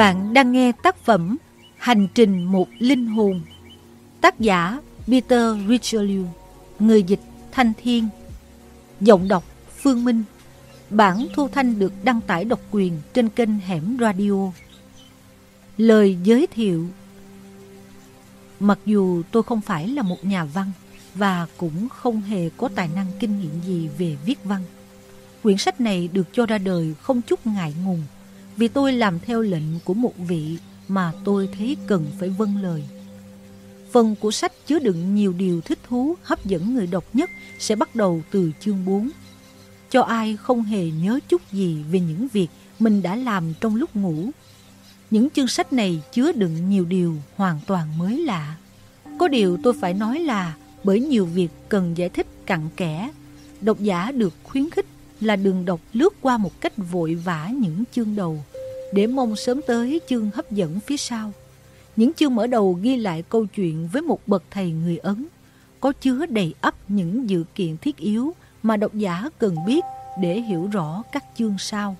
Bạn đang nghe tác phẩm Hành trình một linh hồn. Tác giả Peter Richelieu. Người dịch Thanh Thiên. Giọng đọc Phương Minh. Bản thu thanh được đăng tải độc quyền trên kênh Hẻm Radio. Lời giới thiệu. Mặc dù tôi không phải là một nhà văn và cũng không hề có tài năng kinh nghiệm gì về viết văn. Quyển sách này được cho ra đời không chút ngại ngùng vì tôi làm theo lệnh của một vị mà tôi thấy cần phải vâng lời. Phần của sách chứa đựng nhiều điều thích thú hấp dẫn người đọc nhất sẽ bắt đầu từ chương 4. Cho ai không hề nhớ chút gì về những việc mình đã làm trong lúc ngủ. Những chương sách này chứa đựng nhiều điều hoàn toàn mới lạ. Có điều tôi phải nói là bởi nhiều việc cần giải thích cặn kẽ, độc giả được khuyến khích là đừng đọc lướt qua một cách vội vã những chương đầu để mong sớm tới chương hấp dẫn phía sau. Những chương mở đầu ghi lại câu chuyện với một bậc thầy người Ấn, có chứa đầy ắp những dự kiện thiết yếu mà độc giả cần biết để hiểu rõ các chương sau.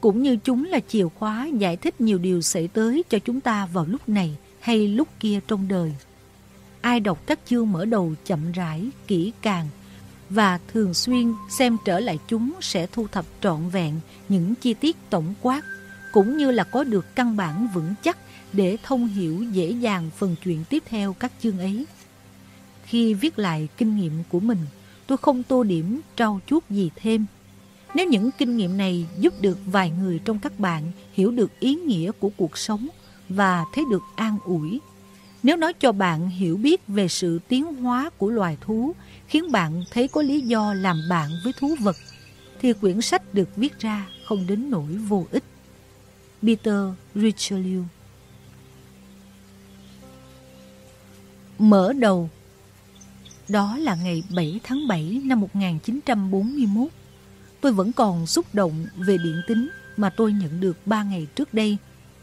Cũng như chúng là chìa khóa giải thích nhiều điều xảy tới cho chúng ta vào lúc này hay lúc kia trong đời. Ai đọc các chương mở đầu chậm rãi, kỹ càng và thường xuyên xem trở lại chúng sẽ thu thập trọn vẹn những chi tiết tổng quát cũng như là có được căn bản vững chắc để thông hiểu dễ dàng phần chuyện tiếp theo các chương ấy. Khi viết lại kinh nghiệm của mình, tôi không tô điểm trau chuốt gì thêm. Nếu những kinh nghiệm này giúp được vài người trong các bạn hiểu được ý nghĩa của cuộc sống và thấy được an ủi, nếu nói cho bạn hiểu biết về sự tiến hóa của loài thú, khiến bạn thấy có lý do làm bạn với thú vật, thì quyển sách được viết ra không đến nỗi vô ích. Peter Richelieu Mở đầu Đó là ngày 7 tháng 7 năm 1941. Tôi vẫn còn xúc động về điện tín mà tôi nhận được 3 ngày trước đây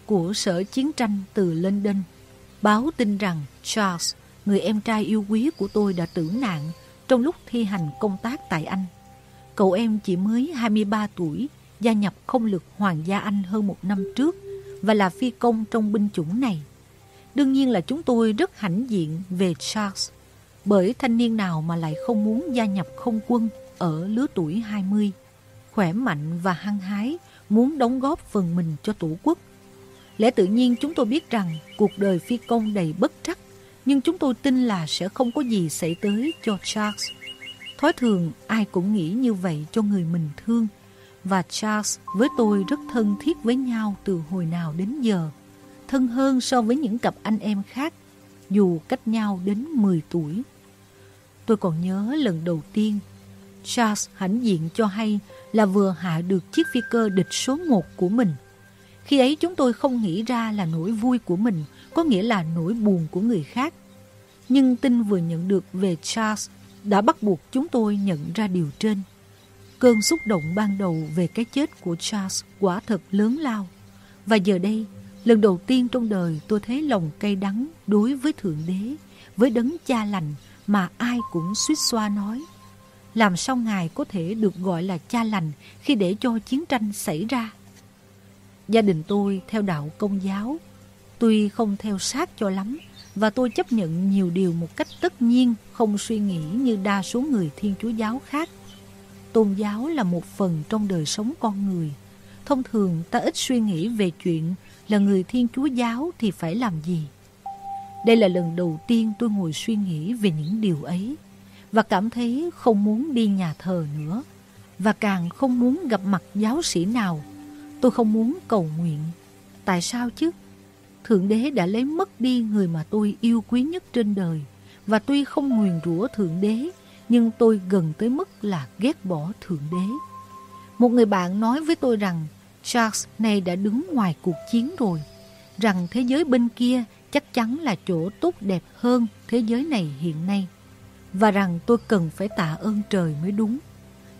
của Sở Chiến tranh từ London. Báo tin rằng Charles, người em trai yêu quý của tôi đã tử nạn trong lúc thi hành công tác tại Anh. Cậu em chỉ mới 23 tuổi gia nhập không lực Hoàng gia Anh hơn một năm trước và là phi công trong binh chủng này. Đương nhiên là chúng tôi rất hãnh diện về Charles, bởi thanh niên nào mà lại không muốn gia nhập không quân ở lứa tuổi 20, khỏe mạnh và hăng hái, muốn đóng góp phần mình cho tổ quốc. Lẽ tự nhiên chúng tôi biết rằng cuộc đời phi công đầy bất trắc, nhưng chúng tôi tin là sẽ không có gì xảy tới cho Charles. Thói thường ai cũng nghĩ như vậy cho người mình thương, và Charles với tôi rất thân thiết với nhau từ hồi nào đến giờ, thân hơn so với những cặp anh em khác, dù cách nhau đến 10 tuổi. Tôi còn nhớ lần đầu tiên, Charles hãnh diện cho hay là vừa hạ được chiếc phi cơ địch số 1 của mình. Khi ấy chúng tôi không nghĩ ra là nỗi vui của mình có nghĩa là nỗi buồn của người khác. Nhưng tin vừa nhận được về Charles đã bắt buộc chúng tôi nhận ra điều trên. Cơn xúc động ban đầu về cái chết của Charles quả thật lớn lao. Và giờ đây, lần đầu tiên trong đời tôi thấy lòng cay đắng đối với Thượng Đế, với đấng cha lành mà ai cũng suýt xoa nói. Làm sao Ngài có thể được gọi là cha lành khi để cho chiến tranh xảy ra? Gia đình tôi theo đạo công giáo, tuy không theo sát cho lắm, và tôi chấp nhận nhiều điều một cách tất nhiên, không suy nghĩ như đa số người Thiên Chúa giáo khác tôn giáo là một phần trong đời sống con người. Thông thường, ta ít suy nghĩ về chuyện là người Thiên Chúa giáo thì phải làm gì. Đây là lần đầu tiên tôi ngồi suy nghĩ về những điều ấy, và cảm thấy không muốn đi nhà thờ nữa, và càng không muốn gặp mặt giáo sĩ nào. Tôi không muốn cầu nguyện. Tại sao chứ? Thượng Đế đã lấy mất đi người mà tôi yêu quý nhất trên đời, và tuy không nguyền rủa Thượng Đế nhưng tôi gần tới mức là ghét bỏ Thượng Đế. Một người bạn nói với tôi rằng Charles này đã đứng ngoài cuộc chiến rồi, rằng thế giới bên kia chắc chắn là chỗ tốt đẹp hơn thế giới này hiện nay, và rằng tôi cần phải tạ ơn trời mới đúng.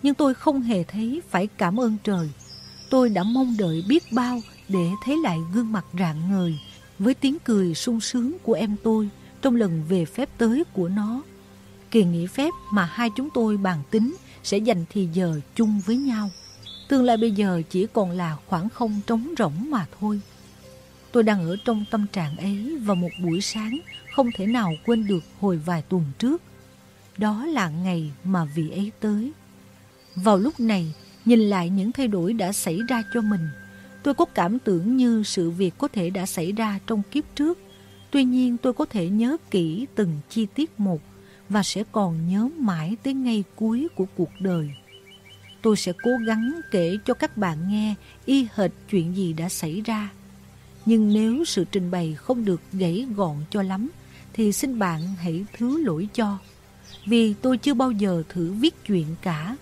Nhưng tôi không hề thấy phải cảm ơn trời. Tôi đã mong đợi biết bao để thấy lại gương mặt rạng ngời với tiếng cười sung sướng của em tôi trong lần về phép tới của nó kỳ nghỉ phép mà hai chúng tôi bàn tính sẽ dành thì giờ chung với nhau. Tương lai bây giờ chỉ còn là khoảng không trống rỗng mà thôi. Tôi đang ở trong tâm trạng ấy vào một buổi sáng không thể nào quên được hồi vài tuần trước. Đó là ngày mà vị ấy tới. Vào lúc này, nhìn lại những thay đổi đã xảy ra cho mình, tôi có cảm tưởng như sự việc có thể đã xảy ra trong kiếp trước. Tuy nhiên tôi có thể nhớ kỹ từng chi tiết một và sẽ còn nhớ mãi tới ngay cuối của cuộc đời. Tôi sẽ cố gắng kể cho các bạn nghe y hệt chuyện gì đã xảy ra. Nhưng nếu sự trình bày không được gãy gọn cho lắm, thì xin bạn hãy thứ lỗi cho. Vì tôi chưa bao giờ thử viết chuyện cả.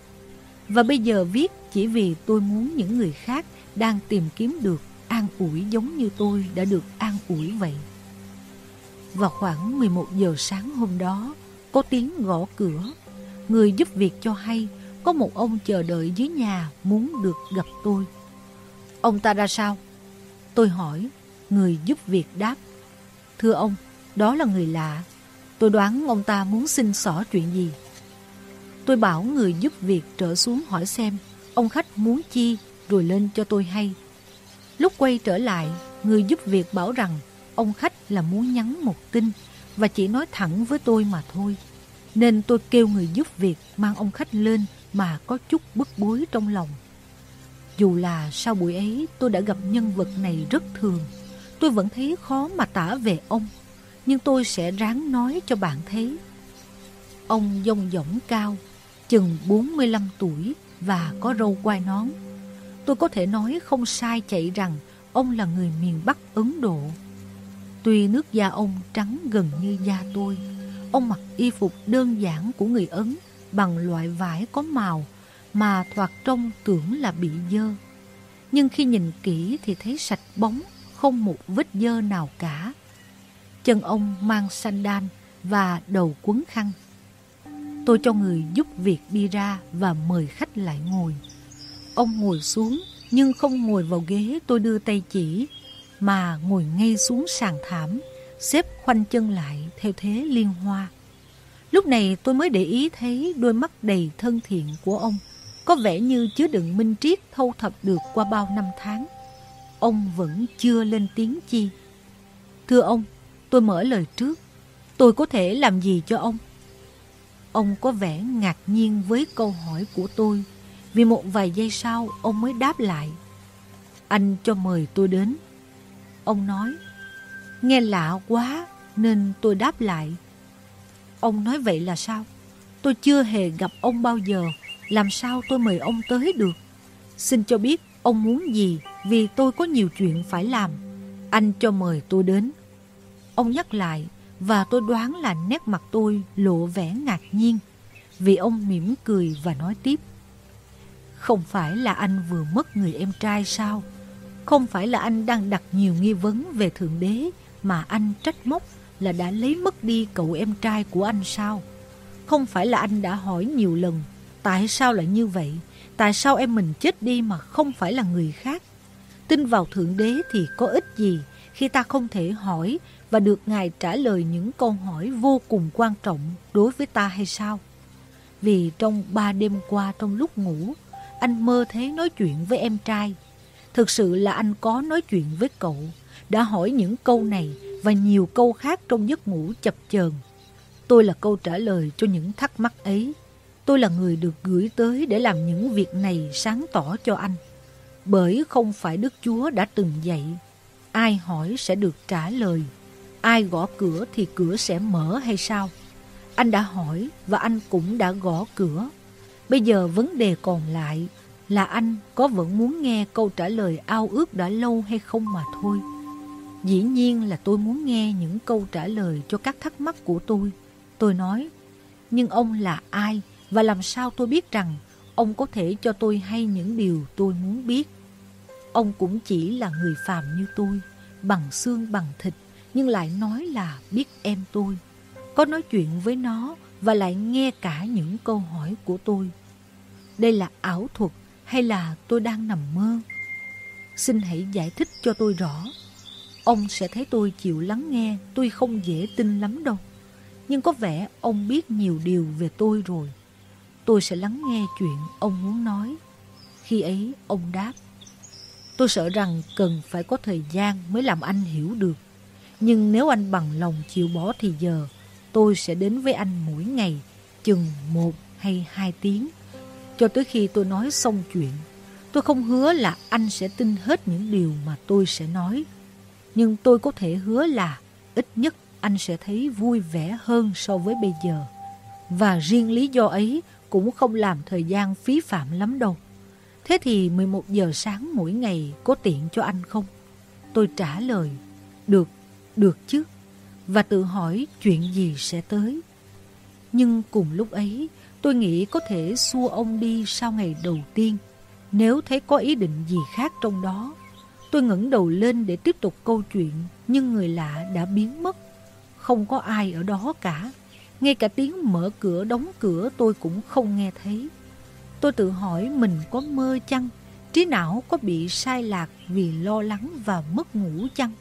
Và bây giờ viết chỉ vì tôi muốn những người khác đang tìm kiếm được an ủi giống như tôi đã được an ủi vậy. Vào khoảng 11 giờ sáng hôm đó, có tiếng gõ cửa. Người giúp việc cho hay có một ông chờ đợi dưới nhà muốn được gặp tôi. Ông ta ra sao? Tôi hỏi, người giúp việc đáp. Thưa ông, đó là người lạ. Tôi đoán ông ta muốn xin xỏ chuyện gì. Tôi bảo người giúp việc trở xuống hỏi xem ông khách muốn chi rồi lên cho tôi hay. Lúc quay trở lại, người giúp việc bảo rằng ông khách là muốn nhắn một tin và chỉ nói thẳng với tôi mà thôi. Nên tôi kêu người giúp việc mang ông khách lên mà có chút bức bối trong lòng. Dù là sau buổi ấy tôi đã gặp nhân vật này rất thường, tôi vẫn thấy khó mà tả về ông, nhưng tôi sẽ ráng nói cho bạn thấy. Ông dông dỏng cao, chừng 45 tuổi và có râu quai nón. Tôi có thể nói không sai chạy rằng ông là người miền Bắc Ấn Độ. Tuy nước da ông trắng gần như da tôi, ông mặc y phục đơn giản của người Ấn bằng loại vải có màu mà thoạt trông tưởng là bị dơ. Nhưng khi nhìn kỹ thì thấy sạch bóng, không một vết dơ nào cả. Chân ông mang sandal và đầu quấn khăn. Tôi cho người giúp việc đi ra và mời khách lại ngồi. Ông ngồi xuống nhưng không ngồi vào ghế tôi đưa tay chỉ, mà ngồi ngay xuống sàn thảm, xếp khoanh chân lại theo thế liên hoa. Lúc này tôi mới để ý thấy đôi mắt đầy thân thiện của ông, có vẻ như chứa đựng minh triết thâu thập được qua bao năm tháng. Ông vẫn chưa lên tiếng chi. Thưa ông, tôi mở lời trước, tôi có thể làm gì cho ông? Ông có vẻ ngạc nhiên với câu hỏi của tôi, vì một vài giây sau ông mới đáp lại. Anh cho mời tôi đến. Ông nói, nghe lạ quá nên tôi đáp lại. Ông nói vậy là sao? Tôi chưa hề gặp ông bao giờ, làm sao tôi mời ông tới được? Xin cho biết ông muốn gì vì tôi có nhiều chuyện phải làm. Anh cho mời tôi đến. Ông nhắc lại và tôi đoán là nét mặt tôi lộ vẻ ngạc nhiên vì ông mỉm cười và nói tiếp. Không phải là anh vừa mất người em trai sao? Không phải là anh đang đặt nhiều nghi vấn về Thượng Đế mà anh trách móc là đã lấy mất đi cậu em trai của anh sao? Không phải là anh đã hỏi nhiều lần tại sao lại như vậy? Tại sao em mình chết đi mà không phải là người khác? Tin vào Thượng Đế thì có ích gì khi ta không thể hỏi và được Ngài trả lời những câu hỏi vô cùng quan trọng đối với ta hay sao? Vì trong ba đêm qua trong lúc ngủ, anh mơ thấy nói chuyện với em trai. Thực sự là anh có nói chuyện với cậu, đã hỏi những câu này và nhiều câu khác trong giấc ngủ chập chờn. Tôi là câu trả lời cho những thắc mắc ấy. Tôi là người được gửi tới để làm những việc này sáng tỏ cho anh. Bởi không phải Đức Chúa đã từng dạy, ai hỏi sẽ được trả lời, ai gõ cửa thì cửa sẽ mở hay sao? Anh đã hỏi và anh cũng đã gõ cửa. Bây giờ vấn đề còn lại là anh có vẫn muốn nghe câu trả lời ao ước đã lâu hay không mà thôi. Dĩ nhiên là tôi muốn nghe những câu trả lời cho các thắc mắc của tôi. Tôi nói, nhưng ông là ai và làm sao tôi biết rằng ông có thể cho tôi hay những điều tôi muốn biết. Ông cũng chỉ là người phàm như tôi, bằng xương bằng thịt, nhưng lại nói là biết em tôi. Có nói chuyện với nó và lại nghe cả những câu hỏi của tôi. Đây là ảo thuật hay là tôi đang nằm mơ? Xin hãy giải thích cho tôi rõ. Ông sẽ thấy tôi chịu lắng nghe, tôi không dễ tin lắm đâu. Nhưng có vẻ ông biết nhiều điều về tôi rồi. Tôi sẽ lắng nghe chuyện ông muốn nói. Khi ấy ông đáp. Tôi sợ rằng cần phải có thời gian mới làm anh hiểu được. Nhưng nếu anh bằng lòng chịu bỏ thì giờ, tôi sẽ đến với anh mỗi ngày, chừng một hay hai tiếng. Cho tới khi tôi nói xong chuyện, tôi không hứa là anh sẽ tin hết những điều mà tôi sẽ nói. Nhưng tôi có thể hứa là ít nhất anh sẽ thấy vui vẻ hơn so với bây giờ. Và riêng lý do ấy cũng không làm thời gian phí phạm lắm đâu. Thế thì 11 giờ sáng mỗi ngày có tiện cho anh không? Tôi trả lời, được, được chứ. Và tự hỏi chuyện gì sẽ tới. Nhưng cùng lúc ấy, tôi nghĩ có thể xua ông đi sau ngày đầu tiên, nếu thấy có ý định gì khác trong đó. Tôi ngẩng đầu lên để tiếp tục câu chuyện, nhưng người lạ đã biến mất. Không có ai ở đó cả. Ngay cả tiếng mở cửa đóng cửa tôi cũng không nghe thấy. Tôi tự hỏi mình có mơ chăng? Trí não có bị sai lạc vì lo lắng và mất ngủ chăng?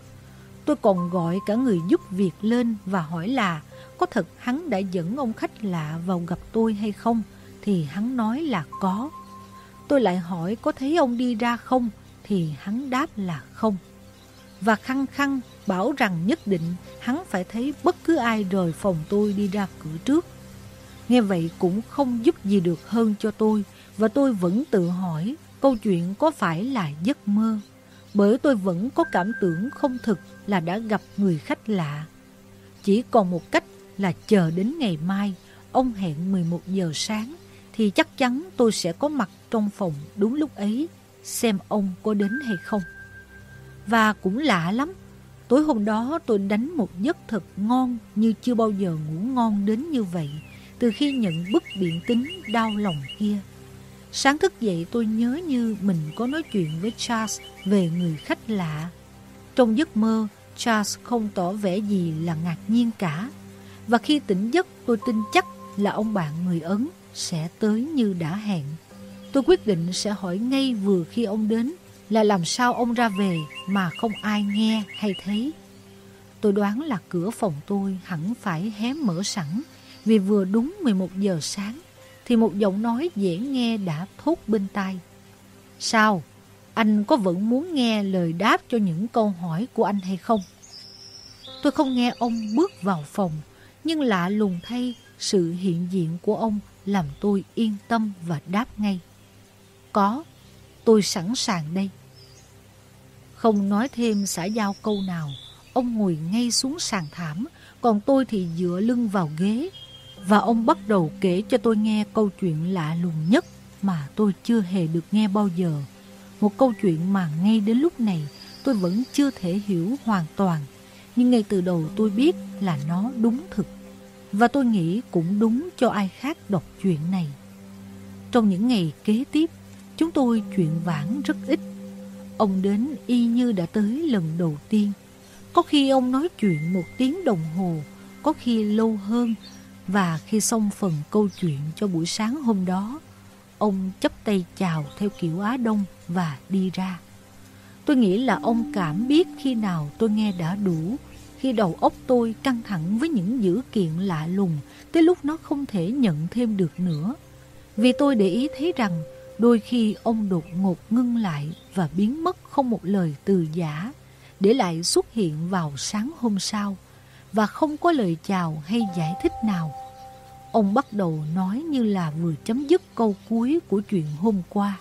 Tôi còn gọi cả người giúp việc lên và hỏi là có thật hắn đã dẫn ông khách lạ vào gặp tôi hay không? Thì hắn nói là có. Tôi lại hỏi có thấy ông đi ra không? Thì hắn đáp là không. Và khăng khăng bảo rằng nhất định hắn phải thấy bất cứ ai rời phòng tôi đi ra cửa trước. Nghe vậy cũng không giúp gì được hơn cho tôi, và tôi vẫn tự hỏi câu chuyện có phải là giấc mơ. Bởi tôi vẫn có cảm tưởng không thực là đã gặp người khách lạ. Chỉ còn một cách là chờ đến ngày mai, ông hẹn 11 giờ sáng, thì chắc chắn tôi sẽ có mặt trong phòng đúng lúc ấy, xem ông có đến hay không. Và cũng lạ lắm, tối hôm đó tôi đánh một giấc thật ngon như chưa bao giờ ngủ ngon đến như vậy, từ khi nhận bức điện tính đau lòng kia. Sáng thức dậy tôi nhớ như mình có nói chuyện với Charles về người khách lạ. Trong giấc mơ, Charles không tỏ vẻ gì là ngạc nhiên cả. Và khi tỉnh giấc tôi tin chắc là ông bạn người Ấn sẽ tới như đã hẹn. Tôi quyết định sẽ hỏi ngay vừa khi ông đến là làm sao ông ra về mà không ai nghe hay thấy. Tôi đoán là cửa phòng tôi hẳn phải hé mở sẵn vì vừa đúng 11 giờ sáng thì một giọng nói dễ nghe đã thốt bên tai. Sao? Anh có vẫn muốn nghe lời đáp cho những câu hỏi của anh hay không? Tôi không nghe ông bước vào phòng, nhưng lạ lùng thay sự hiện diện của ông làm tôi yên tâm và đáp ngay. Có, tôi sẵn sàng đây. Không nói thêm xã giao câu nào, ông ngồi ngay xuống sàn thảm, còn tôi thì dựa lưng vào ghế, và ông bắt đầu kể cho tôi nghe câu chuyện lạ lùng nhất mà tôi chưa hề được nghe bao giờ. Một câu chuyện mà ngay đến lúc này tôi vẫn chưa thể hiểu hoàn toàn. Nhưng ngay từ đầu tôi biết là nó đúng thực. Và tôi nghĩ cũng đúng cho ai khác đọc chuyện này. Trong những ngày kế tiếp, chúng tôi chuyện vãn rất ít. Ông đến y như đã tới lần đầu tiên. Có khi ông nói chuyện một tiếng đồng hồ, có khi lâu hơn và khi xong phần câu chuyện cho buổi sáng hôm đó, ông chấp tay chào theo kiểu Á Đông và đi ra. Tôi nghĩ là ông cảm biết khi nào tôi nghe đã đủ, khi đầu óc tôi căng thẳng với những dữ kiện lạ lùng tới lúc nó không thể nhận thêm được nữa. Vì tôi để ý thấy rằng đôi khi ông đột ngột ngưng lại và biến mất không một lời từ giả, để lại xuất hiện vào sáng hôm sau và không có lời chào hay giải thích nào. Ông bắt đầu nói như là vừa chấm dứt câu cuối của chuyện hôm qua.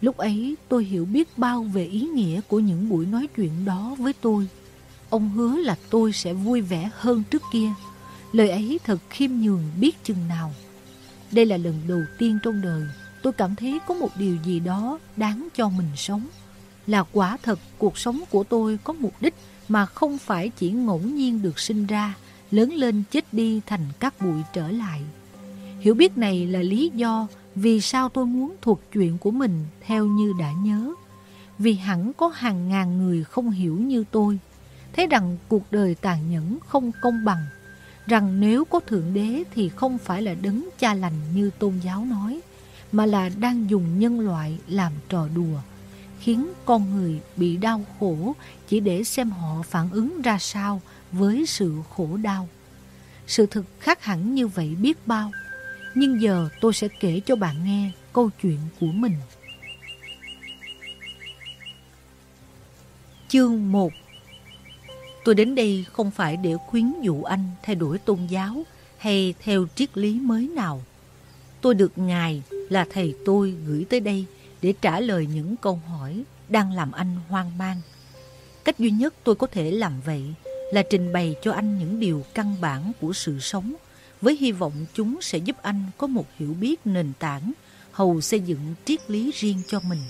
Lúc ấy tôi hiểu biết bao về ý nghĩa của những buổi nói chuyện đó với tôi. Ông hứa là tôi sẽ vui vẻ hơn trước kia. Lời ấy thật khiêm nhường biết chừng nào. Đây là lần đầu tiên trong đời tôi cảm thấy có một điều gì đó đáng cho mình sống. Là quả thật cuộc sống của tôi có mục đích mà không phải chỉ ngẫu nhiên được sinh ra, lớn lên chết đi thành các bụi trở lại. Hiểu biết này là lý do vì sao tôi muốn thuộc chuyện của mình theo như đã nhớ. Vì hẳn có hàng ngàn người không hiểu như tôi, thấy rằng cuộc đời tàn nhẫn không công bằng, rằng nếu có Thượng Đế thì không phải là đấng cha lành như tôn giáo nói, mà là đang dùng nhân loại làm trò đùa khiến con người bị đau khổ chỉ để xem họ phản ứng ra sao với sự khổ đau. Sự thực khác hẳn như vậy biết bao, nhưng giờ tôi sẽ kể cho bạn nghe câu chuyện của mình. Chương 1 Tôi đến đây không phải để khuyến dụ anh thay đổi tôn giáo hay theo triết lý mới nào. Tôi được Ngài là thầy tôi gửi tới đây để trả lời những câu hỏi đang làm anh hoang mang. Cách duy nhất tôi có thể làm vậy là trình bày cho anh những điều căn bản của sự sống với hy vọng chúng sẽ giúp anh có một hiểu biết nền tảng hầu xây dựng triết lý riêng cho mình.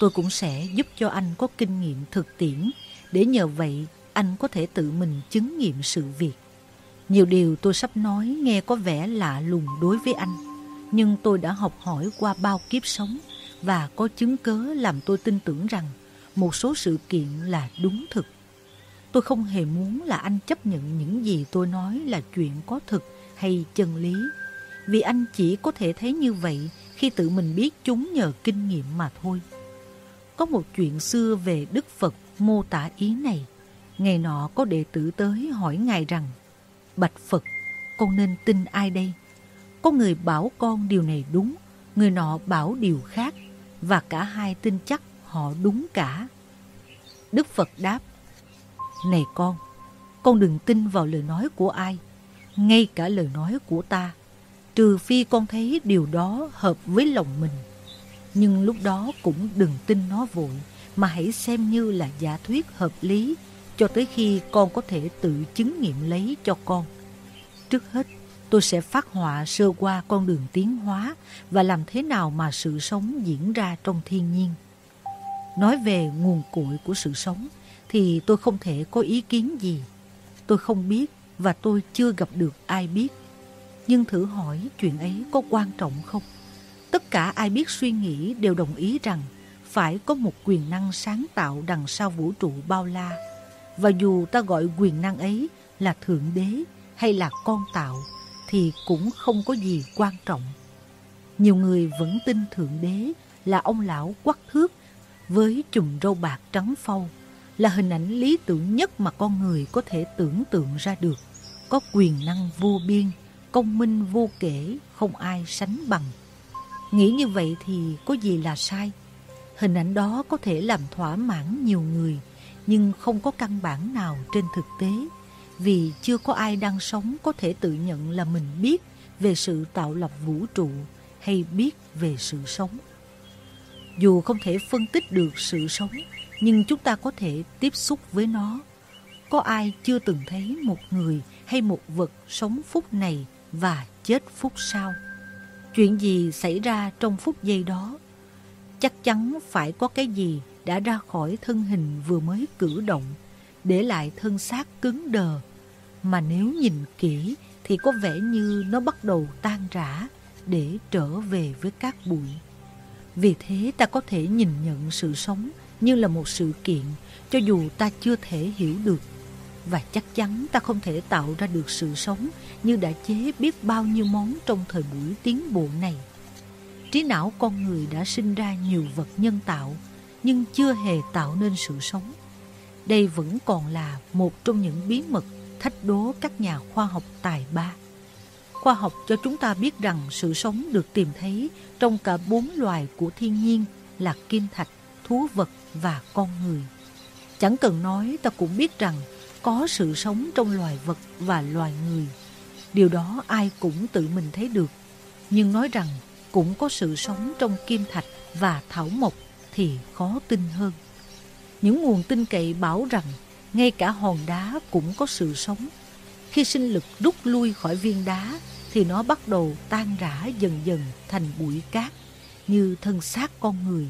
Tôi cũng sẽ giúp cho anh có kinh nghiệm thực tiễn để nhờ vậy anh có thể tự mình chứng nghiệm sự việc. Nhiều điều tôi sắp nói nghe có vẻ lạ lùng đối với anh, nhưng tôi đã học hỏi qua bao kiếp sống và có chứng cớ làm tôi tin tưởng rằng một số sự kiện là đúng thực. Tôi không hề muốn là anh chấp nhận những gì tôi nói là chuyện có thực hay chân lý, vì anh chỉ có thể thấy như vậy khi tự mình biết chúng nhờ kinh nghiệm mà thôi. Có một chuyện xưa về Đức Phật mô tả ý này. Ngày nọ có đệ tử tới hỏi Ngài rằng, Bạch Phật, con nên tin ai đây? Có người bảo con điều này đúng, người nọ bảo điều khác, và cả hai tin chắc họ đúng cả. Đức Phật đáp, Này con, con đừng tin vào lời nói của ai, ngay cả lời nói của ta, trừ phi con thấy điều đó hợp với lòng mình. Nhưng lúc đó cũng đừng tin nó vội, mà hãy xem như là giả thuyết hợp lý cho tới khi con có thể tự chứng nghiệm lấy cho con. Trước hết, tôi sẽ phát họa sơ qua con đường tiến hóa và làm thế nào mà sự sống diễn ra trong thiên nhiên. Nói về nguồn cội của sự sống thì tôi không thể có ý kiến gì. Tôi không biết và tôi chưa gặp được ai biết. Nhưng thử hỏi chuyện ấy có quan trọng không? Tất cả ai biết suy nghĩ đều đồng ý rằng phải có một quyền năng sáng tạo đằng sau vũ trụ bao la. Và dù ta gọi quyền năng ấy là Thượng Đế hay là con tạo thì cũng không có gì quan trọng. Nhiều người vẫn tin Thượng Đế là ông lão quắc thước với chùm râu bạc trắng phau là hình ảnh lý tưởng nhất mà con người có thể tưởng tượng ra được. Có quyền năng vô biên, công minh vô kể, không ai sánh bằng. Nghĩ như vậy thì có gì là sai? Hình ảnh đó có thể làm thỏa mãn nhiều người, nhưng không có căn bản nào trên thực tế, vì chưa có ai đang sống có thể tự nhận là mình biết về sự tạo lập vũ trụ hay biết về sự sống. Dù không thể phân tích được sự sống, nhưng chúng ta có thể tiếp xúc với nó. Có ai chưa từng thấy một người hay một vật sống phút này và chết phút sau? Chuyện gì xảy ra trong phút giây đó? Chắc chắn phải có cái gì đã ra khỏi thân hình vừa mới cử động, để lại thân xác cứng đờ. Mà nếu nhìn kỹ thì có vẻ như nó bắt đầu tan rã để trở về với các bụi. Vì thế ta có thể nhìn nhận sự sống như là một sự kiện cho dù ta chưa thể hiểu được. Và chắc chắn ta không thể tạo ra được sự sống như đã chế biết bao nhiêu món trong thời buổi tiến bộ này. Trí não con người đã sinh ra nhiều vật nhân tạo nhưng chưa hề tạo nên sự sống. Đây vẫn còn là một trong những bí mật thách đố các nhà khoa học tài ba. Khoa học cho chúng ta biết rằng sự sống được tìm thấy trong cả bốn loài của thiên nhiên là kim thạch, thú vật và con người. Chẳng cần nói ta cũng biết rằng có sự sống trong loài vật và loài người. Điều đó ai cũng tự mình thấy được. Nhưng nói rằng cũng có sự sống trong kim thạch và thảo mộc thì khó tin hơn. Những nguồn tin cậy bảo rằng ngay cả hòn đá cũng có sự sống. Khi sinh lực rút lui khỏi viên đá thì nó bắt đầu tan rã dần dần thành bụi cát như thân xác con người.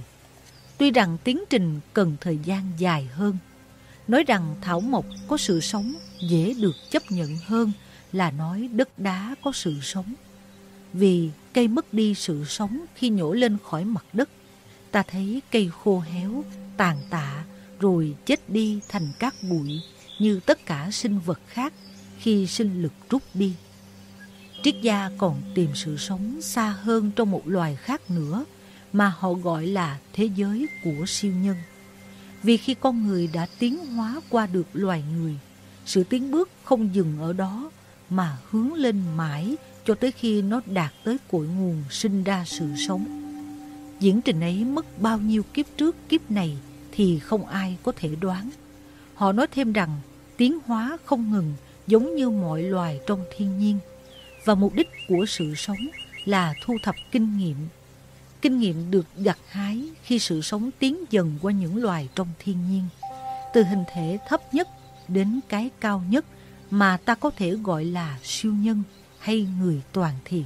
Tuy rằng tiến trình cần thời gian dài hơn, nói rằng thảo mộc có sự sống dễ được chấp nhận hơn là nói đất đá có sự sống. Vì cây mất đi sự sống khi nhổ lên khỏi mặt đất, ta thấy cây khô héo, tàn tạ, rồi chết đi thành các bụi như tất cả sinh vật khác khi sinh lực rút đi. Triết gia còn tìm sự sống xa hơn trong một loài khác nữa mà họ gọi là thế giới của siêu nhân. Vì khi con người đã tiến hóa qua được loài người, sự tiến bước không dừng ở đó mà hướng lên mãi cho tới khi nó đạt tới cội nguồn sinh ra sự sống. Diễn trình ấy mất bao nhiêu kiếp trước kiếp này thì không ai có thể đoán. Họ nói thêm rằng tiến hóa không ngừng giống như mọi loài trong thiên nhiên và mục đích của sự sống là thu thập kinh nghiệm. Kinh nghiệm được gặt hái khi sự sống tiến dần qua những loài trong thiên nhiên, từ hình thể thấp nhất đến cái cao nhất mà ta có thể gọi là siêu nhân hay người toàn thiện.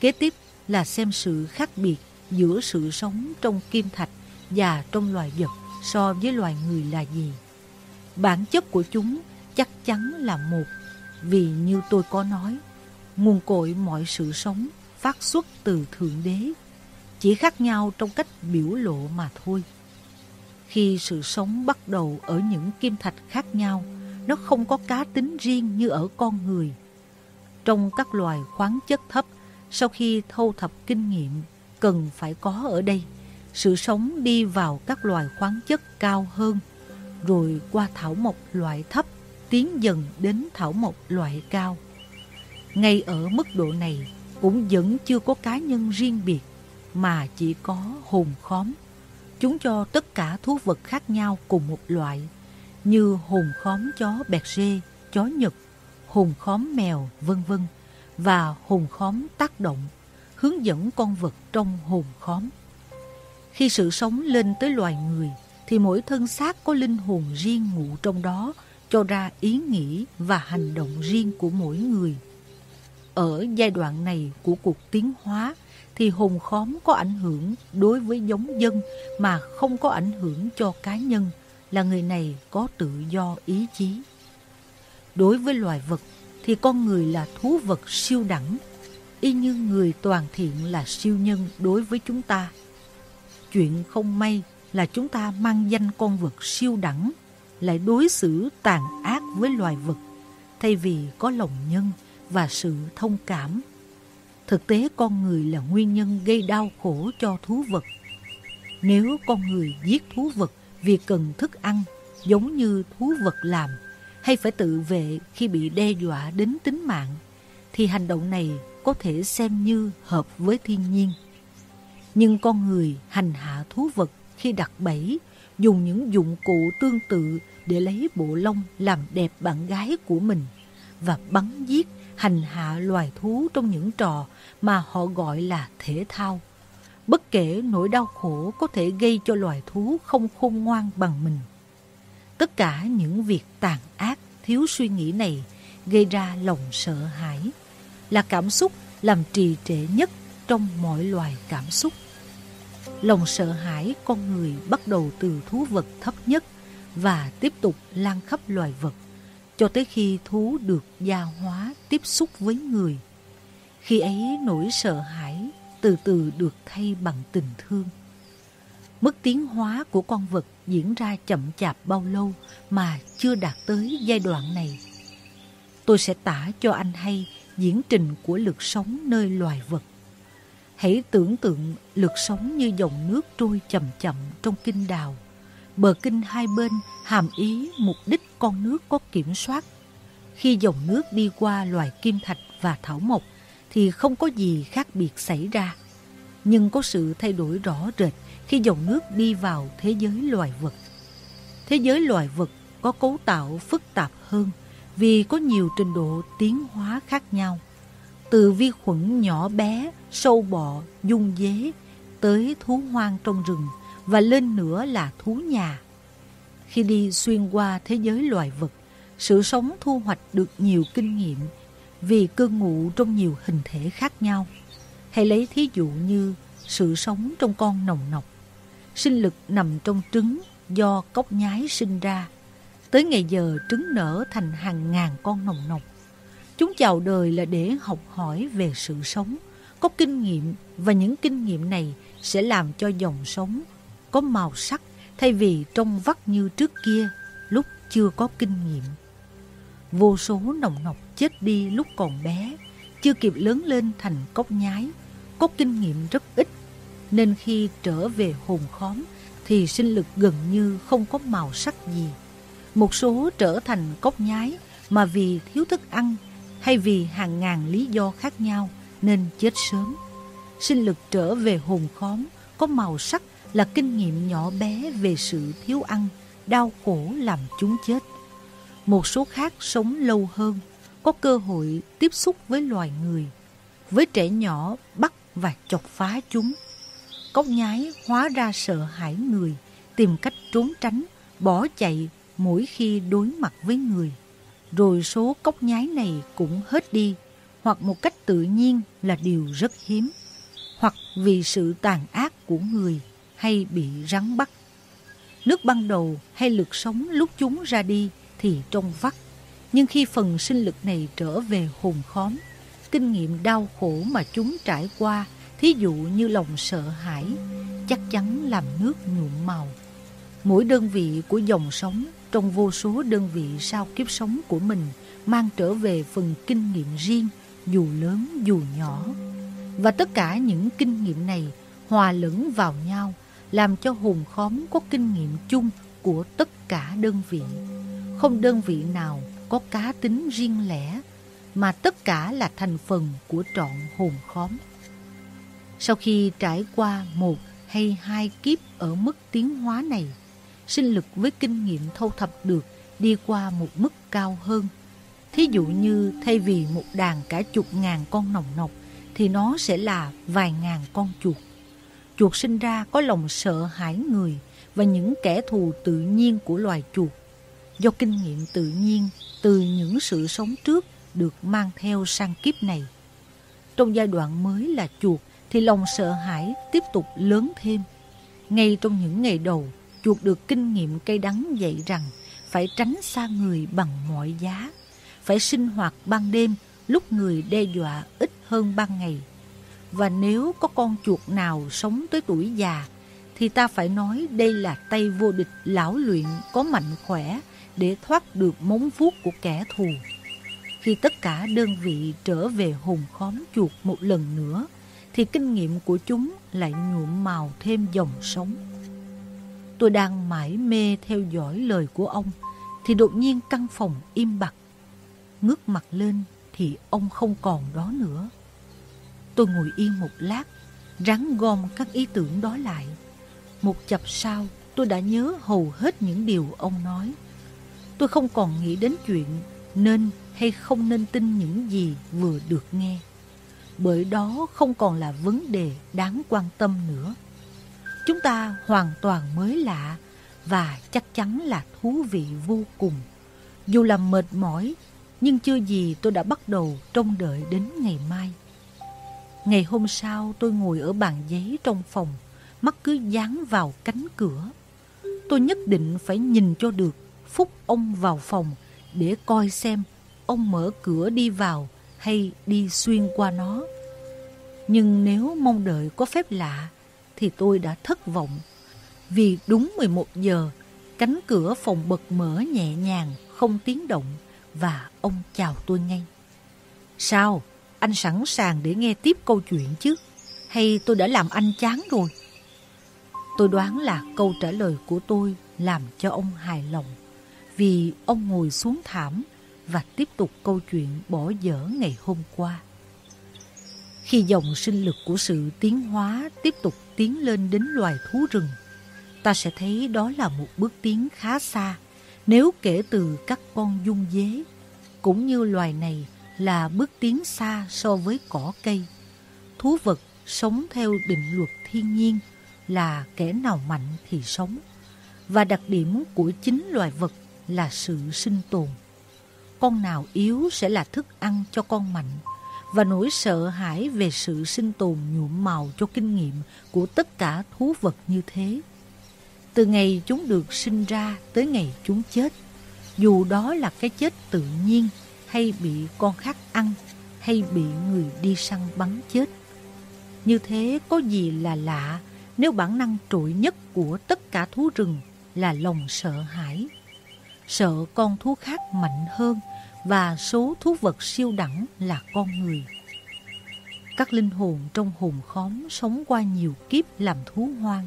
Kế tiếp là xem sự khác biệt giữa sự sống trong kim thạch và trong loài vật so với loài người là gì. Bản chất của chúng chắc chắn là một, vì như tôi có nói, nguồn cội mọi sự sống phát xuất từ Thượng Đế, chỉ khác nhau trong cách biểu lộ mà thôi. Khi sự sống bắt đầu ở những kim thạch khác nhau, nó không có cá tính riêng như ở con người. Trong các loài khoáng chất thấp, sau khi thâu thập kinh nghiệm, cần phải có ở đây, sự sống đi vào các loài khoáng chất cao hơn, rồi qua thảo mộc loại thấp, tiến dần đến thảo mộc loại cao. Ngay ở mức độ này, cũng vẫn chưa có cá nhân riêng biệt, mà chỉ có hồn khóm. Chúng cho tất cả thú vật khác nhau cùng một loại, như hồn khóm chó bẹt rê, chó nhật, hồn khóm mèo, vân vân và hồn khóm tác động, hướng dẫn con vật trong hồn khóm. Khi sự sống lên tới loài người, thì mỗi thân xác có linh hồn riêng ngụ trong đó, cho ra ý nghĩ và hành động riêng của mỗi người. Ở giai đoạn này của cuộc tiến hóa, thì hồn khóm có ảnh hưởng đối với giống dân mà không có ảnh hưởng cho cá nhân, là người này có tự do ý chí. Đối với loài vật thì con người là thú vật siêu đẳng, y như người toàn thiện là siêu nhân đối với chúng ta. Chuyện không may là chúng ta mang danh con vật siêu đẳng, lại đối xử tàn ác với loài vật, thay vì có lòng nhân và sự thông cảm. Thực tế con người là nguyên nhân gây đau khổ cho thú vật. Nếu con người giết thú vật vì cần thức ăn, giống như thú vật làm, hay phải tự vệ khi bị đe dọa đến tính mạng, thì hành động này có thể xem như hợp với thiên nhiên. Nhưng con người hành hạ thú vật khi đặt bẫy, dùng những dụng cụ tương tự để lấy bộ lông làm đẹp bạn gái của mình và bắn giết, hành hạ loài thú trong những trò mà họ gọi là thể thao. Bất kể nỗi đau khổ có thể gây cho loài thú không khôn ngoan bằng mình. Tất cả những việc tàn ác, thiếu suy nghĩ này gây ra lòng sợ hãi, là cảm xúc làm trì trệ nhất trong mọi loài cảm xúc. Lòng sợ hãi con người bắt đầu từ thú vật thấp nhất và tiếp tục lan khắp loài vật, cho tới khi thú được gia hóa tiếp xúc với người. Khi ấy nỗi sợ hãi từ từ được thay bằng tình thương. Mức tiến hóa của con vật diễn ra chậm chạp bao lâu mà chưa đạt tới giai đoạn này. Tôi sẽ tả cho anh hay diễn trình của lực sống nơi loài vật. Hãy tưởng tượng lực sống như dòng nước trôi chậm chậm trong kinh đào. Bờ kinh hai bên hàm ý mục đích con nước có kiểm soát. Khi dòng nước đi qua loài kim thạch và thảo mộc, thì không có gì khác biệt xảy ra. Nhưng có sự thay đổi rõ rệt khi dòng nước đi vào thế giới loài vật. Thế giới loài vật có cấu tạo phức tạp hơn vì có nhiều trình độ tiến hóa khác nhau. Từ vi khuẩn nhỏ bé, sâu bọ, dung dế tới thú hoang trong rừng và lên nữa là thú nhà. Khi đi xuyên qua thế giới loài vật, sự sống thu hoạch được nhiều kinh nghiệm vì cư ngụ trong nhiều hình thể khác nhau. Hãy lấy thí dụ như sự sống trong con nồng nọc sinh lực nằm trong trứng do cốc nhái sinh ra. Tới ngày giờ trứng nở thành hàng ngàn con nồng nọc. Chúng chào đời là để học hỏi về sự sống, có kinh nghiệm và những kinh nghiệm này sẽ làm cho dòng sống có màu sắc thay vì trong vắt như trước kia lúc chưa có kinh nghiệm. Vô số nồng nọc chết đi lúc còn bé, chưa kịp lớn lên thành cốc nhái, có kinh nghiệm rất ít nên khi trở về hồn khóm thì sinh lực gần như không có màu sắc gì. Một số trở thành cốc nhái mà vì thiếu thức ăn hay vì hàng ngàn lý do khác nhau nên chết sớm. Sinh lực trở về hồn khóm có màu sắc là kinh nghiệm nhỏ bé về sự thiếu ăn, đau khổ làm chúng chết. Một số khác sống lâu hơn, có cơ hội tiếp xúc với loài người. Với trẻ nhỏ bắt và chọc phá chúng. Cốc nhái hóa ra sợ hãi người, tìm cách trốn tránh, bỏ chạy mỗi khi đối mặt với người. Rồi số cốc nhái này cũng hết đi, hoặc một cách tự nhiên là điều rất hiếm, hoặc vì sự tàn ác của người hay bị rắn bắt. Nước ban đầu hay lực sống lúc chúng ra đi thì trong vắt, nhưng khi phần sinh lực này trở về hồn khóm, kinh nghiệm đau khổ mà chúng trải qua, thí dụ như lòng sợ hãi, chắc chắn làm nước nhuộm màu. Mỗi đơn vị của dòng sống trong vô số đơn vị sau kiếp sống của mình mang trở về phần kinh nghiệm riêng, dù lớn dù nhỏ. Và tất cả những kinh nghiệm này hòa lẫn vào nhau, làm cho hồn khóm có kinh nghiệm chung của tất cả đơn vị. Không đơn vị nào có cá tính riêng lẻ, mà tất cả là thành phần của trọn hồn khóm. Sau khi trải qua một hay hai kiếp ở mức tiến hóa này, sinh lực với kinh nghiệm thâu thập được đi qua một mức cao hơn. Thí dụ như thay vì một đàn cả chục ngàn con nòng nọc, thì nó sẽ là vài ngàn con chuột. Chuột sinh ra có lòng sợ hãi người và những kẻ thù tự nhiên của loài chuột. Do kinh nghiệm tự nhiên từ những sự sống trước được mang theo sang kiếp này. Trong giai đoạn mới là chuột thì lòng sợ hãi tiếp tục lớn thêm. Ngay trong những ngày đầu, chuột được kinh nghiệm cây đắng dạy rằng phải tránh xa người bằng mọi giá, phải sinh hoạt ban đêm lúc người đe dọa ít hơn ban ngày. Và nếu có con chuột nào sống tới tuổi già, thì ta phải nói đây là tay vô địch lão luyện có mạnh khỏe để thoát được móng vuốt của kẻ thù. Khi tất cả đơn vị trở về hồn khóm chuột một lần nữa, thì kinh nghiệm của chúng lại nhuộm màu thêm dòng sống. Tôi đang mãi mê theo dõi lời của ông, thì đột nhiên căn phòng im bặt. Ngước mặt lên thì ông không còn đó nữa. Tôi ngồi yên một lát, ráng gom các ý tưởng đó lại. Một chập sau, tôi đã nhớ hầu hết những điều ông nói. Tôi không còn nghĩ đến chuyện nên hay không nên tin những gì vừa được nghe. Bởi đó không còn là vấn đề đáng quan tâm nữa. Chúng ta hoàn toàn mới lạ và chắc chắn là thú vị vô cùng. Dù là mệt mỏi, nhưng chưa gì tôi đã bắt đầu trông đợi đến ngày mai. Ngày hôm sau tôi ngồi ở bàn giấy trong phòng, mắt cứ dán vào cánh cửa. Tôi nhất định phải nhìn cho được phúc ông vào phòng để coi xem ông mở cửa đi vào hay đi xuyên qua nó. Nhưng nếu mong đợi có phép lạ thì tôi đã thất vọng. Vì đúng 11 giờ, cánh cửa phòng bật mở nhẹ nhàng, không tiếng động và ông chào tôi ngay. Sao? Anh sẵn sàng để nghe tiếp câu chuyện chứ? Hay tôi đã làm anh chán rồi? Tôi đoán là câu trả lời của tôi làm cho ông hài lòng. Vì ông ngồi xuống thảm và tiếp tục câu chuyện bỏ dở ngày hôm qua. Khi dòng sinh lực của sự tiến hóa tiếp tục tiến lên đến loài thú rừng, ta sẽ thấy đó là một bước tiến khá xa nếu kể từ các con dung dế, cũng như loài này là bước tiến xa so với cỏ cây. Thú vật sống theo định luật thiên nhiên là kẻ nào mạnh thì sống, và đặc điểm của chính loài vật là sự sinh tồn. Con nào yếu sẽ là thức ăn cho con mạnh, và nỗi sợ hãi về sự sinh tồn nhuộm màu cho kinh nghiệm của tất cả thú vật như thế. Từ ngày chúng được sinh ra tới ngày chúng chết, dù đó là cái chết tự nhiên hay bị con khác ăn hay bị người đi săn bắn chết. Như thế có gì là lạ nếu bản năng trội nhất của tất cả thú rừng là lòng sợ hãi. Sợ con thú khác mạnh hơn và số thú vật siêu đẳng là con người. Các linh hồn trong hồn khóm sống qua nhiều kiếp làm thú hoang.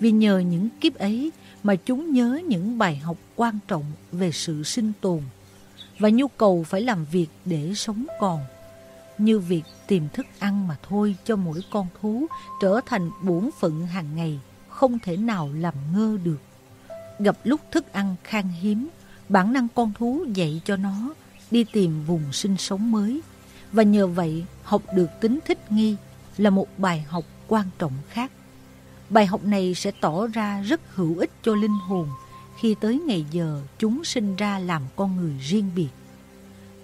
Vì nhờ những kiếp ấy mà chúng nhớ những bài học quan trọng về sự sinh tồn và nhu cầu phải làm việc để sống còn, như việc tìm thức ăn mà thôi cho mỗi con thú trở thành bổn phận hàng ngày, không thể nào làm ngơ được. Gặp lúc thức ăn khan hiếm, bản năng con thú dạy cho nó đi tìm vùng sinh sống mới. Và nhờ vậy, học được tính thích nghi là một bài học quan trọng khác. Bài học này sẽ tỏ ra rất hữu ích cho linh hồn khi tới ngày giờ chúng sinh ra làm con người riêng biệt.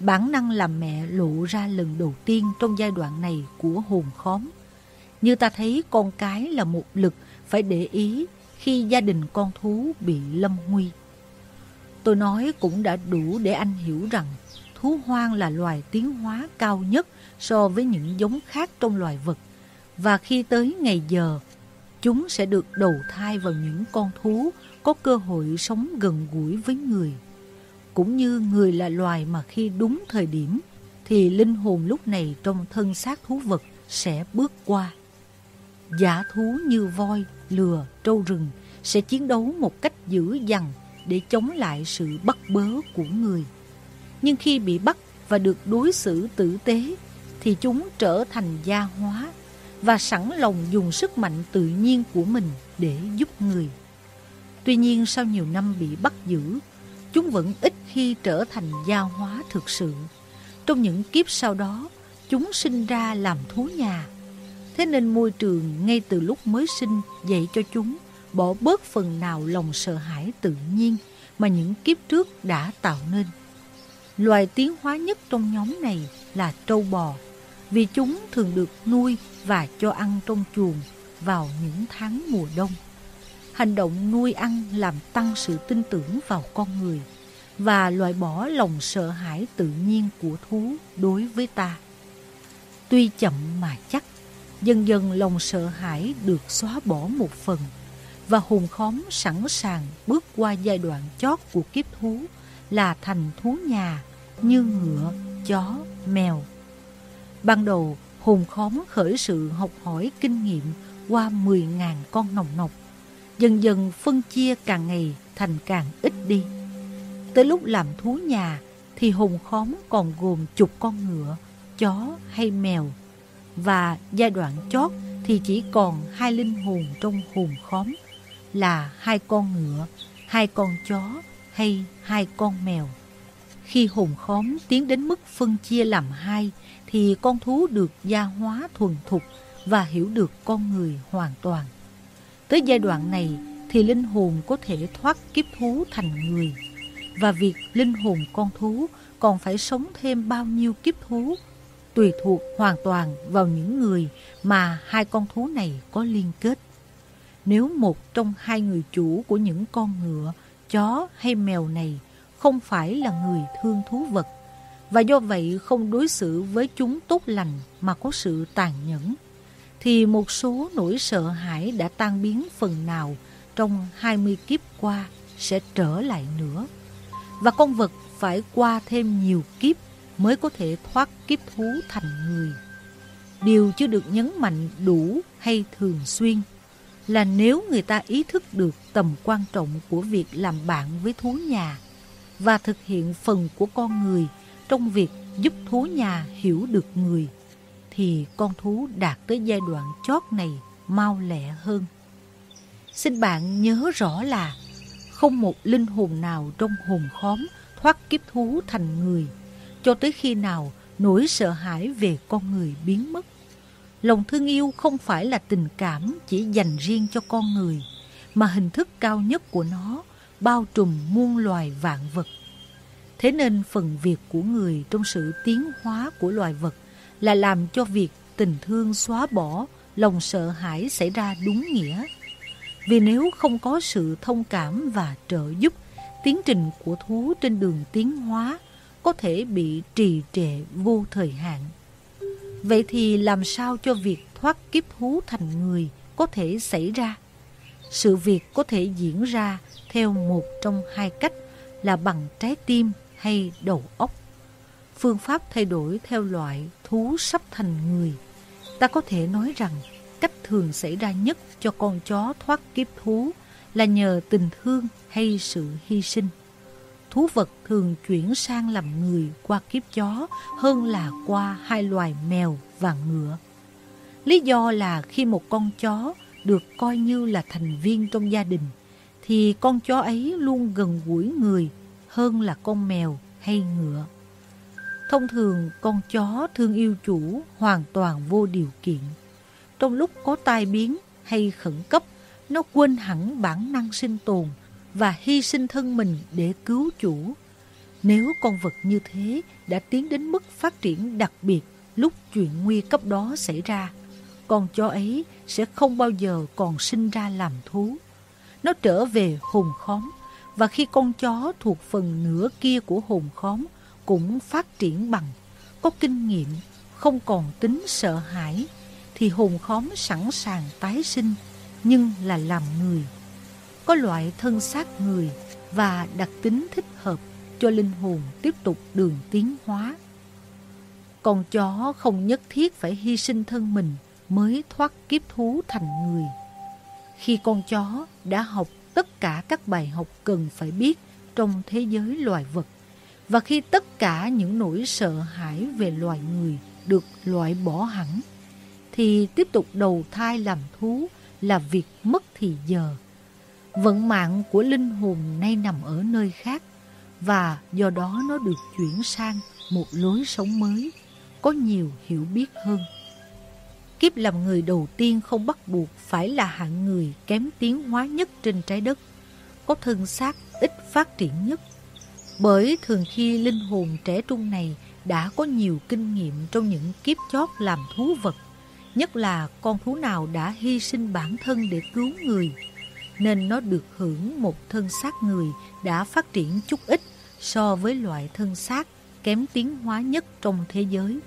Bản năng làm mẹ lộ ra lần đầu tiên trong giai đoạn này của hồn khóm. Như ta thấy con cái là một lực phải để ý khi gia đình con thú bị lâm nguy. Tôi nói cũng đã đủ để anh hiểu rằng thú hoang là loài tiến hóa cao nhất so với những giống khác trong loài vật. Và khi tới ngày giờ, chúng sẽ được đầu thai vào những con thú có cơ hội sống gần gũi với người. Cũng như người là loài mà khi đúng thời điểm, thì linh hồn lúc này trong thân xác thú vật sẽ bước qua. Giả thú như voi, lừa, trâu rừng sẽ chiến đấu một cách dữ dằn để chống lại sự bắt bớ của người. Nhưng khi bị bắt và được đối xử tử tế, thì chúng trở thành gia hóa và sẵn lòng dùng sức mạnh tự nhiên của mình để giúp người. Tuy nhiên sau nhiều năm bị bắt giữ, chúng vẫn ít khi trở thành gia hóa thực sự. Trong những kiếp sau đó, chúng sinh ra làm thú nhà. Thế nên môi trường ngay từ lúc mới sinh dạy cho chúng bỏ bớt phần nào lòng sợ hãi tự nhiên mà những kiếp trước đã tạo nên. Loài tiến hóa nhất trong nhóm này là trâu bò, vì chúng thường được nuôi và cho ăn trong chuồng vào những tháng mùa đông. Hành động nuôi ăn làm tăng sự tin tưởng vào con người và loại bỏ lòng sợ hãi tự nhiên của thú đối với ta. Tuy chậm mà chắc, dần dần lòng sợ hãi được xóa bỏ một phần và hồn khóm sẵn sàng bước qua giai đoạn chót của kiếp thú là thành thú nhà như ngựa, chó, mèo. Ban đầu, hồn khóm khởi sự học hỏi kinh nghiệm qua 10.000 con nòng nọc. Dần dần phân chia càng ngày thành càng ít đi. Tới lúc làm thú nhà thì hồn khóm còn gồm chục con ngựa, chó hay mèo. Và giai đoạn chót thì chỉ còn hai linh hồn trong hồn khóm là hai con ngựa, hai con chó hay hai con mèo. Khi hồn khóm tiến đến mức phân chia làm hai thì con thú được gia hóa thuần thục và hiểu được con người hoàn toàn. Tới giai đoạn này thì linh hồn có thể thoát kiếp thú thành người. Và việc linh hồn con thú còn phải sống thêm bao nhiêu kiếp thú tùy thuộc hoàn toàn vào những người mà hai con thú này có liên kết. Nếu một trong hai người chủ của những con ngựa, chó hay mèo này không phải là người thương thú vật và do vậy không đối xử với chúng tốt lành mà có sự tàn nhẫn, thì một số nỗi sợ hãi đã tan biến phần nào trong 20 kiếp qua sẽ trở lại nữa. Và con vật phải qua thêm nhiều kiếp mới có thể thoát kiếp thú thành người. Điều chưa được nhấn mạnh đủ hay thường xuyên là nếu người ta ý thức được tầm quan trọng của việc làm bạn với thú nhà và thực hiện phần của con người trong việc giúp thú nhà hiểu được người, thì con thú đạt tới giai đoạn chót này mau lẹ hơn. Xin bạn nhớ rõ là không một linh hồn nào trong hồn khóm thoát kiếp thú thành người, cho tới khi nào nỗi sợ hãi về con người biến mất. Lòng thương yêu không phải là tình cảm chỉ dành riêng cho con người, mà hình thức cao nhất của nó bao trùm muôn loài vạn vật. Thế nên phần việc của người trong sự tiến hóa của loài vật là làm cho việc tình thương xóa bỏ, lòng sợ hãi xảy ra đúng nghĩa. Vì nếu không có sự thông cảm và trợ giúp, tiến trình của thú trên đường tiến hóa có thể bị trì trệ vô thời hạn. Vậy thì làm sao cho việc thoát kiếp thú thành người có thể xảy ra? Sự việc có thể diễn ra theo một trong hai cách, là bằng trái tim hay đầu óc. Phương pháp thay đổi theo loại thú sắp thành người. Ta có thể nói rằng cách thường xảy ra nhất cho con chó thoát kiếp thú là nhờ tình thương hay sự hy sinh thú vật thường chuyển sang làm người qua kiếp chó hơn là qua hai loài mèo và ngựa. Lý do là khi một con chó được coi như là thành viên trong gia đình, thì con chó ấy luôn gần gũi người hơn là con mèo hay ngựa. Thông thường, con chó thương yêu chủ hoàn toàn vô điều kiện. Trong lúc có tai biến hay khẩn cấp, nó quên hẳn bản năng sinh tồn và hy sinh thân mình để cứu chủ. Nếu con vật như thế đã tiến đến mức phát triển đặc biệt lúc chuyện nguy cấp đó xảy ra, con chó ấy sẽ không bao giờ còn sinh ra làm thú. Nó trở về hồn khóm, và khi con chó thuộc phần nửa kia của hồn khóm cũng phát triển bằng, có kinh nghiệm, không còn tính sợ hãi, thì hồn khóm sẵn sàng tái sinh, nhưng là làm người. Có loại thân xác người và đặc tính thích hợp cho linh hồn tiếp tục đường tiến hóa. Con chó không nhất thiết phải hy sinh thân mình mới thoát kiếp thú thành người. Khi con chó đã học tất cả các bài học cần phải biết trong thế giới loài vật, và khi tất cả những nỗi sợ hãi về loài người được loại bỏ hẳn, thì tiếp tục đầu thai làm thú là việc mất thì giờ. Vận mạng của linh hồn nay nằm ở nơi khác, và do đó nó được chuyển sang một lối sống mới, có nhiều hiểu biết hơn. Kiếp làm người đầu tiên không bắt buộc phải là hạng người kém tiến hóa nhất trên trái đất, có thân xác ít phát triển nhất. Bởi thường khi linh hồn trẻ trung này đã có nhiều kinh nghiệm trong những kiếp chót làm thú vật, nhất là con thú nào đã hy sinh bản thân để cứu người, nên nó được hưởng một thân xác người đã phát triển chút ít so với loại thân xác kém tiến hóa nhất trong thế giới.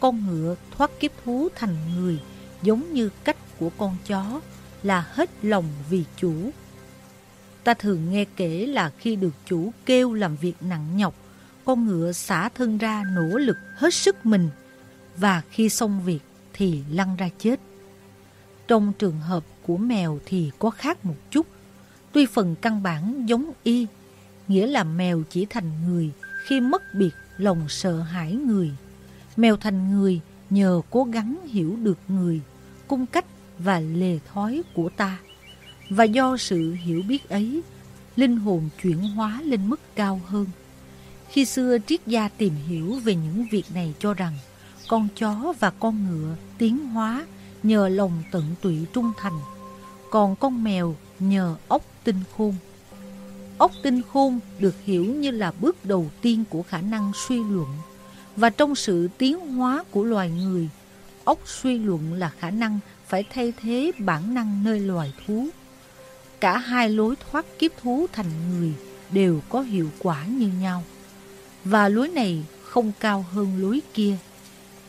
Con ngựa thoát kiếp thú thành người giống như cách của con chó là hết lòng vì chủ. Ta thường nghe kể là khi được chủ kêu làm việc nặng nhọc, con ngựa xả thân ra nỗ lực hết sức mình và khi xong việc thì lăn ra chết. Trong trường hợp của mèo thì có khác một chút, tuy phần căn bản giống y, nghĩa là mèo chỉ thành người khi mất biệt lòng sợ hãi người. Mèo thành người nhờ cố gắng hiểu được người, cung cách và lề thói của ta. Và do sự hiểu biết ấy, linh hồn chuyển hóa lên mức cao hơn. Khi xưa triết gia tìm hiểu về những việc này cho rằng con chó và con ngựa tiến hóa nhờ lòng tận tụy trung thành, còn con mèo nhờ ốc tinh khôn. Ốc tinh khôn được hiểu như là bước đầu tiên của khả năng suy luận và trong sự tiến hóa của loài người, ốc suy luận là khả năng phải thay thế bản năng nơi loài thú. Cả hai lối thoát kiếp thú thành người đều có hiệu quả như nhau. Và lối này không cao hơn lối kia,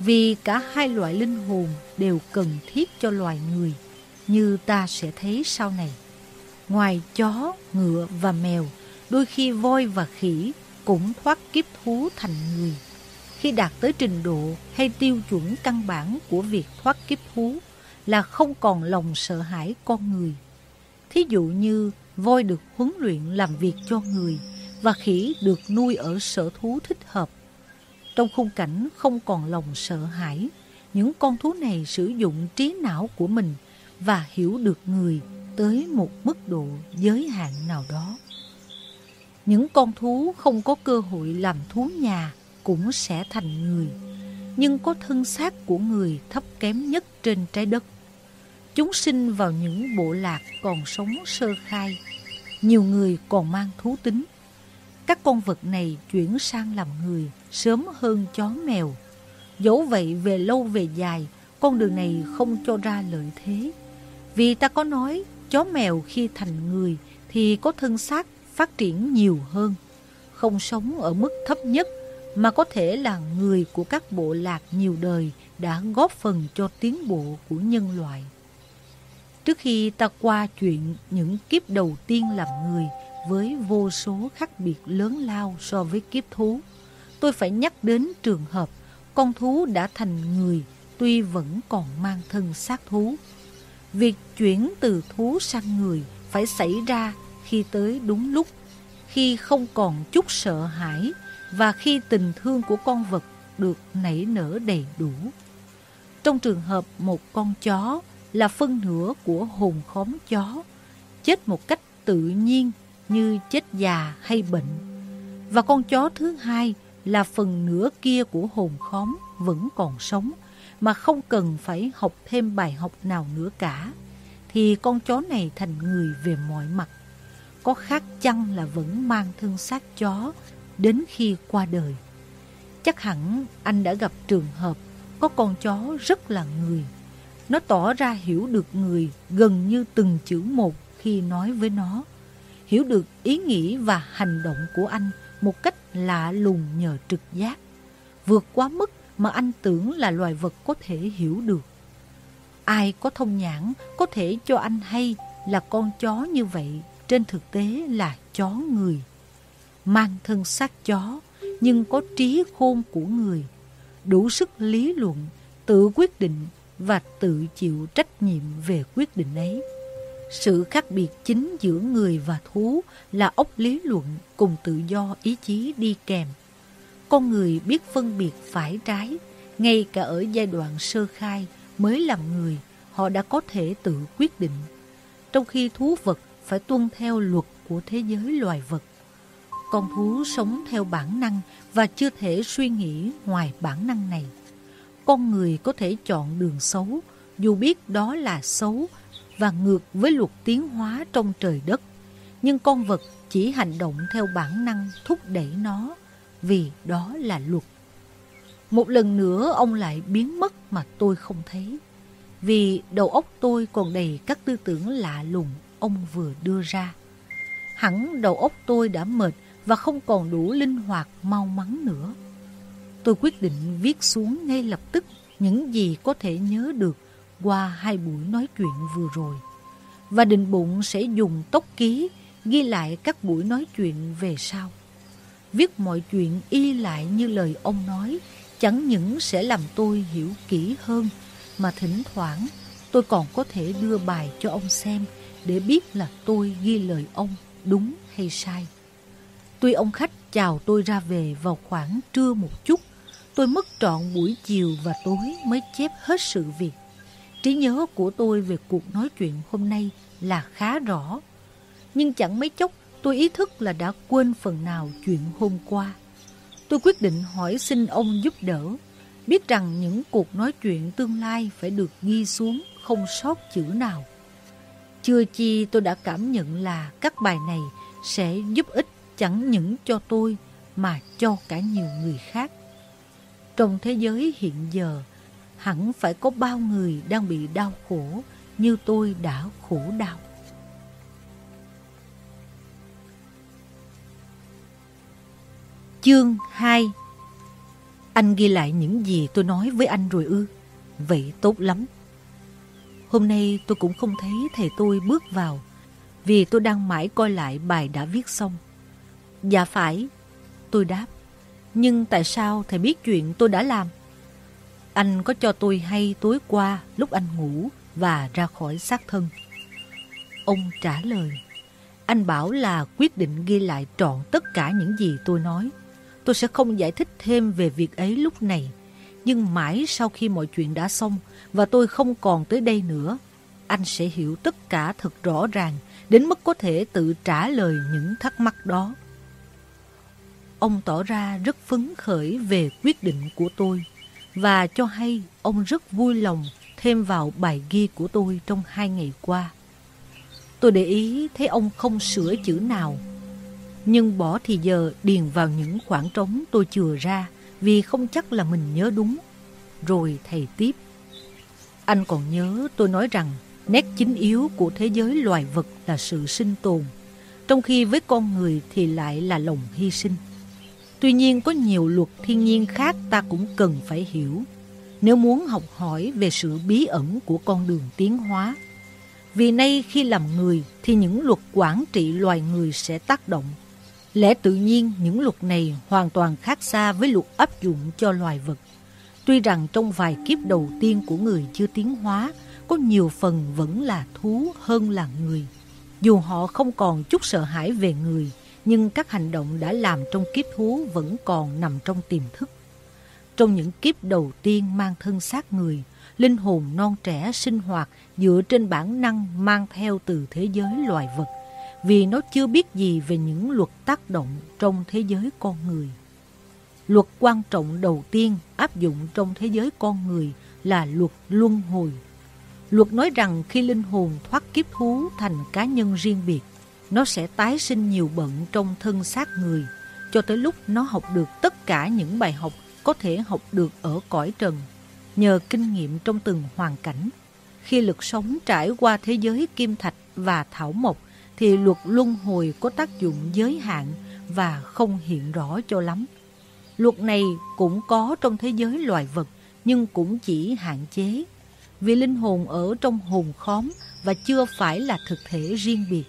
vì cả hai loại linh hồn đều cần thiết cho loài người, như ta sẽ thấy sau này. Ngoài chó, ngựa và mèo, đôi khi voi và khỉ cũng thoát kiếp thú thành người khi đạt tới trình độ hay tiêu chuẩn căn bản của việc thoát kiếp thú là không còn lòng sợ hãi con người. Thí dụ như voi được huấn luyện làm việc cho người và khỉ được nuôi ở sở thú thích hợp. Trong khung cảnh không còn lòng sợ hãi, những con thú này sử dụng trí não của mình và hiểu được người tới một mức độ giới hạn nào đó. Những con thú không có cơ hội làm thú nhà cũng sẽ thành người, nhưng có thân xác của người thấp kém nhất trên trái đất. Chúng sinh vào những bộ lạc còn sống sơ khai, nhiều người còn mang thú tính. Các con vật này chuyển sang làm người sớm hơn chó mèo. Dẫu vậy về lâu về dài, con đường này không cho ra lợi thế. Vì ta có nói, chó mèo khi thành người thì có thân xác phát triển nhiều hơn, không sống ở mức thấp nhất mà có thể là người của các bộ lạc nhiều đời đã góp phần cho tiến bộ của nhân loại. Trước khi ta qua chuyện những kiếp đầu tiên làm người với vô số khác biệt lớn lao so với kiếp thú, tôi phải nhắc đến trường hợp con thú đã thành người tuy vẫn còn mang thân xác thú. Việc chuyển từ thú sang người phải xảy ra khi tới đúng lúc, khi không còn chút sợ hãi và khi tình thương của con vật được nảy nở đầy đủ. Trong trường hợp một con chó là phân nửa của hồn khóm chó, chết một cách tự nhiên như chết già hay bệnh. Và con chó thứ hai là phần nửa kia của hồn khóm vẫn còn sống, mà không cần phải học thêm bài học nào nữa cả, thì con chó này thành người về mọi mặt. Có khác chăng là vẫn mang thân xác chó đến khi qua đời. Chắc hẳn anh đã gặp trường hợp có con chó rất là người. Nó tỏ ra hiểu được người gần như từng chữ một khi nói với nó. Hiểu được ý nghĩ và hành động của anh một cách lạ lùng nhờ trực giác. Vượt quá mức mà anh tưởng là loài vật có thể hiểu được. Ai có thông nhãn có thể cho anh hay là con chó như vậy trên thực tế là chó người. Mang thân xác chó nhưng có trí khôn của người, đủ sức lý luận, tự quyết định và tự chịu trách nhiệm về quyết định ấy. Sự khác biệt chính giữa người và thú là ốc lý luận cùng tự do ý chí đi kèm. Con người biết phân biệt phải trái, ngay cả ở giai đoạn sơ khai mới làm người, họ đã có thể tự quyết định. Trong khi thú vật phải tuân theo luật của thế giới loài vật. Con thú sống theo bản năng và chưa thể suy nghĩ ngoài bản năng này. Con người có thể chọn đường xấu, dù biết đó là xấu và ngược với luật tiến hóa trong trời đất. Nhưng con vật chỉ hành động theo bản năng thúc đẩy nó, vì đó là luật. Một lần nữa ông lại biến mất mà tôi không thấy. Vì đầu óc tôi còn đầy các tư tưởng lạ lùng ông vừa đưa ra. Hẳn đầu óc tôi đã mệt và không còn đủ linh hoạt mau mắn nữa. Tôi quyết định viết xuống ngay lập tức những gì có thể nhớ được qua hai buổi nói chuyện vừa rồi. Và định bụng sẽ dùng tốc ký ghi lại các buổi nói chuyện về sau. Viết mọi chuyện y lại như lời ông nói chẳng những sẽ làm tôi hiểu kỹ hơn mà thỉnh thoảng tôi còn có thể đưa bài cho ông xem để biết là tôi ghi lời ông đúng hay sai. Tuy ông khách chào tôi ra về vào khoảng trưa một chút, tôi mất trọn buổi chiều và tối mới chép hết sự việc. Trí nhớ của tôi về cuộc nói chuyện hôm nay là khá rõ. Nhưng chẳng mấy chốc tôi ý thức là đã quên phần nào chuyện hôm qua. Tôi quyết định hỏi xin ông giúp đỡ, biết rằng những cuộc nói chuyện tương lai phải được ghi xuống không sót chữ nào. Chưa chi tôi đã cảm nhận là các bài này sẽ giúp ích chẳng những cho tôi mà cho cả nhiều người khác. Trong thế giới hiện giờ, hẳn phải có bao người đang bị đau khổ như tôi đã khổ đau. Chương 2 Anh ghi lại những gì tôi nói với anh rồi ư? Vậy tốt lắm. Hôm nay tôi cũng không thấy thầy tôi bước vào vì tôi đang mãi coi lại bài đã viết xong. Dạ phải, tôi đáp. Nhưng tại sao thầy biết chuyện tôi đã làm? Anh có cho tôi hay tối qua lúc anh ngủ và ra khỏi xác thân. Ông trả lời. Anh bảo là quyết định ghi lại trọn tất cả những gì tôi nói. Tôi sẽ không giải thích thêm về việc ấy lúc này. Nhưng mãi sau khi mọi chuyện đã xong và tôi không còn tới đây nữa, anh sẽ hiểu tất cả thật rõ ràng đến mức có thể tự trả lời những thắc mắc đó. Ông tỏ ra rất phấn khởi về quyết định của tôi và cho hay ông rất vui lòng thêm vào bài ghi của tôi trong hai ngày qua. Tôi để ý thấy ông không sửa chữ nào, nhưng bỏ thì giờ điền vào những khoảng trống tôi chừa ra vì không chắc là mình nhớ đúng. Rồi thầy tiếp. Anh còn nhớ tôi nói rằng nét chính yếu của thế giới loài vật là sự sinh tồn, trong khi với con người thì lại là lòng hy sinh. Tuy nhiên có nhiều luật thiên nhiên khác ta cũng cần phải hiểu nếu muốn học hỏi về sự bí ẩn của con đường tiến hóa. Vì nay khi làm người thì những luật quản trị loài người sẽ tác động. Lẽ tự nhiên những luật này hoàn toàn khác xa với luật áp dụng cho loài vật. Tuy rằng trong vài kiếp đầu tiên của người chưa tiến hóa, có nhiều phần vẫn là thú hơn là người. Dù họ không còn chút sợ hãi về người, nhưng các hành động đã làm trong kiếp thú vẫn còn nằm trong tiềm thức. Trong những kiếp đầu tiên mang thân xác người, linh hồn non trẻ sinh hoạt dựa trên bản năng mang theo từ thế giới loài vật, vì nó chưa biết gì về những luật tác động trong thế giới con người. Luật quan trọng đầu tiên áp dụng trong thế giới con người là luật luân hồi. Luật nói rằng khi linh hồn thoát kiếp thú thành cá nhân riêng biệt, nó sẽ tái sinh nhiều bận trong thân xác người, cho tới lúc nó học được tất cả những bài học có thể học được ở cõi trần, nhờ kinh nghiệm trong từng hoàn cảnh. Khi lực sống trải qua thế giới kim thạch và thảo mộc, thì luật luân hồi có tác dụng giới hạn và không hiện rõ cho lắm. Luật này cũng có trong thế giới loài vật, nhưng cũng chỉ hạn chế. Vì linh hồn ở trong hồn khóm và chưa phải là thực thể riêng biệt.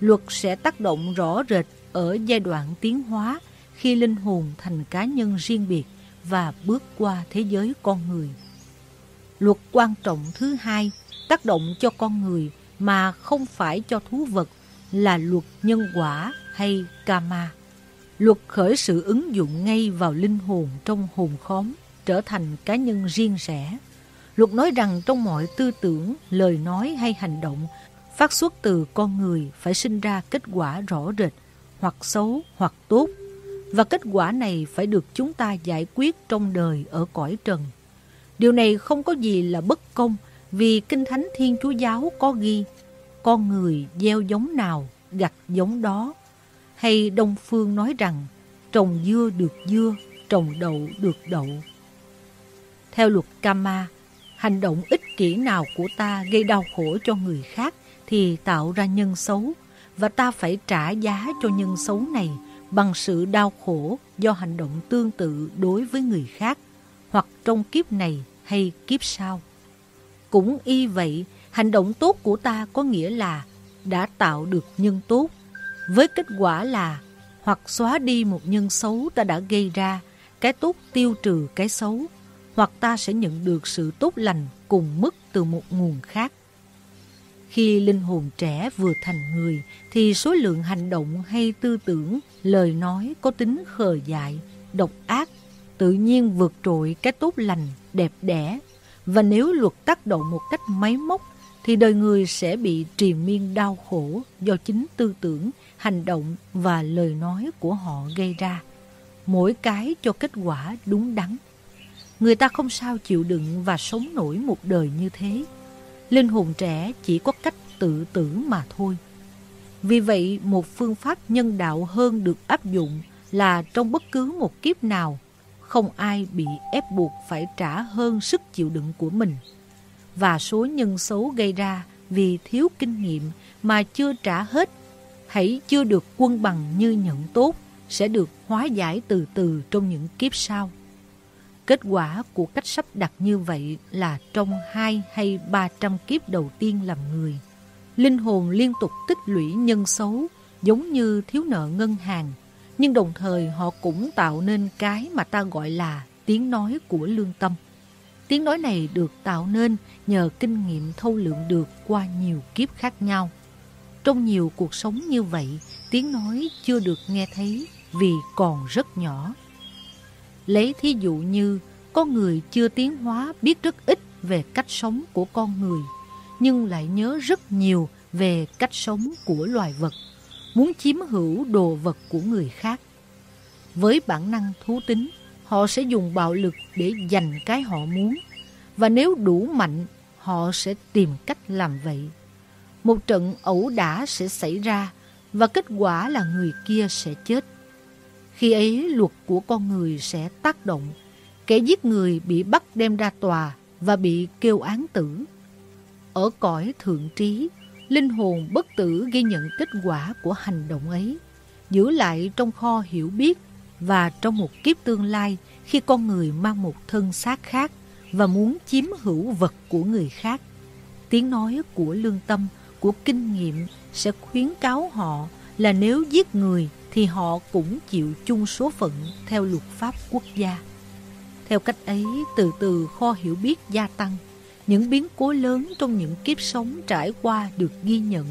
Luật sẽ tác động rõ rệt ở giai đoạn tiến hóa khi linh hồn thành cá nhân riêng biệt và bước qua thế giới con người. Luật quan trọng thứ hai tác động cho con người mà không phải cho thú vật là luật nhân quả hay karma. Luật khởi sự ứng dụng ngay vào linh hồn trong hồn khóm, trở thành cá nhân riêng rẽ. Luật nói rằng trong mọi tư tưởng, lời nói hay hành động phát xuất từ con người phải sinh ra kết quả rõ rệt, hoặc xấu hoặc tốt. Và kết quả này phải được chúng ta giải quyết trong đời ở cõi trần. Điều này không có gì là bất công vì Kinh Thánh Thiên Chúa Giáo có ghi con người gieo giống nào gặt giống đó hay Đông Phương nói rằng trồng dưa được dưa, trồng đậu được đậu. Theo luật Kama, hành động ích kỷ nào của ta gây đau khổ cho người khác thì tạo ra nhân xấu và ta phải trả giá cho nhân xấu này bằng sự đau khổ do hành động tương tự đối với người khác hoặc trong kiếp này hay kiếp sau. Cũng y vậy, hành động tốt của ta có nghĩa là đã tạo được nhân tốt với kết quả là hoặc xóa đi một nhân xấu ta đã gây ra, cái tốt tiêu trừ cái xấu, hoặc ta sẽ nhận được sự tốt lành cùng mức từ một nguồn khác. Khi linh hồn trẻ vừa thành người, thì số lượng hành động hay tư tưởng, lời nói có tính khờ dại, độc ác, tự nhiên vượt trội cái tốt lành, đẹp đẽ. Và nếu luật tác động một cách máy móc, thì đời người sẽ bị triền miên đau khổ do chính tư tưởng hành động và lời nói của họ gây ra, mỗi cái cho kết quả đúng đắn. Người ta không sao chịu đựng và sống nổi một đời như thế. Linh hồn trẻ chỉ có cách tự tử mà thôi. Vì vậy, một phương pháp nhân đạo hơn được áp dụng là trong bất cứ một kiếp nào, không ai bị ép buộc phải trả hơn sức chịu đựng của mình. Và số nhân xấu gây ra vì thiếu kinh nghiệm mà chưa trả hết hãy chưa được quân bằng như nhận tốt sẽ được hóa giải từ từ trong những kiếp sau. Kết quả của cách sắp đặt như vậy là trong hai hay ba trăm kiếp đầu tiên làm người, linh hồn liên tục tích lũy nhân xấu giống như thiếu nợ ngân hàng, nhưng đồng thời họ cũng tạo nên cái mà ta gọi là tiếng nói của lương tâm. Tiếng nói này được tạo nên nhờ kinh nghiệm thâu lượng được qua nhiều kiếp khác nhau. Trong nhiều cuộc sống như vậy, tiếng nói chưa được nghe thấy vì còn rất nhỏ. Lấy thí dụ như, con người chưa tiến hóa biết rất ít về cách sống của con người, nhưng lại nhớ rất nhiều về cách sống của loài vật, muốn chiếm hữu đồ vật của người khác. Với bản năng thú tính, họ sẽ dùng bạo lực để giành cái họ muốn, và nếu đủ mạnh, họ sẽ tìm cách làm vậy một trận ẩu đả sẽ xảy ra và kết quả là người kia sẽ chết. Khi ấy luật của con người sẽ tác động, kẻ giết người bị bắt đem ra tòa và bị kêu án tử. Ở cõi thượng trí, linh hồn bất tử ghi nhận kết quả của hành động ấy, giữ lại trong kho hiểu biết và trong một kiếp tương lai khi con người mang một thân xác khác và muốn chiếm hữu vật của người khác. Tiếng nói của lương tâm của kinh nghiệm sẽ khuyến cáo họ là nếu giết người thì họ cũng chịu chung số phận theo luật pháp quốc gia. Theo cách ấy, từ từ kho hiểu biết gia tăng, những biến cố lớn trong những kiếp sống trải qua được ghi nhận,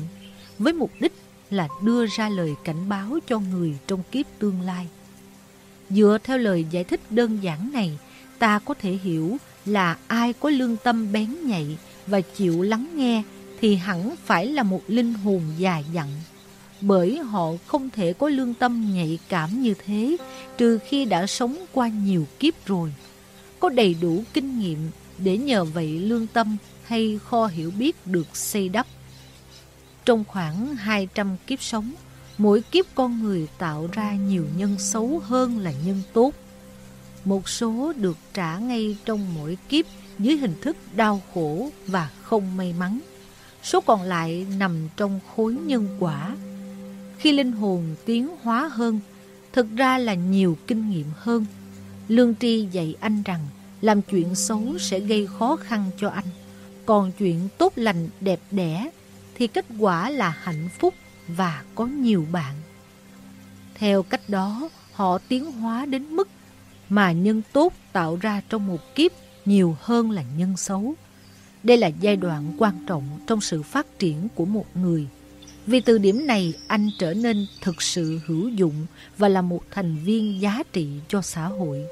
với mục đích là đưa ra lời cảnh báo cho người trong kiếp tương lai. Dựa theo lời giải thích đơn giản này, ta có thể hiểu là ai có lương tâm bén nhạy và chịu lắng nghe thì hẳn phải là một linh hồn già dặn. Bởi họ không thể có lương tâm nhạy cảm như thế trừ khi đã sống qua nhiều kiếp rồi. Có đầy đủ kinh nghiệm để nhờ vậy lương tâm hay kho hiểu biết được xây đắp. Trong khoảng 200 kiếp sống, mỗi kiếp con người tạo ra nhiều nhân xấu hơn là nhân tốt. Một số được trả ngay trong mỗi kiếp dưới hình thức đau khổ và không may mắn. Số còn lại nằm trong khối nhân quả. Khi linh hồn tiến hóa hơn, thực ra là nhiều kinh nghiệm hơn. Lương tri dạy anh rằng làm chuyện xấu sẽ gây khó khăn cho anh. Còn chuyện tốt lành đẹp đẽ thì kết quả là hạnh phúc và có nhiều bạn. Theo cách đó, họ tiến hóa đến mức mà nhân tốt tạo ra trong một kiếp nhiều hơn là nhân xấu. Đây là giai đoạn quan trọng trong sự phát triển của một người. Vì từ điểm này anh trở nên thực sự hữu dụng và là một thành viên giá trị cho xã hội.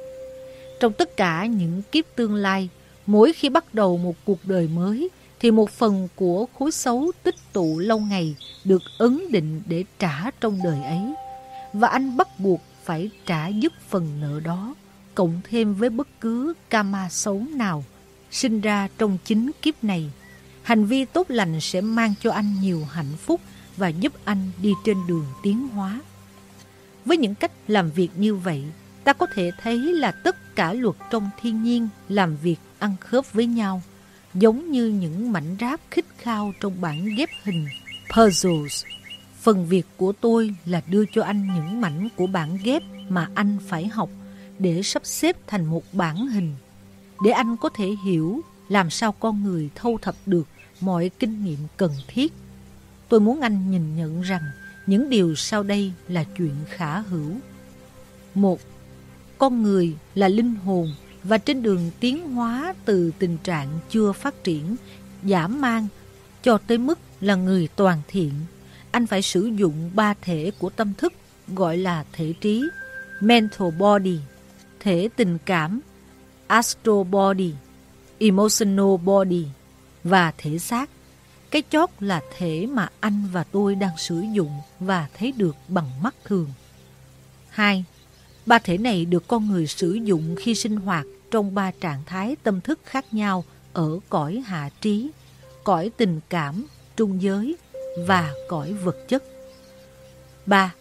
Trong tất cả những kiếp tương lai, mỗi khi bắt đầu một cuộc đời mới, thì một phần của khối xấu tích tụ lâu ngày được ấn định để trả trong đời ấy. Và anh bắt buộc phải trả dứt phần nợ đó, cộng thêm với bất cứ karma xấu nào sinh ra trong chính kiếp này. Hành vi tốt lành sẽ mang cho anh nhiều hạnh phúc và giúp anh đi trên đường tiến hóa. Với những cách làm việc như vậy, ta có thể thấy là tất cả luật trong thiên nhiên làm việc ăn khớp với nhau giống như những mảnh ráp khích khao trong bản ghép hình puzzles. Phần việc của tôi là đưa cho anh những mảnh của bản ghép mà anh phải học để sắp xếp thành một bản hình, để anh có thể hiểu làm sao con người thâu thập được mọi kinh nghiệm cần thiết. Tôi muốn anh nhìn nhận rằng những điều sau đây là chuyện khả hữu. Một, con người là linh hồn và trên đường tiến hóa từ tình trạng chưa phát triển, giảm mang cho tới mức là người toàn thiện, anh phải sử dụng ba thể của tâm thức gọi là thể trí, mental body, thể tình cảm, astral body, emotional body và thể xác. Cái chót là thể mà anh và tôi đang sử dụng và thấy được bằng mắt thường. 2. Ba thể này được con người sử dụng khi sinh hoạt trong ba trạng thái tâm thức khác nhau ở cõi hạ trí, cõi tình cảm, trung giới và cõi vật chất. 3.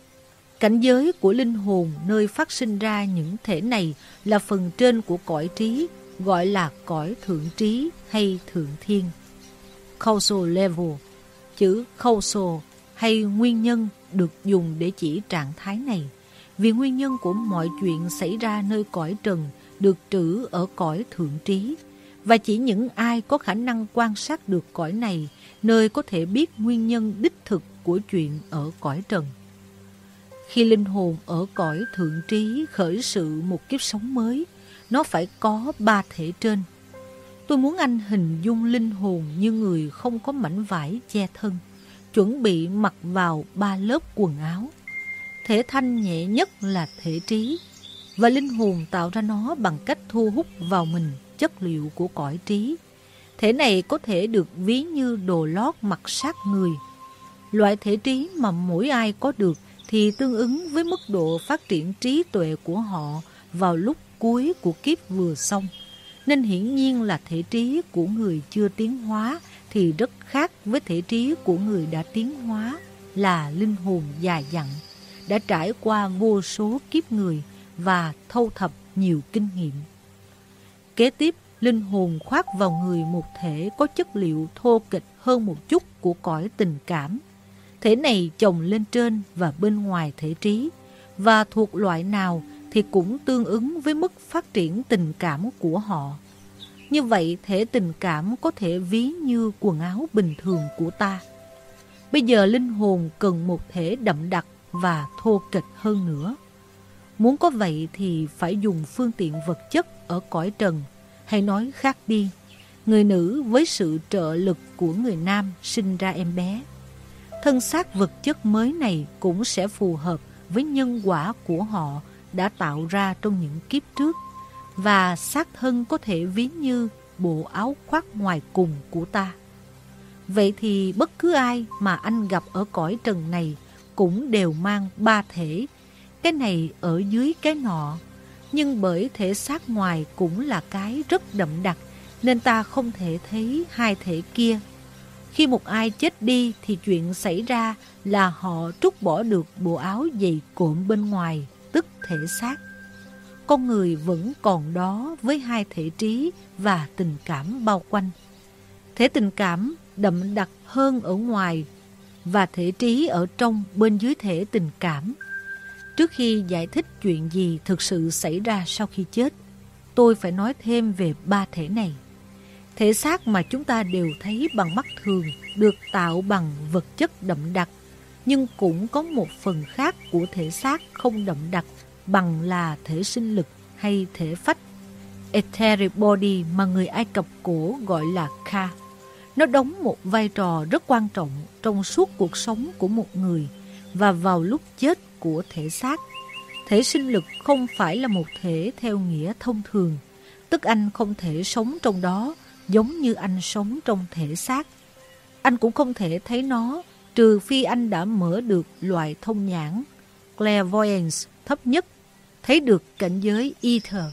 Cảnh giới của linh hồn nơi phát sinh ra những thể này là phần trên của cõi trí, gọi là cõi thượng trí hay thượng thiên. Causal level, chữ causal hay nguyên nhân được dùng để chỉ trạng thái này. Vì nguyên nhân của mọi chuyện xảy ra nơi cõi trần được trữ ở cõi thượng trí và chỉ những ai có khả năng quan sát được cõi này nơi có thể biết nguyên nhân đích thực của chuyện ở cõi trần. Khi linh hồn ở cõi thượng trí khởi sự một kiếp sống mới, nó phải có ba thể trên. Tôi muốn anh hình dung linh hồn như người không có mảnh vải che thân, chuẩn bị mặc vào ba lớp quần áo. Thể thanh nhẹ nhất là thể trí, và linh hồn tạo ra nó bằng cách thu hút vào mình chất liệu của cõi trí. Thể này có thể được ví như đồ lót mặc sát người. Loại thể trí mà mỗi ai có được thì tương ứng với mức độ phát triển trí tuệ của họ vào lúc cuối của kiếp vừa xong. Nên hiển nhiên là thể trí của người chưa tiến hóa thì rất khác với thể trí của người đã tiến hóa là linh hồn dài dặn, đã trải qua vô số kiếp người và thâu thập nhiều kinh nghiệm. Kế tiếp, linh hồn khoác vào người một thể có chất liệu thô kịch hơn một chút của cõi tình cảm. Thể này chồng lên trên và bên ngoài thể trí, và thuộc loại nào thì cũng tương ứng với mức phát triển tình cảm của họ. Như vậy, thể tình cảm có thể ví như quần áo bình thường của ta. Bây giờ linh hồn cần một thể đậm đặc và thô kịch hơn nữa. Muốn có vậy thì phải dùng phương tiện vật chất ở cõi trần, hay nói khác đi, người nữ với sự trợ lực của người nam sinh ra em bé. Thân xác vật chất mới này cũng sẽ phù hợp với nhân quả của họ đã tạo ra trong những kiếp trước và xác thân có thể ví như bộ áo khoác ngoài cùng của ta. Vậy thì bất cứ ai mà anh gặp ở cõi trần này cũng đều mang ba thể, cái này ở dưới cái nọ. Nhưng bởi thể xác ngoài cũng là cái rất đậm đặc, nên ta không thể thấy hai thể kia. Khi một ai chết đi thì chuyện xảy ra là họ trút bỏ được bộ áo dày cộm bên ngoài, tức thể xác. Con người vẫn còn đó với hai thể trí và tình cảm bao quanh. Thể tình cảm đậm đặc hơn ở ngoài và thể trí ở trong bên dưới thể tình cảm. Trước khi giải thích chuyện gì thực sự xảy ra sau khi chết, tôi phải nói thêm về ba thể này. Thể xác mà chúng ta đều thấy bằng mắt thường được tạo bằng vật chất đậm đặc, nhưng cũng có một phần khác của thể xác không đậm đặc bằng là thể sinh lực hay thể phách. Etheric body mà người Ai Cập cổ gọi là Ka. Nó đóng một vai trò rất quan trọng trong suốt cuộc sống của một người và vào lúc chết của thể xác. Thể sinh lực không phải là một thể theo nghĩa thông thường, tức anh không thể sống trong đó giống như anh sống trong thể xác. Anh cũng không thể thấy nó trừ phi anh đã mở được loại thông nhãn clairvoyance thấp nhất, thấy được cảnh giới ether.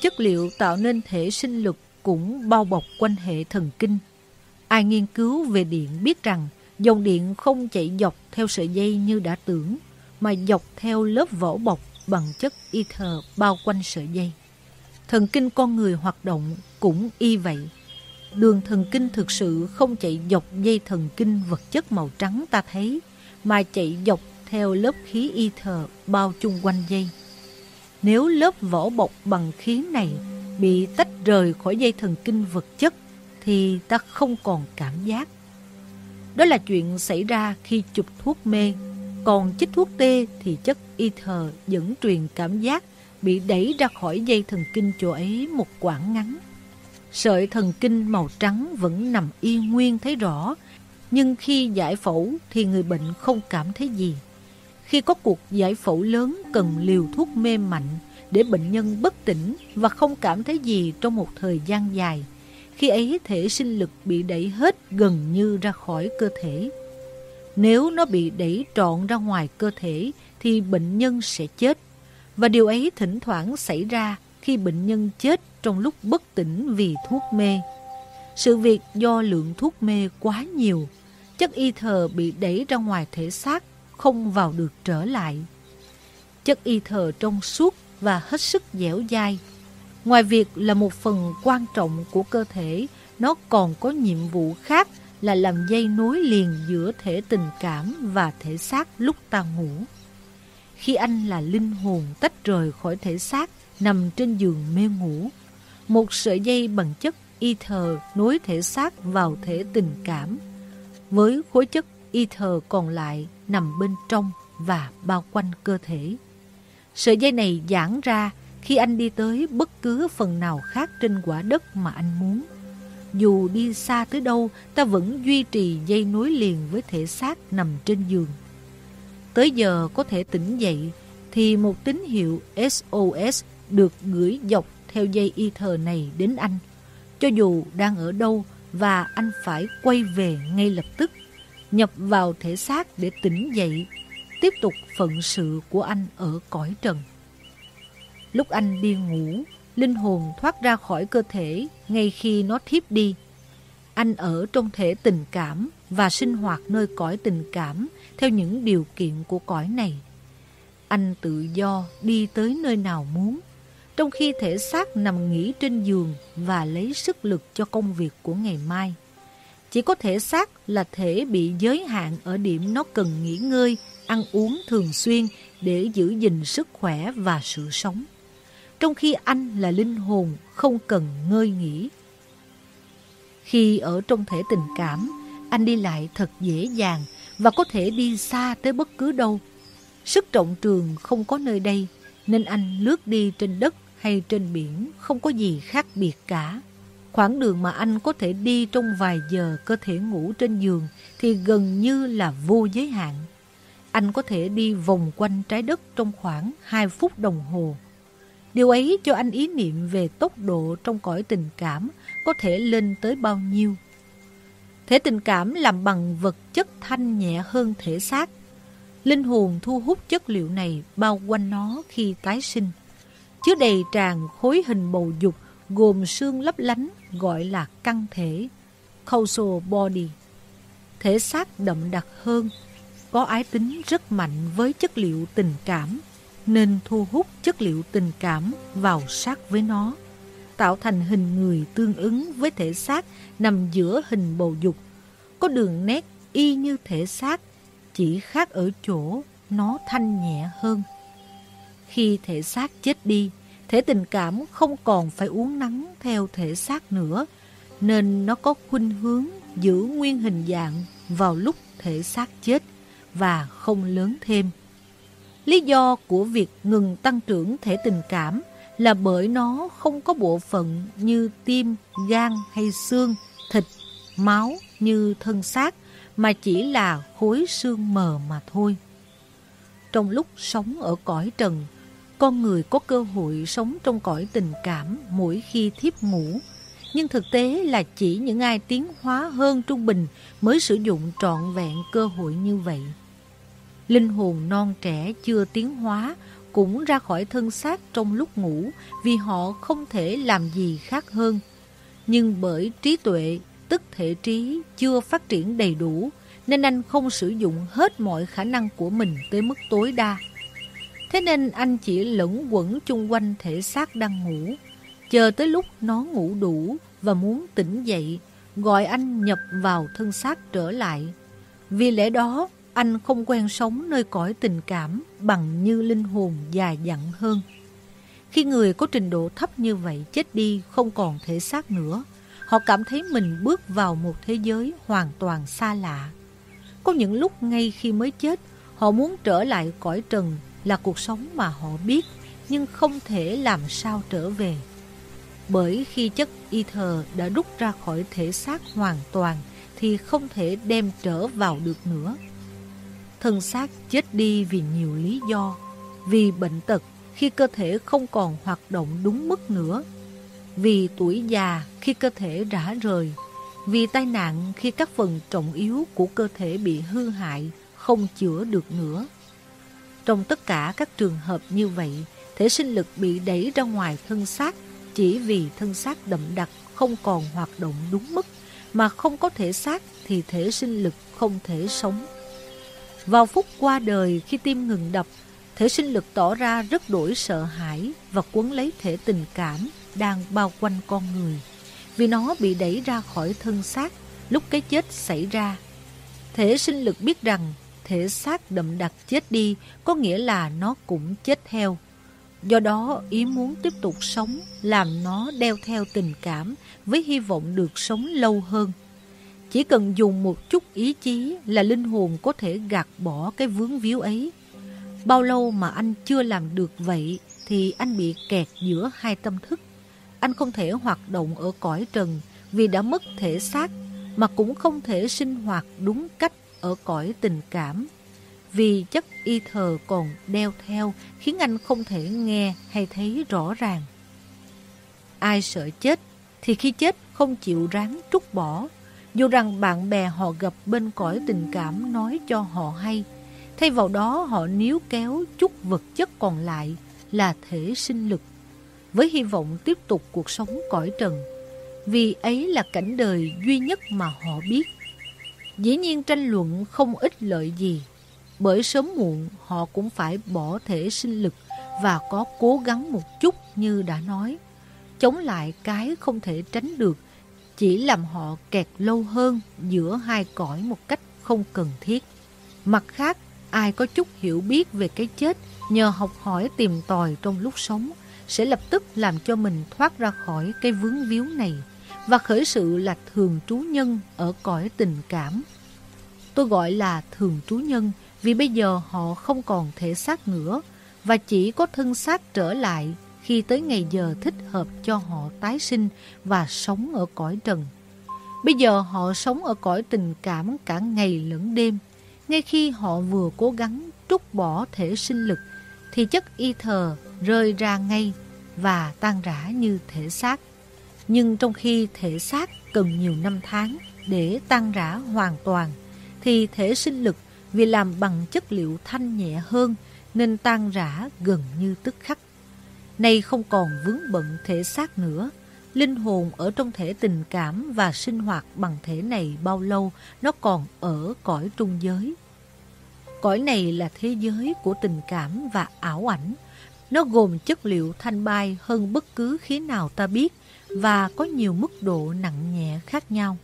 Chất liệu tạo nên thể sinh lực cũng bao bọc quanh hệ thần kinh. Ai nghiên cứu về điện biết rằng dòng điện không chạy dọc theo sợi dây như đã tưởng, mà dọc theo lớp vỏ bọc bằng chất ether bao quanh sợi dây. Thần kinh con người hoạt động cũng y vậy. Đường thần kinh thực sự không chạy dọc dây thần kinh vật chất màu trắng ta thấy, mà chạy dọc theo lớp khí ether bao chung quanh dây. Nếu lớp vỏ bọc bằng khí này bị tách rời khỏi dây thần kinh vật chất, thì ta không còn cảm giác. Đó là chuyện xảy ra khi chụp thuốc mê, còn chích thuốc tê thì chất ether dẫn truyền cảm giác bị đẩy ra khỏi dây thần kinh chỗ ấy một quãng ngắn. Sợi thần kinh màu trắng vẫn nằm yên nguyên thấy rõ, nhưng khi giải phẫu thì người bệnh không cảm thấy gì. Khi có cuộc giải phẫu lớn cần liều thuốc mê mạnh để bệnh nhân bất tỉnh và không cảm thấy gì trong một thời gian dài. Khi ấy thể sinh lực bị đẩy hết gần như ra khỏi cơ thể. Nếu nó bị đẩy trọn ra ngoài cơ thể thì bệnh nhân sẽ chết. Và điều ấy thỉnh thoảng xảy ra khi bệnh nhân chết trong lúc bất tỉnh vì thuốc mê. Sự việc do lượng thuốc mê quá nhiều, chất y thờ bị đẩy ra ngoài thể xác, không vào được trở lại. Chất y thờ trong suốt và hết sức dẻo dai. Ngoài việc là một phần quan trọng của cơ thể, nó còn có nhiệm vụ khác là làm dây nối liền giữa thể tình cảm và thể xác lúc ta ngủ. Khi anh là linh hồn tách rời khỏi thể xác, nằm trên giường mê ngủ, một sợi dây bằng chất ether nối thể xác vào thể tình cảm, với khối chất ether còn lại nằm bên trong và bao quanh cơ thể. Sợi dây này giãn ra khi anh đi tới bất cứ phần nào khác trên quả đất mà anh muốn. Dù đi xa tới đâu, ta vẫn duy trì dây nối liền với thể xác nằm trên giường. Tới giờ có thể tỉnh dậy, thì một tín hiệu SOS được gửi dọc theo dây y thờ này đến anh, cho dù đang ở đâu và anh phải quay về ngay lập tức, nhập vào thể xác để tỉnh dậy, tiếp tục phận sự của anh ở cõi trần. Lúc anh đi ngủ, linh hồn thoát ra khỏi cơ thể ngay khi nó thiếp đi. Anh ở trong thể tình cảm và sinh hoạt nơi cõi tình cảm theo những điều kiện của cõi này. Anh tự do đi tới nơi nào muốn, trong khi thể xác nằm nghỉ trên giường và lấy sức lực cho công việc của ngày mai. Chỉ có thể xác là thể bị giới hạn ở điểm nó cần nghỉ ngơi, ăn uống thường xuyên để giữ gìn sức khỏe và sự sống. Trong khi anh là linh hồn không cần ngơi nghỉ. Khi ở trong thể tình cảm, anh đi lại thật dễ dàng và có thể đi xa tới bất cứ đâu. Sức trọng trường không có nơi đây, nên anh lướt đi trên đất hay trên biển, không có gì khác biệt cả. Khoảng đường mà anh có thể đi trong vài giờ cơ thể ngủ trên giường thì gần như là vô giới hạn. Anh có thể đi vòng quanh trái đất trong khoảng 2 phút đồng hồ. Điều ấy cho anh ý niệm về tốc độ trong cõi tình cảm có thể lên tới bao nhiêu. Thể tình cảm làm bằng vật chất thanh nhẹ hơn thể xác. Linh hồn thu hút chất liệu này bao quanh nó khi tái sinh. Chứa đầy tràn khối hình bầu dục gồm xương lấp lánh gọi là căn thể, causal body. Thể xác đậm đặc hơn, có ái tính rất mạnh với chất liệu tình cảm, nên thu hút chất liệu tình cảm vào sát với nó, tạo thành hình người tương ứng với thể xác nằm giữa hình bầu dục, có đường nét y như thể xác, chỉ khác ở chỗ nó thanh nhẹ hơn. Khi thể xác chết đi, thể tình cảm không còn phải uống nắng theo thể xác nữa, nên nó có khuynh hướng giữ nguyên hình dạng vào lúc thể xác chết và không lớn thêm. Lý do của việc ngừng tăng trưởng thể tình cảm là bởi nó không có bộ phận như tim, gan hay xương, thịt, máu như thân xác mà chỉ là khối xương mờ mà thôi. Trong lúc sống ở cõi trần, con người có cơ hội sống trong cõi tình cảm mỗi khi thiếp ngủ, nhưng thực tế là chỉ những ai tiến hóa hơn trung bình mới sử dụng trọn vẹn cơ hội như vậy. Linh hồn non trẻ chưa tiến hóa cũng ra khỏi thân xác trong lúc ngủ vì họ không thể làm gì khác hơn. Nhưng bởi trí tuệ, tức thể trí, chưa phát triển đầy đủ, nên anh không sử dụng hết mọi khả năng của mình tới mức tối đa. Thế nên anh chỉ lẫn quẩn chung quanh thể xác đang ngủ, chờ tới lúc nó ngủ đủ và muốn tỉnh dậy, gọi anh nhập vào thân xác trở lại. Vì lẽ đó, anh không quen sống nơi cõi tình cảm bằng như linh hồn dài dặn hơn. Khi người có trình độ thấp như vậy chết đi không còn thể xác nữa, họ cảm thấy mình bước vào một thế giới hoàn toàn xa lạ. Có những lúc ngay khi mới chết, họ muốn trở lại cõi trần là cuộc sống mà họ biết, nhưng không thể làm sao trở về. Bởi khi chất ether đã rút ra khỏi thể xác hoàn toàn, thì không thể đem trở vào được nữa. Thân xác chết đi vì nhiều lý do, vì bệnh tật khi cơ thể không còn hoạt động đúng mức nữa, vì tuổi già khi cơ thể rã rời, vì tai nạn khi các phần trọng yếu của cơ thể bị hư hại, không chữa được nữa. Trong tất cả các trường hợp như vậy, thể sinh lực bị đẩy ra ngoài thân xác chỉ vì thân xác đậm đặc không còn hoạt động đúng mức, mà không có thể xác thì thể sinh lực không thể sống. Vào phút qua đời khi tim ngừng đập, thể sinh lực tỏ ra rất đổi sợ hãi và cuốn lấy thể tình cảm đang bao quanh con người, vì nó bị đẩy ra khỏi thân xác lúc cái chết xảy ra. Thể sinh lực biết rằng thể xác đậm đặc chết đi có nghĩa là nó cũng chết theo. Do đó, ý muốn tiếp tục sống làm nó đeo theo tình cảm với hy vọng được sống lâu hơn. Chỉ cần dùng một chút ý chí là linh hồn có thể gạt bỏ cái vướng víu ấy. Bao lâu mà anh chưa làm được vậy thì anh bị kẹt giữa hai tâm thức. Anh không thể hoạt động ở cõi trần vì đã mất thể xác mà cũng không thể sinh hoạt đúng cách ở cõi tình cảm. Vì chất y thờ còn đeo theo khiến anh không thể nghe hay thấy rõ ràng. Ai sợ chết thì khi chết không chịu ráng trút bỏ dù rằng bạn bè họ gặp bên cõi tình cảm nói cho họ hay, thay vào đó họ níu kéo chút vật chất còn lại là thể sinh lực, với hy vọng tiếp tục cuộc sống cõi trần, vì ấy là cảnh đời duy nhất mà họ biết. Dĩ nhiên tranh luận không ích lợi gì, bởi sớm muộn họ cũng phải bỏ thể sinh lực và có cố gắng một chút như đã nói, chống lại cái không thể tránh được chỉ làm họ kẹt lâu hơn giữa hai cõi một cách không cần thiết. Mặt khác, ai có chút hiểu biết về cái chết nhờ học hỏi tìm tòi trong lúc sống sẽ lập tức làm cho mình thoát ra khỏi cái vướng víu này và khởi sự là thường trú nhân ở cõi tình cảm. Tôi gọi là thường trú nhân vì bây giờ họ không còn thể xác nữa và chỉ có thân xác trở lại khi tới ngày giờ thích hợp cho họ tái sinh và sống ở cõi trần. Bây giờ họ sống ở cõi tình cảm cả ngày lẫn đêm. Ngay khi họ vừa cố gắng trút bỏ thể sinh lực, thì chất y thờ rơi ra ngay và tan rã như thể xác. Nhưng trong khi thể xác cần nhiều năm tháng để tan rã hoàn toàn, thì thể sinh lực vì làm bằng chất liệu thanh nhẹ hơn nên tan rã gần như tức khắc. Nay không còn vướng bận thể xác nữa, linh hồn ở trong thể tình cảm và sinh hoạt bằng thể này bao lâu nó còn ở cõi trung giới. Cõi này là thế giới của tình cảm và ảo ảnh. Nó gồm chất liệu thanh bay hơn bất cứ khí nào ta biết và có nhiều mức độ nặng nhẹ khác nhau.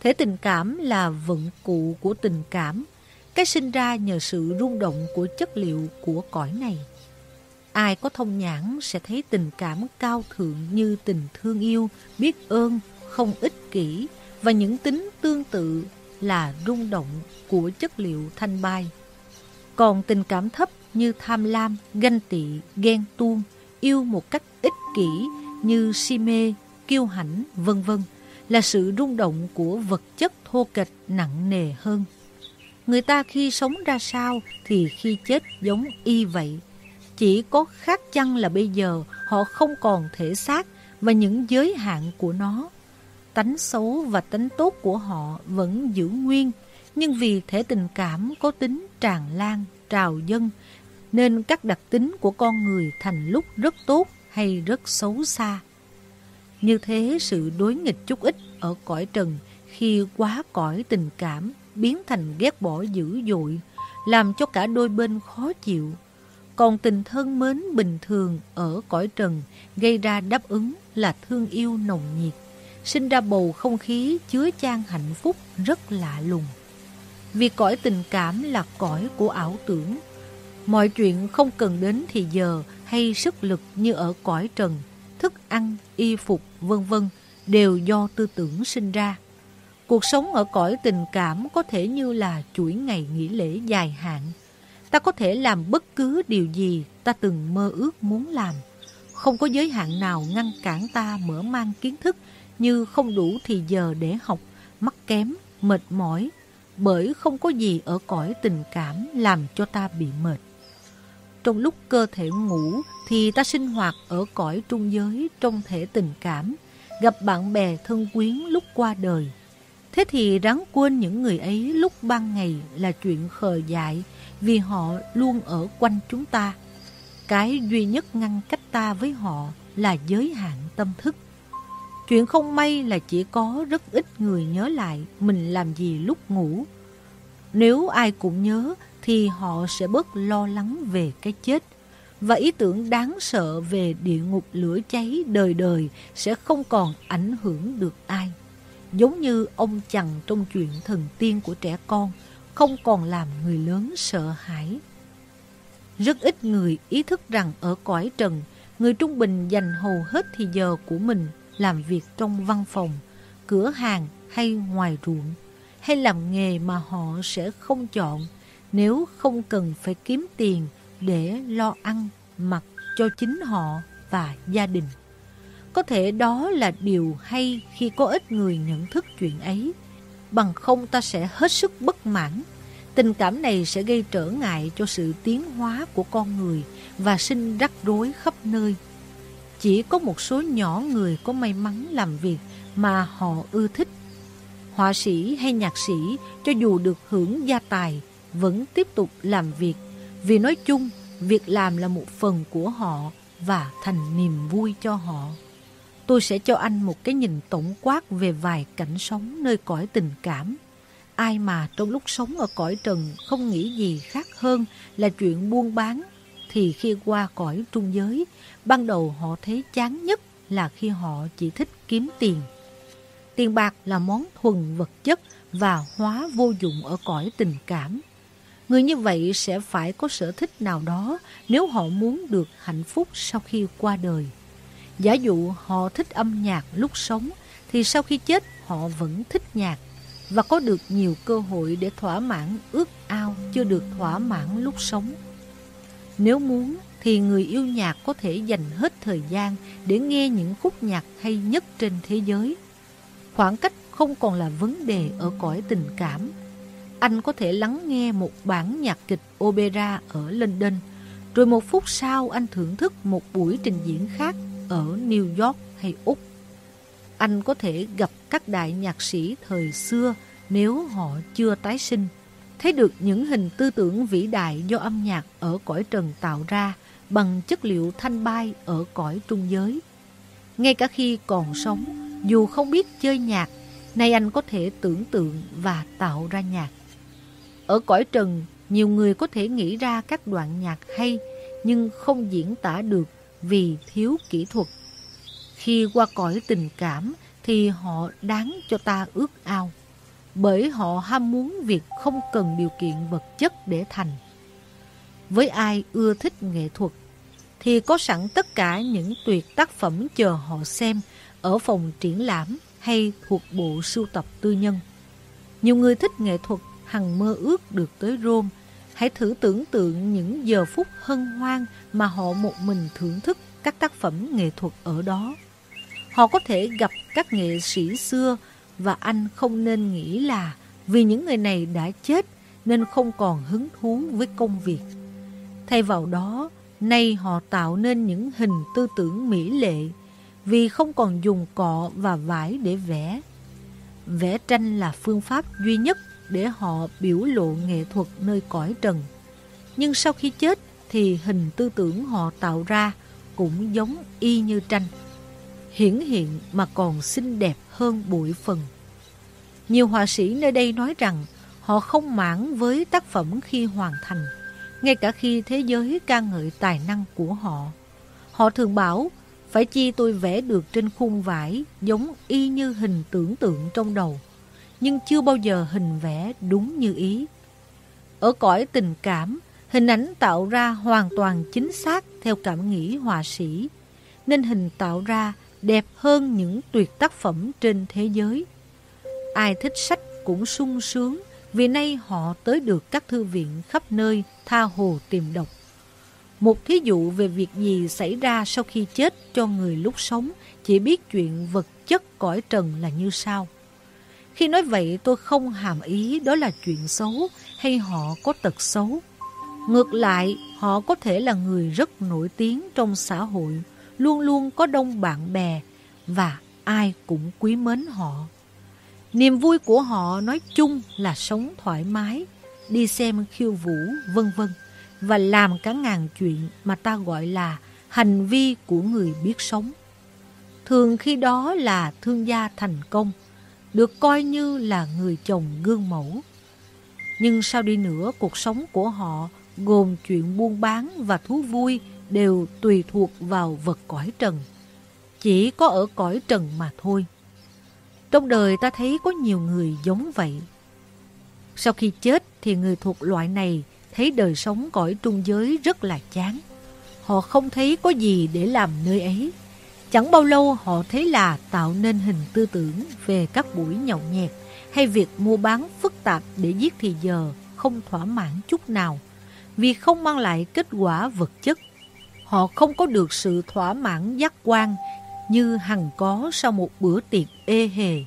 Thể tình cảm là vận cụ của tình cảm, cái sinh ra nhờ sự rung động của chất liệu của cõi này. Ai có thông nhãn sẽ thấy tình cảm cao thượng như tình thương yêu, biết ơn, không ích kỷ và những tính tương tự là rung động của chất liệu thanh bai. Còn tình cảm thấp như tham lam, ganh tị, ghen tuông, yêu một cách ích kỷ như si mê, kiêu hãnh, vân vân là sự rung động của vật chất thô kệch nặng nề hơn. Người ta khi sống ra sao thì khi chết giống y vậy. Chỉ có khác chăng là bây giờ họ không còn thể xác và những giới hạn của nó. Tánh xấu và tánh tốt của họ vẫn giữ nguyên, nhưng vì thể tình cảm có tính tràn lan, trào dân, nên các đặc tính của con người thành lúc rất tốt hay rất xấu xa. Như thế sự đối nghịch chút ít ở cõi trần khi quá cõi tình cảm biến thành ghét bỏ dữ dội, làm cho cả đôi bên khó chịu. Còn tình thân mến bình thường ở cõi trần gây ra đáp ứng là thương yêu nồng nhiệt, sinh ra bầu không khí chứa chan hạnh phúc rất lạ lùng. Vì cõi tình cảm là cõi của ảo tưởng, mọi chuyện không cần đến thì giờ hay sức lực như ở cõi trần, thức ăn, y phục, vân vân đều do tư tưởng sinh ra. Cuộc sống ở cõi tình cảm có thể như là chuỗi ngày nghỉ lễ dài hạn. Ta có thể làm bất cứ điều gì ta từng mơ ước muốn làm. Không có giới hạn nào ngăn cản ta mở mang kiến thức như không đủ thì giờ để học, mắc kém, mệt mỏi, bởi không có gì ở cõi tình cảm làm cho ta bị mệt. Trong lúc cơ thể ngủ thì ta sinh hoạt ở cõi trung giới trong thể tình cảm, gặp bạn bè thân quyến lúc qua đời. Thế thì ráng quên những người ấy lúc ban ngày là chuyện khờ dại vì họ luôn ở quanh chúng ta. Cái duy nhất ngăn cách ta với họ là giới hạn tâm thức. Chuyện không may là chỉ có rất ít người nhớ lại mình làm gì lúc ngủ. Nếu ai cũng nhớ thì họ sẽ bớt lo lắng về cái chết và ý tưởng đáng sợ về địa ngục lửa cháy đời đời sẽ không còn ảnh hưởng được ai. Giống như ông chằn trong chuyện thần tiên của trẻ con, không còn làm người lớn sợ hãi. Rất ít người ý thức rằng ở cõi trần, người trung bình dành hầu hết thì giờ của mình làm việc trong văn phòng, cửa hàng hay ngoài ruộng, hay làm nghề mà họ sẽ không chọn nếu không cần phải kiếm tiền để lo ăn, mặc cho chính họ và gia đình. Có thể đó là điều hay khi có ít người nhận thức chuyện ấy. Bằng không ta sẽ hết sức bất mãn. Tình cảm này sẽ gây trở ngại cho sự tiến hóa của con người và sinh rắc rối khắp nơi. Chỉ có một số nhỏ người có may mắn làm việc mà họ ưa thích. Họa sĩ hay nhạc sĩ cho dù được hưởng gia tài vẫn tiếp tục làm việc vì nói chung việc làm là một phần của họ và thành niềm vui cho họ. Tôi sẽ cho anh một cái nhìn tổng quát về vài cảnh sống nơi cõi tình cảm. Ai mà trong lúc sống ở cõi trần không nghĩ gì khác hơn là chuyện buôn bán, thì khi qua cõi trung giới, ban đầu họ thấy chán nhất là khi họ chỉ thích kiếm tiền. Tiền bạc là món thuần vật chất và hóa vô dụng ở cõi tình cảm. Người như vậy sẽ phải có sở thích nào đó nếu họ muốn được hạnh phúc sau khi qua đời. Giả dụ họ thích âm nhạc lúc sống, thì sau khi chết họ vẫn thích nhạc và có được nhiều cơ hội để thỏa mãn ước ao chưa được thỏa mãn lúc sống. Nếu muốn thì người yêu nhạc có thể dành hết thời gian để nghe những khúc nhạc hay nhất trên thế giới. Khoảng cách không còn là vấn đề ở cõi tình cảm anh có thể lắng nghe một bản nhạc kịch opera ở London, rồi một phút sau anh thưởng thức một buổi trình diễn khác ở New York hay Úc. Anh có thể gặp các đại nhạc sĩ thời xưa nếu họ chưa tái sinh, thấy được những hình tư tưởng vĩ đại do âm nhạc ở cõi trần tạo ra bằng chất liệu thanh bay ở cõi trung giới. Ngay cả khi còn sống, dù không biết chơi nhạc, nay anh có thể tưởng tượng và tạo ra nhạc. Ở cõi trần, nhiều người có thể nghĩ ra các đoạn nhạc hay nhưng không diễn tả được vì thiếu kỹ thuật. Khi qua cõi tình cảm thì họ đáng cho ta ước ao, bởi họ ham muốn việc không cần điều kiện vật chất để thành. Với ai ưa thích nghệ thuật thì có sẵn tất cả những tuyệt tác phẩm chờ họ xem ở phòng triển lãm hay thuộc bộ sưu tập tư nhân. Nhiều người thích nghệ thuật hằng mơ ước được tới Rome. Hãy thử tưởng tượng những giờ phút hân hoan mà họ một mình thưởng thức các tác phẩm nghệ thuật ở đó. Họ có thể gặp các nghệ sĩ xưa và anh không nên nghĩ là vì những người này đã chết nên không còn hứng thú với công việc. Thay vào đó, nay họ tạo nên những hình tư tưởng mỹ lệ vì không còn dùng cọ và vải để vẽ. Vẽ tranh là phương pháp duy nhất để họ biểu lộ nghệ thuật nơi cõi trần. Nhưng sau khi chết thì hình tư tưởng họ tạo ra cũng giống y như tranh. Hiển hiện mà còn xinh đẹp hơn bụi phần. Nhiều họa sĩ nơi đây nói rằng họ không mãn với tác phẩm khi hoàn thành, ngay cả khi thế giới ca ngợi tài năng của họ. Họ thường bảo, phải chi tôi vẽ được trên khung vải giống y như hình tưởng tượng trong đầu nhưng chưa bao giờ hình vẽ đúng như ý. Ở cõi tình cảm, hình ảnh tạo ra hoàn toàn chính xác theo cảm nghĩ họa sĩ, nên hình tạo ra đẹp hơn những tuyệt tác phẩm trên thế giới. Ai thích sách cũng sung sướng vì nay họ tới được các thư viện khắp nơi tha hồ tìm đọc. Một thí dụ về việc gì xảy ra sau khi chết cho người lúc sống chỉ biết chuyện vật chất cõi trần là như sau. Khi nói vậy tôi không hàm ý đó là chuyện xấu hay họ có tật xấu. Ngược lại, họ có thể là người rất nổi tiếng trong xã hội, luôn luôn có đông bạn bè và ai cũng quý mến họ. Niềm vui của họ nói chung là sống thoải mái, đi xem khiêu vũ, vân vân và làm cả ngàn chuyện mà ta gọi là hành vi của người biết sống. Thường khi đó là thương gia thành công, được coi như là người chồng gương mẫu. Nhưng sao đi nữa, cuộc sống của họ gồm chuyện buôn bán và thú vui đều tùy thuộc vào vật cõi trần. Chỉ có ở cõi trần mà thôi. Trong đời ta thấy có nhiều người giống vậy. Sau khi chết thì người thuộc loại này thấy đời sống cõi trung giới rất là chán. Họ không thấy có gì để làm nơi ấy. Chẳng bao lâu họ thấy là tạo nên hình tư tưởng về các buổi nhậu nhẹt hay việc mua bán phức tạp để giết thì giờ không thỏa mãn chút nào vì không mang lại kết quả vật chất. Họ không có được sự thỏa mãn giác quan như hằng có sau một bữa tiệc ê hề.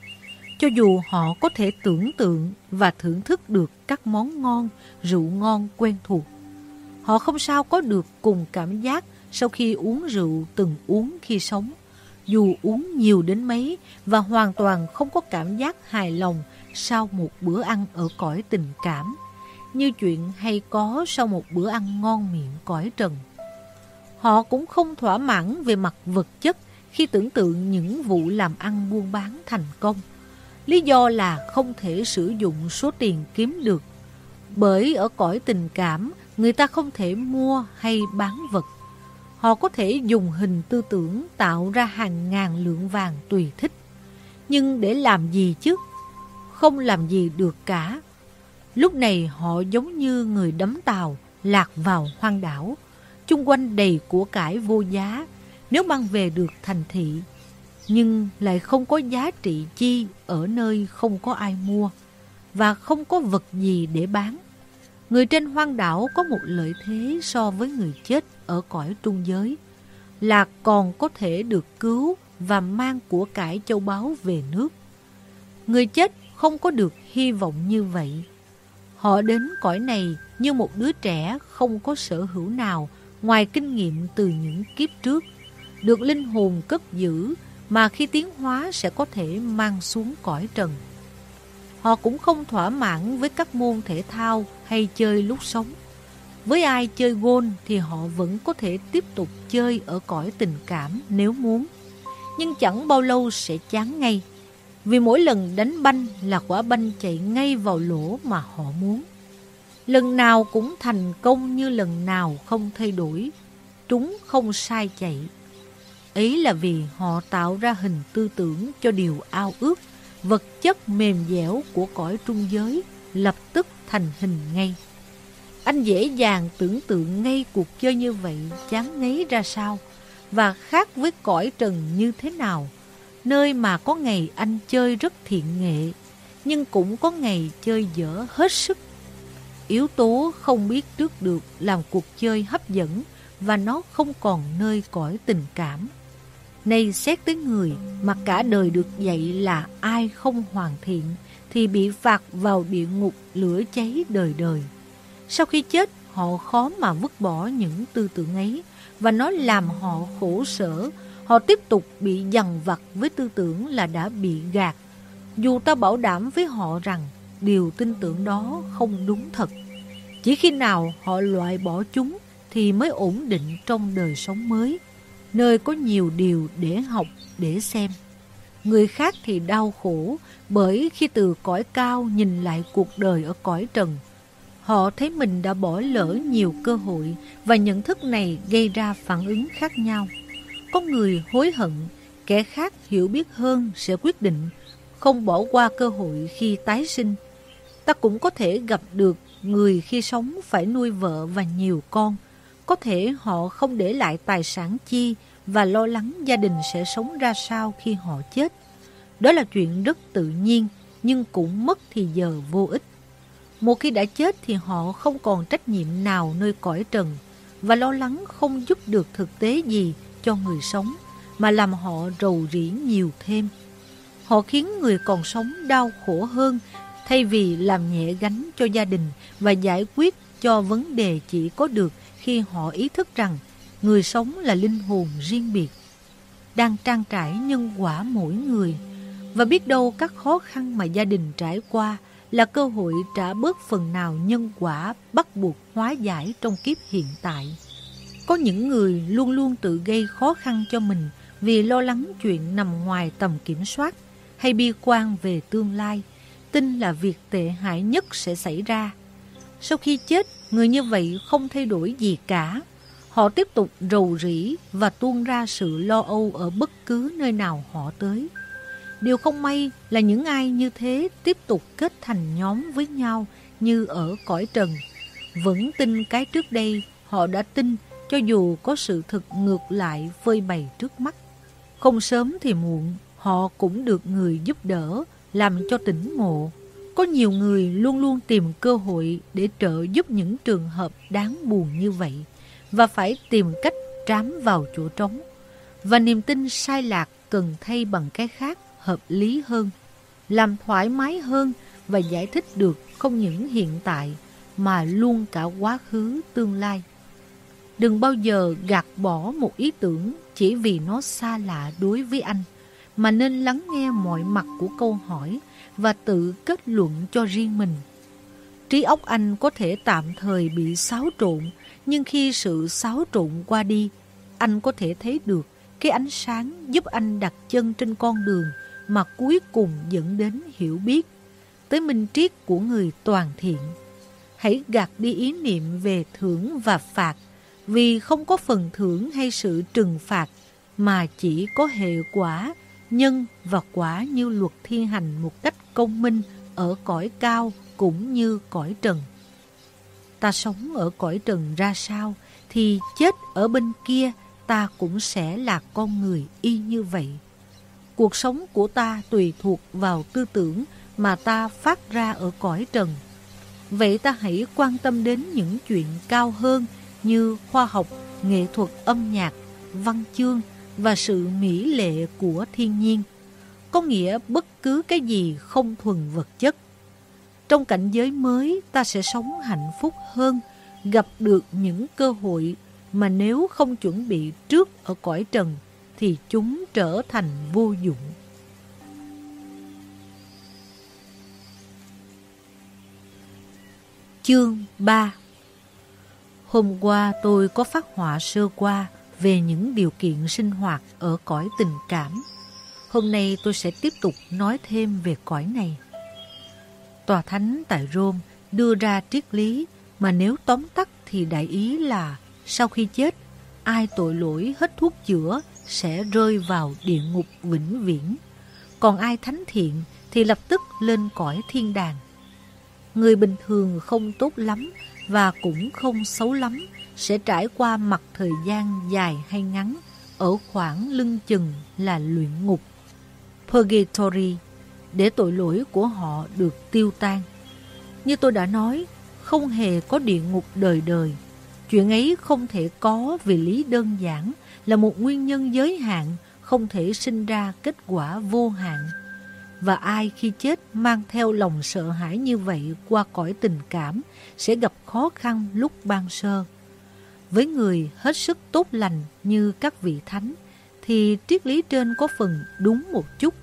Cho dù họ có thể tưởng tượng và thưởng thức được các món ngon, rượu ngon quen thuộc. Họ không sao có được cùng cảm giác sau khi uống rượu từng uống khi sống, dù uống nhiều đến mấy và hoàn toàn không có cảm giác hài lòng sau một bữa ăn ở cõi tình cảm, như chuyện hay có sau một bữa ăn ngon miệng cõi trần. Họ cũng không thỏa mãn về mặt vật chất khi tưởng tượng những vụ làm ăn buôn bán thành công. Lý do là không thể sử dụng số tiền kiếm được. Bởi ở cõi tình cảm, người ta không thể mua hay bán vật Họ có thể dùng hình tư tưởng tạo ra hàng ngàn lượng vàng tùy thích. Nhưng để làm gì chứ? Không làm gì được cả. Lúc này họ giống như người đấm tàu, lạc vào hoang đảo. Chung quanh đầy của cải vô giá, nếu mang về được thành thị. Nhưng lại không có giá trị chi ở nơi không có ai mua và không có vật gì để bán. Người trên hoang đảo có một lợi thế so với người chết ở cõi trung giới, là còn có thể được cứu và mang của cải châu báu về nước. Người chết không có được hy vọng như vậy. Họ đến cõi này như một đứa trẻ không có sở hữu nào ngoài kinh nghiệm từ những kiếp trước. được linh hồn cất giữ mà khi tiến hóa sẽ có thể mang xuống cõi trần. Họ cũng không thỏa mãn với các môn thể thao hay chơi lúc sống. Với ai chơi gôn thì họ vẫn có thể tiếp tục chơi ở cõi tình cảm nếu muốn. Nhưng chẳng bao lâu sẽ chán ngay. Vì mỗi lần đánh banh là quả banh chạy ngay vào lỗ mà họ muốn. Lần nào cũng thành công như lần nào không thay đổi. Chúng không sai chạy. Ấy là vì họ tạo ra hình tư tưởng cho điều ao ước, vật chất mềm dẻo của cõi trung giới lập tức thành hình ngay. Anh dễ dàng tưởng tượng ngay cuộc chơi như vậy chán ngấy ra sao và khác với cõi trần như thế nào, nơi mà có ngày anh chơi rất thiện nghệ, nhưng cũng có ngày chơi dở hết sức. Yếu tố không biết trước được làm cuộc chơi hấp dẫn và nó không còn nơi cõi tình cảm. Nay xét tới người mà cả đời được dạy là ai không hoàn thiện thì bị phạt vào địa ngục lửa cháy đời đời. Sau khi chết, họ khó mà vứt bỏ những tư tưởng ấy và nó làm họ khổ sở. Họ tiếp tục bị dằn vặt với tư tưởng là đã bị gạt. Dù ta bảo đảm với họ rằng điều tin tưởng đó không đúng thật. Chỉ khi nào họ loại bỏ chúng thì mới ổn định trong đời sống mới, nơi có nhiều điều để học, để xem. Người khác thì đau khổ bởi khi từ cõi cao nhìn lại cuộc đời ở cõi trần, Họ thấy mình đã bỏ lỡ nhiều cơ hội và nhận thức này gây ra phản ứng khác nhau. Có người hối hận, kẻ khác hiểu biết hơn sẽ quyết định không bỏ qua cơ hội khi tái sinh. Ta cũng có thể gặp được người khi sống phải nuôi vợ và nhiều con. Có thể họ không để lại tài sản chi và lo lắng gia đình sẽ sống ra sao khi họ chết. Đó là chuyện rất tự nhiên nhưng cũng mất thì giờ vô ích. Một khi đã chết thì họ không còn trách nhiệm nào nơi cõi trần và lo lắng không giúp được thực tế gì cho người sống mà làm họ rầu rĩ nhiều thêm. Họ khiến người còn sống đau khổ hơn thay vì làm nhẹ gánh cho gia đình và giải quyết cho vấn đề chỉ có được khi họ ý thức rằng người sống là linh hồn riêng biệt, đang trang trải nhân quả mỗi người và biết đâu các khó khăn mà gia đình trải qua là cơ hội trả bớt phần nào nhân quả bắt buộc hóa giải trong kiếp hiện tại. Có những người luôn luôn tự gây khó khăn cho mình vì lo lắng chuyện nằm ngoài tầm kiểm soát hay bi quan về tương lai, tin là việc tệ hại nhất sẽ xảy ra. Sau khi chết, người như vậy không thay đổi gì cả. Họ tiếp tục rầu rĩ và tuôn ra sự lo âu ở bất cứ nơi nào họ tới. Điều không may là những ai như thế tiếp tục kết thành nhóm với nhau như ở cõi trần. Vẫn tin cái trước đây họ đã tin cho dù có sự thực ngược lại vơi bày trước mắt. Không sớm thì muộn, họ cũng được người giúp đỡ, làm cho tỉnh ngộ. Có nhiều người luôn luôn tìm cơ hội để trợ giúp những trường hợp đáng buồn như vậy và phải tìm cách trám vào chỗ trống. Và niềm tin sai lạc cần thay bằng cái khác hợp lý hơn, làm thoải mái hơn và giải thích được không những hiện tại mà luôn cả quá khứ tương lai. Đừng bao giờ gạt bỏ một ý tưởng chỉ vì nó xa lạ đối với anh, mà nên lắng nghe mọi mặt của câu hỏi và tự kết luận cho riêng mình. Trí óc anh có thể tạm thời bị xáo trộn, nhưng khi sự xáo trộn qua đi, anh có thể thấy được cái ánh sáng giúp anh đặt chân trên con đường mà cuối cùng dẫn đến hiểu biết, tới minh triết của người toàn thiện. Hãy gạt đi ý niệm về thưởng và phạt, vì không có phần thưởng hay sự trừng phạt, mà chỉ có hệ quả, nhân và quả như luật thiên hành một cách công minh ở cõi cao cũng như cõi trần. Ta sống ở cõi trần ra sao, thì chết ở bên kia ta cũng sẽ là con người y như vậy. Cuộc sống của ta tùy thuộc vào tư tưởng mà ta phát ra ở cõi trần. Vậy ta hãy quan tâm đến những chuyện cao hơn như khoa học, nghệ thuật âm nhạc, văn chương và sự mỹ lệ của thiên nhiên. Có nghĩa bất cứ cái gì không thuần vật chất. Trong cảnh giới mới ta sẽ sống hạnh phúc hơn, gặp được những cơ hội mà nếu không chuẩn bị trước ở cõi trần thì chúng trở thành vô dụng. Chương 3 Hôm qua tôi có phát họa sơ qua về những điều kiện sinh hoạt ở cõi tình cảm. Hôm nay tôi sẽ tiếp tục nói thêm về cõi này. Tòa Thánh tại Rome đưa ra triết lý mà nếu tóm tắt thì đại ý là sau khi chết, ai tội lỗi hết thuốc chữa sẽ rơi vào địa ngục vĩnh viễn. Còn ai thánh thiện thì lập tức lên cõi thiên đàng. Người bình thường không tốt lắm và cũng không xấu lắm sẽ trải qua mặt thời gian dài hay ngắn ở khoảng lưng chừng là luyện ngục Purgatory để tội lỗi của họ được tiêu tan. Như tôi đã nói, không hề có địa ngục đời đời. Chuyện ấy không thể có vì lý đơn giản là một nguyên nhân giới hạn không thể sinh ra kết quả vô hạn. Và ai khi chết mang theo lòng sợ hãi như vậy qua cõi tình cảm sẽ gặp khó khăn lúc ban sơ. Với người hết sức tốt lành như các vị thánh, thì triết lý trên có phần đúng một chút,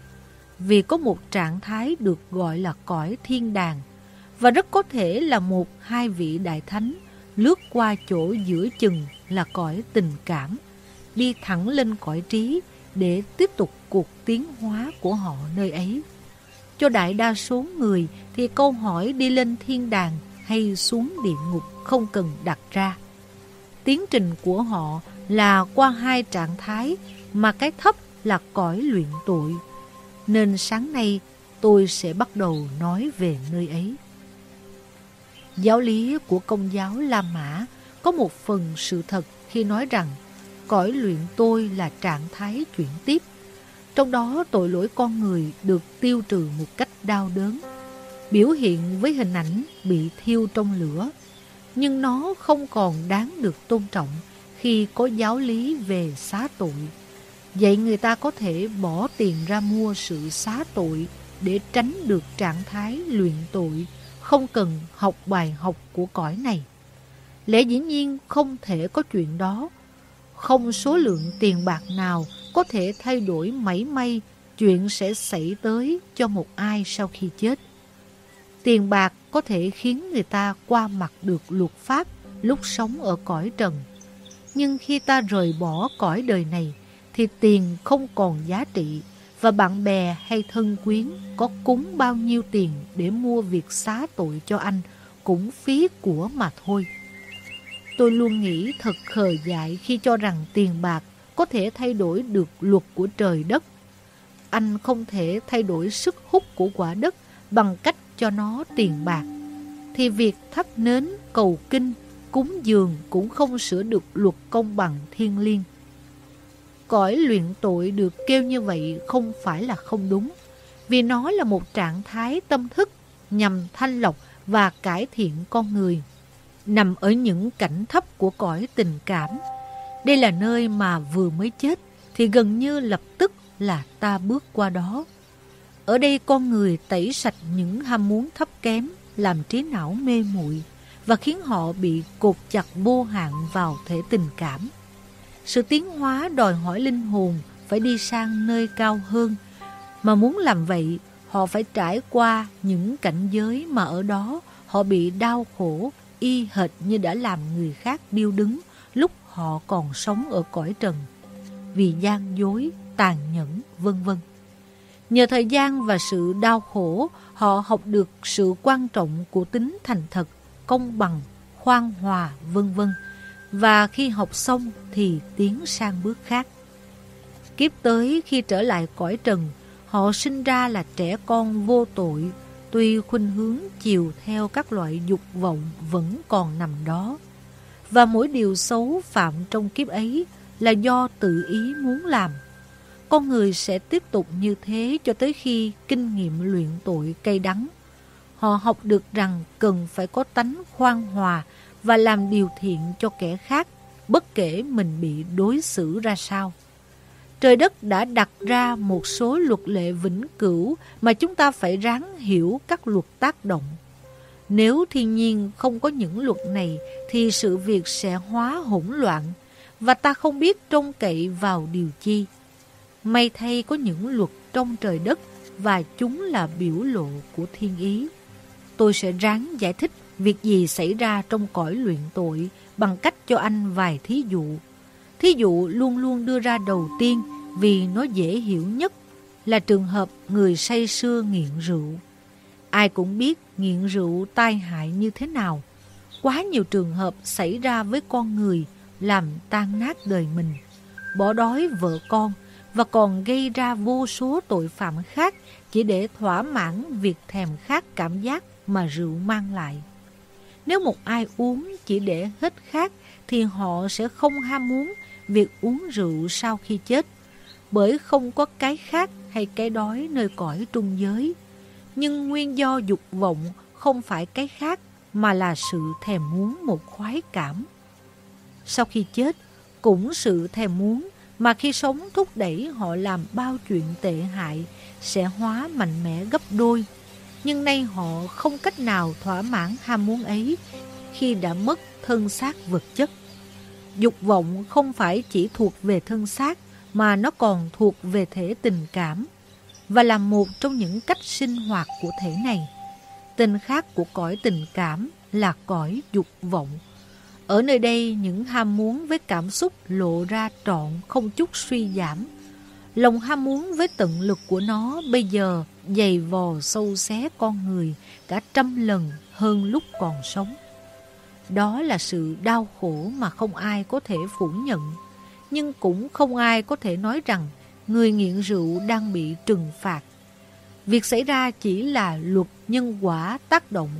vì có một trạng thái được gọi là cõi thiên đàng, và rất có thể là một hai vị đại thánh lướt qua chỗ giữa chừng là cõi tình cảm, đi thẳng lên cõi trí để tiếp tục cuộc tiến hóa của họ nơi ấy. Cho đại đa số người thì câu hỏi đi lên thiên đàng hay xuống địa ngục không cần đặt ra. Tiến trình của họ là qua hai trạng thái mà cái thấp là cõi luyện tội. Nên sáng nay tôi sẽ bắt đầu nói về nơi ấy. Giáo lý của công giáo La Mã có một phần sự thật khi nói rằng cõi luyện tôi là trạng thái chuyển tiếp. Trong đó tội lỗi con người được tiêu trừ một cách đau đớn, biểu hiện với hình ảnh bị thiêu trong lửa. Nhưng nó không còn đáng được tôn trọng khi có giáo lý về xá tội. Vậy người ta có thể bỏ tiền ra mua sự xá tội để tránh được trạng thái luyện tội không cần học bài học của cõi này. Lẽ dĩ nhiên không thể có chuyện đó. Không số lượng tiền bạc nào có thể thay đổi mảy may chuyện sẽ xảy tới cho một ai sau khi chết. Tiền bạc có thể khiến người ta qua mặt được luật pháp lúc sống ở cõi trần. Nhưng khi ta rời bỏ cõi đời này, thì tiền không còn giá trị và bạn bè hay thân quyến có cúng bao nhiêu tiền để mua việc xá tội cho anh cũng phí của mà thôi. Tôi luôn nghĩ thật khờ dại khi cho rằng tiền bạc có thể thay đổi được luật của trời đất. Anh không thể thay đổi sức hút của quả đất bằng cách cho nó tiền bạc. Thì việc thắp nến, cầu kinh, cúng dường cũng không sửa được luật công bằng thiên liêng. Cõi luyện tội được kêu như vậy không phải là không đúng, vì nó là một trạng thái tâm thức nhằm thanh lọc và cải thiện con người. Nằm ở những cảnh thấp của cõi tình cảm, đây là nơi mà vừa mới chết thì gần như lập tức là ta bước qua đó. Ở đây con người tẩy sạch những ham muốn thấp kém, làm trí não mê muội và khiến họ bị cột chặt vô hạn vào thể tình cảm. Sự tiến hóa đòi hỏi linh hồn phải đi sang nơi cao hơn, mà muốn làm vậy, họ phải trải qua những cảnh giới mà ở đó họ bị đau khổ, y hệt như đã làm người khác điêu đứng lúc họ còn sống ở cõi trần. Vì gian dối, tàn nhẫn, vân vân. Nhờ thời gian và sự đau khổ, họ học được sự quan trọng của tính thành thật, công bằng, khoan hòa, vân vân và khi học xong thì tiến sang bước khác. Kiếp tới khi trở lại cõi trần, họ sinh ra là trẻ con vô tội, tuy khuynh hướng chiều theo các loại dục vọng vẫn còn nằm đó. Và mỗi điều xấu phạm trong kiếp ấy là do tự ý muốn làm. Con người sẽ tiếp tục như thế cho tới khi kinh nghiệm luyện tội cay đắng. Họ học được rằng cần phải có tánh khoan hòa và làm điều thiện cho kẻ khác, bất kể mình bị đối xử ra sao. Trời đất đã đặt ra một số luật lệ vĩnh cửu mà chúng ta phải ráng hiểu các luật tác động. Nếu thiên nhiên không có những luật này, thì sự việc sẽ hóa hỗn loạn và ta không biết trông cậy vào điều chi. May thay có những luật trong trời đất và chúng là biểu lộ của thiên ý. Tôi sẽ ráng giải thích việc gì xảy ra trong cõi luyện tội bằng cách cho anh vài thí dụ. Thí dụ luôn luôn đưa ra đầu tiên vì nó dễ hiểu nhất là trường hợp người say sưa nghiện rượu. Ai cũng biết nghiện rượu tai hại như thế nào. Quá nhiều trường hợp xảy ra với con người làm tan nát đời mình, bỏ đói vợ con và còn gây ra vô số tội phạm khác chỉ để thỏa mãn việc thèm khát cảm giác mà rượu mang lại. Nếu một ai uống chỉ để hết khát thì họ sẽ không ham muốn việc uống rượu sau khi chết, bởi không có cái khát hay cái đói nơi cõi trung giới. Nhưng nguyên do dục vọng không phải cái khác mà là sự thèm muốn một khoái cảm. Sau khi chết, cũng sự thèm muốn mà khi sống thúc đẩy họ làm bao chuyện tệ hại sẽ hóa mạnh mẽ gấp đôi. Nhưng nay họ không cách nào thỏa mãn ham muốn ấy khi đã mất thân xác vật chất. Dục vọng không phải chỉ thuộc về thân xác mà nó còn thuộc về thể tình cảm và là một trong những cách sinh hoạt của thể này. Tên khác của cõi tình cảm là cõi dục vọng. Ở nơi đây, những ham muốn với cảm xúc lộ ra trọn không chút suy giảm. Lòng ham muốn với tận lực của nó bây giờ dày vò sâu xé con người cả trăm lần hơn lúc còn sống. Đó là sự đau khổ mà không ai có thể phủ nhận. Nhưng cũng không ai có thể nói rằng người nghiện rượu đang bị trừng phạt. Việc xảy ra chỉ là luật nhân quả tác động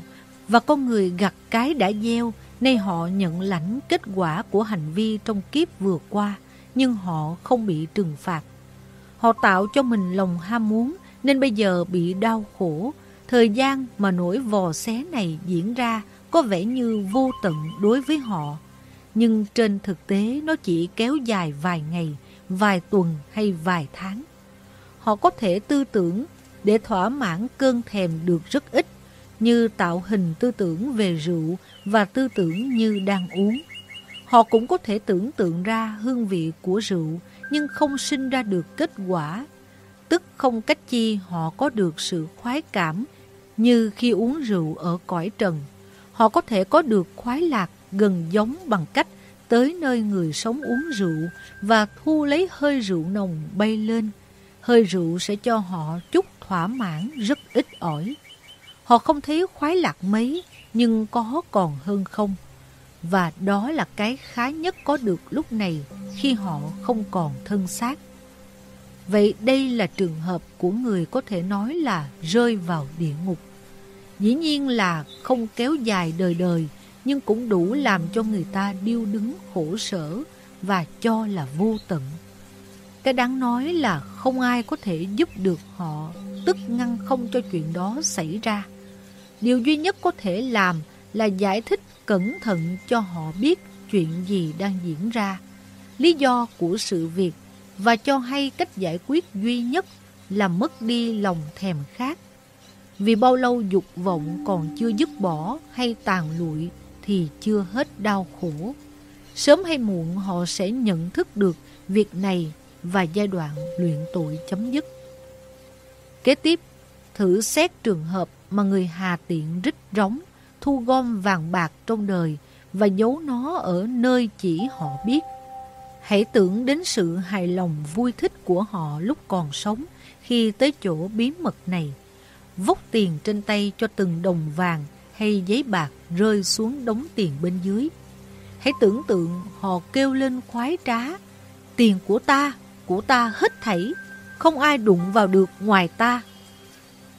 và con người gặt cái đã gieo Nay họ nhận lãnh kết quả của hành vi trong kiếp vừa qua, nhưng họ không bị trừng phạt. Họ tạo cho mình lòng ham muốn, nên bây giờ bị đau khổ. Thời gian mà nỗi vò xé này diễn ra có vẻ như vô tận đối với họ. Nhưng trên thực tế nó chỉ kéo dài vài ngày, vài tuần hay vài tháng. Họ có thể tư tưởng để thỏa mãn cơn thèm được rất ít, như tạo hình tư tưởng về rượu và tư tưởng như đang uống. Họ cũng có thể tưởng tượng ra hương vị của rượu nhưng không sinh ra được kết quả, tức không cách chi họ có được sự khoái cảm như khi uống rượu ở cõi trần. Họ có thể có được khoái lạc gần giống bằng cách tới nơi người sống uống rượu và thu lấy hơi rượu nồng bay lên. Hơi rượu sẽ cho họ chút thỏa mãn rất ít ỏi. Họ không thấy khoái lạc mấy, nhưng có còn hơn không. Và đó là cái khá nhất có được lúc này khi họ không còn thân xác. Vậy đây là trường hợp của người có thể nói là rơi vào địa ngục. Dĩ nhiên là không kéo dài đời đời, nhưng cũng đủ làm cho người ta điêu đứng khổ sở và cho là vô tận. Cái đáng nói là không ai có thể giúp được họ, tức ngăn không cho chuyện đó xảy ra. Điều duy nhất có thể làm là giải thích cẩn thận cho họ biết chuyện gì đang diễn ra, lý do của sự việc và cho hay cách giải quyết duy nhất là mất đi lòng thèm khát. Vì bao lâu dục vọng còn chưa dứt bỏ hay tàn lụi thì chưa hết đau khổ. Sớm hay muộn họ sẽ nhận thức được việc này và giai đoạn luyện tội chấm dứt. Kế tiếp, thử xét trường hợp mà người Hà Tiện rít rống, thu gom vàng bạc trong đời và giấu nó ở nơi chỉ họ biết. Hãy tưởng đến sự hài lòng vui thích của họ lúc còn sống khi tới chỗ bí mật này. Vốc tiền trên tay cho từng đồng vàng hay giấy bạc rơi xuống đống tiền bên dưới. Hãy tưởng tượng họ kêu lên khoái trá. Tiền của ta, của ta hết thảy, không ai đụng vào được ngoài ta.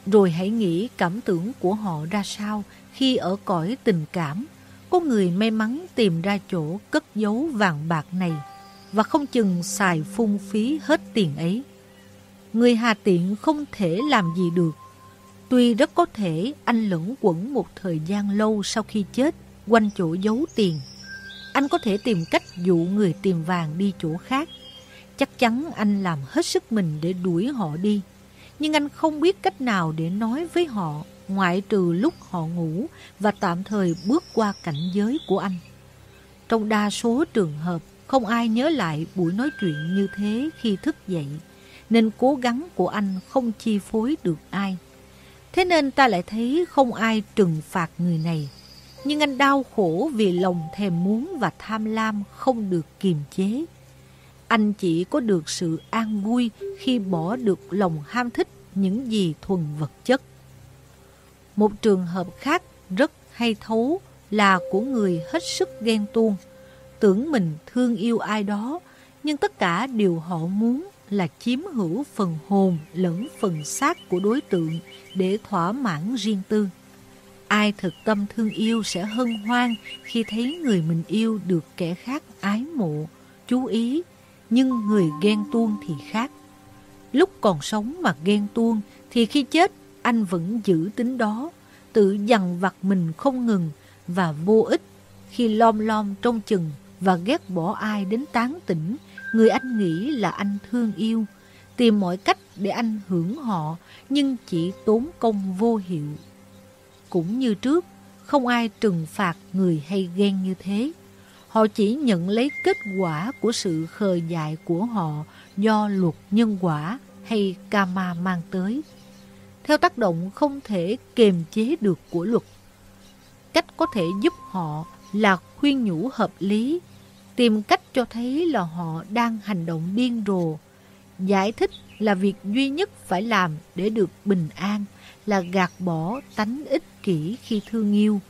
Rồi hãy nghĩ cảm tưởng của họ ra sao khi ở cõi tình cảm, có người may mắn tìm ra chỗ cất giấu vàng bạc này và không chừng xài phung phí hết tiền ấy. Người Hà Tiện không thể làm gì được. Tuy rất có thể anh lẫn quẩn một thời gian lâu sau khi chết quanh chỗ giấu tiền. Anh có thể tìm cách dụ người tìm vàng đi chỗ khác. Chắc chắn anh làm hết sức mình để đuổi họ đi nhưng anh không biết cách nào để nói với họ ngoại trừ lúc họ ngủ và tạm thời bước qua cảnh giới của anh. Trong đa số trường hợp, không ai nhớ lại buổi nói chuyện như thế khi thức dậy. nên cố gắng của anh không chi phối được ai. Thế nên ta lại thấy không ai trừng phạt người này. Nhưng anh đau khổ vì lòng thèm muốn và tham lam không được kiềm chế. Anh chỉ có được sự an vui khi bỏ được lòng ham thích những gì thuần vật chất. Một trường hợp khác rất hay thấu là của người hết sức ghen tuông, tưởng mình thương yêu ai đó, nhưng tất cả điều họ muốn là chiếm hữu phần hồn lẫn phần xác của đối tượng để thỏa mãn riêng tư. Ai thực tâm thương yêu sẽ hân hoan khi thấy người mình yêu được kẻ khác ái mộ, chú ý, nhưng người ghen tuông thì khác. Lúc còn sống mà ghen tuông thì khi chết anh vẫn giữ tính đó, tự dằn vặt mình không ngừng và vô ích khi lom lom trong chừng và ghét bỏ ai đến tán tỉnh, người anh nghĩ là anh thương yêu, tìm mọi cách để anh hưởng họ nhưng chỉ tốn công vô hiệu. Cũng như trước, không ai trừng phạt người hay ghen như thế. Họ chỉ nhận lấy kết quả của sự khờ dại của họ do luật nhân quả hay karma mang tới. Theo tác động không thể kiềm chế được của luật. Cách có thể giúp họ là khuyên nhủ hợp lý, tìm cách cho thấy là họ đang hành động điên rồ. Giải thích là việc duy nhất phải làm để được bình an là gạt bỏ tánh ích kỷ khi thương yêu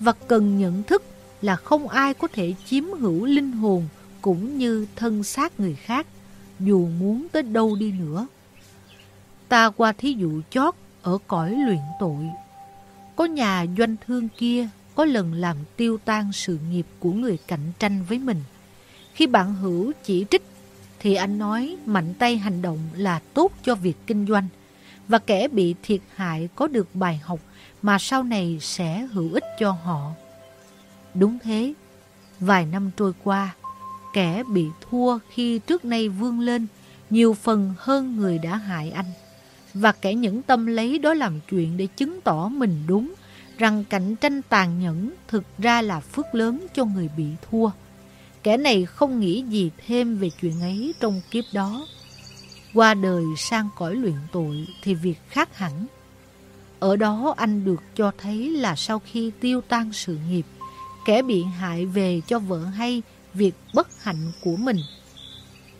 và cần nhận thức là không ai có thể chiếm hữu linh hồn cũng như thân xác người khác dù muốn tới đâu đi nữa. Ta qua thí dụ chót ở cõi luyện tội. Có nhà doanh thương kia có lần làm tiêu tan sự nghiệp của người cạnh tranh với mình. Khi bạn hữu chỉ trích thì anh nói mạnh tay hành động là tốt cho việc kinh doanh và kẻ bị thiệt hại có được bài học mà sau này sẽ hữu ích cho họ. Đúng thế, vài năm trôi qua, kẻ bị thua khi trước nay vươn lên nhiều phần hơn người đã hại anh. Và kẻ những tâm lấy đó làm chuyện để chứng tỏ mình đúng, rằng cạnh tranh tàn nhẫn thực ra là phước lớn cho người bị thua. Kẻ này không nghĩ gì thêm về chuyện ấy trong kiếp đó. Qua đời sang cõi luyện tội thì việc khác hẳn. Ở đó anh được cho thấy là sau khi tiêu tan sự nghiệp, kẻ bị hại về cho vợ hay việc bất hạnh của mình.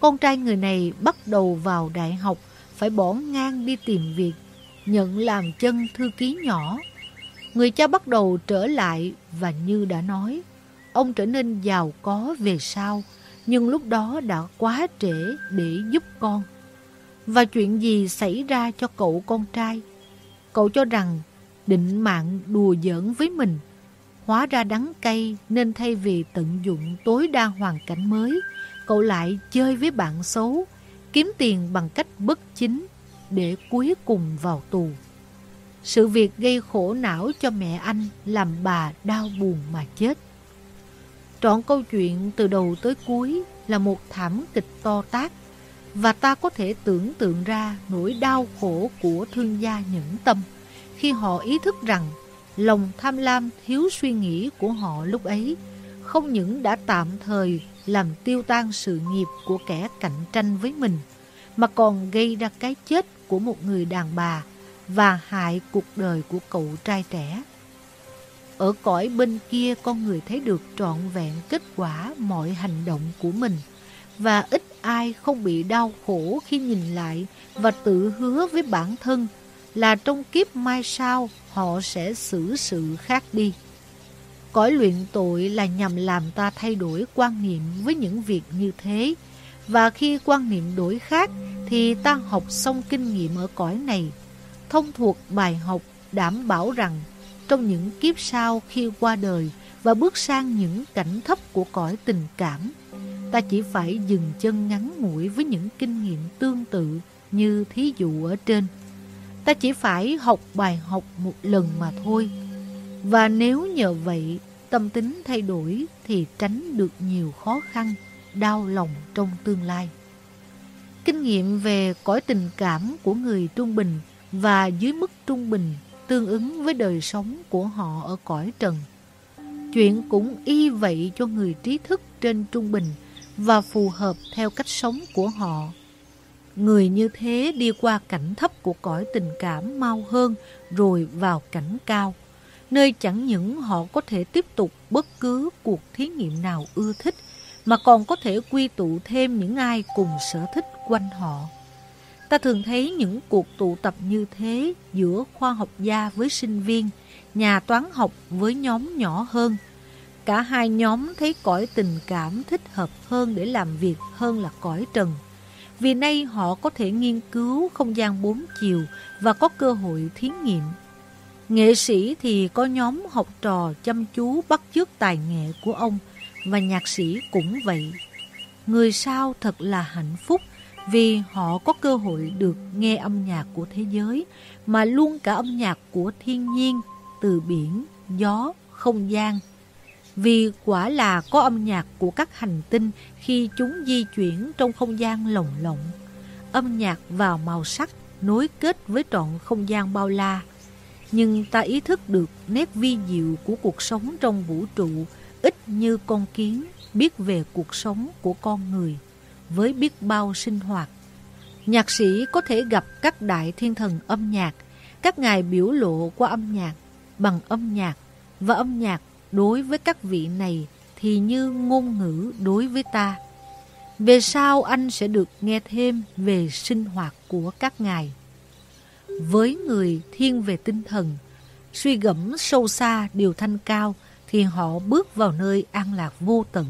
Con trai người này bắt đầu vào đại học, phải bỏ ngang đi tìm việc, nhận làm chân thư ký nhỏ. Người cha bắt đầu trở lại và như đã nói, ông trở nên giàu có về sau, nhưng lúc đó đã quá trễ để giúp con. Và chuyện gì xảy ra cho cậu con trai? Cậu cho rằng định mạng đùa giỡn với mình, hóa ra đắng cay nên thay vì tận dụng tối đa hoàn cảnh mới, cậu lại chơi với bạn xấu, kiếm tiền bằng cách bất chính để cuối cùng vào tù. Sự việc gây khổ não cho mẹ anh làm bà đau buồn mà chết. Trọn câu chuyện từ đầu tới cuối là một thảm kịch to tác và ta có thể tưởng tượng ra nỗi đau khổ của thương gia nhẫn tâm khi họ ý thức rằng lòng tham lam thiếu suy nghĩ của họ lúc ấy không những đã tạm thời làm tiêu tan sự nghiệp của kẻ cạnh tranh với mình, mà còn gây ra cái chết của một người đàn bà và hại cuộc đời của cậu trai trẻ. Ở cõi bên kia con người thấy được trọn vẹn kết quả mọi hành động của mình, và ít ai không bị đau khổ khi nhìn lại và tự hứa với bản thân là trong kiếp mai sau họ sẽ xử sự khác đi. Cõi luyện tội là nhằm làm ta thay đổi quan niệm với những việc như thế. Và khi quan niệm đổi khác thì ta học xong kinh nghiệm ở cõi này. Thông thuộc bài học đảm bảo rằng trong những kiếp sau khi qua đời và bước sang những cảnh thấp của cõi tình cảm, ta chỉ phải dừng chân ngắn ngủi với những kinh nghiệm tương tự như thí dụ ở trên. Ta chỉ phải học bài học một lần mà thôi. Và nếu nhờ vậy tâm tính thay đổi thì tránh được nhiều khó khăn, đau lòng trong tương lai. Kinh nghiệm về cõi tình cảm của người trung bình và dưới mức trung bình tương ứng với đời sống của họ ở cõi trần. Chuyện cũng y vậy cho người trí thức trên trung bình và phù hợp theo cách sống của họ. Người như thế đi qua cảnh thấp của cõi tình cảm mau hơn rồi vào cảnh cao, nơi chẳng những họ có thể tiếp tục bất cứ cuộc thí nghiệm nào ưa thích, mà còn có thể quy tụ thêm những ai cùng sở thích quanh họ. Ta thường thấy những cuộc tụ tập như thế giữa khoa học gia với sinh viên, nhà toán học với nhóm nhỏ hơn. Cả hai nhóm thấy cõi tình cảm thích hợp hơn để làm việc hơn là cõi trần. Vì nay họ có thể nghiên cứu không gian bốn chiều và có cơ hội thí nghiệm. Nghệ sĩ thì có nhóm học trò chăm chú bắt chước tài nghệ của ông và nhạc sĩ cũng vậy. Người sao thật là hạnh phúc vì họ có cơ hội được nghe âm nhạc của thế giới mà luôn cả âm nhạc của thiên nhiên từ biển, gió, không gian. Vì quả là có âm nhạc của các hành tinh khi chúng di chuyển trong không gian lồng lộng. Âm nhạc vào màu sắc nối kết với trọn không gian bao la. Nhưng ta ý thức được nét vi diệu của cuộc sống trong vũ trụ ít như con kiến biết về cuộc sống của con người với biết bao sinh hoạt. Nhạc sĩ có thể gặp các đại thiên thần âm nhạc, các ngài biểu lộ qua âm nhạc, bằng âm nhạc, và âm nhạc đối với các vị này thì như ngôn ngữ đối với ta. Về sau anh sẽ được nghe thêm về sinh hoạt của các ngài. Với người thiên về tinh thần, suy gẫm sâu xa điều thanh cao thì họ bước vào nơi an lạc vô tận.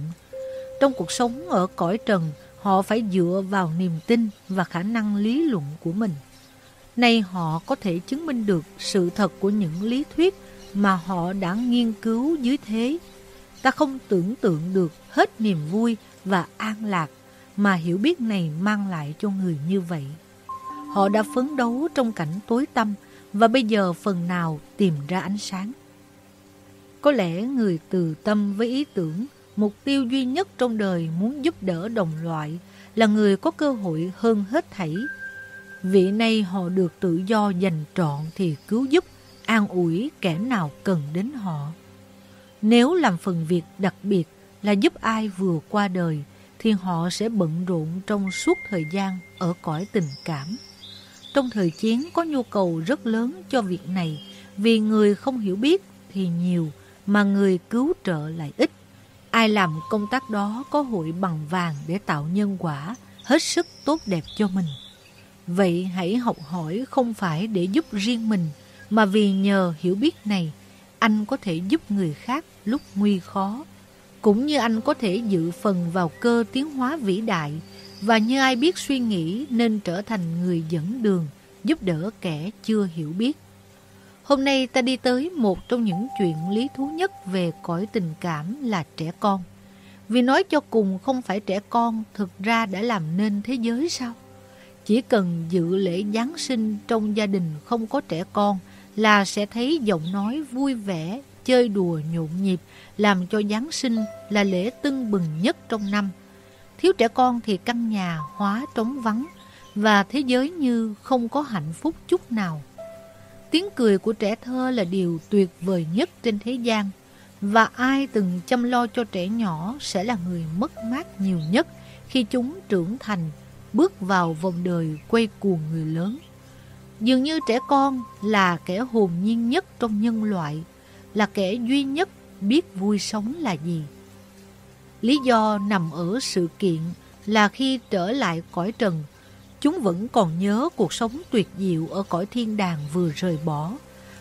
Trong cuộc sống ở cõi trần, họ phải dựa vào niềm tin và khả năng lý luận của mình. Nay họ có thể chứng minh được sự thật của những lý thuyết mà họ đã nghiên cứu dưới thế. Ta không tưởng tượng được hết niềm vui và an lạc mà hiểu biết này mang lại cho người như vậy. Họ đã phấn đấu trong cảnh tối tăm và bây giờ phần nào tìm ra ánh sáng. Có lẽ người từ tâm với ý tưởng, mục tiêu duy nhất trong đời muốn giúp đỡ đồng loại là người có cơ hội hơn hết thảy. Vị nay họ được tự do dành trọn thì cứu giúp, an ủi kẻ nào cần đến họ. Nếu làm phần việc đặc biệt là giúp ai vừa qua đời, thì họ sẽ bận rộn trong suốt thời gian ở cõi tình cảm. Trong thời chiến có nhu cầu rất lớn cho việc này vì người không hiểu biết thì nhiều mà người cứu trợ lại ít. Ai làm công tác đó có hội bằng vàng để tạo nhân quả hết sức tốt đẹp cho mình. Vậy hãy học hỏi không phải để giúp riêng mình mà vì nhờ hiểu biết này anh có thể giúp người khác lúc nguy khó. Cũng như anh có thể dự phần vào cơ tiến hóa vĩ đại và như ai biết suy nghĩ nên trở thành người dẫn đường, giúp đỡ kẻ chưa hiểu biết. Hôm nay ta đi tới một trong những chuyện lý thú nhất về cõi tình cảm là trẻ con. Vì nói cho cùng không phải trẻ con thực ra đã làm nên thế giới sao? Chỉ cần dự lễ Giáng sinh trong gia đình không có trẻ con là sẽ thấy giọng nói vui vẻ, chơi đùa nhộn nhịp, làm cho Giáng sinh là lễ tưng bừng nhất trong năm. Thiếu trẻ con thì căn nhà hóa trống vắng và thế giới như không có hạnh phúc chút nào. Tiếng cười của trẻ thơ là điều tuyệt vời nhất trên thế gian và ai từng chăm lo cho trẻ nhỏ sẽ là người mất mát nhiều nhất khi chúng trưởng thành, bước vào vòng đời quay cuồng người lớn. Dường như trẻ con là kẻ hồn nhiên nhất trong nhân loại, là kẻ duy nhất biết vui sống là gì. Lý do nằm ở sự kiện là khi trở lại cõi trần, chúng vẫn còn nhớ cuộc sống tuyệt diệu ở cõi thiên đàng vừa rời bỏ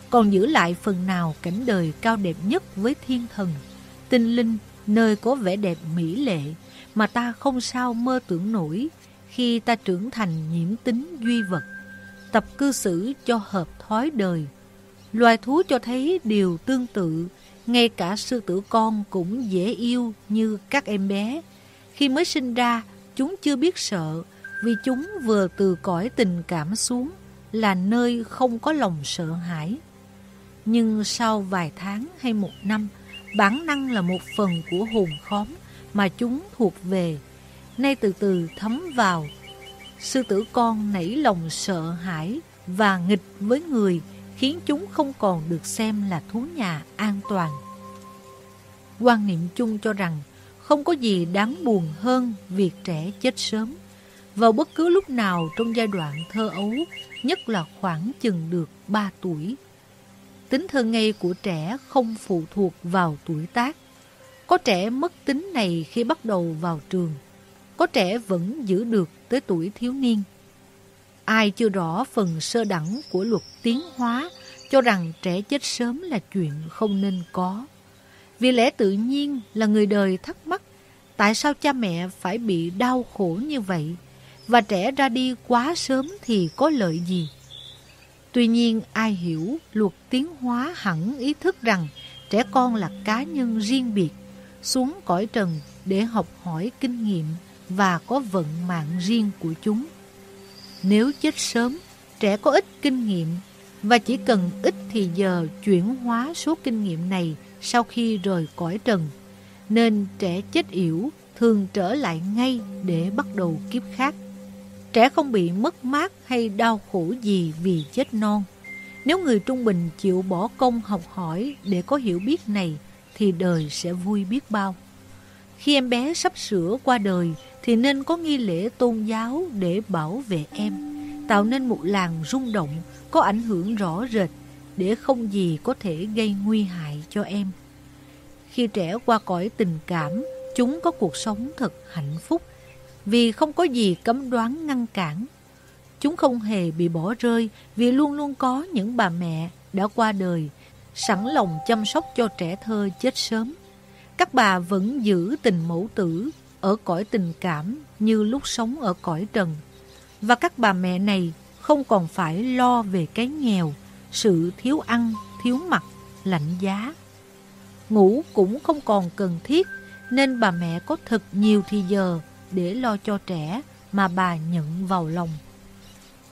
còn giữ lại phần nào cảnh đời cao đẹp nhất với thiên thần, tinh linh, nơi có vẻ đẹp mỹ lệ mà ta không sao mơ tưởng nổi khi ta trưởng thành nhiễm tính duy vật, tập cư xử cho hợp thói đời. Loài thú cho thấy điều tương tự, ngay cả sư tử con cũng dễ yêu như các em bé. Khi mới sinh ra, chúng chưa biết sợ vì chúng vừa từ cõi tình cảm xuống là nơi không có lòng sợ hãi. Nhưng sau vài tháng hay một năm, bản năng là một phần của hồn khóm mà chúng thuộc về, nay từ từ thấm vào. Sư tử con nảy lòng sợ hãi và nghịch với người khiến chúng không còn được xem là thú nhà an toàn. Quan niệm chung cho rằng không có gì đáng buồn hơn việc trẻ chết sớm vào bất cứ lúc nào trong giai đoạn thơ ấu, nhất là khoảng chừng được 3 tuổi. Tính thơ ngây của trẻ không phụ thuộc vào tuổi tác. Có trẻ mất tính này khi bắt đầu vào trường, có trẻ vẫn giữ được tới tuổi thiếu niên. Ai chưa rõ phần sơ đẳng của luật tiến hóa cho rằng trẻ chết sớm là chuyện không nên có. Vì lẽ tự nhiên là người đời thắc mắc tại sao cha mẹ phải bị đau khổ như vậy và trẻ ra đi quá sớm thì có lợi gì? Tuy nhiên ai hiểu luật tiến hóa hẳn ý thức rằng trẻ con là cá nhân riêng biệt, xuống cõi trần để học hỏi kinh nghiệm và có vận mạng riêng của chúng. Nếu chết sớm, trẻ có ít kinh nghiệm và chỉ cần ít thì giờ chuyển hóa số kinh nghiệm này sau khi rời cõi trần, nên trẻ chết yểu thường trở lại ngay để bắt đầu kiếp khác. Trẻ không bị mất mát hay đau khổ gì vì chết non. Nếu người trung bình chịu bỏ công học hỏi để có hiểu biết này, thì đời sẽ vui biết bao. Khi em bé sắp sửa qua đời, thì nên có nghi lễ tôn giáo để bảo vệ em, tạo nên một làng rung động có ảnh hưởng rõ rệt để không gì có thể gây nguy hại cho em. Khi trẻ qua cõi tình cảm, chúng có cuộc sống thật hạnh phúc vì không có gì cấm đoán ngăn cản. Chúng không hề bị bỏ rơi vì luôn luôn có những bà mẹ đã qua đời, sẵn lòng chăm sóc cho trẻ thơ chết sớm. Các bà vẫn giữ tình mẫu tử ở cõi tình cảm như lúc sống ở cõi trần. Và các bà mẹ này không còn phải lo về cái nghèo, sự thiếu ăn, thiếu mặc, lạnh giá. Ngủ cũng không còn cần thiết nên bà mẹ có thật nhiều thì giờ để lo cho trẻ mà bà nhận vào lòng.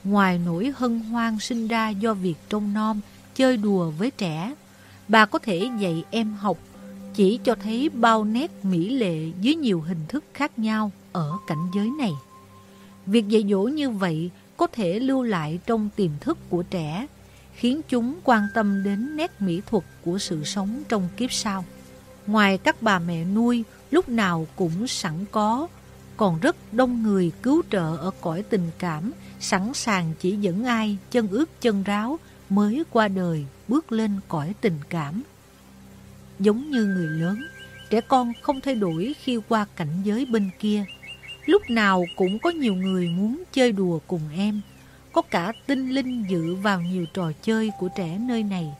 Ngoài nỗi hân hoan sinh ra do việc trông nom, chơi đùa với trẻ, bà có thể dạy em học, chỉ cho thấy bao nét mỹ lệ dưới nhiều hình thức khác nhau ở cảnh giới này. Việc dạy dỗ như vậy có thể lưu lại trong tiềm thức của trẻ, khiến chúng quan tâm đến nét mỹ thuật của sự sống trong kiếp sau. Ngoài các bà mẹ nuôi, lúc nào cũng sẵn có, còn rất đông người cứu trợ ở cõi tình cảm, sẵn sàng chỉ dẫn ai chân ướt chân ráo mới qua đời bước lên cõi tình cảm. Giống như người lớn, trẻ con không thay đổi khi qua cảnh giới bên kia. Lúc nào cũng có nhiều người muốn chơi đùa cùng em, có cả tinh linh dự vào nhiều trò chơi của trẻ nơi này.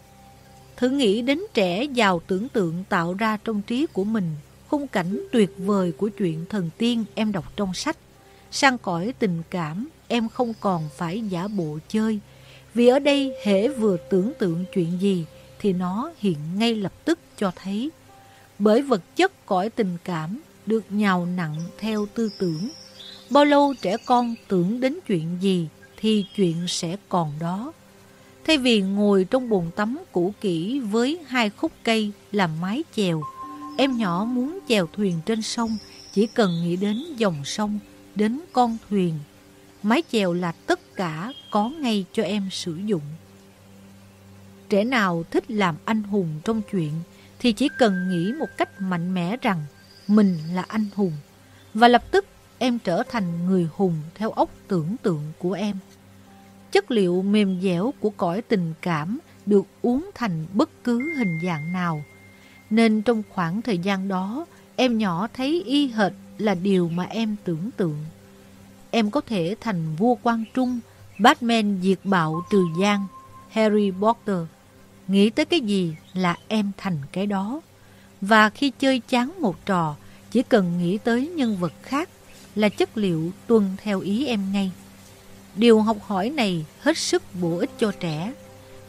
Thử nghĩ đến trẻ giàu tưởng tượng tạo ra trong trí của mình khung cảnh tuyệt vời của chuyện thần tiên em đọc trong sách. Sang cõi tình cảm, em không còn phải giả bộ chơi, vì ở đây hễ vừa tưởng tượng chuyện gì thì nó hiện ngay lập tức cho thấy. Bởi vật chất cõi tình cảm được nhào nặng theo tư tưởng. Bao lâu trẻ con tưởng đến chuyện gì thì chuyện sẽ còn đó. Thay vì ngồi trong bồn tắm cũ kỹ với hai khúc cây làm mái chèo, em nhỏ muốn chèo thuyền trên sông, chỉ cần nghĩ đến dòng sông, đến con thuyền. Mái chèo là tất cả có ngay cho em sử dụng. Trẻ nào thích làm anh hùng trong chuyện thì chỉ cần nghĩ một cách mạnh mẽ rằng mình là anh hùng và lập tức em trở thành người hùng theo óc tưởng tượng của em chất liệu mềm dẻo của cõi tình cảm được uống thành bất cứ hình dạng nào. Nên trong khoảng thời gian đó, em nhỏ thấy y hệt là điều mà em tưởng tượng. Em có thể thành vua quan trung, Batman diệt bạo trừ gian, Harry Potter. Nghĩ tới cái gì là em thành cái đó. Và khi chơi chán một trò, chỉ cần nghĩ tới nhân vật khác là chất liệu tuân theo ý em ngay. Điều học hỏi này hết sức bổ ích cho trẻ,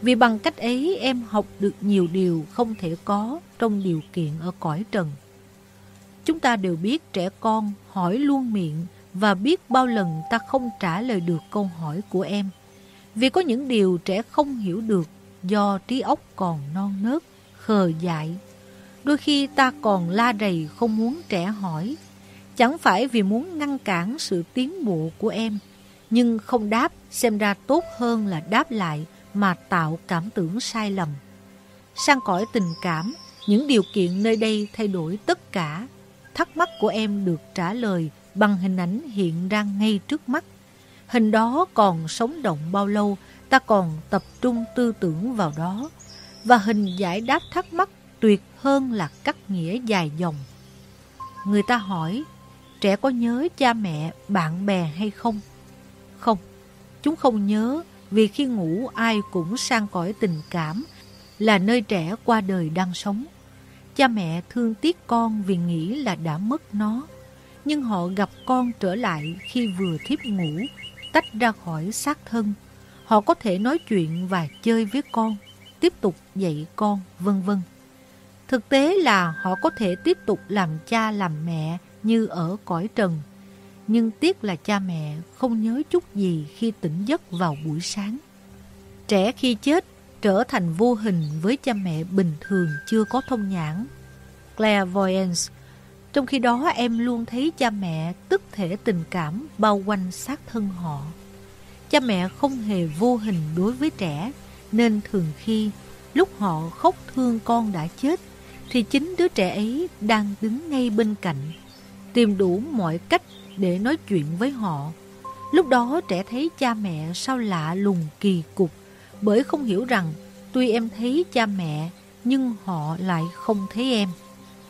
vì bằng cách ấy em học được nhiều điều không thể có trong điều kiện ở cõi trần. Chúng ta đều biết trẻ con hỏi luôn miệng và biết bao lần ta không trả lời được câu hỏi của em. Vì có những điều trẻ không hiểu được do trí óc còn non nớt, khờ dại. Đôi khi ta còn la rầy không muốn trẻ hỏi, chẳng phải vì muốn ngăn cản sự tiến bộ của em, nhưng không đáp xem ra tốt hơn là đáp lại mà tạo cảm tưởng sai lầm. Sang cõi tình cảm, những điều kiện nơi đây thay đổi tất cả. Thắc mắc của em được trả lời bằng hình ảnh hiện ra ngay trước mắt. Hình đó còn sống động bao lâu, ta còn tập trung tư tưởng vào đó. Và hình giải đáp thắc mắc tuyệt hơn là cắt nghĩa dài dòng. Người ta hỏi, trẻ có nhớ cha mẹ, bạn bè hay không? Không, chúng không nhớ vì khi ngủ ai cũng sang cõi tình cảm là nơi trẻ qua đời đang sống. Cha mẹ thương tiếc con vì nghĩ là đã mất nó, nhưng họ gặp con trở lại khi vừa thiếp ngủ, tách ra khỏi xác thân. Họ có thể nói chuyện và chơi với con, tiếp tục dạy con, vân vân. Thực tế là họ có thể tiếp tục làm cha làm mẹ như ở cõi trần. Nhưng tiếc là cha mẹ không nhớ chút gì khi tỉnh giấc vào buổi sáng. Trẻ khi chết trở thành vô hình với cha mẹ bình thường chưa có thông nhãn. Clairvoyance Trong khi đó em luôn thấy cha mẹ tức thể tình cảm bao quanh xác thân họ. Cha mẹ không hề vô hình đối với trẻ, nên thường khi lúc họ khóc thương con đã chết, thì chính đứa trẻ ấy đang đứng ngay bên cạnh, tìm đủ mọi cách để nói chuyện với họ. Lúc đó trẻ thấy cha mẹ sao lạ lùng kỳ cục, bởi không hiểu rằng tuy em thấy cha mẹ nhưng họ lại không thấy em.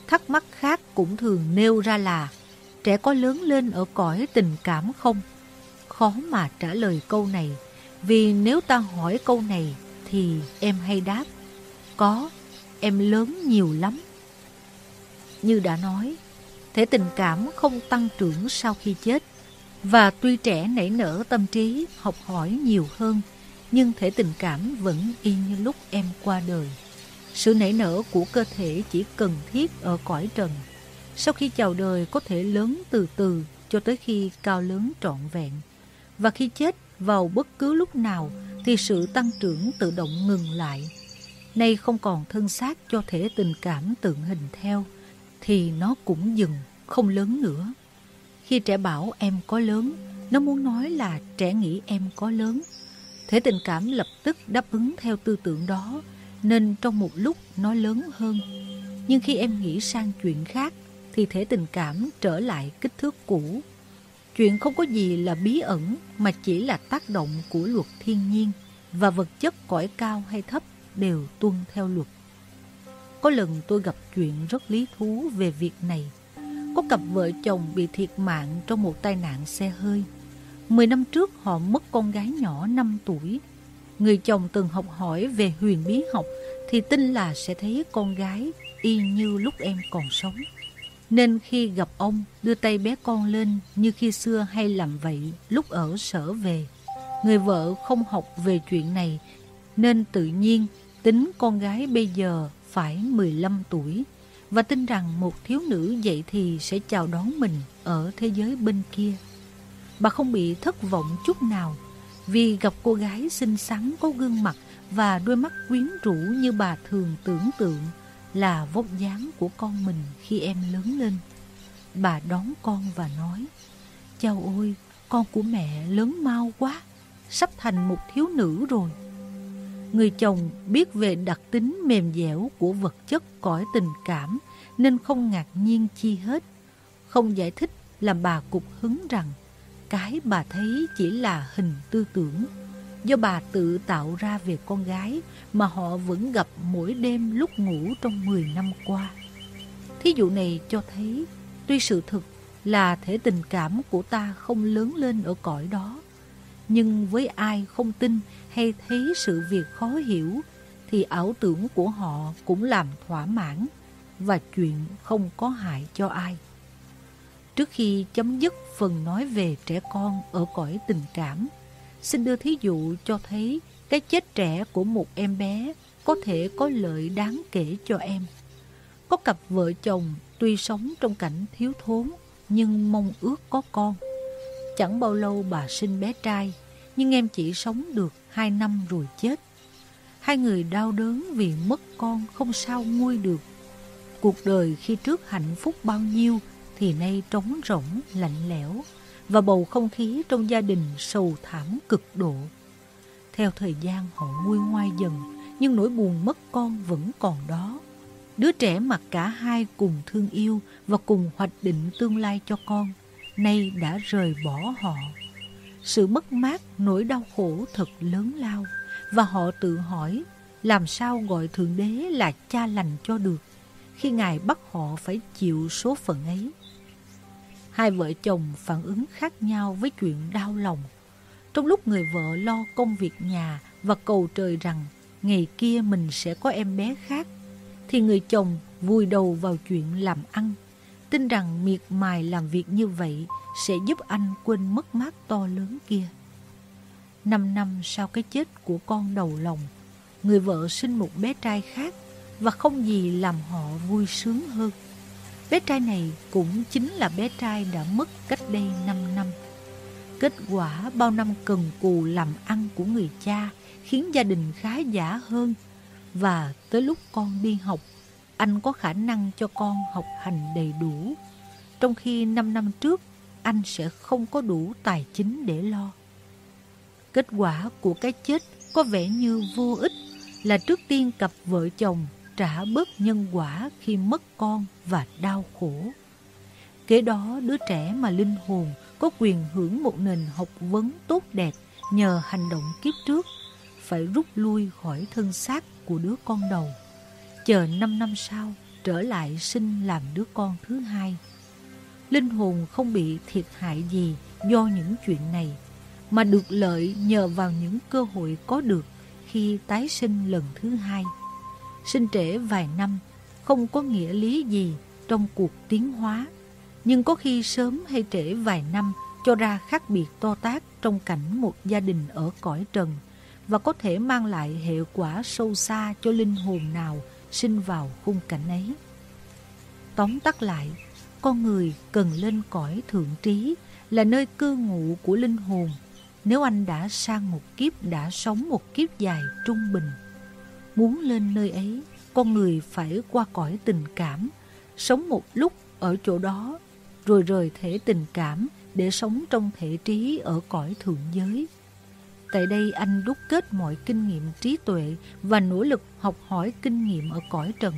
Thắc mắc khác cũng thường nêu ra là trẻ có lớn lên ở cõi tình cảm không? Khó mà trả lời câu này vì nếu ta hỏi câu này thì em hay đáp Có, em lớn nhiều lắm. Như đã nói, thể tình cảm không tăng trưởng sau khi chết và tuy trẻ nảy nở tâm trí học hỏi nhiều hơn nhưng thể tình cảm vẫn y như lúc em qua đời. Sự nảy nở của cơ thể chỉ cần thiết ở cõi trần. Sau khi chào đời có thể lớn từ từ cho tới khi cao lớn trọn vẹn. Và khi chết vào bất cứ lúc nào thì sự tăng trưởng tự động ngừng lại. Nay không còn thân xác cho thể tình cảm tượng hình theo thì nó cũng dừng, không lớn nữa. Khi trẻ bảo em có lớn, nó muốn nói là trẻ nghĩ em có lớn Thể tình cảm lập tức đáp ứng theo tư tưởng đó, nên trong một lúc nó lớn hơn. Nhưng khi em nghĩ sang chuyện khác, thì thể tình cảm trở lại kích thước cũ. Chuyện không có gì là bí ẩn mà chỉ là tác động của luật thiên nhiên và vật chất cõi cao hay thấp đều tuân theo luật. Có lần tôi gặp chuyện rất lý thú về việc này. Có cặp vợ chồng bị thiệt mạng trong một tai nạn xe hơi. Mười năm trước họ mất con gái nhỏ 5 tuổi. Người chồng từng học hỏi về huyền bí học thì tin là sẽ thấy con gái y như lúc em còn sống. Nên khi gặp ông, đưa tay bé con lên như khi xưa hay làm vậy lúc ở sở về. Người vợ không học về chuyện này nên tự nhiên tính con gái bây giờ phải 15 tuổi và tin rằng một thiếu nữ vậy thì sẽ chào đón mình ở thế giới bên kia. Bà không bị thất vọng chút nào vì gặp cô gái xinh xắn có gương mặt và đôi mắt quyến rũ như bà thường tưởng tượng là vóc dáng của con mình khi em lớn lên. Bà đón con và nói, Chào ôi, con của mẹ lớn mau quá, sắp thành một thiếu nữ rồi. Người chồng biết về đặc tính mềm dẻo của vật chất cõi tình cảm nên không ngạc nhiên chi hết. Không giải thích làm bà cục hứng rằng cái bà thấy chỉ là hình tư tưởng do bà tự tạo ra về con gái mà họ vẫn gặp mỗi đêm lúc ngủ trong 10 năm qua. Thí dụ này cho thấy tuy sự thực là thể tình cảm của ta không lớn lên ở cõi đó, nhưng với ai không tin hay thấy sự việc khó hiểu thì ảo tưởng của họ cũng làm thỏa mãn và chuyện không có hại cho ai. Trước khi chấm dứt phần nói về trẻ con ở cõi tình cảm, xin đưa thí dụ cho thấy cái chết trẻ của một em bé có thể có lợi đáng kể cho em. Có cặp vợ chồng tuy sống trong cảnh thiếu thốn nhưng mong ước có con. Chẳng bao lâu bà sinh bé trai, nhưng em chỉ sống được hai năm rồi chết. Hai người đau đớn vì mất con không sao nguôi được. Cuộc đời khi trước hạnh phúc bao nhiêu thì nay trống rỗng, lạnh lẽo và bầu không khí trong gia đình sầu thảm cực độ. Theo thời gian họ nguôi ngoai dần, nhưng nỗi buồn mất con vẫn còn đó. Đứa trẻ mà cả hai cùng thương yêu và cùng hoạch định tương lai cho con, nay đã rời bỏ họ. Sự mất mát, nỗi đau khổ thật lớn lao, và họ tự hỏi làm sao gọi Thượng Đế là cha lành cho được khi Ngài bắt họ phải chịu số phận ấy. Hai vợ chồng phản ứng khác nhau với chuyện đau lòng. Trong lúc người vợ lo công việc nhà và cầu trời rằng ngày kia mình sẽ có em bé khác, thì người chồng vùi đầu vào chuyện làm ăn, tin rằng miệt mài làm việc như vậy sẽ giúp anh quên mất mát to lớn kia. Năm năm sau cái chết của con đầu lòng, người vợ sinh một bé trai khác và không gì làm họ vui sướng hơn. Bé trai này cũng chính là bé trai đã mất cách đây 5 năm. Kết quả bao năm cần cù làm ăn của người cha khiến gia đình khá giả hơn và tới lúc con đi học, anh có khả năng cho con học hành đầy đủ. Trong khi 5 năm trước, anh sẽ không có đủ tài chính để lo. Kết quả của cái chết có vẻ như vô ích là trước tiên cặp vợ chồng trả bớt nhân quả khi mất con và đau khổ. Kế đó, đứa trẻ mà linh hồn có quyền hưởng một nền học vấn tốt đẹp nhờ hành động kiếp trước phải rút lui khỏi thân xác của đứa con đầu. Chờ 5 năm sau, trở lại sinh làm đứa con thứ hai. Linh hồn không bị thiệt hại gì do những chuyện này, mà được lợi nhờ vào những cơ hội có được khi tái sinh lần thứ hai. Sinh trễ vài năm không có nghĩa lý gì trong cuộc tiến hóa, nhưng có khi sớm hay trễ vài năm cho ra khác biệt to tác trong cảnh một gia đình ở cõi trần và có thể mang lại hệ quả sâu xa cho linh hồn nào sinh vào khung cảnh ấy. Tóm tắt lại, con người cần lên cõi thượng trí là nơi cư ngụ của linh hồn nếu anh đã sang một kiếp đã sống một kiếp dài trung bình. Muốn lên nơi ấy, con người phải qua cõi tình cảm, sống một lúc ở chỗ đó, rồi rời thể tình cảm để sống trong thể trí ở cõi thượng giới. Tại đây anh đúc kết mọi kinh nghiệm trí tuệ và nỗ lực học hỏi kinh nghiệm ở cõi trần.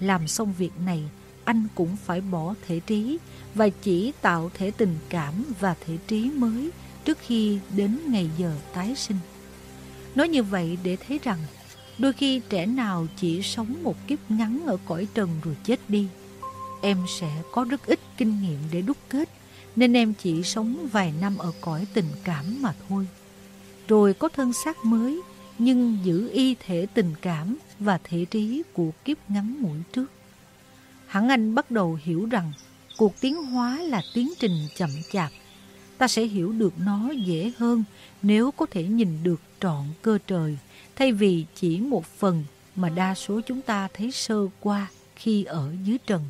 Làm xong việc này, anh cũng phải bỏ thể trí và chỉ tạo thể tình cảm và thể trí mới trước khi đến ngày giờ tái sinh. Nói như vậy để thấy rằng đôi khi trẻ nào chỉ sống một kiếp ngắn ở cõi trần rồi chết đi. Em sẽ có rất ít kinh nghiệm để đúc kết nên em chỉ sống vài năm ở cõi tình cảm mà thôi. Rồi có thân xác mới nhưng giữ y thể tình cảm và thể trí của kiếp ngắn mũi trước. Hẳn anh bắt đầu hiểu rằng cuộc tiến hóa là tiến trình chậm chạp ta sẽ hiểu được nó dễ hơn nếu có thể nhìn được trọn cơ trời, thay vì chỉ một phần mà đa số chúng ta thấy sơ qua khi ở dưới trần.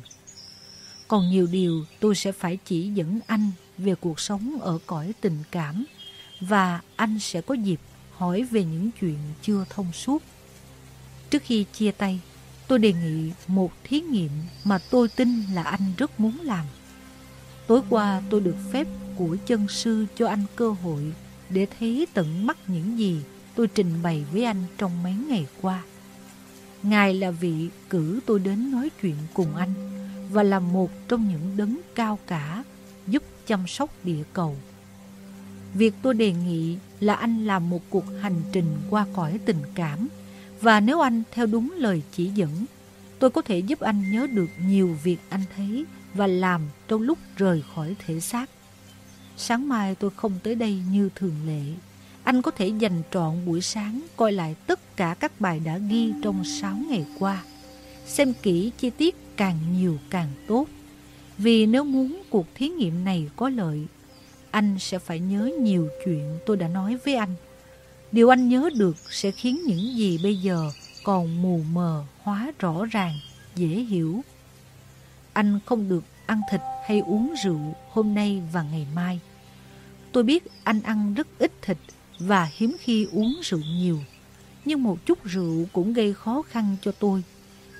Còn nhiều điều tôi sẽ phải chỉ dẫn anh về cuộc sống ở cõi tình cảm và anh sẽ có dịp hỏi về những chuyện chưa thông suốt. Trước khi chia tay, tôi đề nghị một thí nghiệm mà tôi tin là anh rất muốn làm. Tối qua tôi được phép của chân sư cho anh cơ hội để thấy tận mắt những gì tôi trình bày với anh trong mấy ngày qua. Ngài là vị cử tôi đến nói chuyện cùng anh và là một trong những đấng cao cả giúp chăm sóc địa cầu. Việc tôi đề nghị là anh làm một cuộc hành trình qua cõi tình cảm và nếu anh theo đúng lời chỉ dẫn, tôi có thể giúp anh nhớ được nhiều việc anh thấy và làm trong lúc rời khỏi thể xác. Sáng mai tôi không tới đây như thường lệ. Anh có thể dành trọn buổi sáng coi lại tất cả các bài đã ghi trong 6 ngày qua. Xem kỹ chi tiết càng nhiều càng tốt. Vì nếu muốn cuộc thí nghiệm này có lợi, anh sẽ phải nhớ nhiều chuyện tôi đã nói với anh. Điều anh nhớ được sẽ khiến những gì bây giờ còn mù mờ hóa rõ ràng, dễ hiểu. Anh không được ăn thịt hay uống rượu hôm nay và ngày mai. Tôi biết anh ăn rất ít thịt và hiếm khi uống rượu nhiều. Nhưng một chút rượu cũng gây khó khăn cho tôi.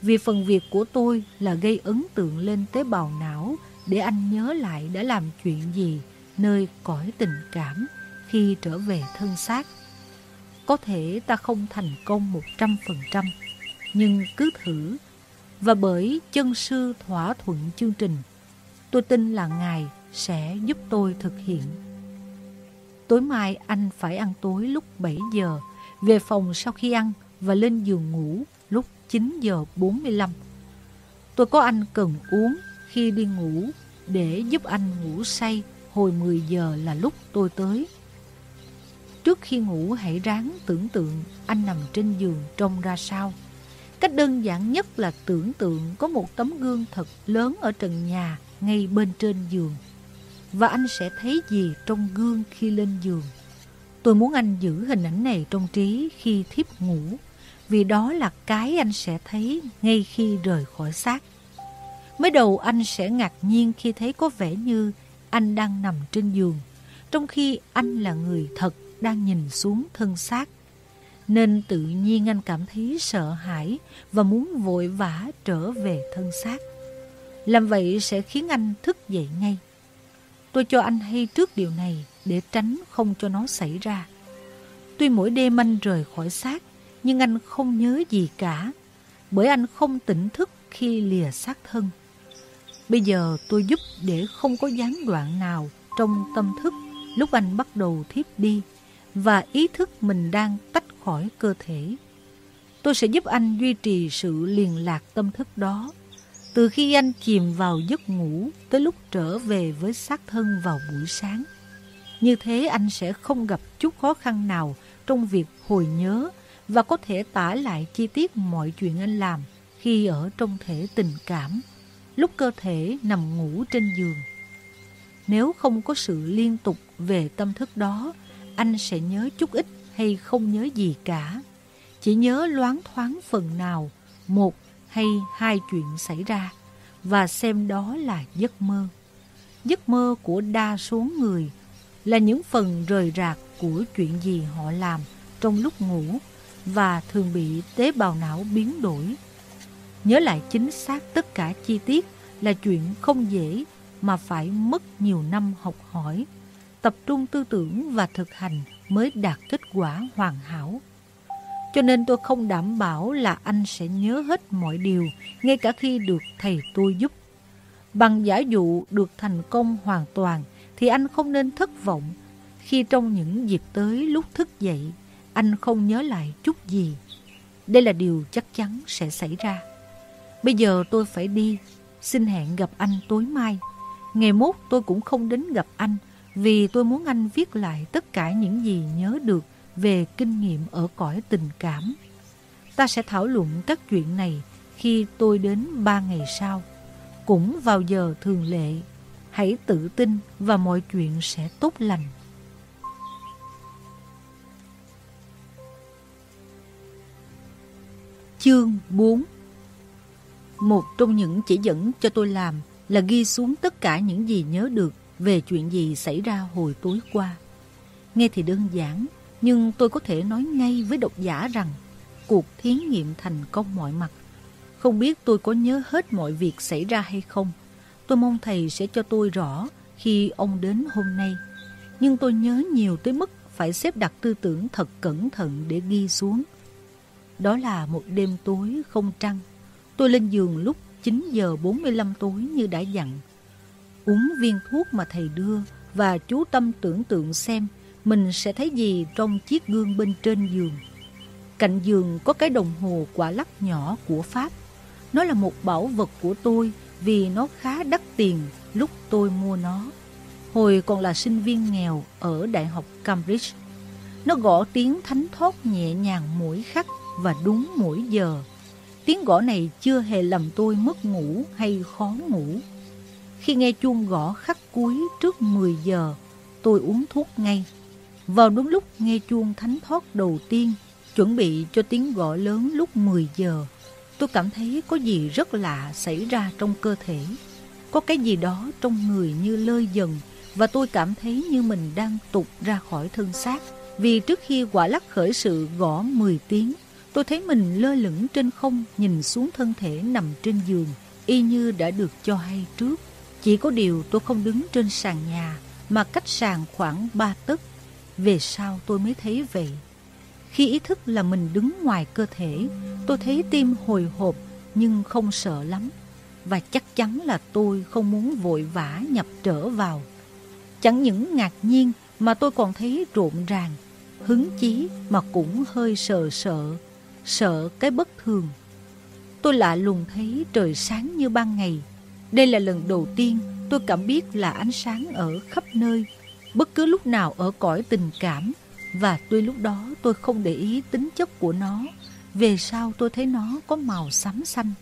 Vì phần việc của tôi là gây ấn tượng lên tế bào não để anh nhớ lại đã làm chuyện gì nơi cõi tình cảm khi trở về thân xác. Có thể ta không thành công một trăm phần trăm, nhưng cứ thử. Và bởi chân sư thỏa thuận chương trình, tôi tin là Ngài sẽ giúp tôi thực hiện. Tối mai anh phải ăn tối lúc 7 giờ, về phòng sau khi ăn và lên giường ngủ lúc 9 giờ 45. Tôi có anh cần uống khi đi ngủ để giúp anh ngủ say hồi 10 giờ là lúc tôi tới. Trước khi ngủ hãy ráng tưởng tượng anh nằm trên giường trông ra sao. Cách đơn giản nhất là tưởng tượng có một tấm gương thật lớn ở trần nhà ngay bên trên giường. Và anh sẽ thấy gì trong gương khi lên giường. Tôi muốn anh giữ hình ảnh này trong trí khi thiếp ngủ, vì đó là cái anh sẽ thấy ngay khi rời khỏi xác. Mới đầu anh sẽ ngạc nhiên khi thấy có vẻ như anh đang nằm trên giường, trong khi anh là người thật đang nhìn xuống thân xác. Nên tự nhiên anh cảm thấy sợ hãi và muốn vội vã trở về thân xác. Làm vậy sẽ khiến anh thức dậy ngay. Tôi cho anh hay trước điều này để tránh không cho nó xảy ra. Tuy mỗi đêm anh rời khỏi xác, nhưng anh không nhớ gì cả, bởi anh không tỉnh thức khi lìa xác thân. Bây giờ tôi giúp để không có gián đoạn nào trong tâm thức lúc anh bắt đầu thiếp đi và ý thức mình đang tách khỏi cơ thể. Tôi sẽ giúp anh duy trì sự liên lạc tâm thức đó từ khi anh chìm vào giấc ngủ tới lúc trở về với xác thân vào buổi sáng. Như thế anh sẽ không gặp chút khó khăn nào trong việc hồi nhớ và có thể tả lại chi tiết mọi chuyện anh làm khi ở trong thể tình cảm, lúc cơ thể nằm ngủ trên giường. Nếu không có sự liên tục về tâm thức đó, anh sẽ nhớ chút ít hay không nhớ gì cả. Chỉ nhớ loáng thoáng phần nào, một hay hai chuyện xảy ra, và xem đó là giấc mơ. Giấc mơ của đa số người là những phần rời rạc của chuyện gì họ làm trong lúc ngủ và thường bị tế bào não biến đổi. Nhớ lại chính xác tất cả chi tiết là chuyện không dễ mà phải mất nhiều năm học hỏi, tập trung tư tưởng và thực hành mới đạt kết quả hoàn hảo. Cho nên tôi không đảm bảo là anh sẽ nhớ hết mọi điều, ngay cả khi được thầy tôi giúp. Bằng giả dụ được thành công hoàn toàn, thì anh không nên thất vọng khi trong những dịp tới lúc thức dậy, anh không nhớ lại chút gì. Đây là điều chắc chắn sẽ xảy ra. Bây giờ tôi phải đi, xin hẹn gặp anh tối mai. Ngày mốt tôi cũng không đến gặp anh vì tôi muốn anh viết lại tất cả những gì nhớ được về kinh nghiệm ở cõi tình cảm. Ta sẽ thảo luận các chuyện này khi tôi đến ba ngày sau. Cũng vào giờ thường lệ, hãy tự tin và mọi chuyện sẽ tốt lành. Chương 4 Một trong những chỉ dẫn cho tôi làm là ghi xuống tất cả những gì nhớ được về chuyện gì xảy ra hồi tối qua. Nghe thì đơn giản, nhưng tôi có thể nói ngay với độc giả rằng cuộc thí nghiệm thành công mọi mặt. Không biết tôi có nhớ hết mọi việc xảy ra hay không. Tôi mong thầy sẽ cho tôi rõ khi ông đến hôm nay. Nhưng tôi nhớ nhiều tới mức phải xếp đặt tư tưởng thật cẩn thận để ghi xuống. Đó là một đêm tối không trăng. Tôi lên giường lúc 9 giờ 45 tối như đã dặn. Uống viên thuốc mà thầy đưa và chú tâm tưởng tượng xem mình sẽ thấy gì trong chiếc gương bên trên giường. Cạnh giường có cái đồng hồ quả lắc nhỏ của Pháp. Nó là một bảo vật của tôi vì nó khá đắt tiền lúc tôi mua nó. Hồi còn là sinh viên nghèo ở Đại học Cambridge. Nó gõ tiếng thánh thót nhẹ nhàng mỗi khắc và đúng mỗi giờ. Tiếng gõ này chưa hề làm tôi mất ngủ hay khó ngủ. Khi nghe chuông gõ khắc cuối trước 10 giờ, tôi uống thuốc ngay. Vào đúng lúc nghe chuông thánh thoát đầu tiên, chuẩn bị cho tiếng gõ lớn lúc 10 giờ, tôi cảm thấy có gì rất lạ xảy ra trong cơ thể. Có cái gì đó trong người như lơi dần và tôi cảm thấy như mình đang tụt ra khỏi thân xác. Vì trước khi quả lắc khởi sự gõ 10 tiếng, tôi thấy mình lơ lửng trên không nhìn xuống thân thể nằm trên giường, y như đã được cho hay trước. Chỉ có điều tôi không đứng trên sàn nhà, mà cách sàn khoảng 3 tấc về sau tôi mới thấy vậy. Khi ý thức là mình đứng ngoài cơ thể, tôi thấy tim hồi hộp nhưng không sợ lắm. và chắc chắn là tôi không muốn vội vã nhập trở vào. Chẳng những ngạc nhiên mà tôi còn thấy rộn ràng, hứng chí mà cũng hơi sợ sợ, sợ cái bất thường. Tôi lạ lùng thấy trời sáng như ban ngày. Đây là lần đầu tiên tôi cảm biết là ánh sáng ở khắp nơi, bất cứ lúc nào ở cõi tình cảm. Và tuy lúc đó tôi không để ý tính chất của nó, về sau tôi thấy nó có màu xám xanh.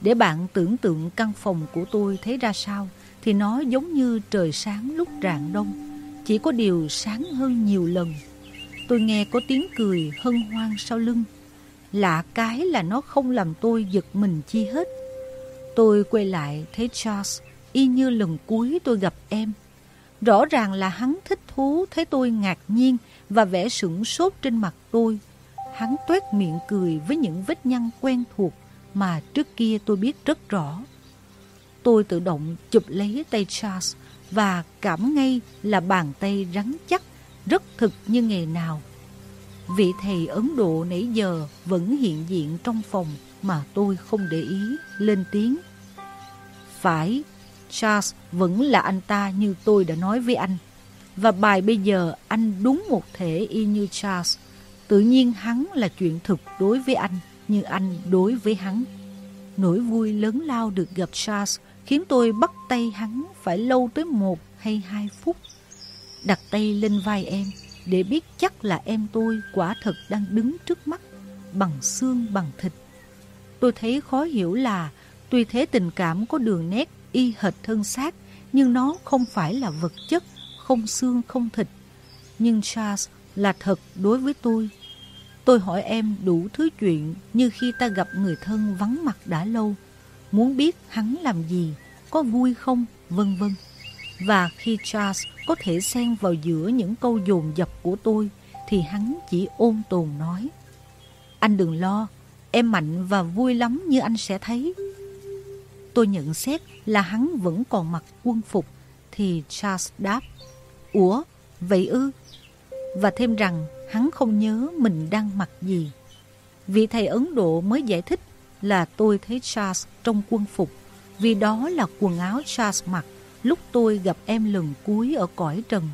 Để bạn tưởng tượng căn phòng của tôi thấy ra sao, thì nó giống như trời sáng lúc rạng đông, chỉ có điều sáng hơn nhiều lần. Tôi nghe có tiếng cười hân hoan sau lưng. Lạ cái là nó không làm tôi giật mình chi hết. Tôi quay lại thấy Charles y như lần cuối tôi gặp em. Rõ ràng là hắn thích thú thấy tôi ngạc nhiên và vẻ sửng sốt trên mặt tôi. Hắn tuét miệng cười với những vết nhăn quen thuộc mà trước kia tôi biết rất rõ. Tôi tự động chụp lấy tay Charles và cảm ngay là bàn tay rắn chắc, rất thực như ngày nào. Vị thầy Ấn Độ nãy giờ vẫn hiện diện trong phòng mà tôi không để ý, lên tiếng. Phải, Charles vẫn là anh ta như tôi đã nói với anh. Và bài bây giờ anh đúng một thể y như Charles. Tự nhiên hắn là chuyện thực đối với anh, như anh đối với hắn. Nỗi vui lớn lao được gặp Charles khiến tôi bắt tay hắn phải lâu tới một hay hai phút. Đặt tay lên vai em để biết chắc là em tôi quả thật đang đứng trước mắt, bằng xương bằng thịt. Tôi thấy khó hiểu là, tuy thế tình cảm có đường nét y hệt thân xác nhưng nó không phải là vật chất, không xương không thịt. Nhưng Charles là thật đối với tôi. Tôi hỏi em đủ thứ chuyện như khi ta gặp người thân vắng mặt đã lâu, muốn biết hắn làm gì, có vui không, vân vân. Và khi Charles có thể xen vào giữa những câu dồn dập của tôi, thì hắn chỉ ôn tồn nói. Anh đừng lo, em mạnh và vui lắm như anh sẽ thấy. Tôi nhận xét là hắn vẫn còn mặc quân phục, thì Charles đáp. Ủa, vậy ư? Và thêm rằng hắn không nhớ mình đang mặc gì. Vị thầy Ấn Độ mới giải thích là tôi thấy Charles trong quân phục vì đó là quần áo Charles mặc lúc tôi gặp em lần cuối ở cõi trần.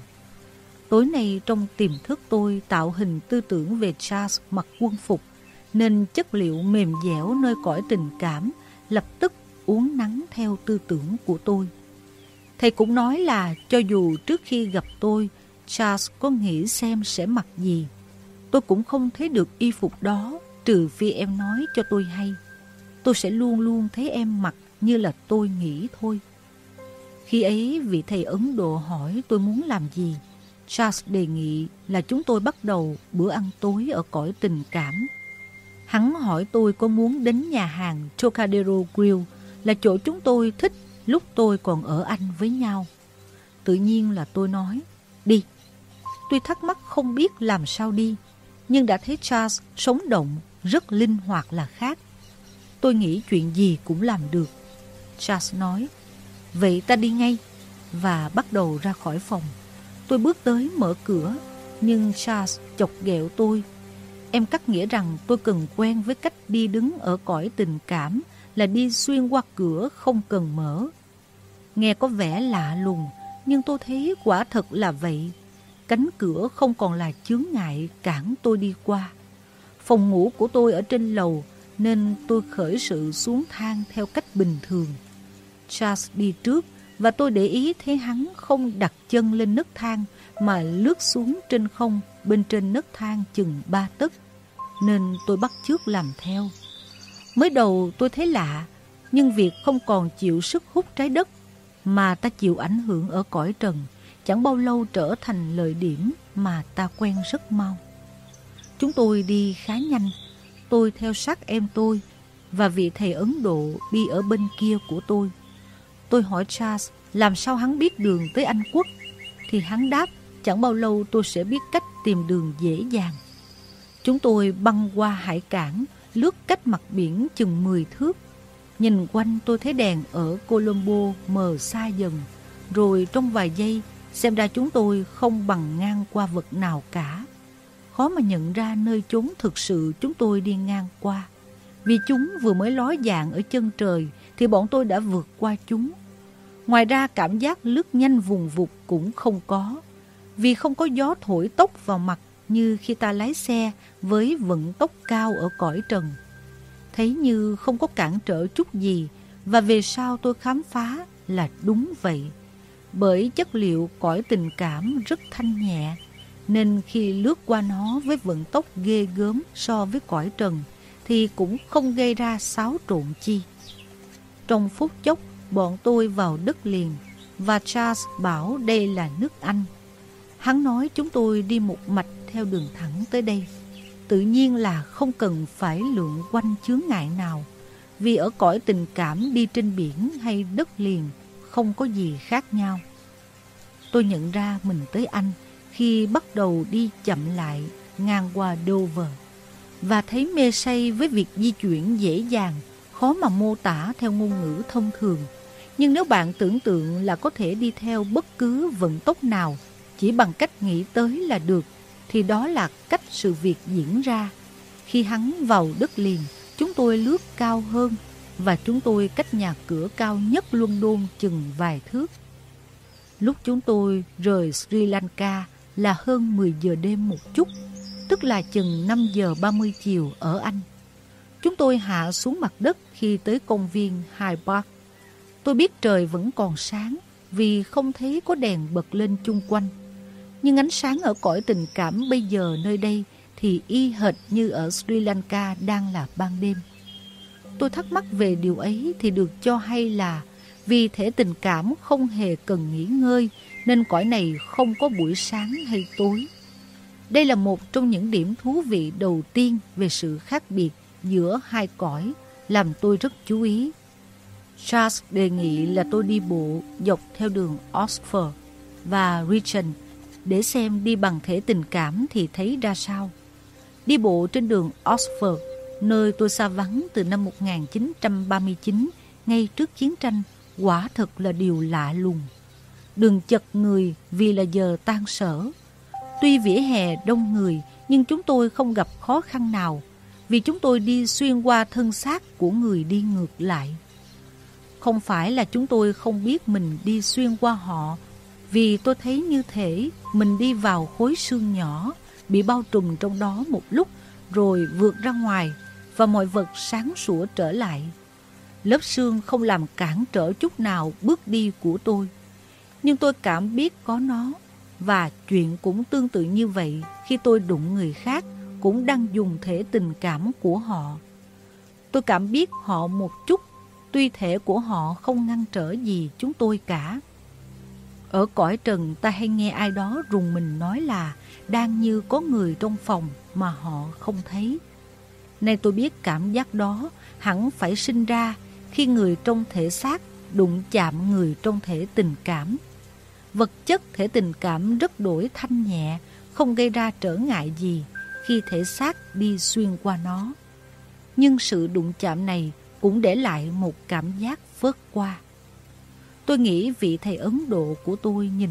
Tối nay trong tiềm thức tôi tạo hình tư tưởng về Charles mặc quân phục, nên chất liệu mềm dẻo nơi cõi tình cảm lập tức uốn nắng theo tư tưởng của tôi. Thầy cũng nói là cho dù trước khi gặp tôi, Charles có nghĩ xem sẽ mặc gì, tôi cũng không thấy được y phục đó trừ phi em nói cho tôi hay. Tôi sẽ luôn luôn thấy em mặc như là tôi nghĩ thôi. Khi ấy vị thầy Ấn Độ hỏi tôi muốn làm gì, Charles đề nghị là chúng tôi bắt đầu bữa ăn tối ở cõi tình cảm. Hắn hỏi tôi có muốn đến nhà hàng Trocadero Grill là chỗ chúng tôi thích lúc tôi còn ở Anh với nhau. Tự nhiên là tôi nói, đi. Tôi thắc mắc không biết làm sao đi, nhưng đã thấy Charles sống động, rất linh hoạt là khác. Tôi nghĩ chuyện gì cũng làm được. Charles nói, vậy ta đi ngay, và bắt đầu ra khỏi phòng. Tôi bước tới mở cửa, nhưng Charles chọc ghẹo tôi. Em cắt nghĩa rằng tôi cần quen với cách đi đứng ở cõi tình cảm là đi xuyên qua cửa không cần mở. Nghe có vẻ lạ lùng, nhưng tôi thấy quả thật là vậy. Cánh cửa không còn là chướng ngại cản tôi đi qua. Phòng ngủ của tôi ở trên lầu, nên tôi khởi sự xuống thang theo cách bình thường. Charles đi trước và tôi để ý thấy hắn không đặt chân lên nấc thang mà lướt xuống trên không bên trên nấc thang chừng ba tấc nên tôi bắt chước làm theo. Mới đầu tôi thấy lạ, nhưng việc không còn chịu sức hút trái đất mà ta chịu ảnh hưởng ở cõi trần chẳng bao lâu trở thành lợi điểm mà ta quen rất mau. Chúng tôi đi khá nhanh, tôi theo sát em tôi và vị thầy Ấn Độ đi ở bên kia của tôi. Tôi hỏi Charles làm sao hắn biết đường tới Anh Quốc thì hắn đáp chẳng bao lâu tôi sẽ biết cách tìm đường dễ dàng. Chúng tôi băng qua hải cảng, lướt cách mặt biển chừng 10 thước. Nhìn quanh tôi thấy đèn ở Colombo mờ xa dần, rồi trong vài giây xem ra chúng tôi không bằng ngang qua vật nào cả. Khó mà nhận ra nơi chúng thực sự chúng tôi đi ngang qua, vì chúng vừa mới ló dạng ở chân trời thì bọn tôi đã vượt qua chúng. Ngoài ra cảm giác lướt nhanh vùng vụt cũng không có, vì không có gió thổi tốc vào mặt như khi ta lái xe với vận tốc cao ở cõi trần. Thấy như không có cản trở chút gì và về sau tôi khám phá là đúng vậy. Bởi chất liệu cõi tình cảm rất thanh nhẹ, nên khi lướt qua nó với vận tốc ghê gớm so với cõi trần, thì cũng không gây ra xáo trộn chi. Trong phút chốc, bọn tôi vào đất liền, và Charles bảo đây là nước Anh. Hắn nói chúng tôi đi một mạch theo đường thẳng tới đây. Tự nhiên là không cần phải lượn quanh chướng ngại nào, vì ở cõi tình cảm đi trên biển hay đất liền không có gì khác nhau. Tôi nhận ra mình tới Anh khi bắt đầu đi chậm lại ngang qua Dover và thấy mê say với việc di chuyển dễ dàng, khó mà mô tả theo ngôn ngữ thông thường. Nhưng nếu bạn tưởng tượng là có thể đi theo bất cứ vận tốc nào chỉ bằng cách nghĩ tới là được, thì đó là cách sự việc diễn ra. Khi hắn vào đất liền, chúng tôi lướt cao hơn và chúng tôi cách nhà cửa cao nhất London chừng vài thước. Lúc chúng tôi rời Sri Lanka là hơn 10 giờ đêm một chút, tức là chừng 5 giờ 30 chiều ở Anh. Chúng tôi hạ xuống mặt đất khi tới công viên Hyde Park. Tôi biết trời vẫn còn sáng vì không thấy có đèn bật lên chung quanh. Nhưng ánh sáng ở cõi tình cảm bây giờ nơi đây thì y hệt như ở Sri Lanka đang là ban đêm. Tôi thắc mắc về điều ấy thì được cho hay là vì thể tình cảm không hề cần nghỉ ngơi nên cõi này không có buổi sáng hay tối. Đây là một trong những điểm thú vị đầu tiên về sự khác biệt giữa hai cõi, làm tôi rất chú ý. Charles đề nghị là tôi đi bộ dọc theo đường Oxford và Regent để xem đi bằng thể tình cảm thì thấy ra sao. Đi bộ trên đường Oxford, nơi tôi xa vắng từ năm 1939, ngay trước chiến tranh, quả thật là điều lạ lùng. Đường chật người vì là giờ tan sở. Tuy vỉa hè đông người, nhưng chúng tôi không gặp khó khăn nào, vì chúng tôi đi xuyên qua thân xác của người đi ngược lại. Không phải là chúng tôi không biết mình đi xuyên qua họ, vì tôi thấy như thể mình đi vào khối xương nhỏ, bị bao trùm trong đó một lúc, rồi vượt ra ngoài, và mọi vật sáng sủa trở lại. Lớp xương không làm cản trở chút nào bước đi của tôi. Nhưng tôi cảm biết có nó, và chuyện cũng tương tự như vậy khi tôi đụng người khác cũng đang dùng thể tình cảm của họ. Tôi cảm biết họ một chút, tuy thể của họ không ngăn trở gì chúng tôi cả. Ở cõi trần ta hay nghe ai đó rùng mình nói là đang như có người trong phòng mà họ không thấy. Nay tôi biết cảm giác đó hẳn phải sinh ra khi người trong thể xác đụng chạm người trong thể tình cảm. Vật chất thể tình cảm rất đổi thanh nhẹ, không gây ra trở ngại gì khi thể xác đi xuyên qua nó. Nhưng sự đụng chạm này cũng để lại một cảm giác vớt qua. Tôi nghĩ vị thầy Ấn Độ của tôi nhìn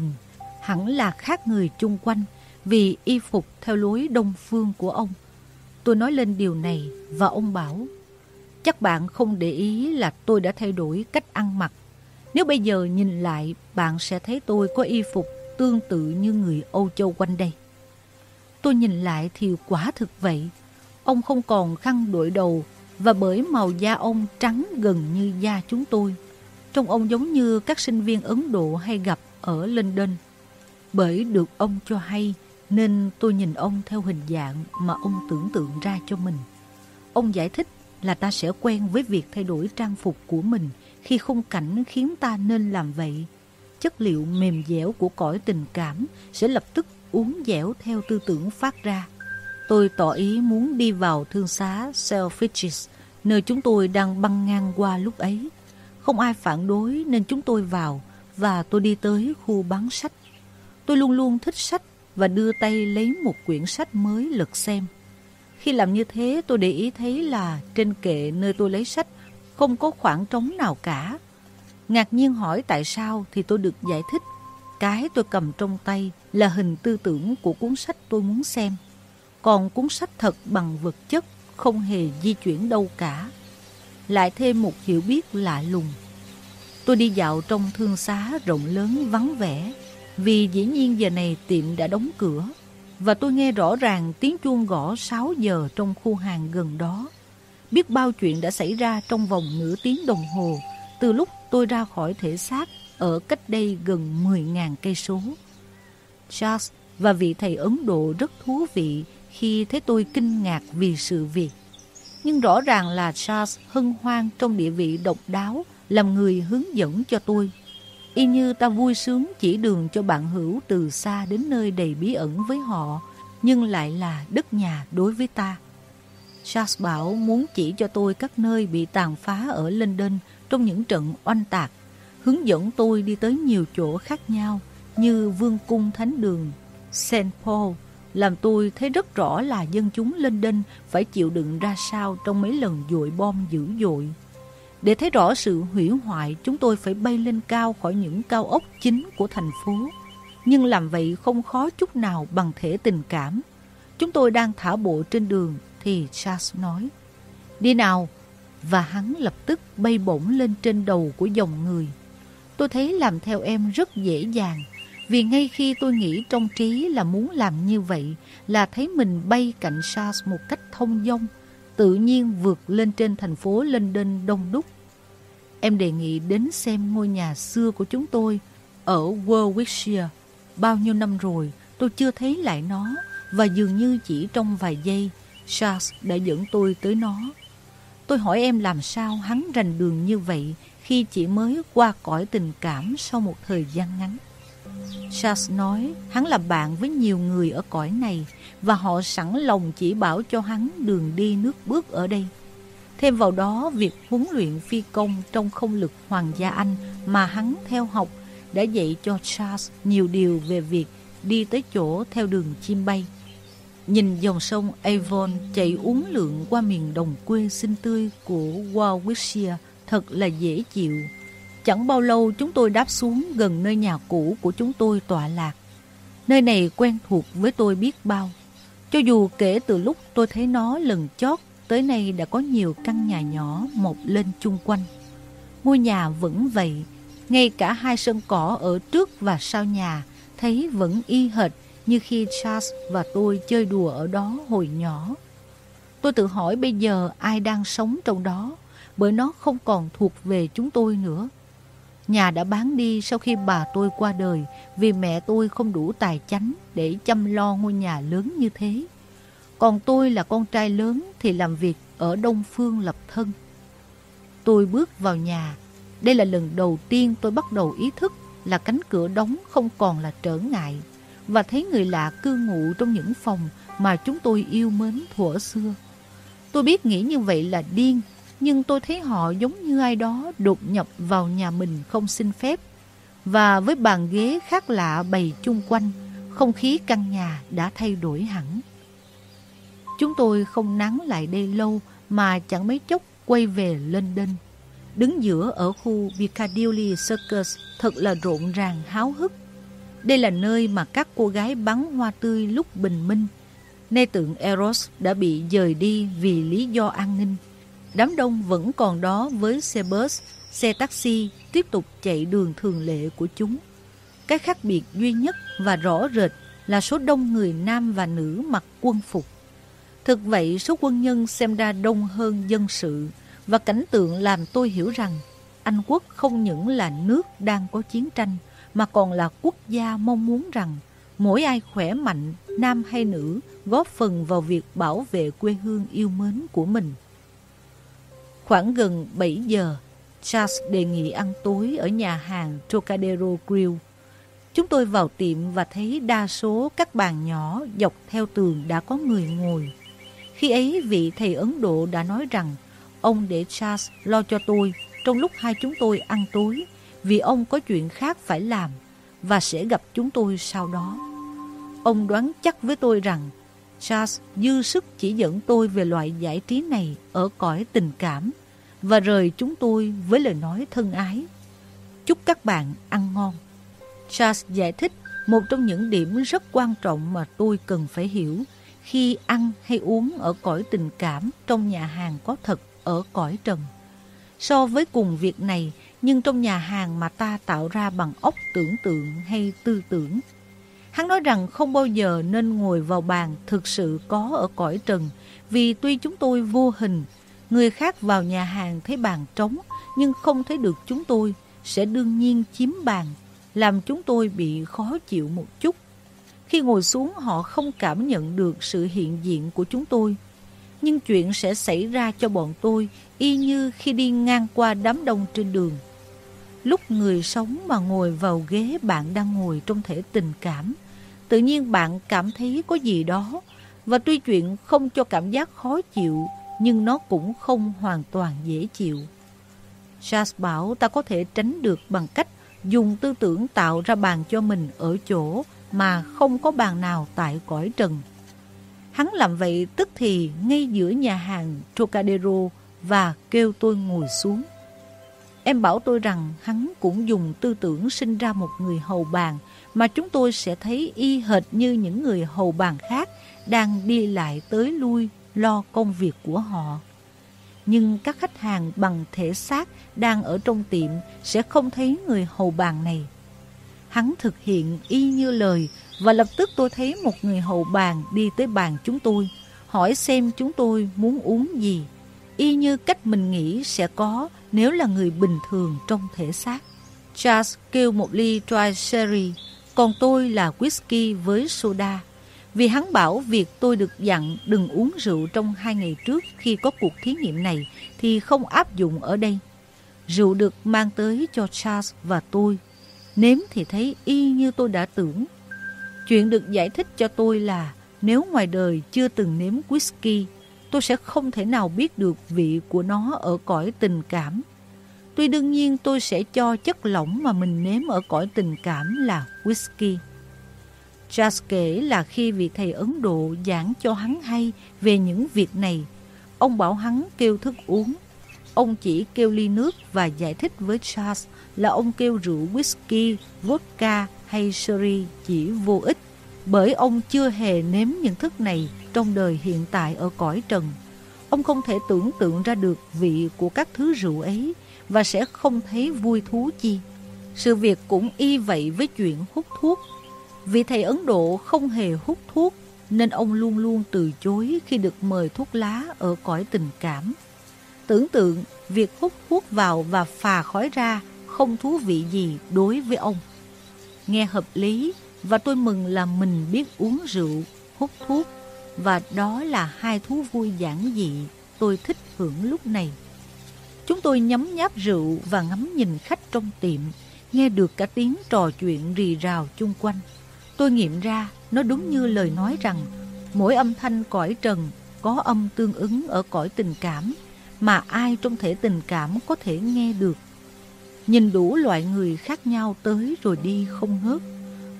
hẳn là khác người chung quanh vì y phục theo lối đông phương của ông. Tôi nói lên điều này và ông bảo Chắc bạn không để ý là tôi đã thay đổi cách ăn mặc. Nếu bây giờ nhìn lại, bạn sẽ thấy tôi có y phục tương tự như người Âu Châu quanh đây. Tôi nhìn lại thì quả thực vậy. Ông không còn khăn đội đầu và bởi màu da ông trắng gần như da chúng tôi. Trông ông giống như các sinh viên Ấn Độ hay gặp ở London. Bởi được ông cho hay nên tôi nhìn ông theo hình dạng mà ông tưởng tượng ra cho mình. Ông giải thích là ta sẽ quen với việc thay đổi trang phục của mình khi khung cảnh khiến ta nên làm vậy. Chất liệu mềm dẻo của cõi tình cảm sẽ lập tức uốn dẻo theo tư tưởng phát ra. Tôi tỏ ý muốn đi vào thương xá Selfridges, nơi chúng tôi đang băng ngang qua lúc ấy. Không ai phản đối nên chúng tôi vào và tôi đi tới khu bán sách. Tôi luôn luôn thích sách và đưa tay lấy một quyển sách mới lật xem. Khi làm như thế, tôi để ý thấy là trên kệ nơi tôi lấy sách không có khoảng trống nào cả. Ngạc nhiên hỏi tại sao thì tôi được giải thích. Cái tôi cầm trong tay là hình tư tưởng của cuốn sách tôi muốn xem. Còn cuốn sách thật bằng vật chất không hề di chuyển đâu cả lại thêm một hiểu biết lạ lùng. Tôi đi dạo trong thương xá rộng lớn vắng vẻ, vì dĩ nhiên giờ này tiệm đã đóng cửa, và tôi nghe rõ ràng tiếng chuông gõ 6 giờ trong khu hàng gần đó. Biết bao chuyện đã xảy ra trong vòng nửa tiếng đồng hồ, từ lúc tôi ra khỏi thể xác ở cách đây gần 10.000 cây số. Charles và vị thầy Ấn Độ rất thú vị khi thấy tôi kinh ngạc vì sự việc. Nhưng rõ ràng là Charles hân hoan trong địa vị độc đáo làm người hướng dẫn cho tôi. Y như ta vui sướng chỉ đường cho bạn hữu từ xa đến nơi đầy bí ẩn với họ, nhưng lại là đất nhà đối với ta. Charles bảo muốn chỉ cho tôi các nơi bị tàn phá ở London trong những trận oanh tạc, hướng dẫn tôi đi tới nhiều chỗ khác nhau như Vương cung Thánh đường, St. Paul, làm tôi thấy rất rõ là dân chúng London phải chịu đựng ra sao trong mấy lần dội bom dữ dội. Để thấy rõ sự hủy hoại, chúng tôi phải bay lên cao khỏi những cao ốc chính của thành phố. Nhưng làm vậy không khó chút nào bằng thể tình cảm. Chúng tôi đang thả bộ trên đường thì Charles nói Đi nào! Và hắn lập tức bay bổng lên trên đầu của dòng người. Tôi thấy làm theo em rất dễ dàng vì ngay khi tôi nghĩ trong trí là muốn làm như vậy là thấy mình bay cạnh Charles một cách thông dong, tự nhiên vượt lên trên thành phố London đông đúc. Em đề nghị đến xem ngôi nhà xưa của chúng tôi ở Warwickshire. Bao nhiêu năm rồi tôi chưa thấy lại nó và dường như chỉ trong vài giây Charles đã dẫn tôi tới nó. Tôi hỏi em làm sao hắn rành đường như vậy khi chỉ mới qua cõi tình cảm sau một thời gian ngắn. Charles nói hắn là bạn với nhiều người ở cõi này và họ sẵn lòng chỉ bảo cho hắn đường đi nước bước ở đây. Thêm vào đó, việc huấn luyện phi công trong không lực Hoàng gia Anh mà hắn theo học đã dạy cho Charles nhiều điều về việc đi tới chỗ theo đường chim bay. Nhìn dòng sông Avon chạy uốn lượn qua miền đồng quê xinh tươi của Warwickshire thật là dễ chịu. Chẳng bao lâu chúng tôi đáp xuống gần nơi nhà cũ của chúng tôi tọa lạc. Nơi này quen thuộc với tôi biết bao. Cho dù kể từ lúc tôi thấy nó lần chót, tới nay đã có nhiều căn nhà nhỏ mọc lên chung quanh. Ngôi nhà vẫn vậy, ngay cả hai sân cỏ ở trước và sau nhà thấy vẫn y hệt như khi Charles và tôi chơi đùa ở đó hồi nhỏ. Tôi tự hỏi bây giờ ai đang sống trong đó, bởi nó không còn thuộc về chúng tôi nữa. Nhà đã bán đi sau khi bà tôi qua đời, vì mẹ tôi không đủ tài chánh để chăm lo ngôi nhà lớn như thế. Còn tôi là con trai lớn thì làm việc ở Đông Phương lập thân. Tôi bước vào nhà. Đây là lần đầu tiên tôi bắt đầu ý thức là cánh cửa đóng không còn là trở ngại và thấy người lạ cư ngụ trong những phòng mà chúng tôi yêu mến thuở xưa. Tôi biết nghĩ như vậy là điên nhưng tôi thấy họ giống như ai đó đột nhập vào nhà mình không xin phép. Và với bàn ghế khác lạ bày chung quanh, không khí căn nhà đã thay đổi hẳn. Chúng tôi không nắng lại đây lâu mà chẳng mấy chốc quay về London. Đứng giữa ở khu Piccadilly Circus thật là rộn ràng háo hức. Đây là nơi mà các cô gái bắn hoa tươi lúc bình minh. Nay tượng Eros đã bị dời đi vì lý do an ninh. Đám đông vẫn còn đó với xe bus, xe taxi tiếp tục chạy đường thường lệ của chúng. Cái khác biệt duy nhất và rõ rệt là số đông người nam và nữ mặc quân phục. Thực vậy số quân nhân xem ra đông hơn dân sự và cảnh tượng làm tôi hiểu rằng Anh quốc không những là nước đang có chiến tranh mà còn là quốc gia mong muốn rằng mỗi ai khỏe mạnh, nam hay nữ, góp phần vào việc bảo vệ quê hương yêu mến của mình. Khoảng gần 7 giờ, Charles đề nghị ăn tối ở nhà hàng Trocadero Grill. Chúng tôi vào tiệm và thấy đa số các bàn nhỏ dọc theo tường đã có người ngồi. Khi ấy vị thầy Ấn Độ đã nói rằng ông để Charles lo cho tôi trong lúc hai chúng tôi ăn tối vì ông có chuyện khác phải làm và sẽ gặp chúng tôi sau đó. Ông đoán chắc với tôi rằng Charles dư sức chỉ dẫn tôi về loại giải trí này ở cõi tình cảm và rời chúng tôi với lời nói thân ái. Chúc các bạn ăn ngon. Charles giải thích một trong những điểm rất quan trọng mà tôi cần phải hiểu khi ăn hay uống ở cõi tình cảm trong nhà hàng có thật ở cõi trần. So với cùng việc này, nhưng trong nhà hàng mà ta tạo ra bằng óc tưởng tượng hay tư tưởng. Hắn nói rằng không bao giờ nên ngồi vào bàn thực sự có ở cõi trần, vì tuy chúng tôi vô hình, người khác vào nhà hàng thấy bàn trống nhưng không thấy được chúng tôi, sẽ đương nhiên chiếm bàn, làm chúng tôi bị khó chịu một chút. Khi ngồi xuống họ không cảm nhận được sự hiện diện của chúng tôi. Nhưng chuyện sẽ xảy ra cho bọn tôi y như khi đi ngang qua đám đông trên đường. Lúc người sống mà ngồi vào ghế bạn đang ngồi trong thể tình cảm, tự nhiên bạn cảm thấy có gì đó và tuy chuyện không cho cảm giác khó chịu, nhưng nó cũng không hoàn toàn dễ chịu. Charles bảo ta có thể tránh được bằng cách dùng tư tưởng tạo ra bàn cho mình ở chỗ mà không có bàn nào tại cõi trần. Hắn làm vậy tức thì ngay giữa nhà hàng Trocadero và kêu tôi ngồi xuống. Em bảo tôi rằng hắn cũng dùng tư tưởng sinh ra một người hầu bàn mà chúng tôi sẽ thấy y hệt như những người hầu bàn khác đang đi lại tới lui lo công việc của họ. Nhưng các khách hàng bằng thể xác đang ở trong tiệm sẽ không thấy người hầu bàn này. Hắn thực hiện y như lời và lập tức tôi thấy một người hầu bàn đi tới bàn chúng tôi, hỏi xem chúng tôi muốn uống gì, y như cách mình nghĩ sẽ có nếu là người bình thường trong thể xác. Charles kêu một ly dry sherry, còn tôi là whisky với soda. Vì hắn bảo việc tôi được dặn đừng uống rượu trong hai ngày trước khi có cuộc thí nghiệm này thì không áp dụng ở đây. Rượu được mang tới cho Charles và tôi. Nếm thì thấy y như tôi đã tưởng. Chuyện được giải thích cho tôi là nếu ngoài đời chưa từng nếm whisky, tôi sẽ không thể nào biết được vị của nó ở cõi tình cảm. Tuy đương nhiên tôi sẽ cho chất lỏng mà mình nếm ở cõi tình cảm là whisky. Charles kể là khi vị thầy Ấn Độ giảng cho hắn hay về những việc này, ông bảo hắn kêu thức uống. Ông chỉ kêu ly nước và giải thích với Charles là ông kêu rượu whisky, vodka hay sherry chỉ vô ích, bởi ông chưa hề nếm những thức này trong đời hiện tại ở cõi trần. Ông không thể tưởng tượng ra được vị của các thứ rượu ấy và sẽ không thấy vui thú chi. Sự việc cũng y vậy với chuyện hút thuốc vì thầy Ấn Độ không hề hút thuốc nên ông luôn luôn từ chối khi được mời thuốc lá ở cõi tình cảm. Tưởng tượng việc hút thuốc vào và phà khói ra không thú vị gì đối với ông. Nghe hợp lý và tôi mừng là mình biết uống rượu, hút thuốc và đó là hai thú vui giản dị tôi thích hưởng lúc này. Chúng tôi nhấm nháp rượu và ngắm nhìn khách trong tiệm, nghe được cả tiếng trò chuyện rì rào chung quanh. Tôi nghiệm ra nó đúng như lời nói rằng mỗi âm thanh cõi trần có âm tương ứng ở cõi tình cảm mà ai trong thể tình cảm có thể nghe được. Nhìn đủ loại người khác nhau tới rồi đi không ngớt.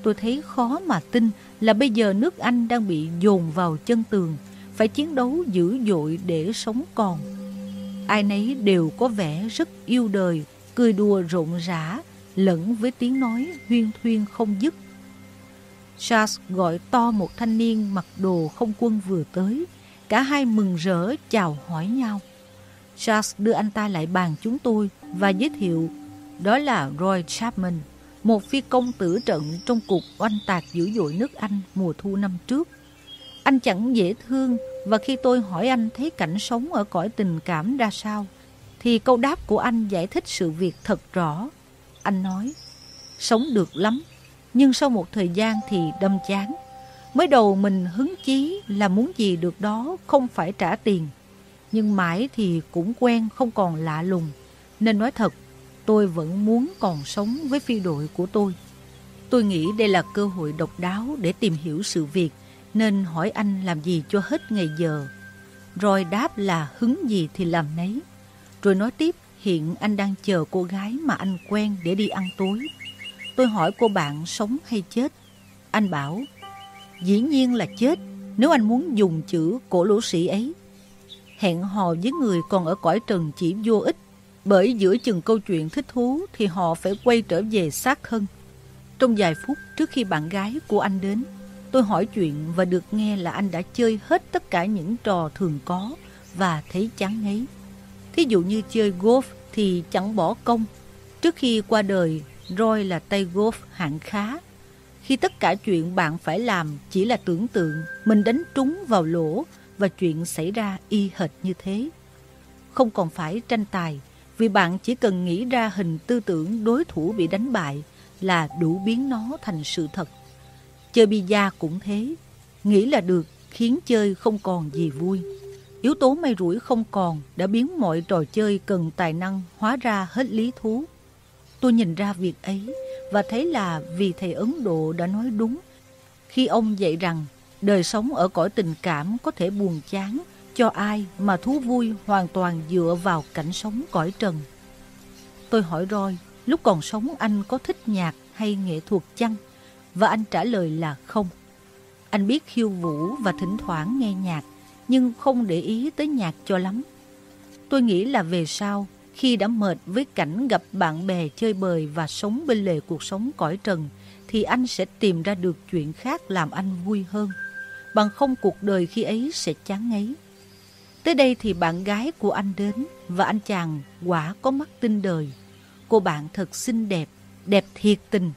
Tôi thấy khó mà tin là bây giờ nước Anh đang bị dồn vào chân tường, phải chiến đấu dữ dội để sống còn. Ai nấy đều có vẻ rất yêu đời, cười đùa rộn rã, lẫn với tiếng nói huyên thuyên không dứt. Charles gọi to một thanh niên mặc đồ không quân vừa tới. Cả hai mừng rỡ chào hỏi nhau. Charles đưa anh ta lại bàn chúng tôi và giới thiệu đó là Roy Chapman, một phi công tử trận trong cuộc oanh tạc dữ dội nước Anh mùa thu năm trước. Anh chẳng dễ thương và khi tôi hỏi anh thấy cảnh sống ở cõi tình cảm ra sao, thì câu đáp của anh giải thích sự việc thật rõ. Anh nói, sống được lắm, nhưng sau một thời gian thì đâm chán. Mới đầu mình hứng chí là muốn gì được đó không phải trả tiền. Nhưng mãi thì cũng quen không còn lạ lùng. Nên nói thật, tôi vẫn muốn còn sống với phi đội của tôi. Tôi nghĩ đây là cơ hội độc đáo để tìm hiểu sự việc, nên hỏi anh làm gì cho hết ngày giờ. Rồi đáp là hứng gì thì làm nấy. Rồi nói tiếp, hiện anh đang chờ cô gái mà anh quen để đi ăn tối. Tôi hỏi cô bạn sống hay chết. Anh bảo, dĩ nhiên là chết nếu anh muốn dùng chữ cổ lỗ sĩ ấy. Hẹn hò với người còn ở cõi trần chỉ vô ích, bởi giữa chừng câu chuyện thích thú thì họ phải quay trở về xác thân. Trong vài phút trước khi bạn gái của anh đến, tôi hỏi chuyện và được nghe là anh đã chơi hết tất cả những trò thường có và thấy chán ngấy. Thí dụ như chơi golf thì chẳng bỏ công. Trước khi qua đời, Roy là tay golf hạng khá. Khi tất cả chuyện bạn phải làm chỉ là tưởng tượng, mình đánh trúng vào lỗ và chuyện xảy ra y hệt như thế. Không còn phải tranh tài, vì bạn chỉ cần nghĩ ra hình tư tưởng đối thủ bị đánh bại là đủ biến nó thành sự thật. Chơi bida cũng thế, nghĩ là được khiến chơi không còn gì vui. Yếu tố may rủi không còn đã biến mọi trò chơi cần tài năng hóa ra hết lý thú. Tôi nhìn ra việc ấy và thấy là vì thầy Ấn Độ đã nói đúng khi ông dạy rằng đời sống ở cõi tình cảm có thể buồn chán cho ai mà thú vui hoàn toàn dựa vào cảnh sống cõi trần. Tôi hỏi Roy, lúc còn sống anh có thích nhạc hay nghệ thuật chăng? Và anh trả lời là không. Anh biết khiêu vũ và thỉnh thoảng nghe nhạc, nhưng không để ý tới nhạc cho lắm. Tôi nghĩ là về sau, khi đã mệt với cảnh gặp bạn bè chơi bời và sống bên lề cuộc sống cõi trần, thì anh sẽ tìm ra được chuyện khác làm anh vui hơn. Bằng không cuộc đời khi ấy sẽ chán ngấy. Tới đây thì bạn gái của anh đến và anh chàng quả có mắt tinh đời. Cô bạn thật xinh đẹp, đẹp thiệt tình.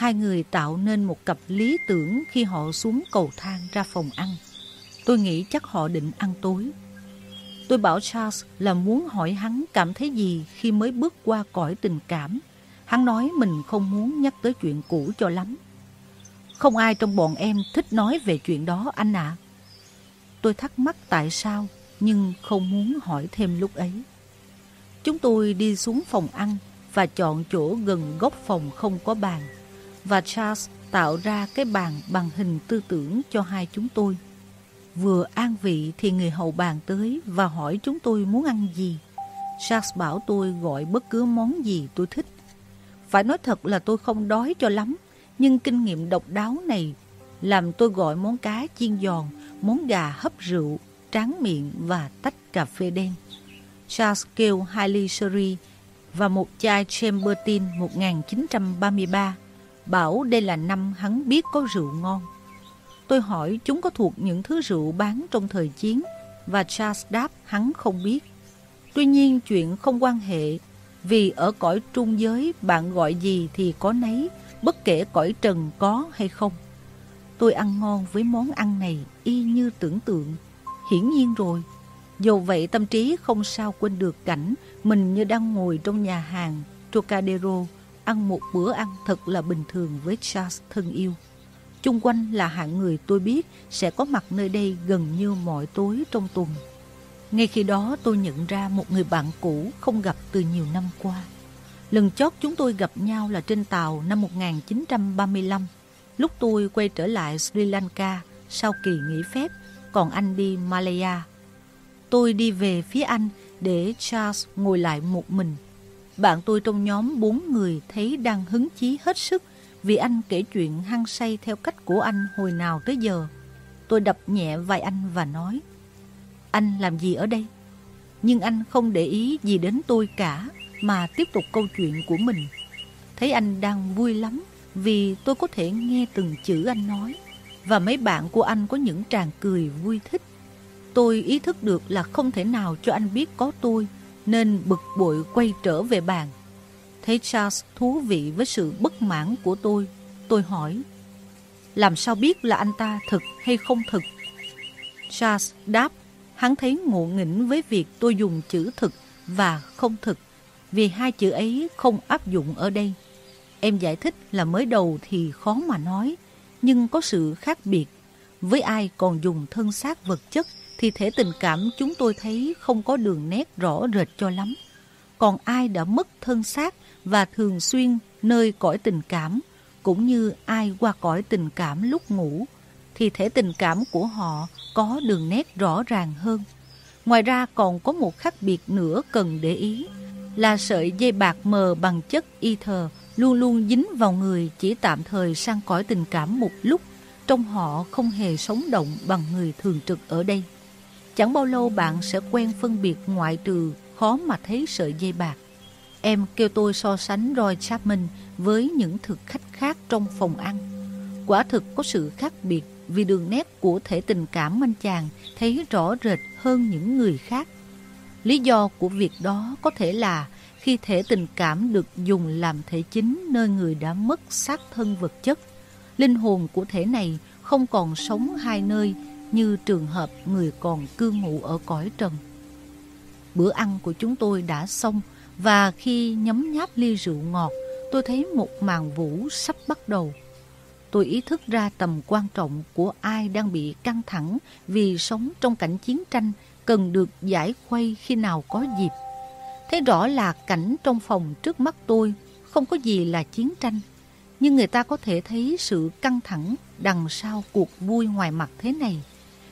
Hai người tạo nên một cặp lý tưởng khi họ xuống cầu thang ra phòng ăn. Tôi nghĩ chắc họ định ăn tối. Tôi bảo Charles là muốn hỏi hắn cảm thấy gì khi mới bước qua cõi tình cảm. Hắn nói mình không muốn nhắc tới chuyện cũ cho lắm. Không ai trong bọn em thích nói về chuyện đó anh ạ. Tôi thắc mắc tại sao, nhưng không muốn hỏi thêm lúc ấy. Chúng tôi đi xuống phòng ăn và chọn chỗ gần góc phòng không có bàn. Và Charles tạo ra cái bàn bằng hình tư tưởng cho hai chúng tôi. Vừa an vị thì người hầu bàn tới và hỏi chúng tôi muốn ăn gì. Charles bảo tôi gọi bất cứ món gì tôi thích. Phải nói thật là tôi không đói cho lắm, nhưng kinh nghiệm độc đáo này làm tôi gọi món cá chiên giòn, món gà hấp rượu, tráng miệng và tách cà phê đen. Charles kêu hai ly sherry và một chai Chambertin 1933, bảo đây là năm hắn biết có rượu ngon. Tôi hỏi chúng có thuộc những thứ rượu bán trong thời chiến và Charles đáp hắn không biết. Tuy nhiên chuyện không quan hệ vì ở cõi trung giới bạn gọi gì thì có nấy bất kể cõi trần có hay không. Tôi ăn ngon với món ăn này y như tưởng tượng. Hiển nhiên rồi, dù vậy tâm trí không sao quên được cảnh mình như đang ngồi trong nhà hàng Trocadero ăn một bữa ăn thật là bình thường với Charles thân yêu. Chung quanh là hạng người tôi biết sẽ có mặt nơi đây gần như mọi tối trong tuần. Ngay khi đó tôi nhận ra một người bạn cũ không gặp từ nhiều năm qua. Lần chót chúng tôi gặp nhau là trên tàu năm 1935, lúc tôi quay trở lại Sri Lanka sau kỳ nghỉ phép, còn anh đi Malaya. Tôi đi về phía anh để Charles ngồi lại một mình. Bạn tôi trong nhóm bốn người thấy đang hứng chí hết sức vì anh kể chuyện hăng say theo cách của anh hồi nào tới giờ. Tôi đập nhẹ vai anh và nói, anh làm gì ở đây? Nhưng anh không để ý gì đến tôi cả mà tiếp tục câu chuyện của mình. Thấy anh đang vui lắm vì tôi có thể nghe từng chữ anh nói và mấy bạn của anh có những tràng cười vui thích. Tôi ý thức được là không thể nào cho anh biết có tôi nên bực bội quay trở về bàn. Thấy Charles thú vị với sự bất mãn của tôi, tôi hỏi Làm sao biết là anh ta thực hay không thực? Charles đáp Hắn thấy ngộ nghĩnh với việc tôi dùng chữ thực và không thực vì hai chữ ấy không áp dụng ở đây. Em giải thích là mới đầu thì khó mà nói, nhưng có sự khác biệt. Với ai còn dùng thân xác vật chất thì thể tình cảm chúng tôi thấy không có đường nét rõ rệt cho lắm. Còn ai đã mất thân xác và thường xuyên nơi cõi tình cảm, cũng như ai qua cõi tình cảm lúc ngủ, thì thể tình cảm của họ có đường nét rõ ràng hơn. Ngoài ra còn có một khác biệt nữa cần để ý là sợi dây bạc mờ bằng chất ether luôn luôn dính vào người chỉ tạm thời sang cõi tình cảm một lúc, trong họ không hề sống động bằng người thường trực ở đây. Chẳng bao lâu bạn sẽ quen phân biệt ngoại trừ khó mà thấy sợi dây bạc. Em kêu tôi so sánh Roy Chapman với những thực khách khác trong phòng ăn. Quả thực có sự khác biệt vì đường nét của thể tình cảm anh chàng thấy rõ rệt hơn những người khác. Lý do của việc đó có thể là khi thể tình cảm được dùng làm thể chính nơi người đã mất xác thân vật chất. Linh hồn của thể này không còn sống hai nơi như trường hợp người còn cư ngụ ở cõi trần. Bữa ăn của chúng tôi đã xong và khi nhấm nháp ly rượu ngọt, tôi thấy một màn vũ sắp bắt đầu. Tôi ý thức ra tầm quan trọng của ai đang bị căng thẳng vì sống trong cảnh chiến tranh cần được giải khuây khi nào có dịp. Thấy rõ là cảnh trong phòng trước mắt tôi không có gì là chiến tranh, nhưng người ta có thể thấy sự căng thẳng đằng sau cuộc vui ngoài mặt thế này.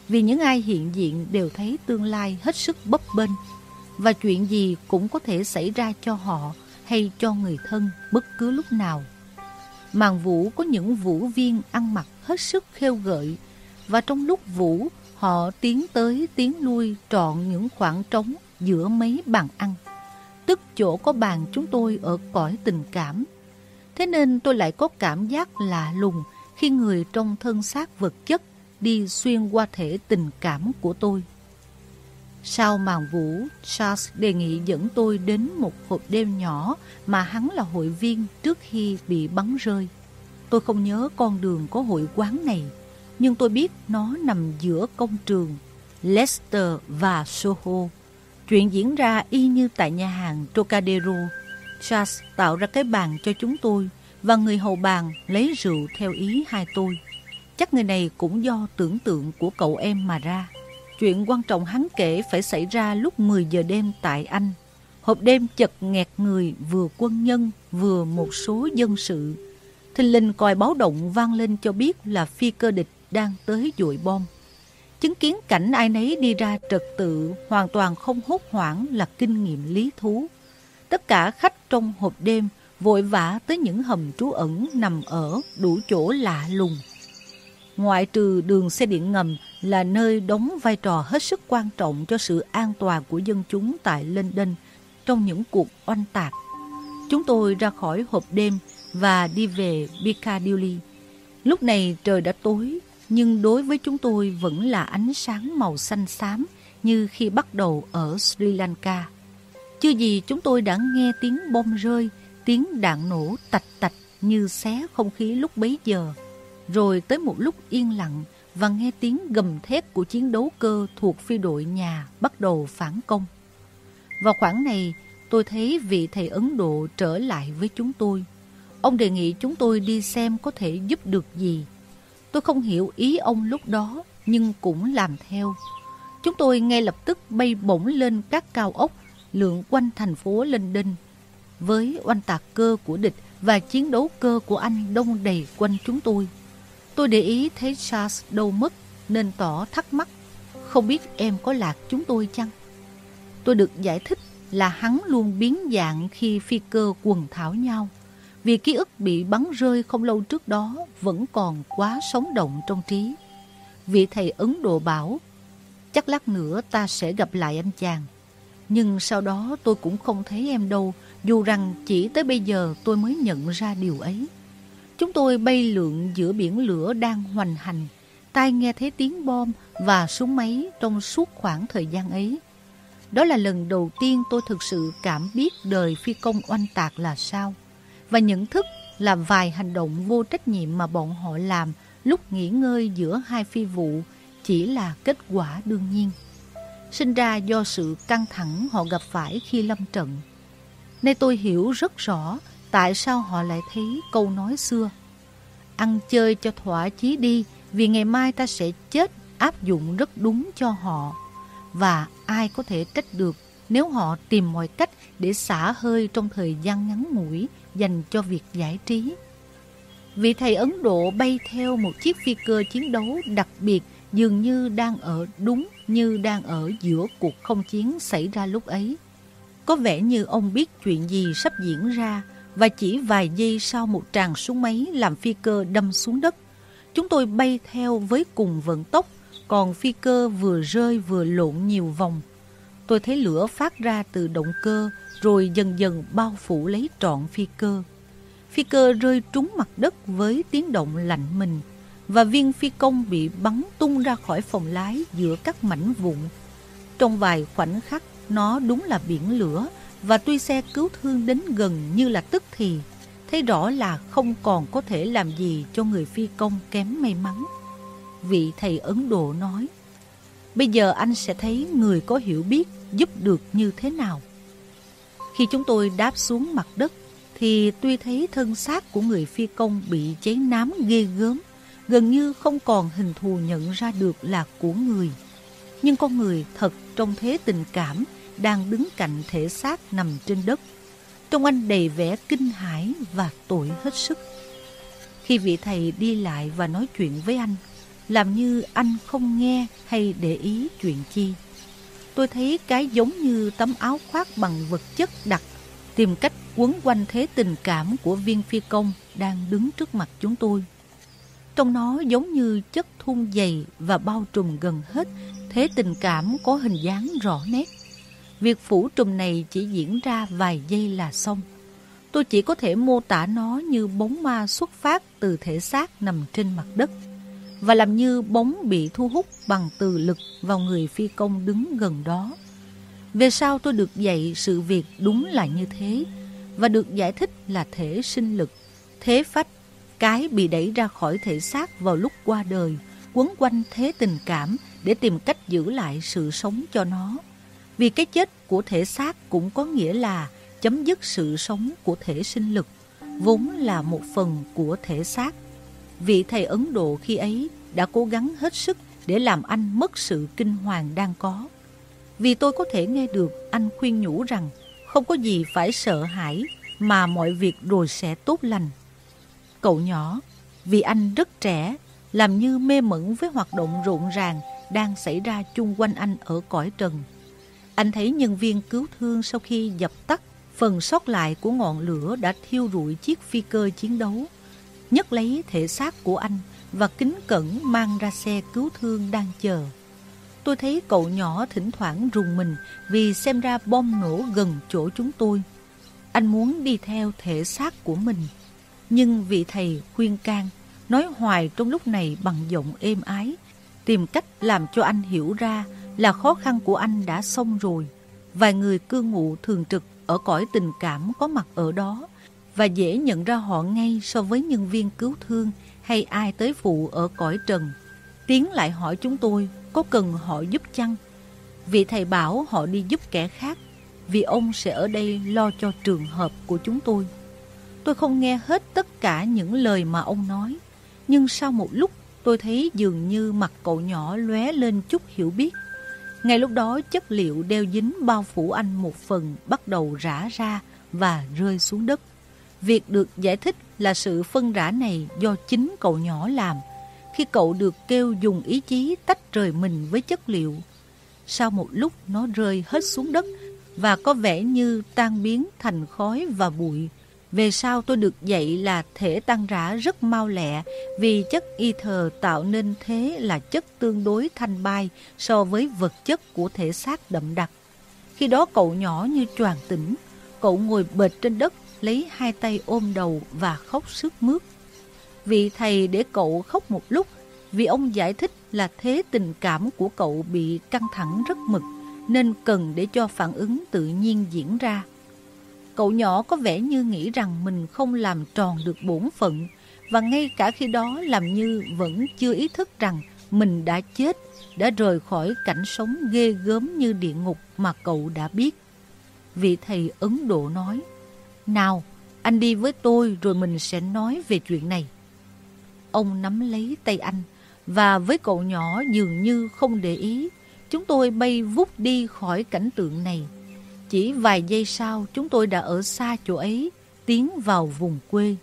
Vì những ai hiện diện đều thấy tương lai hết sức bấp bênh và chuyện gì cũng có thể xảy ra cho họ hay cho người thân bất cứ lúc nào. Màn vũ có những vũ viên ăn mặc hết sức khêu gợi và trong lúc vũ, họ tiến tới tiến lui trọn những khoảng trống giữa mấy bàn ăn. Tức chỗ có bàn chúng tôi ở cõi tình cảm. Thế nên tôi lại có cảm giác lạ lùng khi người trong thân xác vật chất đi xuyên qua thể tình cảm của tôi. Sau màn vũ, Charles đề nghị dẫn tôi đến một hộp đêm nhỏ mà hắn là hội viên trước khi bị bắn rơi. Tôi không nhớ con đường có hội quán này, nhưng tôi biết nó nằm giữa công trường Leicester và Soho. Chuyện diễn ra y như tại nhà hàng Trocadero. Charles tạo ra cái bàn cho chúng tôi và người hầu bàn lấy rượu theo ý hai tôi. Chắc người này cũng do tưởng tượng của cậu em mà ra. Chuyện quan trọng hắn kể phải xảy ra lúc 10 giờ đêm tại Anh. Hộp đêm chật nghẹt người, vừa quân nhân, vừa một số dân sự. Thình linh còi báo động vang lên cho biết là phi cơ địch đang tới dội bom. Chứng kiến cảnh ai nấy đi ra trật tự, hoàn toàn không hốt hoảng là kinh nghiệm lý thú. Tất cả khách trong hộp đêm vội vã tới những hầm trú ẩn nằm ở đủ chỗ lạ lùng. Ngoại trừ đường xe điện ngầm là nơi đóng vai trò hết sức quan trọng cho sự an toàn của dân chúng tại London trong những cuộc oanh tạc. Chúng tôi ra khỏi hộp đêm và đi về Piccadilly. Lúc này trời đã tối, nhưng đối với chúng tôi vẫn là ánh sáng màu xanh xám như khi bắt đầu ở Sri Lanka. Chưa gì chúng tôi đã nghe tiếng bom rơi, tiếng đạn nổ tạch tạch như xé không khí lúc bấy giờ. Rồi tới một lúc yên lặng và nghe tiếng gầm thét của chiến đấu cơ thuộc phi đội nhà bắt đầu phản công. Vào khoảng này, tôi thấy vị thầy Ấn Độ trở lại với chúng tôi. Ông đề nghị chúng tôi đi xem có thể giúp được gì. Tôi không hiểu ý ông lúc đó, nhưng cũng làm theo. Chúng tôi ngay lập tức bay bổng lên các cao ốc, lượn quanh thành phố London. Với oanh tạc cơ của địch và chiến đấu cơ của anh đông đầy quanh chúng tôi. Tôi để ý thấy Charles đâu mất nên tỏ thắc mắc. Không biết em có lạc chúng tôi chăng? Tôi được giải thích là hắn luôn biến dạng khi phi cơ quần thảo nhau. Vì ký ức bị bắn rơi không lâu trước đó vẫn còn quá sống động trong trí. Vị thầy Ấn Độ bảo, chắc lát nữa ta sẽ gặp lại anh chàng. Nhưng sau đó tôi cũng không thấy em đâu, dù rằng chỉ tới bây giờ tôi mới nhận ra điều ấy. Chúng tôi bay lượn giữa biển lửa đang hoành hành, tai nghe thấy tiếng bom và súng máy trong suốt khoảng thời gian ấy. Đó là lần đầu tiên tôi thực sự cảm biết đời phi công oanh tạc là sao và nhận thức là vài hành động vô trách nhiệm mà bọn họ làm lúc nghỉ ngơi giữa hai phi vụ chỉ là kết quả đương nhiên. Sinh ra do sự căng thẳng họ gặp phải khi lâm trận. Nay tôi hiểu rất rõ tại sao họ lại thấy câu nói xưa. Ăn chơi cho thỏa chí đi, vì ngày mai ta sẽ chết, áp dụng rất đúng cho họ. Và ai có thể trách được nếu họ tìm mọi cách để xả hơi trong thời gian ngắn ngủi dành cho việc giải trí. Vị thầy Ấn Độ bay theo một chiếc phi cơ chiến đấu đặc biệt dường như đang ở đúng như đang ở giữa cuộc không chiến xảy ra lúc ấy. Có vẻ như ông biết chuyện gì sắp diễn ra và chỉ vài giây sau một tràng súng máy làm phi cơ đâm xuống đất. Chúng tôi bay theo với cùng vận tốc, còn phi cơ vừa rơi vừa lộn nhiều vòng. Tôi thấy lửa phát ra từ động cơ rồi dần dần bao phủ lấy trọn phi cơ. Phi cơ rơi trúng mặt đất với tiếng động lạnh mình và viên phi công bị bắn tung ra khỏi phòng lái giữa các mảnh vụn. Trong vài khoảnh khắc, nó đúng là biển lửa và tuy xe cứu thương đến gần như là tức thì, thấy rõ là không còn có thể làm gì cho người phi công kém may mắn. Vị thầy Ấn Độ nói, bây giờ anh sẽ thấy người có hiểu biết giúp được như thế nào. Khi chúng tôi đáp xuống mặt đất, thì tuy thấy thân xác của người phi công bị cháy nám ghê gớm, gần như không còn hình thù nhận ra được là của người. Nhưng con người thật trong thế tình cảm đang đứng cạnh thể xác nằm trên đất. Trong anh đầy vẻ kinh hãi và tội hết sức. Khi vị thầy đi lại và nói chuyện với anh, làm như anh không nghe hay để ý chuyện chi. Tôi thấy cái giống như tấm áo khoác bằng vật chất đặc, tìm cách quấn quanh thế tình cảm của viên phi công đang đứng trước mặt chúng tôi. Trong nó giống như chất thun dày và bao trùm gần hết thế tình cảm có hình dáng rõ nét. Việc phủ trùm này chỉ diễn ra vài giây là xong. Tôi chỉ có thể mô tả nó như bóng ma xuất phát từ thể xác nằm trên mặt đất và làm như bóng bị thu hút bằng từ lực vào người phi công đứng gần đó. Về sau tôi được dạy sự việc đúng là như thế và được giải thích là thể sinh lực, thế phách, cái bị đẩy ra khỏi thể xác vào lúc qua đời, quấn quanh thế tình cảm để tìm cách giữ lại sự sống cho nó. Vì cái chết của thể xác cũng có nghĩa là chấm dứt sự sống của thể sinh lực, vốn là một phần của thể xác. Vị thầy Ấn Độ khi ấy đã cố gắng hết sức để làm anh mất sự kinh hoàng đang có. Vì tôi có thể nghe được anh khuyên nhủ rằng không có gì phải sợ hãi mà mọi việc rồi sẽ tốt lành. Cậu nhỏ, vì anh rất trẻ, làm như mê mẩn với hoạt động rộn ràng đang xảy ra chung quanh anh ở cõi trần. Anh thấy nhân viên cứu thương sau khi dập tắt phần sót lại của ngọn lửa đã thiêu rụi chiếc phi cơ chiến đấu. Nhấc lấy thể xác của anh và kính cẩn mang ra xe cứu thương đang chờ. Tôi thấy cậu nhỏ thỉnh thoảng rùng mình vì xem ra bom nổ gần chỗ chúng tôi. Anh muốn đi theo thể xác của mình. Nhưng vị thầy khuyên can, nói hoài trong lúc này bằng giọng êm ái, tìm cách làm cho anh hiểu ra là khó khăn của anh đã xong rồi. Vài người cư ngụ thường trực ở cõi tình cảm có mặt ở đó và dễ nhận ra họ ngay so với nhân viên cứu thương hay ai tới phụ ở cõi trần. Tiến lại hỏi chúng tôi có cần họ giúp chăng? Vị thầy bảo họ đi giúp kẻ khác vì ông sẽ ở đây lo cho trường hợp của chúng tôi. Tôi không nghe hết tất cả những lời mà ông nói, nhưng sau một lúc tôi thấy dường như mặt cậu nhỏ lóe lên chút hiểu biết. Ngay lúc đó, chất liệu đeo dính bao phủ anh một phần bắt đầu rã ra và rơi xuống đất. Việc được giải thích là sự phân rã này do chính cậu nhỏ làm khi cậu được kêu dùng ý chí tách rời mình với chất liệu. Sau một lúc nó rơi hết xuống đất và có vẻ như tan biến thành khói và bụi. Về sau tôi được dạy là thể tăng rã rất mau lẹ vì chất ether tạo nên thế là chất tương đối thanh bay so với vật chất của thể xác đậm đặc. Khi đó cậu nhỏ như choàng tỉnh, cậu ngồi bệt trên đất lấy hai tay ôm đầu và khóc sức mướt. Vị thầy để cậu khóc một lúc vì ông giải thích là thế tình cảm của cậu bị căng thẳng rất mực nên cần để cho phản ứng tự nhiên diễn ra. Cậu nhỏ có vẻ như nghĩ rằng mình không làm tròn được bổn phận và ngay cả khi đó làm như vẫn chưa ý thức rằng mình đã chết, đã rời khỏi cảnh sống ghê gớm như địa ngục mà cậu đã biết. Vị thầy Ấn Độ nói, Nào, anh đi với tôi rồi mình sẽ nói về chuyện này. Ông nắm lấy tay anh và với cậu nhỏ dường như không để ý Chúng tôi bay vút đi khỏi cảnh tượng này. Chỉ vài giây sau, chúng tôi đã ở xa chỗ ấy, tiến vào vùng quê.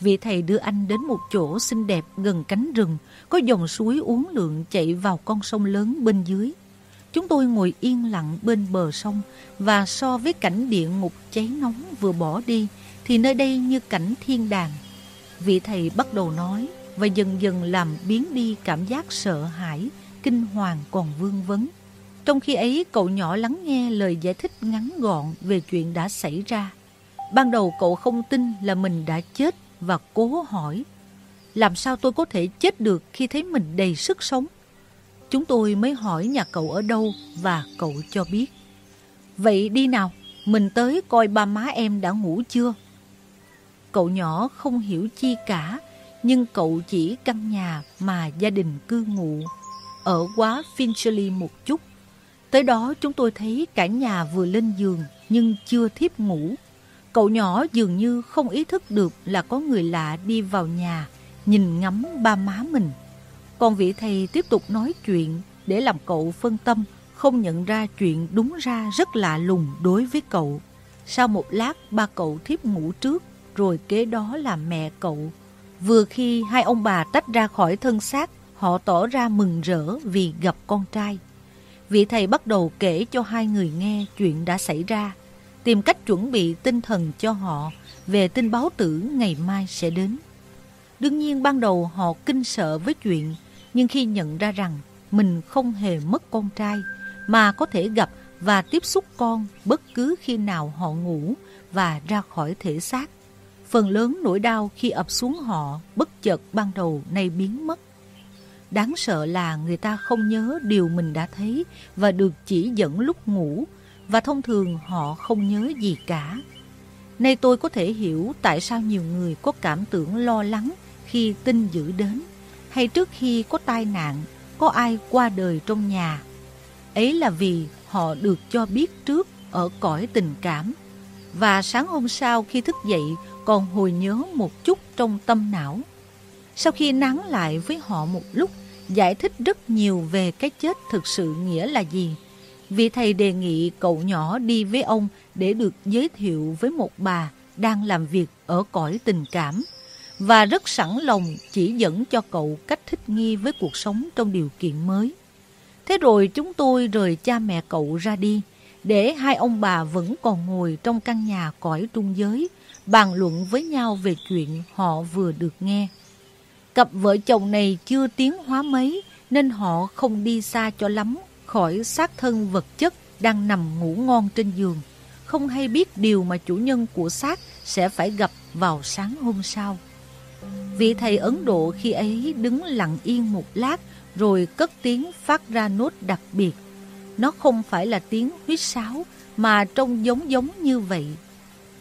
Vị thầy đưa anh đến một chỗ xinh đẹp gần cánh rừng, có dòng suối uốn lượn chạy vào con sông lớn bên dưới. Chúng tôi ngồi yên lặng bên bờ sông và so với cảnh địa ngục cháy nóng vừa bỏ đi thì nơi đây như cảnh thiên đàng. Vị thầy bắt đầu nói và dần dần làm biến đi cảm giác sợ hãi, kinh hoàng còn vương vấn. Trong khi ấy, cậu nhỏ lắng nghe lời giải thích ngắn gọn về chuyện đã xảy ra. Ban đầu cậu không tin là mình đã chết và cố hỏi Làm sao tôi có thể chết được khi thấy mình đầy sức sống? Chúng tôi mới hỏi nhà cậu ở đâu và cậu cho biết. Vậy đi nào, Mình tới coi ba má em đã ngủ chưa? Cậu nhỏ không hiểu chi cả, nhưng cậu chỉ căn nhà mà gia đình cư ngụ. Ở quá Finchley một chút. Tới đó chúng tôi thấy cả nhà vừa lên giường nhưng chưa thiếp ngủ. Cậu nhỏ dường như không ý thức được là có người lạ đi vào nhà, nhìn ngắm ba má mình. Còn vị thầy tiếp tục nói chuyện để làm cậu phân tâm, không nhận ra chuyện đúng ra rất lạ lùng đối với cậu. Sau một lát ba cậu thiếp ngủ trước, rồi kế đó là mẹ cậu. Vừa khi hai ông bà tách ra khỏi thân xác, họ tỏ ra mừng rỡ vì gặp con trai. Vị thầy bắt đầu kể cho hai người nghe chuyện đã xảy ra, tìm cách chuẩn bị tinh thần cho họ về tin báo tử ngày mai sẽ đến. Đương nhiên ban đầu họ kinh sợ với chuyện, nhưng khi nhận ra rằng mình không hề mất con trai, mà có thể gặp và tiếp xúc con bất cứ khi nào họ ngủ và ra khỏi thể xác. Phần lớn nỗi đau khi ập xuống họ bất chợt ban đầu nay biến mất. Đáng sợ là người ta không nhớ điều mình đã thấy và được chỉ dẫn lúc ngủ và thông thường họ không nhớ gì cả. Nay tôi có thể hiểu tại sao nhiều người có cảm tưởng lo lắng khi tin dữ đến hay trước khi có tai nạn, có ai qua đời trong nhà. Ấy là vì họ được cho biết trước ở cõi tình cảm. Và sáng hôm sau khi thức dậy còn hồi nhớ một chút trong tâm não. Sau khi nắng lại với họ một lúc, giải thích rất nhiều về cái chết thực sự nghĩa là gì. Vị thầy đề nghị cậu nhỏ đi với ông để được giới thiệu với một bà đang làm việc ở cõi tình cảm và rất sẵn lòng chỉ dẫn cho cậu cách thích nghi với cuộc sống trong điều kiện mới. Thế rồi chúng tôi rời cha mẹ cậu ra đi, để hai ông bà vẫn còn ngồi trong căn nhà cõi trung giới, bàn luận với nhau về chuyện họ vừa được nghe. Cặp vợ chồng này chưa tiến hóa mấy, nên họ không đi xa cho lắm khỏi xác thân vật chất đang nằm ngủ ngon trên giường, không hay biết điều mà chủ nhân của xác sẽ phải gặp vào sáng hôm sau. Vị thầy Ấn Độ khi ấy đứng lặng yên một lát rồi cất tiếng phát ra nốt đặc biệt. Nó không phải là tiếng huyết sáo mà trông giống giống như vậy.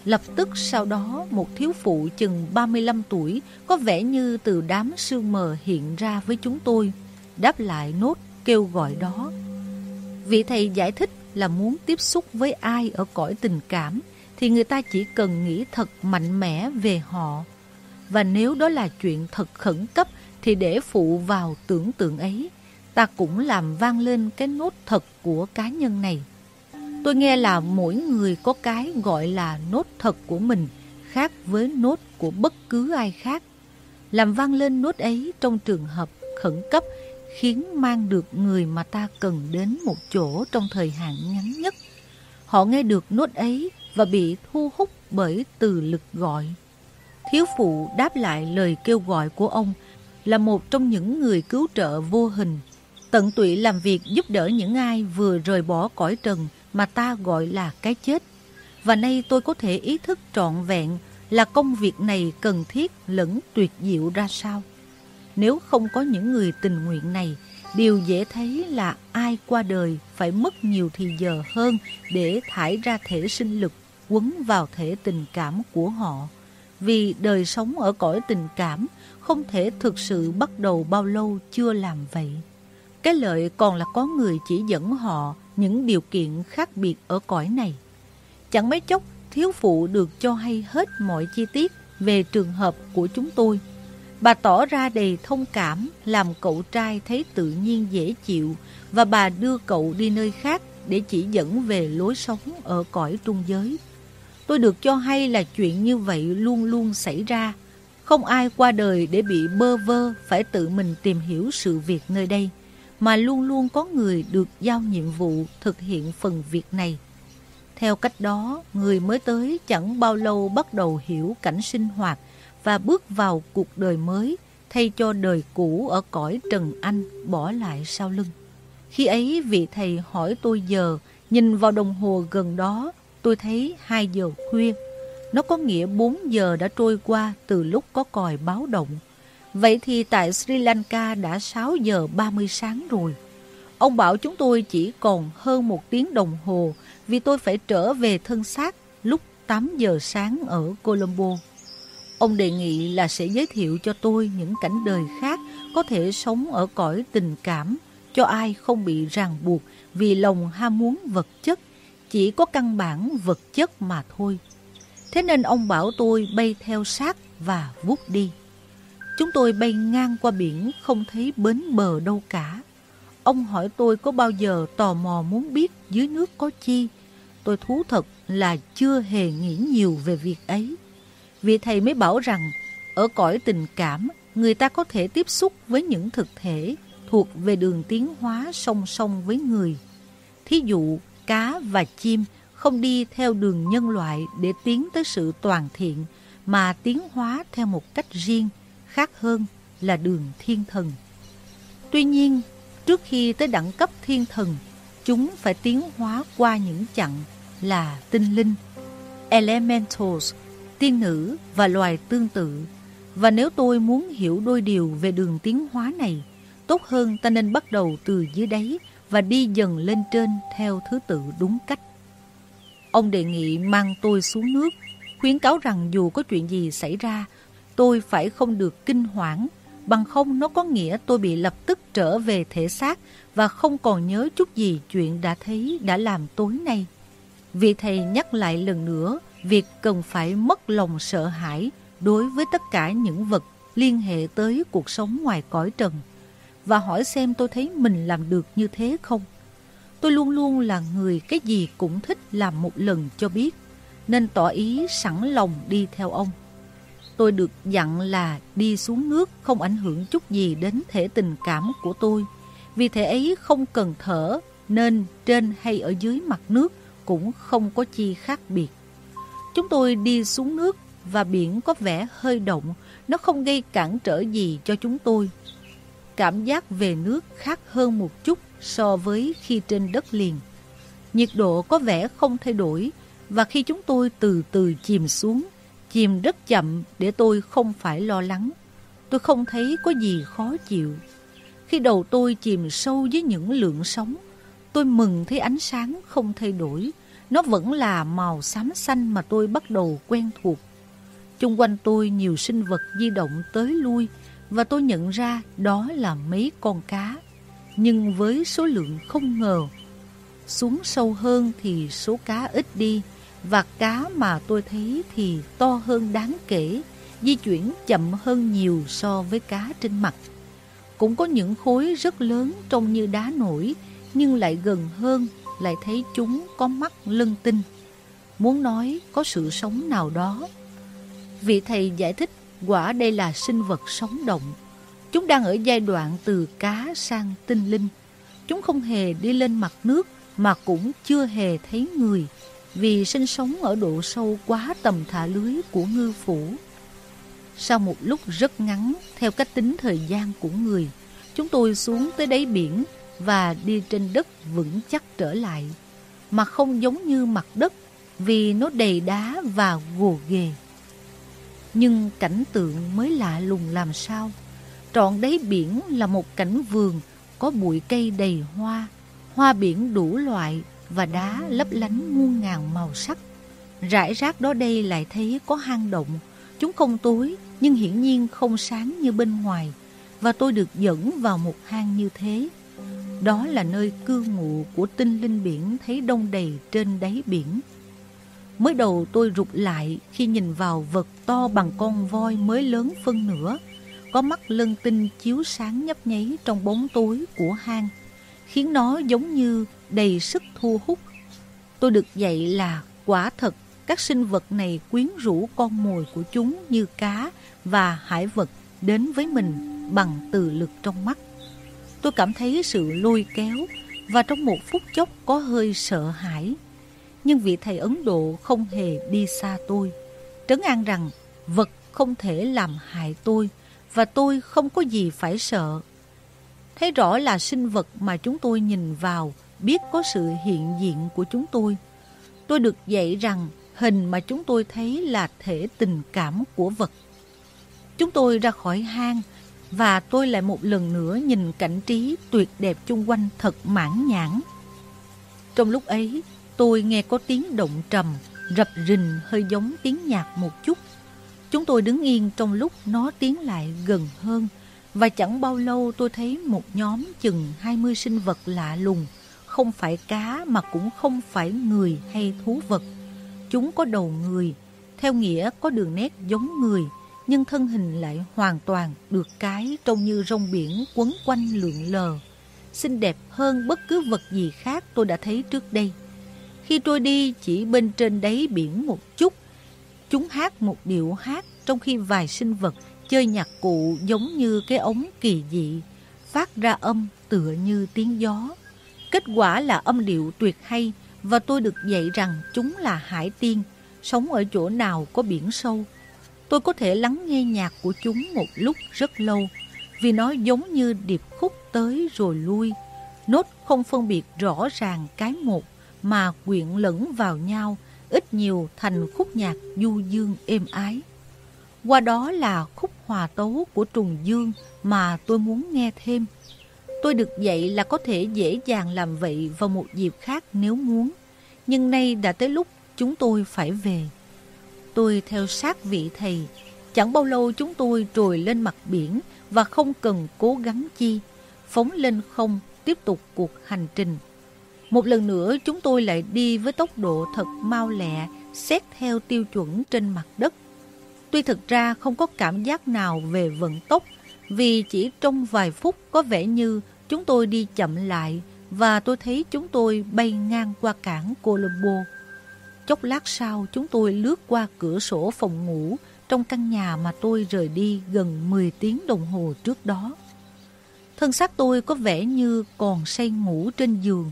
Lập tức sau đó một thiếu phụ chừng 35 tuổi có vẻ như từ đám sương mờ hiện ra với chúng tôi, đáp lại nốt kêu gọi đó. Vị thầy giải thích là muốn tiếp xúc với ai ở cõi tình cảm thì người ta chỉ cần nghĩ thật mạnh mẽ về họ. Và nếu đó là chuyện thật khẩn cấp thì để phụ vào tưởng tượng ấy, ta cũng làm vang lên cái nốt thật của cá nhân này. Tôi nghe là mỗi người có cái gọi là nốt thật của mình khác với nốt của bất cứ ai khác. Làm vang lên nốt ấy trong trường hợp khẩn cấp khiến mang được người mà ta cần đến một chỗ trong thời hạn ngắn nhất. Họ nghe được nốt ấy và bị thu hút bởi từ lực gọi. Thiếu phụ đáp lại lời kêu gọi của ông là một trong những người cứu trợ vô hình, tận tụy làm việc giúp đỡ những ai vừa rời bỏ cõi trần mà ta gọi là cái chết. Và nay tôi có thể ý thức trọn vẹn là công việc này cần thiết lẫn tuyệt diệu ra sao. Nếu không có những người tình nguyện này, điều dễ thấy là ai qua đời phải mất nhiều thì giờ hơn để thải ra thể sinh lực quấn vào thể tình cảm của họ. Vì đời sống ở cõi tình cảm không thể thực sự bắt đầu bao lâu chưa làm vậy. Cái lợi còn là có người chỉ dẫn họ những điều kiện khác biệt ở cõi này. Chẳng mấy chốc, thiếu phụ được cho hay hết mọi chi tiết về trường hợp của chúng tôi. Bà tỏ ra đầy thông cảm, làm cậu trai thấy tự nhiên dễ chịu và bà đưa cậu đi nơi khác để chỉ dẫn về lối sống ở cõi trung giới. Tôi được cho hay là chuyện như vậy luôn luôn xảy ra. Không ai qua đời để bị bơ vơ phải tự mình tìm hiểu sự việc nơi đây mà luôn luôn có người được giao nhiệm vụ thực hiện phần việc này. Theo cách đó, người mới tới chẳng bao lâu bắt đầu hiểu cảnh sinh hoạt và bước vào cuộc đời mới thay cho đời cũ ở cõi Trần Anh bỏ lại sau lưng. Khi ấy vị thầy hỏi tôi giờ, nhìn vào đồng hồ gần đó, tôi thấy 2 giờ khuya. Nó có nghĩa 4 giờ đã trôi qua từ lúc có còi báo động. Vậy thì tại Sri Lanka đã 6 giờ 30 sáng rồi. Ông bảo chúng tôi chỉ còn hơn một tiếng đồng hồ vì tôi phải trở về thân xác lúc 8 giờ sáng ở Colombo. Ông đề nghị là sẽ giới thiệu cho tôi những cảnh đời khác có thể sống ở cõi tình cảm cho ai không bị ràng buộc vì lòng ham muốn vật chất, chỉ có căn bản vật chất mà thôi. Thế nên ông bảo tôi bay theo sát và vút đi. Chúng tôi bay ngang qua biển không thấy bến bờ đâu cả. Ông hỏi tôi có bao giờ tò mò muốn biết dưới nước có chi. Tôi thú thật là chưa hề nghĩ nhiều về việc ấy. Vì thầy mới bảo rằng ở cõi tình cảm người ta có thể tiếp xúc với những thực thể thuộc về đường tiến hóa song song với người. Thí dụ, cá và chim không đi theo đường nhân loại để tiến tới sự toàn thiện, mà tiến hóa theo một cách riêng, khác hơn là đường thiên thần. Tuy nhiên, trước khi tới đẳng cấp thiên thần, chúng phải tiến hóa qua những chặng là tinh linh, elementals, tiên nữ và loài tương tự. Và nếu tôi muốn hiểu đôi điều về đường tiến hóa này, tốt hơn ta nên bắt đầu từ dưới đáy và đi dần lên trên theo thứ tự đúng cách. Ông đề nghị mang tôi xuống nước, khuyến cáo rằng dù có chuyện gì xảy ra, tôi phải không được kinh hoảng, bằng không nó có nghĩa tôi bị lập tức trở về thể xác và không còn nhớ chút gì chuyện đã thấy đã làm tối nay. Vì thầy nhắc lại lần nữa việc cần phải mất lòng sợ hãi đối với tất cả những vật liên hệ tới cuộc sống ngoài cõi trần và hỏi xem tôi thấy mình làm được như thế không. Tôi luôn luôn là người cái gì cũng thích làm một lần cho biết, nên tỏ ý sẵn lòng đi theo ông. Tôi được dặn là đi xuống nước không ảnh hưởng chút gì đến thể tình cảm của tôi, vì thể ấy không cần thở, nên trên hay ở dưới mặt nước cũng không có chi khác biệt. Chúng tôi đi xuống nước và biển có vẻ hơi động, nó không gây cản trở gì cho chúng tôi. Cảm giác về nước khác hơn một chút so với khi trên đất liền. Nhiệt độ có vẻ không thay đổi và khi chúng tôi từ từ chìm xuống, chìm rất chậm để tôi không phải lo lắng. Tôi không thấy có gì khó chịu. Khi đầu tôi chìm sâu với những lượng sóng, tôi mừng thấy ánh sáng không thay đổi. Nó vẫn là màu xám xanh mà tôi bắt đầu quen thuộc. Chung quanh tôi nhiều sinh vật di động tới lui và tôi nhận ra đó là mấy con cá nhưng với số lượng không ngờ. Xuống sâu hơn thì số cá ít đi, và cá mà tôi thấy thì to hơn đáng kể, di chuyển chậm hơn nhiều so với cá trên mặt. Cũng có những khối rất lớn trông như đá nổi, nhưng lại gần hơn, lại thấy chúng có mắt lân tinh. Muốn nói có sự sống nào đó. Vị thầy giải thích quả đây là sinh vật sống động Chúng đang ở giai đoạn từ cá sang tinh linh. Chúng không hề đi lên mặt nước mà cũng chưa hề thấy người vì sinh sống ở độ sâu quá tầm thả lưới của ngư phủ. Sau một lúc rất ngắn, theo cách tính thời gian của người, chúng tôi xuống tới đáy biển và đi trên đất vững chắc trở lại, mà không giống như mặt đất vì nó đầy đá và gồ ghề. Nhưng cảnh tượng mới lạ lùng làm sao? Trọn đáy biển là một cảnh vườn có bụi cây đầy hoa, hoa biển đủ loại và đá lấp lánh muôn ngàn màu sắc. Rải rác đó đây lại thấy có hang động, chúng không tối nhưng hiển nhiên không sáng như bên ngoài và tôi được dẫn vào một hang như thế. Đó là nơi cư ngụ của tinh linh biển thấy đông đầy trên đáy biển. Mới đầu tôi rụt lại khi nhìn vào vật to bằng con voi mới lớn phân nửa có mắt lân tinh chiếu sáng nhấp nháy trong bóng tối của hang, khiến nó giống như đầy sức thu hút. Tôi được dạy là quả thật, các sinh vật này quyến rũ con mồi của chúng như cá và hải vật đến với mình bằng từ lực trong mắt. Tôi cảm thấy sự lôi kéo và trong một phút chốc có hơi sợ hãi. Nhưng vị thầy Ấn Độ không hề đi xa tôi. Trấn an rằng vật không thể làm hại tôi và tôi không có gì phải sợ. Thấy rõ là sinh vật mà chúng tôi nhìn vào biết có sự hiện diện của chúng tôi. Tôi được dạy rằng hình mà chúng tôi thấy là thể tình cảm của vật. Chúng tôi ra khỏi hang Và tôi lại một lần nữa nhìn cảnh trí tuyệt đẹp chung quanh thật mãn nhãn. Trong lúc ấy, tôi nghe có tiếng động trầm, rập rình hơi giống tiếng nhạc một chút. Chúng tôi đứng yên trong lúc nó tiến lại gần hơn và chẳng bao lâu tôi thấy một nhóm chừng 20 sinh vật lạ lùng, không phải cá mà cũng không phải người hay thú vật. Chúng có đầu người, theo nghĩa có đường nét giống người, nhưng thân hình lại hoàn toàn được cái trông như rong biển quấn quanh lượn lờ. Xinh đẹp hơn bất cứ vật gì khác tôi đã thấy trước đây. Khi trôi đi chỉ bên trên đáy biển một chút, chúng hát một điệu hát trong khi vài sinh vật chơi nhạc cụ giống như cái ống kỳ dị, phát ra âm tựa như tiếng gió. Kết quả là âm điệu tuyệt hay và tôi được dạy rằng chúng là hải tiên, sống ở chỗ nào có biển sâu. Tôi có thể lắng nghe nhạc của chúng một lúc rất lâu vì nó giống như điệp khúc tới rồi lui. Nốt không phân biệt rõ ràng cái một mà quyện lẫn vào nhau, ít nhiều thành khúc nhạc du dương êm ái. Qua đó là khúc hòa tấu của Trùng Dương mà tôi muốn nghe thêm. Tôi được dạy là có thể dễ dàng làm vậy vào một dịp khác nếu muốn. Nhưng nay đã tới lúc chúng tôi phải về. Tôi theo sát vị thầy. Chẳng bao lâu chúng tôi trồi lên mặt biển và không cần cố gắng chi. Phóng lên không, tiếp tục cuộc hành trình. Một lần nữa chúng tôi lại đi với tốc độ thật mau lẹ, xét theo tiêu chuẩn trên mặt đất. Tuy thực ra không có cảm giác nào về vận tốc, vì chỉ trong vài phút có vẻ như chúng tôi đi chậm lại và tôi thấy chúng tôi bay ngang qua cảng Colombo. Chốc lát sau, chúng tôi lướt qua cửa sổ phòng ngủ trong căn nhà mà tôi rời đi gần 10 tiếng đồng hồ trước đó. Thân xác tôi có vẻ như còn say ngủ trên giường,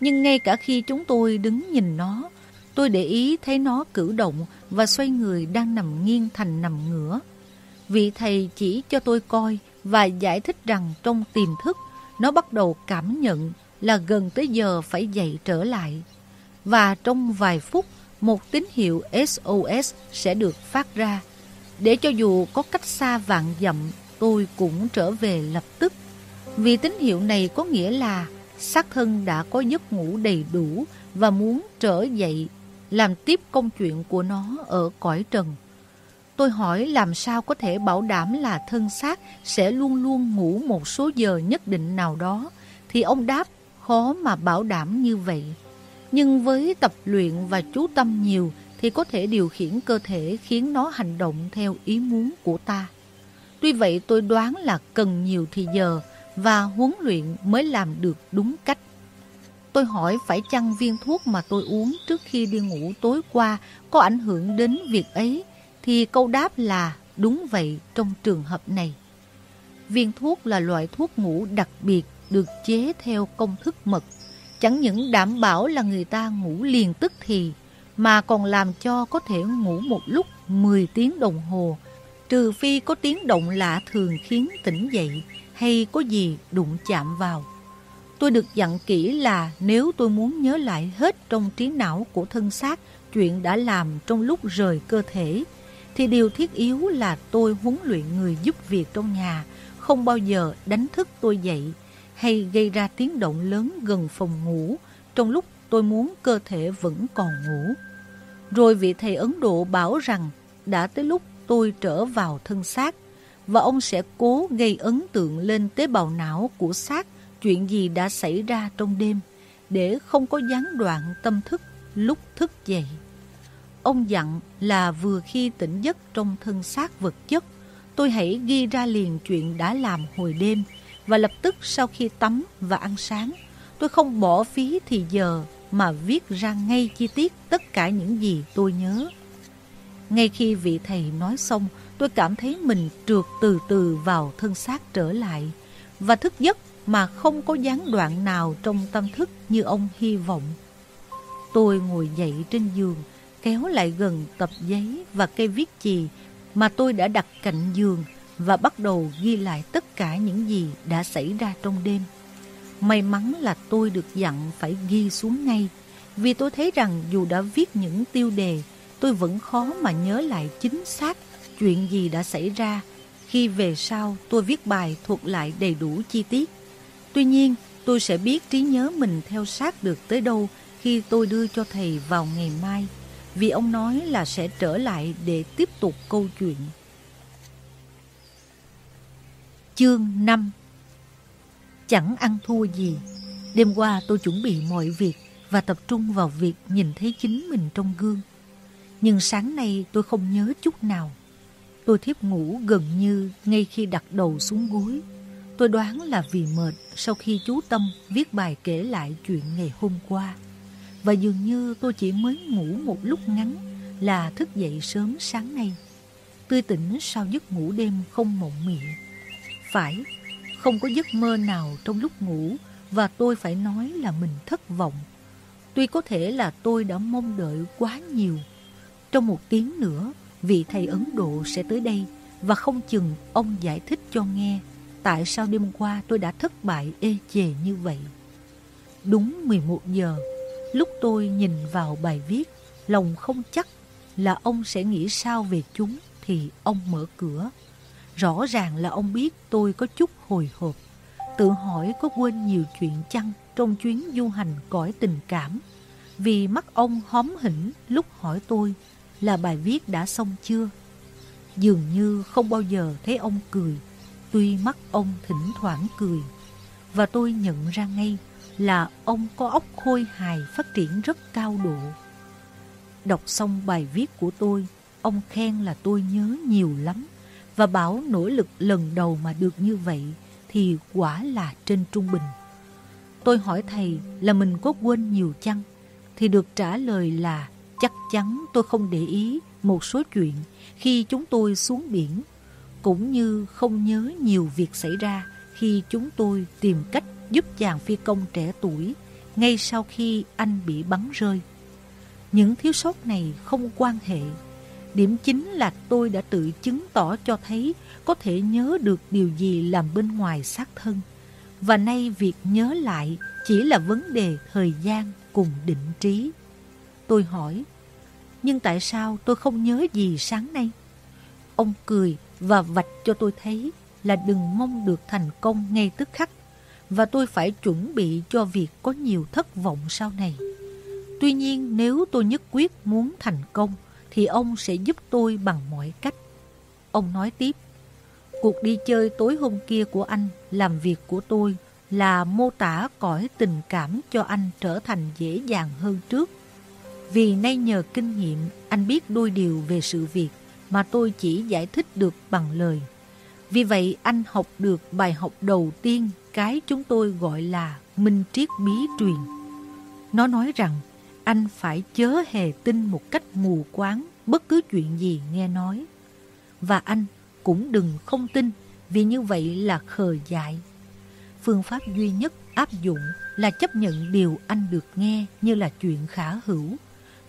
nhưng ngay cả khi chúng tôi đứng nhìn nó, tôi để ý thấy nó cử động và xoay người đang nằm nghiêng thành nằm ngửa. Vị thầy chỉ cho tôi coi và giải thích rằng trong tiềm thức, nó bắt đầu cảm nhận là gần tới giờ phải dậy trở lại. Và trong vài phút, một tín hiệu SOS sẽ được phát ra. Để cho dù có cách xa vạn dặm, tôi cũng trở về lập tức. Vì tín hiệu này có nghĩa là xác thân đã có giấc ngủ đầy đủ và muốn trở dậy làm tiếp công chuyện của nó ở cõi trần. Tôi hỏi làm sao có thể bảo đảm là thân xác sẽ luôn luôn ngủ một số giờ nhất định nào đó, thì ông đáp khó mà bảo đảm như vậy. Nhưng với tập luyện và chú tâm nhiều thì có thể điều khiển cơ thể khiến nó hành động theo ý muốn của ta. Tuy vậy tôi đoán là cần nhiều thì giờ và huấn luyện mới làm được đúng cách. Tôi hỏi phải chăng viên thuốc mà tôi uống trước khi đi ngủ tối qua có ảnh hưởng đến việc ấy, thì câu đáp là đúng vậy trong trường hợp này. Viên thuốc là loại thuốc ngủ đặc biệt được chế theo công thức mật, chẳng những đảm bảo là người ta ngủ liền tức thì, mà còn làm cho có thể ngủ một lúc 10 tiếng đồng hồ, trừ phi có tiếng động lạ thường khiến tỉnh dậy hay có gì đụng chạm vào. Tôi được dặn kỹ là nếu tôi muốn nhớ lại hết trong trí não của thân xác chuyện đã làm trong lúc rời cơ thể, thì điều thiết yếu là tôi huấn luyện người giúp việc trong nhà, không bao giờ đánh thức tôi dậy hay gây ra tiếng động lớn gần phòng ngủ trong lúc tôi muốn cơ thể vẫn còn ngủ. Rồi vị thầy Ấn Độ bảo rằng đã tới lúc tôi trở vào thân xác và ông sẽ cố gây ấn tượng lên tế bào não của xác chuyện gì đã xảy ra trong đêm để không có gián đoạn tâm thức lúc thức dậy. Ông dặn là vừa khi tỉnh giấc trong thân xác vật chất, tôi hãy ghi ra liền chuyện đã làm hồi đêm và lập tức sau khi tắm và ăn sáng, tôi không bỏ phí thì giờ mà viết ra ngay chi tiết tất cả những gì tôi nhớ. Ngay khi vị thầy nói xong, tôi cảm thấy mình trượt từ từ vào thân xác trở lại và thức giấc mà không có gián đoạn nào trong tâm thức như ông hy vọng. Tôi ngồi dậy trên giường, kéo lại gần tập giấy và cây viết chì mà tôi đã đặt cạnh giường và bắt đầu ghi lại tất cả những gì đã xảy ra trong đêm. May mắn là tôi được dặn phải ghi xuống ngay, vì tôi thấy rằng dù đã viết những tiêu đề, tôi vẫn khó mà nhớ lại chính xác chuyện gì đã xảy ra khi về sau tôi viết bài thuật lại đầy đủ chi tiết. Tuy nhiên, tôi sẽ biết trí nhớ mình theo sát được tới đâu khi tôi đưa cho thầy vào ngày mai, vì ông nói là sẽ trở lại để tiếp tục câu chuyện. Chương 5 Chẳng ăn thua gì. Đêm qua tôi chuẩn bị mọi việc và tập trung vào việc nhìn thấy chính mình trong gương. Nhưng sáng nay tôi không nhớ chút nào. Tôi thiếp ngủ gần như ngay khi đặt đầu xuống gối. Tôi đoán là vì mệt sau khi chú Tâm viết bài kể lại chuyện ngày hôm qua. Và dường như tôi chỉ mới ngủ một lúc ngắn là thức dậy sớm sáng nay. Tươi tỉnh sau giấc ngủ đêm không mộng mị. Phải, không có giấc mơ nào trong lúc ngủ và tôi phải nói là mình thất vọng. Tuy có thể là tôi đã mong đợi quá nhiều. Trong một tiếng nữa, vị thầy Ấn Độ sẽ tới đây và không chừng ông giải thích cho nghe tại sao đêm qua tôi đã thất bại ê chề như vậy. Đúng 11 giờ, lúc tôi nhìn vào bài viết, lòng không chắc là ông sẽ nghĩ sao về chúng thì ông mở cửa. Rõ ràng là ông biết tôi có chút hồi hộp, tự hỏi có quên nhiều chuyện chăng trong chuyến du hành cõi tình cảm. Vì mắt ông hóm hỉnh lúc hỏi tôi là bài viết đã xong chưa. Dường như không bao giờ thấy ông cười, tuy mắt ông thỉnh thoảng cười. Và tôi nhận ra ngay là ông có óc khôi hài phát triển rất cao độ. Đọc xong bài viết của tôi, ông khen là tôi nhớ nhiều lắm và bảo nỗ lực lần đầu mà được như vậy thì quả là trên trung bình. Tôi hỏi thầy là mình có quên nhiều chăng? Thì được trả lời là chắc chắn tôi không để ý một số chuyện khi chúng tôi xuống biển, cũng như không nhớ nhiều việc xảy ra khi chúng tôi tìm cách giúp chàng phi công trẻ tuổi ngay sau khi anh bị bắn rơi. Những thiếu sót này không quan hệ Điểm chính là tôi đã tự chứng tỏ cho thấy có thể nhớ được điều gì làm bên ngoài xác thân. Và nay việc nhớ lại chỉ là vấn đề thời gian cùng định trí. Tôi hỏi, nhưng tại sao tôi không nhớ gì sáng nay? Ông cười và vạch cho tôi thấy là đừng mong được thành công ngay tức khắc và tôi phải chuẩn bị cho việc có nhiều thất vọng sau này. Tuy nhiên nếu tôi nhất quyết muốn thành công thì ông sẽ giúp tôi bằng mọi cách. Ông nói tiếp, cuộc đi chơi tối hôm kia của anh làm việc của tôi là mô tả cõi tình cảm cho anh trở thành dễ dàng hơn trước. Vì nay nhờ kinh nghiệm, anh biết đôi điều về sự việc mà tôi chỉ giải thích được bằng lời. Vì vậy anh học được bài học đầu tiên cái chúng tôi gọi là minh triết bí truyền. Nó nói rằng anh phải chớ hề tin một cách mù quáng bất cứ chuyện gì nghe nói. Và anh cũng đừng không tin vì như vậy là khờ dại. Phương pháp duy nhất áp dụng là chấp nhận điều anh được nghe như là chuyện khả hữu,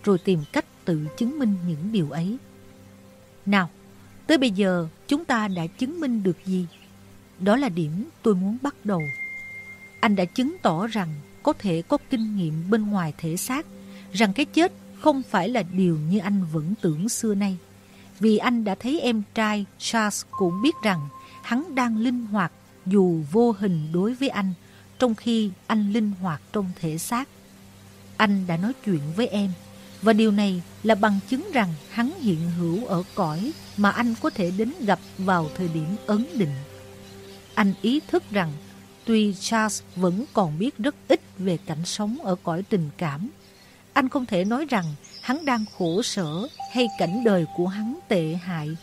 rồi tìm cách tự chứng minh những điều ấy. Nào, tới bây giờ chúng ta đã chứng minh được gì? Đó là điểm tôi muốn bắt đầu. Anh đã chứng tỏ rằng có thể có kinh nghiệm bên ngoài thể xác, rằng cái chết không phải là điều như anh vẫn tưởng xưa nay. Vì anh đã thấy em trai Charles cũng biết rằng hắn đang linh hoạt dù vô hình đối với anh, trong khi anh linh hoạt trong thể xác. Anh đã nói chuyện với em, và điều này là bằng chứng rằng hắn hiện hữu ở cõi mà anh có thể đến gặp vào thời điểm ấn định. Anh ý thức rằng tuy Charles vẫn còn biết rất ít về cảnh sống ở cõi tình cảm, anh không thể nói rằng hắn đang khổ sở hay cảnh đời của hắn tệ hại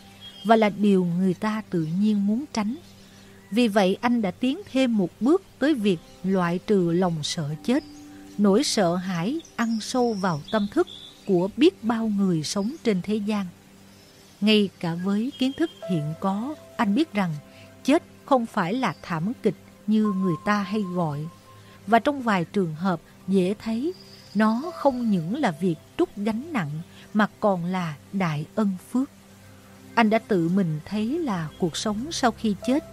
và là điều người ta tự nhiên muốn tránh. Vì vậy anh đã tiến thêm một bước tới việc loại trừ lòng sợ chết, nỗi sợ hãi ăn sâu vào tâm thức của biết bao người sống trên thế gian. Ngay cả với kiến thức hiện có, anh biết rằng chết không phải là thảm kịch như người ta hay gọi. Và trong vài trường hợp dễ thấy nó không những là việc trút gánh nặng mà còn là đại ân phước. Anh đã tự mình thấy là cuộc sống sau khi chết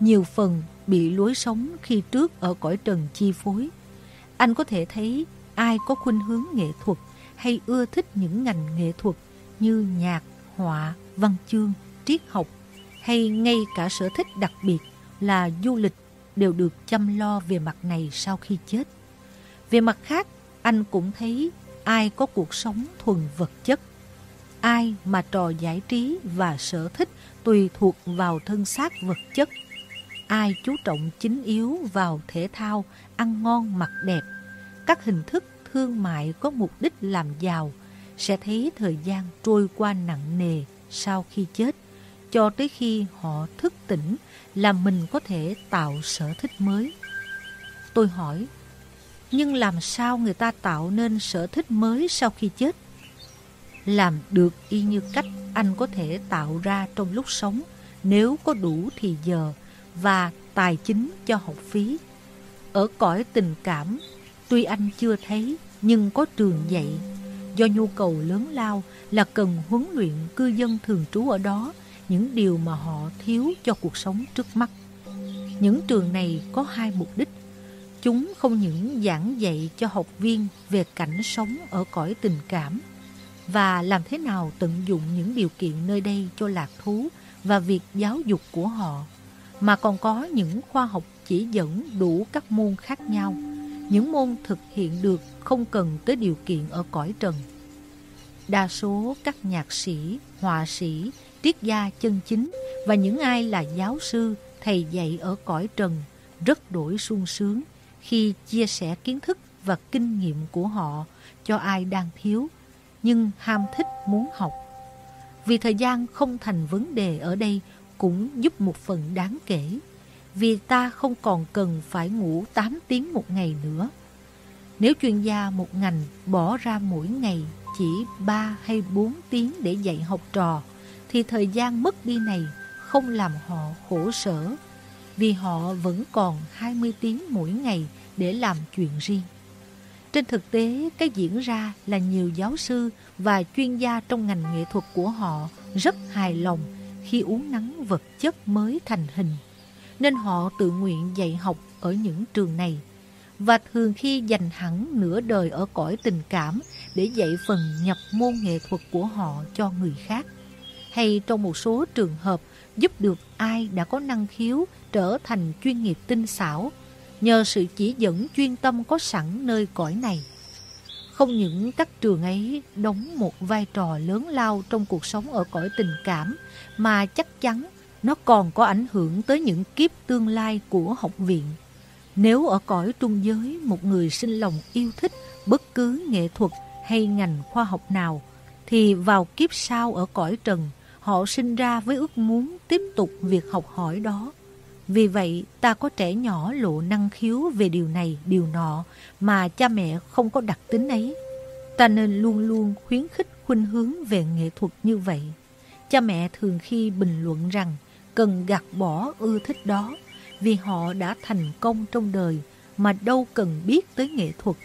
nhiều phần bị lối sống khi trước ở cõi trần chi phối. Anh có thể thấy ai có khuynh hướng nghệ thuật hay ưa thích những ngành nghệ thuật như nhạc, họa, văn chương, triết học hay ngay cả sở thích đặc biệt là du lịch đều được chăm lo về mặt này sau khi chết. Về mặt khác, anh cũng thấy ai có cuộc sống thuần vật chất, ai mà trò giải trí và sở thích tùy thuộc vào thân xác vật chất, ai chú trọng chính yếu vào thể thao, ăn ngon mặc đẹp, các hình thức thương mại có mục đích làm giàu, sẽ thấy thời gian trôi qua nặng nề sau khi chết, cho tới khi họ thức tỉnh là mình có thể tạo sở thích mới. Tôi hỏi, nhưng làm sao người ta tạo nên sở thích mới sau khi chết? Làm được y như cách anh có thể tạo ra trong lúc sống nếu có đủ thì giờ và tài chính cho học phí. Ở cõi tình cảm, tuy anh chưa thấy nhưng có trường dạy. Do nhu cầu lớn lao là cần huấn luyện cư dân thường trú ở đó những điều mà họ thiếu cho cuộc sống trước mắt. Những trường này có hai mục đích. Chúng không những giảng dạy cho học viên về cảnh sống ở cõi tình cảm và làm thế nào tận dụng những điều kiện nơi đây cho lạc thú và việc giáo dục của họ, mà còn có những khoa học chỉ dẫn đủ các môn khác nhau, những môn thực hiện được không cần tới điều kiện ở cõi trần. Đa số các nhạc sĩ, họa sĩ, triết gia chân chính và những ai là giáo sư, thầy dạy ở cõi trần rất đổi sung sướng khi chia sẻ kiến thức và kinh nghiệm của họ cho ai đang thiếu, nhưng ham thích muốn học. Vì thời gian không thành vấn đề ở đây cũng giúp một phần đáng kể, vì ta không còn cần phải ngủ 8 tiếng một ngày nữa. Nếu chuyên gia một ngành bỏ ra mỗi ngày chỉ 3 hay 4 tiếng để dạy học trò, thì thời gian mất đi này không làm họ khổ sở, vì họ vẫn còn 20 tiếng mỗi ngày để làm chuyện riêng. Trên thực tế, cái diễn ra là nhiều giáo sư và chuyên gia trong ngành nghệ thuật của họ rất hài lòng khi uống nắng vật chất mới thành hình, nên họ tự nguyện dạy học ở những trường này và thường khi dành hẳn nửa đời ở cõi tình cảm để dạy phần nhập môn nghệ thuật của họ cho người khác hay trong một số trường hợp giúp được ai đã có năng khiếu trở thành chuyên nghiệp tinh xảo nhờ sự chỉ dẫn chuyên tâm có sẵn nơi cõi này. Không những các trường ấy đóng một vai trò lớn lao trong cuộc sống ở cõi tình cảm, mà chắc chắn nó còn có ảnh hưởng tới những kiếp tương lai của học viện. Nếu ở cõi trung giới một người sinh lòng yêu thích bất cứ nghệ thuật hay ngành khoa học nào, thì vào kiếp sau ở cõi trần họ sinh ra với ước muốn tiếp tục việc học hỏi đó. Vì vậy, ta có trẻ nhỏ lộ năng khiếu về điều này, điều nọ mà cha mẹ không có đặc tính ấy. Ta nên luôn luôn khuyến khích khuynh hướng về nghệ thuật như vậy. Cha mẹ thường khi bình luận rằng cần gạt bỏ ưa thích đó vì họ đã thành công trong đời mà đâu cần biết tới nghệ thuật.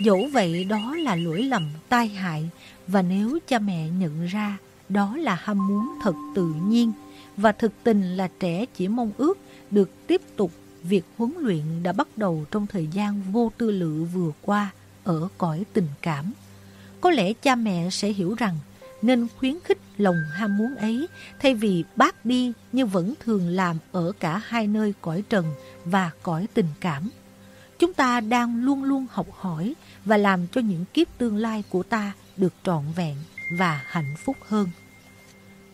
Dẫu vậy đó là lỗi lầm tai hại và nếu cha mẹ nhận ra đó là ham muốn thật tự nhiên và thực tình là trẻ chỉ mong ước được tiếp tục việc huấn luyện đã bắt đầu trong thời gian vô tư lự vừa qua ở cõi tình cảm. Có lẽ cha mẹ sẽ hiểu rằng nên khuyến khích lòng ham muốn ấy, thay vì bác đi như vẫn thường làm ở cả hai nơi cõi trần và cõi tình cảm. Chúng ta đang luôn luôn học hỏi và làm cho những kiếp tương lai của ta được trọn vẹn và hạnh phúc hơn.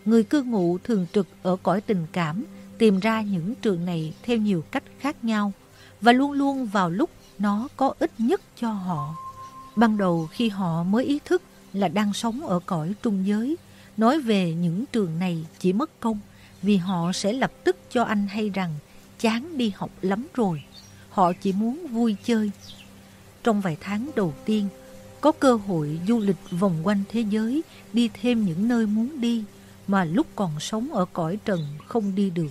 Người cư ngụ thường trực ở cõi tình cảm tìm ra những trường này theo nhiều cách khác nhau và luôn luôn vào lúc nó có ích nhất cho họ. Ban đầu khi họ mới ý thức là đang sống ở cõi trung giới, nói về những trường này chỉ mất công vì họ sẽ lập tức cho anh hay rằng chán đi học lắm rồi. Họ chỉ muốn vui chơi. Trong vài tháng đầu tiên, có cơ hội du lịch vòng quanh thế giới, đi thêm những nơi muốn đi, mà lúc còn sống ở cõi trần không đi được,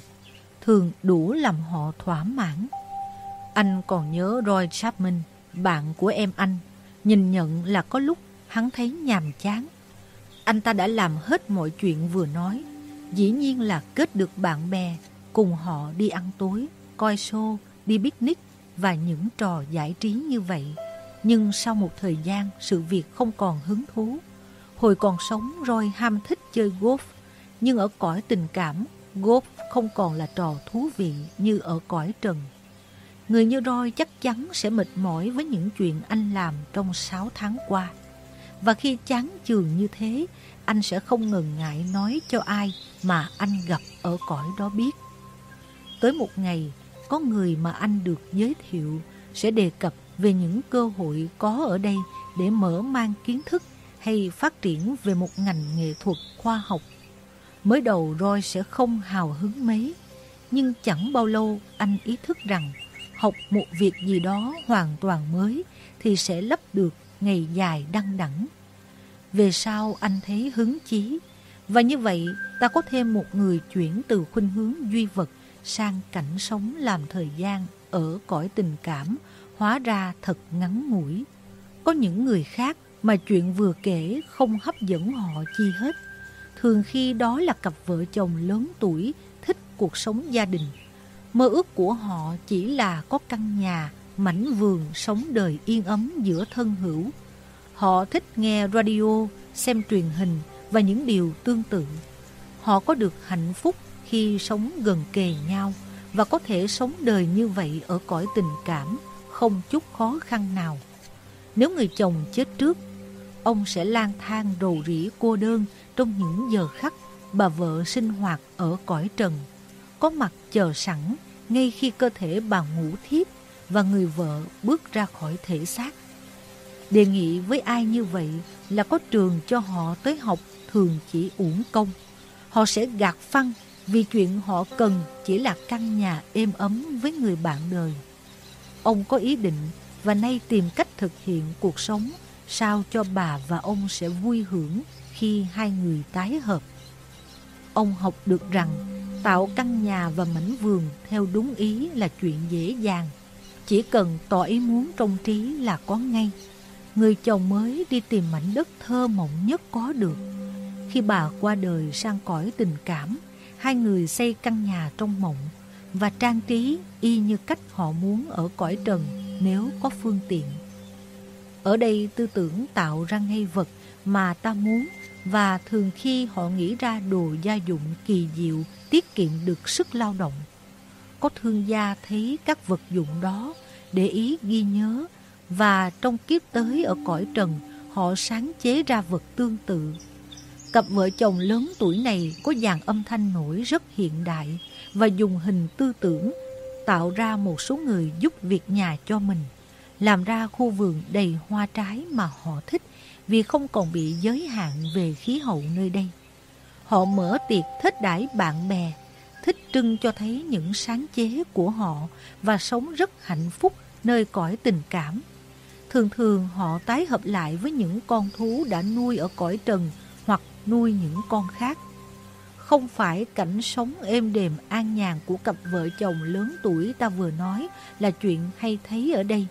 thường đủ làm họ thỏa mãn. Anh còn nhớ Roy Chapman, bạn của em anh, nhìn nhận là có lúc hắn thấy nhàm chán. Anh ta đã làm hết mọi chuyện vừa nói, dĩ nhiên là kết được bạn bè, cùng họ đi ăn tối, coi show, đi picnic và những trò giải trí như vậy. Nhưng sau một thời gian, sự việc không còn hứng thú. Hồi còn sống, Roy ham thích chơi golf nhưng ở cõi tình cảm, golf không còn là trò thú vị như ở cõi trần. Người như Roy chắc chắn sẽ mệt mỏi với những chuyện anh làm trong 6 tháng qua. Và khi chán chường như thế, anh sẽ không ngần ngại nói cho ai mà anh gặp ở cõi đó biết. Tới một ngày, có người mà anh được giới thiệu sẽ đề cập về những cơ hội có ở đây để mở mang kiến thức hay phát triển về một ngành nghệ thuật khoa học. Mới đầu Roy sẽ không hào hứng mấy, nhưng chẳng bao lâu anh ý thức rằng học một việc gì đó hoàn toàn mới thì sẽ lấp được ngày dài đăng đẳng. Về sau anh thấy hứng chí, và như vậy ta có thêm một người chuyển từ khuynh hướng duy vật sang cảnh sống làm thời gian ở cõi tình cảm hóa ra thật ngắn ngủi. Có những người khác mà chuyện vừa kể không hấp dẫn họ chi hết. Thường khi đó là cặp vợ chồng lớn tuổi thích cuộc sống gia đình. Mơ ước của họ chỉ là có căn nhà, mảnh vườn sống đời yên ấm giữa thân hữu. Họ thích nghe radio, xem truyền hình và những điều tương tự. Họ có được hạnh phúc khi sống gần kề nhau và có thể sống đời như vậy ở cõi tình cảm không chút khó khăn nào. Nếu người chồng chết trước, ông sẽ lang thang rầu rĩ cô đơn trong những giờ khắc bà vợ sinh hoạt ở cõi trần, có mặt chờ sẵn ngay khi cơ thể bà ngủ thiếp và người vợ bước ra khỏi thể xác. Đề nghị với ai như vậy là có trường cho họ tới học thường chỉ uổng công. Họ sẽ gạt phăng vì chuyện họ cần chỉ là căn nhà êm ấm với người bạn đời. Ông có ý định và nay tìm cách thực hiện cuộc sống sao cho bà và ông sẽ vui hưởng khi hai người tái hợp. Ông học được rằng tạo căn nhà và mảnh vườn theo đúng ý là chuyện dễ dàng. Chỉ cần tỏ ý muốn trong trí là có ngay. Người chồng mới đi tìm mảnh đất thơ mộng nhất có được. Khi bà qua đời sang cõi tình cảm, hai người xây căn nhà trong mộng và trang trí y như cách họ muốn ở cõi trần nếu có phương tiện. Ở đây tư tưởng tạo ra ngay vật mà ta muốn và thường khi họ nghĩ ra đồ gia dụng kỳ diệu, tiết kiệm được sức lao động. Có thương gia thấy các vật dụng đó để ý ghi nhớ và trong kiếp tới ở cõi trần, họ sáng chế ra vật tương tự. Cặp vợ chồng lớn tuổi này có dàn âm thanh nổi rất hiện đại và dùng hình tư tưởng tạo ra một số người giúp việc nhà cho mình, làm ra khu vườn đầy hoa trái mà họ thích vì không còn bị giới hạn về khí hậu nơi đây. Họ mở tiệc thích đãi bạn bè, thích trưng cho thấy những sáng chế của họ và sống rất hạnh phúc nơi cõi tình cảm. Thường thường họ tái hợp lại với những con thú đã nuôi ở cõi trần hoặc nuôi những con khác không phải cảnh sống êm đềm an nhàn của cặp vợ chồng lớn tuổi ta vừa nói là chuyện hay thấy ở đây.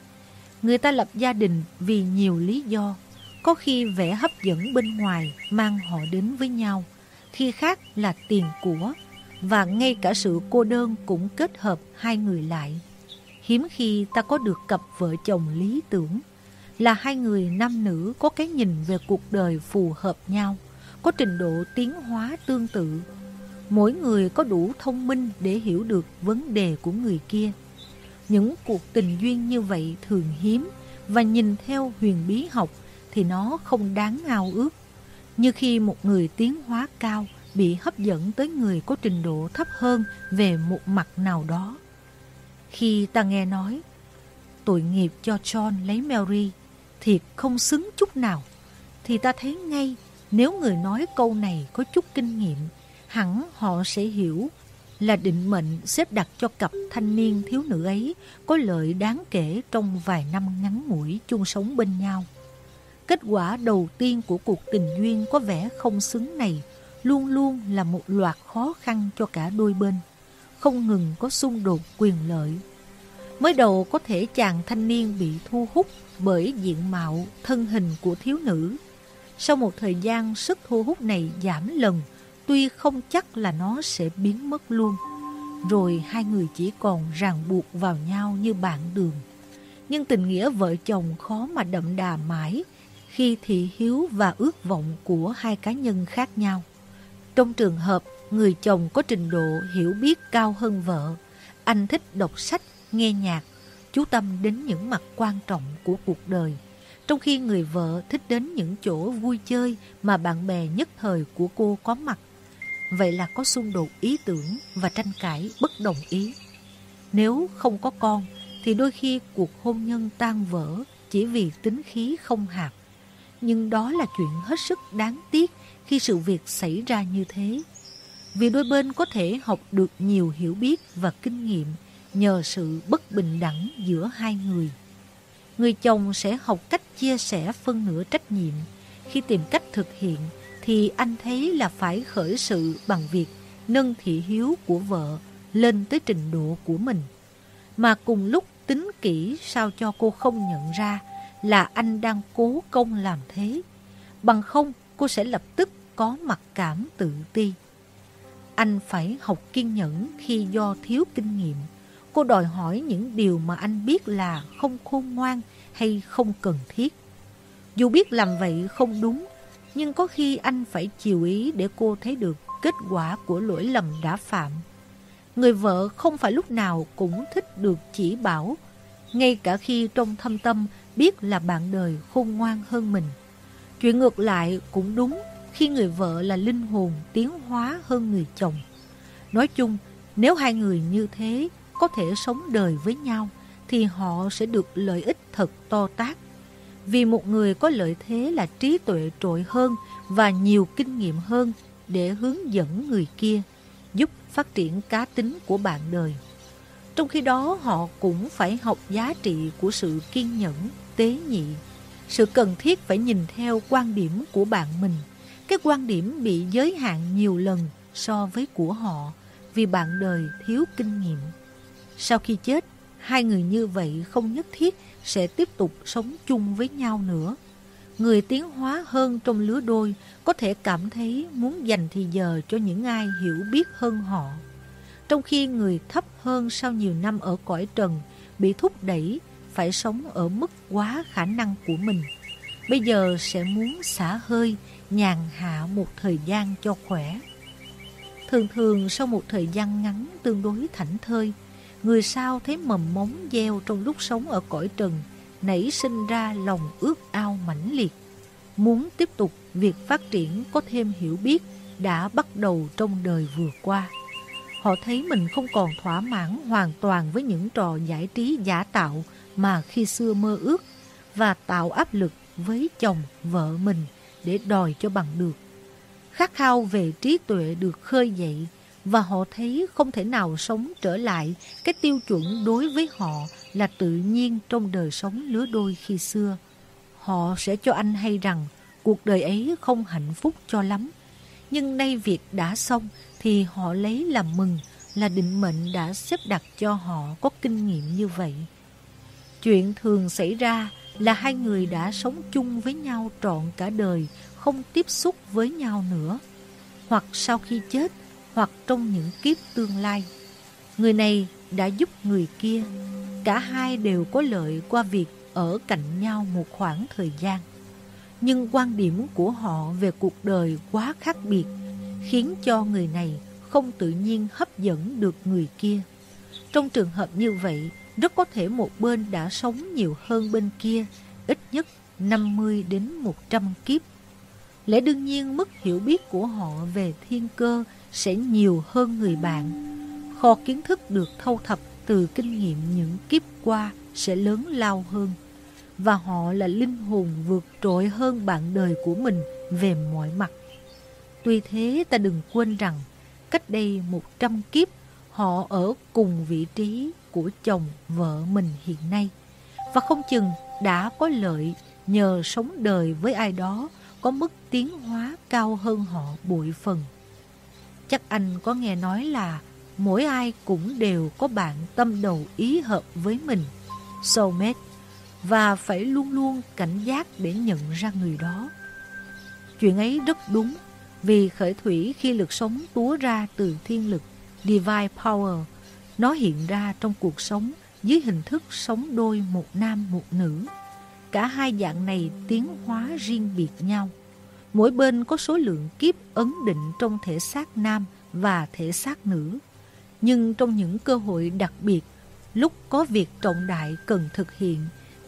Người ta lập gia đình vì nhiều lý do, có khi vẻ hấp dẫn bên ngoài mang họ đến với nhau, khi khác là tiền của, và ngay cả sự cô đơn cũng kết hợp hai người lại. Hiếm khi ta có được cặp vợ chồng lý tưởng, là hai người nam nữ có cái nhìn về cuộc đời phù hợp nhau có trình độ tiến hóa tương tự. Mỗi người có đủ thông minh để hiểu được vấn đề của người kia. Những cuộc tình duyên như vậy thường hiếm và nhìn theo huyền bí học thì nó không đáng ao ước. Như khi một người tiến hóa cao bị hấp dẫn tới người có trình độ thấp hơn về một mặt nào đó. Khi ta nghe nói, tội nghiệp cho John lấy Mary, thiệt không xứng chút nào, thì ta thấy ngay nếu người nói câu này có chút kinh nghiệm, hẳn họ sẽ hiểu là định mệnh xếp đặt cho cặp thanh niên thiếu nữ ấy có lợi đáng kể trong vài năm ngắn ngủi chung sống bên nhau. Kết quả đầu tiên của cuộc tình duyên có vẻ không xứng này luôn luôn là một loạt khó khăn cho cả đôi bên, không ngừng có xung đột quyền lợi. Mới đầu có thể chàng thanh niên bị thu hút bởi diện mạo, thân hình của thiếu nữ, sau một thời gian sức thu hút này giảm lần, tuy không chắc là nó sẽ biến mất luôn. Rồi hai người chỉ còn ràng buộc vào nhau như bạn đường. Nhưng tình nghĩa vợ chồng khó mà đậm đà mãi khi thị hiếu và ước vọng của hai cá nhân khác nhau. Trong trường hợp Người chồng có trình độ hiểu biết cao hơn vợ. Anh thích đọc sách, nghe nhạc, chú tâm đến những mặt quan trọng của cuộc đời. Trong khi người vợ thích đến những chỗ vui chơi mà bạn bè nhất thời của cô có mặt. Vậy là có xung đột ý tưởng và tranh cãi bất đồng ý. Nếu không có con, thì đôi khi cuộc hôn nhân tan vỡ chỉ vì tính khí không hạp. Nhưng đó là chuyện hết sức đáng tiếc khi sự việc xảy ra như thế. Vì đôi bên có thể học được nhiều hiểu biết và kinh nghiệm nhờ sự bất bình đẳng giữa hai người. Người chồng sẽ học cách chia sẻ phân nửa trách nhiệm. Khi tìm cách thực hiện thì anh thấy là phải khởi sự bằng việc nâng thị hiếu của vợ lên tới trình độ của mình. Mà cùng lúc tính kỹ sao cho cô không nhận ra là anh đang cố công làm thế. Bằng không, cô sẽ lập tức có mặc cảm tự ti. Anh phải học kiên nhẫn khi do thiếu kinh nghiệm. Cô đòi hỏi những điều mà anh biết là không khôn ngoan hay không cần thiết. Dù biết làm vậy không đúng, nhưng có khi anh phải chiều ý để cô thấy được kết quả của lỗi lầm đã phạm. Người vợ không phải lúc nào cũng thích được chỉ bảo, ngay cả khi trong thâm tâm biết là bạn đời khôn ngoan hơn mình. Chuyện ngược lại cũng đúng khi người vợ là linh hồn tiến hóa hơn người chồng. Nói chung, nếu hai người như thế có thể sống đời với nhau, thì họ sẽ được lợi ích thật to tác. Vì một người có lợi thế là trí tuệ trội hơn và nhiều kinh nghiệm hơn để hướng dẫn người kia, giúp phát triển cá tính của bạn đời. Trong khi đó họ cũng phải học giá trị của sự kiên nhẫn, tế nhị, sự cần thiết phải nhìn theo quan điểm của bạn mình. Cái quan điểm bị giới hạn nhiều lần so với của họ vì bạn đời thiếu kinh nghiệm. Sau khi chết, hai người như vậy không nhất thiết sẽ tiếp tục sống chung với nhau nữa. Người tiến hóa hơn trong lứa đôi có thể cảm thấy muốn dành thì giờ cho những ai hiểu biết hơn họ. Trong khi người thấp hơn sau nhiều năm ở cõi trần bị thúc đẩy phải sống ở mức quá khả năng của mình. Bây giờ sẽ muốn xả hơi, nhàn hạ một thời gian cho khỏe. Thường thường sau một thời gian ngắn tương đối thảnh thơi, người sao thấy mầm móng gieo trong lúc sống ở cõi trần nảy sinh ra lòng ước ao mãnh liệt. Muốn tiếp tục việc phát triển có thêm hiểu biết đã bắt đầu trong đời vừa qua. Họ thấy mình không còn thỏa mãn hoàn toàn với những trò giải trí giả tạo mà khi xưa mơ ước và tạo áp lực với chồng, vợ mình để đòi cho bằng được. Khát khao về trí tuệ được khơi dậy và họ thấy không thể nào sống trở lại cái tiêu chuẩn đối với họ là tự nhiên trong đời sống lứa đôi khi xưa. Họ sẽ cho anh hay rằng cuộc đời ấy không hạnh phúc cho lắm. Nhưng nay việc đã xong thì họ lấy làm mừng là định mệnh đã xếp đặt cho họ có kinh nghiệm như vậy. Chuyện thường xảy ra là hai người đã sống chung với nhau trọn cả đời, không tiếp xúc với nhau nữa. Hoặc sau khi chết, hoặc trong những kiếp tương lai. Người này đã giúp người kia. Cả hai đều có lợi qua việc ở cạnh nhau một khoảng thời gian. Nhưng quan điểm của họ về cuộc đời quá khác biệt, khiến cho người này không tự nhiên hấp dẫn được người kia. Trong trường hợp như vậy, rất có thể một bên đã sống nhiều hơn bên kia, ít nhất 50 đến 100 kiếp. Lẽ đương nhiên mức hiểu biết của họ về thiên cơ sẽ nhiều hơn người bạn. Kho kiến thức được thâu thập từ kinh nghiệm những kiếp qua sẽ lớn lao hơn. Và họ là linh hồn vượt trội hơn bạn đời của mình về mọi mặt. Tuy thế, ta đừng quên rằng, cách đây một trăm kiếp, họ ở cùng vị trí của chồng vợ mình hiện nay. Và không chừng đã có lợi nhờ sống đời với ai đó có mức tiến hóa cao hơn họ bội phần. Chắc anh có nghe nói là mỗi ai cũng đều có bạn tâm đầu ý hợp với mình, soulmate, và phải luôn luôn cảnh giác để nhận ra người đó. Chuyện ấy rất đúng, vì khởi thủy khi lực sống túa ra từ thiên lực, divine power, nó hiện ra trong cuộc sống dưới hình thức sống đôi một nam một nữ. Cả hai dạng này tiến hóa riêng biệt nhau. Mỗi bên có số lượng kiếp ấn định trong thể xác nam và thể xác nữ. Nhưng trong những cơ hội đặc biệt, lúc có việc trọng đại cần thực hiện,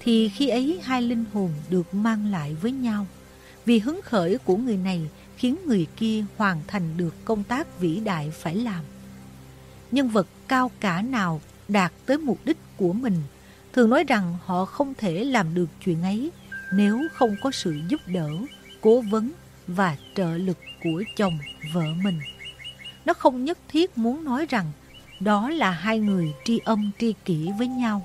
thì khi ấy hai linh hồn được mang lại với nhau. Vì hứng khởi của người này khiến người kia hoàn thành được công tác vĩ đại phải làm. Nhân vật cao cả nào đạt tới mục đích của mình thường nói rằng họ không thể làm được chuyện ấy nếu không có sự giúp đỡ, cố vấn và trợ lực của chồng, vợ mình. Nó không nhất thiết muốn nói rằng đó là hai người tri âm tri kỷ với nhau,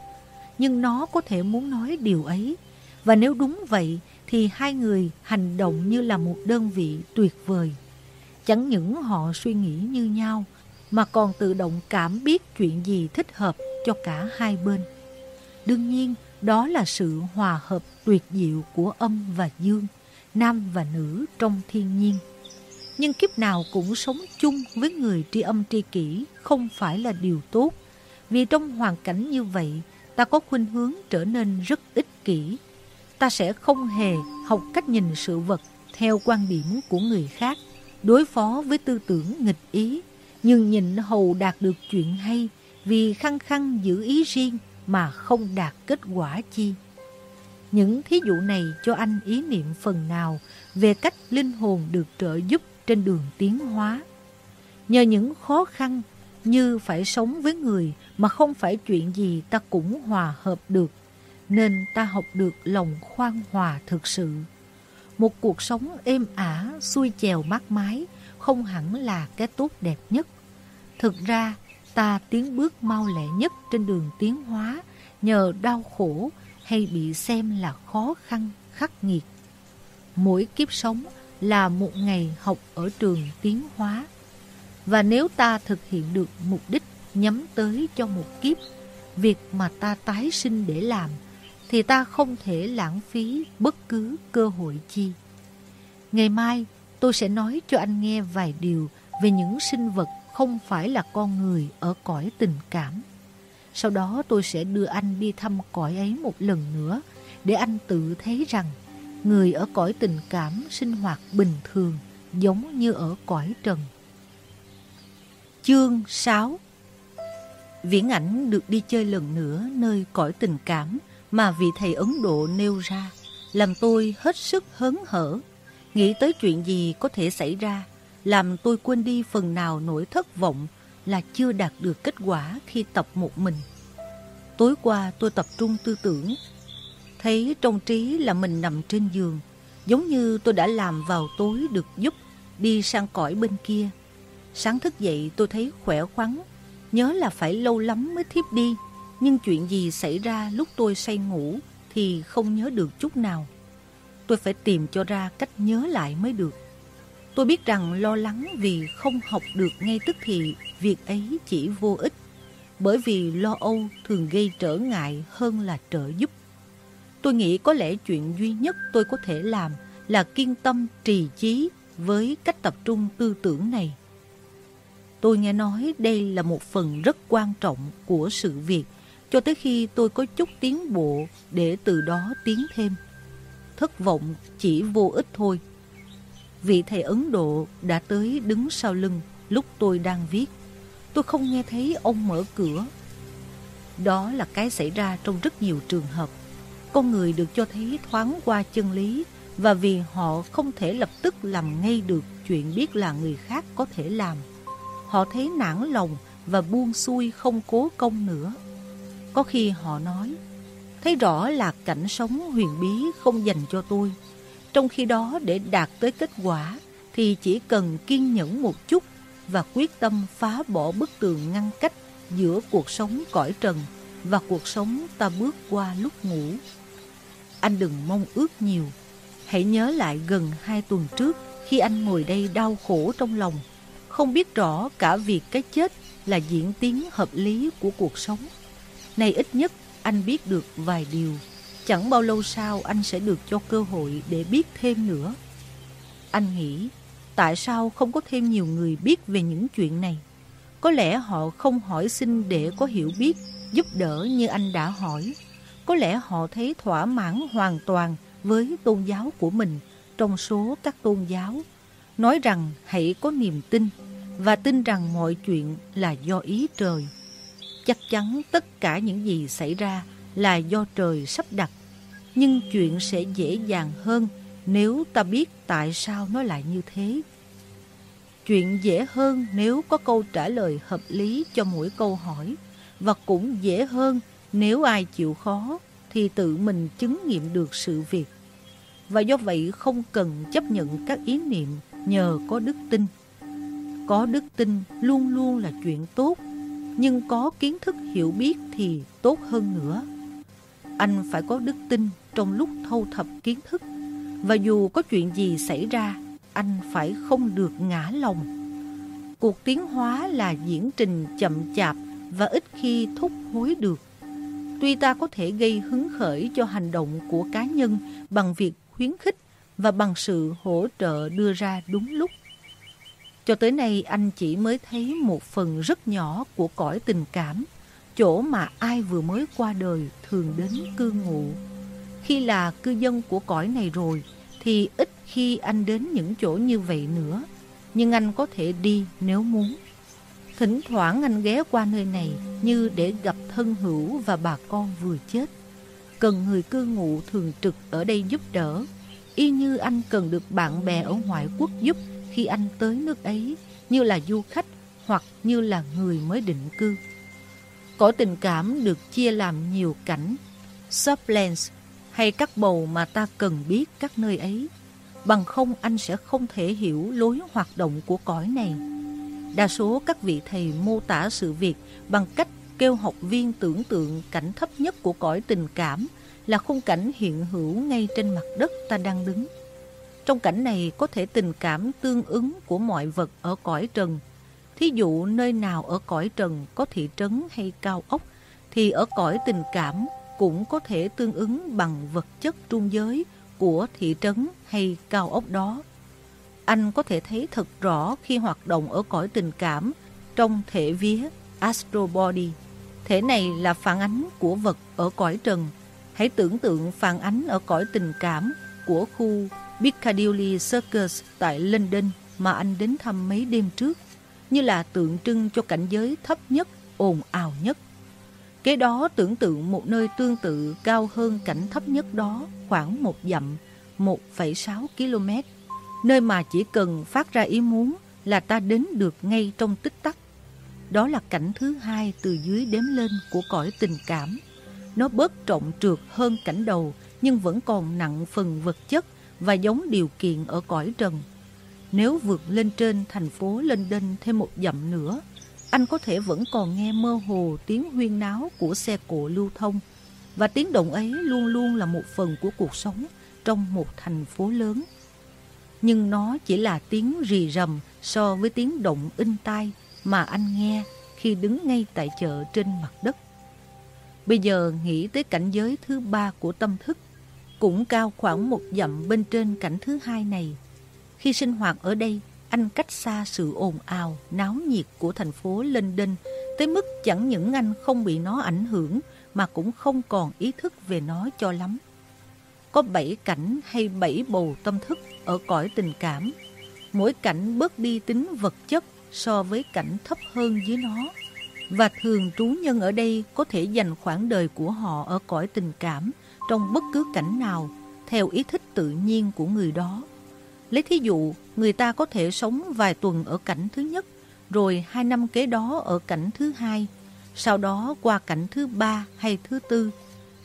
nhưng nó có thể muốn nói điều ấy. Và nếu đúng vậy thì hai người hành động như là một đơn vị tuyệt vời. Chẳng những họ suy nghĩ như nhau mà còn tự động cảm biết chuyện gì thích hợp cho cả hai bên. Đương nhiên, đó là sự hòa hợp tuyệt diệu của âm và dương, nam và nữ trong thiên nhiên. Nhưng kiếp nào cũng sống chung với người tri âm tri kỷ không phải là điều tốt, vì trong hoàn cảnh như vậy, ta có khuynh hướng trở nên rất ích kỷ. Ta sẽ không hề học cách nhìn sự vật theo quan điểm của người khác, đối phó với tư tưởng nghịch ý, nhưng nhìn hầu đạt được chuyện hay vì khăng khăng giữ ý riêng mà không đạt kết quả chi. Những thí dụ này cho anh ý niệm phần nào về cách linh hồn được trợ giúp trên đường tiến hóa. Nhờ những khó khăn như phải sống với người mà không phải chuyện gì ta cũng hòa hợp được, nên ta học được lòng khoan hòa thực sự. Một cuộc sống êm ả, xuôi chèo mát mái không hẳn là cái tốt đẹp nhất. Thực ra, ta tiến bước mau lẹ nhất trên đường tiến hóa nhờ đau khổ hay bị xem là khó khăn, khắc nghiệt. Mỗi kiếp sống là một ngày học ở trường tiến hóa. Và nếu ta thực hiện được mục đích nhắm tới cho một kiếp, việc mà ta tái sinh để làm, thì ta không thể lãng phí bất cứ cơ hội chi. Ngày mai, tôi sẽ nói cho anh nghe vài điều về những sinh vật không phải là con người ở cõi tình cảm. Sau đó tôi sẽ đưa anh đi thăm cõi ấy một lần nữa, để anh tự thấy rằng người ở cõi tình cảm sinh hoạt bình thường giống như ở cõi trần. Chương 6 Viễn ảnh được đi chơi lần nữa nơi cõi tình cảm mà vị thầy Ấn Độ nêu ra, làm tôi hết sức hớn hở. Nghĩ tới chuyện gì có thể xảy ra, làm tôi quên đi phần nào nỗi thất vọng là chưa đạt được kết quả khi tập một mình. Tối qua tôi tập trung tư tưởng, thấy trong trí là mình nằm trên giường, giống như tôi đã làm vào tối được giúp đi sang cõi bên kia. Sáng thức dậy tôi thấy khỏe khoắn, nhớ là phải lâu lắm mới thiếp đi, nhưng chuyện gì xảy ra lúc tôi say ngủ thì không nhớ được chút nào. Tôi phải tìm cho ra cách nhớ lại mới được. Tôi biết rằng lo lắng vì không học được ngay tức thì việc ấy chỉ vô ích, bởi vì lo âu thường gây trở ngại hơn là trợ giúp. Tôi nghĩ có lẽ chuyện duy nhất tôi có thể làm là kiên tâm trì chí với cách tập trung tư tưởng này. Tôi nghe nói đây là một phần rất quan trọng của sự việc cho tới khi tôi có chút tiến bộ để từ đó tiến thêm. Thất vọng chỉ vô ích thôi vị thầy Ấn Độ đã tới đứng sau lưng lúc tôi đang viết. Tôi không nghe thấy ông mở cửa. Đó là cái xảy ra trong rất nhiều trường hợp. Con người được cho thấy thoáng qua chân lý và vì họ không thể lập tức làm ngay được chuyện biết là người khác có thể làm. Họ thấy nản lòng và buông xuôi không cố công nữa. Có khi họ nói, thấy rõ là cảnh sống huyền bí không dành cho tôi trong khi đó để đạt tới kết quả thì chỉ cần kiên nhẫn một chút và quyết tâm phá bỏ bức tường ngăn cách giữa cuộc sống cõi trần và cuộc sống ta bước qua lúc ngủ. Anh đừng mong ước nhiều. Hãy nhớ lại gần hai tuần trước khi anh ngồi đây đau khổ trong lòng, không biết rõ cả việc cái chết là diễn tiến hợp lý của cuộc sống. Này ít nhất anh biết được vài điều Chẳng bao lâu sau anh sẽ được cho cơ hội để biết thêm nữa. Anh nghĩ, tại sao không có thêm nhiều người biết về những chuyện này? Có lẽ họ không hỏi xin để có hiểu biết, giúp đỡ như anh đã hỏi. Có lẽ họ thấy thỏa mãn hoàn toàn với tôn giáo của mình trong số các tôn giáo. Nói rằng hãy có niềm tin, và tin rằng mọi chuyện là do ý trời. Chắc chắn tất cả những gì xảy ra là do trời sắp đặt, nhưng chuyện sẽ dễ dàng hơn nếu ta biết tại sao nó lại như thế. Chuyện dễ hơn nếu có câu trả lời hợp lý cho mỗi câu hỏi và cũng dễ hơn nếu ai chịu khó thì tự mình chứng nghiệm được sự việc. Và do vậy không cần chấp nhận các ý niệm nhờ có đức tin. Có đức tin luôn luôn là chuyện tốt, nhưng có kiến thức hiểu biết thì tốt hơn nữa. Anh phải có đức tin trong lúc thâu thập kiến thức, và dù có chuyện gì xảy ra, anh phải không được ngã lòng. Cuộc tiến hóa là diễn trình chậm chạp và ít khi thúc hối được. Tuy ta có thể gây hứng khởi cho hành động của cá nhân bằng việc khuyến khích và bằng sự hỗ trợ đưa ra đúng lúc. Cho tới nay anh chỉ mới thấy một phần rất nhỏ của cõi tình cảm, chỗ mà ai vừa mới qua đời thường đến cư ngụ. Khi là cư dân của cõi này rồi, thì ít khi anh đến những chỗ như vậy nữa, nhưng anh có thể đi nếu muốn. Thỉnh thoảng anh ghé qua nơi này như để gặp thân hữu và bà con vừa chết. Cần người cư ngụ thường trực ở đây giúp đỡ, y như anh cần được bạn bè ở ngoại quốc giúp khi anh tới nước ấy, như là du khách hoặc như là người mới định cư. Cõi tình cảm được chia làm nhiều cảnh, sublands hay các bầu mà ta cần biết các nơi ấy. Bằng không anh sẽ không thể hiểu lối hoạt động của cõi này. Đa số các vị thầy mô tả sự việc bằng cách kêu học viên tưởng tượng cảnh thấp nhất của cõi tình cảm là khung cảnh hiện hữu ngay trên mặt đất ta đang đứng. Trong cảnh này có thể tình cảm tương ứng của mọi vật ở cõi trần. Thí dụ nơi nào ở cõi trần có thị trấn hay cao ốc, thì ở cõi tình cảm cũng có thể tương ứng bằng vật chất trung giới của thị trấn hay cao ốc đó. Anh có thể thấy thật rõ khi hoạt động ở cõi tình cảm trong thể vía Astro Body. Thể này là phản ánh của vật ở cõi trần. Hãy tưởng tượng phản ánh ở cõi tình cảm của khu Piccadilly Circus tại London mà anh đến thăm mấy đêm trước, như là tượng trưng cho cảnh giới thấp nhất, ồn ào nhất. Kế đó tưởng tượng một nơi tương tự cao hơn cảnh thấp nhất đó khoảng một dặm, 1,6 km, nơi mà chỉ cần phát ra ý muốn là ta đến được ngay trong tích tắc. Đó là cảnh thứ hai từ dưới đếm lên của cõi tình cảm. Nó bớt trọng trượt hơn cảnh đầu nhưng vẫn còn nặng phần vật chất và giống điều kiện ở cõi trần. Nếu vượt lên trên thành phố London thêm một dặm nữa, anh có thể vẫn còn nghe mơ hồ tiếng huyên náo của xe cộ lưu thông và tiếng động ấy luôn luôn là một phần của cuộc sống trong một thành phố lớn. Nhưng nó chỉ là tiếng rì rầm so với tiếng động in tai mà anh nghe khi đứng ngay tại chợ trên mặt đất. Bây giờ nghĩ tới cảnh giới thứ ba của tâm thức, cũng cao khoảng một dặm bên trên cảnh thứ hai này. Khi sinh hoạt ở đây, anh cách xa sự ồn ào, náo nhiệt của thành phố London tới mức chẳng những anh không bị nó ảnh hưởng mà cũng không còn ý thức về nó cho lắm. Có bảy cảnh hay bảy bầu tâm thức ở cõi tình cảm. Mỗi cảnh bớt đi tính vật chất so với cảnh thấp hơn dưới nó. Và thường trú nhân ở đây có thể dành khoảng đời của họ ở cõi tình cảm trong bất cứ cảnh nào theo ý thích tự nhiên của người đó. Lấy thí dụ, người ta có thể sống vài tuần ở cảnh thứ nhất, rồi hai năm kế đó ở cảnh thứ hai, sau đó qua cảnh thứ ba hay thứ tư.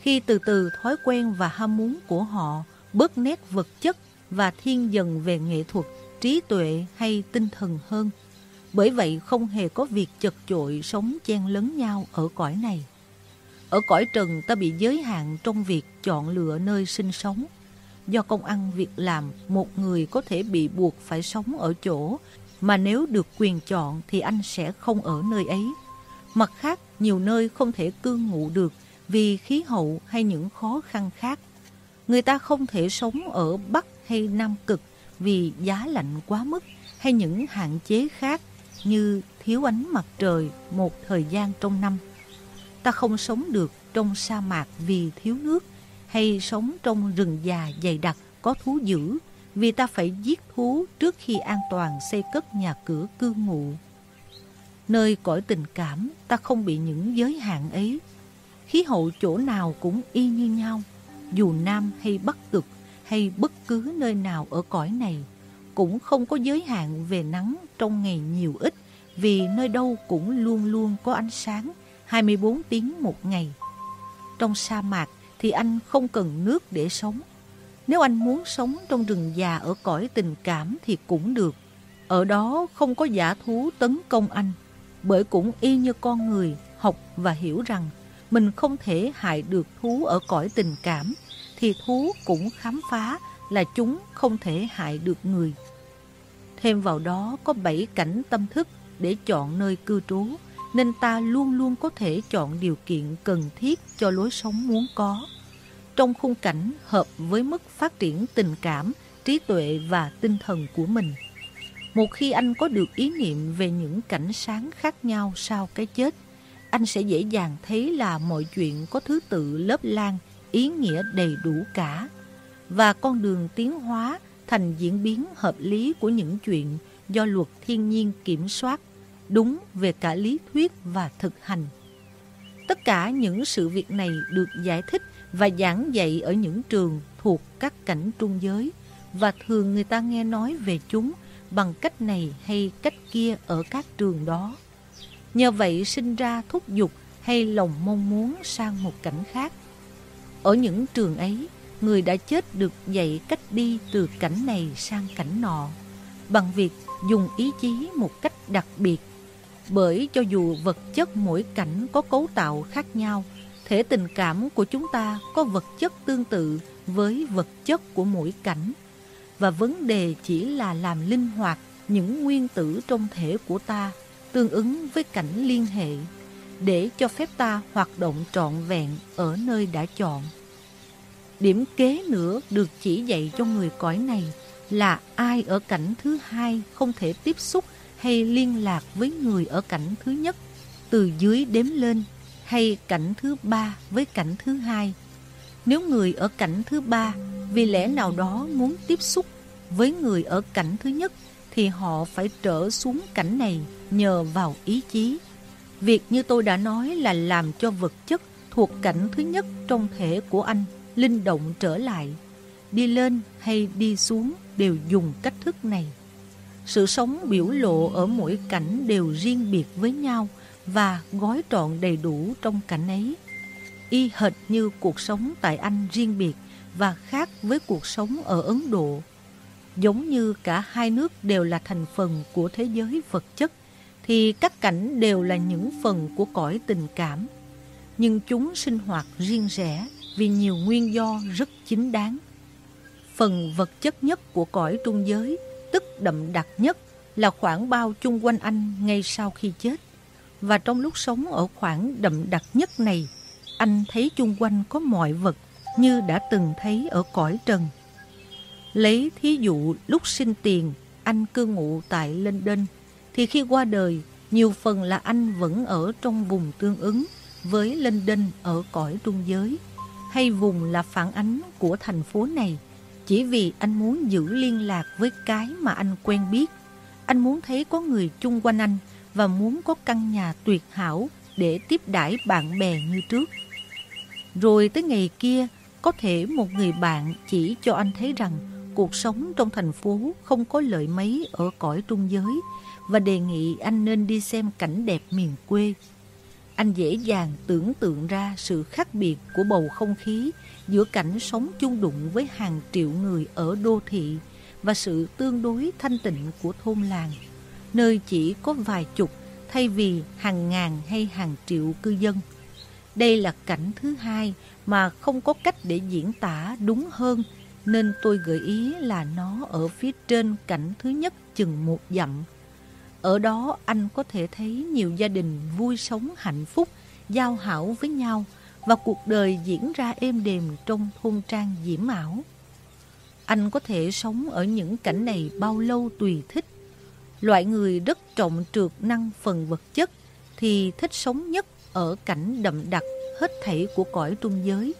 Khi từ từ thói quen và ham muốn của họ bớt nét vật chất và thiên dần về nghệ thuật, trí tuệ hay tinh thần hơn. Bởi vậy không hề có việc chật chội sống chen lấn nhau ở cõi này. Ở cõi trần ta bị giới hạn trong việc chọn lựa nơi sinh sống. Do công ăn việc làm, một người có thể bị buộc phải sống ở chỗ mà nếu được quyền chọn thì anh sẽ không ở nơi ấy. Mặt khác, nhiều nơi không thể cư ngụ được vì khí hậu hay những khó khăn khác. Người ta không thể sống ở Bắc hay Nam Cực vì giá lạnh quá mức hay những hạn chế khác như thiếu ánh mặt trời một thời gian trong năm. Ta không sống được trong sa mạc vì thiếu nước hay sống trong rừng già dày đặc có thú dữ vì ta phải giết thú trước khi an toàn xây cất nhà cửa cư ngụ. Nơi cõi tình cảm, ta không bị những giới hạn ấy. Khí hậu chỗ nào cũng y như nhau, dù Nam hay Bắc Cực hay bất cứ nơi nào ở cõi này, cũng không có giới hạn về nắng trong ngày nhiều ít, vì nơi đâu cũng luôn luôn có ánh sáng 24 tiếng một ngày. Trong sa mạc thì anh không cần nước để sống. Nếu anh muốn sống trong rừng già ở cõi tình cảm thì cũng được. Ở đó không có giả thú tấn công anh, bởi cũng y như con người học và hiểu rằng mình không thể hại được thú ở cõi tình cảm, thì thú cũng khám phá là chúng không thể hại được người. Thêm vào đó có bảy cảnh tâm thức để chọn nơi cư trú, nên ta luôn luôn có thể chọn điều kiện cần thiết cho lối sống muốn có. Trong khung cảnh hợp với mức phát triển tình cảm, trí tuệ và tinh thần của mình. Một khi anh có được ý niệm về những cảnh sáng khác nhau sau cái chết, anh sẽ dễ dàng thấy là mọi chuyện có thứ tự lớp lan, ý nghĩa đầy đủ cả. Và con đường tiến hóa thành diễn biến hợp lý của những chuyện do luật thiên nhiên kiểm soát, đúng về cả lý thuyết và thực hành. Tất cả những sự việc này được giải thích và giảng dạy ở những trường thuộc các cảnh trung giới và thường người ta nghe nói về chúng bằng cách này hay cách kia ở các trường đó. Nhờ vậy sinh ra thúc giục hay lòng mong muốn sang một cảnh khác. Ở những trường ấy, người đã chết được dạy cách đi từ cảnh này sang cảnh nọ bằng việc dùng ý chí một cách đặc biệt. Bởi cho dù vật chất mỗi cảnh có cấu tạo khác nhau, thể tình cảm của chúng ta có vật chất tương tự với vật chất của mỗi cảnh. Và vấn đề chỉ là làm linh hoạt những nguyên tử trong thể của ta tương ứng với cảnh liên hệ để cho phép ta hoạt động trọn vẹn ở nơi đã chọn. Điểm kế nữa được chỉ dạy cho người cõi này là ai ở cảnh thứ hai không thể tiếp xúc hay liên lạc với người ở cảnh thứ nhất, từ dưới đếm lên hay cảnh thứ ba với cảnh thứ hai. Nếu người ở cảnh thứ ba vì lẽ nào đó muốn tiếp xúc với người ở cảnh thứ nhất thì họ phải trở xuống cảnh này nhờ vào ý chí. Việc như tôi đã nói là làm cho vật chất thuộc cảnh thứ nhất trong thể của anh linh động trở lại. Đi lên hay đi xuống đều dùng cách thức này. Sự sống biểu lộ ở mỗi cảnh đều riêng biệt với nhau và gói trọn đầy đủ trong cảnh ấy. Y hệt như cuộc sống tại Anh riêng biệt và khác với cuộc sống ở Ấn Độ. Giống như cả hai nước đều là thành phần của thế giới vật chất, thì các cảnh đều là những phần của cõi tình cảm. Nhưng chúng sinh hoạt riêng rẽ vì nhiều nguyên do rất chính đáng. Phần vật chất nhất của cõi trung giới, tức đậm đặc nhất, là khoảng bao chung quanh anh ngay sau khi chết. Và trong lúc sống ở khoảng đậm đặc nhất này, anh thấy chung quanh có mọi vật như đã từng thấy ở cõi trần. Lấy thí dụ lúc sinh tiền, anh cư ngụ tại London, thì khi qua đời, nhiều phần là anh vẫn ở trong vùng tương ứng với London ở cõi trung giới hay vùng là phản ánh của thành phố này chỉ vì anh muốn giữ liên lạc với cái mà anh quen biết. Anh muốn thấy có người chung quanh anh và muốn có căn nhà tuyệt hảo để tiếp đãi bạn bè như trước. Rồi tới ngày kia, có thể một người bạn chỉ cho anh thấy rằng cuộc sống trong thành phố không có lợi mấy ở cõi trung giới và đề nghị anh nên đi xem cảnh đẹp miền quê anh dễ dàng tưởng tượng ra sự khác biệt của bầu không khí giữa cảnh sống chung đụng với hàng triệu người ở đô thị và sự tương đối thanh tịnh của thôn làng, nơi chỉ có vài chục thay vì hàng ngàn hay hàng triệu cư dân. Đây là cảnh thứ hai mà không có cách để diễn tả đúng hơn nên tôi gợi ý là nó ở phía trên cảnh thứ nhất chừng một dặm ở đó anh có thể thấy nhiều gia đình vui sống hạnh phúc, giao hảo với nhau và cuộc đời diễn ra êm đềm trong thôn trang diễm ảo. Anh có thể sống ở những cảnh này bao lâu tùy thích. Loại người rất trọng trượt năng phần vật chất thì thích sống nhất ở cảnh đậm đặc hết thảy của cõi trung giới.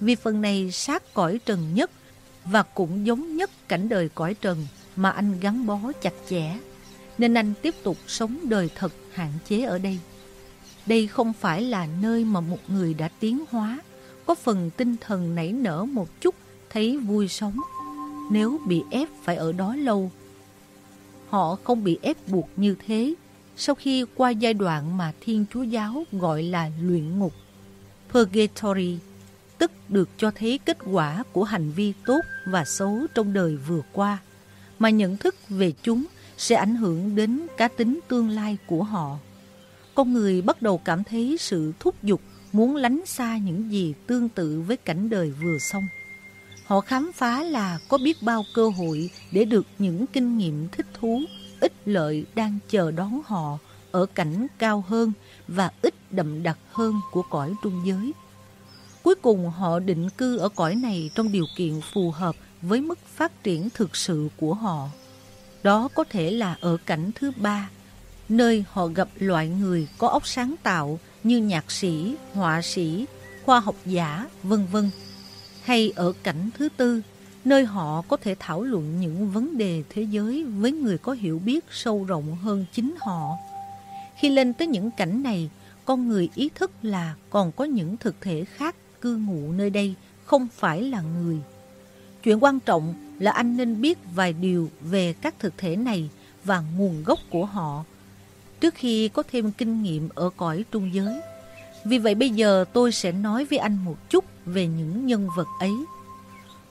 Vì phần này sát cõi trần nhất và cũng giống nhất cảnh đời cõi trần mà anh gắn bó chặt chẽ, nên anh tiếp tục sống đời thật hạn chế ở đây. Đây không phải là nơi mà một người đã tiến hóa, có phần tinh thần nảy nở một chút, thấy vui sống. Nếu bị ép phải ở đó lâu, họ không bị ép buộc như thế sau khi qua giai đoạn mà Thiên Chúa Giáo gọi là luyện ngục. Purgatory tức được cho thấy kết quả của hành vi tốt và xấu trong đời vừa qua, mà nhận thức về chúng sẽ ảnh hưởng đến cá tính tương lai của họ. Con người bắt đầu cảm thấy sự thúc giục muốn lánh xa những gì tương tự với cảnh đời vừa xong. Họ khám phá là có biết bao cơ hội để được những kinh nghiệm thích thú, ích lợi đang chờ đón họ ở cảnh cao hơn và ít đậm đặc hơn của cõi trung giới. Cuối cùng họ định cư ở cõi này trong điều kiện phù hợp với mức phát triển thực sự của họ. Đó có thể là ở cảnh thứ ba, nơi họ gặp loại người có óc sáng tạo như nhạc sĩ, họa sĩ, khoa học giả, vân vân. Hay ở cảnh thứ tư, nơi họ có thể thảo luận những vấn đề thế giới với người có hiểu biết sâu rộng hơn chính họ. Khi lên tới những cảnh này, con người ý thức là còn có những thực thể khác cư ngụ nơi đây không phải là người. Chuyện quan trọng là anh nên biết vài điều về các thực thể này và nguồn gốc của họ trước khi có thêm kinh nghiệm ở cõi trung giới. Vì vậy bây giờ tôi sẽ nói với anh một chút về những nhân vật ấy.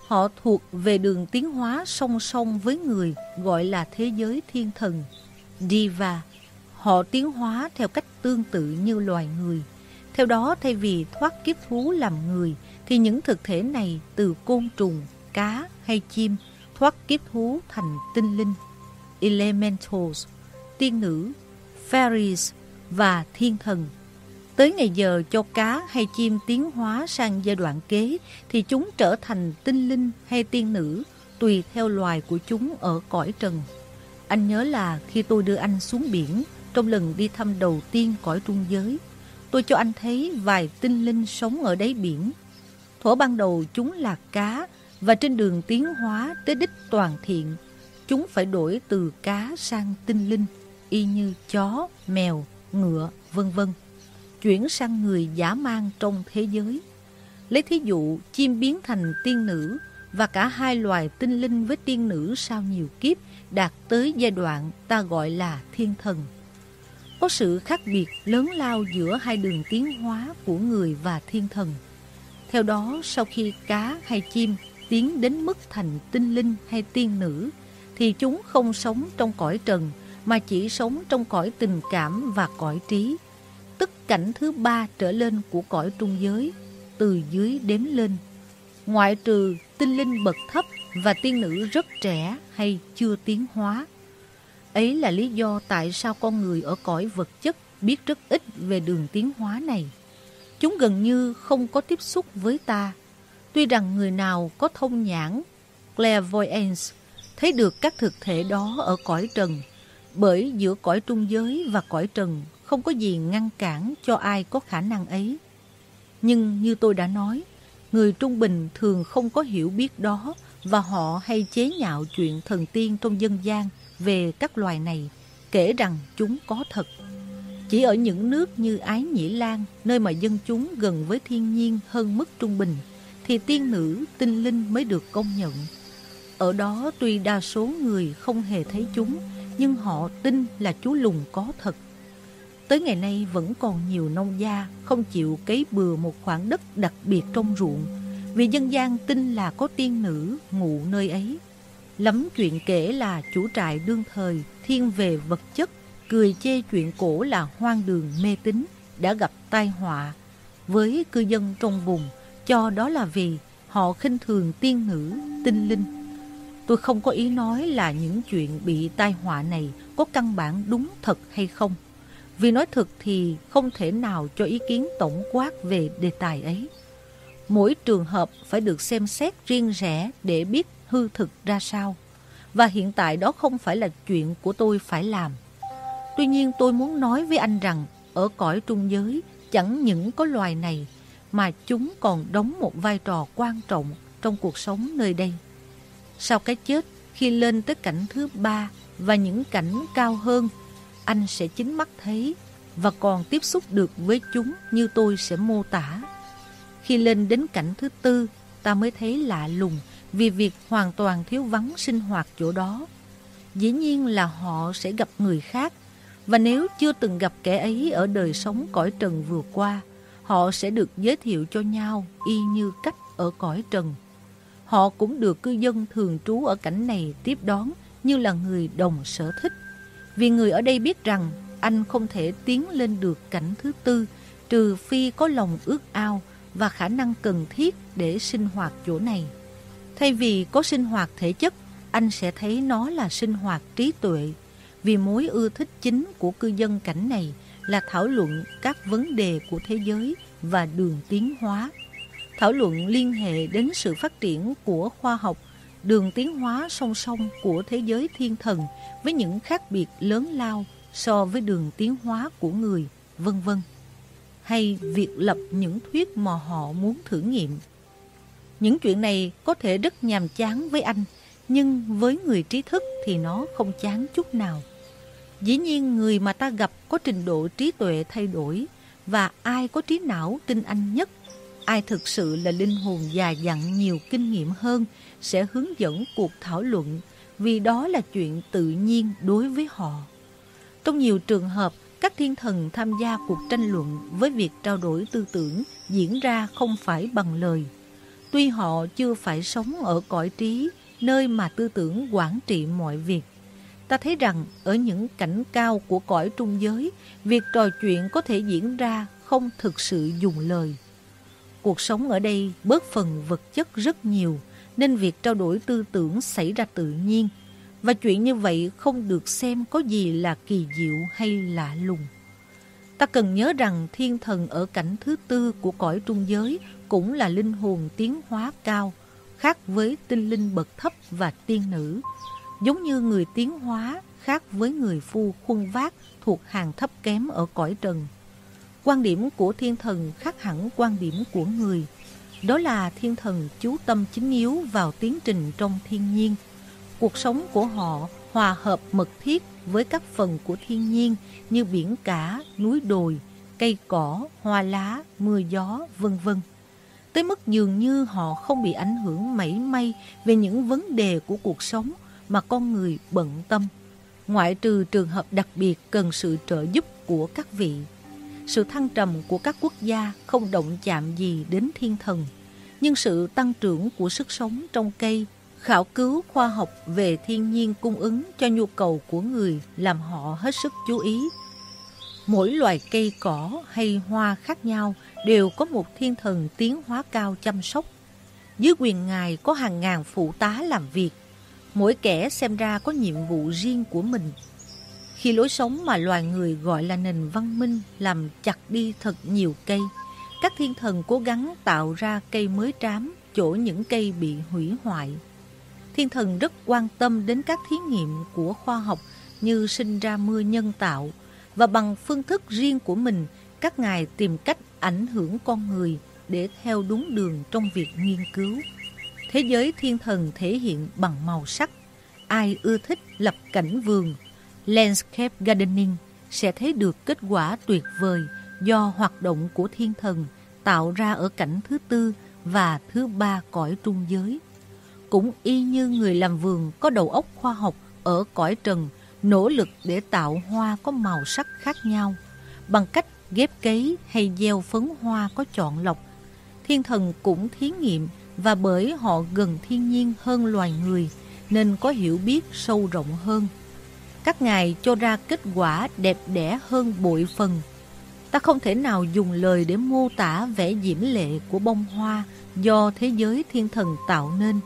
Họ thuộc về đường tiến hóa song song với người gọi là thế giới thiên thần, Diva. Họ tiến hóa theo cách tương tự như loài người. Theo đó, thay vì thoát kiếp thú làm người, thì những thực thể này từ côn trùng, cá hay chim thoát kiếp thú thành tinh linh, elementals, tiên nữ, fairies và thiên thần. Tới ngày giờ cho cá hay chim tiến hóa sang giai đoạn kế thì chúng trở thành tinh linh hay tiên nữ tùy theo loài của chúng ở cõi trần. Anh nhớ là khi tôi đưa anh xuống biển trong lần đi thăm đầu tiên cõi trung giới, tôi cho anh thấy vài tinh linh sống ở đáy biển. Thuở ban đầu chúng là cá và trên đường tiến hóa tới đích toàn thiện, chúng phải đổi từ cá sang tinh linh, y như chó, mèo, ngựa, vân vân chuyển sang người giả mang trong thế giới. Lấy thí dụ, chim biến thành tiên nữ và cả hai loài tinh linh với tiên nữ sau nhiều kiếp đạt tới giai đoạn ta gọi là thiên thần. Có sự khác biệt lớn lao giữa hai đường tiến hóa của người và thiên thần. Theo đó, sau khi cá hay chim tiến đến mức thành tinh linh hay tiên nữ, thì chúng không sống trong cõi trần, mà chỉ sống trong cõi tình cảm và cõi trí tức cảnh thứ ba trở lên của cõi trung giới, từ dưới đếm lên. Ngoại trừ tinh linh bậc thấp và tiên nữ rất trẻ hay chưa tiến hóa. Ấy là lý do tại sao con người ở cõi vật chất biết rất ít về đường tiến hóa này. Chúng gần như không có tiếp xúc với ta. Tuy rằng người nào có thông nhãn, clairvoyance, thấy được các thực thể đó ở cõi trần, bởi giữa cõi trung giới và cõi trần không có gì ngăn cản cho ai có khả năng ấy. Nhưng như tôi đã nói, người trung bình thường không có hiểu biết đó và họ hay chế nhạo chuyện thần tiên trong dân gian về các loài này, kể rằng chúng có thật. Chỉ ở những nước như Ái Nhĩ Lan, nơi mà dân chúng gần với thiên nhiên hơn mức trung bình, thì tiên nữ, tinh linh mới được công nhận. Ở đó tuy đa số người không hề thấy chúng, nhưng họ tin là chú lùng có thật. Tới ngày nay vẫn còn nhiều nông gia không chịu cấy bừa một khoảng đất đặc biệt trong ruộng vì dân gian tin là có tiên nữ ngụ nơi ấy. Lắm chuyện kể là chủ trại đương thời thiên về vật chất cười chê chuyện cổ là hoang đường mê tín đã gặp tai họa với cư dân trong vùng cho đó là vì họ khinh thường tiên nữ, tinh linh. Tôi không có ý nói là những chuyện bị tai họa này có căn bản đúng thật hay không. Vì nói thực thì không thể nào cho ý kiến tổng quát về đề tài ấy. Mỗi trường hợp phải được xem xét riêng rẽ để biết hư thực ra sao. Và hiện tại đó không phải là chuyện của tôi phải làm. Tuy nhiên tôi muốn nói với anh rằng ở cõi trung giới chẳng những có loài này mà chúng còn đóng một vai trò quan trọng trong cuộc sống nơi đây. Sau cái chết, khi lên tới cảnh thứ ba và những cảnh cao hơn, anh sẽ chính mắt thấy và còn tiếp xúc được với chúng như tôi sẽ mô tả. Khi lên đến cảnh thứ tư, ta mới thấy lạ lùng vì việc hoàn toàn thiếu vắng sinh hoạt chỗ đó. Dĩ nhiên là họ sẽ gặp người khác, và nếu chưa từng gặp kẻ ấy ở đời sống cõi trần vừa qua, họ sẽ được giới thiệu cho nhau y như cách ở cõi trần. Họ cũng được cư dân thường trú ở cảnh này tiếp đón như là người đồng sở thích. Vì người ở đây biết rằng anh không thể tiến lên được cảnh thứ tư trừ phi có lòng ước ao và khả năng cần thiết để sinh hoạt chỗ này. Thay vì có sinh hoạt thể chất, anh sẽ thấy nó là sinh hoạt trí tuệ, vì mối ưa thích chính của cư dân cảnh này là thảo luận các vấn đề của thế giới và đường tiến hóa. Thảo luận liên hệ đến sự phát triển của khoa học, đường tiến hóa song song của thế giới thiên thần với những khác biệt lớn lao so với đường tiến hóa của người, vân vân. Hay việc lập những thuyết mà họ muốn thử nghiệm. Những chuyện này có thể rất nhàm chán với anh, nhưng với người trí thức thì nó không chán chút nào. Dĩ nhiên người mà ta gặp có trình độ trí tuệ thay đổi và ai có trí não tin anh nhất, ai thực sự là linh hồn già dặn nhiều kinh nghiệm hơn sẽ hướng dẫn cuộc thảo luận vì đó là chuyện tự nhiên đối với họ. Trong nhiều trường hợp, các thiên thần tham gia cuộc tranh luận với việc trao đổi tư tưởng diễn ra không phải bằng lời. Tuy họ chưa phải sống ở cõi trí, nơi mà tư tưởng quản trị mọi việc, ta thấy rằng ở những cảnh cao của cõi trung giới, việc trò chuyện có thể diễn ra không thực sự dùng lời. Cuộc sống ở đây bớt phần vật chất rất nhiều, nên việc trao đổi tư tưởng xảy ra tự nhiên, và chuyện như vậy không được xem có gì là kỳ diệu hay lạ lùng. Ta cần nhớ rằng thiên thần ở cảnh thứ tư của cõi trung giới cũng là linh hồn tiến hóa cao, khác với tinh linh bậc thấp và tiên nữ giống như người tiến hóa khác với người phu khuân vác thuộc hàng thấp kém ở cõi trần. Quan điểm của thiên thần khác hẳn quan điểm của người. Đó là thiên thần chú tâm chính yếu vào tiến trình trong thiên nhiên. Cuộc sống của họ hòa hợp mật thiết với các phần của thiên nhiên như biển cả, núi đồi, cây cỏ, hoa lá, mưa gió, vân vân. Tới mức dường như họ không bị ảnh hưởng mảy may về những vấn đề của cuộc sống mà con người bận tâm, ngoại trừ trường hợp đặc biệt cần sự trợ giúp của các vị. Sự thăng trầm của các quốc gia không động chạm gì đến thiên thần, nhưng sự tăng trưởng của sức sống trong cây, khảo cứu khoa học về thiên nhiên cung ứng cho nhu cầu của người làm họ hết sức chú ý. Mỗi loài cây cỏ hay hoa khác nhau đều có một thiên thần tiến hóa cao chăm sóc. Dưới quyền ngài có hàng ngàn phụ tá làm việc, mỗi kẻ xem ra có nhiệm vụ riêng của mình. Khi lối sống mà loài người gọi là nền văn minh làm chặt đi thật nhiều cây, các thiên thần cố gắng tạo ra cây mới trám chỗ những cây bị hủy hoại. Thiên thần rất quan tâm đến các thí nghiệm của khoa học như sinh ra mưa nhân tạo và bằng phương thức riêng của mình, các ngài tìm cách ảnh hưởng con người để theo đúng đường trong việc nghiên cứu. Thế giới thiên thần thể hiện bằng màu sắc. Ai ưa thích lập cảnh vườn, landscape gardening sẽ thấy được kết quả tuyệt vời do hoạt động của thiên thần tạo ra ở cảnh thứ tư và thứ ba cõi trung giới. Cũng y như người làm vườn có đầu óc khoa học ở cõi trần, nỗ lực để tạo hoa có màu sắc khác nhau, bằng cách ghép cấy hay gieo phấn hoa có chọn lọc. Thiên thần cũng thí nghiệm và bởi họ gần thiên nhiên hơn loài người nên có hiểu biết sâu rộng hơn. Các ngài cho ra kết quả đẹp đẽ hơn bội phần. Ta không thể nào dùng lời để mô tả vẻ diễm lệ của bông hoa do thế giới thiên thần tạo nên.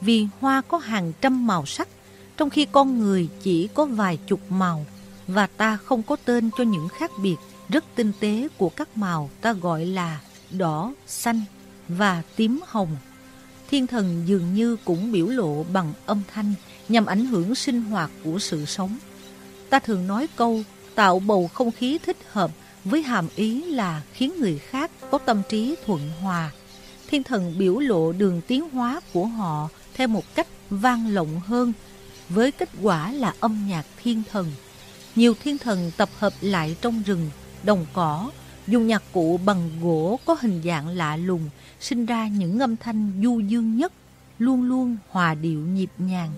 Vì hoa có hàng trăm màu sắc, trong khi con người chỉ có vài chục màu, và ta không có tên cho những khác biệt rất tinh tế của các màu ta gọi là đỏ, xanh, và tím hồng. Thiên thần dường như cũng biểu lộ bằng âm thanh nhằm ảnh hưởng sinh hoạt của sự sống. Ta thường nói câu tạo bầu không khí thích hợp với hàm ý là khiến người khác có tâm trí thuận hòa. Thiên thần biểu lộ đường tiến hóa của họ theo một cách vang lộng hơn, với kết quả là âm nhạc thiên thần. Nhiều thiên thần tập hợp lại trong rừng, đồng cỏ, dùng nhạc cụ bằng gỗ có hình dạng lạ lùng, sinh ra những âm thanh du dương nhất, luôn luôn hòa điệu nhịp nhàng.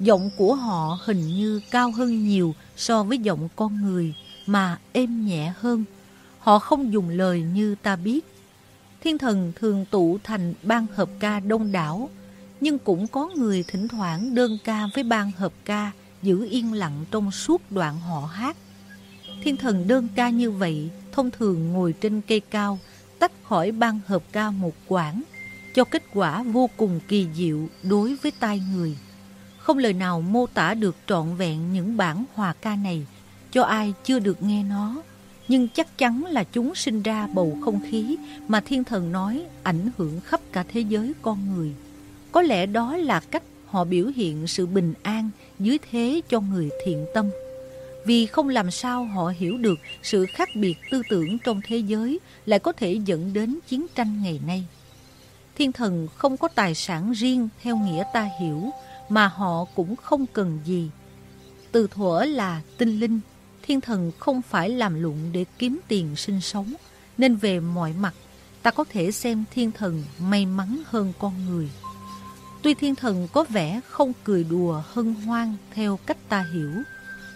Giọng của họ hình như cao hơn nhiều so với giọng con người, mà êm nhẹ hơn. Họ không dùng lời như ta biết. Thiên thần thường tụ thành ban hợp ca đông đảo, nhưng cũng có người thỉnh thoảng đơn ca với ban hợp ca giữ yên lặng trong suốt đoạn họ hát. Thiên thần đơn ca như vậy thông thường ngồi trên cây cao, tách khỏi ban hợp ca một quãng, cho kết quả vô cùng kỳ diệu đối với tai người. Không lời nào mô tả được trọn vẹn những bản hòa ca này cho ai chưa được nghe nó. Nhưng chắc chắn là chúng sinh ra bầu không khí mà thiên thần nói ảnh hưởng khắp cả thế giới con người. Có lẽ đó là cách họ biểu hiện sự bình an dưới thế cho người thiện tâm. Vì không làm sao họ hiểu được sự khác biệt tư tưởng trong thế giới lại có thể dẫn đến chiến tranh ngày nay. Thiên thần không có tài sản riêng theo nghĩa ta hiểu, mà họ cũng không cần gì. Từ thuở là tinh linh, thiên thần không phải làm lụng để kiếm tiền sinh sống, nên về mọi mặt, ta có thể xem thiên thần may mắn hơn con người. Tuy thiên thần có vẻ không cười đùa hân hoan theo cách ta hiểu,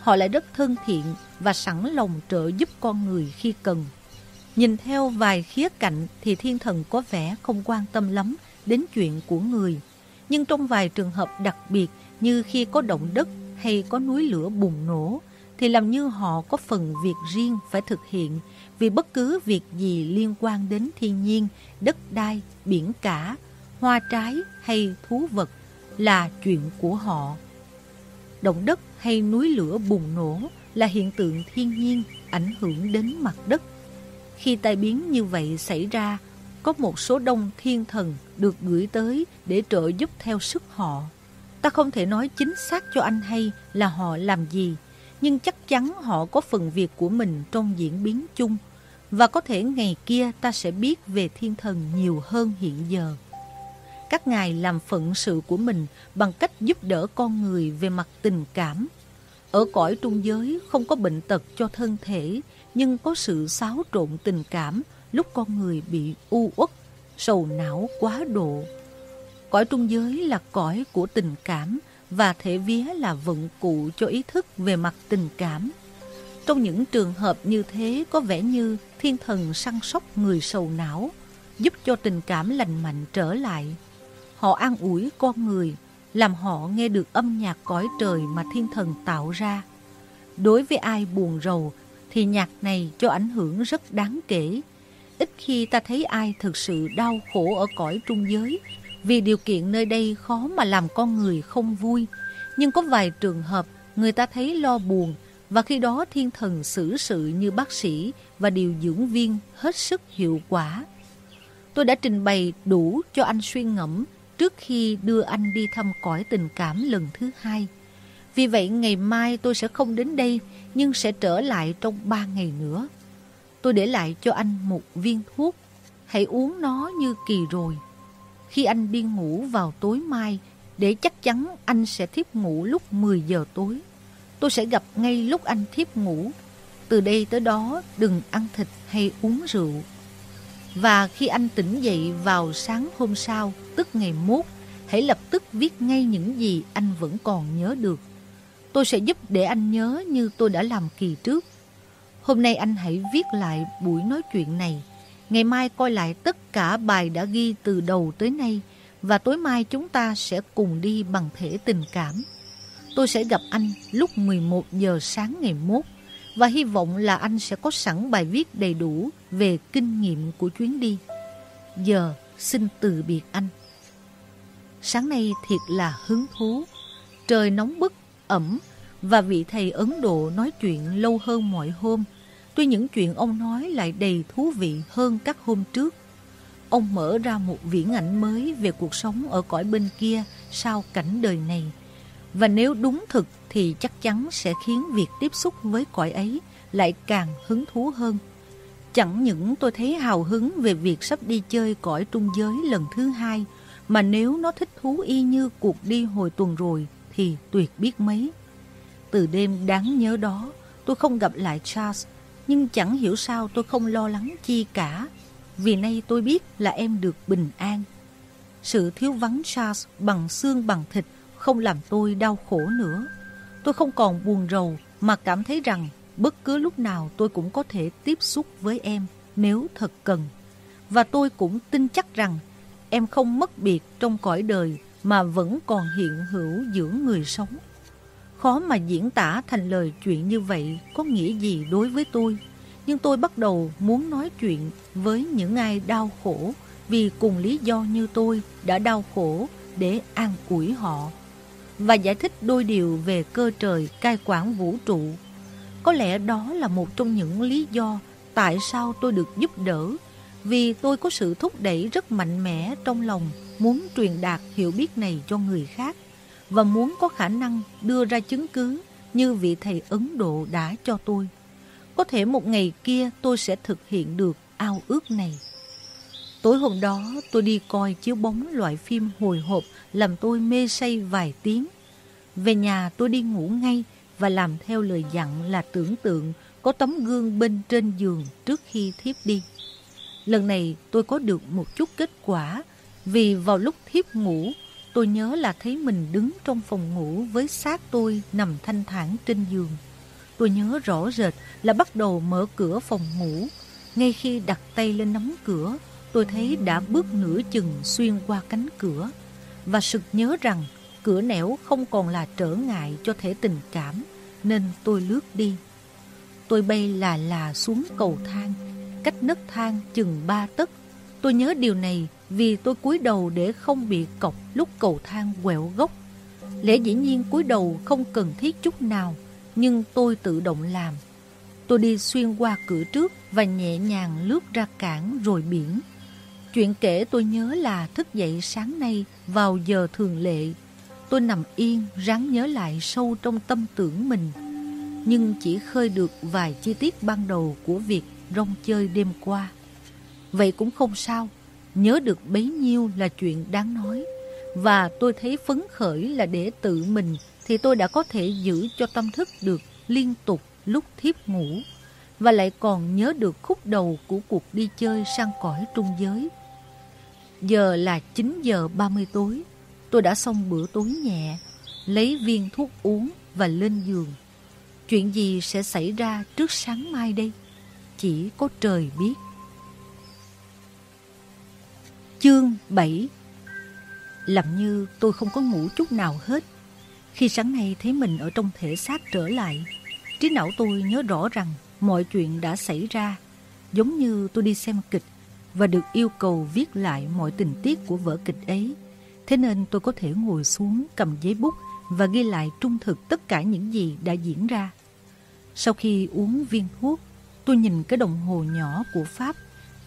họ lại rất thân thiện và sẵn lòng trợ giúp con người khi cần. Nhìn theo vài khía cạnh thì thiên thần có vẻ không quan tâm lắm đến chuyện của người. Nhưng trong vài trường hợp đặc biệt như khi có động đất hay có núi lửa bùng nổ, thì làm như họ có phần việc riêng phải thực hiện vì bất cứ việc gì liên quan đến thiên nhiên, đất đai, biển cả, hoa trái hay thú vật là chuyện của họ. Động đất hay núi lửa bùng nổ là hiện tượng thiên nhiên ảnh hưởng đến mặt đất. Khi tai biến như vậy xảy ra, có một số đông thiên thần được gửi tới để trợ giúp theo sức họ. Ta không thể nói chính xác cho anh hay là họ làm gì, nhưng chắc chắn họ có phần việc của mình trong diễn biến chung, và có thể ngày kia ta sẽ biết về thiên thần nhiều hơn hiện giờ. Các ngài làm phận sự của mình bằng cách giúp đỡ con người về mặt tình cảm. Ở cõi trung giới không có bệnh tật cho thân thể, nhưng có sự xáo trộn tình cảm lúc con người bị u uất, sầu não quá độ. Cõi trung giới là cõi của tình cảm và thể vía là vận cụ cho ý thức về mặt tình cảm. Trong những trường hợp như thế có vẻ như thiên thần săn sóc người sầu não, giúp cho tình cảm lành mạnh trở lại. Họ an ủi con người, làm họ nghe được âm nhạc cõi trời mà thiên thần tạo ra. Đối với ai buồn rầu thì nhạc này cho ảnh hưởng rất đáng kể. Ít khi ta thấy ai thực sự đau khổ ở cõi trung giới vì điều kiện nơi đây khó mà làm con người không vui. Nhưng có vài trường hợp người ta thấy lo buồn, và khi đó thiên thần xử sự như bác sĩ và điều dưỡng viên hết sức hiệu quả. Tôi đã trình bày đủ cho anh suy ngẫm trước khi đưa anh đi thăm cõi tình cảm lần thứ hai. Vì vậy ngày mai tôi sẽ không đến đây, nhưng sẽ trở lại trong ba ngày nữa. Tôi để lại cho anh một viên thuốc. Hãy uống nó như kỳ rồi. Khi anh đi ngủ vào tối mai, để chắc chắn anh sẽ thiếp ngủ lúc 10 giờ tối. Tôi sẽ gặp ngay lúc anh thiếp ngủ. Từ đây tới đó đừng ăn thịt hay uống rượu. Và khi anh tỉnh dậy vào sáng hôm sau, tức ngày mốt, hãy lập tức viết ngay những gì anh vẫn còn nhớ được. Tôi sẽ giúp để anh nhớ như tôi đã làm kỳ trước. Hôm nay anh hãy viết lại buổi nói chuyện này. Ngày mai coi lại tất cả bài đã ghi từ đầu tới nay và tối mai chúng ta sẽ cùng đi bằng thể tình cảm. Tôi sẽ gặp anh lúc 11 giờ sáng ngày mốt và hy vọng là anh sẽ có sẵn bài viết đầy đủ về kinh nghiệm của chuyến đi. Giờ xin từ biệt anh. Sáng nay thiệt là hứng thú. Trời nóng bức, ẩm và vị thầy Ấn Độ nói chuyện lâu hơn mọi hôm. Tuy những chuyện ông nói lại đầy thú vị hơn các hôm trước. Ông mở ra một viễn ảnh mới về cuộc sống ở cõi bên kia sau cảnh đời này. Và nếu đúng thực thì chắc chắn sẽ khiến việc tiếp xúc với cõi ấy lại càng hứng thú hơn. Chẳng những tôi thấy hào hứng về việc sắp đi chơi cõi trung giới lần thứ hai, Mà nếu nó thích thú y như cuộc đi hồi tuần rồi thì tuyệt biết mấy. Từ đêm đáng nhớ đó, tôi không gặp lại Charles, nhưng chẳng hiểu sao tôi không lo lắng chi cả, vì nay tôi biết là em được bình an. Sự thiếu vắng Charles bằng xương bằng thịt không làm tôi đau khổ nữa. Tôi không còn buồn rầu mà cảm thấy rằng bất cứ lúc nào tôi cũng có thể tiếp xúc với em nếu thật cần. Và tôi cũng tin chắc rằng em không mất biệt trong cõi đời mà vẫn còn hiện hữu giữa người sống. Khó mà diễn tả thành lời chuyện như vậy có nghĩa gì đối với tôi. Nhưng tôi bắt đầu muốn nói chuyện với những ai đau khổ vì cùng lý do như tôi đã đau khổ để an ủi họ và giải thích đôi điều về cơ trời cai quản vũ trụ. Có lẽ đó là một trong những lý do tại sao tôi được giúp đỡ, vì tôi có sự thúc đẩy rất mạnh mẽ trong lòng muốn truyền đạt hiểu biết này cho người khác và muốn có khả năng đưa ra chứng cứ như vị thầy Ấn Độ đã cho tôi. Có thể một ngày kia tôi sẽ thực hiện được ao ước này. Tối hôm đó, tôi đi coi chiếu bóng loại phim hồi hộp làm tôi mê say vài tiếng. Về nhà tôi đi ngủ ngay và làm theo lời dặn là tưởng tượng có tấm gương bên trên giường trước khi thiếp đi. Lần này tôi có được một chút kết quả vì vào lúc thiếp ngủ tôi nhớ là thấy mình đứng trong phòng ngủ với xác tôi nằm thanh thản trên giường. Tôi nhớ rõ rệt là bắt đầu mở cửa phòng ngủ. Ngay khi đặt tay lên nắm cửa, tôi thấy đã bước nửa chừng xuyên qua cánh cửa và sực nhớ rằng cửa nẻo không còn là trở ngại cho thể tình cảm nên tôi lướt đi. Tôi bay là là xuống cầu thang, cách nấc thang chừng ba tấc. Tôi nhớ điều này vì tôi cúi đầu để không bị cọc lúc cầu thang quẹo gốc. Lẽ dĩ nhiên cúi đầu không cần thiết chút nào, nhưng tôi tự động làm. Tôi đi xuyên qua cửa trước và nhẹ nhàng lướt ra cảng rồi biển. Chuyện kể tôi nhớ là thức dậy sáng nay vào giờ thường lệ. Tôi nằm yên, ráng nhớ lại sâu trong tâm tưởng mình. Nhưng chỉ khơi được vài chi tiết ban đầu của việc rong chơi đêm qua. Vậy cũng không sao, nhớ được bấy nhiêu là chuyện đáng nói. Và tôi thấy phấn khởi là để tự mình thì tôi đã có thể giữ cho tâm thức được liên tục lúc thiếp ngủ và lại còn nhớ được khúc đầu của cuộc đi chơi sang cõi trung giới. Giờ là 9 giờ 30 tối. Tôi đã xong bữa tối nhẹ, lấy viên thuốc uống và lên giường. Chuyện gì sẽ xảy ra trước sáng mai đây? Chỉ có trời biết. Chương 7 Làm như tôi không có ngủ chút nào hết. Khi sáng nay thấy mình ở trong thể xác trở lại, trí não tôi nhớ rõ rằng mọi chuyện đã xảy ra. Giống như tôi đi xem kịch và được yêu cầu viết lại mọi tình tiết của vở kịch ấy. Thế nên tôi có thể ngồi xuống cầm giấy bút và ghi lại trung thực tất cả những gì đã diễn ra. Sau khi uống viên thuốc, tôi nhìn cái đồng hồ nhỏ của Pháp,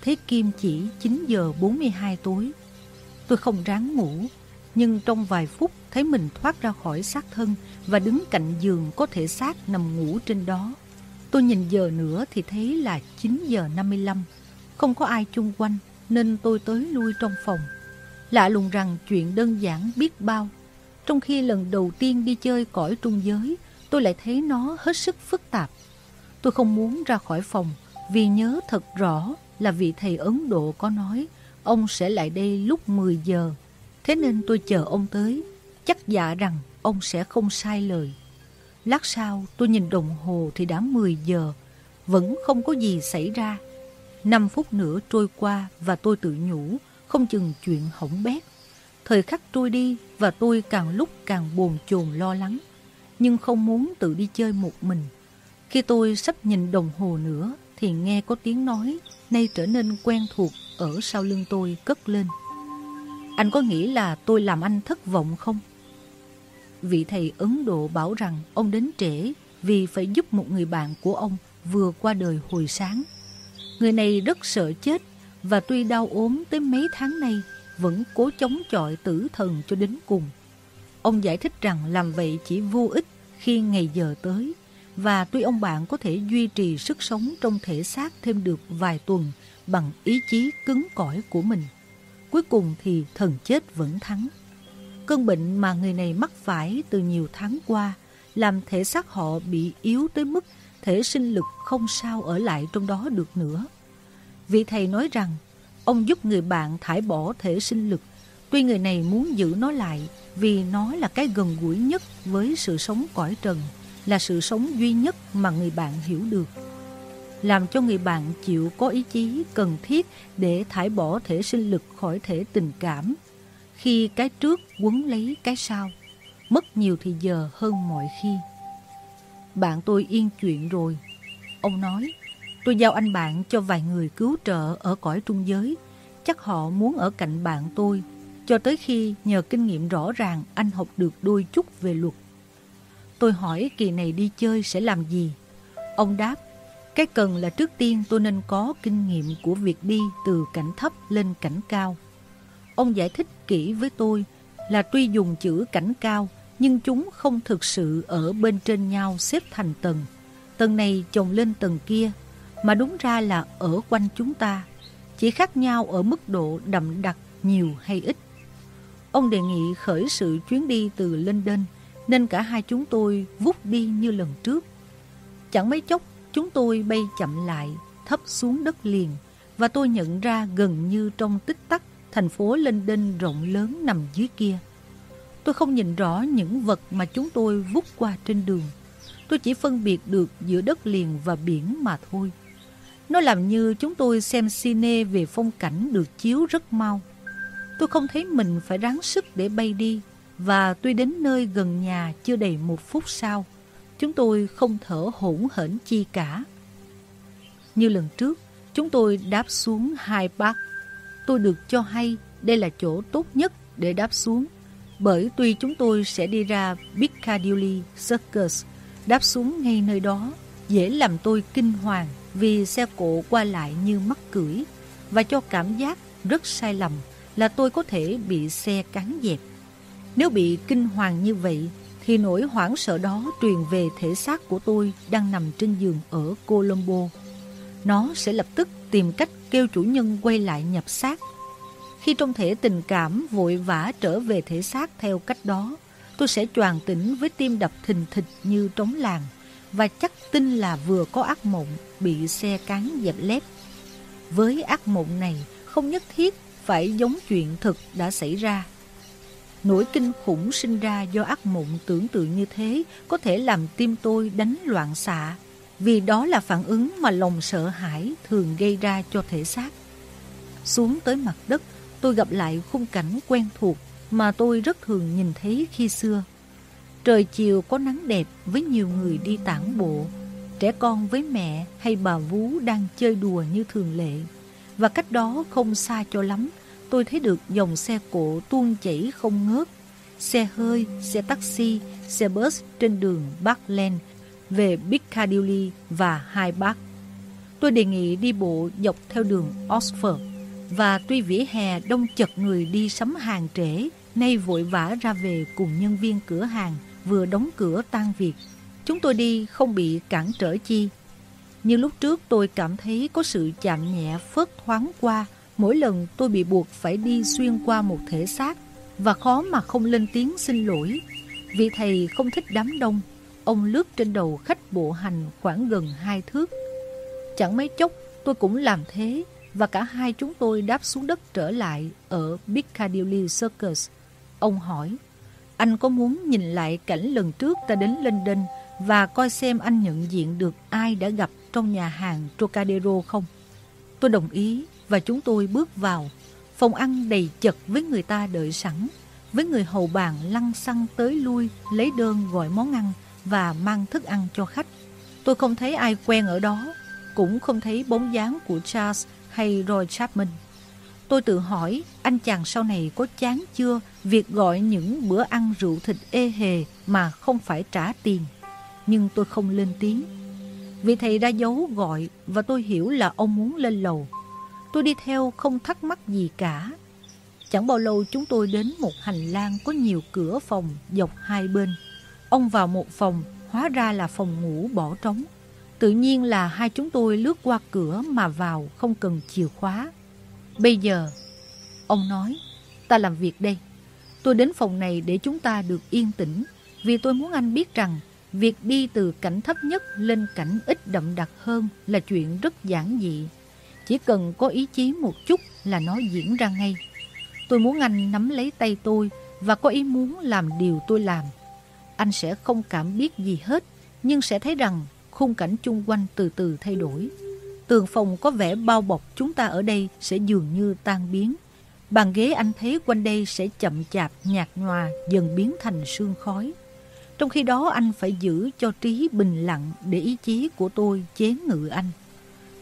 thấy kim chỉ 9 giờ 42 tối. Tôi không ráng ngủ, nhưng trong vài phút thấy mình thoát ra khỏi xác thân và đứng cạnh giường có thể xác nằm ngủ trên đó. Tôi nhìn giờ nữa thì thấy là 9 giờ 55. Không có ai chung quanh nên tôi tới lui trong phòng. Lạ lùng rằng chuyện đơn giản biết bao. Trong khi lần đầu tiên đi chơi cõi trung giới, tôi lại thấy nó hết sức phức tạp. Tôi không muốn ra khỏi phòng vì nhớ thật rõ là vị thầy Ấn Độ có nói ông sẽ lại đây lúc 10 giờ. Thế nên tôi chờ ông tới, chắc dạ rằng ông sẽ không sai lời. Lát sau tôi nhìn đồng hồ thì đã 10 giờ, vẫn không có gì xảy ra. 5 phút nữa trôi qua và tôi tự nhủ, không chừng chuyện hỏng bét. Thời khắc trôi đi và tôi càng lúc càng bồn chồn lo lắng, nhưng không muốn tự đi chơi một mình. Khi tôi sắp nhìn đồng hồ nữa thì nghe có tiếng nói nay trở nên quen thuộc ở sau lưng tôi cất lên. Anh có nghĩ là tôi làm anh thất vọng không? Vị thầy Ấn Độ bảo rằng ông đến trễ vì phải giúp một người bạn của ông vừa qua đời hồi sáng. Người này rất sợ chết và tuy đau ốm tới mấy tháng nay, vẫn cố chống chọi tử thần cho đến cùng. Ông giải thích rằng làm vậy chỉ vô ích khi ngày giờ tới và tuy ông bạn có thể duy trì sức sống trong thể xác thêm được vài tuần bằng ý chí cứng cỏi của mình. cuối cùng thì thần chết vẫn thắng. Cơn bệnh mà người này mắc phải từ nhiều tháng qua làm thể xác họ bị yếu tới mức thể sinh lực không sao ở lại trong đó được nữa. Vị thầy nói rằng ông giúp người bạn thải bỏ thể sinh lực, tuy người này muốn giữ nó lại vì nó là cái gần gũi nhất với sự sống cõi trần, là sự sống duy nhất mà người bạn hiểu được. Làm cho người bạn chịu có ý chí cần thiết để thải bỏ thể sinh lực khỏi thể tình cảm, khi cái trước quấn lấy cái sau, mất nhiều thì giờ hơn mọi khi. Bạn tôi yên chuyện rồi. Ông nói, tôi giao anh bạn cho vài người cứu trợ ở cõi trung giới. Chắc họ muốn ở cạnh bạn tôi, cho tới khi nhờ kinh nghiệm rõ ràng anh học được đôi chút về luật. Tôi hỏi kỳ này đi chơi sẽ làm gì? Ông đáp, cái cần là trước tiên tôi nên có kinh nghiệm của việc đi từ cảnh thấp lên cảnh cao. Ông giải thích kỹ với tôi là tuy dùng chữ cảnh cao nhưng chúng không thực sự ở bên trên nhau xếp thành tầng. Tầng này chồng lên tầng kia, mà đúng ra là ở quanh chúng ta, chỉ khác nhau ở mức độ đậm đặc nhiều hay ít. Ông đề nghị khởi sự chuyến đi từ London, nên cả hai chúng tôi vút đi như lần trước. Chẳng mấy chốc, chúng tôi bay chậm lại, thấp xuống đất liền, và tôi nhận ra gần như trong tích tắc thành phố London rộng lớn nằm dưới kia. Tôi không nhìn rõ những vật mà chúng tôi vút qua trên đường. Tôi chỉ phân biệt được giữa đất liền và biển mà thôi. Nó làm như chúng tôi xem cine về phong cảnh được chiếu rất mau. Tôi không thấy mình phải ráng sức để bay đi và tuy đến nơi gần nhà chưa đầy một phút sau, chúng tôi không thở hổn hển chi cả. Như lần trước, chúng tôi đáp xuống hai bác. Tôi được cho hay đây là chỗ tốt nhất để đáp xuống bởi tuy chúng tôi sẽ đi ra Piccadilly Circus, đáp xuống ngay nơi đó, dễ làm tôi kinh hoàng vì xe cộ qua lại như mắc cưỡi và cho cảm giác rất sai lầm là tôi có thể bị xe cán dẹp. Nếu bị kinh hoàng như vậy, thì nỗi hoảng sợ đó truyền về thể xác của tôi đang nằm trên giường ở Colombo. Nó sẽ lập tức tìm cách kêu chủ nhân quay lại nhập xác khi trong thể tình cảm vội vã trở về thể xác theo cách đó, tôi sẽ choàng tỉnh với tim đập thình thịch như trống làng và chắc tin là vừa có ác mộng bị xe cán dẹp lép. Với ác mộng này không nhất thiết phải giống chuyện thực đã xảy ra. Nỗi kinh khủng sinh ra do ác mộng tưởng tượng như thế có thể làm tim tôi đánh loạn xạ, vì đó là phản ứng mà lòng sợ hãi thường gây ra cho thể xác. Xuống tới mặt đất, tôi gặp lại khung cảnh quen thuộc mà tôi rất thường nhìn thấy khi xưa. Trời chiều có nắng đẹp với nhiều người đi tản bộ, trẻ con với mẹ hay bà vú đang chơi đùa như thường lệ. Và cách đó không xa cho lắm, tôi thấy được dòng xe cộ tuôn chảy không ngớt. Xe hơi, xe taxi, xe bus trên đường Parkland về Piccadilly và Hyde Park. Tôi đề nghị đi bộ dọc theo đường Oxford và tuy vỉa hè đông chật người đi sắm hàng trễ, nay vội vã ra về cùng nhân viên cửa hàng vừa đóng cửa tan việc. Chúng tôi đi không bị cản trở chi. Như lúc trước tôi cảm thấy có sự chạm nhẹ phớt thoáng qua mỗi lần tôi bị buộc phải đi xuyên qua một thể xác và khó mà không lên tiếng xin lỗi. vị thầy không thích đám đông, ông lướt trên đầu khách bộ hành khoảng gần hai thước. Chẳng mấy chốc tôi cũng làm thế và cả hai chúng tôi đáp xuống đất trở lại ở Piccadilly Circus. Ông hỏi, anh có muốn nhìn lại cảnh lần trước ta đến London và coi xem anh nhận diện được ai đã gặp trong nhà hàng Trocadero không? Tôi đồng ý và chúng tôi bước vào. Phòng ăn đầy chật với người ta đợi sẵn, với người hầu bàn lăn xăng tới lui lấy đơn gọi món ăn và mang thức ăn cho khách. Tôi không thấy ai quen ở đó, cũng không thấy bóng dáng của Charles hay Roy Chapman. Tôi tự hỏi anh chàng sau này có chán chưa việc gọi những bữa ăn rượu thịt ê hề mà không phải trả tiền. Nhưng tôi không lên tiếng. Vị thầy ra dấu gọi và tôi hiểu là ông muốn lên lầu. Tôi đi theo không thắc mắc gì cả. Chẳng bao lâu chúng tôi đến một hành lang có nhiều cửa phòng dọc hai bên. Ông vào một phòng, hóa ra là phòng ngủ bỏ trống. Tự nhiên là hai chúng tôi lướt qua cửa mà vào không cần chìa khóa. Bây giờ, Ông nói, ta làm việc đây. Tôi đến phòng này để chúng ta được yên tĩnh, vì tôi muốn anh biết rằng việc đi từ cảnh thấp nhất lên cảnh ít đậm đặc hơn là chuyện rất giản dị. Chỉ cần có ý chí một chút là nó diễn ra ngay. Tôi muốn anh nắm lấy tay tôi và có ý muốn làm điều tôi làm. Anh sẽ không cảm biết gì hết, nhưng sẽ thấy rằng khung cảnh chung quanh từ từ thay đổi. Tường phòng có vẻ bao bọc chúng ta ở đây sẽ dường như tan biến. Bàn ghế anh thấy quanh đây sẽ chậm chạp, nhạt nhòa, dần biến thành sương khói. Trong khi đó anh phải giữ cho trí bình lặng để ý chí của tôi chế ngự anh.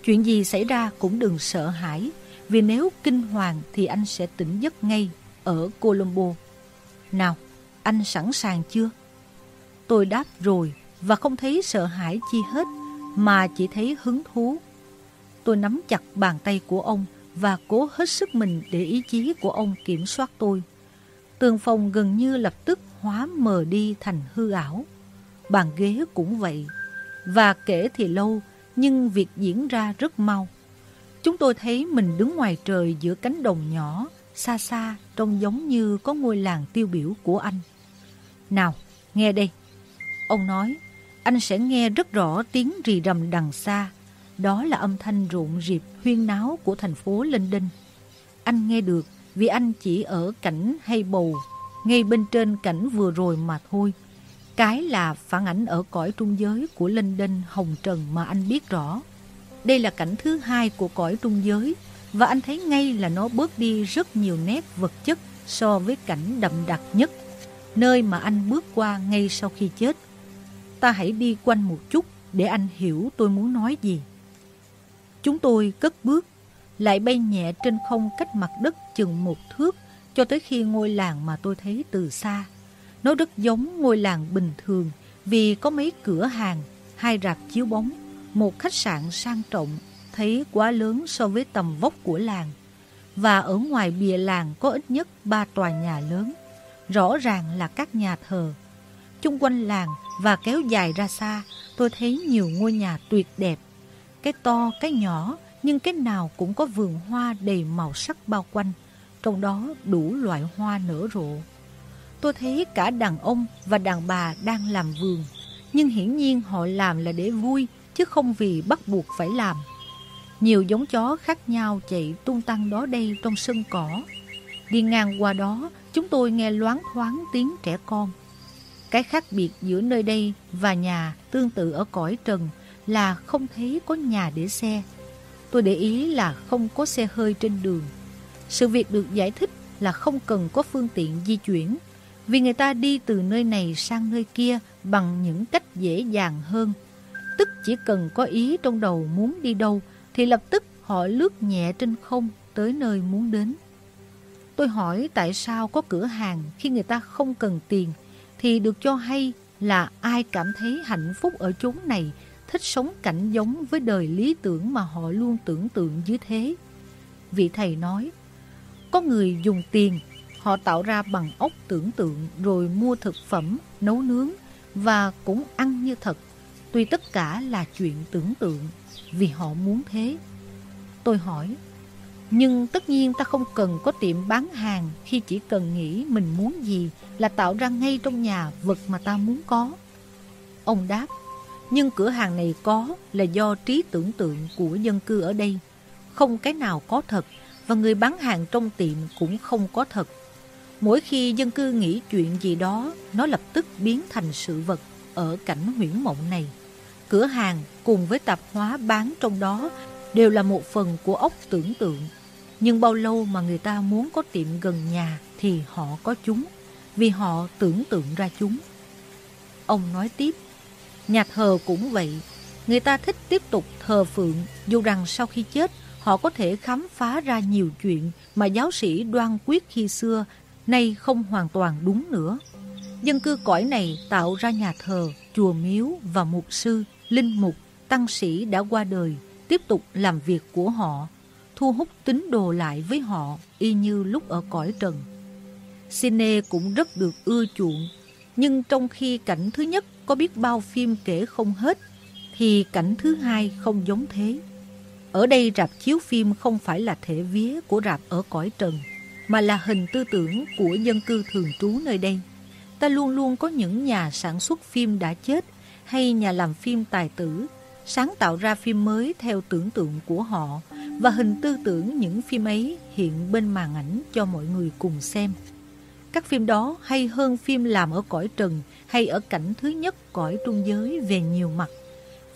Chuyện gì xảy ra cũng đừng sợ hãi, vì nếu kinh hoàng thì anh sẽ tỉnh giấc ngay ở Colombo. Nào, anh sẵn sàng chưa? Tôi đáp rồi và không thấy sợ hãi chi hết, mà chỉ thấy hứng thú. Tôi nắm chặt bàn tay của ông và cố hết sức mình để ý chí của ông kiểm soát tôi. Tường phòng gần như lập tức hóa mờ đi thành hư ảo. Bàn ghế cũng vậy. Và kể thì lâu, nhưng việc diễn ra rất mau. Chúng tôi thấy mình đứng ngoài trời giữa cánh đồng nhỏ, xa xa trông giống như có ngôi làng tiêu biểu của anh. Nào, nghe đây. Ông nói, anh sẽ nghe rất rõ tiếng rì rầm đằng xa. Đó là âm thanh rộn rịp huyên náo của thành phố London. Anh nghe được vì anh chỉ ở cảnh hay bầu, ngay bên trên cảnh vừa rồi mà thôi. Cái là phản ảnh ở cõi trung giới của linh đinh hồng trần mà anh biết rõ. Đây là cảnh thứ hai của cõi trung giới và anh thấy ngay là nó bớt đi rất nhiều nét vật chất so với cảnh đậm đặc nhất, nơi mà anh bước qua ngay sau khi chết. Ta hãy đi quanh một chút để anh hiểu tôi muốn nói gì. Chúng tôi cất bước, lại bay nhẹ trên không cách mặt đất chừng một thước cho tới khi ngôi làng mà tôi thấy từ xa. Nó rất giống ngôi làng bình thường vì có mấy cửa hàng, hai rạp chiếu bóng, một khách sạn sang trọng, thấy quá lớn so với tầm vóc của làng. Và ở ngoài bìa làng có ít nhất ba tòa nhà lớn, rõ ràng là các nhà thờ. Chung quanh làng và kéo dài ra xa, tôi thấy nhiều ngôi nhà tuyệt đẹp. Cái to, cái nhỏ, nhưng cái nào cũng có vườn hoa đầy màu sắc bao quanh, trong đó đủ loại hoa nở rộ. Tôi thấy cả đàn ông và đàn bà đang làm vườn, nhưng hiển nhiên họ làm là để vui, chứ không vì bắt buộc phải làm. Nhiều giống chó khác nhau chạy tung tăng đó đây trong sân cỏ. Đi ngang qua đó, chúng tôi nghe loáng thoáng tiếng trẻ con. Cái khác biệt giữa nơi đây và nhà tương tự ở cõi trần là không thấy có nhà để xe. Tôi để ý là không có xe hơi trên đường. Sự việc được giải thích là không cần có phương tiện di chuyển, vì người ta đi từ nơi này sang nơi kia bằng những cách dễ dàng hơn. Tức chỉ cần có ý trong đầu muốn đi đâu thì lập tức họ lướt nhẹ trên không tới nơi muốn đến. Tôi hỏi tại sao có cửa hàng khi người ta không cần tiền thì được cho hay là ai cảm thấy hạnh phúc ở chốn này thích sống cảnh giống với đời lý tưởng mà họ luôn tưởng tượng như thế. Vị thầy nói, có người dùng tiền, họ tạo ra bằng ốc tưởng tượng rồi mua thực phẩm, nấu nướng và cũng ăn như thật, tuy tất cả là chuyện tưởng tượng vì họ muốn thế. Tôi hỏi, nhưng tất nhiên ta không cần có tiệm bán hàng khi chỉ cần nghĩ mình muốn gì là tạo ra ngay trong nhà vật mà ta muốn có. Ông đáp, nhưng cửa hàng này có là do trí tưởng tượng của dân cư ở đây. Không cái nào có thật và người bán hàng trong tiệm cũng không có thật. Mỗi khi dân cư nghĩ chuyện gì đó, nó lập tức biến thành sự vật ở cảnh huyễn mộng này. Cửa hàng cùng với tạp hóa bán trong đó đều là một phần của ốc tưởng tượng. Nhưng bao lâu mà người ta muốn có tiệm gần nhà thì họ có chúng, vì họ tưởng tượng ra chúng. Ông nói tiếp, nhà thờ cũng vậy, người ta thích tiếp tục thờ phượng dù rằng sau khi chết họ có thể khám phá ra nhiều chuyện mà giáo sĩ đoan quyết khi xưa nay không hoàn toàn đúng nữa. Dân cư cõi này tạo ra nhà thờ, chùa miếu và mục sư, linh mục, tăng sĩ đã qua đời, tiếp tục làm việc của họ, thu hút tín đồ lại với họ y như lúc ở cõi trần. Cine cũng rất được ưa chuộng, nhưng trong khi cảnh thứ nhất có biết bao phim kể không hết, thì cảnh thứ hai không giống thế. Ở đây rạp chiếu phim không phải là thể vía của rạp ở cõi trần mà là hình tư tưởng của dân cư thường trú nơi đây. Ta luôn luôn có những nhà sản xuất phim đã chết hay nhà làm phim tài tử sáng tạo ra phim mới theo tưởng tượng của họ và hình tư tưởng những phim ấy hiện bên màn ảnh cho mọi người cùng xem. Các phim đó hay hơn phim làm ở cõi trần hay ở cảnh thứ nhất cõi trung giới về nhiều mặt.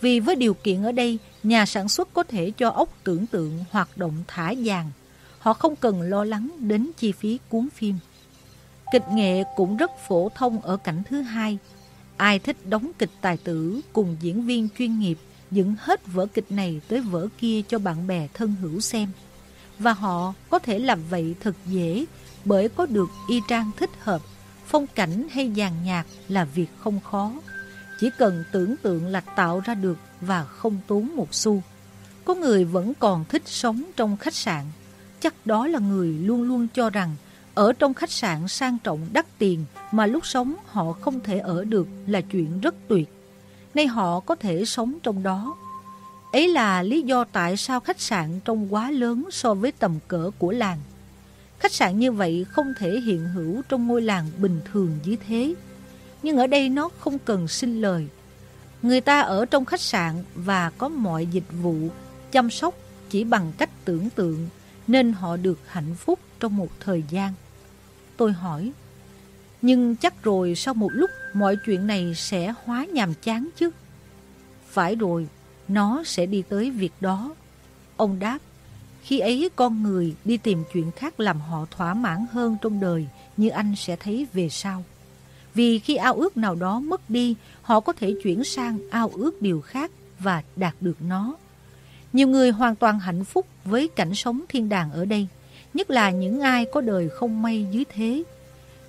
Vì với điều kiện ở đây, nhà sản xuất có thể cho ốc tưởng tượng hoạt động thả dàn. Họ không cần lo lắng đến chi phí cuốn phim. Kịch nghệ cũng rất phổ thông ở cảnh thứ hai. Ai thích đóng kịch tài tử cùng diễn viên chuyên nghiệp dựng hết vở kịch này tới vở kia cho bạn bè thân hữu xem. Và họ có thể làm vậy thật dễ bởi có được y trang thích hợp, phong cảnh hay dàn nhạc là việc không khó. Chỉ cần tưởng tượng là tạo ra được và không tốn một xu. Có người vẫn còn thích sống trong khách sạn. Chắc đó là người luôn luôn cho rằng, ở trong khách sạn sang trọng đắt tiền mà lúc sống họ không thể ở được là chuyện rất tuyệt. Nay họ có thể sống trong đó. Ấy là lý do tại sao khách sạn trông quá lớn so với tầm cỡ của làng. Khách sạn như vậy không thể hiện hữu trong ngôi làng bình thường như thế. Nhưng ở đây nó không cần xin lời. Người ta ở trong khách sạn và có mọi dịch vụ chăm sóc chỉ bằng cách tưởng tượng nên họ được hạnh phúc trong một thời gian. Tôi hỏi, nhưng chắc rồi sau một lúc mọi chuyện này sẽ hóa nhàm chán chứ. Phải rồi, nó sẽ đi tới việc đó. Ông đáp, khi ấy con người đi tìm chuyện khác làm họ thỏa mãn hơn trong đời như anh sẽ thấy về sau. Vì khi ao ước nào đó mất đi, họ có thể chuyển sang ao ước điều khác và đạt được nó. Nhiều người hoàn toàn hạnh phúc với cảnh sống thiên đàng ở đây, nhất là những ai có đời không may dưới thế.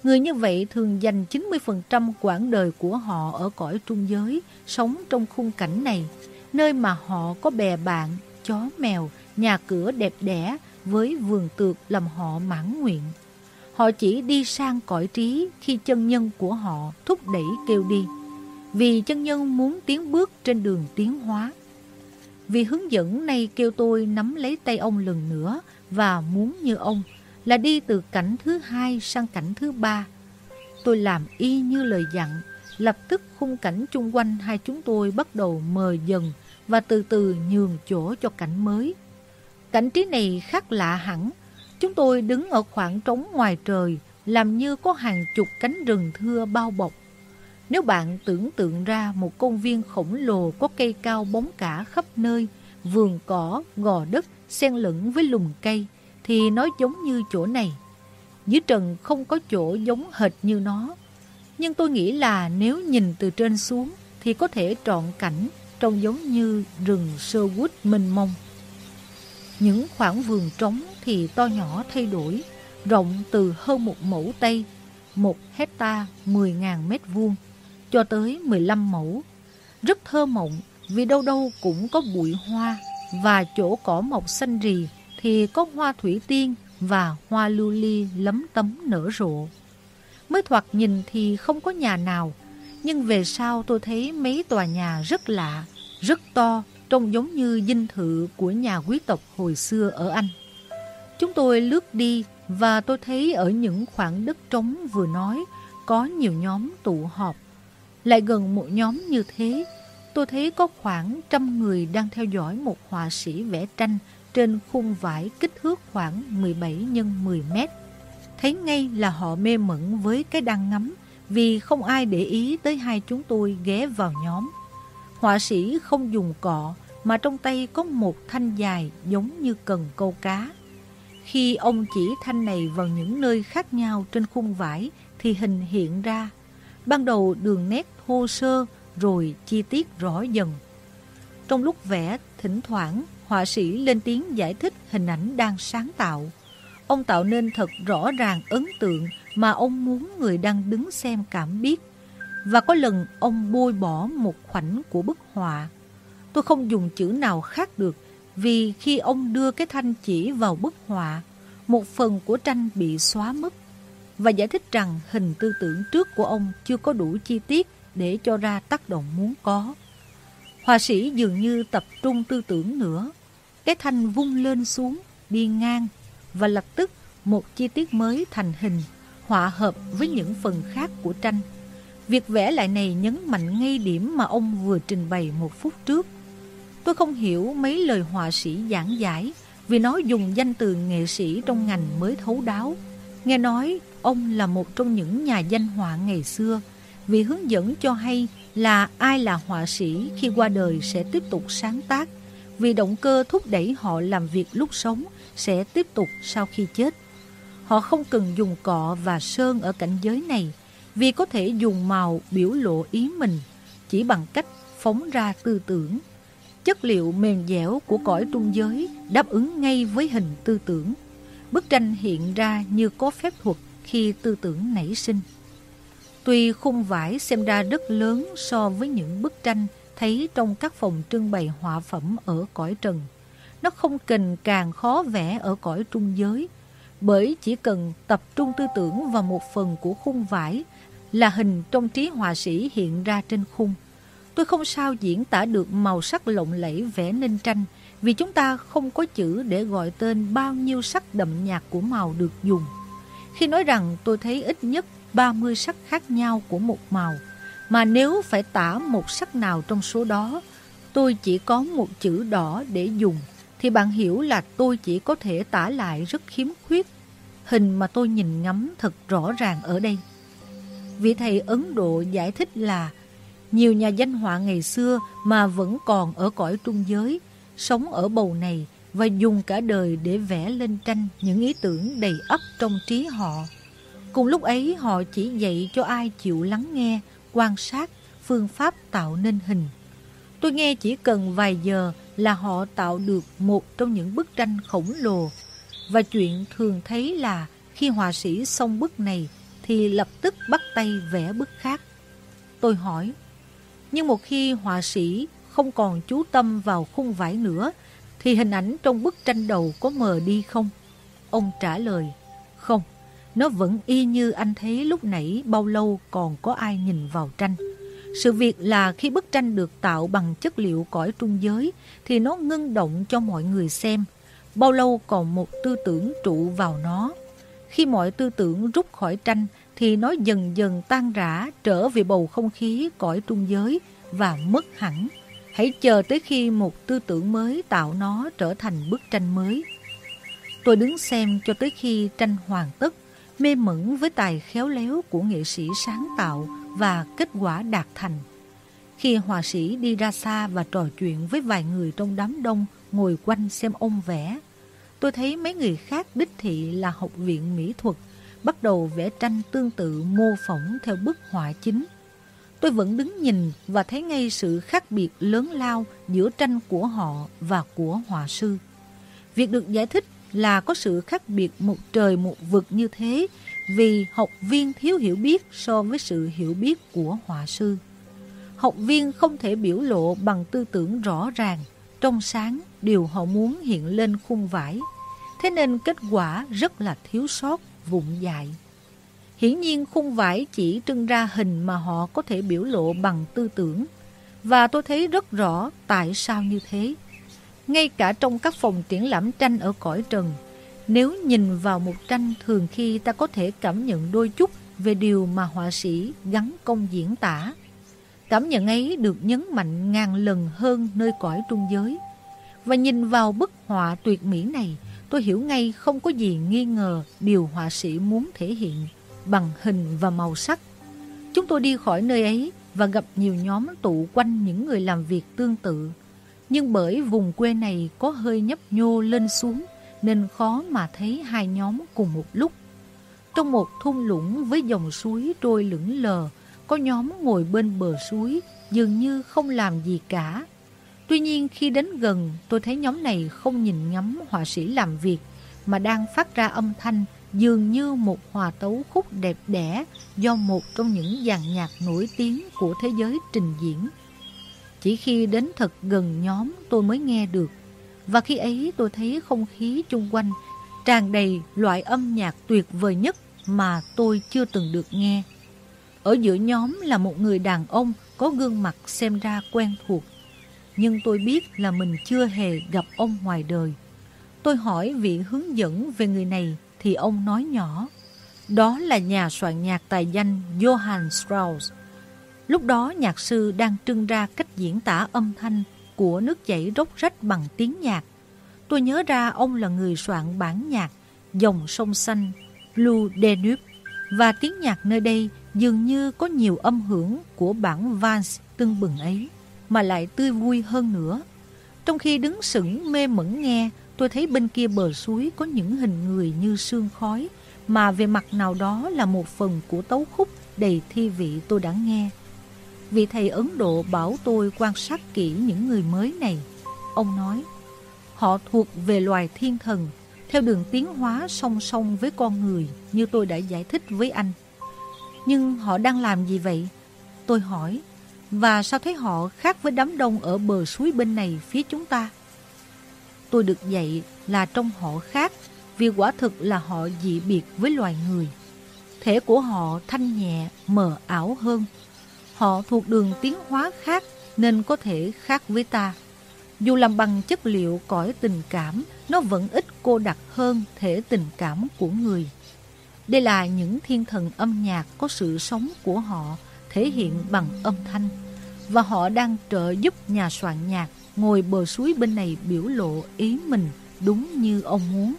Người như vậy thường dành 90% quãng đời của họ ở cõi trung giới, sống trong khung cảnh này, nơi mà họ có bè bạn, chó mèo, nhà cửa đẹp đẽ với vườn tược làm họ mãn nguyện. Họ chỉ đi sang cõi trí khi chân nhân của họ thúc đẩy kêu đi, vì chân nhân muốn tiến bước trên đường tiến hóa. Vì hướng dẫn này kêu tôi nắm lấy tay ông lần nữa và muốn như ông là đi từ cảnh thứ hai sang cảnh thứ ba. Tôi làm y như lời dặn, lập tức khung cảnh chung quanh hai chúng tôi bắt đầu mờ dần và từ từ nhường chỗ cho cảnh mới. Cảnh trí này khác lạ hẳn. Chúng tôi đứng ở khoảng trống ngoài trời, làm như có hàng chục cánh rừng thưa bao bọc. Nếu bạn tưởng tượng ra một công viên khổng lồ có cây cao bóng cả khắp nơi, vườn cỏ, gò đất, xen lẫn với lùm cây, thì nó giống như chỗ này. Dưới trần không có chỗ giống hệt như nó. Nhưng tôi nghĩ là nếu nhìn từ trên xuống thì có thể trọn cảnh trông giống như rừng Sherwood mênh mông. Những khoảng vườn trống thì to nhỏ thay đổi, rộng từ hơn một mẫu tây, một hecta 10.000 mét vuông, cho tới 15 mẫu. Rất thơ mộng vì đâu đâu cũng có bụi hoa và chỗ cỏ mọc xanh rì thì có hoa thủy tiên và hoa lưu ly lấm tấm nở rộ. Mới thoạt nhìn thì không có nhà nào, nhưng về sau tôi thấy mấy tòa nhà rất lạ, rất to, trông giống như dinh thự của nhà quý tộc hồi xưa ở Anh. Chúng tôi lướt đi và tôi thấy ở những khoảng đất trống vừa nói có nhiều nhóm tụ họp. Lại gần một nhóm như thế, tôi thấy có khoảng trăm người đang theo dõi một họa sĩ vẽ tranh trên khung vải kích thước khoảng 17 x 10 mét. Thấy ngay là họ mê mẩn với cái đang ngắm vì không ai để ý tới hai chúng tôi ghé vào nhóm. Họa sĩ không dùng cọ mà trong tay có một thanh dài giống như cần câu cá. Khi ông chỉ thanh này vào những nơi khác nhau trên khung vải thì hình hiện ra. Ban đầu đường nét thô sơ rồi chi tiết rõ dần. Trong lúc vẽ, thỉnh thoảng họa sĩ lên tiếng giải thích hình ảnh đang sáng tạo. Ông tạo nên thật rõ ràng ấn tượng mà ông muốn người đang đứng xem cảm biết. Và có lần ông bôi bỏ một khoảnh của bức họa. Tôi không dùng chữ nào khác được vì khi ông đưa cái thanh chỉ vào bức họa, một phần của tranh bị xóa mất và giải thích rằng hình tư tưởng trước của ông chưa có đủ chi tiết để cho ra tác động muốn có. Họa sĩ dường như tập trung tư tưởng nữa. Cái thanh vung lên xuống, đi ngang và lập tức một chi tiết mới thành hình, họa hợp với những phần khác của tranh. Việc vẽ lại này nhấn mạnh ngay điểm mà ông vừa trình bày một phút trước. Tôi không hiểu mấy lời họa sĩ giảng giải vì nó dùng danh từ nghệ sĩ trong ngành mới thấu đáo. Nghe nói, ông là một trong những nhà danh họa ngày xưa vì hướng dẫn cho hay là ai là họa sĩ khi qua đời sẽ tiếp tục sáng tác vì động cơ thúc đẩy họ làm việc lúc sống sẽ tiếp tục sau khi chết. Họ không cần dùng cọ và sơn ở cảnh giới này, vì có thể dùng màu biểu lộ ý mình, chỉ bằng cách phóng ra tư tưởng. Chất liệu mềm dẻo của cõi trung giới đáp ứng ngay với hình tư tưởng. Bức tranh hiện ra như có phép thuật khi tư tưởng nảy sinh. Tuy khung vải xem ra rất lớn so với những bức tranh thấy trong các phòng trưng bày họa phẩm ở cõi trần, nó không cần càng khó vẽ ở cõi trung giới, bởi chỉ cần tập trung tư tưởng vào một phần của khung vải là hình trong trí họa sĩ hiện ra trên khung. Tôi không sao diễn tả được màu sắc lộng lẫy vẽ nên tranh vì chúng ta không có chữ để gọi tên bao nhiêu sắc đậm nhạt của màu được dùng. Khi nói rằng tôi thấy ít nhất 30 sắc khác nhau của một màu, mà nếu phải tả một sắc nào trong số đó, tôi chỉ có một chữ đỏ để dùng, thì bạn hiểu là tôi chỉ có thể tả lại rất khiếm khuyết. Hình mà tôi nhìn ngắm thật rõ ràng ở đây. Vị thầy Ấn Độ giải thích là nhiều nhà danh họa ngày xưa mà vẫn còn ở cõi trung giới, sống ở bầu này và dùng cả đời để vẽ lên tranh những ý tưởng đầy ấp trong trí họ. Cùng lúc ấy họ chỉ dạy cho ai chịu lắng nghe, quan sát phương pháp tạo nên hình. Tôi nghe chỉ cần vài giờ là họ tạo được một trong những bức tranh khổng lồ. Và chuyện thường thấy là khi họa sĩ xong bức này thì lập tức bắt tay vẽ bức khác. Tôi hỏi, nhưng một khi họa sĩ không còn chú tâm vào khung vải nữa thì hình ảnh trong bức tranh đầu có mờ đi không? Ông trả lời, không, nó vẫn y như anh thấy lúc nãy bao lâu còn có ai nhìn vào tranh. Sự việc là khi bức tranh được tạo bằng chất liệu cõi trung giới thì nó ngưng động cho mọi người xem. Bao lâu còn một tư tưởng trụ vào nó. Khi mọi tư tưởng rút khỏi tranh thì nó dần dần tan rã trở về bầu không khí cõi trung giới và mất hẳn. Hãy chờ tới khi một tư tưởng mới tạo nó trở thành bức tranh mới. Tôi đứng xem cho tới khi tranh hoàn tất, mê mẩn với tài khéo léo của nghệ sĩ sáng tạo và kết quả đạt thành. Khi họa sĩ đi ra xa và trò chuyện với vài người trong đám đông ngồi quanh xem ông vẽ, tôi thấy mấy người khác đích thị là học viện mỹ thuật bắt đầu vẽ tranh tương tự mô phỏng theo bức họa chính. Tôi vẫn đứng nhìn và thấy ngay sự khác biệt lớn lao giữa tranh của họ và của họa sư. Việc được giải thích là có sự khác biệt một trời một vực như thế vì học viên thiếu hiểu biết so với sự hiểu biết của họa sư. Học viên không thể biểu lộ bằng tư tưởng rõ ràng, trong sáng điều họ muốn hiện lên khung vải. Thế nên kết quả rất là thiếu sót, vụng dại. Hiển nhiên khung vải chỉ trưng ra hình mà họ có thể biểu lộ bằng tư tưởng. Và tôi thấy rất rõ tại sao như thế. Ngay cả trong các phòng triển lãm tranh ở cõi trần, nếu nhìn vào một tranh thường khi ta có thể cảm nhận đôi chút về điều mà họa sĩ gắn công diễn tả. Cảm nhận ấy được nhấn mạnh ngàn lần hơn nơi cõi trung giới. Và nhìn vào bức họa tuyệt mỹ này, tôi hiểu ngay không có gì nghi ngờ điều họa sĩ muốn thể hiện bằng hình và màu sắc. Chúng tôi đi khỏi nơi ấy và gặp nhiều nhóm tụ quanh những người làm việc tương tự. Nhưng bởi vùng quê này có hơi nhấp nhô lên xuống nên khó mà thấy hai nhóm cùng một lúc. Trong một thung lũng với dòng suối trôi lững lờ, có nhóm ngồi bên bờ suối dường như không làm gì cả. Tuy nhiên khi đến gần tôi thấy nhóm này không nhìn ngắm họa sĩ làm việc mà đang phát ra âm thanh dường như một hòa tấu khúc đẹp đẽ do một trong những dàn nhạc nổi tiếng của thế giới trình diễn. Chỉ khi đến thật gần nhóm tôi mới nghe được, và khi ấy tôi thấy không khí chung quanh tràn đầy loại âm nhạc tuyệt vời nhất mà tôi chưa từng được nghe. Ở giữa nhóm là một người đàn ông có gương mặt xem ra quen thuộc, nhưng tôi biết là mình chưa hề gặp ông ngoài đời. Tôi hỏi vị hướng dẫn về người này thì ông nói nhỏ. Đó là nhà soạn nhạc tài danh Johann Strauss. Lúc đó nhạc sư đang trưng ra cách diễn tả âm thanh của nước chảy róc rách bằng tiếng nhạc. Tôi nhớ ra ông là người soạn bản nhạc Dòng sông xanh, Blue Danube và tiếng nhạc nơi đây dường như có nhiều âm hưởng của bản Vance tưng bừng ấy mà lại tươi vui hơn nữa. Trong khi đứng sững mê mẩn nghe, tôi thấy bên kia bờ suối có những hình người như sương khói, mà về mặt nào đó là một phần của tấu khúc đầy thi vị tôi đã nghe. Vị thầy Ấn Độ bảo tôi quan sát kỹ những người mới này. Ông nói, họ thuộc về loài thiên thần, theo đường tiến hóa song song với con người như tôi đã giải thích với anh. Nhưng họ đang làm gì vậy? Tôi hỏi, và sao thấy họ khác với đám đông ở bờ suối bên này phía chúng ta? Tôi được dạy là trong họ khác vì quả thực là họ dị biệt với loài người. Thể của họ thanh nhẹ, mờ ảo hơn. Họ thuộc đường tiến hóa khác nên có thể khác với ta. Dù làm bằng chất liệu cõi tình cảm, nó vẫn ít cô đặc hơn thể tình cảm của người. Đây là những thiên thần âm nhạc có sự sống của họ thể hiện bằng âm thanh và họ đang trợ giúp nhà soạn nhạc ngồi bờ suối bên này biểu lộ ý mình đúng như ông muốn.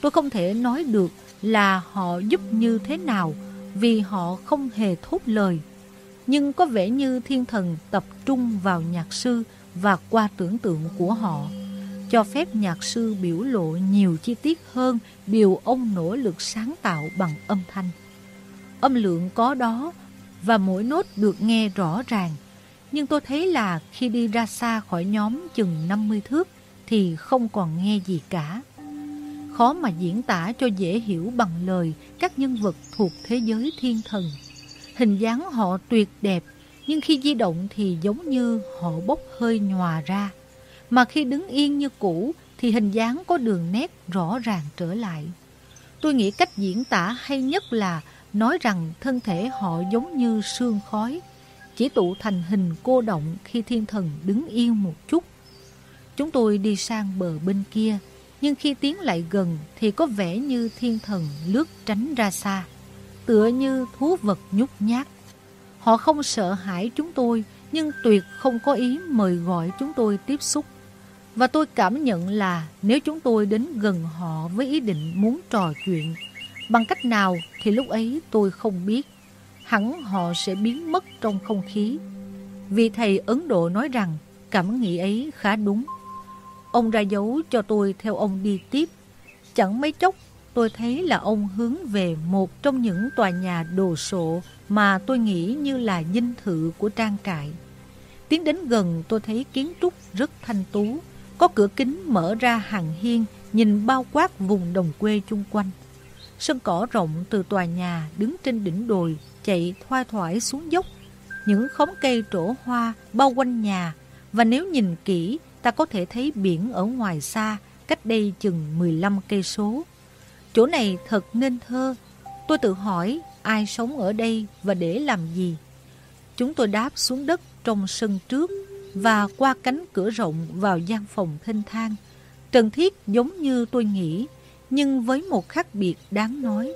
Tôi không thể nói được là họ giúp như thế nào vì họ không hề thốt lời. Nhưng có vẻ như thiên thần tập trung vào nhạc sư và qua tưởng tượng của họ, cho phép nhạc sư biểu lộ nhiều chi tiết hơn điều ông nỗ lực sáng tạo bằng âm thanh. Âm lượng có đó và mỗi nốt được nghe rõ ràng nhưng tôi thấy là khi đi ra xa khỏi nhóm chừng 50 thước thì không còn nghe gì cả. Khó mà diễn tả cho dễ hiểu bằng lời các nhân vật thuộc thế giới thiên thần. Hình dáng họ tuyệt đẹp, nhưng khi di động thì giống như họ bốc hơi nhòa ra. Mà khi đứng yên như cũ thì hình dáng có đường nét rõ ràng trở lại. Tôi nghĩ cách diễn tả hay nhất là nói rằng thân thể họ giống như sương khói, chỉ tụ thành hình cô động khi thiên thần đứng yên một chút. Chúng tôi đi sang bờ bên kia, nhưng khi tiến lại gần thì có vẻ như thiên thần lướt tránh ra xa, tựa như thú vật nhút nhát. Họ không sợ hãi chúng tôi, nhưng tuyệt không có ý mời gọi chúng tôi tiếp xúc. Và tôi cảm nhận là nếu chúng tôi đến gần họ với ý định muốn trò chuyện, bằng cách nào thì lúc ấy tôi không biết hẳn họ sẽ biến mất trong không khí. Vì thầy Ấn Độ nói rằng cảm nghĩ ấy khá đúng. Ông ra dấu cho tôi theo ông đi tiếp. Chẳng mấy chốc tôi thấy là ông hướng về một trong những tòa nhà đồ sộ mà tôi nghĩ như là dinh thự của trang trại. Tiến đến gần tôi thấy kiến trúc rất thanh tú, có cửa kính mở ra hàng hiên nhìn bao quát vùng đồng quê chung quanh. Sân cỏ rộng từ tòa nhà đứng trên đỉnh đồi chạy thoai thoải xuống dốc. Những khóm cây trổ hoa bao quanh nhà và nếu nhìn kỹ ta có thể thấy biển ở ngoài xa cách đây chừng 15 cây số. Chỗ này thật nên thơ. Tôi tự hỏi ai sống ở đây và để làm gì. Chúng tôi đáp xuống đất trong sân trước và qua cánh cửa rộng vào gian phòng thênh thang. Trần Thiết giống như tôi nghĩ, nhưng với một khác biệt đáng nói.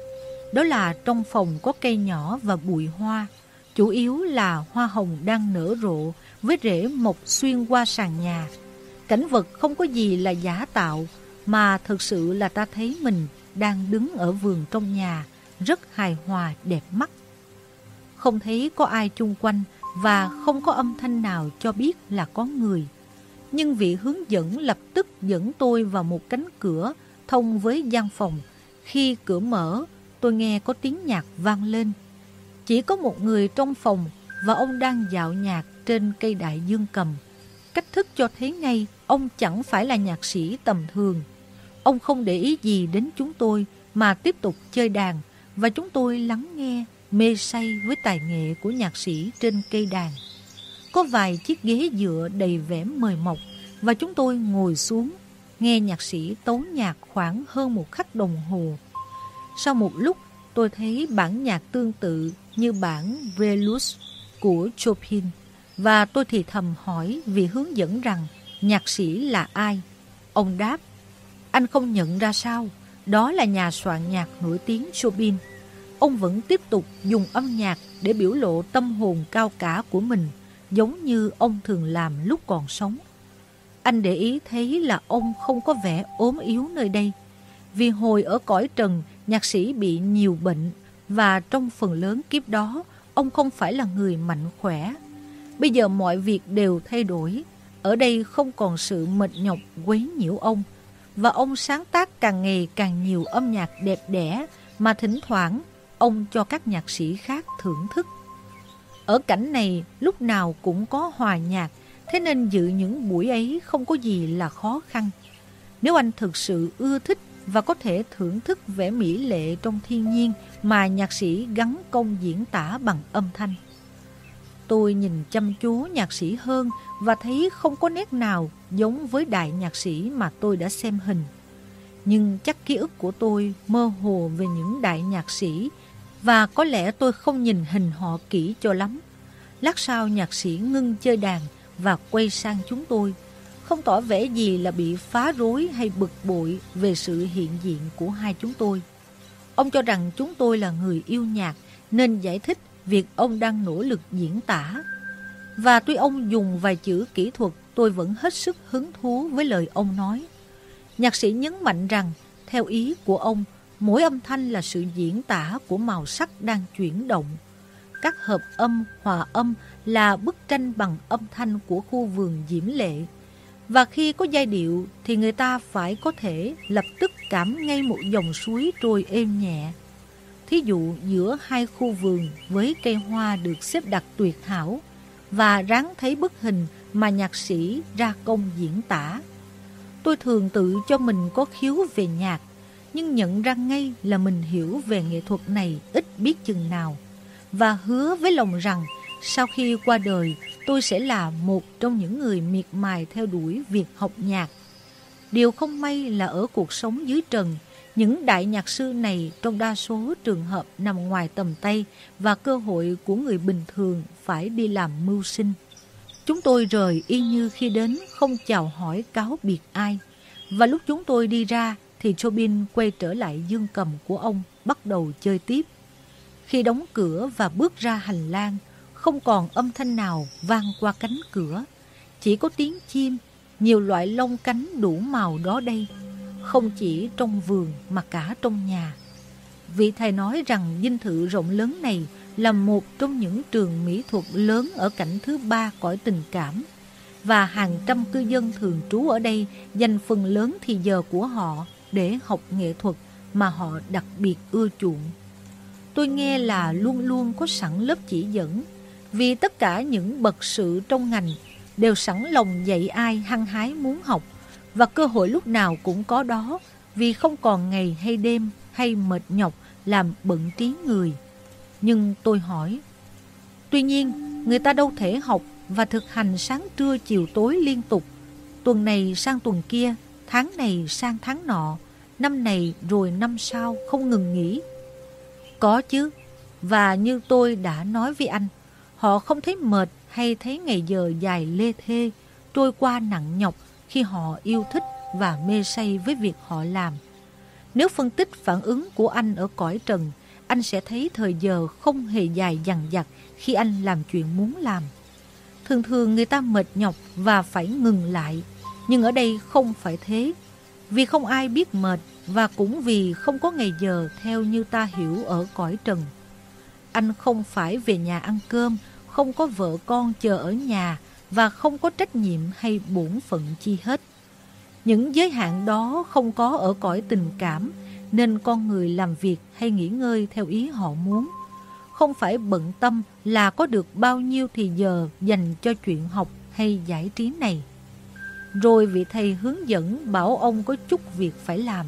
Đó là trong phòng có cây nhỏ và bụi hoa, chủ yếu là hoa hồng đang nở rộ với rễ mọc xuyên qua sàn nhà. Cảnh vật không có gì là giả tạo, mà thực sự là ta thấy mình đang đứng ở vườn trong nhà, rất hài hòa đẹp mắt. Không thấy có ai chung quanh và không có âm thanh nào cho biết là có người. Nhưng vị hướng dẫn lập tức dẫn tôi vào một cánh cửa thông với gian phòng. Khi cửa mở, tôi nghe có tiếng nhạc vang lên. Chỉ có một người trong phòng và ông đang dạo nhạc trên cây đại dương cầm. Cách thức cho thấy ngay ông chẳng phải là nhạc sĩ tầm thường. Ông không để ý gì đến chúng tôi mà tiếp tục chơi đàn và chúng tôi lắng nghe, mê say với tài nghệ của nhạc sĩ trên cây đàn. Có vài chiếc ghế dựa đầy vẻ mời mọc và chúng tôi ngồi xuống nghe nhạc sĩ tấu nhạc khoảng hơn một khắc đồng hồ sau một lúc, tôi thấy bản nhạc tương tự như bản Velus của Chopin và tôi thì thầm hỏi vị hướng dẫn rằng nhạc sĩ là ai. Ông đáp, anh không nhận ra sao, Đó là nhà soạn nhạc nổi tiếng Chopin. Ông vẫn tiếp tục dùng âm nhạc để biểu lộ tâm hồn cao cả của mình, giống như ông thường làm lúc còn sống. Anh để ý thấy là ông không có vẻ ốm yếu nơi đây. Vì hồi ở cõi trần, nhạc sĩ bị nhiều bệnh và trong phần lớn kiếp đó, ông không phải là người mạnh khỏe. Bây giờ mọi việc đều thay đổi. Ở đây không còn sự mệt nhọc quấy nhiễu ông. Và ông sáng tác càng ngày càng nhiều âm nhạc đẹp đẽ mà thỉnh thoảng ông cho các nhạc sĩ khác thưởng thức. Ở cảnh này lúc nào cũng có hòa nhạc, thế nên dự những buổi ấy không có gì là khó khăn. Nếu anh thực sự ưa thích và có thể thưởng thức vẻ mỹ lệ trong thiên nhiên mà nhạc sĩ gắn công diễn tả bằng âm thanh. Tôi nhìn chăm chú nhạc sĩ hơn và thấy không có nét nào giống với đại nhạc sĩ mà tôi đã xem hình. Nhưng chắc ký ức của tôi mơ hồ về những đại nhạc sĩ và có lẽ tôi không nhìn hình họ kỹ cho lắm. Lát sau nhạc sĩ ngưng chơi đàn và quay sang chúng tôi, không tỏ vẻ gì là bị phá rối hay bực bội về sự hiện diện của hai chúng tôi. Ông cho rằng chúng tôi là người yêu nhạc nên giải thích việc ông đang nỗ lực diễn tả. Và tuy ông dùng vài chữ kỹ thuật, tôi vẫn hết sức hứng thú với lời ông nói. Nhạc sĩ nhấn mạnh rằng, theo ý của ông, mỗi âm thanh là sự diễn tả của màu sắc đang chuyển động. Các hợp âm, hòa âm là bức tranh bằng âm thanh của khu vườn diễm lệ. Và khi có giai điệu thì người ta phải có thể lập tức cảm ngay một dòng suối trôi êm nhẹ. Thí dụ giữa hai khu vườn với cây hoa được xếp đặt tuyệt hảo và ráng thấy bức hình mà nhạc sĩ ra công diễn tả. Tôi thường tự cho mình có khiếu về nhạc, nhưng nhận ra ngay là mình hiểu về nghệ thuật này ít biết chừng nào và hứa với lòng rằng sau khi qua đời tôi sẽ là một trong những người miệt mài theo đuổi việc học nhạc. Điều không may là ở cuộc sống dưới trần những đại nhạc sư này trong đa số trường hợp nằm ngoài tầm tay và cơ hội của người bình thường phải đi làm mưu sinh. Chúng tôi rời y như khi đến không chào hỏi cáo biệt ai. Và lúc chúng tôi đi ra thì Chopin quay trở lại dương cầm của ông bắt đầu chơi tiếp. Khi đóng cửa và bước ra hành lang, không còn âm thanh nào vang qua cánh cửa. Chỉ có tiếng chim, nhiều loại lông cánh đủ màu đó đây không chỉ trong vườn mà cả trong nhà. Vị thầy nói rằng dinh thự rộng lớn này là một trong những trường mỹ thuật lớn ở cảnh thứ ba cõi tình cảm và hàng trăm cư dân thường trú ở đây dành phần lớn thì giờ của họ để học nghệ thuật mà họ đặc biệt ưa chuộng. Tôi nghe là luôn luôn có sẵn lớp chỉ dẫn vì tất cả những bậc sự trong ngành đều sẵn lòng dạy ai hăng hái muốn học và cơ hội lúc nào cũng có đó vì không còn ngày hay đêm hay mệt nhọc làm bận trí người. Nhưng tôi hỏi, tuy nhiên người ta đâu thể học và thực hành sáng trưa chiều tối liên tục, tuần này sang tuần kia, tháng này sang tháng nọ, năm này rồi năm sau không ngừng nghỉ. Có chứ, và như tôi đã nói với anh, họ không thấy mệt hay thấy ngày giờ dài lê thê, trôi qua nặng nhọc khi họ yêu thích và mê say với việc họ làm. Nếu phân tích phản ứng của anh ở cõi trần, anh sẽ thấy thời giờ không hề dài dằng dặc khi anh làm chuyện muốn làm. Thường thường người ta mệt nhọc và phải ngừng lại, nhưng ở đây không phải thế. Vì không ai biết mệt và cũng vì không có ngày giờ theo như ta hiểu ở cõi trần. Anh không phải về nhà ăn cơm, không có vợ con chờ ở nhà và không có trách nhiệm hay bổn phận chi hết. Những giới hạn đó không có ở cõi tình cảm, nên con người làm việc hay nghỉ ngơi theo ý họ muốn. Không phải bận tâm là có được bao nhiêu thì giờ dành cho chuyện học hay giải trí này. Rồi vị thầy hướng dẫn bảo ông có chút việc phải làm,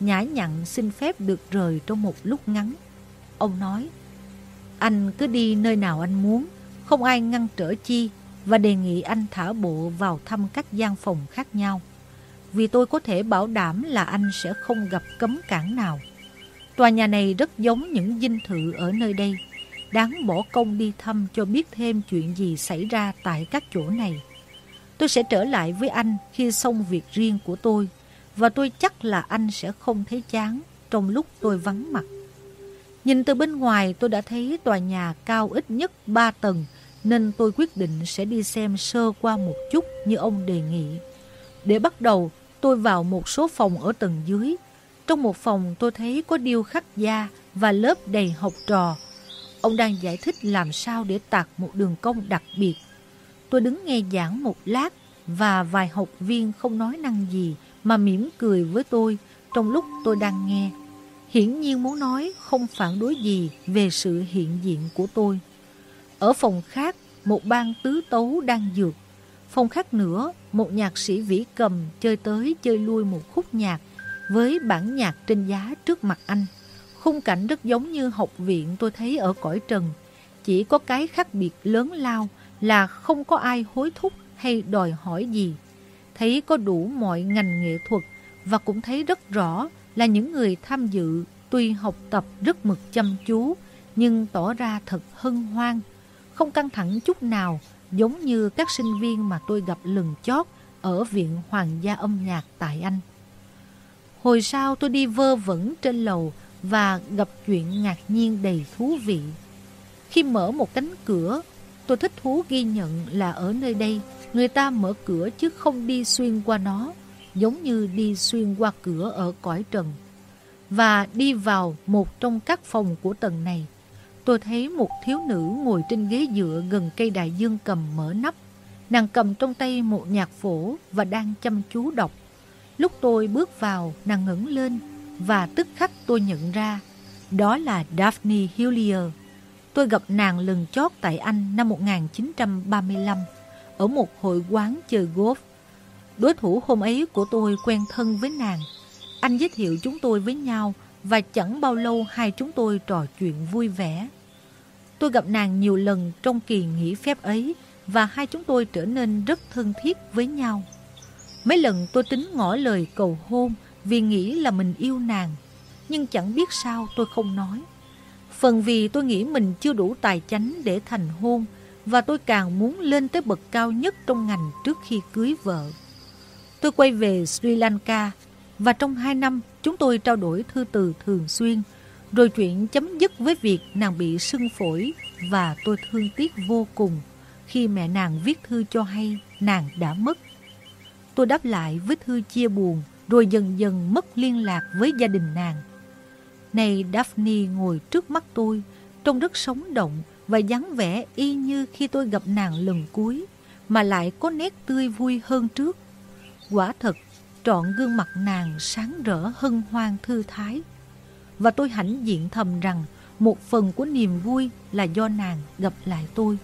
nhã nhặn xin phép được rời trong một lúc ngắn. Ông nói, anh cứ đi nơi nào anh muốn, không ai ngăn trở chi và đề nghị anh thả bộ vào thăm các gian phòng khác nhau. Vì tôi có thể bảo đảm là anh sẽ không gặp cấm cản nào. Tòa nhà này rất giống những dinh thự ở nơi đây. Đáng bỏ công đi thăm cho biết thêm chuyện gì xảy ra tại các chỗ này. Tôi sẽ trở lại với anh khi xong việc riêng của tôi. và tôi chắc là anh sẽ không thấy chán trong lúc tôi vắng mặt. Nhìn từ bên ngoài tôi đã thấy tòa nhà cao ít nhất 3 tầng nên tôi quyết định sẽ đi xem sơ qua một chút như ông đề nghị. Để bắt đầu, tôi vào một số phòng ở tầng dưới. Trong một phòng tôi thấy có điêu khắc da và lớp đầy học trò. Ông đang giải thích làm sao để tạc một đường cong đặc biệt. Tôi đứng nghe giảng một lát và vài học viên không nói năng gì mà mỉm cười với tôi trong lúc tôi đang nghe. Hiển nhiên muốn nói không phản đối gì về sự hiện diện của tôi. Ở phòng khác, một ban tứ tấu đang dược. Phòng khác nữa, một nhạc sĩ vĩ cầm chơi tới chơi lui một khúc nhạc với bản nhạc trên giá trước mặt anh. Khung cảnh rất giống như học viện tôi thấy ở cõi trần. Chỉ có cái khác biệt lớn lao là không có ai hối thúc hay đòi hỏi gì. Thấy có đủ mọi ngành nghệ thuật và cũng thấy rất rõ là những người tham dự tuy học tập rất mực chăm chú nhưng tỏ ra thật hân hoan, không căng thẳng chút nào giống như các sinh viên mà tôi gặp lần chót ở Viện Hoàng gia âm nhạc tại Anh. Hồi sau tôi đi vơ vẩn trên lầu và gặp chuyện ngạc nhiên đầy thú vị. Khi mở một cánh cửa, tôi thích thú ghi nhận là ở nơi đây người ta mở cửa chứ không đi xuyên qua nó, giống như đi xuyên qua cửa ở cõi trần. Và đi vào một trong các phòng của tầng này, tôi thấy một thiếu nữ ngồi trên ghế dựa gần cây đại dương cầm mở nắp. Nàng cầm trong tay một nhạc phổ và đang chăm chú đọc. Lúc tôi bước vào, nàng ngẩng lên và tức khắc tôi nhận ra đó là Daphne Hillier. Tôi gặp nàng lần chót tại Anh năm 1935 ở một hội quán chơi golf. Đối thủ hôm ấy của tôi quen thân với nàng. Anh giới thiệu chúng tôi với nhau và chẳng bao lâu hai chúng tôi trò chuyện vui vẻ. Tôi gặp nàng nhiều lần trong kỳ nghỉ phép ấy và hai chúng tôi trở nên rất thân thiết với nhau. Mấy lần tôi tính ngỏ lời cầu hôn vì nghĩ là mình yêu nàng, nhưng chẳng biết sao tôi không nói. Phần vì tôi nghĩ mình chưa đủ tài chánh để thành hôn và tôi càng muốn lên tới bậc cao nhất trong ngành trước khi cưới vợ. Tôi quay về Sri Lanka và trong hai năm chúng tôi trao đổi thư từ thường xuyên rồi chuyện chấm dứt với việc nàng bị sưng phổi và tôi thương tiếc vô cùng khi mẹ nàng viết thư cho hay nàng đã mất. Tôi đáp lại với thư chia buồn rồi dần dần mất liên lạc với gia đình nàng. Này Daphne ngồi trước mắt tôi, trông rất sống động và dáng vẻ y như khi tôi gặp nàng lần cuối, mà lại có nét tươi vui hơn trước. Quả thật, trọn gương mặt nàng sáng rỡ hân hoan thư thái. Và tôi hãnh diện thầm rằng một phần của niềm vui là do nàng gặp lại tôi.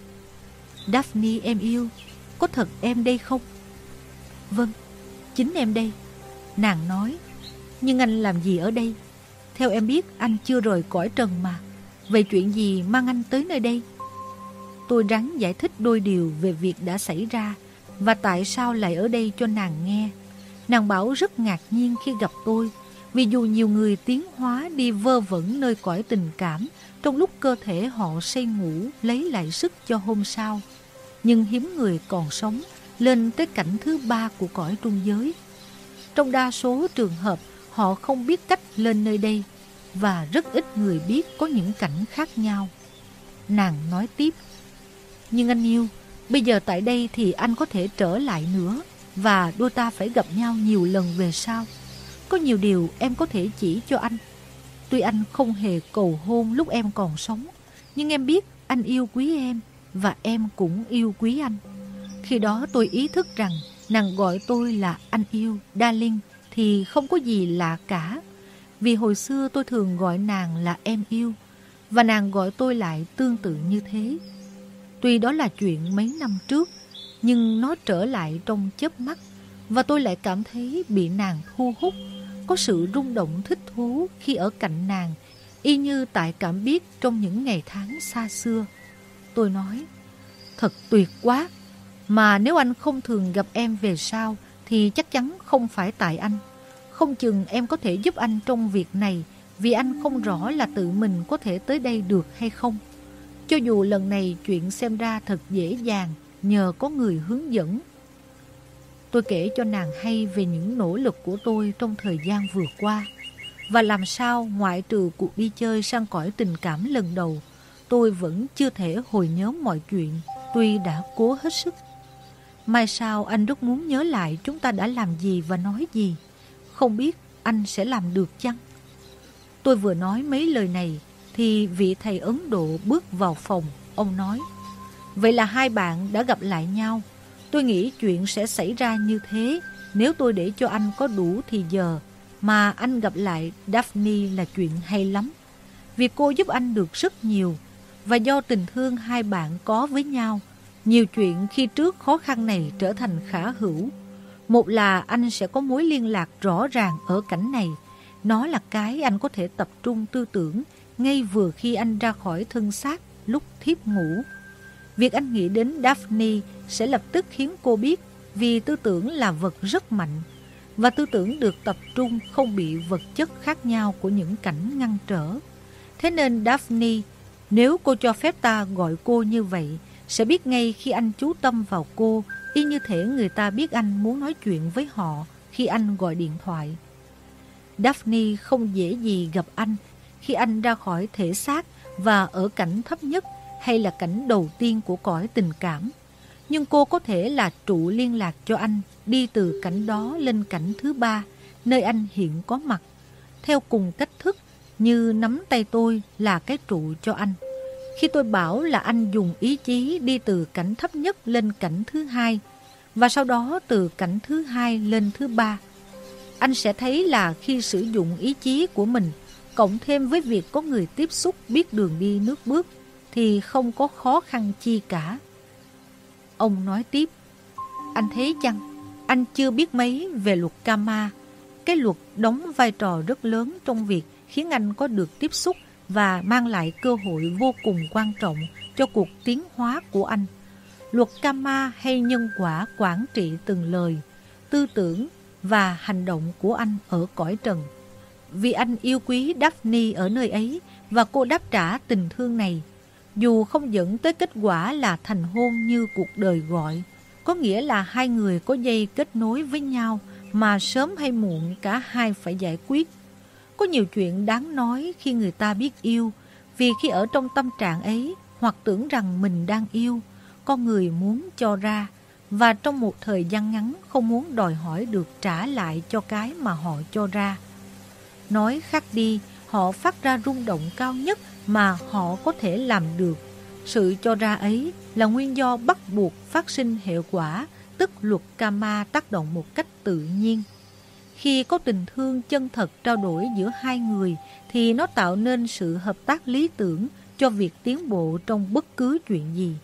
Daphne em yêu, có thật em đây không? Vâng, chính em đây. Nàng nói, nhưng anh làm gì ở đây? Theo em biết anh chưa rời cõi trần mà. Vậy chuyện gì mang anh tới nơi đây? Tôi ráng giải thích đôi điều về việc đã xảy ra và tại sao lại ở đây cho nàng nghe. Nàng bảo rất ngạc nhiên khi gặp tôi vì dù nhiều người tiến hóa đi vơ vẩn nơi cõi tình cảm trong lúc cơ thể họ say ngủ lấy lại sức cho hôm sau. Nhưng hiếm người còn sống lên tới cảnh thứ ba của cõi trung giới. Trong đa số trường hợp họ không biết cách lên nơi đây và rất ít người biết có những cảnh khác nhau. Nàng nói tiếp, nhưng anh yêu, bây giờ tại đây thì anh có thể trở lại nữa và đôi ta phải gặp nhau nhiều lần về sau. Có nhiều điều em có thể chỉ cho anh. Tuy anh không hề cầu hôn lúc em còn sống, nhưng em biết anh yêu quý em và em cũng yêu quý anh. Khi đó tôi ý thức rằng nàng gọi tôi là anh yêu, darling thì không có gì lạ cả vì hồi xưa tôi thường gọi nàng là em yêu và nàng gọi tôi lại tương tự như thế. Tuy đó là chuyện mấy năm trước, nhưng nó trở lại trong chớp mắt và tôi lại cảm thấy bị nàng thu hút, có sự rung động thích thú khi ở cạnh nàng, y như tại cảm biết trong những ngày tháng xa xưa. Tôi nói, thật tuyệt quá, mà nếu anh không thường gặp em về sau thì chắc chắn không phải tại anh. Không chừng em có thể giúp anh trong việc này vì anh không rõ là tự mình có thể tới đây được hay không. Cho dù lần này chuyện xem ra thật dễ dàng nhờ có người hướng dẫn. Tôi kể cho nàng hay về những nỗ lực của tôi trong thời gian vừa qua. Và làm sao ngoại trừ cuộc đi chơi sang cõi tình cảm lần đầu, tôi vẫn chưa thể hồi nhớ mọi chuyện, tuy đã cố hết sức. Mai sau anh rất muốn nhớ lại chúng ta đã làm gì và nói gì. Không biết anh sẽ làm được chăng? Tôi vừa nói mấy lời này thì vị thầy Ấn Độ bước vào phòng. Ông nói, vậy là hai bạn đã gặp lại nhau. Tôi nghĩ chuyện sẽ xảy ra như thế nếu tôi để cho anh có đủ thì giờ mà anh gặp lại Daphne là chuyện hay lắm. Vì cô giúp anh được rất nhiều và do tình thương hai bạn có với nhau, nhiều chuyện khi trước khó khăn này trở thành khả hữu. Một là anh sẽ có mối liên lạc rõ ràng ở cảnh này. Nó là cái anh có thể tập trung tư tưởng ngay vừa khi anh ra khỏi thân xác lúc thiếp ngủ. Việc anh nghĩ đến Daphne sẽ lập tức khiến cô biết vì tư tưởng là vật rất mạnh và tư tưởng được tập trung không bị vật chất khác nhau của những cảnh ngăn trở. Thế nên Daphne, nếu cô cho phép ta gọi cô như vậy, sẽ biết ngay khi anh chú tâm vào cô, y như thể người ta biết anh muốn nói chuyện với họ khi anh gọi điện thoại. Daphne không dễ gì gặp anh khi anh ra khỏi thể xác và ở cảnh thấp nhất hay là cảnh đầu tiên của cõi tình cảm. Nhưng cô có thể là trụ liên lạc cho anh đi từ cảnh đó lên cảnh thứ ba, nơi anh hiện có mặt, theo cùng cách thức như nắm tay tôi là cái trụ cho anh. Khi tôi bảo là anh dùng ý chí đi từ cảnh thấp nhất lên cảnh thứ hai, và sau đó từ cảnh thứ hai lên thứ ba, anh sẽ thấy là khi sử dụng ý chí của mình, cộng thêm với việc có người tiếp xúc biết đường đi nước bước, thì không có khó khăn chi cả. Ông nói tiếp, anh thấy chăng, anh chưa biết mấy về luật Kama. Cái luật đóng vai trò rất lớn trong việc khiến anh có được tiếp xúc và mang lại cơ hội vô cùng quan trọng cho cuộc tiến hóa của anh. Luật Kama hay nhân quả quản trị từng lời, tư tưởng và hành động của anh ở cõi trần. Vì anh yêu quý Daphne ở nơi ấy và cô đáp trả tình thương này dù không dẫn tới kết quả là thành hôn như cuộc đời gọi, có nghĩa là hai người có dây kết nối với nhau mà sớm hay muộn cả hai phải giải quyết. Có nhiều chuyện đáng nói khi người ta biết yêu, vì khi ở trong tâm trạng ấy hoặc tưởng rằng mình đang yêu, con người muốn cho ra và trong một thời gian ngắn không muốn đòi hỏi được trả lại cho cái mà họ cho ra. Nói khác đi, họ phát ra rung động cao nhất mà họ có thể làm được. Sự cho ra ấy là nguyên do bắt buộc phát sinh hiệu quả, tức luật karma tác động một cách tự nhiên. Khi có tình thương chân thật trao đổi giữa hai người thì nó tạo nên sự hợp tác lý tưởng cho việc tiến bộ trong bất cứ chuyện gì.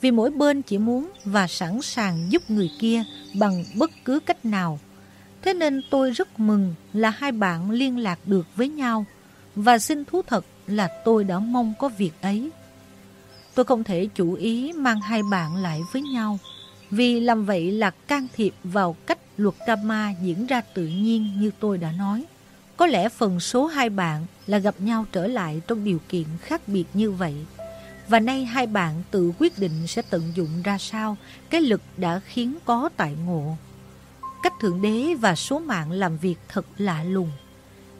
Vì mỗi bên chỉ muốn và sẵn sàng giúp người kia bằng bất cứ cách nào. Thế nên tôi rất mừng là hai bạn liên lạc được với nhau và xin thú thật là tôi đã mong có việc ấy. Tôi không thể chủ ý mang hai bạn lại với nhau, vì làm vậy là can thiệp vào cách luật karma diễn ra tự nhiên như tôi đã nói. Có lẽ phần số hai bạn là gặp nhau trở lại trong điều kiện khác biệt như vậy. Và nay hai bạn tự quyết định sẽ tận dụng ra sao cái lực đã khiến có tại ngộ. Cách Thượng Đế và số mạng làm việc thật lạ lùng.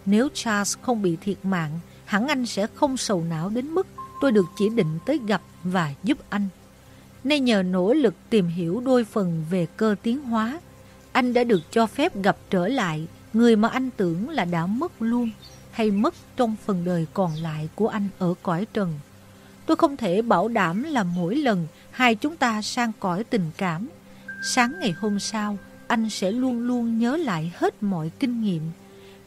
Nếu Charles không bị thiệt mạng, hẳn anh sẽ không sầu não đến mức tôi được chỉ định tới gặp và giúp anh. Nay nhờ nỗ lực tìm hiểu đôi phần về cơ tiến hóa, anh đã được cho phép gặp trở lại người mà anh tưởng là đã mất luôn hay mất trong phần đời còn lại của anh ở cõi trần. Tôi không thể bảo đảm là mỗi lần hai chúng ta sang cõi tình cảm, sáng ngày hôm sau anh sẽ luôn luôn nhớ lại hết mọi kinh nghiệm.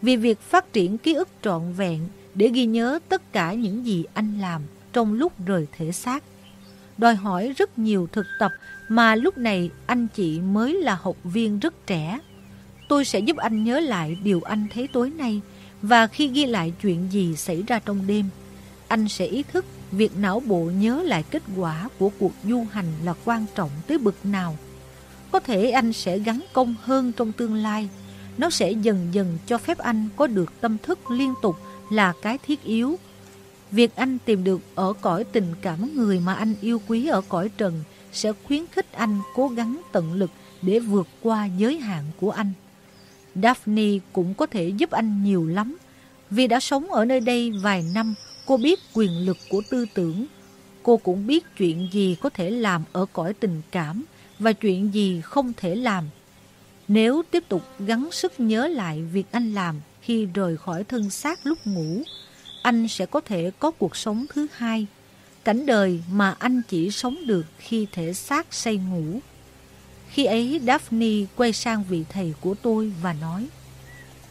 Vì việc phát triển ký ức trọn vẹn để ghi nhớ tất cả những gì anh làm trong lúc rời thể xác. Đòi hỏi rất nhiều thực tập mà lúc này anh chị mới là học viên rất trẻ. Tôi sẽ giúp anh nhớ lại điều anh thấy tối nay và khi ghi lại chuyện gì xảy ra trong đêm, anh sẽ ý thức việc não bộ nhớ lại kết quả của cuộc du hành là quan trọng tới bực nào. Có thể anh sẽ gắn công hơn trong tương lai. Nó sẽ dần dần cho phép anh có được tâm thức liên tục là cái thiết yếu. Việc anh tìm được ở cõi tình cảm người mà anh yêu quý ở cõi trần sẽ khuyến khích anh cố gắng tận lực để vượt qua giới hạn của anh. Daphne cũng có thể giúp anh nhiều lắm. Vì đã sống ở nơi đây vài năm, cô biết quyền lực của tư tưởng. Cô cũng biết chuyện gì có thể làm ở cõi tình cảm và chuyện gì không thể làm. Nếu tiếp tục gắng sức nhớ lại việc anh làm khi rời khỏi thân xác lúc ngủ, anh sẽ có thể có cuộc sống thứ hai, cảnh đời mà anh chỉ sống được khi thể xác say ngủ. Khi ấy Daphne quay sang vị thầy của tôi và nói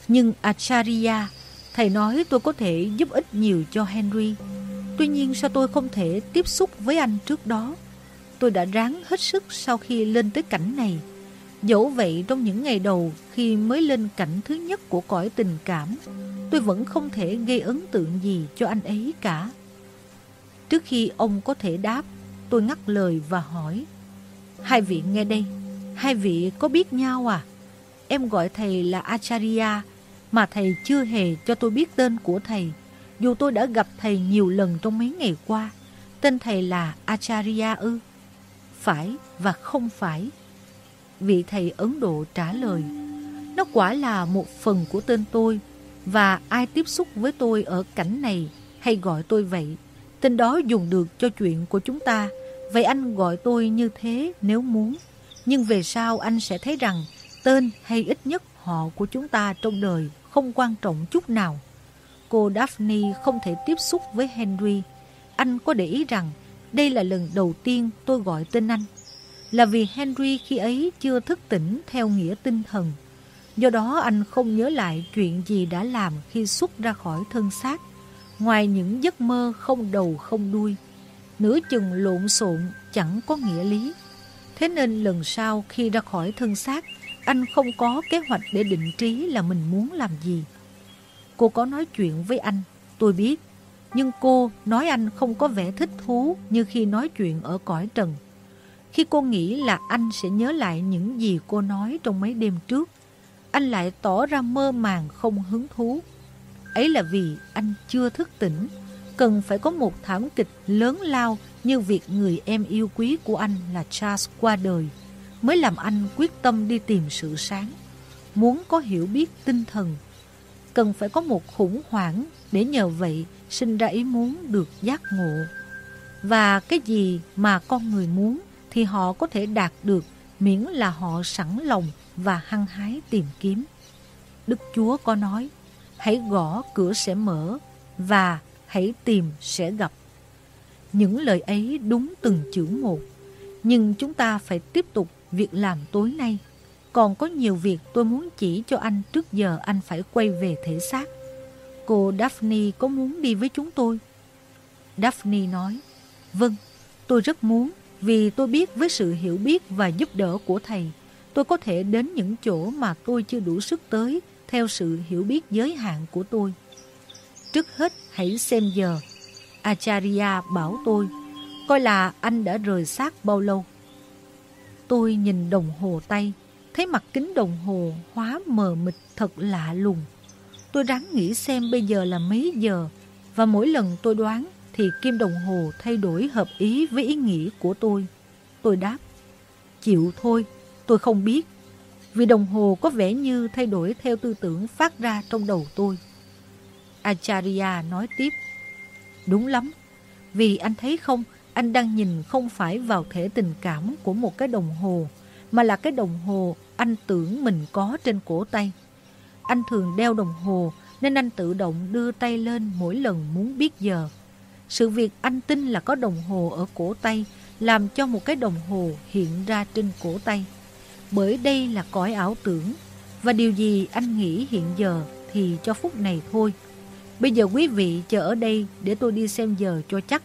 Nhưng Acharya, thầy nói tôi có thể giúp ích nhiều cho Henry Tuy nhiên sao tôi không thể tiếp xúc với anh trước đó Tôi đã ráng hết sức sau khi lên tới cảnh này. Dẫu vậy trong những ngày đầu khi mới lên cảnh thứ nhất của cõi tình cảm, Tôi vẫn không thể gây ấn tượng gì cho anh ấy cả. Trước khi ông có thể đáp, Tôi ngắt lời và hỏi, Hai vị nghe đây, Hai vị có biết nhau à? Em gọi thầy là Acharya, Mà thầy chưa hề cho tôi biết tên của thầy, Dù tôi đã gặp thầy nhiều lần trong mấy ngày qua. Tên thầy là Acharya ư? Phải và không phải Vị thầy Ấn Độ trả lời, Nó quả là một phần của tên tôi, Và ai tiếp xúc với tôi ở cảnh này Hay gọi tôi vậy, Tên đó dùng được cho chuyện của chúng ta Vậy anh gọi tôi như thế nếu muốn, nhưng về sau anh sẽ thấy rằng tên hay ít nhất họ của chúng ta trong đời không quan trọng chút nào. Cô Daphne không thể tiếp xúc với Henry. Anh có để ý rằng đây là lần đầu tiên tôi gọi tên anh. Là vì Henry khi ấy chưa thức tỉnh theo nghĩa tinh thần. Do đó anh không nhớ lại chuyện gì đã làm khi xuất ra khỏi thân xác. Ngoài những giấc mơ không đầu không đuôi. Nửa chừng lộn xộn chẳng có nghĩa lý. Thế nên lần sau khi ra khỏi thân xác, anh không có kế hoạch để định trí là mình muốn làm gì. Cô có nói chuyện với anh, tôi biết. Nhưng cô nói anh không có vẻ thích thú như khi nói chuyện ở cõi trần. Khi cô nghĩ là anh sẽ nhớ lại những gì cô nói trong mấy đêm trước, anh lại tỏ ra mơ màng không hứng thú. Ấy là vì anh chưa thức tỉnh, cần phải có một thảm kịch lớn lao như việc người em yêu quý của anh là Charles qua đời mới làm anh quyết tâm đi tìm sự sáng. Muốn có hiểu biết tinh thần, cần phải có một khủng hoảng để nhờ vậy sinh ra ý muốn được giác ngộ. Và cái gì mà con người muốn thì họ có thể đạt được miễn là họ sẵn lòng và hăng hái tìm kiếm. Đức Chúa có nói, hãy gõ cửa sẽ mở và hãy tìm sẽ gặp. Những lời ấy đúng từng chữ một. Nhưng chúng ta phải tiếp tục việc làm tối nay. Còn có nhiều việc tôi muốn chỉ cho anh trước giờ anh phải quay về thể xác. Cô Daphne có muốn đi với chúng tôi? Daphne nói, Vâng, tôi rất muốn vì tôi biết với sự hiểu biết và giúp đỡ của thầy, tôi có thể đến những chỗ mà tôi chưa đủ sức tới theo sự hiểu biết giới hạn của tôi. Trước hết hãy xem giờ Acharya bảo tôi, coi là anh đã rời xác bao lâu. Tôi nhìn đồng hồ tay, thấy mặt kính đồng hồ hóa mờ mịt thật lạ lùng. Tôi ráng nghĩ xem bây giờ là mấy giờ, và mỗi lần tôi đoán thì kim đồng hồ thay đổi hợp ý với ý nghĩ của tôi. Tôi đáp, chịu thôi, tôi không biết, vì đồng hồ có vẻ như thay đổi theo tư tưởng phát ra trong đầu tôi. Acharya nói tiếp, Đúng lắm, vì anh thấy không, anh đang nhìn không phải vào thể tình cảm của một cái đồng hồ, mà là cái đồng hồ anh tưởng mình có trên cổ tay. Anh thường đeo đồng hồ, nên anh tự động đưa tay lên mỗi lần muốn biết giờ. Sự việc anh tin là có đồng hồ ở cổ tay, làm cho một cái đồng hồ hiện ra trên cổ tay. Bởi đây là cõi ảo tưởng, và điều gì anh nghĩ hiện giờ thì cho phút này thôi. Bây giờ quý vị chờ ở đây để tôi đi xem giờ cho chắc.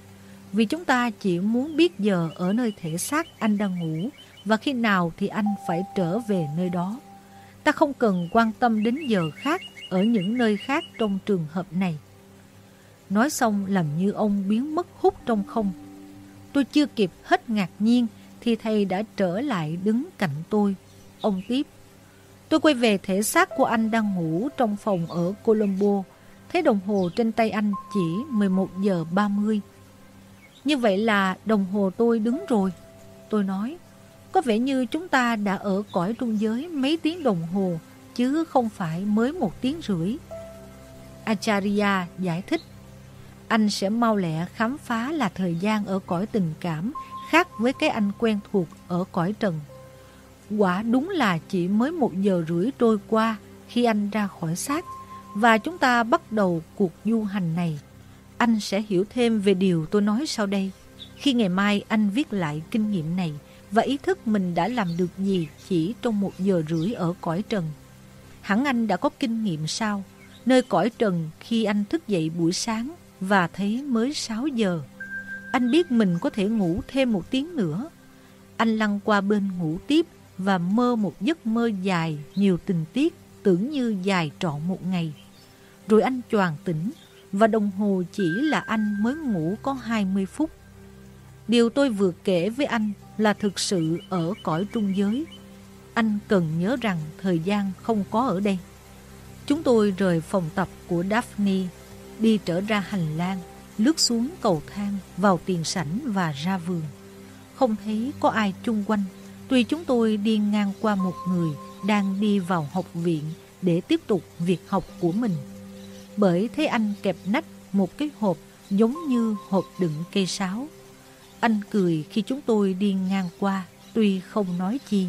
Vì chúng ta chỉ muốn biết giờ ở nơi thể xác anh đang ngủ, và khi nào thì anh phải trở về nơi đó. Ta không cần quan tâm đến giờ khác ở những nơi khác trong trường hợp này. Nói xong làm như ông biến mất hút trong không. Tôi chưa kịp hết ngạc nhiên thì thầy đã trở lại đứng cạnh tôi. Ông tiếp. Tôi quay về thể xác của anh đang ngủ trong phòng ở Colombo Thấy đồng hồ trên tay anh chỉ 11 giờ 30. Như vậy là đồng hồ tôi đứng rồi. Tôi nói, có vẻ như chúng ta đã ở cõi trung giới mấy tiếng đồng hồ, chứ không phải mới một tiếng rưỡi. Acharya giải thích, anh sẽ mau lẹ khám phá là thời gian ở cõi tình cảm khác với cái anh quen thuộc ở cõi trần. Quả đúng là chỉ mới một giờ rưỡi trôi qua khi anh ra khỏi xác và chúng ta bắt đầu cuộc du hành này. Anh sẽ hiểu thêm về điều tôi nói sau đây. Khi ngày mai anh viết lại kinh nghiệm này và ý thức mình đã làm được gì chỉ trong một giờ rưỡi ở cõi trần. Hẳn anh đã có kinh nghiệm sao? Nơi cõi trần khi anh thức dậy buổi sáng và thấy mới 6 giờ. Anh biết mình có thể ngủ thêm một tiếng nữa. Anh lăn qua bên ngủ tiếp và mơ một giấc mơ dài, nhiều tình tiết, tưởng như dài trọn một ngày. Rồi anh choàng tỉnh và đồng hồ chỉ là anh mới ngủ có 20 phút. Điều tôi vừa kể với anh là thực sự ở cõi trung giới. Anh cần nhớ rằng thời gian không có ở đây. Chúng tôi rời phòng tập của Daphne, đi trở ra hành lang, lướt xuống cầu thang, vào tiền sảnh và ra vườn. Không thấy có ai chung quanh, tuy chúng tôi đi ngang qua một người đang đi vào học viện để tiếp tục việc học của mình. Bởi thấy anh kẹp nách một cái hộp giống như hộp đựng cây sáo. Anh cười khi chúng tôi đi ngang qua, tuy không nói chi.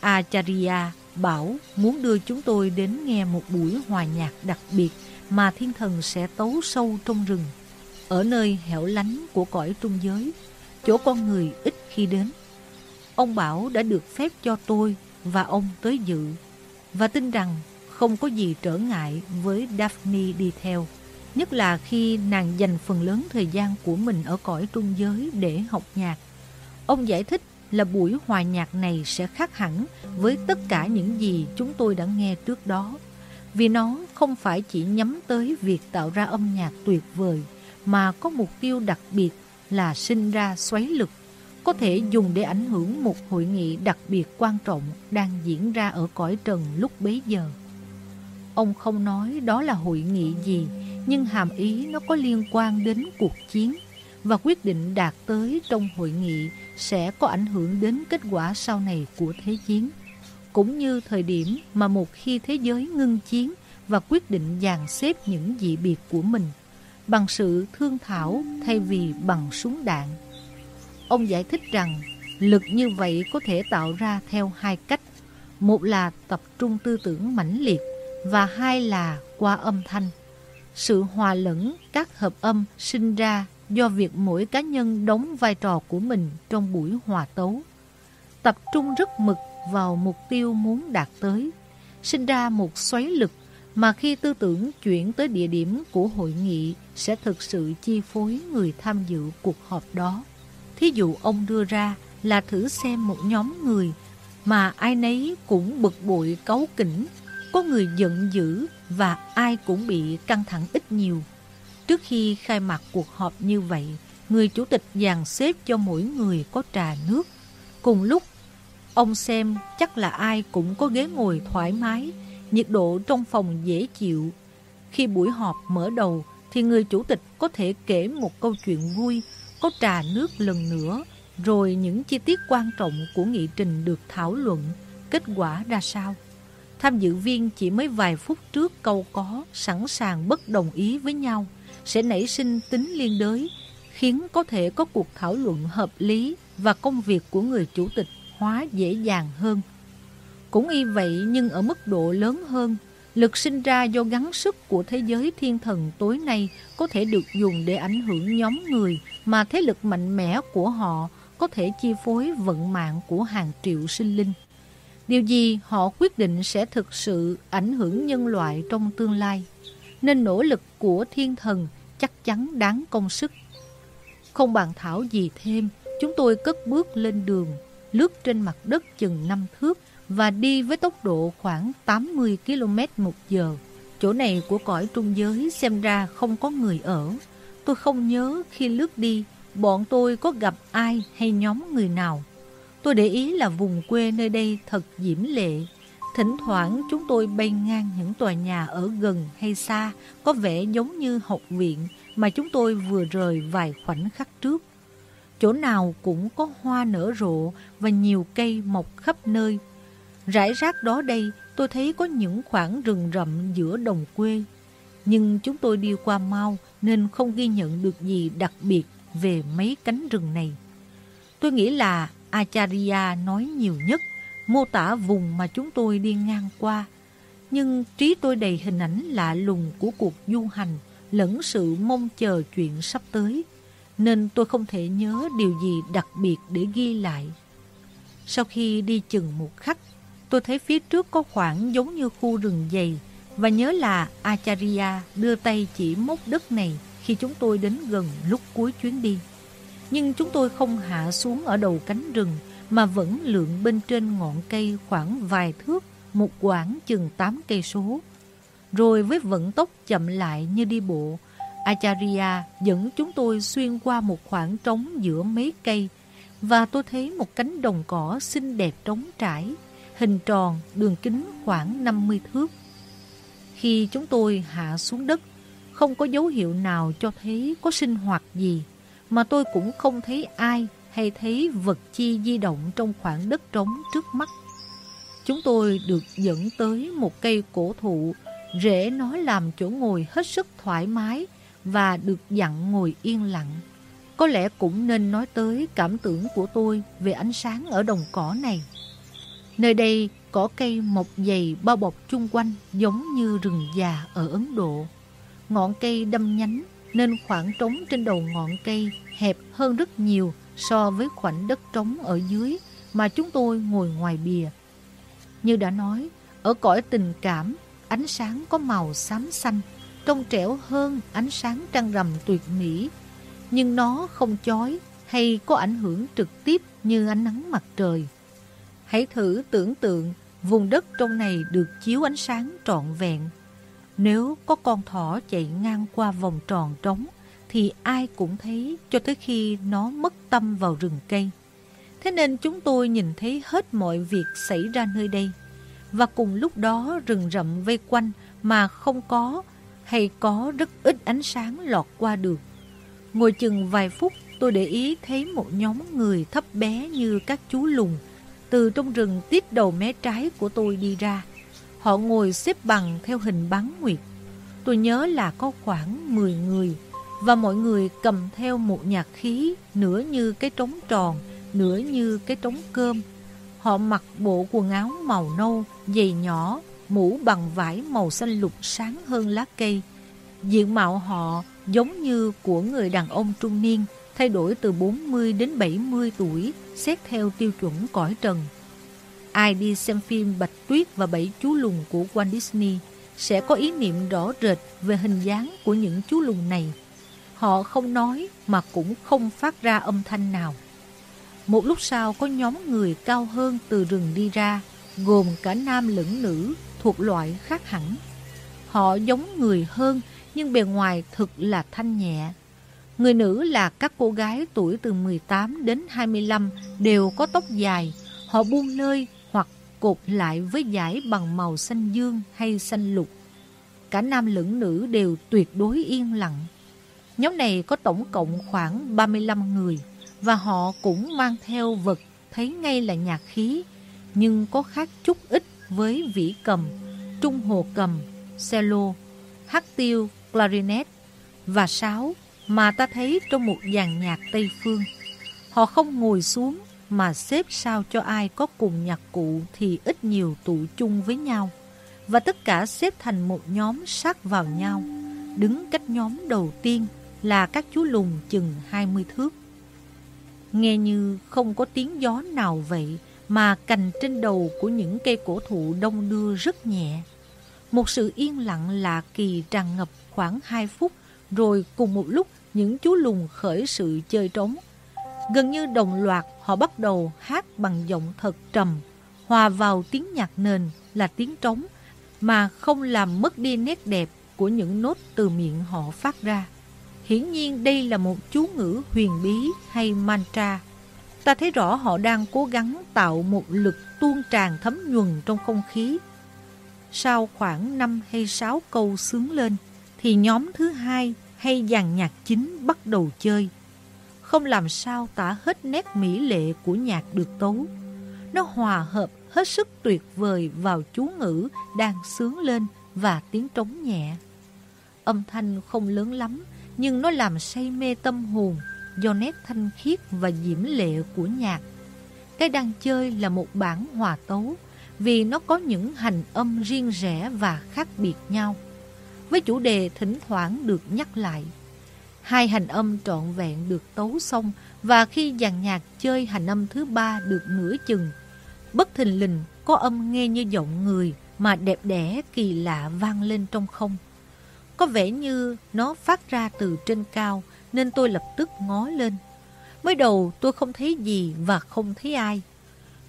Acharya bảo muốn đưa chúng tôi đến nghe một buổi hòa nhạc đặc biệt mà thiên thần sẽ tấu sâu trong rừng, ở nơi hẻo lánh của cõi trung giới, chỗ con người ít khi đến. Ông bảo đã được phép cho tôi và ông tới dự, và tin rằng không có gì trở ngại với Daphne đi theo, nhất là khi nàng dành phần lớn thời gian của mình ở cõi trung giới để học nhạc. Ông giải thích là buổi hòa nhạc này sẽ khác hẳn với tất cả những gì chúng tôi đã nghe trước đó. Vì nó không phải chỉ nhắm tới việc tạo ra âm nhạc tuyệt vời, mà có mục tiêu đặc biệt là sinh ra xoáy lực, có thể dùng để ảnh hưởng một hội nghị đặc biệt quan trọng đang diễn ra ở cõi trần lúc bấy giờ. Ông không nói đó là hội nghị gì, nhưng hàm ý nó có liên quan đến cuộc chiến và quyết định đạt tới trong hội nghị sẽ có ảnh hưởng đến kết quả sau này của thế chiến, cũng như thời điểm mà một khi thế giới ngưng chiến và quyết định dàn xếp những dị biệt của mình bằng sự thương thảo thay vì bằng súng đạn. Ông giải thích rằng lực như vậy có thể tạo ra theo hai cách. Một là tập trung tư tưởng mãnh liệt và hai là qua âm thanh. Sự hòa lẫn các hợp âm sinh ra do việc mỗi cá nhân đóng vai trò của mình trong buổi hòa tấu. Tập trung rất mực vào mục tiêu muốn đạt tới, sinh ra một xoáy lực mà khi tư tưởng chuyển tới địa điểm của hội nghị sẽ thực sự chi phối người tham dự cuộc họp đó. Thí dụ ông đưa ra là thử xem một nhóm người mà ai nấy cũng bực bội cấu kỉnh, có người giận dữ và ai cũng bị căng thẳng ít nhiều. Trước khi khai mạc cuộc họp như vậy, người chủ tịch dàn xếp cho mỗi người có trà nước. Cùng lúc, ông xem chắc là ai cũng có ghế ngồi thoải mái, nhiệt độ trong phòng dễ chịu. Khi buổi họp mở đầu, thì người chủ tịch có thể kể một câu chuyện vui, có trà nước lần nữa, rồi những chi tiết quan trọng của nghị trình được thảo luận, kết quả ra sao. Tham dự viên chỉ mới vài phút trước câu có, sẵn sàng bất đồng ý với nhau sẽ nảy sinh tính liên đới, khiến có thể có cuộc thảo luận hợp lý và công việc của người chủ tịch hóa dễ dàng hơn. Cũng y vậy nhưng ở mức độ lớn hơn, lực sinh ra do gắng sức của thế giới thiên thần tối nay có thể được dùng để ảnh hưởng nhóm người mà thế lực mạnh mẽ của họ có thể chi phối vận mạng của hàng triệu sinh linh. Điều gì họ quyết định sẽ thực sự ảnh hưởng nhân loại trong tương lai nên nỗ lực của thiên thần chắc chắn đáng công sức. Không bàn thảo gì thêm, chúng tôi cất bước lên đường, lướt trên mặt đất chừng 5 thước và đi với tốc độ khoảng 80 km một giờ. Chỗ này của cõi trung giới xem ra không có người ở. Tôi không nhớ khi lướt đi, bọn tôi có gặp ai hay nhóm người nào. Tôi để ý là vùng quê nơi đây thật diễm lệ, Thỉnh thoảng chúng tôi bay ngang những tòa nhà ở gần hay xa có vẻ giống như học viện mà chúng tôi vừa rời vài khoảnh khắc trước. Chỗ nào cũng có hoa nở rộ và nhiều cây mọc khắp nơi. Rải rác đó đây tôi thấy có những khoảng rừng rậm giữa đồng quê. Nhưng chúng tôi đi qua mau nên không ghi nhận được gì đặc biệt về mấy cánh rừng này. Tôi nghĩ là Acharya nói nhiều nhất, mô tả vùng mà chúng tôi đi ngang qua. Nhưng trí tôi đầy hình ảnh lạ lùng của cuộc du hành lẫn sự mong chờ chuyện sắp tới, nên tôi không thể nhớ điều gì đặc biệt để ghi lại. Sau khi đi chừng một khắc, tôi thấy phía trước có khoảng giống như khu rừng dày và nhớ là Acharya đưa tay chỉ mốc đất này khi chúng tôi đến gần lúc cuối chuyến đi. Nhưng chúng tôi không hạ xuống ở đầu cánh rừng mà vẫn lượn bên trên ngọn cây khoảng vài thước, một quãng chừng 8 cây số. Rồi với vận tốc chậm lại như đi bộ, Acharya dẫn chúng tôi xuyên qua một khoảng trống giữa mấy cây và tôi thấy một cánh đồng cỏ xinh đẹp trống trải, hình tròn, đường kính khoảng 50 thước. Khi chúng tôi hạ xuống đất, không có dấu hiệu nào cho thấy có sinh hoạt gì, mà tôi cũng không thấy ai hay thấy vật chi di động trong khoảng đất trống trước mắt. Chúng tôi được dẫn tới một cây cổ thụ, rễ nó làm chỗ ngồi hết sức thoải mái và được dặn ngồi yên lặng. Có lẽ cũng nên nói tới cảm tưởng của tôi về ánh sáng ở đồng cỏ này. Nơi đây cỏ cây mọc dày bao bọc chung quanh giống như rừng già ở Ấn Độ. Ngọn cây đâm nhánh nên khoảng trống trên đầu ngọn cây hẹp hơn rất nhiều so với khoảnh đất trống ở dưới mà chúng tôi ngồi ngoài bìa. Như đã nói, ở cõi tình cảm, ánh sáng có màu xám xanh, trong trẻo hơn ánh sáng trăng rằm tuyệt mỹ. Nhưng nó không chói hay có ảnh hưởng trực tiếp như ánh nắng mặt trời. Hãy thử tưởng tượng vùng đất trong này được chiếu ánh sáng trọn vẹn. Nếu có con thỏ chạy ngang qua vòng tròn trống, thì ai cũng thấy, cho tới khi nó mất tâm vào rừng cây. Thế nên chúng tôi nhìn thấy hết mọi việc xảy ra nơi đây. Và cùng lúc đó rừng rậm vây quanh mà không có hay có rất ít ánh sáng lọt qua được. Ngồi chừng vài phút, tôi để ý thấy một nhóm người thấp bé như các chú lùng từ trong rừng tít đầu mé trái của tôi đi ra. Họ ngồi xếp bằng theo hình bán nguyệt. Tôi nhớ là có khoảng 10 người và mọi người cầm theo một nhạc khí nửa như cái trống tròn, nửa như cái trống cơm. Họ mặc bộ quần áo màu nâu, giày nhỏ, mũ bằng vải màu xanh lục sáng hơn lá cây. Diện mạo họ giống như của người đàn ông trung niên, thay đổi từ 40 đến 70 tuổi, xét theo tiêu chuẩn cõi trần. Ai đi xem phim Bạch Tuyết và Bảy Chú Lùn của Walt Disney sẽ có ý niệm rõ rệt về hình dáng của những chú lùn này. Họ không nói mà cũng không phát ra âm thanh nào. Một lúc sau có nhóm người cao hơn từ rừng đi ra, gồm cả nam lẫn nữ thuộc loại khác hẳn. Họ giống người hơn nhưng bề ngoài thực là thanh nhẹ. Người nữ là các cô gái tuổi từ 18 đến 25 đều có tóc dài. Họ buông lơi hoặc cột lại với dải bằng màu xanh dương hay xanh lục. Cả nam lẫn nữ đều tuyệt đối yên lặng. Nhóm này có tổng cộng khoảng 35 người và họ cũng mang theo vật thấy ngay là nhạc khí nhưng có khác chút ít với vĩ cầm, trung hồ cầm, cello, hát tiêu, clarinet và sáo mà ta thấy trong một dàn nhạc Tây Phương. Họ không ngồi xuống mà xếp sao cho ai có cùng nhạc cụ thì ít nhiều tụ chung với nhau và tất cả xếp thành một nhóm sát vào nhau, đứng cách nhóm đầu tiên là các chú lùn chừng 20 thước. Nghe như không có tiếng gió nào vậy mà cành trên đầu của những cây cổ thụ đông đưa rất nhẹ. Một sự yên lặng lạ kỳ tràn ngập khoảng 2 phút rồi cùng một lúc những chú lùn khởi sự chơi trống. Gần như đồng loạt họ bắt đầu hát bằng giọng thật trầm, hòa vào tiếng nhạc nền là tiếng trống mà không làm mất đi nét đẹp của những nốt từ miệng họ phát ra. Hiển nhiên đây là một chú ngữ huyền bí hay mantra. Ta thấy rõ họ đang cố gắng tạo một lực tuôn tràn thấm nhuần trong không khí. Sau khoảng 5 hay 6 câu sướng lên, thì nhóm thứ hai hay dàn nhạc chính bắt đầu chơi. không làm sao tả hết nét mỹ lệ của nhạc được tấu. Nó hòa hợp hết sức tuyệt vời vào chú ngữ đang sướng lên và tiếng trống nhẹ. Âm thanh không lớn lắm, nhưng nó làm say mê tâm hồn do nét thanh khiết và diễm lệ của nhạc. Cái đang chơi là một bản hòa tấu vì nó có những hành âm riêng rẽ và khác biệt nhau. Với chủ đề thỉnh thoảng được nhắc lại. Hai hành âm trọn vẹn được tấu xong và khi dàn nhạc chơi hành âm thứ ba được nửa chừng, bất thình lình có âm nghe như giọng người mà đẹp đẽ kỳ lạ vang lên trong không. Có vẻ như nó phát ra từ trên cao nên tôi lập tức ngó lên. Mới đầu tôi không thấy gì và không thấy ai.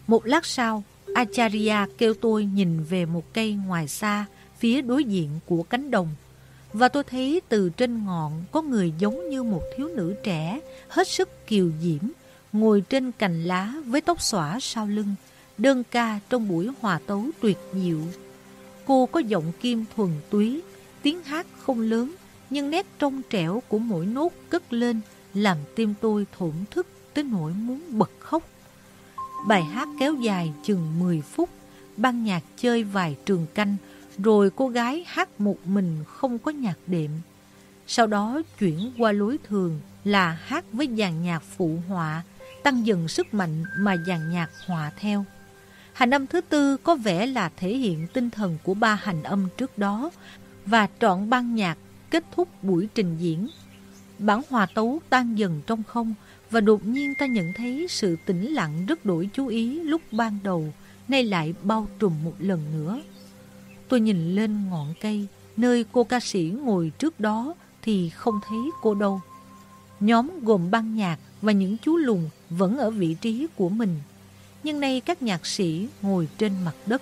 Một lát sau, Acharya kêu tôi nhìn về một cây ngoài xa, phía đối diện của cánh đồng. Và tôi thấy từ trên ngọn có người giống như một thiếu nữ trẻ, hết sức kiều diễm, ngồi trên cành lá với tóc xõa sau lưng, đơn ca trong buổi hòa tấu tuyệt diệu. Cô có giọng kim thuần túy, tiếng hát không lớn, nhưng nét trong trẻo của mỗi nốt cất lên làm tim tôi thổn thức tới nỗi muốn bật khóc. Bài hát kéo dài chừng 10 phút, ban nhạc chơi vài trường canh, rồi cô gái hát một mình không có nhạc đệm. Sau đó chuyển qua lối thường là hát với dàn nhạc phụ họa, tăng dần sức mạnh mà dàn nhạc hòa theo. Hành âm thứ tư có vẻ là thể hiện tinh thần của ba hành âm trước đó và trọn ban nhạc kết thúc buổi trình diễn. Bản hòa tấu tan dần trong không và đột nhiên ta nhận thấy sự tĩnh lặng rất đổi chú ý lúc ban đầu, nay lại bao trùm một lần nữa. Tôi nhìn lên ngọn cây, nơi cô ca sĩ ngồi trước đó thì không thấy cô đâu. Nhóm gồm ban nhạc và những chú lùn vẫn ở vị trí của mình. Nhưng nay các nhạc sĩ ngồi trên mặt đất.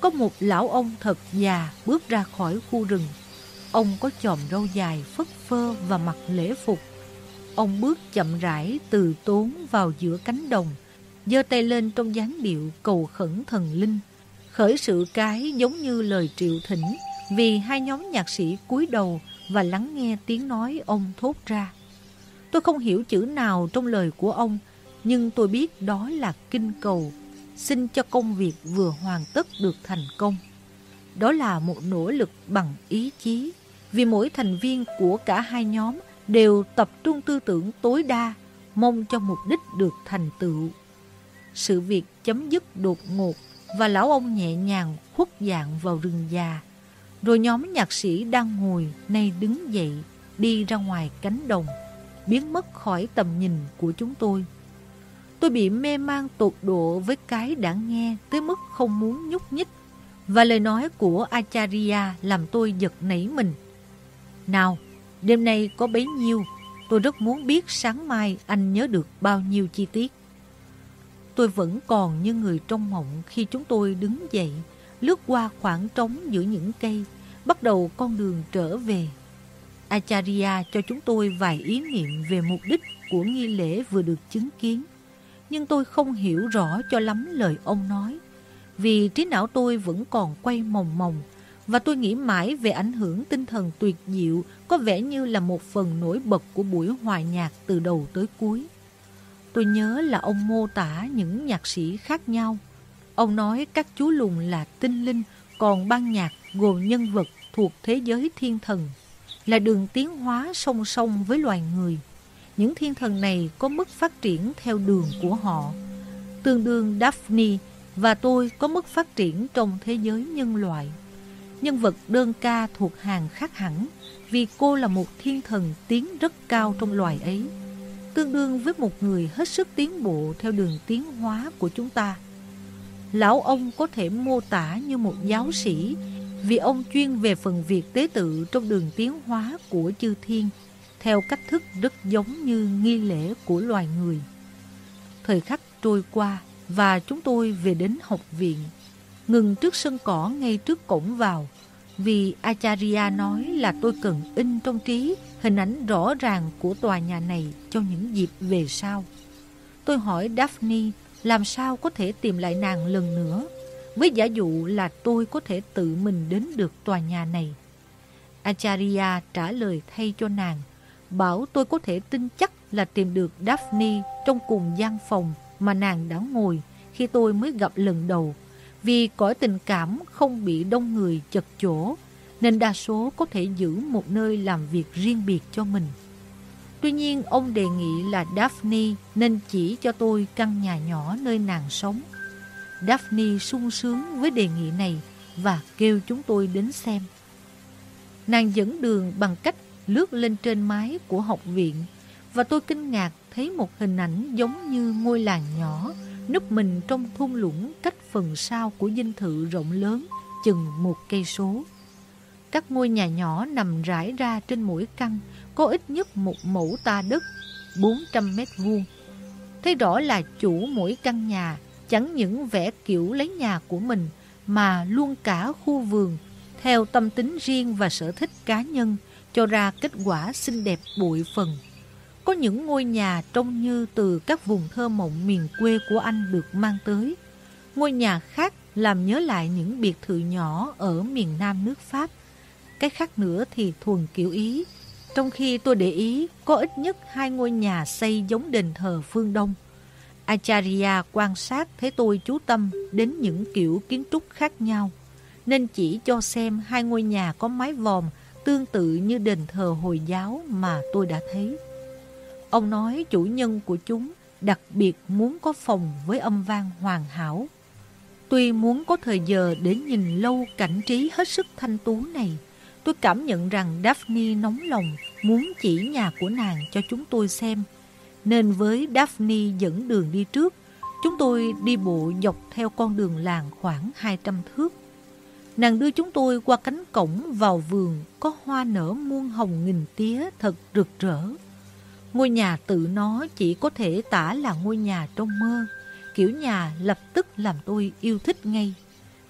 Có một lão ông thật già bước ra khỏi khu rừng. Ông có chòm râu dài phất phơ và mặc lễ phục. Ông bước chậm rãi từ tốn vào giữa cánh đồng, giơ tay lên trong dáng điệu cầu khẩn thần linh, khởi sự cái giống như lời triệu thỉnh vì hai nhóm nhạc sĩ cúi đầu và lắng nghe tiếng nói ông thốt ra. Tôi không hiểu chữ nào trong lời của ông, nhưng tôi biết đó là kinh cầu, xin cho công việc vừa hoàn tất được thành công. Đó là một nỗ lực bằng ý chí, vì mỗi thành viên của cả hai nhóm đều tập trung tư tưởng tối đa, mong cho mục đích được thành tựu. Sự việc chấm dứt đột ngột và lão ông nhẹ nhàng khuất dạng vào rừng già. Rồi nhóm nhạc sĩ đang ngồi nay đứng dậy, đi ra ngoài cánh đồng, biến mất khỏi tầm nhìn của chúng tôi. Tôi bị mê man tột độ với cái đã nghe tới mức không muốn nhúc nhích. Và lời nói của Acharya làm tôi giật nảy mình. Nào, đêm nay có bấy nhiêu, tôi rất muốn biết sáng mai anh nhớ được bao nhiêu chi tiết. Tôi vẫn còn như người trong mộng khi chúng tôi đứng dậy, lướt qua khoảng trống giữa những cây, bắt đầu con đường trở về. Acharya cho chúng tôi vài ý niệm về mục đích của nghi lễ vừa được chứng kiến. Nhưng tôi không hiểu rõ cho lắm lời ông nói, vì trí não tôi vẫn còn quay mòng mòng, và tôi nghĩ mãi về ảnh hưởng tinh thần tuyệt diệu có vẻ như là một phần nổi bật của buổi hòa nhạc từ đầu tới cuối. Tôi nhớ là ông mô tả những nhạc sĩ khác nhau. Ông nói các chú lùn là tinh linh, còn ban nhạc gồm nhân vật thuộc thế giới thiên thần, là đường tiến hóa song song với loài người. Những thiên thần này có mức phát triển theo đường của họ. Tương đương Daphne và tôi có mức phát triển trong thế giới nhân loại. Nhân vật đơn ca thuộc hàng khác hẳn vì cô là một thiên thần tiến rất cao trong loài ấy, tương đương với một người hết sức tiến bộ theo đường tiến hóa của chúng ta. Lão ông có thể mô tả như một giáo sĩ vì ông chuyên về phần việc tế tự trong đường tiến hóa của chư thiên theo cách thức rất giống như nghi lễ của loài người. Thời khắc trôi qua và chúng tôi về đến học viện, ngừng trước sân cỏ ngay trước cổng vào vì Acharya nói là tôi cần in trong trí hình ảnh rõ ràng của tòa nhà này cho những dịp về sau. Tôi hỏi Daphne làm sao có thể tìm lại nàng lần nữa, với giả dụ là tôi có thể tự mình đến được tòa nhà này. Acharya trả lời thay cho nàng, bảo tôi có thể tin chắc là tìm được Daphne trong cùng gian phòng mà nàng đã ngồi khi tôi mới gặp lần đầu. Vì cõi tình cảm không bị đông người chật chỗ, nên đa số có thể giữ một nơi làm việc riêng biệt cho mình. Tuy nhiên, ông đề nghị là Daphne nên chỉ cho tôi căn nhà nhỏ nơi nàng sống. Daphne sung sướng với đề nghị này và kêu chúng tôi đến xem. Nàng dẫn đường bằng cách lướt lên trên mái của học viện, và tôi kinh ngạc thấy một hình ảnh giống như ngôi làng nhỏ, núp mình trong thung lũng cách phần sau của dinh thự rộng lớn, chừng một cây số. Các ngôi nhà nhỏ nằm rải ra trên mỗi căn, có ít nhất một mẫu ta đất 400 mét vuông. Thấy rõ là chủ mỗi căn nhà, chẳng những vẽ kiểu lấy nhà của mình, mà luôn cả khu vườn, theo tâm tính riêng và sở thích cá nhân cho ra kết quả xinh đẹp bụi phần. Có những ngôi nhà trông như từ các vùng thơ mộng miền quê của anh được mang tới. Ngôi nhà khác làm nhớ lại những biệt thự nhỏ ở miền nam nước Pháp. Cái khác nữa thì thuần kiểu Ý. Trong khi tôi để ý có ít nhất hai ngôi nhà xây giống đền thờ phương Đông. Acharya quan sát thấy tôi chú tâm đến những kiểu kiến trúc khác nhau, nên chỉ cho xem hai ngôi nhà có mái vòm tương tự như đền thờ Hồi giáo mà tôi đã thấy. Ông nói chủ nhân của chúng đặc biệt muốn có phòng với âm vang hoàn hảo. Tuy muốn có thời giờ để nhìn lâu cảnh trí hết sức thanh tú này, tôi cảm nhận rằng Daphne nóng lòng muốn chỉ nhà của nàng cho chúng tôi xem. Nên với Daphne dẫn đường đi trước, chúng tôi đi bộ dọc theo con đường làng khoảng 200 thước. Nàng đưa chúng tôi qua cánh cổng vào vườn, có hoa nở muôn hồng nghìn tía thật rực rỡ. Ngôi nhà tự nó chỉ có thể tả là ngôi nhà trong mơ. Kiểu nhà lập tức làm tôi yêu thích ngay.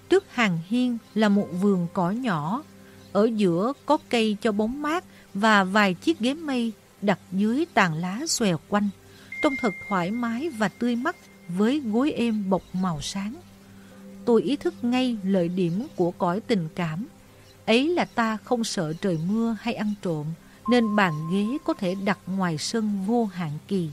Trước hàng hiên là một vườn cỏ nhỏ. Ở giữa có cây cho bóng mát và vài chiếc ghế mây đặt dưới tàn lá xòe quanh. Trông thật thoải mái và tươi mắt với gối êm bọc màu sáng. Tôi ý thức ngay lợi điểm của cõi tình cảm. Ấy là ta không sợ trời mưa hay ăn trộm, nên bàn ghế có thể đặt ngoài sân vô hạn kỳ.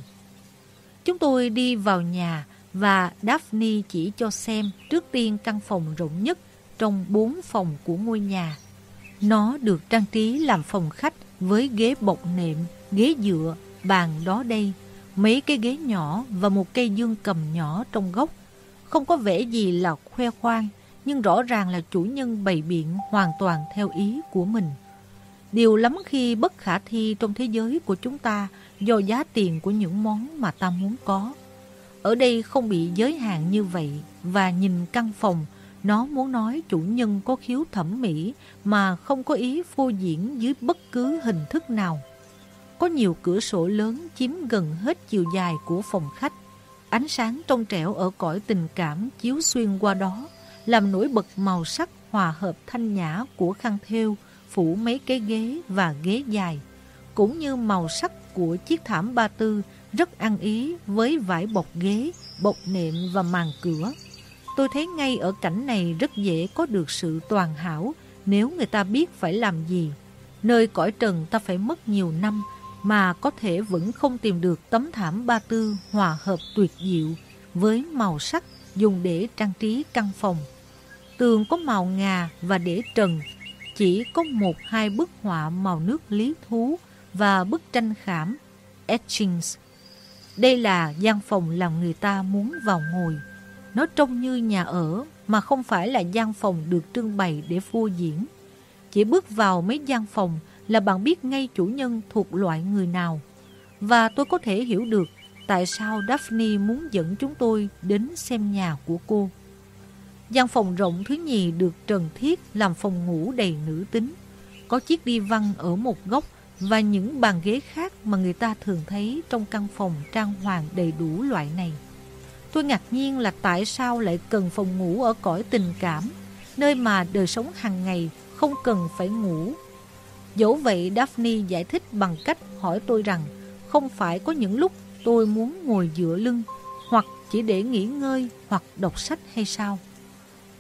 Chúng tôi đi vào nhà và Daphne chỉ cho xem trước tiên căn phòng rộng nhất trong bốn phòng của ngôi nhà. Nó được trang trí làm phòng khách với ghế bọc nệm, ghế dựa, bàn đó đây, mấy cái ghế nhỏ và một cây dương cầm nhỏ trong góc. Không có vẻ gì là khoe khoang, nhưng rõ ràng là chủ nhân bày biện hoàn toàn theo ý của mình. Điều lắm khi bất khả thi trong thế giới của chúng ta do giá tiền của những món mà ta muốn có. Ở đây không bị giới hạn như vậy và nhìn căn phòng, nó muốn nói chủ nhân có khiếu thẩm mỹ mà không có ý phô diễn dưới bất cứ hình thức nào. Có nhiều cửa sổ lớn chiếm gần hết chiều dài của phòng khách. Ánh sáng trong trẻo ở cõi tình cảm chiếu xuyên qua đó, làm nổi bật màu sắc hòa hợp thanh nhã của khăn thêu phủ mấy cái ghế và ghế dài, cũng như màu sắc của chiếc thảm ba tư rất ăn ý với vải bọc ghế, bọc nệm và màn cửa. Tôi thấy ngay ở cảnh này rất dễ có được sự toàn hảo nếu người ta biết phải làm gì. Nơi cõi trần ta phải mất nhiều năm mà có thể vẫn không tìm được tấm thảm ba tư hòa hợp tuyệt diệu với màu sắc dùng để trang trí căn phòng. Tường có màu ngà và để trần, chỉ có một hai bức họa màu nước lý thú và bức tranh khảm, etchings. Đây là gian phòng làm người ta muốn vào ngồi. Nó trông như nhà ở mà không phải là gian phòng được trưng bày để phô diễn. Chỉ bước vào mấy gian phòng là bạn biết ngay chủ nhân thuộc loại người nào. Và tôi có thể hiểu được tại sao Daphne muốn dẫn chúng tôi đến xem nhà của cô. Gian phòng rộng thứ nhì được trần thiết làm phòng ngủ đầy nữ tính. Có chiếc đi văn ở một góc và những bàn ghế khác mà người ta thường thấy trong căn phòng trang hoàng đầy đủ loại này. Tôi ngạc nhiên là tại sao lại cần phòng ngủ ở cõi tình cảm, nơi mà đời sống hàng ngày không cần phải ngủ. Dẫu vậy Daphne giải thích bằng cách hỏi tôi rằng không phải có những lúc tôi muốn ngồi dựa lưng hoặc chỉ để nghỉ ngơi hoặc đọc sách hay sao.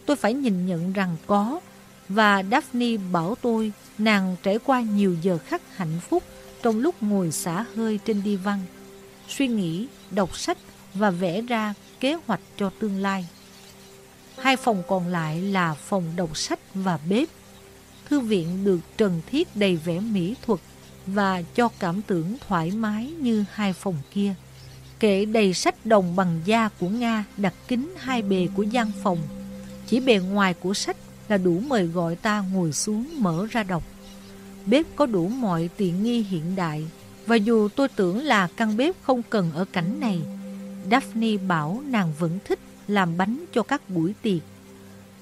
Tôi phải nhìn nhận rằng có và Daphne bảo tôi nàng trải qua nhiều giờ khắc hạnh phúc trong lúc ngồi xả hơi trên đi văn. suy nghĩ, đọc sách và vẽ ra kế hoạch cho tương lai. Hai phòng còn lại là phòng đọc sách và bếp. Thư viện được trần thiết đầy vẻ mỹ thuật và cho cảm tưởng thoải mái như hai phòng kia. Kệ đầy sách đồng bằng da của Nga đặt kín hai bề của gian phòng. Chỉ bề ngoài của sách là đủ mời gọi ta ngồi xuống mở ra đọc. Bếp có đủ mọi tiện nghi hiện đại và dù tôi tưởng là căn bếp không cần ở cảnh này, Daphne bảo nàng vẫn thích làm bánh cho các buổi tiệc.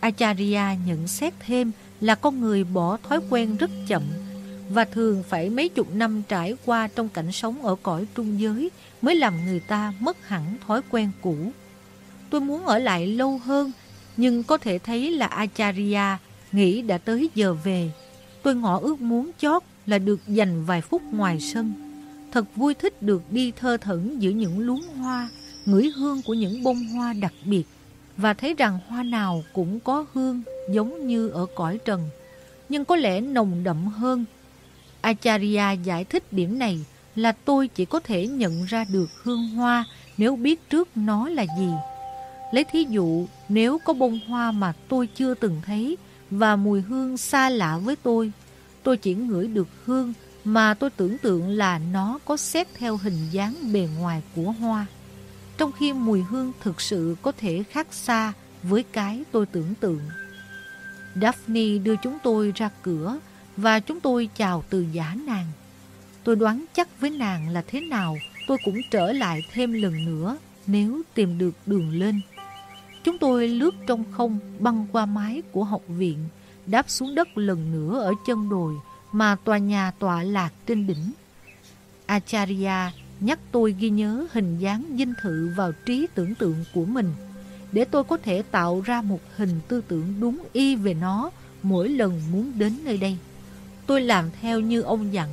Acharya nhận xét thêm là con người bỏ thói quen rất chậm và thường phải mấy chục năm trải qua trong cảnh sống ở cõi trung giới mới làm người ta mất hẳn thói quen cũ. Tôi muốn ở lại lâu hơn, nhưng có thể thấy là Acharya nghĩ đã tới giờ về. Tôi ngỏ ước muốn chót là được dành vài phút ngoài sân. Thật vui thích được đi thơ thẩn giữa những luống hoa, ngửi hương của những bông hoa đặc biệt và thấy rằng hoa nào cũng có hương giống như ở cõi trần, nhưng có lẽ nồng đậm hơn. Acharya giải thích điểm này là tôi chỉ có thể nhận ra được hương hoa nếu biết trước nó là gì. Lấy thí dụ, nếu có bông hoa mà tôi chưa từng thấy và mùi hương xa lạ với tôi, tôi chỉ ngửi được hương mà tôi tưởng tượng là nó có xét theo hình dáng bề ngoài của hoa trong khi mùi hương thực sự có thể khác xa với cái tôi tưởng tượng. Daphne đưa chúng tôi ra cửa và chúng tôi chào từ giả nàng. Tôi đoán chắc với nàng là thế nào tôi cũng trở lại thêm lần nữa nếu tìm được đường lên. Chúng tôi lướt trong không băng qua mái của học viện, đáp xuống đất lần nữa ở chân đồi mà tòa nhà tọa lạc trên đỉnh. Acharya nhắc tôi ghi nhớ hình dáng dinh thự vào trí tưởng tượng của mình, để tôi có thể tạo ra một hình tư tưởng đúng y về nó mỗi lần muốn đến nơi đây. Tôi làm theo như ông dặn.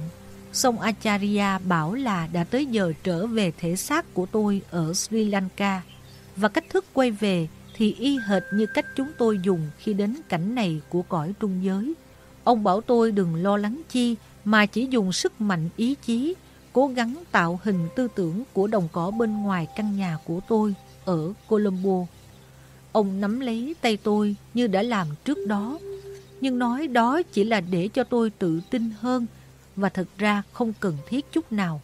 Song Acharya bảo là đã tới giờ trở về thể xác của tôi ở Sri Lanka, và cách thức quay về thì y hệt như cách chúng tôi dùng khi đến cảnh này của cõi trung giới. Ông bảo tôi đừng lo lắng chi, mà chỉ dùng sức mạnh ý chí cố gắng tạo hình tư tưởng của đồng cỏ bên ngoài căn nhà của tôi ở Colombo. Ông nắm lấy tay tôi như đã làm trước đó, nhưng nói đó chỉ là để cho tôi tự tin hơn và thật ra không cần thiết chút nào.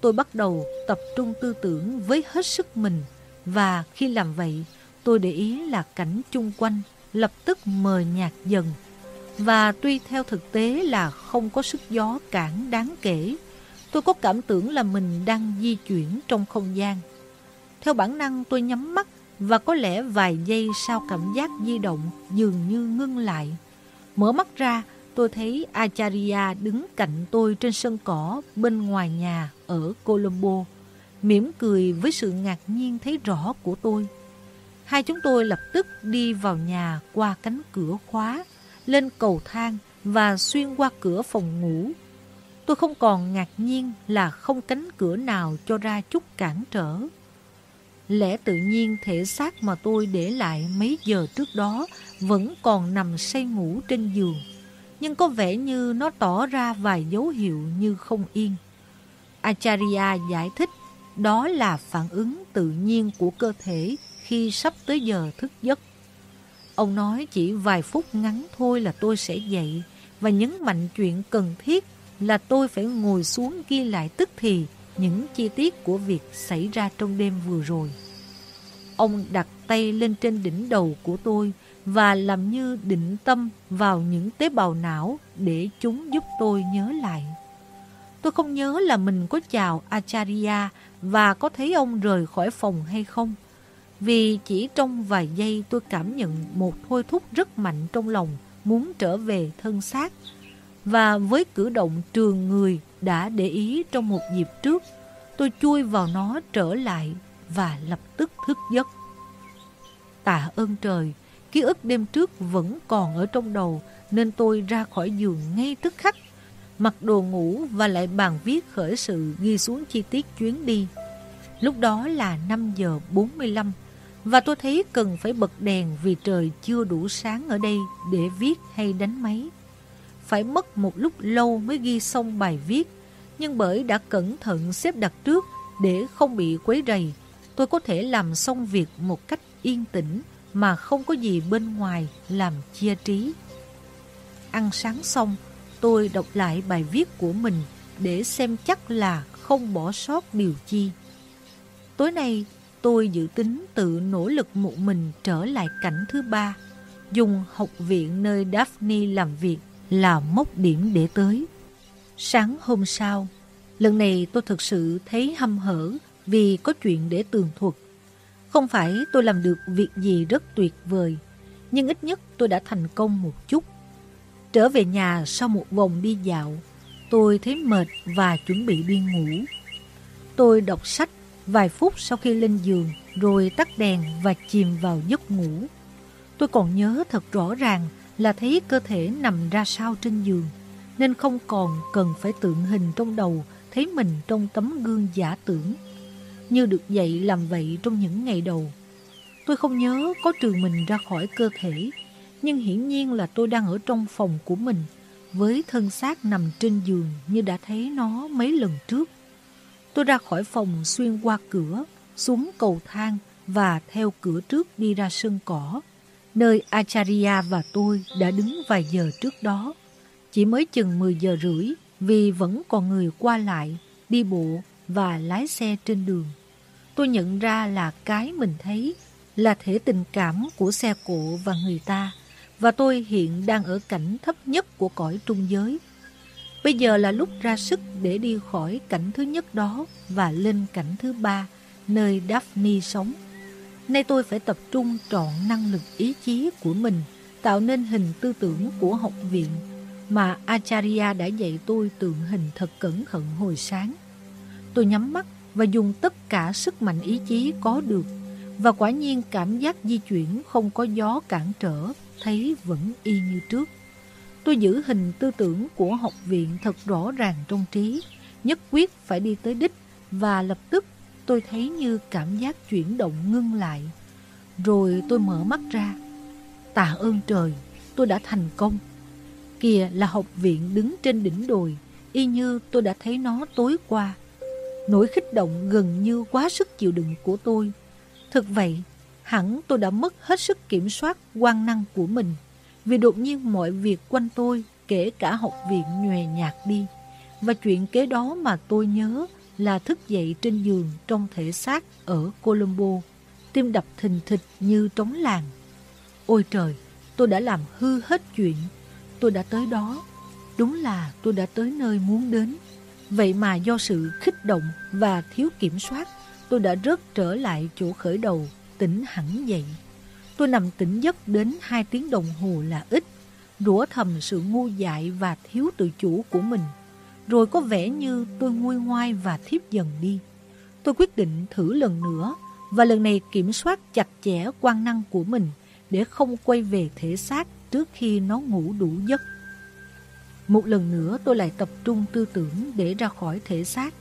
Tôi bắt đầu tập trung tư tưởng với hết sức mình và khi làm vậy, tôi để ý là cảnh chung quanh lập tức mờ nhạt dần và tuy theo thực tế là không có sức gió cản đáng kể Tôi có cảm tưởng là mình đang di chuyển trong không gian. Theo bản năng tôi nhắm mắt và có lẽ vài giây sau cảm giác di động dường như ngưng lại. Mở mắt ra, tôi thấy Acharya đứng cạnh tôi trên sân cỏ bên ngoài nhà ở Colombo, mỉm cười với sự ngạc nhiên thấy rõ của tôi. Hai chúng tôi lập tức đi vào nhà qua cánh cửa khóa, lên cầu thang và xuyên qua cửa phòng ngủ Tôi không còn ngạc nhiên là không cánh cửa nào cho ra chút cản trở. Lẽ tự nhiên thể xác mà tôi để lại mấy giờ trước đó vẫn còn nằm say ngủ trên giường. Nhưng có vẻ như nó tỏ ra vài dấu hiệu như không yên. Acharya giải thích, đó là phản ứng tự nhiên của cơ thể khi sắp tới giờ thức giấc. Ông nói chỉ vài phút ngắn thôi là tôi sẽ dậy, và nhấn mạnh chuyện cần thiết là tôi phải ngồi xuống ghi lại tức thì những chi tiết của việc xảy ra trong đêm vừa rồi. Ông đặt tay lên trên đỉnh đầu của tôi và làm như định tâm vào những tế bào não để chúng giúp tôi nhớ lại. Tôi không nhớ là mình có chào Acharya và có thấy ông rời khỏi phòng hay không. Vì chỉ trong vài giây tôi cảm nhận một thôi thúc rất mạnh trong lòng muốn trở về thân xác và với cử động trường người đã để ý trong một dịp trước, tôi chui vào nó trở lại và lập tức thức giấc. Tạ ơn trời, ký ức đêm trước vẫn còn ở trong đầu nên tôi ra khỏi giường ngay tức khắc, mặc đồ ngủ và lại bàn viết khởi sự ghi xuống chi tiết chuyến đi. Lúc đó là 5 giờ 45 và tôi thấy cần phải bật đèn vì trời chưa đủ sáng ở đây để viết hay đánh máy phải mất một lúc lâu mới ghi xong bài viết, nhưng bởi đã cẩn thận xếp đặt trước để không bị quấy rầy, tôi có thể làm xong việc một cách yên tĩnh mà không có gì bên ngoài làm chia trí. Ăn sáng xong, tôi đọc lại bài viết của mình để xem chắc là không bỏ sót điều chi. Tối nay, tôi dự tính tự nỗ lực một mình trở lại cảnh thứ ba, dùng học viện nơi Daphne làm việc là mốc điểm để tới. Sáng hôm sau, lần này tôi thực sự thấy hâm hở vì có chuyện để tường thuật. Không phải tôi làm được việc gì rất tuyệt vời, nhưng ít nhất tôi đã thành công một chút. Trở về nhà sau một vòng đi dạo, tôi thấy mệt và chuẩn bị đi ngủ. Tôi đọc sách vài phút sau khi lên giường rồi tắt đèn và chìm vào giấc ngủ. Tôi còn nhớ thật rõ ràng là thấy cơ thể nằm ra sao trên giường, nên không còn cần phải tượng hình trong đầu thấy mình trong tấm gương giả tưởng. Như được dạy làm vậy trong những ngày đầu. Tôi không nhớ có trừ mình ra khỏi cơ thể, nhưng hiển nhiên là tôi đang ở trong phòng của mình, với thân xác nằm trên giường như đã thấy nó mấy lần trước. Tôi ra khỏi phòng xuyên qua cửa, xuống cầu thang và theo cửa trước đi ra sân cỏ, nơi Acharya và tôi đã đứng vài giờ trước đó. Chỉ mới chừng 10 giờ rưỡi vì vẫn còn người qua lại, đi bộ và lái xe trên đường. Tôi nhận ra là cái mình thấy là thể tình cảm của xe cộ và người ta và tôi hiện đang ở cảnh thấp nhất của cõi trung giới. Bây giờ là lúc ra sức để đi khỏi cảnh thứ nhất đó và lên cảnh thứ ba, nơi Daphne sống. Nay tôi phải tập trung trọn năng lực ý chí của mình, tạo nên hình tư tưởng của học viện mà Acharya đã dạy tôi tượng hình thật cẩn thận hồi sáng. Tôi nhắm mắt và dùng tất cả sức mạnh ý chí có được và quả nhiên cảm giác di chuyển không có gió cản trở, thấy vẫn y như trước. Tôi giữ hình tư tưởng của học viện thật rõ ràng trong trí, nhất quyết phải đi tới đích và lập tức tôi thấy như cảm giác chuyển động ngưng lại. Rồi tôi mở mắt ra. Tạ ơn trời, tôi đã thành công. Kìa là học viện đứng trên đỉnh đồi, y như tôi đã thấy nó tối qua. Nỗi khích động gần như quá sức chịu đựng của tôi. Thực vậy, hẳn tôi đã mất hết sức kiểm soát quan năng của mình vì đột nhiên mọi việc quanh tôi, kể cả học viện nhòe nhạt đi. Và chuyện kế đó mà tôi nhớ là thức dậy trên giường trong thể xác ở Colombo, tim đập thình thịch như trống làng. Ôi trời, tôi đã làm hư hết chuyện. Tôi đã tới đó. Đúng là tôi đã tới nơi muốn đến. Vậy mà do sự khích động và thiếu kiểm soát, tôi đã rớt trở lại chỗ khởi đầu, tỉnh hẳn dậy. Tôi nằm tỉnh giấc đến hai tiếng đồng hồ là ít, rủa thầm sự ngu dại và thiếu tự chủ của mình. Rồi có vẻ như tôi nguôi ngoai và thiếp dần đi. Tôi quyết định thử lần nữa và lần này kiểm soát chặt chẽ quan năng của mình để không quay về thể xác trước khi nó ngủ đủ giấc. Một lần nữa tôi lại tập trung tư tưởng để ra khỏi thể xác,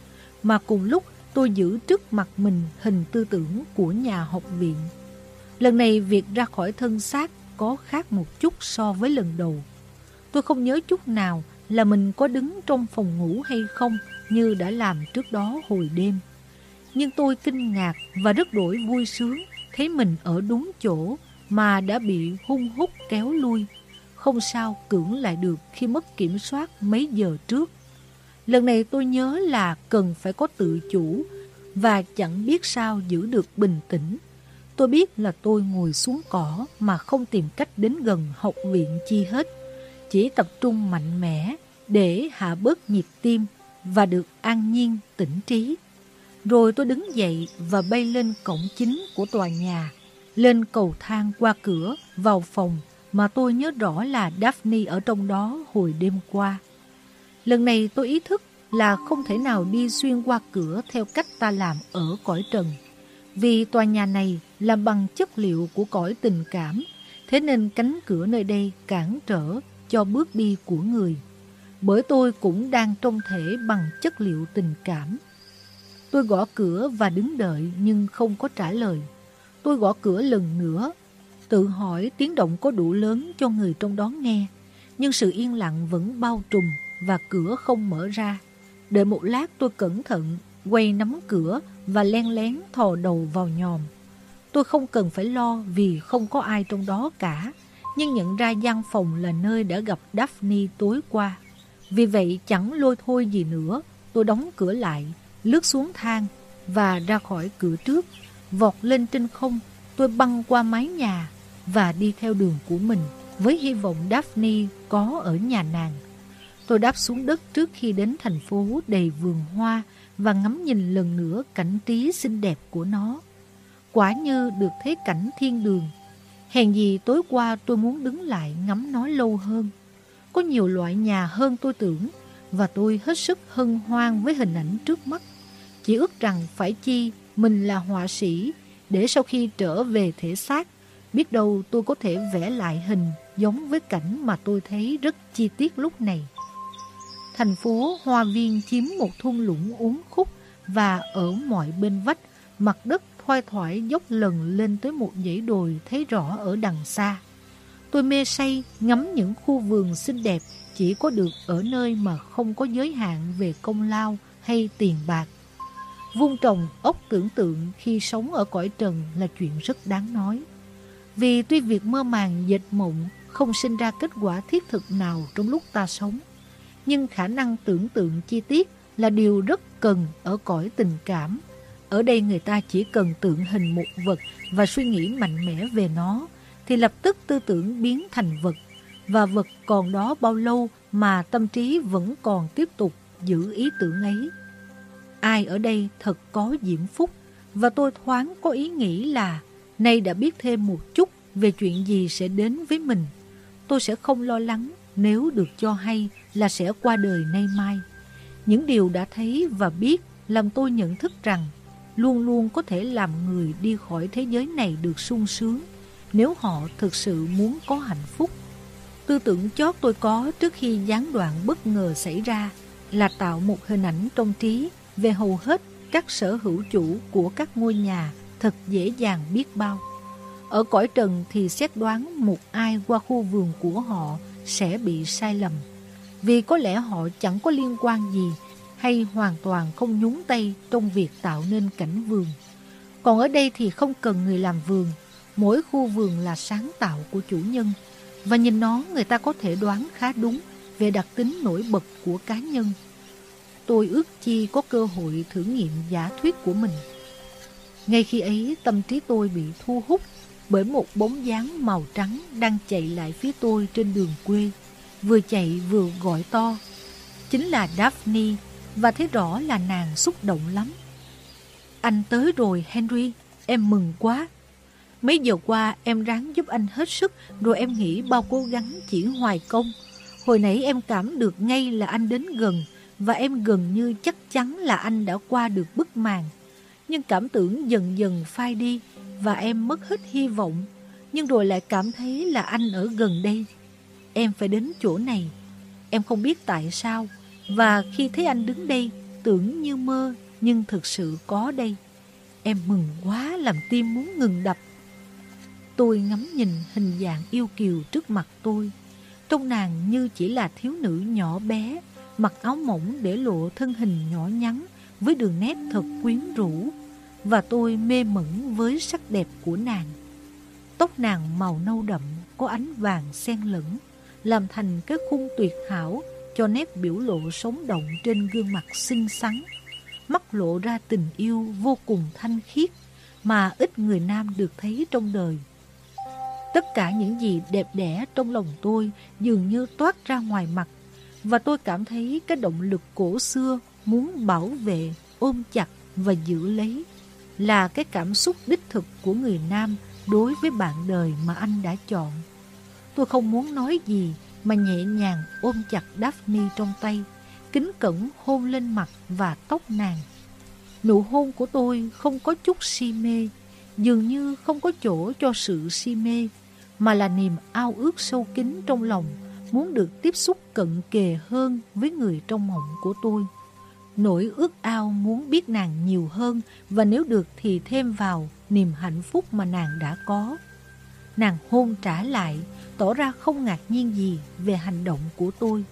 mà cùng lúc tôi giữ trước mặt mình hình tư tưởng của nhà học viện. Lần này việc ra khỏi thân xác có khác một chút so với lần đầu. Tôi không nhớ chút nào là mình có đứng trong phòng ngủ hay không như đã làm trước đó hồi đêm. Nhưng tôi kinh ngạc và rất đổi vui sướng thấy mình ở đúng chỗ mà đã bị hung hút kéo lui. Không sao cưỡng lại được khi mất kiểm soát mấy giờ trước. Lần này tôi nhớ là cần phải có tự chủ và chẳng biết sao giữ được bình tĩnh Tôi biết là tôi ngồi xuống cỏ mà không tìm cách đến gần học viện chi hết. Chỉ tập trung mạnh mẽ để hạ bớt nhịp tim và được an nhiên tỉnh trí. Rồi tôi đứng dậy và bay lên cổng chính của tòa nhà, lên cầu thang qua cửa vào phòng mà tôi nhớ rõ là Daphne ở trong đó hồi đêm qua. Lần này tôi ý thức là không thể nào đi xuyên qua cửa theo cách ta làm ở cõi trần. Vì tòa nhà này làm bằng chất liệu của cõi tình cảm, thế nên cánh cửa nơi đây cản trở cho bước đi của người. Bởi tôi cũng đang trong thể bằng chất liệu tình cảm. Tôi gõ cửa và đứng đợi nhưng không có trả lời. Tôi gõ cửa lần nữa, tự hỏi tiếng động có đủ lớn cho người trong đó nghe. Nhưng sự yên lặng vẫn bao trùm và cửa không mở ra. Đợi một lát tôi cẩn thận quay nắm cửa và len lén thò đầu vào nhòm. Tôi không cần phải lo vì không có ai trong đó cả, nhưng nhận ra gian phòng là nơi đã gặp Daphne tối qua. Vì vậy chẳng lôi thôi gì nữa, tôi đóng cửa lại, lướt xuống thang và ra khỏi cửa trước, vọt lên trên không, tôi băng qua mái nhà và đi theo đường của mình với hy vọng Daphne có ở nhà nàng. Tôi đáp xuống đất trước khi đến thành phố đầy vườn hoa và ngắm nhìn lần nữa cảnh trí xinh đẹp của nó. Quả như được thấy cảnh thiên đường. Hèn gì tối qua tôi muốn đứng lại ngắm nó lâu hơn. Có nhiều loại nhà hơn tôi tưởng và tôi hết sức hân hoan với hình ảnh trước mắt. Chỉ ước rằng phải chi mình là họa sĩ để sau khi trở về thể xác, biết đâu tôi có thể vẽ lại hình giống với cảnh mà tôi thấy rất chi tiết lúc này. Thành phố Hoa Viên chiếm một thung lũng uốn khúc và ở mọi bên vách, mặt đất thoai thoải dốc lần lên tới một dãy đồi thấy rõ ở đằng xa. Tôi mê say ngắm những khu vườn xinh đẹp chỉ có được ở nơi mà không có giới hạn về công lao hay tiền bạc. Vung trồng ốc tưởng tượng khi sống ở cõi trần là chuyện rất đáng nói. Vì tuy việc mơ màng dệt mộng không sinh ra kết quả thiết thực nào trong lúc ta sống, nhưng khả năng tưởng tượng chi tiết là điều rất cần ở cõi tình cảm. Ở đây người ta chỉ cần tượng hình một vật và suy nghĩ mạnh mẽ về nó, thì lập tức tư tưởng biến thành vật. Và vật còn đó bao lâu mà tâm trí vẫn còn tiếp tục giữ ý tưởng ấy. Ai ở đây thật có diễm phúc, và tôi thoáng có ý nghĩ là nay đã biết thêm một chút về chuyện gì sẽ đến với mình. Tôi sẽ không lo lắng nếu được cho hay là sẽ qua đời nay mai. Những điều đã thấy và biết làm tôi nhận thức rằng luôn luôn có thể làm người đi khỏi thế giới này được sung sướng nếu họ thực sự muốn có hạnh phúc. Tư tưởng chót tôi có trước khi gián đoạn bất ngờ xảy ra là tạo một hình ảnh trong trí về hầu hết các sở hữu chủ của các ngôi nhà thật dễ dàng biết bao. Ở cõi trần thì xét đoán một ai qua khu vườn của họ sẽ bị sai lầm, vì có lẽ họ chẳng có liên quan gì hay hoàn toàn không nhúng tay trong việc tạo nên cảnh vườn. Còn ở đây thì không cần người làm vườn, mỗi khu vườn là sáng tạo của chủ nhân, và nhìn nó người ta có thể đoán khá đúng về đặc tính nổi bật của cá nhân. Tôi ước chi có cơ hội thử nghiệm giả thuyết của mình. Ngay khi ấy tâm trí tôi bị thu hút bởi một bóng dáng màu trắng đang chạy lại phía tôi trên đường quê, vừa chạy vừa gọi to. Chính là Daphne, và thấy rõ là nàng xúc động lắm. Anh tới rồi Henry, em mừng quá. Mấy giờ qua em ráng giúp anh hết sức rồi em nghĩ bao cố gắng chỉ hoài công. Hồi nãy em cảm được ngay là anh đến gần và em gần như chắc chắn là anh đã qua được bức màn. Nhưng cảm tưởng dần dần phai đi và em mất hết hy vọng. Nhưng rồi lại cảm thấy là anh ở gần đây. Em phải đến chỗ này. Em không biết tại sao. Và khi thấy anh đứng đây, tưởng như mơ nhưng thực sự có đây. Em mừng quá làm tim muốn ngừng đập. Tôi ngắm nhìn hình dạng yêu kiều trước mặt tôi. Trông nàng như chỉ là thiếu nữ nhỏ bé, mặc áo mỏng để lộ thân hình nhỏ nhắn với đường nét thật quyến rũ. Và tôi mê mẩn với sắc đẹp của nàng. Tóc nàng màu nâu đậm có ánh vàng xen lẫn, làm thành cái khung tuyệt hảo cho nét biểu lộ sống động trên gương mặt xinh xắn, mắt lộ ra tình yêu vô cùng thanh khiết mà ít người nam được thấy trong đời. Tất cả những gì đẹp đẽ trong lòng tôi dường như toát ra ngoài mặt và tôi cảm thấy cái động lực cổ xưa muốn bảo vệ, ôm chặt và giữ lấy là cái cảm xúc đích thực của người nam đối với bạn đời mà anh đã chọn. Tôi không muốn nói gì mà nhẹ nhàng ôm chặt Daphne trong tay, kính cẩn hôn lên mặt và tóc nàng. Nụ hôn của tôi không có chút si mê, dường như không có chỗ cho sự si mê, mà là niềm ao ước sâu kín trong lòng, muốn được tiếp xúc cận kề hơn với người trong mộng của tôi. Nỗi ước ao muốn biết nàng nhiều hơn và nếu được thì thêm vào niềm hạnh phúc mà nàng đã có. Nàng hôn trả lại, tỏ ra không ngạc nhiên gì về hành động của tôi.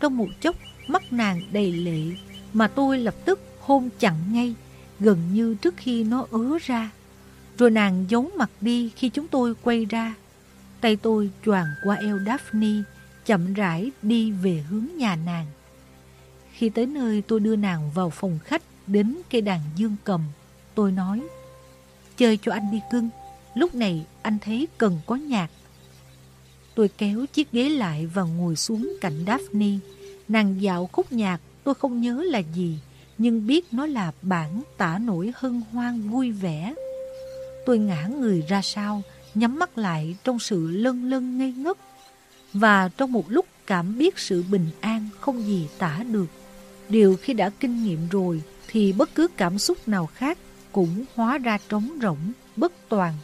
Trong một chốc, mắt nàng đầy lệ, mà tôi lập tức hôn chặn ngay, gần như trước khi nó ứa ra. Rồi nàng giấu mặt đi khi chúng tôi quay ra. Tay tôi choàng qua eo Daphne, chậm rãi đi về hướng nhà nàng. Khi tới nơi tôi đưa nàng vào phòng khách đến cây đàn dương cầm, tôi nói Chơi cho anh đi cưng, lúc này anh thấy cần có nhạc. Tôi kéo chiếc ghế lại và ngồi xuống cạnh Daphne. Nàng dạo khúc nhạc tôi không nhớ là gì, nhưng biết nó là bản tả nổi hân hoan vui vẻ. Tôi ngã người ra sau, nhắm mắt lại trong sự lân lân ngây ngất. Và trong một lúc cảm biết sự bình an không gì tả được. Điều khi đã kinh nghiệm rồi thì bất cứ cảm xúc nào khác cũng hóa ra trống rỗng, bất toàn.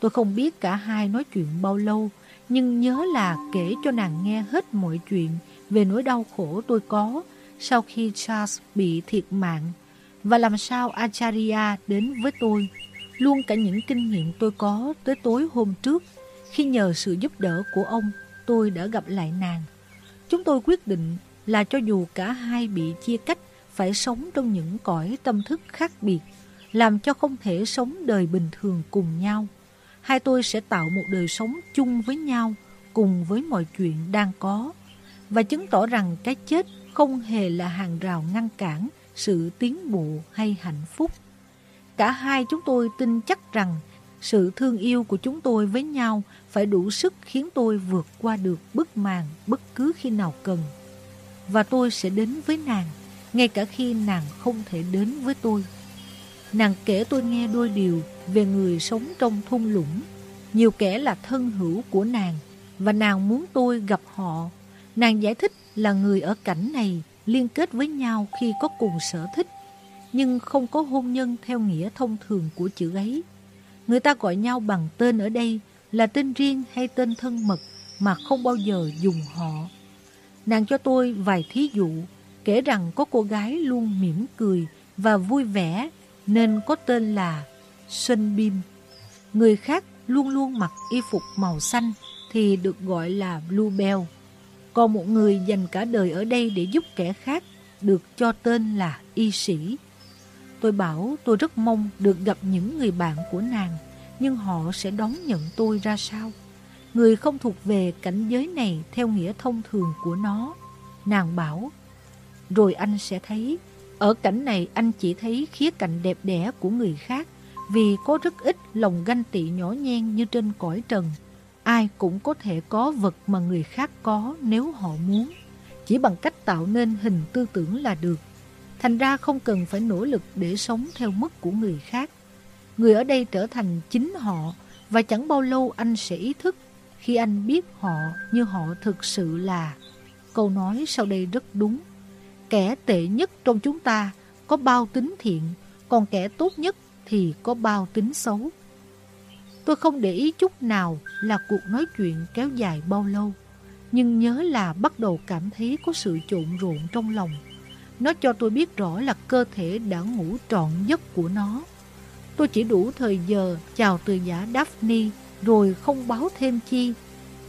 Tôi không biết cả hai nói chuyện bao lâu, nhưng nhớ là kể cho nàng nghe hết mọi chuyện về nỗi đau khổ tôi có sau khi Charles bị thiệt mạng và làm sao Acharya đến với tôi. Luôn cả những kinh nghiệm tôi có tới tối hôm trước khi nhờ sự giúp đỡ của ông tôi đã gặp lại nàng. Chúng tôi quyết định là cho dù cả hai bị chia cách phải sống trong những cõi tâm thức khác biệt, làm cho không thể sống đời bình thường cùng nhau. Hai tôi sẽ tạo một đời sống chung với nhau, cùng với mọi chuyện đang có, và chứng tỏ rằng cái chết không hề là hàng rào ngăn cản sự tiến bộ hay hạnh phúc. Cả hai chúng tôi tin chắc rằng sự thương yêu của chúng tôi với nhau phải đủ sức khiến tôi vượt qua được bức màn bất cứ khi nào cần. Và tôi sẽ đến với nàng, ngay cả khi nàng không thể đến với tôi. Nàng kể tôi nghe đôi điều về người sống trong thung lũng. Nhiều kẻ là thân hữu của nàng và nàng muốn tôi gặp họ. Nàng giải thích là người ở cảnh này liên kết với nhau khi có cùng sở thích, nhưng không có hôn nhân theo nghĩa thông thường của chữ ấy. Người ta gọi nhau bằng tên ở đây là tên riêng hay tên thân mật mà không bao giờ dùng họ. Nàng cho tôi vài thí dụ, kể rằng có cô gái luôn mỉm cười và vui vẻ nên có tên là Xuân Bim. Người khác luôn luôn mặc y phục màu xanh thì được gọi là Bluebell. Còn một người dành cả đời ở đây để giúp kẻ khác được cho tên là y sĩ. Tôi bảo tôi rất mong được gặp những người bạn của nàng, nhưng họ sẽ đón nhận tôi ra sao? Người không thuộc về cảnh giới này theo nghĩa thông thường của nó. Nàng bảo, rồi anh sẽ thấy, ở cảnh này anh chỉ thấy khía cạnh đẹp đẽ của người khác, vì có rất ít lòng ganh tị nhỏ nhen như trên cõi trần. Ai cũng có thể có vật mà người khác có nếu họ muốn, chỉ bằng cách tạo nên hình tư tưởng là được. Thành ra không cần phải nỗ lực để sống theo mức của người khác. Người ở đây trở thành chính họ và chẳng bao lâu anh sẽ ý thức khi anh biết họ như họ thực sự là. Câu nói sau đây rất đúng. Kẻ tệ nhất trong chúng ta có bao tính thiện, còn kẻ tốt nhất thì có bao tính xấu. Tôi không để ý chút nào là cuộc nói chuyện kéo dài bao lâu, nhưng nhớ là bắt đầu cảm thấy có sự trộn rộn trong lòng. Nó cho tôi biết rõ là cơ thể đã ngủ trọn giấc của nó. Tôi chỉ đủ thời giờ chào từ giả Daphne rồi không báo thêm chi.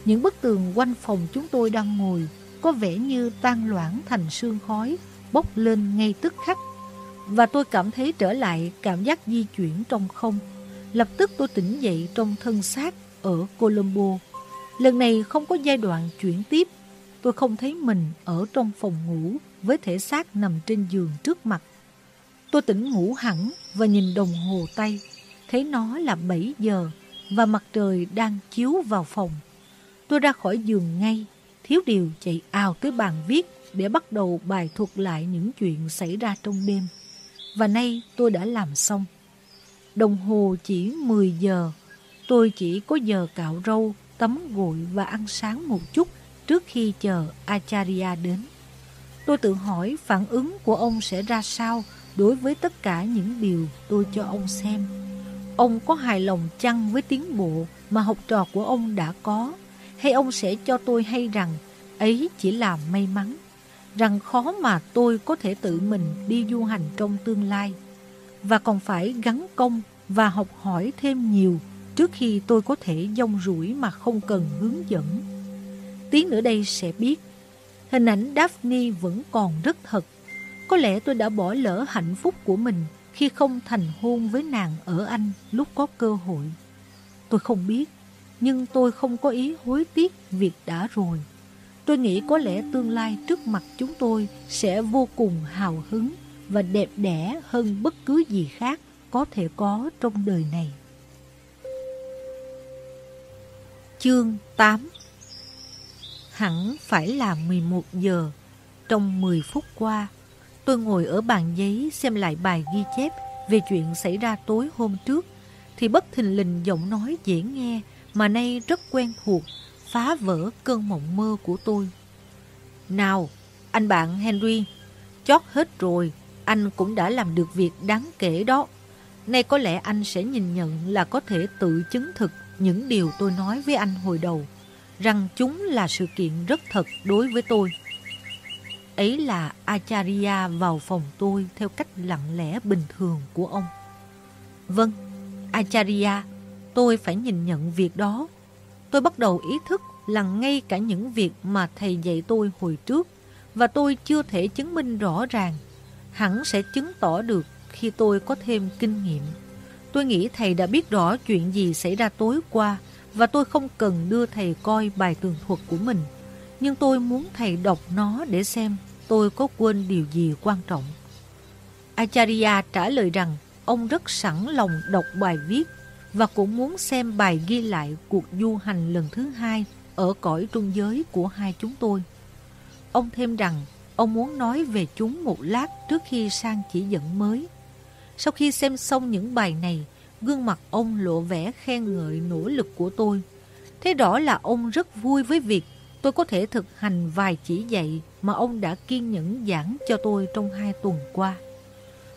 Những bức tường quanh phòng chúng tôi đang ngồi có vẻ như tan loãng thành sương khói, bốc lên ngay tức khắc. Và tôi cảm thấy trở lại cảm giác di chuyển trong không. Lập tức tôi tỉnh dậy trong thân xác ở Colombo. Lần này không có giai đoạn chuyển tiếp. Tôi không thấy mình ở trong phòng ngủ với thể xác nằm trên giường trước mặt. Tôi tỉnh ngủ hẳn và nhìn đồng hồ tay. Thấy nó là 7 giờ và mặt trời đang chiếu vào phòng. Tôi ra khỏi giường ngay, thiếu điều chạy ào tới bàn viết để bắt đầu bài thuật lại những chuyện xảy ra trong đêm. Và nay tôi đã làm xong. Đồng hồ chỉ 10 giờ, tôi chỉ có giờ cạo râu, tắm gội và ăn sáng một chút trước khi chờ Acharya đến. Tôi tự hỏi phản ứng của ông sẽ ra sao đối với tất cả những điều tôi cho ông xem. Ông có hài lòng chăng với tiến bộ mà học trò của ông đã có, hay ông sẽ cho tôi hay rằng ấy chỉ là may mắn, rằng khó mà tôi có thể tự mình đi du hành trong tương lai, và còn phải gắn công và học hỏi thêm nhiều trước khi tôi có thể dông rủi mà không cần hướng dẫn. Tiếng nữa đây sẽ biết, hình ảnh Daphne vẫn còn rất thật. Có lẽ tôi đã bỏ lỡ hạnh phúc của mình khi không thành hôn với nàng ở Anh lúc có cơ hội. Tôi không biết, nhưng tôi không có ý hối tiếc việc đã rồi. Tôi nghĩ có lẽ tương lai trước mặt chúng tôi sẽ vô cùng hào hứng và đẹp đẽ hơn bất cứ gì khác có thể có trong đời này. Chương 8 Hẳn phải là 11 giờ. Trong 10 phút qua, tôi ngồi ở bàn giấy xem lại bài ghi chép về chuyện xảy ra tối hôm trước, thì bất thình lình giọng nói dễ nghe mà nay rất quen thuộc, phá vỡ cơn mộng mơ của tôi. Nào, anh bạn Henry, chót hết rồi, anh cũng đã làm được việc đáng kể đó. Nay có lẽ anh sẽ nhìn nhận là có thể tự chứng thực những điều tôi nói với anh hồi đầu, rằng chúng là sự kiện rất thật đối với tôi. Ấy là Acharya vào phòng tôi theo cách lặng lẽ bình thường của ông. Vâng, Acharya, tôi phải nhìn nhận việc đó. Tôi bắt đầu ý thức là ngay cả những việc mà thầy dạy tôi hồi trước và tôi chưa thể chứng minh rõ ràng, hẳn sẽ chứng tỏ được khi tôi có thêm kinh nghiệm. Tôi nghĩ thầy đã biết rõ chuyện gì xảy ra tối qua và tôi không cần đưa thầy coi bài tường thuật của mình. Nhưng tôi muốn thầy đọc nó để xem tôi có quên điều gì quan trọng. Acharya trả lời rằng ông rất sẵn lòng đọc bài viết và cũng muốn xem bài ghi lại cuộc du hành lần thứ hai ở cõi trung giới của hai chúng tôi. Ông thêm rằng ông muốn nói về chúng một lát trước khi sang chỉ dẫn mới. Sau khi xem xong những bài này, gương mặt ông lộ vẻ khen ngợi nỗ lực của tôi. Thế rõ là ông rất vui với việc tôi có thể thực hành vài chỉ dạy mà ông đã kiên nhẫn giảng cho tôi trong hai tuần qua.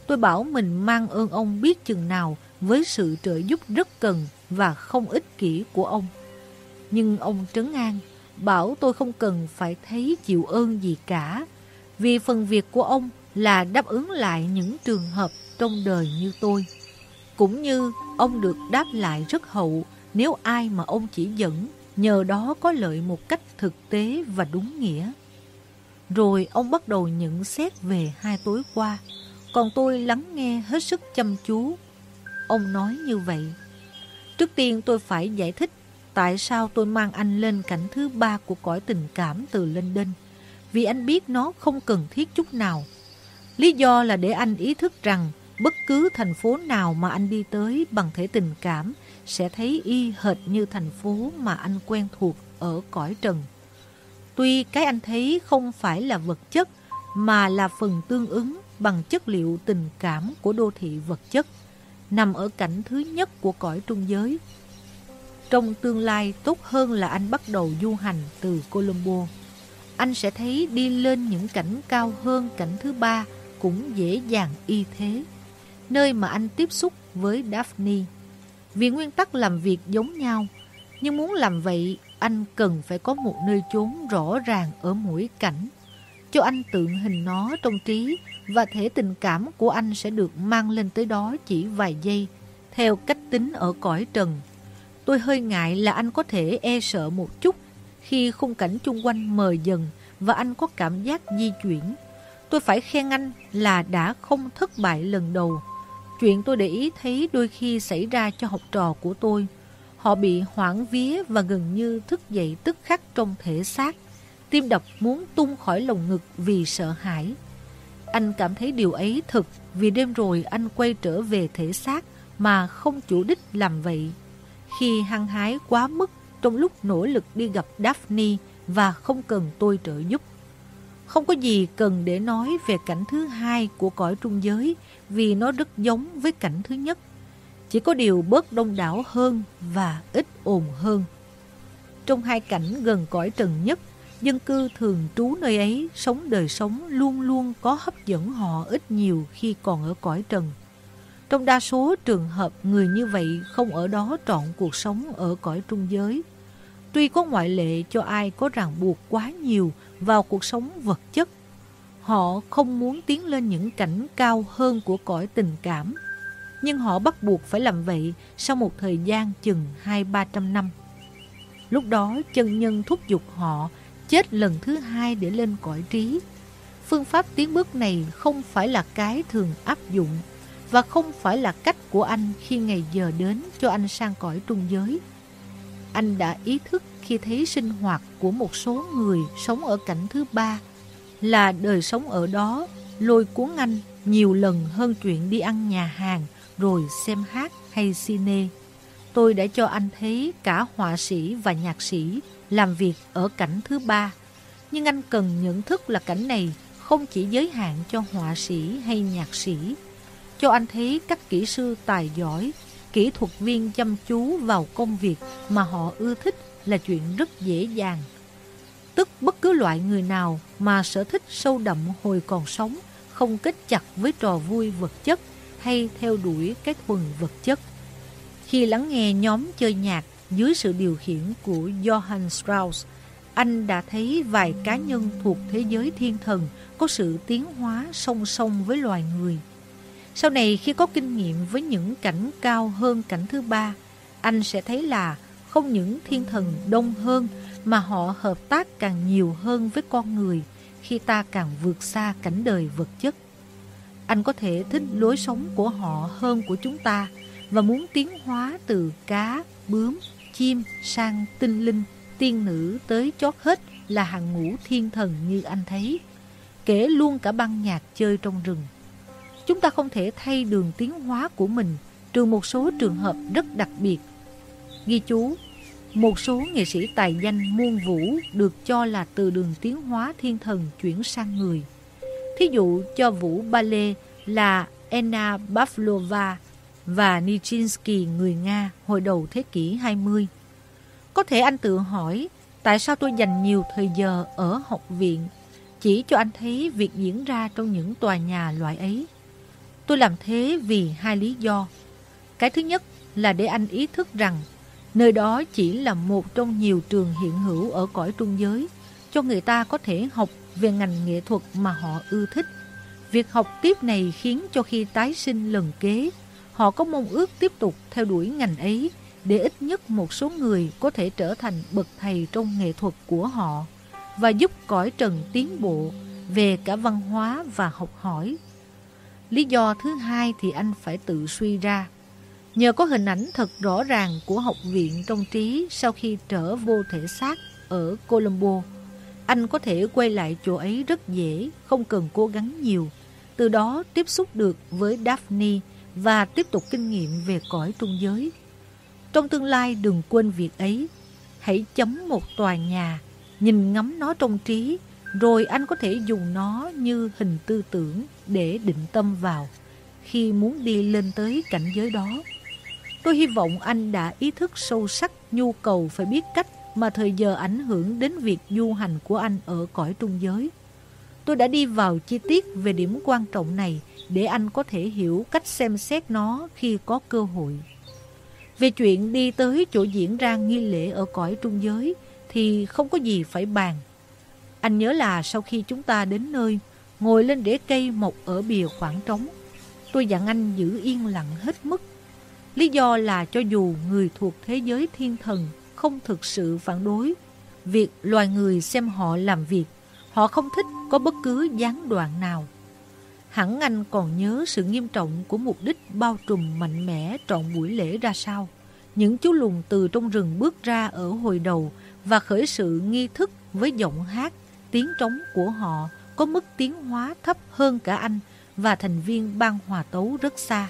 Tôi bảo mình mang ơn ông biết chừng nào với sự trợ giúp rất cần và không ích kỷ của ông. Nhưng ông trấn an, bảo tôi không cần phải thấy chịu ơn gì cả, vì phần việc của ông là đáp ứng lại những trường hợp trong đời như tôi. Cũng như ông được đáp lại rất hậu nếu ai mà ông chỉ dẫn, nhờ đó có lợi một cách thực tế và đúng nghĩa. Rồi ông bắt đầu nhận xét về hai tối qua, còn tôi lắng nghe hết sức chăm chú. Ông nói như vậy. Trước tiên tôi phải giải thích tại sao tôi mang anh lên cảnh thứ ba của cõi tình cảm từ London. Vì anh biết nó không cần thiết chút nào. Lý do là để anh ý thức rằng bất cứ thành phố nào mà anh đi tới bằng thể tình cảm sẽ thấy y hệt như thành phố mà anh quen thuộc ở cõi trần. Tuy cái anh thấy không phải là vật chất mà là phần tương ứng bằng chất liệu tình cảm của đô thị vật chất, nằm ở cảnh thứ nhất của cõi trung giới. Trong tương lai tốt hơn là anh bắt đầu du hành từ Colombo. Anh sẽ thấy đi lên những cảnh cao hơn cảnh thứ ba cũng dễ dàng y thế nơi mà anh tiếp xúc với Daphne. Vì nguyên tắc làm việc giống nhau, nhưng muốn làm vậy, anh cần phải có một nơi chốn rõ ràng ở mỗi cảnh. Cho anh tượng hình nó trong trí và thể tình cảm của anh sẽ được mang lên tới đó chỉ vài giây, theo cách tính ở cõi trần. Tôi hơi ngại là anh có thể e sợ một chút khi khung cảnh chung quanh mờ dần và anh có cảm giác di chuyển. Tôi phải khen anh là đã không thất bại lần đầu Chuyện tôi để ý thấy đôi khi xảy ra cho học trò của tôi. Họ bị hoảng vía và gần như thức dậy tức khắc trong thể xác. Tim đập muốn tung khỏi lồng ngực vì sợ hãi. Anh cảm thấy điều ấy thực vì đêm rồi anh quay trở về thể xác mà không chủ đích làm vậy. Khi hăng hái quá mức trong lúc nỗ lực đi gặp Daphne và không cần tôi trợ giúp. Không có gì cần để nói về cảnh thứ hai của cõi trung giới vì nó rất giống với cảnh thứ nhất. Chỉ có điều bớt đông đảo hơn và ít ồn hơn. Trong hai cảnh gần cõi trần nhất, dân cư thường trú nơi ấy sống đời sống luôn luôn có hấp dẫn họ ít nhiều khi còn ở cõi trần. Trong đa số trường hợp người như vậy không ở đó trọn cuộc sống ở cõi trung giới. Tuy có ngoại lệ cho ai có ràng buộc quá nhiều vào cuộc sống vật chất, Họ không muốn tiến lên những cảnh cao hơn của cõi tình cảm, nhưng họ bắt buộc phải làm vậy sau một thời gian chừng hai ba trăm năm. Lúc đó chân nhân thúc giục họ chết lần thứ hai để lên cõi trí. Phương pháp tiến bước này không phải là cái thường áp dụng và không phải là cách của anh khi ngày giờ đến cho anh sang cõi trung giới. Anh đã ý thức khi thấy sinh hoạt của một số người sống ở cảnh thứ ba là đời sống ở đó lôi cuốn anh nhiều lần hơn chuyện đi ăn nhà hàng rồi xem hát hay cine. Tôi đã cho anh thấy cả họa sĩ và nhạc sĩ làm việc ở cảnh thứ ba. Nhưng anh cần nhận thức là cảnh này không chỉ giới hạn cho họa sĩ hay nhạc sĩ. Cho anh thấy các kỹ sư tài giỏi, kỹ thuật viên chăm chú vào công việc mà họ ưa thích là chuyện rất dễ dàng. Tức bất cứ loại người nào mà sở thích sâu đậm hồi còn sống không kết chặt với trò vui vật chất hay theo đuổi cái thuần vật chất. Khi lắng nghe nhóm chơi nhạc dưới sự điều khiển của Johann Strauss, anh đã thấy vài cá nhân thuộc thế giới thiên thần có sự tiến hóa song song với loài người. Sau này khi có kinh nghiệm với những cảnh cao hơn cảnh thứ ba, anh sẽ thấy là không những thiên thần đông hơn mà họ hợp tác càng nhiều hơn với con người khi ta càng vượt xa cảnh đời vật chất. Anh có thể thích lối sống của họ hơn của chúng ta và muốn tiến hóa từ cá, bướm, chim sang tinh linh, tiên nữ tới chót hết là hàng ngũ thiên thần như anh thấy, kể luôn cả băng nhạc chơi trong rừng. Chúng ta không thể thay đường tiến hóa của mình trừ một số trường hợp rất đặc biệt. Ghi chú, một số nghệ sĩ tài danh muôn vũ được cho là từ đường tiến hóa thiên thần chuyển sang người. Thí dụ cho vũ ballet là Anna Pavlova và Nijinsky người Nga hồi đầu thế kỷ 20. Có thể anh tự hỏi tại sao tôi dành nhiều thời giờ ở học viện chỉ cho anh thấy việc diễn ra trong những tòa nhà loại ấy. Tôi làm thế vì hai lý do. Cái thứ nhất là để anh ý thức rằng nơi đó chỉ là một trong nhiều trường hiện hữu ở cõi trung giới cho người ta có thể học về ngành nghệ thuật mà họ ưa thích. Việc học tiếp này khiến cho khi tái sinh lần kế, họ có mong ước tiếp tục theo đuổi ngành ấy để ít nhất một số người có thể trở thành bậc thầy trong nghệ thuật của họ và giúp cõi trần tiến bộ về cả văn hóa và học hỏi. Lý do thứ hai thì anh phải tự suy ra. Nhờ có hình ảnh thật rõ ràng của học viện trong trí sau khi trở vô thể xác ở Colombo, anh có thể quay lại chỗ ấy rất dễ, không cần cố gắng nhiều. Từ đó tiếp xúc được với Daphne và tiếp tục kinh nghiệm về cõi trung giới. Trong tương lai đừng quên việc ấy. Hãy chấm một tòa nhà, nhìn ngắm nó trong trí, rồi anh có thể dùng nó như hình tư tưởng để định tâm vào khi muốn đi lên tới cảnh giới đó. Tôi hy vọng anh đã ý thức sâu sắc nhu cầu phải biết cách mà thời giờ ảnh hưởng đến việc du hành của anh ở cõi trung giới. Tôi đã đi vào chi tiết về điểm quan trọng này để anh có thể hiểu cách xem xét nó khi có cơ hội. Về chuyện đi tới chỗ diễn ra nghi lễ ở cõi trung giới thì không có gì phải bàn. Anh nhớ là sau khi chúng ta đến nơi, ngồi lên rễ cây mọc ở bìa khoảng trống, tôi dặn anh giữ yên lặng hết mức. Lý do là cho dù người thuộc thế giới thiên thần không thực sự phản đối việc loài người xem họ làm việc, họ không thích có bất cứ gián đoạn nào. Hẳn anh còn nhớ sự nghiêm trọng của mục đích bao trùm mạnh mẽ trọn buổi lễ ra sao. Những chú lùn từ trong rừng bước ra ở hồi đầu và khởi sự nghi thức với giọng hát, tiếng trống của họ có mức tiến hóa thấp hơn cả anh và thành viên ban hòa tấu rất xa.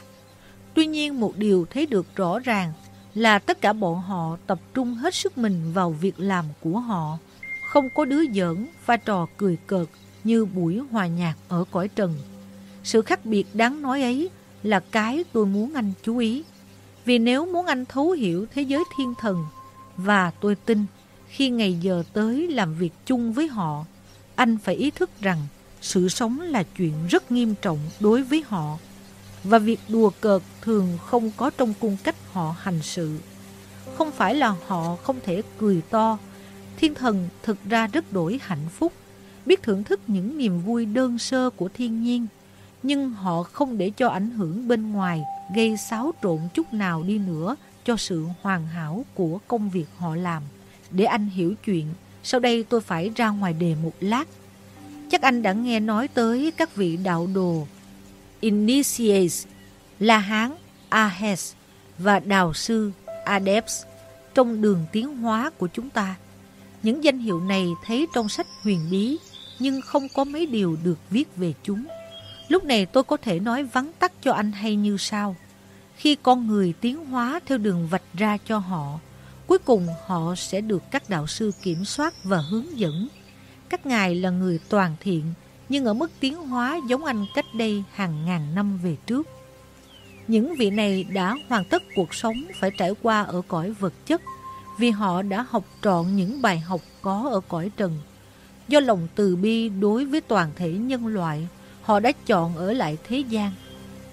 Tuy nhiên một điều thấy được rõ ràng là tất cả bọn họ tập trung hết sức mình vào việc làm của họ, không có đứa giỡn pha trò cười cợt như buổi hòa nhạc ở cõi trần. Sự khác biệt đáng nói ấy là cái tôi muốn anh chú ý. Vì nếu muốn anh thấu hiểu thế giới thiên thần, và tôi tin khi ngày giờ tới làm việc chung với họ, anh phải ý thức rằng sự sống là chuyện rất nghiêm trọng đối với họ. Và việc đùa cợt thường không có trong cung cách họ hành sự. Không phải là họ không thể cười to. Thiên thần thực ra rất đổi hạnh phúc, biết thưởng thức những niềm vui đơn sơ của thiên nhiên nhưng họ không để cho ảnh hưởng bên ngoài gây xáo trộn chút nào đi nữa cho sự hoàn hảo của công việc họ làm. Để anh hiểu chuyện, sau đây tôi phải ra ngoài đề một lát. Chắc anh đã nghe nói tới các vị đạo đồ Initiates, La Hán, Ahes và Đào Sư, Adepts trong đường tiến hóa của chúng ta. Những danh hiệu này thấy trong sách huyền bí, nhưng không có mấy điều được viết về chúng. Lúc này tôi có thể nói vắn tắt cho anh hay như sau. Khi con người tiến hóa theo đường vạch ra cho họ, cuối cùng họ sẽ được các đạo sư kiểm soát và hướng dẫn. Các ngài là người toàn thiện, nhưng ở mức tiến hóa giống anh cách đây hàng ngàn năm về trước. Những vị này đã hoàn tất cuộc sống phải trải qua ở cõi vật chất vì họ đã học trọn những bài học có ở cõi trần. Do lòng từ bi đối với toàn thể nhân loại, họ đã chọn ở lại thế gian.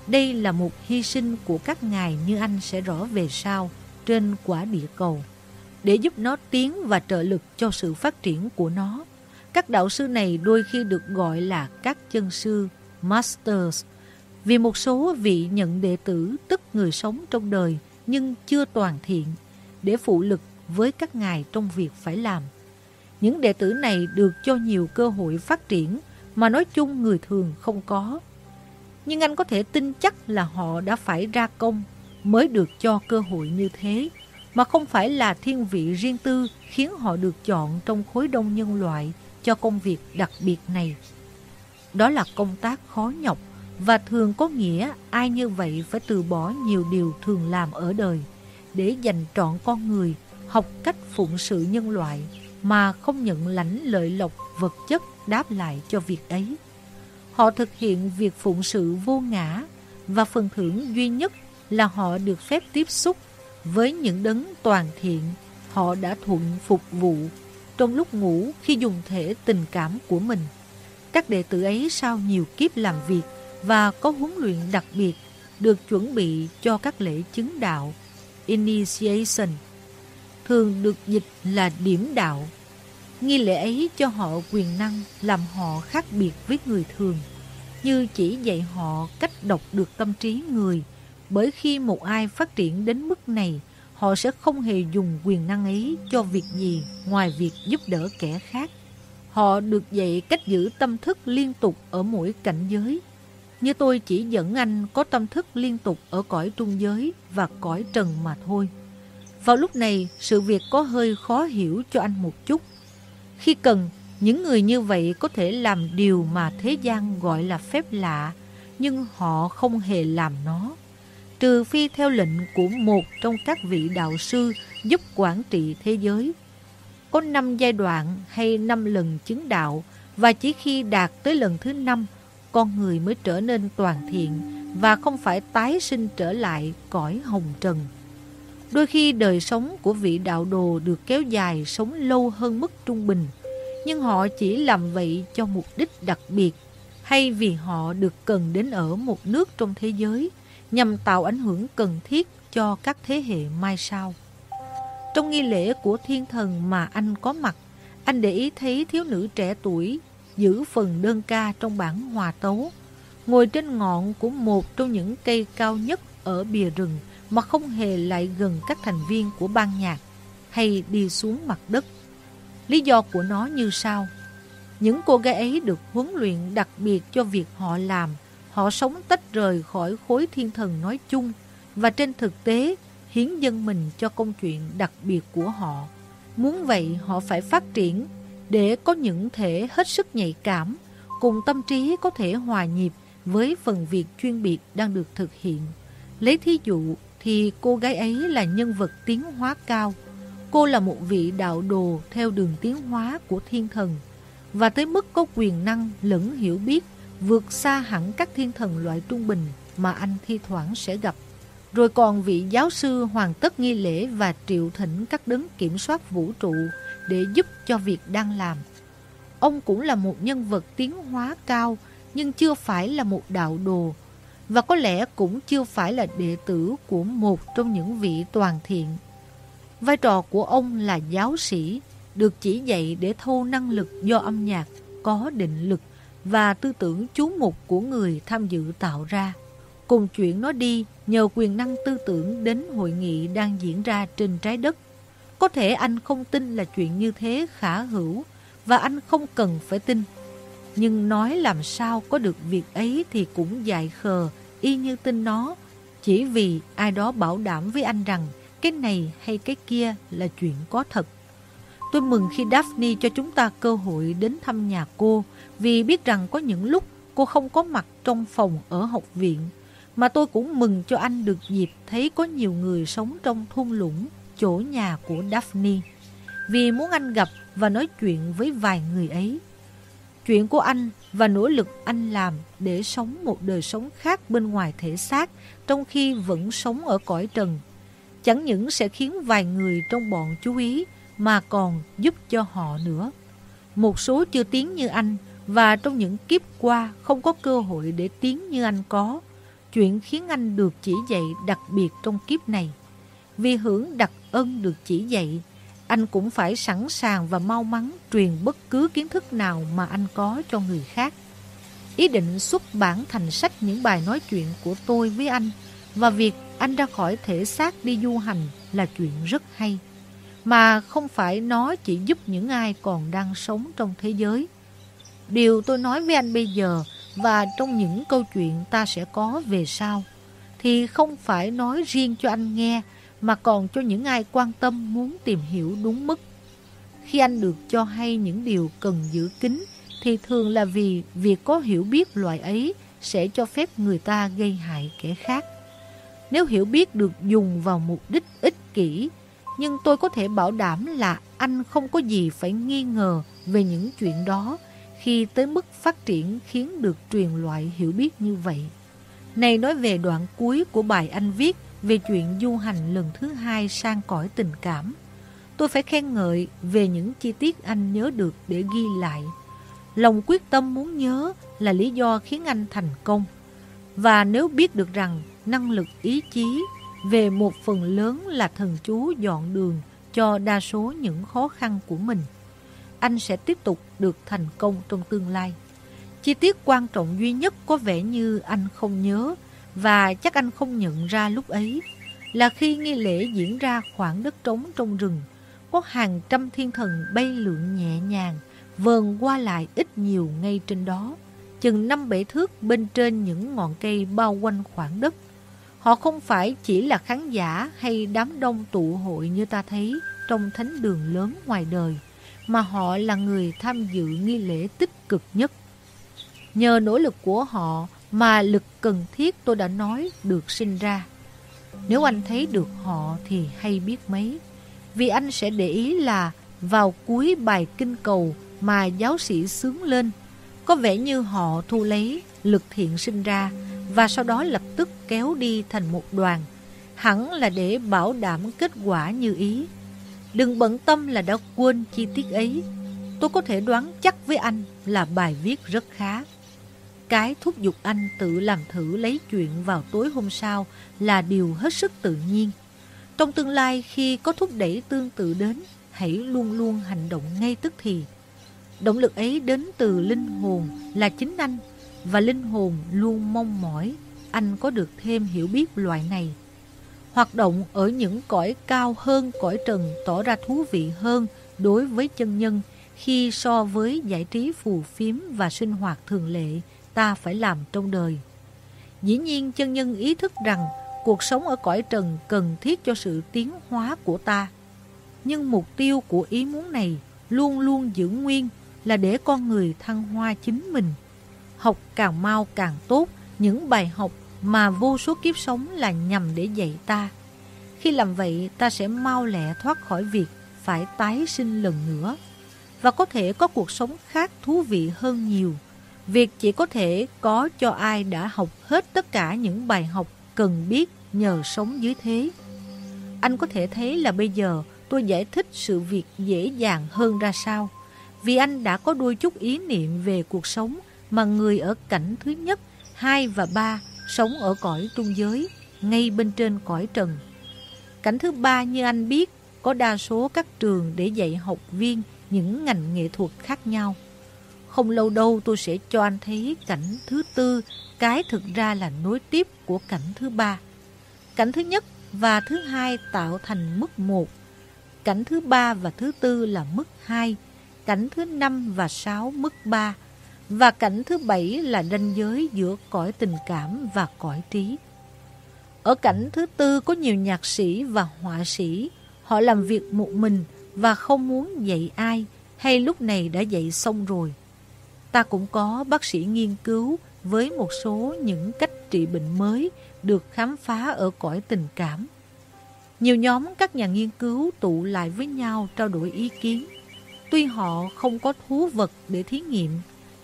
Đây là một hy sinh của các ngài như anh sẽ rõ về sau trên quả địa cầu để giúp nó tiến và trợ lực cho sự phát triển của nó. Các đạo sư này đôi khi được gọi là các chân sư, masters, vì một số vị nhận đệ tử tức người sống trong đời nhưng chưa toàn thiện để phụ lực với các ngài trong việc phải làm. Những đệ tử này được cho nhiều cơ hội phát triển mà nói chung người thường không có. Nhưng anh có thể tin chắc là họ đã phải ra công mới được cho cơ hội như thế, mà không phải là thiên vị riêng tư khiến họ được chọn trong khối đông nhân loại cho công việc đặc biệt này. Đó là công tác khó nhọc và thường có nghĩa ai như vậy phải từ bỏ nhiều điều thường làm ở đời để dành trọn con người học cách phụng sự nhân loại mà không nhận lãnh lợi lộc vật chất đáp lại cho việc ấy. Họ thực hiện việc phụng sự vô ngã và phần thưởng duy nhất là họ được phép tiếp xúc với những đấng toàn thiện họ đã thuận phục vụ trong lúc ngủ khi dùng thể tình cảm của mình. Các đệ tử ấy sau nhiều kiếp làm việc và có huấn luyện đặc biệt được chuẩn bị cho các lễ chứng đạo, initiation, thường được dịch là điểm đạo. Nghi lễ ấy cho họ quyền năng làm họ khác biệt với người thường, như chỉ dạy họ cách đọc được tâm trí người, bởi khi một ai phát triển đến mức này, họ sẽ không hề dùng quyền năng ấy cho việc gì ngoài việc giúp đỡ kẻ khác. Họ được dạy cách giữ tâm thức liên tục ở mỗi cảnh giới. Như tôi chỉ dẫn anh có tâm thức liên tục ở cõi trung giới và cõi trần mà thôi. Vào lúc này, sự việc có hơi khó hiểu cho anh một chút. Khi cần, những người như vậy có thể làm điều mà thế gian gọi là phép lạ, nhưng họ không hề làm nó. Trừ phi theo lệnh của một trong các vị đạo sư giúp quản trị thế giới. Có năm giai đoạn hay năm lần chứng đạo, và chỉ khi đạt tới lần thứ năm, con người mới trở nên toàn thiện và không phải tái sinh trở lại cõi hồng trần. Đôi khi đời sống của vị đạo đồ được kéo dài sống lâu hơn mức trung bình, nhưng họ chỉ làm vậy cho mục đích đặc biệt hay vì họ được cần đến ở một nước trong thế giới nhằm tạo ảnh hưởng cần thiết cho các thế hệ mai sau. Trong nghi lễ của thiên thần mà anh có mặt, anh để ý thấy thiếu nữ trẻ tuổi giữ phần đơn ca trong bản hòa tấu, ngồi trên ngọn của một trong những cây cao nhất ở bìa rừng mà không hề lại gần các thành viên của ban nhạc hay đi xuống mặt đất. Lý do của nó như sau. Những cô gái ấy được huấn luyện đặc biệt cho việc họ làm. Họ sống tách rời khỏi khối thiên thần nói chung và trên thực tế hiến dân mình cho công chuyện đặc biệt của họ. Muốn vậy, họ phải phát triển để có những thể hết sức nhạy cảm, cùng tâm trí có thể hòa nhịp với phần việc chuyên biệt đang được thực hiện. Lấy thí dụ thì cô gái ấy là nhân vật tiến hóa cao. Cô là một vị đạo đồ theo đường tiến hóa của thiên thần và tới mức có quyền năng lẫn hiểu biết vượt xa hẳn các thiên thần loại trung bình mà anh thi thoảng sẽ gặp. Rồi còn vị giáo sư hoàn tất nghi lễ và triệu thỉnh các đấng kiểm soát vũ trụ để giúp cho việc đang làm. Ông cũng là một nhân vật tiến hóa cao, nhưng chưa phải là một đạo đồ và có lẽ cũng chưa phải là đệ tử của một trong những vị toàn thiện. Vai trò của ông là giáo sĩ, được chỉ dạy để thâu năng lực do âm nhạc, có định lực và tư tưởng chú mục của người tham dự tạo ra. Cùng chuyện nó đi nhờ quyền năng tư tưởng đến hội nghị đang diễn ra trên trái đất. Có thể anh không tin là chuyện như thế khả hữu và anh không cần phải tin. Nhưng nói làm sao có được việc ấy thì cũng dại khờ, y như tin nó. Chỉ vì ai đó bảo đảm với anh rằng cái này hay cái kia là chuyện có thật. Tôi mừng khi Daphne cho chúng ta cơ hội đến thăm nhà cô vì biết rằng có những lúc cô không có mặt trong phòng ở học viện. Mà tôi cũng mừng cho anh được dịp thấy có nhiều người sống trong thung lũng, chỗ nhà của Daphne. Vì muốn anh gặp và nói chuyện với vài người ấy. Chuyện của anh và nỗ lực anh làm để sống một đời sống khác bên ngoài thể xác trong khi vẫn sống ở cõi trần. Chẳng những sẽ khiến vài người trong bọn chú ý mà còn giúp cho họ nữa. Một số chưa tiến như anh và trong những kiếp qua không có cơ hội để tiến như anh có. Chuyện khiến anh được chỉ dạy đặc biệt trong kiếp này. Vì hưởng đặc ân được chỉ dạy, anh cũng phải sẵn sàng và mau mắn truyền bất cứ kiến thức nào mà anh có cho người khác. Ý định xuất bản thành sách những bài nói chuyện của tôi với anh và việc anh ra khỏi thể xác đi du hành là chuyện rất hay. Mà không phải nó chỉ giúp những ai còn đang sống trong thế giới. Điều tôi nói với anh bây giờ và trong những câu chuyện ta sẽ có về sau thì không phải nói riêng cho anh nghe mà còn cho những ai quan tâm muốn tìm hiểu đúng mức. Khi anh được cho hay những điều cần giữ kín thì thường là vì việc có hiểu biết loại ấy sẽ cho phép người ta gây hại kẻ khác. Nếu hiểu biết được dùng vào mục đích ích kỷ, nhưng tôi có thể bảo đảm là anh không có gì phải nghi ngờ về những chuyện đó khi tới mức phát triển khiến được truyền loại hiểu biết như vậy. Này nói về đoạn cuối của bài anh viết về chuyện du hành lần thứ hai sang cõi tình cảm. Tôi phải khen ngợi về những chi tiết anh nhớ được để ghi lại. Lòng quyết tâm muốn nhớ là lý do khiến anh thành công. Và nếu biết được rằng năng lực ý chí về một phần lớn là thần chú dọn đường cho đa số những khó khăn của mình, anh sẽ tiếp tục được thành công trong tương lai. Chi tiết quan trọng duy nhất có vẻ như anh không nhớ và chắc anh không nhận ra lúc ấy là khi nghi lễ diễn ra khoảng đất trống trong rừng, có hàng trăm thiên thần bay lượn nhẹ nhàng, vờn qua lại ít nhiều ngay trên đó, chừng năm bảy thước bên trên những ngọn cây bao quanh khoảng đất. Họ không phải chỉ là khán giả hay đám đông tụ hội như ta thấy trong thánh đường lớn ngoài đời, mà họ là người tham dự nghi lễ tích cực nhất. Nhờ nỗ lực của họ mà lực cần thiết tôi đã nói được sinh ra. Nếu anh thấy được họ thì hay biết mấy. Vì anh sẽ để ý là vào cuối bài kinh cầu mà giáo sĩ sướng lên, có vẻ như họ thu lấy lực thiện sinh ra và sau đó lập tức kéo đi thành một đoàn, hẳn là để bảo đảm kết quả như ý. Đừng bận tâm là đã quên chi tiết ấy. Tôi có thể đoán chắc với anh là bài viết rất khá. Cái thúc giục anh tự làm thử lấy chuyện vào tối hôm sau là điều hết sức tự nhiên. Trong tương lai khi có thúc đẩy tương tự đến, hãy luôn luôn hành động ngay tức thì. Động lực ấy đến từ linh hồn là chính anh và linh hồn luôn mong mỏi anh có được thêm hiểu biết loại này. Hoạt động ở những cõi cao hơn cõi trần tỏ ra thú vị hơn đối với chân nhân khi so với giải trí phù phiếm và sinh hoạt thường lệ ta phải làm trong đời. Dĩ nhiên chân nhân ý thức rằng cuộc sống ở cõi trần cần thiết cho sự tiến hóa của ta. Nhưng mục tiêu của ý muốn này luôn luôn giữ nguyên là để con người thăng hoa chính mình. Học càng mau càng tốt những bài học mà vô số kiếp sống là nhằm để dạy ta. Khi làm vậy, ta sẽ mau lẹ thoát khỏi việc phải tái sinh lần nữa và có thể có cuộc sống khác thú vị hơn nhiều Việc chỉ có thể có cho ai đã học hết tất cả những bài học cần biết nhờ sống dưới thế. Anh có thể thấy là bây giờ tôi giải thích sự việc dễ dàng hơn ra sao. Vì anh đã có đôi chút ý niệm về cuộc sống mà người ở cảnh thứ nhất, hai và ba sống ở cõi trung giới, ngay bên trên cõi trần. Cảnh thứ ba như anh biết, có đa số các trường để dạy học viên những ngành nghệ thuật khác nhau. Không lâu đâu tôi sẽ cho anh thấy cảnh thứ tư, cái thực ra là nối tiếp của cảnh thứ ba. Cảnh thứ nhất và thứ hai tạo thành mức một. Cảnh thứ ba và thứ tư là mức hai. Cảnh thứ năm và sáu mức ba. Và cảnh thứ bảy là ranh giới giữa cõi tình cảm và cõi trí. Ở cảnh thứ tư có nhiều nhạc sĩ và họa sĩ. Họ làm việc một mình và không muốn dạy ai hay lúc này đã dạy xong rồi. Ta cũng có bác sĩ nghiên cứu với một số những cách trị bệnh mới được khám phá ở cõi tình cảm. Nhiều nhóm các nhà nghiên cứu tụ lại với nhau trao đổi ý kiến. Tuy họ không có thú vật để thí nghiệm,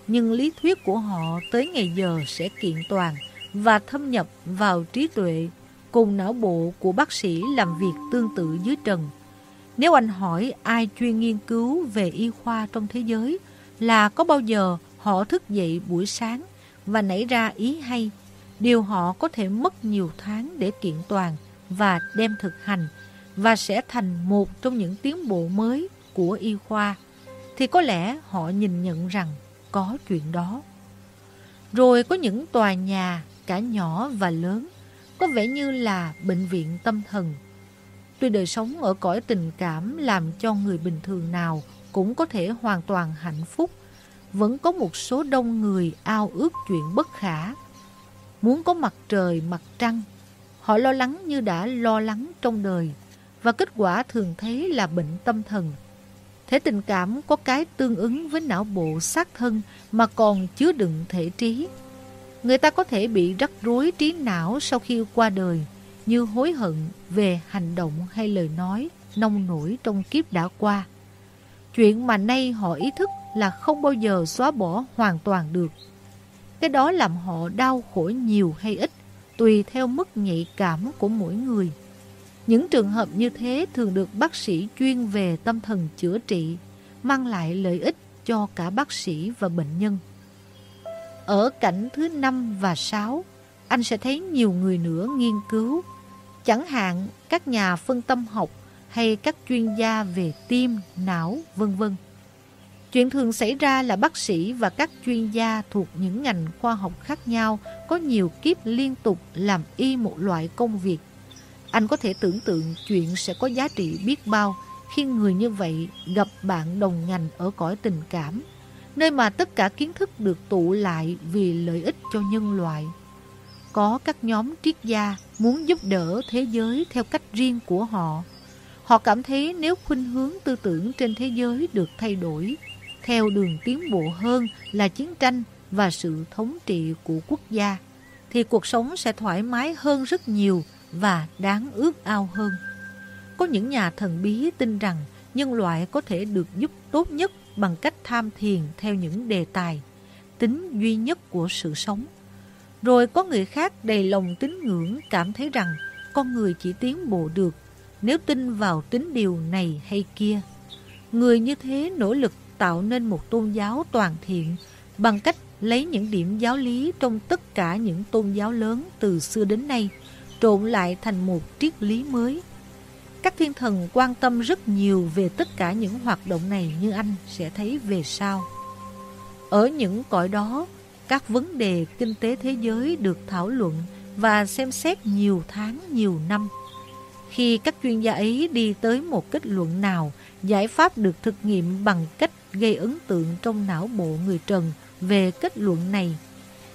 nhưng lý thuyết của họ tới ngày giờ sẽ kiện toàn và thâm nhập vào trí tuệ cùng não bộ của bác sĩ làm việc tương tự dưới trần. Nếu anh hỏi ai chuyên nghiên cứu về y khoa trong thế giới là có bao giờ họ thức dậy buổi sáng và nảy ra ý hay, điều họ có thể mất nhiều tháng để kiện toàn và đem thực hành và sẽ thành một trong những tiến bộ mới của y khoa, thì có lẽ họ nhìn nhận rằng có chuyện đó. Rồi có những tòa nhà, cả nhỏ và lớn, có vẻ như là bệnh viện tâm thần. Tuy đời sống ở cõi tình cảm làm cho người bình thường nào cũng có thể hoàn toàn hạnh phúc, vẫn có một số đông người ao ước chuyện bất khả. Muốn có mặt trời, mặt trăng, họ lo lắng như đã lo lắng trong đời, và kết quả thường thấy là bệnh tâm thần. Thể tình cảm có cái tương ứng với não bộ xác thân mà còn chứa đựng thể trí. Người ta có thể bị rắc rối trí não sau khi qua đời, như hối hận về hành động hay lời nói nông nổi trong kiếp đã qua. Chuyện mà nay họ ý thức là không bao giờ xóa bỏ hoàn toàn được. Cái đó làm họ đau khổ nhiều hay ít, tùy theo mức nhạy cảm của mỗi người. Những trường hợp như thế thường được bác sĩ chuyên về tâm thần chữa trị, mang lại lợi ích cho cả bác sĩ và bệnh nhân. Ở cảnh thứ 5 và 6, anh sẽ thấy nhiều người nữa nghiên cứu, chẳng hạn các nhà phân tâm học hay các chuyên gia về tim, não, vân vân. Chuyện thường xảy ra là bác sĩ và các chuyên gia thuộc những ngành khoa học khác nhau có nhiều kiếp liên tục làm y một loại công việc. Anh có thể tưởng tượng chuyện sẽ có giá trị biết bao khi người như vậy gặp bạn đồng ngành ở cõi tình cảm, nơi mà tất cả kiến thức được tụ lại vì lợi ích cho nhân loại. Có các nhóm triết gia muốn giúp đỡ thế giới theo cách riêng của họ. Họ cảm thấy nếu khuynh hướng tư tưởng trên thế giới được thay đổi, theo đường tiến bộ hơn là chiến tranh và sự thống trị của quốc gia, thì cuộc sống sẽ thoải mái hơn rất nhiều và đáng ước ao hơn. Có những nhà thần bí tin rằng nhân loại có thể được giúp tốt nhất bằng cách tham thiền theo những đề tài, tính duy nhất của sự sống. Rồi có người khác đầy lòng tín ngưỡng cảm thấy rằng con người chỉ tiến bộ được nếu tin vào tính điều này hay kia. Người như thế nỗ lực tạo nên một tôn giáo toàn thiện bằng cách lấy những điểm giáo lý trong tất cả những tôn giáo lớn từ xưa đến nay, trộn lại thành một triết lý mới. Các thiên thần quan tâm rất nhiều về tất cả những hoạt động này như anh sẽ thấy về sau. Ở những cõi đó, các vấn đề kinh tế thế giới được thảo luận và xem xét nhiều tháng, nhiều năm. Khi các chuyên gia ấy đi tới một kết luận nào, giải pháp được thực nghiệm bằng cách gây ấn tượng trong não bộ người Trần về kết luận này.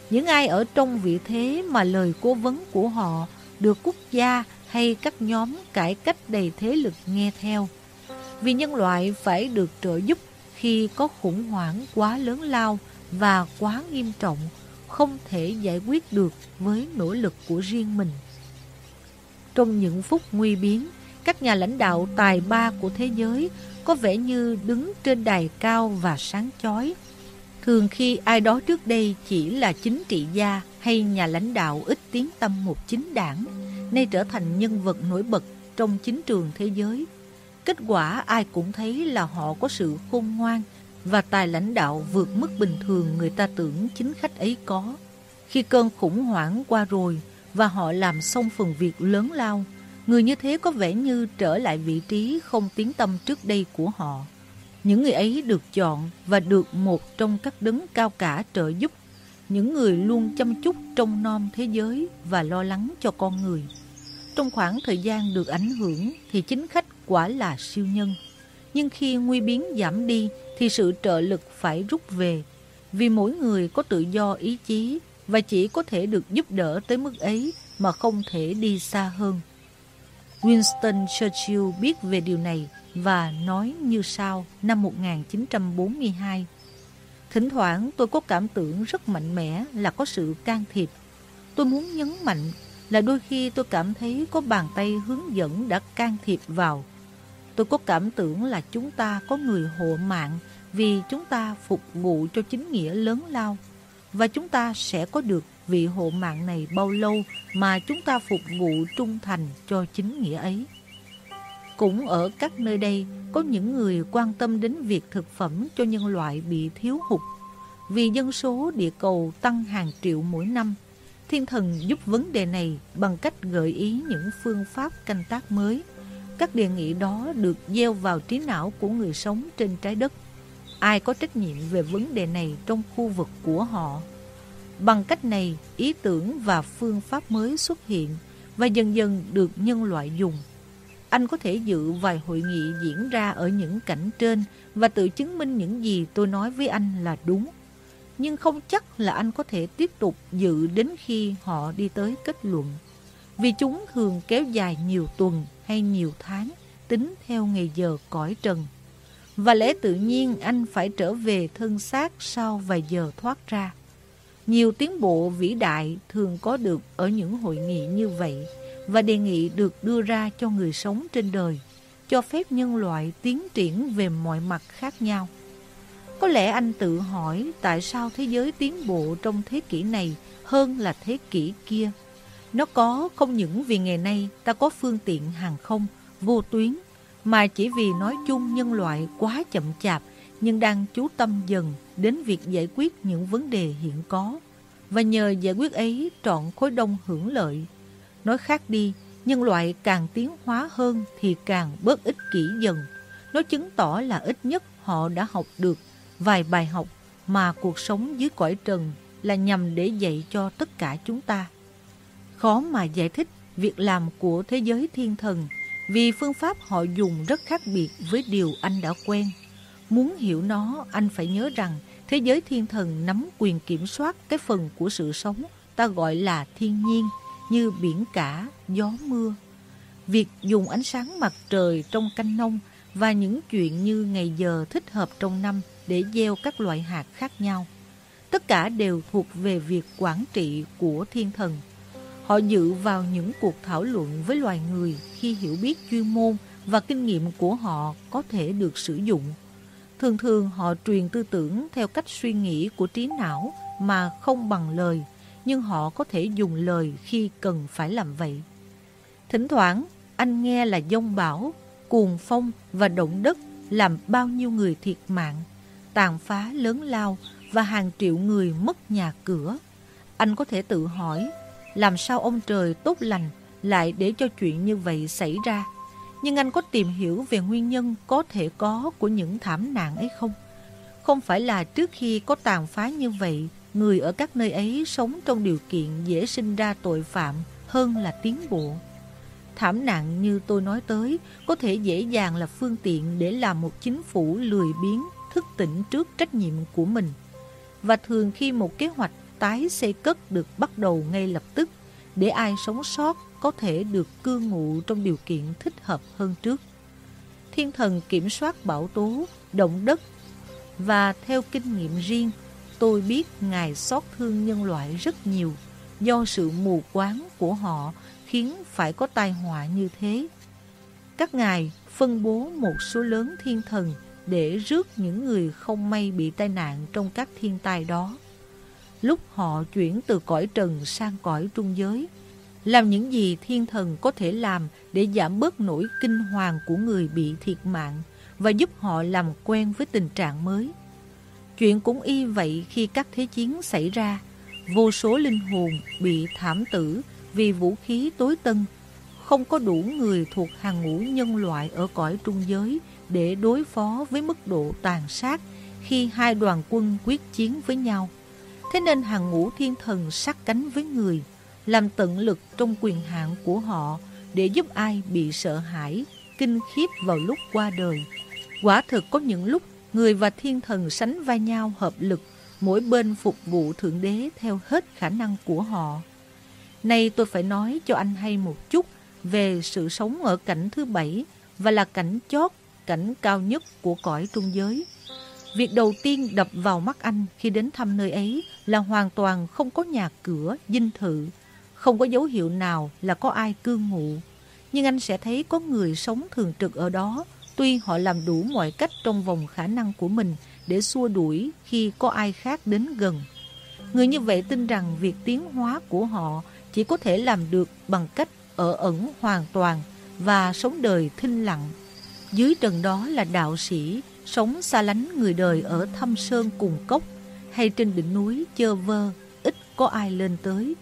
Những ai ở trong vị thế mà lời cố vấn của họ được quốc gia hay các nhóm cải cách đầy thế lực nghe theo. Vì nhân loại phải được trợ giúp khi có khủng hoảng quá lớn lao và quá nghiêm trọng, không thể giải quyết được với nỗ lực của riêng mình. Trong những phút nguy biến, các nhà lãnh đạo tài ba của thế giới có vẻ như đứng trên đài cao và sáng chói. Thường khi ai đó trước đây chỉ là chính trị gia hay nhà lãnh đạo ít tiếng tâm một chính đảng, nay trở thành nhân vật nổi bật trong chính trường thế giới. Kết quả ai cũng thấy là họ có sự khôn ngoan và tài lãnh đạo vượt mức bình thường người ta tưởng chính khách ấy có. Khi cơn khủng hoảng qua rồi và họ làm xong phần việc lớn lao, Người như thế có vẻ như trở lại vị trí không tiếng tâm trước đây của họ. Những người ấy được chọn và được một trong các đấng cao cả trợ giúp. Những người luôn chăm chút trong non thế giới và lo lắng cho con người. Trong khoảng thời gian được ảnh hưởng thì chính khách quả là siêu nhân. Nhưng khi nguy biến giảm đi thì sự trợ lực phải rút về Vì mỗi người có tự do ý chí và chỉ có thể được giúp đỡ tới mức ấy mà không thể đi xa hơn. Winston Churchill biết về điều này và nói như sau, năm 1942. Thỉnh thoảng tôi có cảm tưởng rất mạnh mẽ là có sự can thiệp. Tôi muốn nhấn mạnh là đôi khi tôi cảm thấy có bàn tay hướng dẫn đã can thiệp vào. Tôi có cảm tưởng là chúng ta có người hộ mạng vì chúng ta phục vụ cho chính nghĩa lớn lao và chúng ta sẽ có được vị hộ mạng này bao lâu mà chúng ta phục vụ trung thành cho chính nghĩa ấy. Cũng ở các nơi đây có những người quan tâm đến việc thực phẩm cho nhân loại bị thiếu hụt. Vì dân số địa cầu tăng hàng triệu mỗi năm, thiên thần giúp vấn đề này bằng cách gợi ý những phương pháp canh tác mới. Các đề nghị đó được gieo vào trí não của người sống trên trái đất. Ai có trách nhiệm về vấn đề này trong khu vực của họ? Bằng cách này, ý tưởng và phương pháp mới xuất hiện và dần dần được nhân loại dùng. Anh có thể dự vài hội nghị diễn ra ở những cảnh trên và tự chứng minh những gì tôi nói với anh là đúng. Nhưng không chắc là anh có thể tiếp tục dự đến khi họ đi tới kết luận. Vì chúng thường kéo dài nhiều tuần hay nhiều tháng, tính theo ngày giờ cõi trần. Và lẽ tự nhiên anh phải trở về thân xác sau vài giờ thoát ra. Nhiều tiến bộ vĩ đại thường có được ở những hội nghị như vậy và đề nghị được đưa ra cho người sống trên đời, cho phép nhân loại tiến triển về mọi mặt khác nhau. Có lẽ anh tự hỏi tại sao thế giới tiến bộ trong thế kỷ này hơn là thế kỷ kia. Nó có không những vì ngày nay ta có phương tiện hàng không, vô tuyến, mà chỉ vì nói chung nhân loại quá chậm chạp nhưng đang chú tâm dần đến việc giải quyết những vấn đề hiện có. Và nhờ giải quyết ấy trọn khối đông hưởng lợi Nói khác đi, nhân loại càng tiến hóa hơn thì càng bớt ích kỷ dần. Nó chứng tỏ là ít nhất họ đã học được vài bài học mà cuộc sống dưới cõi trần là nhằm để dạy cho tất cả chúng ta. Khó mà giải thích việc làm của thế giới thiên thần vì phương pháp họ dùng rất khác biệt với điều anh đã quen. Muốn hiểu nó, anh phải nhớ rằng thế giới thiên thần nắm quyền kiểm soát cái phần của sự sống ta gọi là thiên nhiên như biển cả, gió mưa. Việc dùng ánh sáng mặt trời trong canh nông và những chuyện như ngày giờ thích hợp trong năm để gieo các loại hạt khác nhau. Tất cả đều thuộc về việc quản trị của thiên thần. Họ dự vào những cuộc thảo luận với loài người khi hiểu biết chuyên môn và kinh nghiệm của họ có thể được sử dụng. Thường thường họ truyền tư tưởng theo cách suy nghĩ của trí não mà không bằng lời nhưng họ có thể dùng lời khi cần phải làm vậy. Thỉnh thoảng, anh nghe là dông bão, cuồng phong và động đất làm bao nhiêu người thiệt mạng, tàn phá lớn lao và hàng triệu người mất nhà cửa. Anh có thể tự hỏi, làm sao ông trời tốt lành lại để cho chuyện như vậy xảy ra? Nhưng anh có tìm hiểu về nguyên nhân có thể có của những thảm nạn ấy không? Không phải là trước khi có tàn phá như vậy, người ở các nơi ấy sống trong điều kiện dễ sinh ra tội phạm hơn là tiến bộ. Thảm nạn như tôi nói tới có thể dễ dàng là phương tiện để làm một chính phủ lười biếng, thức tỉnh trước trách nhiệm của mình. Và thường khi một kế hoạch tái xây cất được bắt đầu ngay lập tức để ai sống sót có thể được cư ngụ trong điều kiện thích hợp hơn trước. Thiên thần kiểm soát bão tố, động đất và theo kinh nghiệm riêng Tôi biết Ngài xót thương nhân loại rất nhiều do sự mù quáng của họ khiến phải có tai họa như thế. Các ngài phân bố một số lớn thiên thần để rước những người không may bị tai nạn trong các thiên tai đó. Lúc họ chuyển từ cõi trần sang cõi trung giới, làm những gì thiên thần có thể làm để giảm bớt nỗi kinh hoàng của người bị thiệt mạng và giúp họ làm quen với tình trạng mới. Chuyện cũng y vậy khi các thế chiến xảy ra, vô số linh hồn bị thảm tử vì vũ khí tối tân, không có đủ người thuộc hàng ngũ nhân loại ở cõi trung giới để đối phó với mức độ tàn sát khi hai đoàn quân quyết chiến với nhau. Thế nên hàng ngũ thiên thần sát cánh với người, làm tận lực trong quyền hạn của họ để giúp ai bị sợ hãi, kinh khiếp vào lúc qua đời. Quả thực có những lúc người và thiên thần sánh vai nhau hợp lực mỗi bên phục vụ Thượng Đế theo hết khả năng của họ. Nay tôi phải nói cho anh hay một chút về sự sống ở cảnh thứ bảy và là cảnh chót, cảnh cao nhất của cõi trung giới. Việc đầu tiên đập vào mắt anh khi đến thăm nơi ấy là hoàn toàn không có nhà cửa, dinh thự, không có dấu hiệu nào là có ai cư ngụ. Nhưng anh sẽ thấy có người sống thường trực ở đó, tuy họ làm đủ mọi cách trong vòng khả năng của mình để xua đuổi khi có ai khác đến gần. Người như vậy tin rằng việc tiến hóa của họ chỉ có thể làm được bằng cách ở ẩn hoàn toàn và sống đời thinh lặng. Dưới trần đó là đạo sĩ, sống xa lánh người đời ở thâm sơn cùng cốc hay trên đỉnh núi chơ vơ, ít có ai lên tới.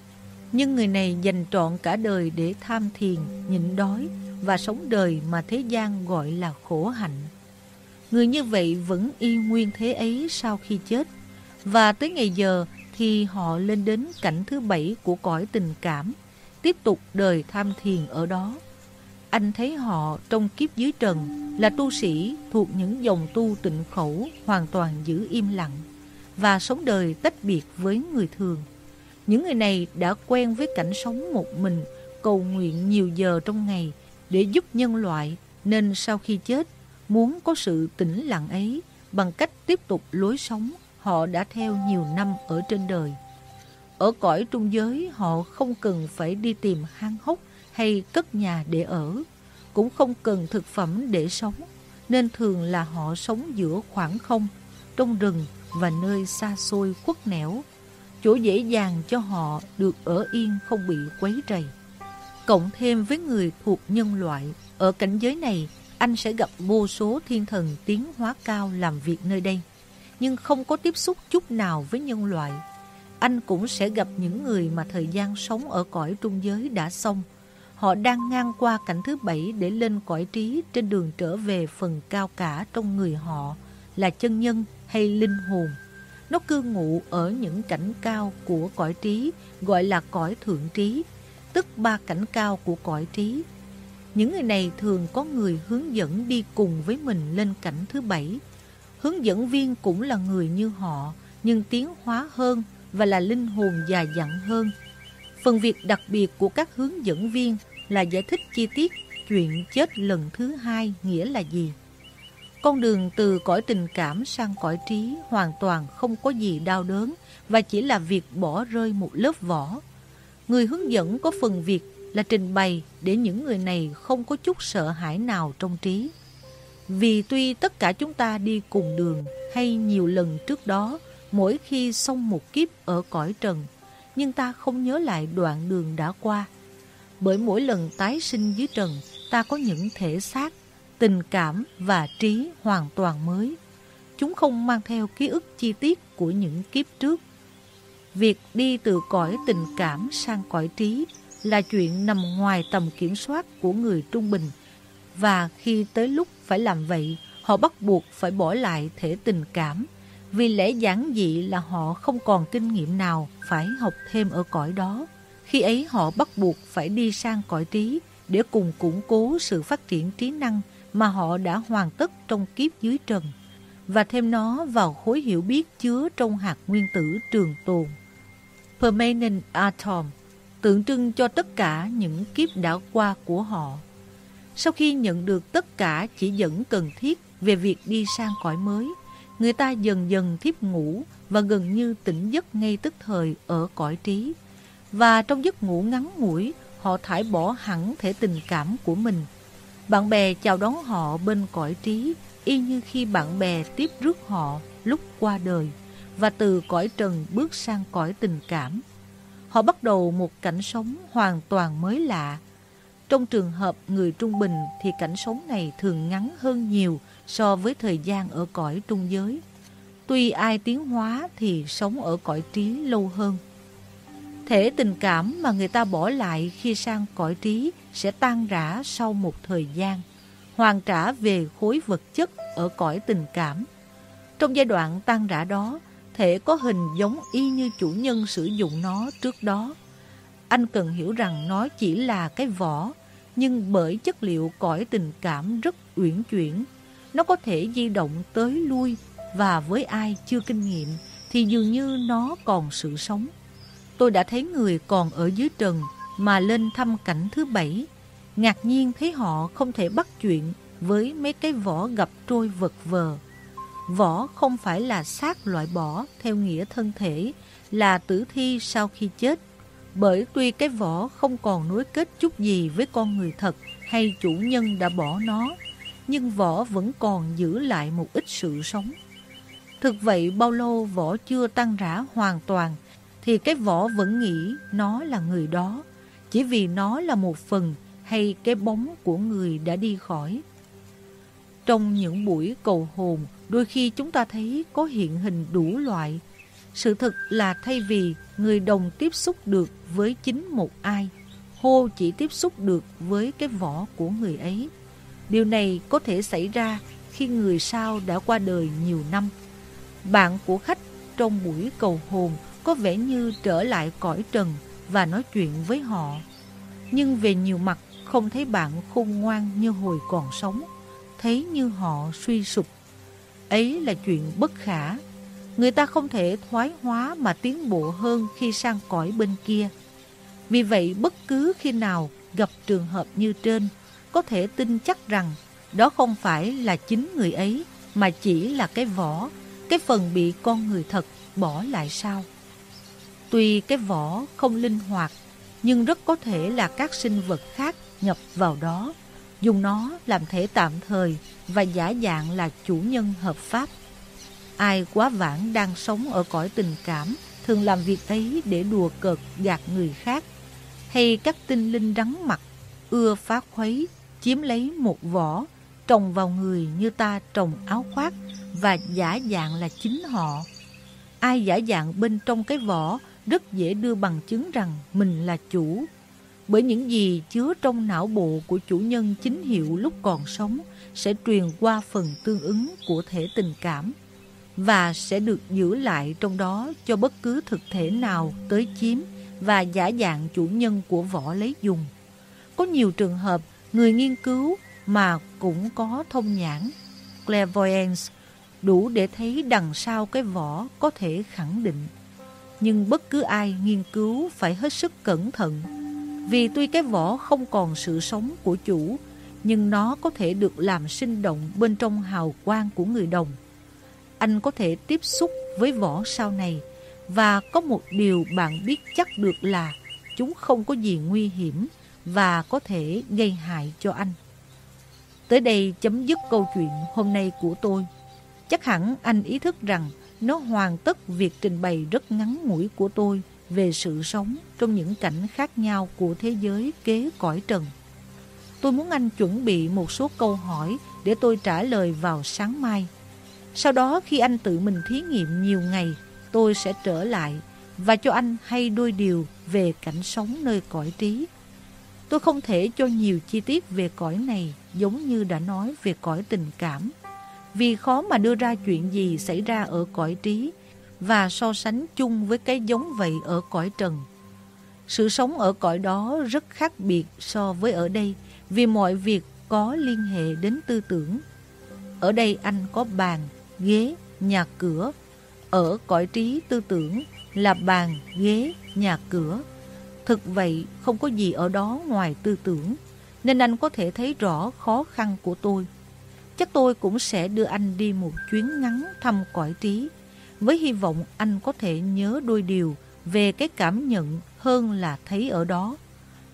Nhưng người này dành trọn cả đời để tham thiền, nhịn đói và sống đời mà thế gian gọi là khổ hạnh. Người như vậy vẫn y nguyên thế ấy sau khi chết. Và tới ngày giờ thì họ lên đến cảnh thứ bảy của cõi tình cảm, tiếp tục đời tham thiền ở đó. Anh thấy họ trong kiếp dưới trần là tu sĩ thuộc những dòng tu tịnh khẩu hoàn toàn giữ im lặng và sống đời tách biệt với người thường. Những người này đã quen với cảnh sống một mình, cầu nguyện nhiều giờ trong ngày để giúp nhân loại, nên sau khi chết, muốn có sự tĩnh lặng ấy bằng cách tiếp tục lối sống họ đã theo nhiều năm ở trên đời. Ở cõi trung giới, họ không cần phải đi tìm hang hốc hay cất nhà để ở, cũng không cần thực phẩm để sống, nên thường là họ sống giữa khoảng không, trong rừng và nơi xa xôi khuất nẻo, chỗ dễ dàng cho họ được ở yên không bị quấy rầy. Cộng thêm với người thuộc nhân loại, ở cảnh giới này, anh sẽ gặp vô số thiên thần tiến hóa cao làm việc nơi đây, nhưng không có tiếp xúc chút nào với nhân loại. Anh cũng sẽ gặp những người mà thời gian sống ở cõi trung giới đã xong. Họ đang ngang qua cảnh thứ bảy để lên cõi trí trên đường trở về phần cao cả trong người họ, là chân nhân hay linh hồn. Nó cư ngụ ở những cảnh cao của cõi trí, gọi là cõi thượng trí, tức ba cảnh cao của cõi trí. Những người này thường có người hướng dẫn đi cùng với mình lên cảnh thứ bảy. Hướng dẫn viên cũng là người như họ, nhưng tiến hóa hơn và là linh hồn già dặn hơn. Phần việc đặc biệt của các hướng dẫn viên là giải thích chi tiết chuyện chết lần thứ hai nghĩa là gì. Con đường từ cõi tình cảm sang cõi trí hoàn toàn không có gì đau đớn và chỉ là việc bỏ rơi một lớp vỏ. Người hướng dẫn có phần việc là trình bày để những người này không có chút sợ hãi nào trong trí. Vì tuy tất cả chúng ta đi cùng đường hay nhiều lần trước đó mỗi khi xong một kiếp ở cõi trần, nhưng ta không nhớ lại đoạn đường đã qua. Bởi mỗi lần tái sinh dưới trần, ta có những thể xác, tình cảm và trí hoàn toàn mới. Chúng không mang theo ký ức chi tiết của những kiếp trước. Việc đi từ cõi tình cảm sang cõi trí là chuyện nằm ngoài tầm kiểm soát của người trung bình. Và khi tới lúc phải làm vậy, họ bắt buộc phải bỏ lại thể tình cảm. Vì lẽ giản dị là họ không còn kinh nghiệm nào phải học thêm ở cõi đó. Khi ấy họ bắt buộc phải đi sang cõi trí để cùng củng cố sự phát triển trí năng mà họ đã hoàn tất trong kiếp dưới trần và thêm nó vào khối hiểu biết chứa trong hạt nguyên tử trường tồn. Permanent Atom tượng trưng cho tất cả những kiếp đã qua của họ. Sau khi nhận được tất cả chỉ dẫn cần thiết về việc đi sang cõi mới, người ta dần dần thiếp ngủ và gần như tỉnh giấc ngay tức thời ở cõi trí. Và trong giấc ngủ ngắn ngủi, họ thải bỏ hẳn thể tình cảm của mình. Bạn bè chào đón họ bên cõi trí, y như khi bạn bè tiếp rước họ lúc qua đời, và từ cõi trần bước sang cõi tình cảm. Họ bắt đầu một cảnh sống hoàn toàn mới lạ. Trong trường hợp người trung bình thì cảnh sống này thường ngắn hơn nhiều so với thời gian ở cõi trung giới. Tuy ai tiến hóa thì sống ở cõi trí lâu hơn. Thể tình cảm mà người ta bỏ lại khi sang cõi trí sẽ tan rã sau một thời gian, hoàn trả về khối vật chất ở cõi tình cảm. Trong giai đoạn tan rã đó, thể có hình giống y như chủ nhân sử dụng nó trước đó. Anh cần hiểu rằng nó chỉ là cái vỏ, nhưng bởi chất liệu cõi tình cảm rất uyển chuyển, nó có thể di động tới lui và với ai chưa kinh nghiệm thì dường như nó còn sự sống. Tôi đã thấy người còn ở dưới trần mà lên thăm cảnh thứ bảy. Ngạc nhiên thấy họ không thể bắt chuyện với mấy cái vỏ gặp trôi vật vờ. Vỏ không phải là xác loại bỏ theo nghĩa thân thể, là tử thi sau khi chết. Bởi tuy cái vỏ không còn nối kết chút gì với con người thật hay chủ nhân đã bỏ nó, nhưng vỏ vẫn còn giữ lại một ít sự sống. Thực vậy bao lâu vỏ chưa tan rã hoàn toàn thì cái vỏ vẫn nghĩ nó là người đó, chỉ vì nó là một phần hay cái bóng của người đã đi khỏi. Trong những buổi cầu hồn, đôi khi chúng ta thấy có hiện hình đủ loại. Sự thật là thay vì người đồng tiếp xúc được với chính một ai, hô chỉ tiếp xúc được với cái vỏ của người ấy. Điều này có thể xảy ra khi người sau đã qua đời nhiều năm. Bạn của khách trong buổi cầu hồn có vẻ như trở lại cõi trần và nói chuyện với họ. Nhưng về nhiều mặt không thấy bạn khôn ngoan như hồi còn sống, thấy như họ suy sụp. Ấy là chuyện bất khả. Người ta không thể thoái hóa mà tiến bộ hơn khi sang cõi bên kia. Vì vậy bất cứ khi nào gặp trường hợp như trên, có thể tin chắc rằng đó không phải là chính người ấy, mà chỉ là cái vỏ, cái phần bị con người thật bỏ lại sau. Tuy cái vỏ không linh hoạt, nhưng rất có thể là các sinh vật khác nhập vào đó, dùng nó làm thể tạm thời và giả dạng là chủ nhân hợp pháp. Ai quá vãng đang sống ở cõi tình cảm thường làm việc ấy để đùa cợt gạt người khác, hay các tinh linh rắn mặt ưa phá khuấy, chiếm lấy một vỏ, trồng vào người như ta trồng áo khoác và giả dạng là chính họ. Ai giả dạng bên trong cái vỏ rất dễ đưa bằng chứng rằng mình là chủ. Bởi những gì chứa trong não bộ của chủ nhân chính hiệu lúc còn sống sẽ truyền qua phần tương ứng của thể tình cảm và sẽ được giữ lại trong đó cho bất cứ thực thể nào tới chiếm và giả dạng chủ nhân của vỏ lấy dùng. Có nhiều trường hợp người nghiên cứu mà cũng có thông nhãn, clairvoyance, đủ để thấy đằng sau cái vỏ có thể khẳng định nhưng bất cứ ai nghiên cứu phải hết sức cẩn thận. Vì tuy cái vỏ không còn sự sống của chủ, nhưng nó có thể được làm sinh động bên trong hào quang của người đồng. Anh có thể tiếp xúc với vỏ sau này, và có một điều bạn biết chắc được là chúng không có gì nguy hiểm và có thể gây hại cho anh. Tới đây chấm dứt câu chuyện hôm nay của tôi. Chắc hẳn anh ý thức rằng nó hoàn tất việc trình bày rất ngắn ngủi của tôi về sự sống trong những cảnh khác nhau của thế giới kế cõi trần. Tôi muốn anh chuẩn bị một số câu hỏi để tôi trả lời vào sáng mai. Sau đó khi anh tự mình thí nghiệm nhiều ngày, tôi sẽ trở lại và cho anh hay đôi điều về cảnh sống nơi cõi trí. Tôi không thể cho nhiều chi tiết về cõi này giống như đã nói về cõi tình cảm vì khó mà đưa ra chuyện gì xảy ra ở cõi trí và so sánh chung với cái giống vậy ở cõi trần. Sự sống ở cõi đó rất khác biệt so với ở đây vì mọi việc có liên hệ đến tư tưởng. Ở đây anh có bàn, ghế, nhà cửa. Ở cõi trí tư tưởng là bàn, ghế, nhà cửa. Thực vậy không có gì ở đó ngoài tư tưởng, nên anh có thể thấy rõ khó khăn của tôi chắc tôi cũng sẽ đưa anh đi một chuyến ngắn thăm cõi trí, với hy vọng anh có thể nhớ đôi điều về cái cảm nhận hơn là thấy ở đó.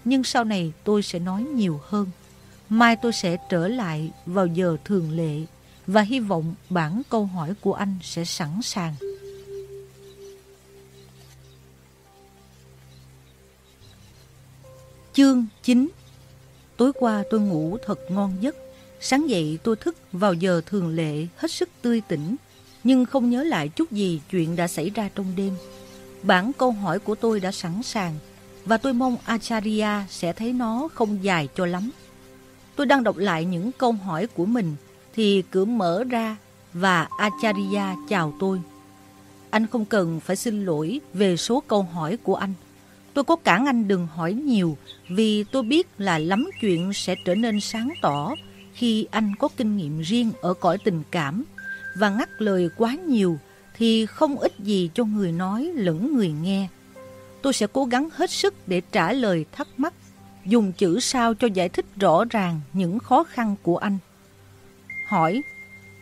Nhưng sau này tôi sẽ nói nhiều hơn. Mai tôi sẽ trở lại vào giờ thường lệ và hy vọng bản câu hỏi của anh sẽ sẵn sàng. Chương 9 Tối qua tôi ngủ thật ngon giấc Sáng dậy tôi thức vào giờ thường lệ hết sức tươi tỉnh, nhưng không nhớ lại chút gì chuyện đã xảy ra trong đêm. Bản câu hỏi của tôi đã sẵn sàng, và tôi mong Acharya sẽ thấy nó không dài cho lắm. Tôi đang đọc lại những câu hỏi của mình, thì cửa mở ra và Acharya chào tôi. Anh không cần phải xin lỗi về số câu hỏi của anh. Tôi có cản anh đừng hỏi nhiều vì tôi biết là lắm chuyện sẽ trở nên sáng tỏ khi anh có kinh nghiệm riêng ở cõi tình cảm và ngắt lời quá nhiều thì không ích gì cho người nói lẫn người nghe. Tôi sẽ cố gắng hết sức để trả lời thắc mắc, dùng chữ sao cho giải thích rõ ràng những khó khăn của anh. Hỏi,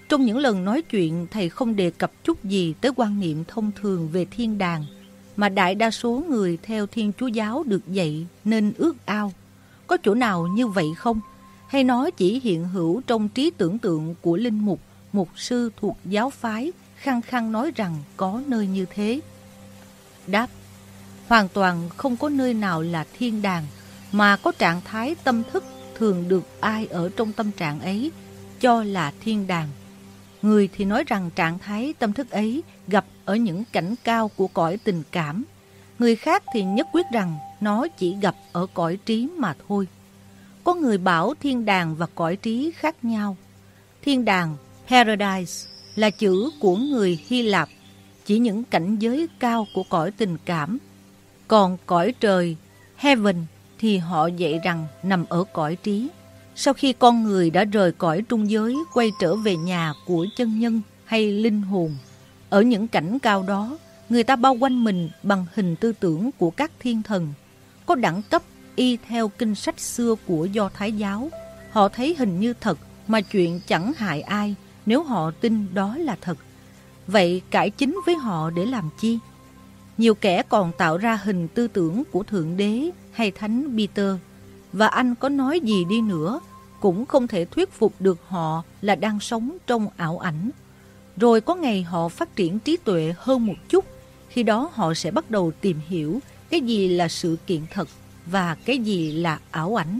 trong những lần nói chuyện thầy không đề cập chút gì tới quan niệm thông thường về thiên đàng mà đại đa số người theo Thiên Chúa Giáo được dạy nên ước ao. Có chỗ nào như vậy không? Hay nó chỉ hiện hữu trong trí tưởng tượng của linh mục, mục sư thuộc giáo phái, khăng khăng nói rằng có nơi như thế? Đáp, hoàn toàn không có nơi nào là thiên đàng, mà có trạng thái tâm thức thường được ai ở trong tâm trạng ấy cho là thiên đàng. Người thì nói rằng trạng thái tâm thức ấy gặp ở những cảnh cao của cõi tình cảm. Người khác thì nhất quyết rằng nó chỉ gặp ở cõi trí mà thôi. Có người bảo thiên đàng và cõi trí khác nhau. Thiên đàng, paradise, là chữ của người Hy Lạp, chỉ những cảnh giới cao của cõi tình cảm. Còn cõi trời, heaven, thì họ dạy rằng nằm ở cõi trí. Sau khi con người đã rời cõi trung giới quay trở về nhà của chân nhân hay linh hồn, ở những cảnh cao đó, người ta bao quanh mình bằng hình tư tưởng của các thiên thần, có đẳng cấp y theo kinh sách xưa của Do Thái giáo. Họ thấy hình như thật mà chuyện chẳng hại ai nếu họ tin đó là thật. Vậy cải chính với họ để làm chi? Nhiều kẻ còn tạo ra hình tư tưởng của Thượng Đế hay Thánh Peter và anh có nói gì đi nữa cũng không thể thuyết phục được họ là đang sống trong ảo ảnh. Rồi có ngày họ phát triển trí tuệ hơn một chút, khi đó họ sẽ bắt đầu tìm hiểu cái gì là sự kiện thật và cái gì là ảo ảnh.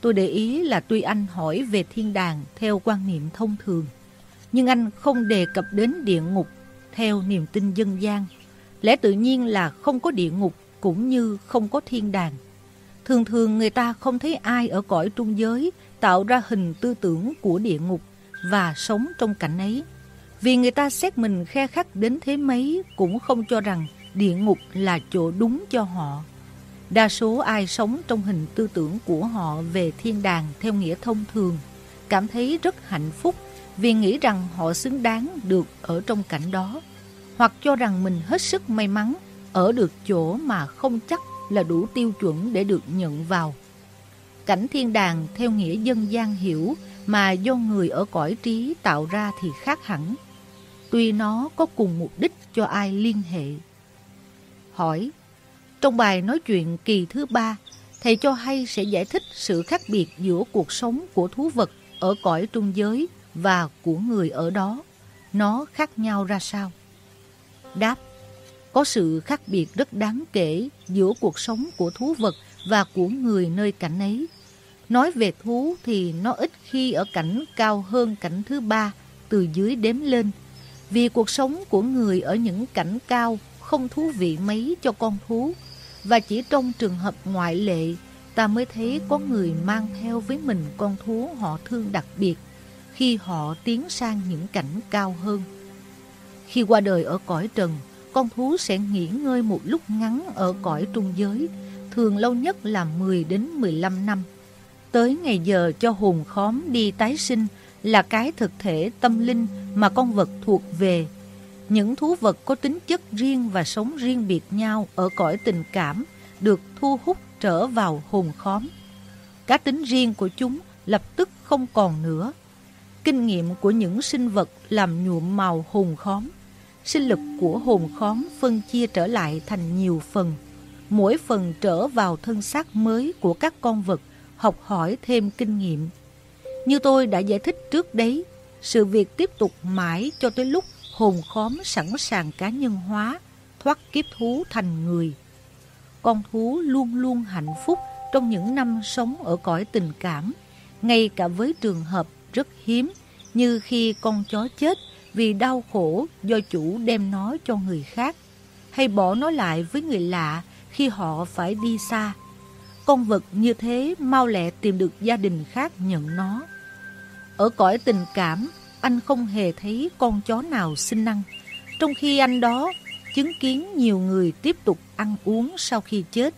Tôi để ý là tuy anh hỏi về thiên đàng theo quan niệm thông thường, nhưng anh không đề cập đến địa ngục theo niềm tin dân gian. Lẽ tự nhiên là không có địa ngục cũng như không có thiên đàng. Thường thường người ta không thấy ai ở cõi trung giới tạo ra hình tư tưởng của địa ngục và sống trong cảnh ấy. Vì người ta xét mình khe khắc đến thế mấy cũng không cho rằng địa ngục là chỗ đúng cho họ. Đa số ai sống trong hình tư tưởng của họ về thiên đàng theo nghĩa thông thường, cảm thấy rất hạnh phúc vì nghĩ rằng họ xứng đáng được ở trong cảnh đó, hoặc cho rằng mình hết sức may mắn ở được chỗ mà không chắc là đủ tiêu chuẩn để được nhận vào. Cảnh thiên đàng theo nghĩa dân gian hiểu mà do người ở cõi trí tạo ra thì khác hẳn. Tuy nó có cùng mục đích cho ai liên hệ. Hỏi, trong bài nói chuyện kỳ thứ ba, thầy cho hay sẽ giải thích sự khác biệt giữa cuộc sống của thú vật ở cõi trung giới và của người ở đó. Nó khác nhau ra sao? Đáp, có sự khác biệt rất đáng kể giữa cuộc sống của thú vật và của người nơi cảnh ấy. Nói về thú thì nó ít khi ở cảnh cao hơn cảnh thứ ba từ dưới đếm lên. Vì cuộc sống của người ở những cảnh cao không thú vị mấy cho con thú. Và chỉ trong trường hợp ngoại lệ ta mới thấy có người mang theo với mình con thú họ thương đặc biệt khi họ tiến sang những cảnh cao hơn. Khi qua đời ở cõi trần, con thú sẽ nghỉ ngơi một lúc ngắn ở cõi trung giới, thường lâu nhất là 10 đến 15 năm. Tới ngày giờ cho hồn khóm đi tái sinh là cái thực thể tâm linh mà con vật thuộc về. Những thú vật có tính chất riêng và sống riêng biệt nhau ở cõi tình cảm được thu hút trở vào hồn khóm. Cá tính riêng của chúng lập tức không còn nữa. Kinh nghiệm của những sinh vật làm nhuộm màu hồn khóm. Sinh lực của hồn khóm phân chia trở lại thành nhiều phần. Mỗi phần trở vào thân xác mới của các con vật học hỏi thêm kinh nghiệm. Như tôi đã giải thích trước đấy, sự việc tiếp tục mãi cho tới lúc hồn khóm sẵn sàng cá nhân hóa, thoát kiếp thú thành người. Con thú luôn luôn hạnh phúc trong những năm sống ở cõi tình cảm, ngay cả với trường hợp rất hiếm như khi con chó chết vì đau khổ do chủ đem nó cho người khác, hay bỏ nó lại với người lạ khi họ phải đi xa con vật như thế mau lẹ tìm được gia đình khác nhận nó. Ở cõi tình cảm, anh không hề thấy con chó nào sinh năng. Trong khi anh đó chứng kiến nhiều người tiếp tục ăn uống sau khi chết,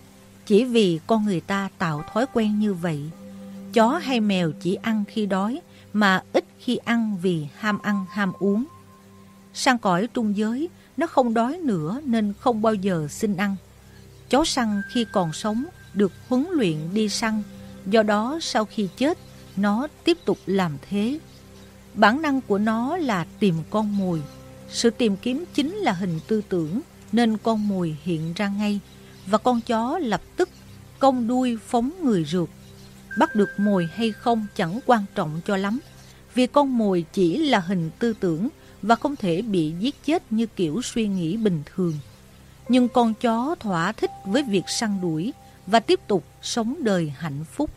chỉ vì con người ta tạo thói quen như vậy. Chó hay mèo chỉ ăn khi đói, mà ít khi ăn vì ham ăn ham uống. Sang cõi trung giới, nó không đói nữa nên không bao giờ xin ăn. Chó săn khi còn sống được huấn luyện đi săn, do đó sau khi chết, nó tiếp tục làm thế. Bản năng của nó là tìm con mồi. Sự tìm kiếm chính là hình tư tưởng, nên con mồi hiện ra ngay, và con chó lập tức cong đuôi phóng người rượt. Bắt được mồi hay không chẳng quan trọng cho lắm, vì con mồi chỉ là hình tư tưởng và không thể bị giết chết như kiểu suy nghĩ bình thường. Nhưng con chó thỏa thích với việc săn đuổi và tiếp tục sống đời hạnh phúc.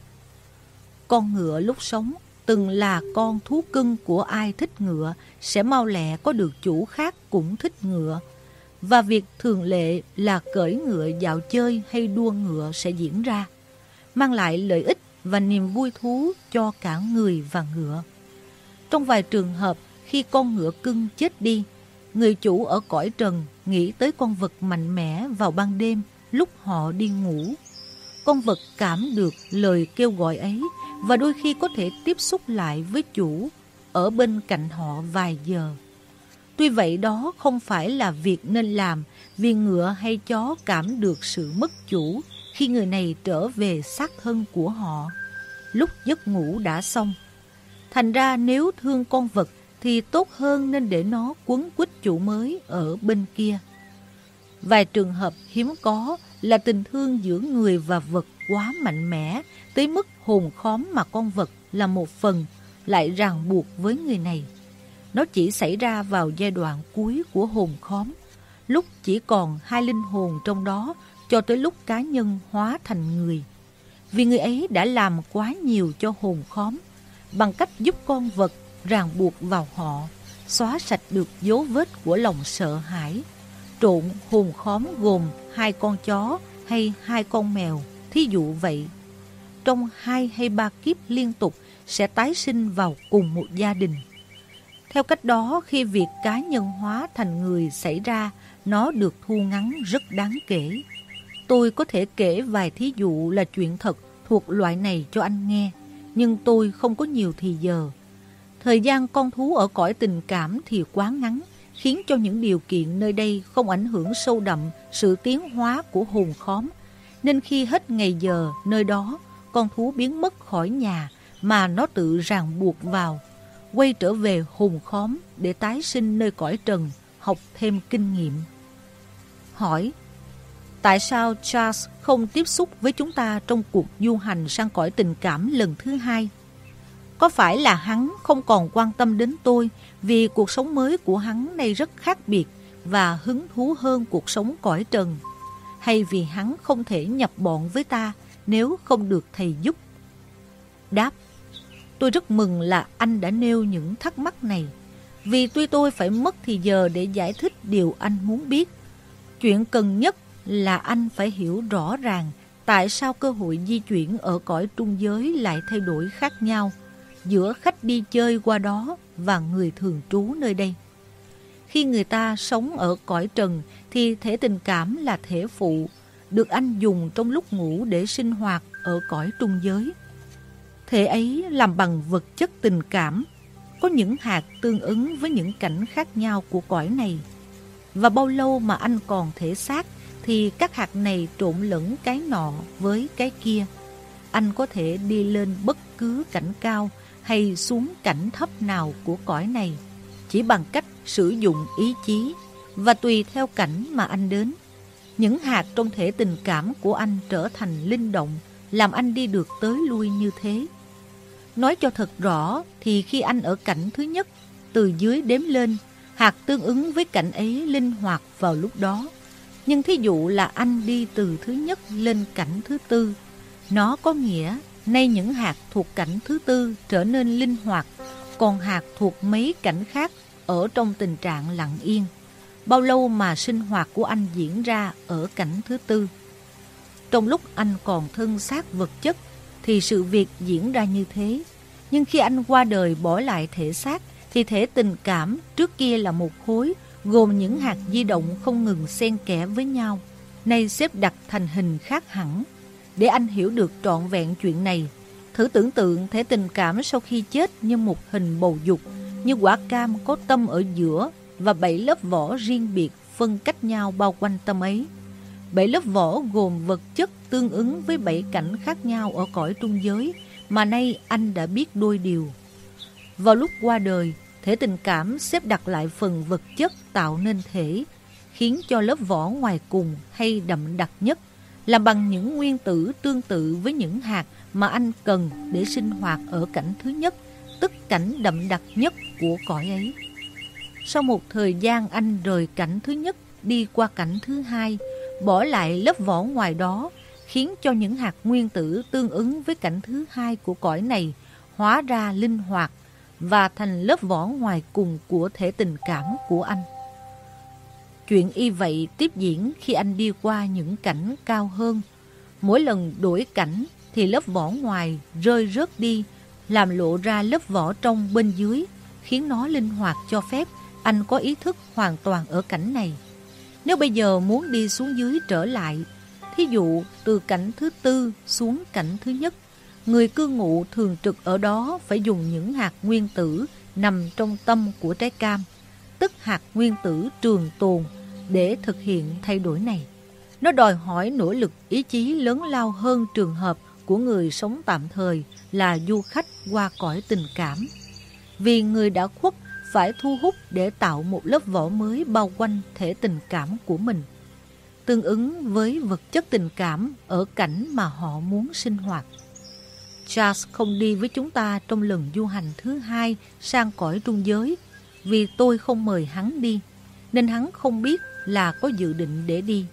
Con ngựa lúc sống từng là con thú cưng của ai thích ngựa sẽ mau lẹ có được chủ khác cũng thích ngựa. Và việc thường lệ là cởi ngựa dạo chơi hay đua ngựa sẽ diễn ra, mang lại lợi ích và niềm vui thú cho cả người và ngựa. Trong vài trường hợp, khi con ngựa cưng chết đi, người chủ ở cõi trần nghĩ tới con vật mạnh mẽ vào ban đêm lúc họ đi ngủ. Con vật cảm được lời kêu gọi ấy và đôi khi có thể tiếp xúc lại với chủ ở bên cạnh họ vài giờ. Tuy vậy đó không phải là việc nên làm, vì ngựa hay chó cảm được sự mất chủ khi người này trở về xác thân của họ lúc giấc ngủ đã xong. Thành ra nếu thương con vật thì tốt hơn nên để nó quấn quýt chủ mới ở bên kia. Vài trường hợp hiếm có là tình thương giữa người và vật quá mạnh mẽ tới mức hồn khóm mà con vật là một phần lại ràng buộc với người này. Nó chỉ xảy ra vào giai đoạn cuối của hồn khóm, lúc chỉ còn hai linh hồn trong đó cho tới lúc cá nhân hóa thành người. Vì người ấy đã làm quá nhiều cho hồn khóm bằng cách giúp con vật ràng buộc vào họ, xóa sạch được dấu vết của lòng sợ hãi. Trộn hồn khóm gồm hai con chó hay hai con mèo, thí dụ vậy. Trong hai hay ba kiếp liên tục sẽ tái sinh vào cùng một gia đình. Theo cách đó, khi việc cá nhân hóa thành người xảy ra, nó được thu ngắn rất đáng kể. Tôi có thể kể vài thí dụ là chuyện thật thuộc loại này cho anh nghe, nhưng tôi không có nhiều thì giờ. Thời gian con thú ở cõi tình cảm thì quá ngắn, khiến cho những điều kiện nơi đây không ảnh hưởng sâu đậm sự tiến hóa của hồn khóm. Nên khi hết ngày giờ nơi đó, con thú biến mất khỏi nhà mà nó tự ràng buộc vào, quay trở về hồn khóm để tái sinh nơi cõi trần, học thêm kinh nghiệm. Hỏi, tại sao Charles không tiếp xúc với chúng ta trong cuộc du hành sang cõi tình cảm lần thứ hai? Có phải là hắn không còn quan tâm đến tôi vì cuộc sống mới của hắn nay rất khác biệt và hứng thú hơn cuộc sống cõi trần? Hay vì hắn không thể nhập bọn với ta nếu không được thầy giúp? Đáp Tôi rất mừng là anh đã nêu những thắc mắc này vì tuy tôi phải mất thì giờ để giải thích điều anh muốn biết. Chuyện cần nhất là anh phải hiểu rõ ràng tại sao cơ hội di chuyển ở cõi trung giới lại thay đổi khác nhau giữa khách đi chơi qua đó và người thường trú nơi đây. Khi người ta sống ở cõi trần thì thể tình cảm là thể phụ, được anh dùng trong lúc ngủ để sinh hoạt ở cõi trung giới. Thể ấy làm bằng vật chất tình cảm, có những hạt tương ứng với những cảnh khác nhau của cõi này. Và bao lâu mà anh còn thể xác thì các hạt này trộn lẫn cái nọ với cái kia. Anh có thể đi lên bất cứ cảnh cao hay xuống cảnh thấp nào của cõi này chỉ bằng cách sử dụng ý chí và tùy theo cảnh mà anh đến. Những hạt trong thể tình cảm của anh trở thành linh động, làm anh đi được tới lui như thế. Nói cho thật rõ thì khi anh ở cảnh thứ nhất, từ dưới đếm lên, hạt tương ứng với cảnh ấy linh hoạt vào lúc đó. Nhưng thí dụ là anh đi từ thứ nhất lên cảnh thứ tư, nó có nghĩa Nay những hạt thuộc cảnh thứ tư trở nên linh hoạt, còn hạt thuộc mấy cảnh khác ở trong tình trạng lặng yên. Bao lâu mà sinh hoạt của anh diễn ra ở cảnh thứ tư? Trong lúc anh còn thân xác vật chất thì sự việc diễn ra như thế. Nhưng khi anh qua đời bỏ lại thể xác thì thể tình cảm trước kia là một khối gồm những hạt di động không ngừng xen kẽ với nhau. Nay xếp đặt thành hình khác hẳn để anh hiểu được trọn vẹn chuyện này, thử tưởng tượng thể tình cảm sau khi chết như một hình bầu dục, như quả cam có tâm ở giữa, và bảy lớp vỏ riêng biệt phân cách nhau bao quanh tâm ấy. Bảy lớp vỏ gồm vật chất tương ứng với bảy cảnh khác nhau ở cõi trung giới mà nay anh đã biết đôi điều. Vào lúc qua đời, thể tình cảm xếp đặt lại phần vật chất tạo nên thể, khiến cho lớp vỏ ngoài cùng hay đậm đặc nhất làm bằng những nguyên tử tương tự với những hạt mà anh cần để sinh hoạt ở cảnh thứ nhất, tức cảnh đậm đặc nhất của cõi ấy. Sau một thời gian anh rời cảnh thứ nhất đi qua cảnh thứ hai, bỏ lại lớp vỏ ngoài đó, khiến cho những hạt nguyên tử tương ứng với cảnh thứ hai của cõi này hóa ra linh hoạt và thành lớp vỏ ngoài cùng của thể tình cảm của anh. Chuyện y vậy tiếp diễn khi anh đi qua những cảnh cao hơn. Mỗi lần đổi cảnh thì lớp vỏ ngoài rơi rớt đi, làm lộ ra lớp vỏ trong bên dưới, khiến nó linh hoạt cho phép anh có ý thức hoàn toàn ở cảnh này. Nếu bây giờ muốn đi xuống dưới trở lại, thí dụ từ cảnh thứ tư xuống cảnh thứ nhất, người cư ngụ thường trực ở đó phải dùng những hạt nguyên tử nằm trong tâm của trái cam, tức hạt nguyên tử trường tồn để thực hiện thay đổi này. Nó đòi hỏi nỗ lực ý chí lớn lao hơn trường hợp của người sống tạm thời là du khách qua cõi tình cảm. Vì người đã khuất phải thu hút để tạo một lớp vỏ mới bao quanh thể tình cảm của mình, tương ứng với vật chất tình cảm ở cảnh mà họ muốn sinh hoạt. Charles không đi với chúng ta trong lần du hành thứ hai sang cõi trung giới vì tôi không mời hắn đi, nên hắn không biết là có dự định để đi.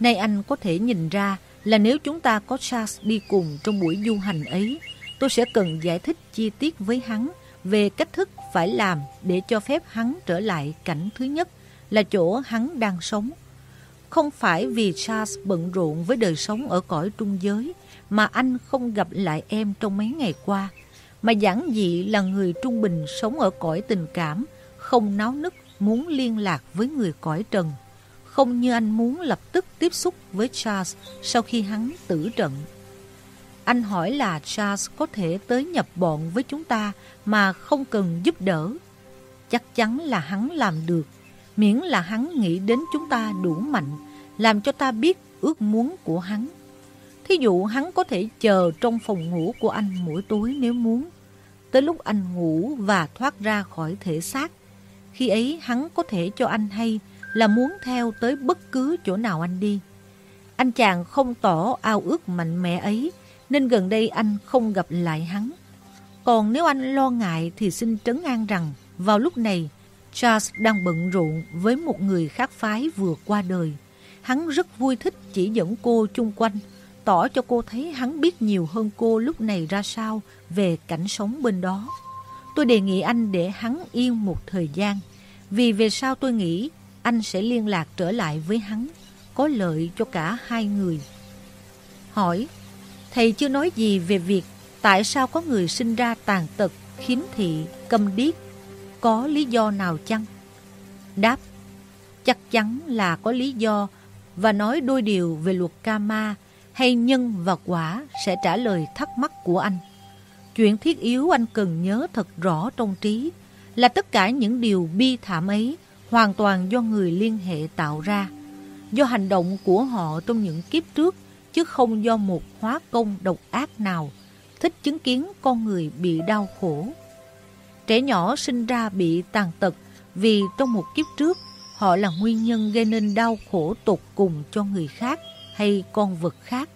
Nay anh có thể nhìn ra là nếu chúng ta có Charles đi cùng trong buổi du hành ấy, tôi sẽ cần giải thích chi tiết với hắn về cách thức phải làm để cho phép hắn trở lại cảnh thứ nhất là chỗ hắn đang sống. Không phải vì Charles bận rộn với đời sống ở cõi trung giới mà anh không gặp lại em trong mấy ngày qua, mà giản dị là người trung bình sống ở cõi tình cảm, không náo nức muốn liên lạc với người cõi trần, không như anh muốn lập tức tiếp xúc với Charles sau khi hắn tử trận. Anh hỏi là Charles có thể tới nhập bọn với chúng ta mà không cần giúp đỡ. Chắc chắn là hắn làm được, miễn là hắn nghĩ đến chúng ta đủ mạnh, làm cho ta biết ước muốn của hắn. Thí dụ hắn có thể chờ trong phòng ngủ của anh mỗi tối nếu muốn. Tới lúc anh ngủ và thoát ra khỏi thể xác, khi ấy hắn có thể cho anh hay là muốn theo tới bất cứ chỗ nào anh đi. Anh chàng không tỏ ao ước mạnh mẽ ấy, nên gần đây anh không gặp lại hắn. Còn nếu anh lo ngại thì xin trấn an rằng vào lúc này Charles đang bận rộn với một người khác phái vừa qua đời. Hắn rất vui thích chỉ dẫn cô chung quanh, tỏ cho cô thấy hắn biết nhiều hơn cô lúc này ra sao về cảnh sống bên đó. Tôi đề nghị anh để hắn yên một thời gian, vì về sau tôi nghĩ anh sẽ liên lạc trở lại với hắn, có lợi cho cả hai người. Hỏi, thầy chưa nói gì về việc tại sao có người sinh ra tàn tật, khiếm thị, câm điếc, có lý do nào chăng? Đáp, chắc chắn là có lý do và nói đôi điều về luật karma hay nhân và quả sẽ trả lời thắc mắc của anh. Chuyện thiết yếu anh cần nhớ thật rõ trong trí là tất cả những điều bi thảm ấy hoàn toàn do người liên hệ tạo ra, do hành động của họ trong những kiếp trước, chứ không do một hóa công độc ác nào thích chứng kiến con người bị đau khổ. Trẻ nhỏ sinh ra bị tàn tật vì trong một kiếp trước họ là nguyên nhân gây nên đau khổ tột cùng cho người khác hay con vật khác.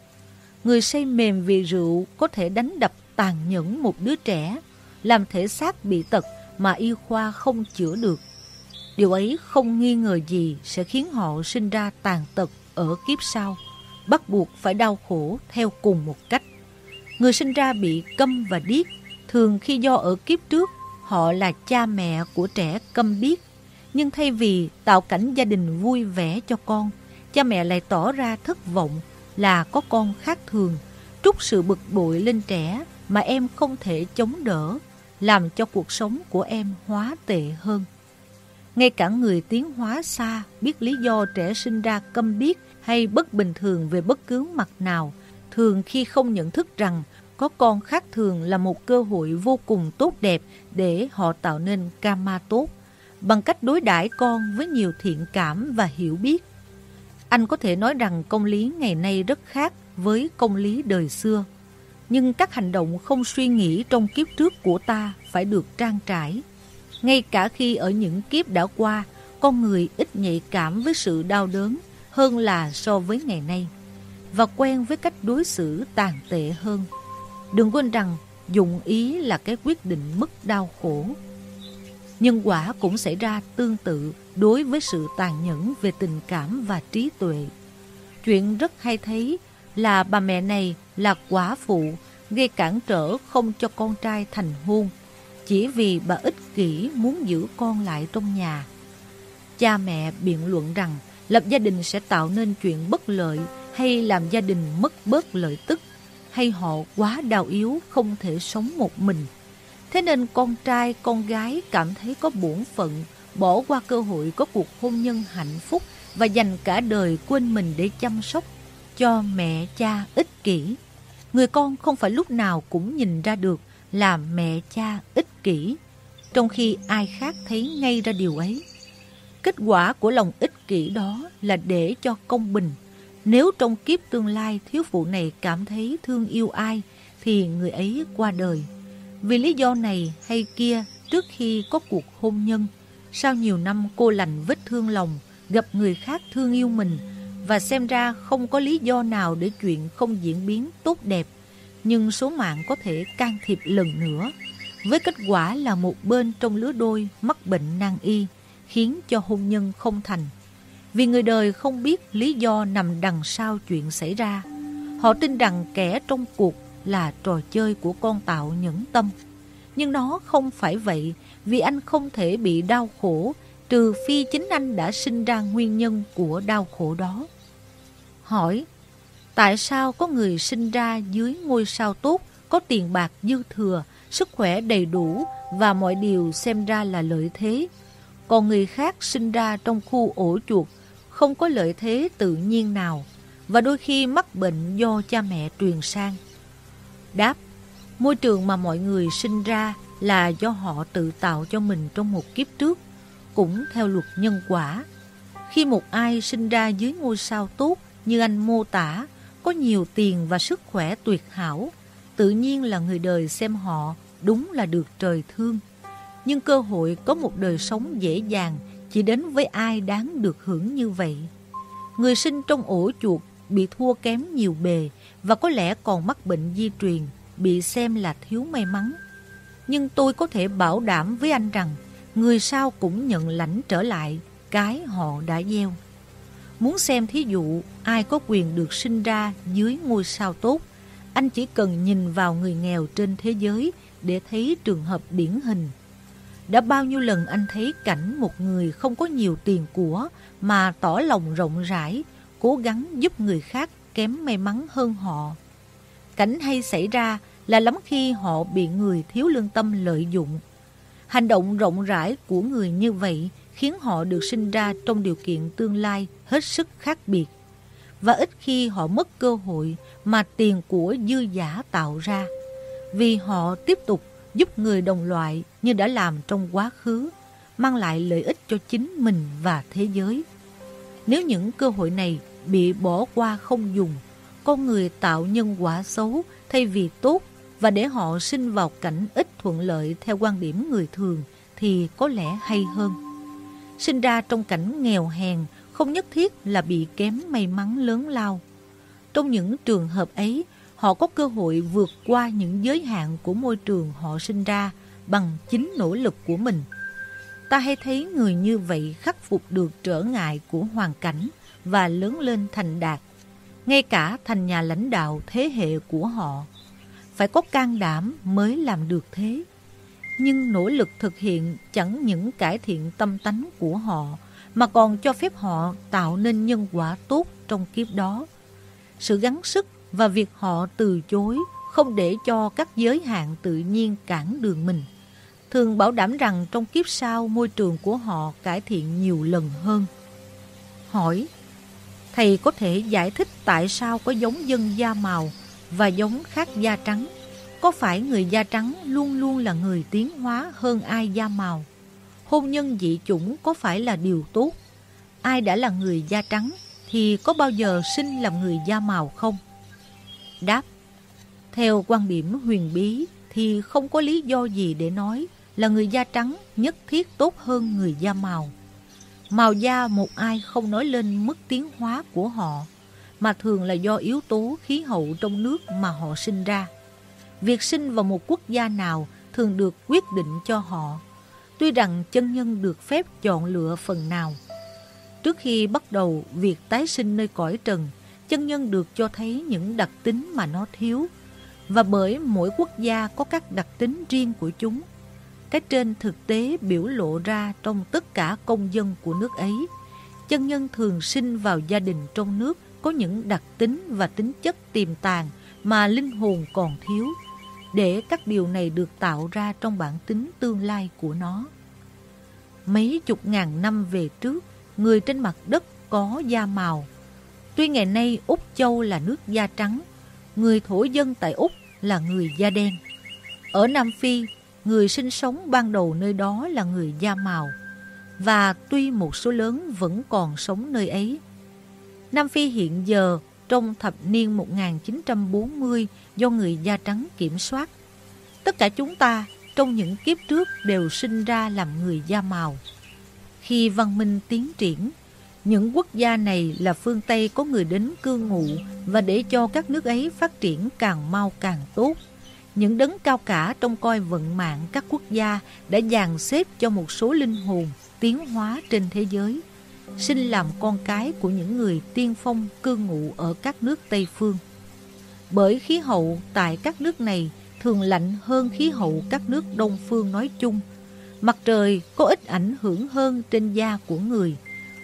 Người say mềm vì rượu có thể đánh đập tàn nhẫn một đứa trẻ, làm thể xác bị tật mà y khoa không chữa được. Điều ấy không nghi ngờ gì sẽ khiến họ sinh ra tàn tật ở kiếp sau, bắt buộc phải đau khổ theo cùng một cách. Người sinh ra bị câm và điếc, thường khi do ở kiếp trước họ là cha mẹ của trẻ câm điếc. Nhưng thay vì tạo cảnh gia đình vui vẻ cho con, cha mẹ lại tỏ ra thất vọng là có con khác thường, trút sự bực bội lên trẻ mà em không thể chống đỡ, làm cho cuộc sống của em hóa tệ hơn. Ngay cả người tiến hóa xa biết lý do trẻ sinh ra câm điếc hay bất bình thường về bất cứ mặt nào, thường khi không nhận thức rằng có con khác thường là một cơ hội vô cùng tốt đẹp để họ tạo nên karma tốt bằng cách đối đãi con với nhiều thiện cảm và hiểu biết. Anh có thể nói rằng công lý ngày nay rất khác với công lý đời xưa. Nhưng các hành động không suy nghĩ trong kiếp trước của ta phải được trang trải. Ngay cả khi ở những kiếp đã qua, con người ít nhạy cảm với sự đau đớn hơn là so với ngày nay, và quen với cách đối xử tàn tệ hơn. Đừng quên rằng dụng ý là cái quyết định mất đau khổ. Nhân quả cũng xảy ra tương tự đối với sự tàn nhẫn về tình cảm và trí tuệ. Chuyện rất hay thấy là bà mẹ này là quả phụ, gây cản trở không cho con trai thành hôn, chỉ vì bà ích kỷ muốn giữ con lại trong nhà. Cha mẹ biện luận rằng lập gia đình sẽ tạo nên chuyện bất lợi hay làm gia đình mất bớt lợi tức hay họ quá đau yếu không thể sống một mình. Thế nên con trai, con gái cảm thấy có bổn phận, bỏ qua cơ hội có cuộc hôn nhân hạnh phúc và dành cả đời quên mình để chăm sóc cho mẹ cha ích kỷ. Người con không phải lúc nào cũng nhìn ra được là mẹ cha ích kỷ, trong khi ai khác thấy ngay ra điều ấy. Kết quả của lòng ích kỷ đó là để cho công bình. Nếu trong kiếp tương lai thiếu phụ này cảm thấy thương yêu ai, thì người ấy qua đời. Vì lý do này hay kia, trước khi có cuộc hôn nhân, sau nhiều năm cô lành vết thương lòng, gặp người khác thương yêu mình, và xem ra không có lý do nào để chuyện không diễn biến tốt đẹp, nhưng số mạng có thể can thiệp lần nữa, với kết quả là một bên trong lứa đôi mắc bệnh nan y, khiến cho hôn nhân không thành. Vì người đời không biết lý do nằm đằng sau chuyện xảy ra. Họ tin rằng kẻ trong cuộc là trò chơi của con tạo nhẫn tâm. Nhưng nó không phải vậy vì anh không thể bị đau khổ trừ phi chính anh đã sinh ra nguyên nhân của đau khổ đó. Hỏi, tại sao có người sinh ra dưới ngôi sao tốt, có tiền bạc dư thừa, sức khỏe đầy đủ và mọi điều xem ra là lợi thế, còn người khác sinh ra trong khu ổ chuột, không có lợi thế tự nhiên nào và đôi khi mắc bệnh do cha mẹ truyền sang. Đáp, môi trường mà mọi người sinh ra là do họ tự tạo cho mình trong một kiếp trước, cũng theo luật nhân quả. Khi một ai sinh ra dưới ngôi sao tốt như anh mô tả, có nhiều tiền và sức khỏe tuyệt hảo, tự nhiên là người đời xem họ đúng là được trời thương nhưng cơ hội có một đời sống dễ dàng chỉ đến với ai đáng được hưởng như vậy. Người sinh trong ổ chuột bị thua kém nhiều bề và có lẽ còn mắc bệnh di truyền, bị xem là thiếu may mắn. Nhưng tôi có thể bảo đảm với anh rằng người sau cũng nhận lãnh trở lại cái họ đã gieo. Muốn xem thí dụ ai có quyền được sinh ra dưới ngôi sao tốt, anh chỉ cần nhìn vào người nghèo trên thế giới để thấy trường hợp điển hình đã bao nhiêu lần anh thấy cảnh một người không có nhiều tiền của mà tỏ lòng rộng rãi, cố gắng giúp người khác kém may mắn hơn họ. Cảnh hay xảy ra là lắm khi họ bị người thiếu lương tâm lợi dụng. Hành động rộng rãi của người như vậy khiến họ được sinh ra trong điều kiện tương lai hết sức khác biệt. Và ít khi họ mất cơ hội mà tiền của dư giả tạo ra. Vì họ tiếp tục giúp người đồng loại như đã làm trong quá khứ, mang lại lợi ích cho chính mình và thế giới. Nếu những cơ hội này bị bỏ qua không dùng, con người tạo nhân quả xấu thay vì tốt và để họ sinh vào cảnh ít thuận lợi theo quan điểm người thường thì có lẽ hay hơn. Sinh ra trong cảnh nghèo hèn không nhất thiết là bị kém may mắn lớn lao. Trong những trường hợp ấy, họ có cơ hội vượt qua những giới hạn của môi trường họ sinh ra bằng chính nỗ lực của mình. Ta hay thấy người như vậy khắc phục được trở ngại của hoàn cảnh và lớn lên thành đạt, ngay cả thành nhà lãnh đạo thế hệ của họ. Phải có can đảm mới làm được thế. Nhưng nỗ lực thực hiện chẳng những cải thiện tâm tánh của họ, mà còn cho phép họ tạo nên nhân quả tốt trong kiếp đó. Sự gắng sức và việc họ từ chối không để cho các giới hạn tự nhiên cản đường mình. Thường bảo đảm rằng trong kiếp sau môi trường của họ cải thiện nhiều lần hơn. Hỏi, thầy có thể giải thích tại sao có giống dân da màu và giống khác da trắng? Có phải người da trắng luôn luôn là người tiến hóa hơn ai da màu? hôn nhân dị chủng có phải là điều tốt? Ai đã là người da trắng thì có bao giờ sinh làm người da màu không? Đáp Theo quan điểm huyền bí thì không có lý do gì để nói là người da trắng nhất thiết tốt hơn người da màu. Màu da một ai không nói lên mức tiến hóa của họ, mà thường là do yếu tố khí hậu trong nước mà họ sinh ra. Việc sinh vào một quốc gia nào thường được quyết định cho họ, tuy rằng chân nhân được phép chọn lựa phần nào. Trước khi bắt đầu việc tái sinh nơi cõi trần, chân nhân được cho thấy những đặc tính mà nó thiếu, và bởi mỗi quốc gia có các đặc tính riêng của chúng. Cái trên thực tế biểu lộ ra trong tất cả công dân của nước ấy. Chân nhân thường sinh vào gia đình trong nước có những đặc tính và tính chất tiềm tàng mà linh hồn còn thiếu, để các điều này được tạo ra trong bản tính tương lai của nó. Mấy chục ngàn năm về trước, người trên mặt đất có da màu. Tuy ngày nay Úc Châu là nước da trắng, người thổ dân tại Úc là người da đen. Ở Nam Phi, người sinh sống ban đầu nơi đó là người da màu, và tuy một số lớn vẫn còn sống nơi ấy. Nam Phi hiện giờ trong thập niên 1940 do người da trắng kiểm soát. Tất cả chúng ta trong những kiếp trước đều sinh ra làm người da màu. Khi văn minh tiến triển, những quốc gia này là phương Tây có người đến cư ngụ và để cho các nước ấy phát triển càng mau càng tốt. Những đấng cao cả trong coi vận mạng các quốc gia đã dàn xếp cho một số linh hồn tiến hóa trên thế giới, sinh làm con cái của những người tiên phong cư ngụ ở các nước Tây Phương. Bởi khí hậu tại các nước này thường lạnh hơn khí hậu các nước Đông Phương nói chung, mặt trời có ít ảnh hưởng hơn trên da của người,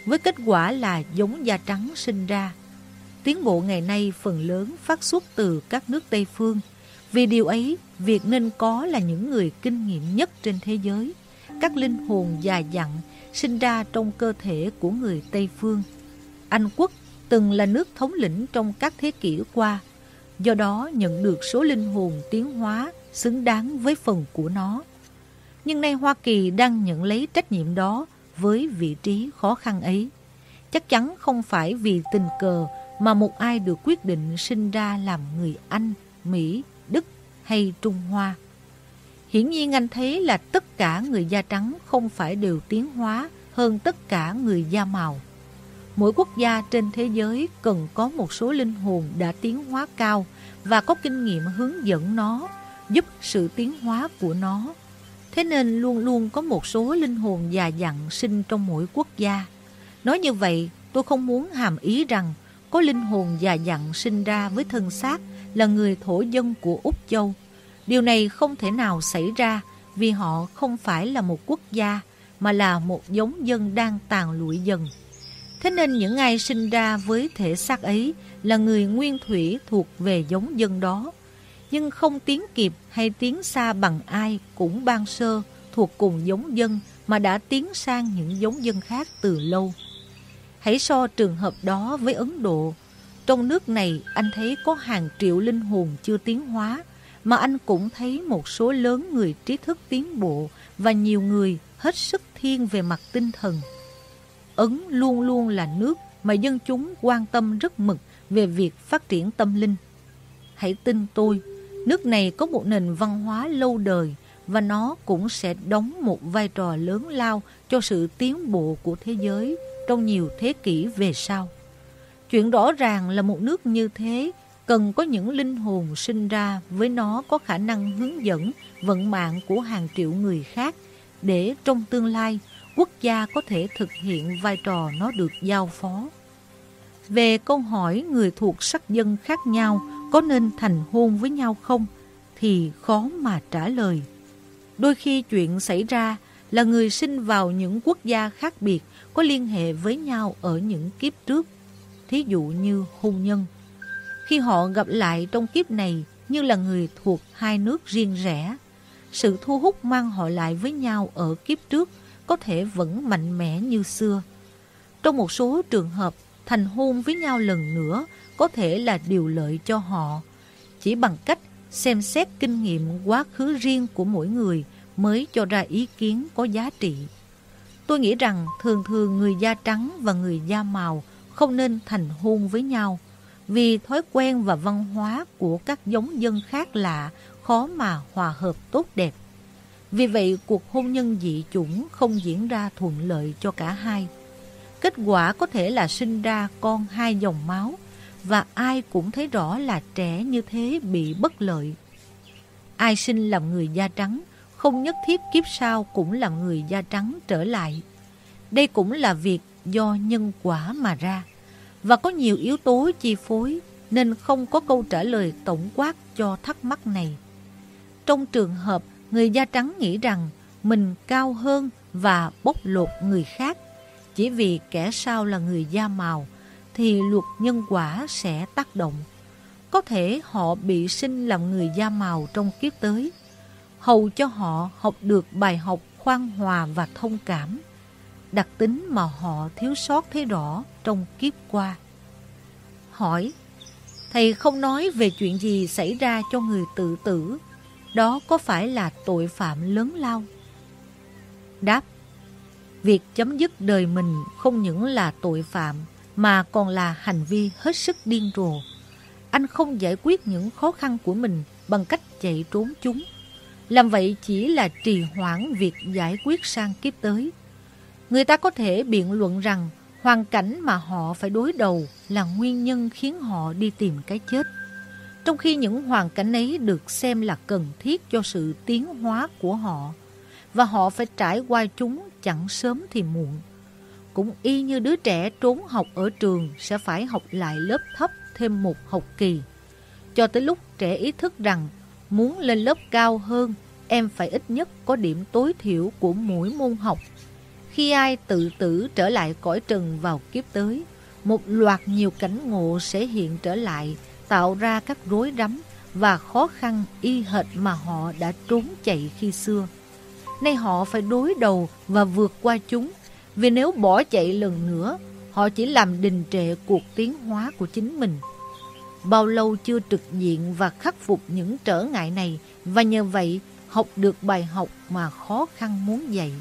với kết quả là giống da trắng sinh ra. Tiến bộ ngày nay phần lớn phát xuất từ các nước Tây Phương, vì điều ấy, việc nên có là những người kinh nghiệm nhất trên thế giới, các linh hồn già dặn sinh ra trong cơ thể của người Tây Phương. Anh quốc từng là nước thống lĩnh trong các thế kỷ qua, do đó nhận được số linh hồn tiến hóa xứng đáng với phần của nó. Nhưng nay Hoa Kỳ đang nhận lấy trách nhiệm đó với vị trí khó khăn ấy. Chắc chắn không phải vì tình cờ mà một ai được quyết định sinh ra làm người Anh, Mỹ, Đức hay Trung Hoa. Hiển nhiên anh thấy là tất cả người da trắng không phải đều tiến hóa hơn tất cả người da màu. Mỗi quốc gia trên thế giới cần có một số linh hồn đã tiến hóa cao và có kinh nghiệm hướng dẫn nó, giúp sự tiến hóa của nó. Thế nên luôn luôn có một số linh hồn già dặn sinh trong mỗi quốc gia. Nói như vậy, tôi không muốn hàm ý rằng có linh hồn già dặn sinh ra với thân xác là người thổ dân của Úc Châu. Điều này không thể nào xảy ra vì họ không phải là một quốc gia mà là một giống dân đang tàn lụi dần. Thế nên những ai sinh ra với thể xác ấy là người nguyên thủy thuộc về giống dân đó, nhưng không tiến kịp hay tiến xa bằng ai cũng ban sơ thuộc cùng giống dân mà đã tiến sang những giống dân khác từ lâu. Hãy so trường hợp đó với Ấn Độ. Trong nước này anh thấy có hàng triệu linh hồn chưa tiến hóa, mà anh cũng thấy một số lớn người trí thức tiến bộ và nhiều người hết sức thiên về mặt tinh thần. Ấn luôn luôn là nước mà dân chúng quan tâm rất mực về việc phát triển tâm linh. Hãy tin tôi, nước này có một nền văn hóa lâu đời và nó cũng sẽ đóng một vai trò lớn lao cho sự tiến bộ của thế giới trong nhiều thế kỷ về sau. Chuyện rõ ràng là một nước như thế cần có những linh hồn sinh ra với nó có khả năng hướng dẫn, vận mạng của hàng triệu người khác để trong tương lai quốc gia có thể thực hiện vai trò nó được giao phó. Về câu hỏi người thuộc sắc dân khác nhau có nên thành hôn với nhau không thì khó mà trả lời. Đôi khi chuyện xảy ra là người sinh vào những quốc gia khác biệt có liên hệ với nhau ở những kiếp trước, thí dụ như hôn nhân. Khi họ gặp lại trong kiếp này như là người thuộc hai nước riêng rẽ, sự thu hút mang họ lại với nhau ở kiếp trước có thể vẫn mạnh mẽ như xưa. Trong một số trường hợp, thành hôn với nhau lần nữa có thể là điều lợi cho họ, chỉ bằng cách xem xét kinh nghiệm quá khứ riêng của mỗi người mới cho ra ý kiến có giá trị. Tôi nghĩ rằng thường thường người da trắng và người da màu không nên thành hôn với nhau vì thói quen và văn hóa của các giống dân khác lạ khó mà hòa hợp tốt đẹp. Vì vậy, cuộc hôn nhân dị chủng không diễn ra thuận lợi cho cả hai. Kết quả có thể là sinh ra con hai dòng máu và ai cũng thấy rõ là trẻ như thế bị bất lợi. Ai sinh làm người da trắng, không nhất thiết kiếp sau cũng làm người da trắng trở lại. Đây cũng là việc do nhân quả mà ra và có nhiều yếu tố chi phối nên không có câu trả lời tổng quát cho thắc mắc này. Trong trường hợp người da trắng nghĩ rằng mình cao hơn và bóc lột người khác chỉ vì kẻ sau là người da màu thì luật nhân quả sẽ tác động. Có thể họ bị sinh làm người da màu trong kiếp tới, hầu cho họ học được bài học khoan hòa và thông cảm, đặc tính mà họ thiếu sót thấy rõ trong kiếp qua. Hỏi, thầy không nói về chuyện gì xảy ra cho người tự tử, đó có phải là tội phạm lớn lao? Đáp, việc chấm dứt đời mình không những là tội phạm mà còn là hành vi hết sức điên rồ. Anh không giải quyết những khó khăn của mình bằng cách chạy trốn chúng. Làm vậy chỉ là trì hoãn việc giải quyết sang kiếp tới. Người ta có thể biện luận rằng hoàn cảnh mà họ phải đối đầu là nguyên nhân khiến họ đi tìm cái chết. Trong khi những hoàn cảnh ấy được xem là cần thiết cho sự tiến hóa của họ và họ phải trải qua chúng chẳng sớm thì muộn. Cũng y như đứa trẻ trốn học ở trường sẽ phải học lại lớp thấp thêm một học kỳ. Cho tới lúc trẻ ý thức rằng muốn lên lớp cao hơn, em phải ít nhất có điểm tối thiểu của mỗi môn học. Khi ai tự tử trở lại cõi trần vào kiếp tới, một loạt nhiều cảnh ngộ sẽ hiện trở lại, tạo ra các rối rắm và khó khăn y hệt mà họ đã trốn chạy khi xưa. Nay họ phải đối đầu và vượt qua chúng vì nếu bỏ chạy lần nữa, họ chỉ làm đình trệ cuộc tiến hóa của chính mình. Bao lâu chưa trực diện và khắc phục những trở ngại này và nhờ vậy học được bài học mà khó khăn muốn dạy,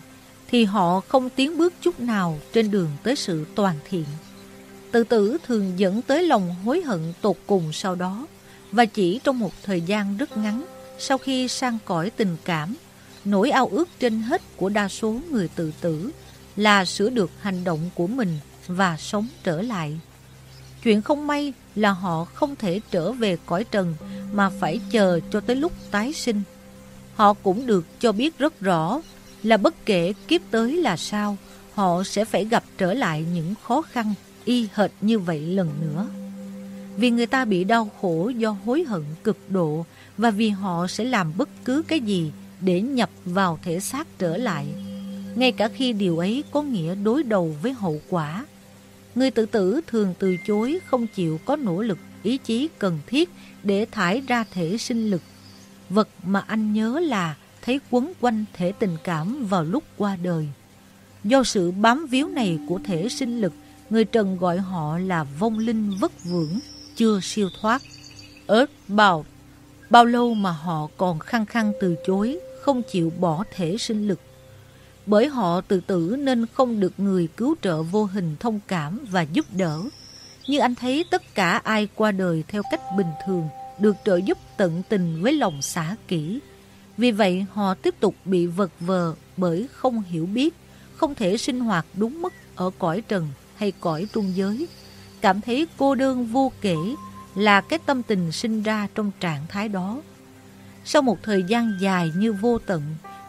thì họ không tiến bước chút nào trên đường tới sự toàn thiện. Tự tử thường dẫn tới lòng hối hận tột cùng sau đó, và chỉ trong một thời gian rất ngắn, sau khi sang cõi tình cảm, nỗi ao ước trên hết của đa số người tự tử là sửa được hành động của mình và sống trở lại. Chuyện không may là họ không thể trở về cõi trần mà phải chờ cho tới lúc tái sinh. Họ cũng được cho biết rất rõ là bất kể kiếp tới là sao, họ sẽ phải gặp trở lại những khó khăn y hệt như vậy lần nữa. Vì người ta bị đau khổ do hối hận cực độ và vì họ sẽ làm bất cứ cái gì để nhập vào thể xác trở lại ngay cả khi điều ấy có nghĩa đối đầu với hậu quả. Người tự tử thường từ chối không chịu có nỗ lực ý chí cần thiết để thải ra thể sinh lực. Vật mà anh nhớ là thấy quấn quanh thể tình cảm vào lúc qua đời. Do sự bám víu này của thể sinh lực, người Trần gọi họ là vong linh vất vưởng, chưa siêu thoát. Ớt bào, bao lâu mà họ còn khăng khăng từ chối, không chịu bỏ thể sinh lực bởi họ tự tử nên không được người cứu trợ vô hình thông cảm và giúp đỡ. Như anh thấy tất cả ai qua đời theo cách bình thường được trợ giúp tận tình với lòng xả kỹ. Vì vậy họ tiếp tục bị vật vờ bởi không hiểu biết, không thể sinh hoạt đúng mức ở cõi trần hay cõi trung giới. Cảm thấy cô đơn vô kể là cái tâm tình sinh ra trong trạng thái đó. Sau một thời gian dài như vô tận,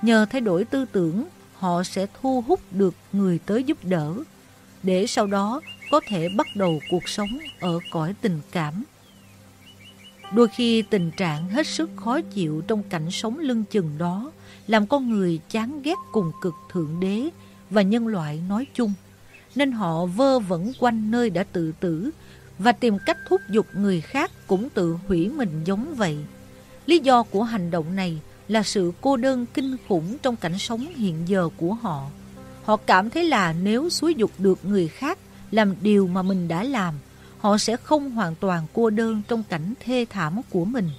nhờ thay đổi tư tưởng họ sẽ thu hút được người tới giúp đỡ, để sau đó có thể bắt đầu cuộc sống ở cõi tình cảm. Đôi khi tình trạng hết sức khó chịu trong cảnh sống lưng chừng đó làm con người chán ghét cùng cực Thượng Đế và nhân loại nói chung, nên họ vơ vẩn quanh nơi đã tự tử và tìm cách thúc giục người khác cũng tự hủy mình giống vậy. Lý do của hành động này là sự cô đơn kinh khủng trong cảnh sống hiện giờ của họ. Họ cảm thấy là nếu xúi dục được người khác làm điều mà mình đã làm, họ sẽ không hoàn toàn cô đơn trong cảnh thê thảm của mình.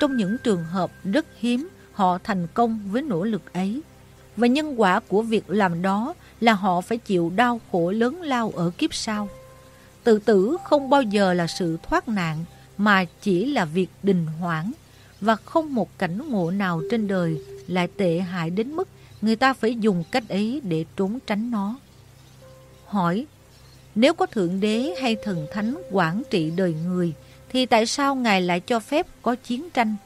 Trong những trường hợp rất hiếm, họ thành công với nỗ lực ấy. Và nhân quả của việc làm đó là họ phải chịu đau khổ lớn lao ở kiếp sau. Tự tử không bao giờ là sự thoát nạn mà chỉ là việc đình hoãn và không một cảnh ngộ nào trên đời lại tệ hại đến mức người ta phải dùng cách ấy để trốn tránh nó. Hỏi, nếu có Thượng Đế hay Thần Thánh quản trị đời người, thì tại sao Ngài lại cho phép có chiến tranh,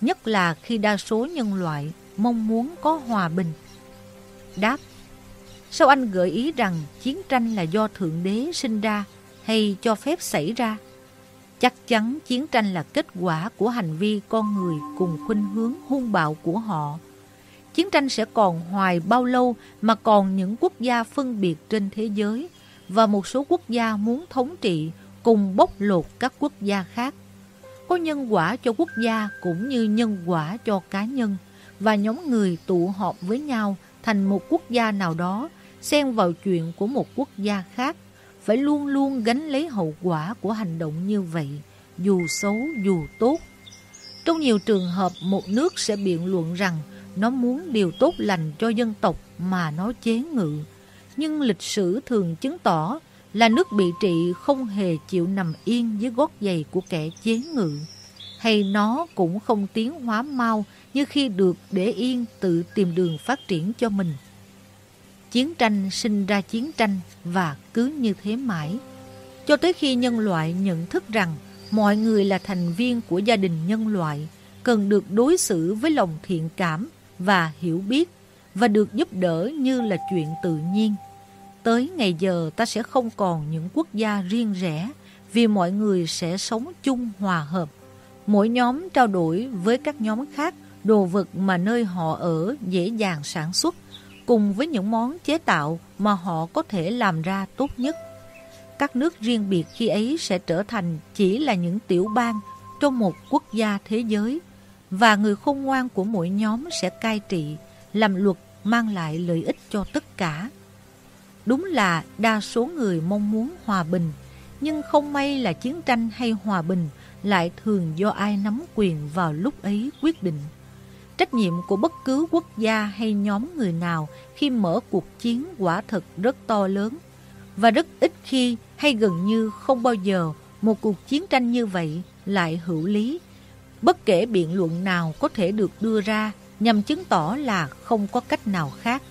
nhất là khi đa số nhân loại mong muốn có hòa bình? Đáp, sao anh gợi ý rằng chiến tranh là do Thượng Đế sinh ra hay cho phép xảy ra? Chắc chắn chiến tranh là kết quả của hành vi con người cùng khuynh hướng hung bạo của họ. Chiến tranh sẽ còn hoài bao lâu mà còn những quốc gia phân biệt trên thế giới và một số quốc gia muốn thống trị cùng bóc lột các quốc gia khác. Có nhân quả cho quốc gia cũng như nhân quả cho cá nhân, và nhóm người tụ họp với nhau thành một quốc gia nào đó, xen vào chuyện của một quốc gia khác phải luôn luôn gánh lấy hậu quả của hành động như vậy, dù xấu dù tốt. Trong nhiều trường hợp, một nước sẽ biện luận rằng nó muốn điều tốt lành cho dân tộc mà nó chế ngự. Nhưng lịch sử thường chứng tỏ là nước bị trị không hề chịu nằm yên dưới gót giày của kẻ chế ngự. Hay nó cũng không tiến hóa mau như khi được để yên tự tìm đường phát triển cho mình. Chiến tranh sinh ra chiến tranh và cứ như thế mãi. Cho tới khi nhân loại nhận thức rằng mọi người là thành viên của gia đình nhân loại, cần được đối xử với lòng thiện cảm và hiểu biết và được giúp đỡ như là chuyện tự nhiên. Tới ngày giờ ta sẽ không còn những quốc gia riêng rẽ vì mọi người sẽ sống chung hòa hợp. Mỗi nhóm trao đổi với các nhóm khác đồ vật mà nơi họ ở dễ dàng sản xuất cùng với những món chế tạo mà họ có thể làm ra tốt nhất. Các nước riêng biệt khi ấy sẽ trở thành chỉ là những tiểu bang trong một quốc gia thế giới và người khôn ngoan của mỗi nhóm sẽ cai trị, làm luật mang lại lợi ích cho tất cả. Đúng là đa số người mong muốn hòa bình, nhưng không may là chiến tranh hay hòa bình lại thường do ai nắm quyền vào lúc ấy quyết định. Trách nhiệm của bất cứ quốc gia hay nhóm người nào khi mở cuộc chiến quả thật rất to lớn và rất ít khi hay gần như không bao giờ một cuộc chiến tranh như vậy lại hữu lý. Bất kể biện luận nào có thể được đưa ra nhằm chứng tỏ là không có cách nào khác.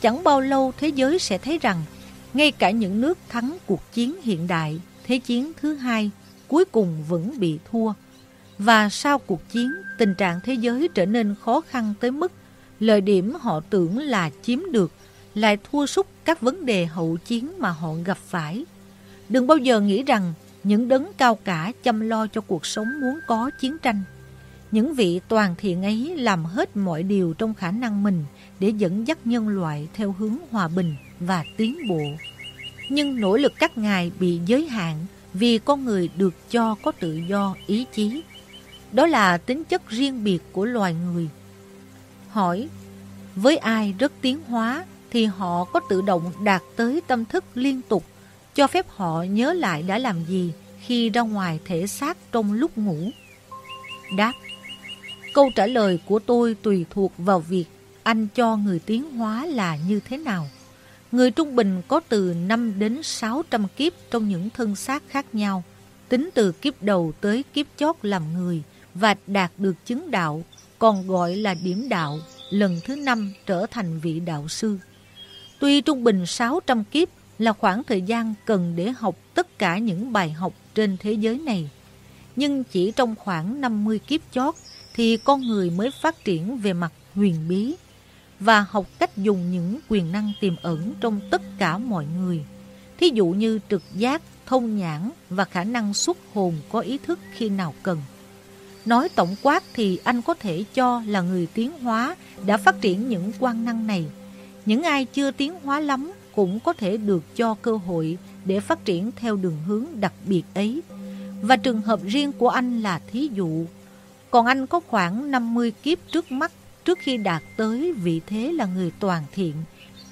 Chẳng bao lâu thế giới sẽ thấy rằng ngay cả những nước thắng cuộc chiến hiện đại, Thế chiến thứ hai, cuối cùng vẫn bị thua. Và sau cuộc chiến, tình trạng thế giới trở nên khó khăn tới mức lợi điểm họ tưởng là chiếm được lại thua sút các vấn đề hậu chiến mà họ gặp phải. Đừng bao giờ nghĩ rằng những đấng cao cả chăm lo cho cuộc sống muốn có chiến tranh. Những vị toàn thiện ấy làm hết mọi điều trong khả năng mình để dẫn dắt nhân loại theo hướng hòa bình và tiến bộ. Nhưng nỗ lực các ngài bị giới hạn vì con người được cho có tự do ý chí. Đó là tính chất riêng biệt của loài người. Hỏi, với ai rất tiến hóa thì họ có tự động đạt tới tâm thức liên tục, cho phép họ nhớ lại đã làm gì khi ra ngoài thể xác trong lúc ngủ. Đáp, câu trả lời của tôi tùy thuộc vào việc anh cho người tiến hóa là như thế nào. Người trung bình có từ 5 đến 600 kiếp trong những thân xác khác nhau, tính từ kiếp đầu tới kiếp chót làm người và đạt được chứng đạo, còn gọi là điểm đạo, lần thứ năm trở thành vị đạo sư. Tuy trung bình 600 kiếp là khoảng thời gian cần để học tất cả những bài học trên thế giới này, nhưng chỉ trong khoảng 50 kiếp chót thì con người mới phát triển về mặt huyền bí và học cách dùng những quyền năng tiềm ẩn trong tất cả mọi người. Thí dụ như trực giác, thông nhãn và khả năng xuất hồn có ý thức khi nào cần. Nói tổng quát thì anh có thể cho là người tiến hóa đã phát triển những quan năng này. Những ai chưa tiến hóa lắm cũng có thể được cho cơ hội để phát triển theo đường hướng đặc biệt ấy. Và trường hợp riêng của anh là thí dụ. Còn anh có khoảng 50 kiếp trước mắt trước khi đạt tới vị thế là người toàn thiện.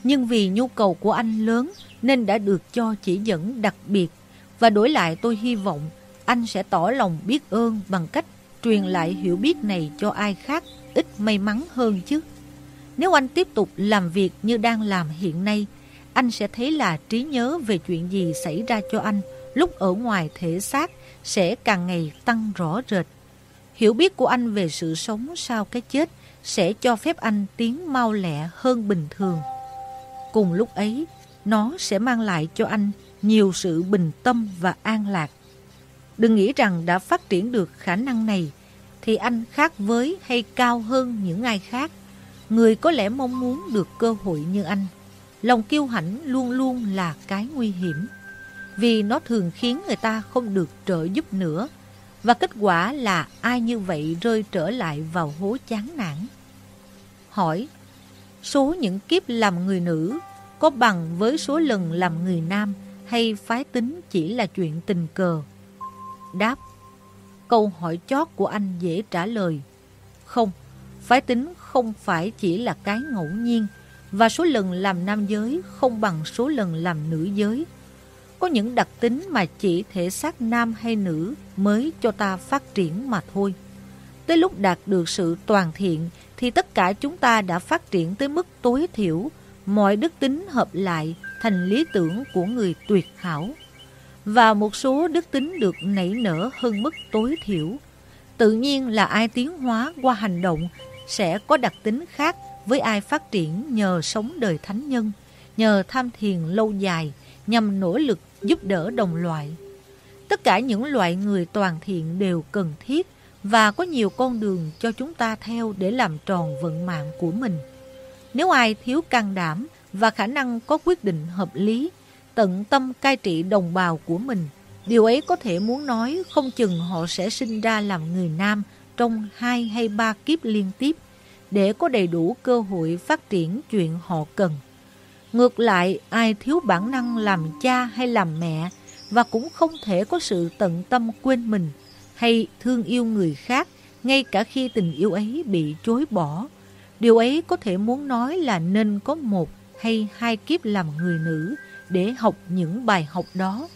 Nhưng vì nhu cầu của anh lớn nên đã được cho chỉ dẫn đặc biệt và đổi lại tôi hy vọng anh sẽ tỏ lòng biết ơn bằng cách truyền lại hiểu biết này cho ai khác ít may mắn hơn chứ. Nếu anh tiếp tục làm việc như đang làm hiện nay, anh sẽ thấy là trí nhớ về chuyện gì xảy ra cho anh lúc ở ngoài thể xác sẽ càng ngày tăng rõ rệt. Hiểu biết của anh về sự sống sau cái chết sẽ cho phép anh tiến mau lẹ hơn bình thường. Cùng lúc ấy, nó sẽ mang lại cho anh nhiều sự bình tâm và an lạc. Đừng nghĩ rằng đã phát triển được khả năng này thì anh khác với hay cao hơn những ai khác. Người có lẽ mong muốn được cơ hội như anh. Lòng kiêu hãnh luôn luôn là cái nguy hiểm. Vì nó thường khiến người ta không được trợ giúp nữa. Và kết quả là ai như vậy rơi trở lại vào hố chán nản. Hỏi, số những kiếp làm người nữ có bằng với số lần làm người nam hay phái tính chỉ là chuyện tình cờ? Đáp, câu hỏi chót của anh dễ trả lời. Không, phái tính không phải chỉ là cái ngẫu nhiên và số lần làm nam giới không bằng số lần làm nữ giới. Có những đặc tính mà chỉ thể xác nam hay nữ mới cho ta phát triển mà thôi. Tới lúc đạt được sự toàn thiện thì tất cả chúng ta đã phát triển tới mức tối thiểu, mọi đức tính hợp lại thành lý tưởng của người tuyệt hảo. Và một số đức tính được nảy nở hơn mức tối thiểu. Tự nhiên là ai tiến hóa qua hành động sẽ có đặc tính khác với ai phát triển nhờ sống đời thánh nhân, nhờ tham thiền lâu dài, nhằm nỗ lực giúp đỡ đồng loại. Tất cả những loại người toàn thiện đều cần thiết và có nhiều con đường cho chúng ta theo để làm tròn vận mạng của mình. Nếu ai thiếu can đảm và khả năng có quyết định hợp lý, tận tâm cai trị đồng bào của mình, điều ấy có thể muốn nói không chừng họ sẽ sinh ra làm người nam trong hai hay ba kiếp liên tiếp để có đầy đủ cơ hội phát triển chuyện họ cần. Ngược lại, ai thiếu bản năng làm cha hay làm mẹ và cũng không thể có sự tận tâm quên mình hay thương yêu người khác ngay cả khi tình yêu ấy bị chối bỏ. Điều ấy có thể muốn nói là nên có một hay hai kiếp làm người nữ để học những bài học đó.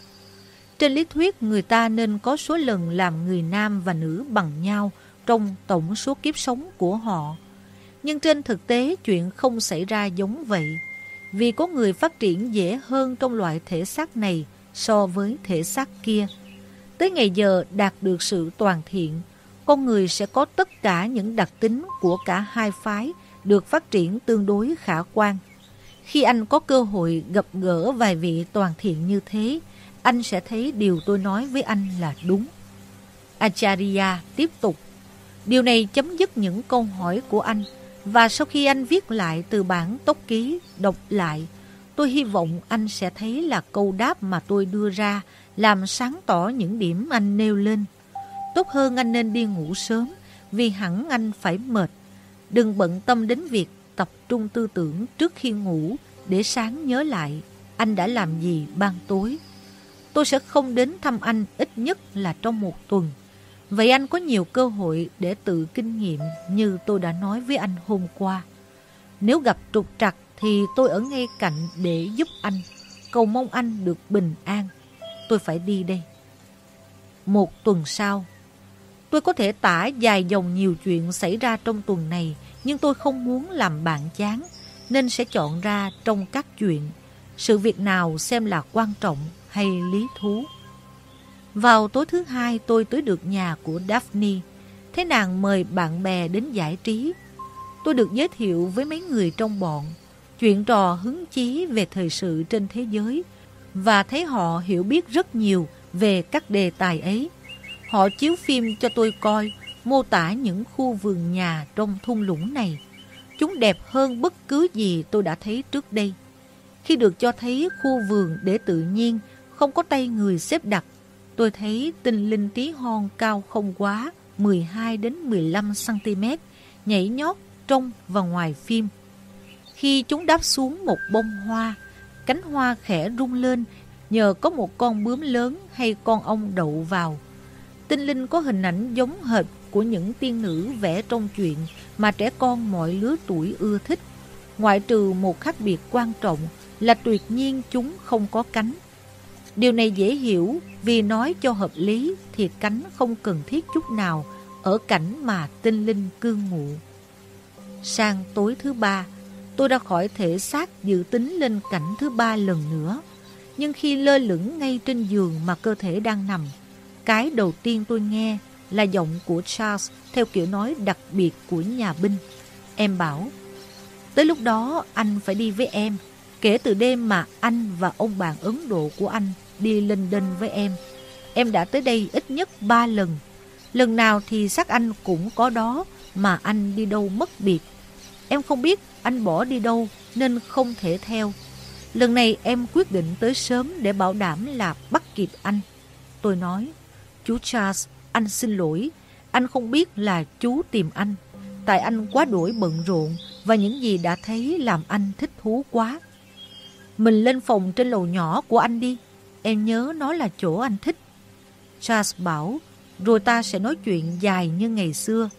Trên lý thuyết, người ta nên có số lần làm người nam và nữ bằng nhau trong tổng số kiếp sống của họ. Nhưng trên thực tế, chuyện không xảy ra giống vậy. Vì có người phát triển dễ hơn trong loại thể xác này so với thể xác kia. Tới ngày giờ đạt được sự toàn thiện, con người sẽ có tất cả những đặc tính của cả hai phái được phát triển tương đối khả quan. Khi anh có cơ hội gặp gỡ vài vị toàn thiện như thế, anh sẽ thấy điều tôi nói với anh là đúng. Acharya tiếp tục. Điều này chấm dứt những câu hỏi của anh và sau khi anh viết lại từ bản tốc ký, đọc lại, tôi hy vọng anh sẽ thấy là câu đáp mà tôi đưa ra làm sáng tỏ những điểm anh nêu lên. Tốt hơn anh nên đi ngủ sớm, vì hẳn anh phải mệt. Đừng bận tâm đến việc tập trung tư tưởng trước khi ngủ để sáng nhớ lại anh đã làm gì ban tối. Tôi sẽ không đến thăm anh ít nhất là trong một tuần. Vậy anh có nhiều cơ hội để tự kinh nghiệm như tôi đã nói với anh hôm qua. Nếu gặp trục trặc thì tôi ở ngay cạnh để giúp anh. Cầu mong anh được bình an tôi phải đi đây. Một tuần sau, tôi có thể tả dài dòng nhiều chuyện xảy ra trong tuần này, nhưng tôi không muốn làm bạn chán, nên sẽ chọn ra trong các chuyện sự việc nào xem là quan trọng hay lý thú. Vào tối thứ hai tôi tới được nhà của Daphne, thấy nàng mời bạn bè đến giải trí. Tôi được giới thiệu với mấy người trong bọn, chuyện trò hứng chí về thời sự trên thế giới, và thấy họ hiểu biết rất nhiều về các đề tài ấy. Họ chiếu phim cho tôi coi, mô tả những khu vườn nhà trong thung lũng này. Chúng đẹp hơn bất cứ gì tôi đã thấy trước đây. Khi được cho thấy khu vườn để tự nhiên, không có tay người xếp đặt, tôi thấy tinh linh tí hon cao không quá 12 đến 15 cm, nhảy nhót trong và ngoài phim. Khi chúng đáp xuống một bông hoa, cánh hoa khẽ rung lên nhờ có một con bướm lớn hay con ong đậu vào. Tinh linh có hình ảnh giống hệt của những tiên nữ vẽ trong chuyện mà trẻ con mọi lứa tuổi ưa thích. Ngoại trừ một khác biệt quan trọng là tuyệt nhiên chúng không có cánh. Điều này dễ hiểu vì nói cho hợp lý thì cánh không cần thiết chút nào ở cảnh mà tinh linh cư ngụ. Sang tối thứ ba, tôi đã khỏi thể xác dự tính lên cảnh thứ ba lần nữa. Nhưng khi lơ lửng ngay trên giường mà cơ thể đang nằm, cái đầu tiên tôi nghe là giọng của Charles theo kiểu nói đặc biệt của nhà binh. Em bảo, tới lúc đó anh phải đi với em, kể từ đêm mà anh và ông bạn Ấn Độ của anh đi lên đinh với em. Em đã tới đây ít nhất ba lần. Lần nào thì xác anh cũng có đó mà anh đi đâu mất biệt. Em không biết anh bỏ đi đâu nên không thể theo. Lần này em quyết định tới sớm để bảo đảm là bắt kịp anh. Tôi nói, chú Charles, anh xin lỗi. Anh không biết là chú tìm anh. Tại anh quá đuổi bận rộn và những gì đã thấy làm anh thích thú quá. Mình lên phòng trên lầu nhỏ của anh đi. Em nhớ nó là chỗ anh thích. Charles bảo, rồi ta sẽ nói chuyện dài như ngày xưa.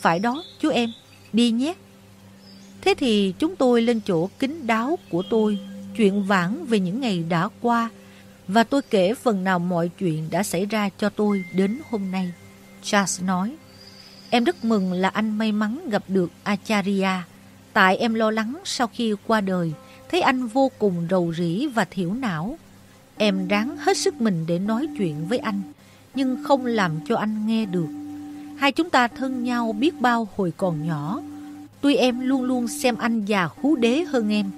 Phải đó, chú em, đi nhé. Thế thì chúng tôi lên chỗ kính đáo của tôi, chuyện vãng về những ngày đã qua, và tôi kể phần nào mọi chuyện đã xảy ra cho tôi đến hôm nay. Charles nói, em rất mừng là anh may mắn gặp được Acharya, tại em lo lắng sau khi qua đời, thấy anh vô cùng rầu rĩ và thiểu não. Em ráng hết sức mình để nói chuyện với anh, nhưng không làm cho anh nghe được. Hai chúng ta thân nhau biết bao hồi còn nhỏ. Tuy em luôn luôn xem anh già hú đế hơn em.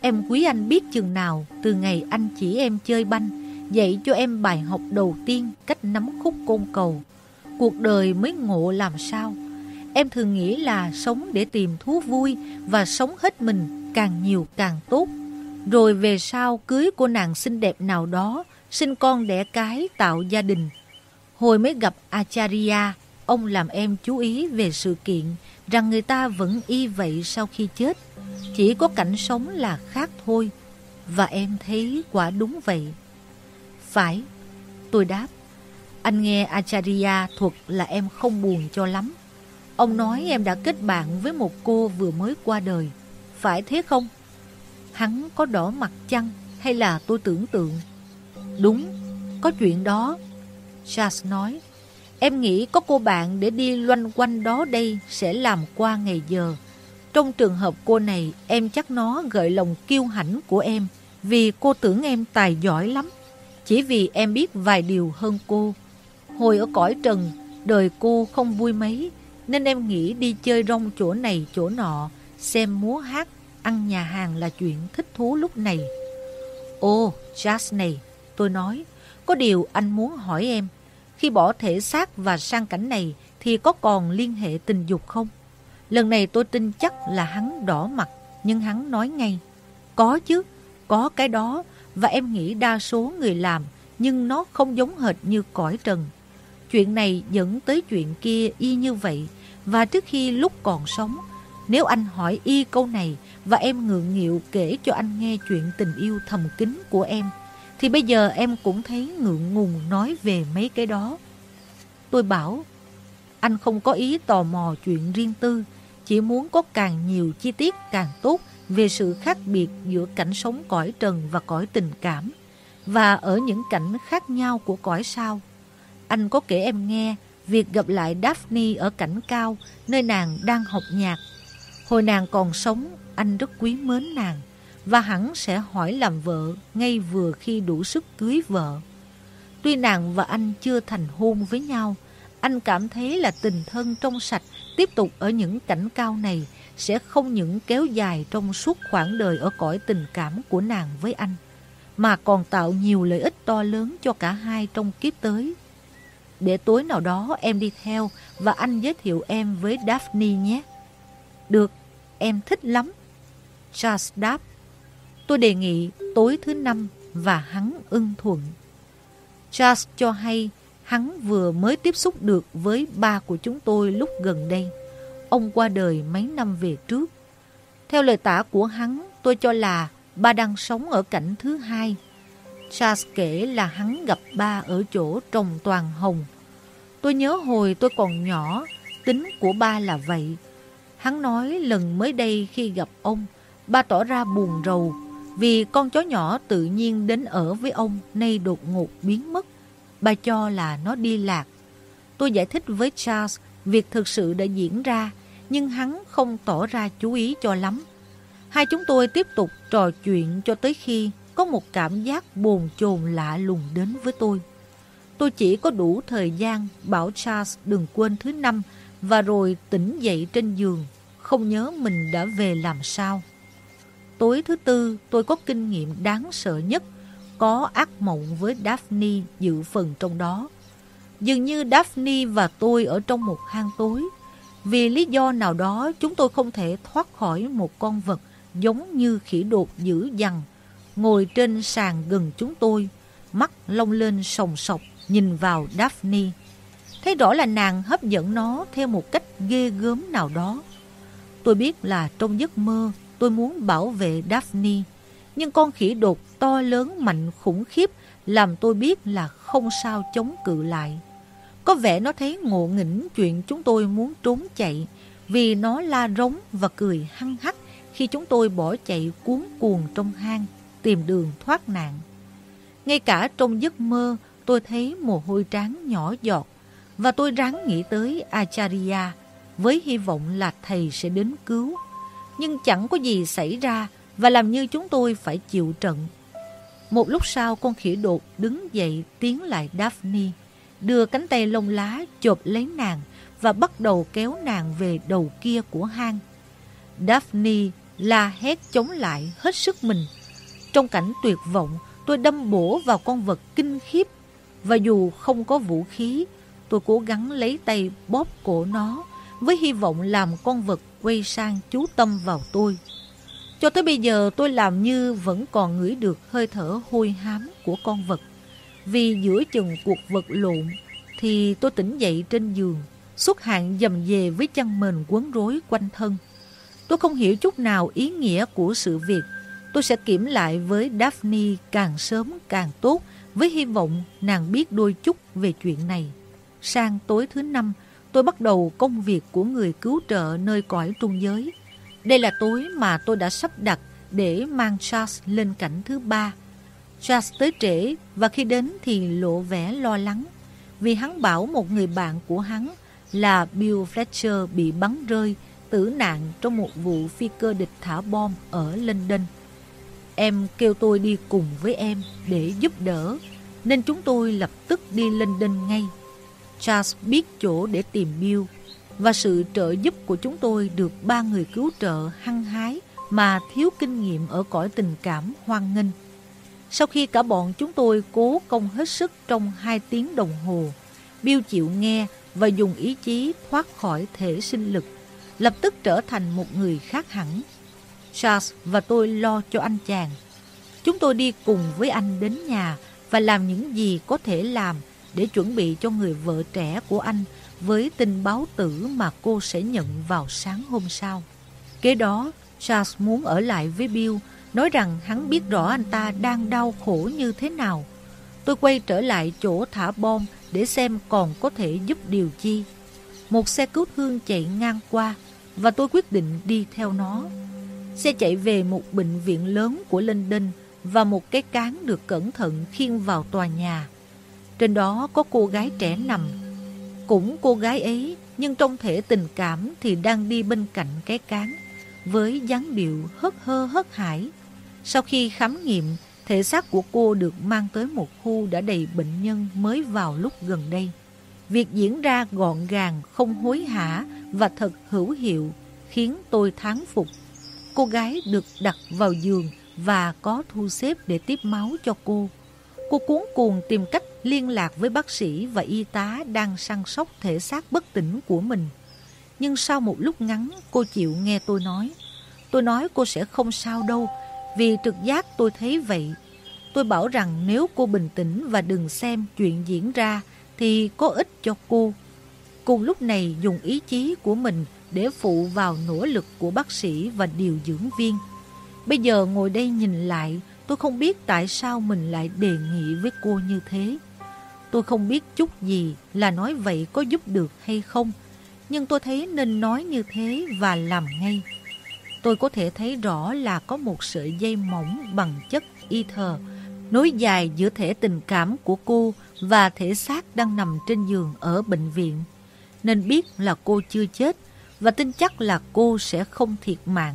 Em quý anh biết chừng nào từ ngày anh chỉ em chơi banh, dạy cho em bài học đầu tiên cách nắm khúc côn cầu. Cuộc đời mới ngộ làm sao. Em thường nghĩ là sống để tìm thú vui và sống hết mình càng nhiều càng tốt. Rồi về sau cưới cô nàng xinh đẹp nào đó, sinh con đẻ cái tạo gia đình. Hồi mới gặp Acharya, ông làm em chú ý về sự kiện rằng người ta vẫn y vậy sau khi chết. Chỉ có cảnh sống là khác thôi. Và em thấy quả đúng vậy. Phải, tôi đáp. Anh nghe Acharya thuật là em không buồn cho lắm. Ông nói em đã kết bạn với một cô vừa mới qua đời. Phải thế không? Hắn có đỏ mặt chăng hay là tôi tưởng tượng? Đúng, có chuyện đó. Charles nói, em nghĩ có cô bạn để đi loanh quanh đó đây sẽ làm qua ngày giờ. Trong trường hợp cô này, em chắc nó gợi lòng kiêu hãnh của em vì cô tưởng em tài giỏi lắm. Chỉ vì em biết vài điều hơn cô. Hồi ở cõi trần, đời cô không vui mấy, nên em nghĩ đi chơi rong chỗ này chỗ nọ, xem múa hát ăn nhà hàng là chuyện thích thú lúc này. Ô, Jazz này, tôi nói, có điều anh muốn hỏi em, khi bỏ thể xác và sang cảnh này thì có còn liên hệ tình dục không? Lần này tôi tin chắc là hắn đỏ mặt, nhưng hắn nói ngay, có chứ, có cái đó, và em nghĩ đa số người làm, nhưng nó không giống hệt như cõi trần. Chuyện này dẫn tới chuyện kia y như vậy, và trước khi lúc còn sống, nếu anh hỏi y câu này và em ngượng nghịu kể cho anh nghe chuyện tình yêu thầm kín của em, thì bây giờ em cũng thấy ngượng ngùng nói về mấy cái đó. Tôi bảo, anh không có ý tò mò chuyện riêng tư, chỉ muốn có càng nhiều chi tiết càng tốt về sự khác biệt giữa cảnh sống cõi trần và cõi tình cảm, và ở những cảnh khác nhau của cõi sao. Anh có kể em nghe việc gặp lại Daphne ở cảnh cao, nơi nàng đang học nhạc. Hồi nàng còn sống, anh rất quý mến nàng và hắn sẽ hỏi làm vợ ngay vừa khi đủ sức cưới vợ. Tuy nàng và anh chưa thành hôn với nhau, anh cảm thấy là tình thân trong sạch tiếp tục ở những cảnh cao này sẽ không những kéo dài trong suốt khoảng đời ở cõi tình cảm của nàng với anh, mà còn tạo nhiều lợi ích to lớn cho cả hai trong kiếp tới. Để tối nào đó em đi theo và anh giới thiệu em với Daphne nhé. Được, em thích lắm. Charles đáp. Tôi đề nghị tối thứ năm và hắn ưng thuận. Charles cho hay hắn vừa mới tiếp xúc được với ba của chúng tôi lúc gần đây. Ông qua đời mấy năm về trước. Theo lời tả của hắn, tôi cho là ba đang sống ở cảnh thứ hai. Charles kể là hắn gặp ba ở chỗ trồng toàn hồng. Tôi nhớ hồi tôi còn nhỏ, tính của ba là vậy. Hắn nói lần mới đây khi gặp ông, ba tỏ ra buồn rầu vì con chó nhỏ tự nhiên đến ở với ông nay đột ngột biến mất. bà cho là nó đi lạc. Tôi giải thích với Charles việc thực sự đã diễn ra, nhưng hắn không tỏ ra chú ý cho lắm. Hai chúng tôi tiếp tục trò chuyện cho tới khi có một cảm giác bồn chồn lạ lùng đến với tôi. Tôi chỉ có đủ thời gian bảo Charles đừng quên thứ năm và rồi tỉnh dậy trên giường, không nhớ mình đã về làm sao. Tối thứ tư, tôi có kinh nghiệm đáng sợ nhất, có ác mộng với Daphne dự phần trong đó. Dường như Daphne và tôi ở trong một hang tối. Vì lý do nào đó, chúng tôi không thể thoát khỏi một con vật giống như khỉ đột dữ dằn, ngồi trên sàn gần chúng tôi, mắt lông lên sòng sọc nhìn vào Daphne. Thấy rõ là nàng hấp dẫn nó theo một cách ghê gớm nào đó. Tôi biết là trong giấc mơ tôi muốn bảo vệ Daphne, nhưng con khỉ đột to lớn mạnh khủng khiếp làm tôi biết là không sao chống cự lại. Có vẻ nó thấy ngộ nghĩnh chuyện chúng tôi muốn trốn chạy vì nó la rống và cười hăng hắc khi chúng tôi bỏ chạy cuốn cuồng trong hang tìm đường thoát nạn. Ngay cả trong giấc mơ tôi thấy mồ hôi trắng nhỏ giọt và tôi ráng nghĩ tới Acharya với hy vọng là thầy sẽ đến cứu. Nhưng chẳng có gì xảy ra và làm như chúng tôi phải chịu trận. Một lúc sau con khỉ đột đứng dậy tiến lại Daphne, đưa cánh tay lông lá chộp lấy nàng và bắt đầu kéo nàng về đầu kia của hang. Daphne la hét chống lại hết sức mình. Trong cảnh tuyệt vọng, tôi đâm bổ vào con vật kinh khiếp và dù không có vũ khí, tôi cố gắng lấy tay bóp cổ nó với hy vọng làm con vật quay sang chú tâm vào tôi. Cho tới bây giờ tôi làm như vẫn còn ngửi được hơi thở hôi hám của con vật. Vì giữa chừng cuộc vật lộn thì tôi tỉnh dậy trên giường, xuất hạn dầm về với chăn mền quấn rối quanh thân. Tôi không hiểu chút nào ý nghĩa của sự việc. Tôi sẽ kiểm lại với Daphne càng sớm càng tốt với hy vọng nàng biết đôi chút về chuyện này. Sang tối thứ năm, tôi bắt đầu công việc của người cứu trợ nơi cõi trung giới. Đây là tối mà tôi đã sắp đặt để mang Charles lên cảnh thứ ba. Charles tới trễ và khi đến thì lộ vẻ lo lắng vì hắn bảo một người bạn của hắn là Bill Fletcher bị bắn rơi tử nạn trong một vụ phi cơ địch thả bom ở London. Em kêu tôi đi cùng với em để giúp đỡ, nên chúng tôi lập tức đi London ngay. Charles biết chỗ để tìm Bill, và sự trợ giúp của chúng tôi được ba người cứu trợ hăng hái mà thiếu kinh nghiệm ở cõi tình cảm hoan nghênh. Sau khi cả bọn chúng tôi cố công hết sức trong hai tiếng đồng hồ, Bill chịu nghe và dùng ý chí thoát khỏi thể sinh lực lập tức trở thành một người khác hẳn. Charles và tôi lo cho anh chàng. Chúng tôi đi cùng với anh đến nhà và làm những gì có thể làm để chuẩn bị cho người vợ trẻ của anh với tin báo tử mà cô sẽ nhận vào sáng hôm sau. Kế đó, Charles muốn ở lại với Bill, nói rằng hắn biết rõ anh ta đang đau khổ như thế nào. Tôi quay trở lại chỗ thả bom để xem còn có thể giúp điều chi. Một xe cứu thương chạy ngang qua, và tôi quyết định đi theo nó. Xe chạy về một bệnh viện lớn của London và một cái cán được cẩn thận khiêng vào tòa nhà. Trên đó có cô gái trẻ nằm. Cũng cô gái ấy, nhưng trong thể tình cảm thì đang đi bên cạnh cái cán, với dáng điệu hớt hơ hớt hải. Sau khi khám nghiệm, thể xác của cô được mang tới một khu đã đầy bệnh nhân mới vào lúc gần đây. Việc diễn ra gọn gàng, không hối hả và thật hữu hiệu, khiến tôi thán phục. Cô gái được đặt vào giường và có thu xếp để tiếp máu cho cô. Cô cuốn cuồng tìm cách liên lạc với bác sĩ và y tá đang săn sóc thể xác bất tỉnh của mình. Nhưng sau một lúc ngắn, cô chịu nghe tôi nói. Tôi nói cô sẽ không sao đâu, vì trực giác tôi thấy vậy. Tôi bảo rằng nếu cô bình tĩnh và đừng xem chuyện diễn ra, thì có ích cho cô. Cùng lúc này dùng ý chí của mình để phụ vào nỗ lực của bác sĩ và điều dưỡng viên. Bây giờ ngồi đây nhìn lại, tôi không biết tại sao mình lại đề nghị với cô như thế. Tôi không biết chút gì là nói vậy có giúp được hay không, nhưng tôi thấy nên nói như thế và làm ngay. Tôi có thể thấy rõ là có một sợi dây mỏng bằng chất ether nối dài giữa thể tình cảm của cô và thể xác đang nằm trên giường ở bệnh viện. Nên biết là cô chưa chết và tin chắc là cô sẽ không thiệt mạng.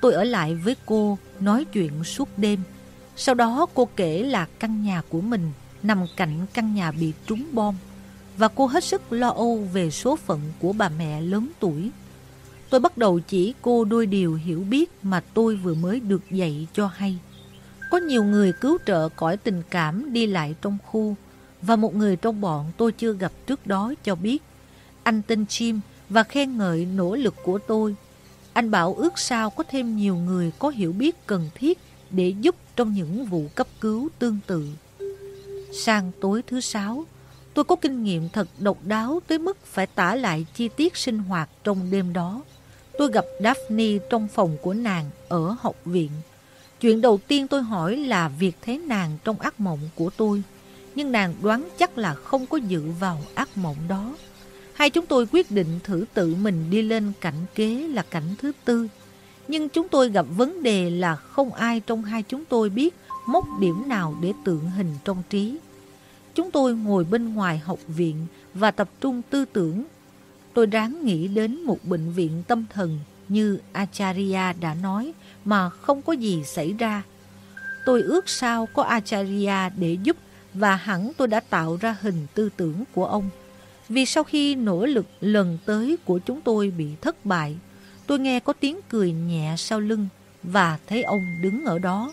Tôi ở lại với cô, nói chuyện suốt đêm. Sau đó cô kể là căn nhà của mình nằm cạnh căn nhà bị trúng bom, và cô hết sức lo âu về số phận của bà mẹ lớn tuổi. Tôi bắt đầu chỉ cô đôi điều hiểu biết mà tôi vừa mới được dạy cho hay. Có nhiều người cứu trợ cõi tình cảm đi lại trong khu, và một người trong bọn tôi chưa gặp trước đó cho biết. Anh tên Chim và khen ngợi nỗ lực của tôi. Anh bảo ước sao có thêm nhiều người có hiểu biết cần thiết để giúp trong những vụ cấp cứu tương tự. Sang tối thứ sáu, tôi có kinh nghiệm thật độc đáo tới mức phải tả lại chi tiết sinh hoạt trong đêm đó. Tôi gặp Daphne trong phòng của nàng ở học viện. Chuyện đầu tiên tôi hỏi là việc thấy nàng trong ác mộng của tôi. Nhưng nàng đoán chắc là không có dự vào ác mộng đó. Hai chúng tôi quyết định thử tự mình đi lên cảnh kế là cảnh thứ tư. Nhưng chúng tôi gặp vấn đề là không ai trong hai chúng tôi biết mốc điểm nào để tượng hình trong trí. Chúng tôi ngồi bên ngoài học viện và tập trung tư tưởng. Tôi ráng nghĩ đến một bệnh viện tâm thần như Acharya đã nói mà không có gì xảy ra. Tôi ước sao có Acharya để giúp và hẳn tôi đã tạo ra hình tư tưởng của ông. Vì sau khi nỗ lực lần tới của chúng tôi bị thất bại, tôi nghe có tiếng cười nhẹ sau lưng và thấy ông đứng ở đó.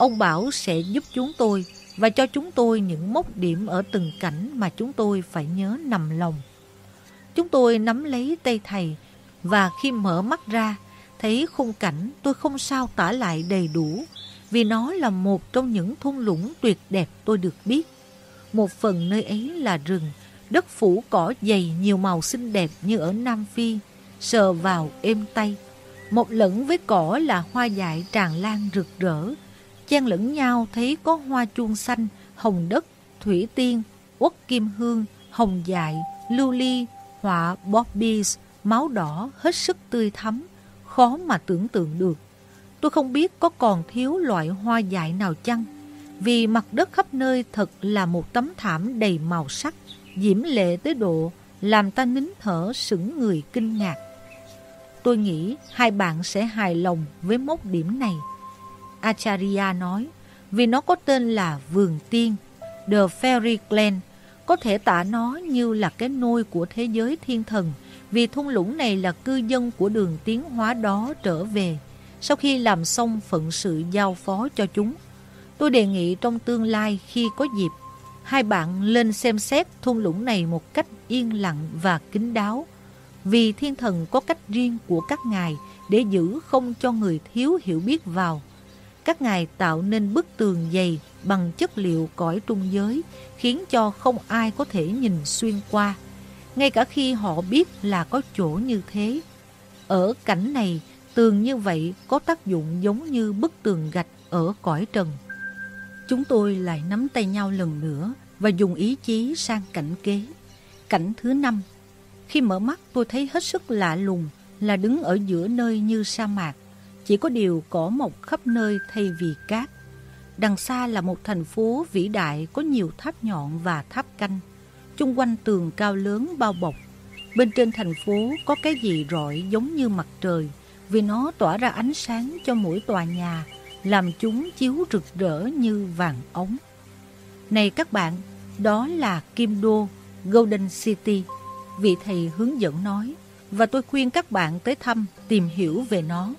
Ông bảo sẽ giúp chúng tôi và cho chúng tôi những mốc điểm ở từng cảnh mà chúng tôi phải nhớ nằm lòng. Chúng tôi nắm lấy tay thầy và khi mở mắt ra, thấy khung cảnh tôi không sao tả lại đầy đủ vì nó là một trong những thung lũng tuyệt đẹp tôi được biết. Một phần nơi ấy là rừng, đất phủ cỏ dày nhiều màu xinh đẹp như ở Nam Phi, sờ vào êm tay. Một lẫn với cỏ là hoa dại tràn lan rực rỡ, chen lẫn nhau thấy có hoa chuông xanh, hồng đất, thủy tiên, uất kim hương, hồng dại, lưu ly, họa bobbies, máu đỏ hết sức tươi thắm, khó mà tưởng tượng được. Tôi không biết có còn thiếu loại hoa dại nào chăng, vì mặt đất khắp nơi thật là một tấm thảm đầy màu sắc, diễm lệ tới độ làm ta nín thở sững người kinh ngạc. Tôi nghĩ hai bạn sẽ hài lòng với mốc điểm này. Acharya nói, vì nó có tên là Vườn Tiên, The Fairy Glen, có thể tả nó như là cái nôi của thế giới thiên thần, vì thung lũng này là cư dân của đường tiến hóa đó trở về, sau khi làm xong phận sự giao phó cho chúng. Tôi đề nghị trong tương lai khi có dịp, hai bạn lên xem xét thung lũng này một cách yên lặng và kín đáo, vì thiên thần có cách riêng của các ngài để giữ không cho người thiếu hiểu biết vào các ngài tạo nên bức tường dày bằng chất liệu cõi trung giới, khiến cho không ai có thể nhìn xuyên qua, ngay cả khi họ biết là có chỗ như thế. Ở cảnh này, tường như vậy có tác dụng giống như bức tường gạch ở cõi trần. Chúng tôi lại nắm tay nhau lần nữa và dùng ý chí sang cảnh kế. Cảnh thứ năm, khi mở mắt tôi thấy hết sức lạ lùng là đứng ở giữa nơi như sa mạc chỉ có điều cỏ mọc khắp nơi thay vì cát. Đằng xa là một thành phố vĩ đại có nhiều tháp nhọn và tháp canh. Chung quanh tường cao lớn bao bọc. Bên trên thành phố có cái gì rọi giống như mặt trời vì nó tỏa ra ánh sáng cho mỗi tòa nhà, làm chúng chiếu rực rỡ như vàng ống. Này các bạn, đó là Kim Đô, Golden City. Vị thầy hướng dẫn nói, và tôi khuyên các bạn tới thăm, tìm hiểu về nó.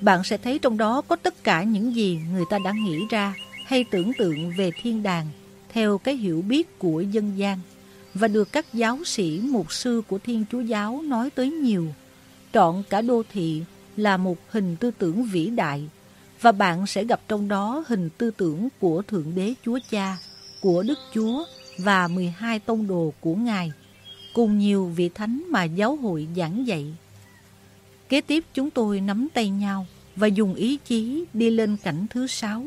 Bạn sẽ thấy trong đó có tất cả những gì người ta đã nghĩ ra hay tưởng tượng về thiên đàng theo cái hiểu biết của dân gian và được các giáo sĩ mục sư của Thiên Chúa Giáo nói tới nhiều. Trọn cả đô thị là một hình tư tưởng vĩ đại và bạn sẽ gặp trong đó hình tư tưởng của Thượng Đế Chúa Cha, của Đức Chúa và 12 tông đồ của Ngài, cùng nhiều vị thánh mà giáo hội giảng dạy. Kế tiếp chúng tôi nắm tay nhau và dùng ý chí đi lên cảnh thứ sáu.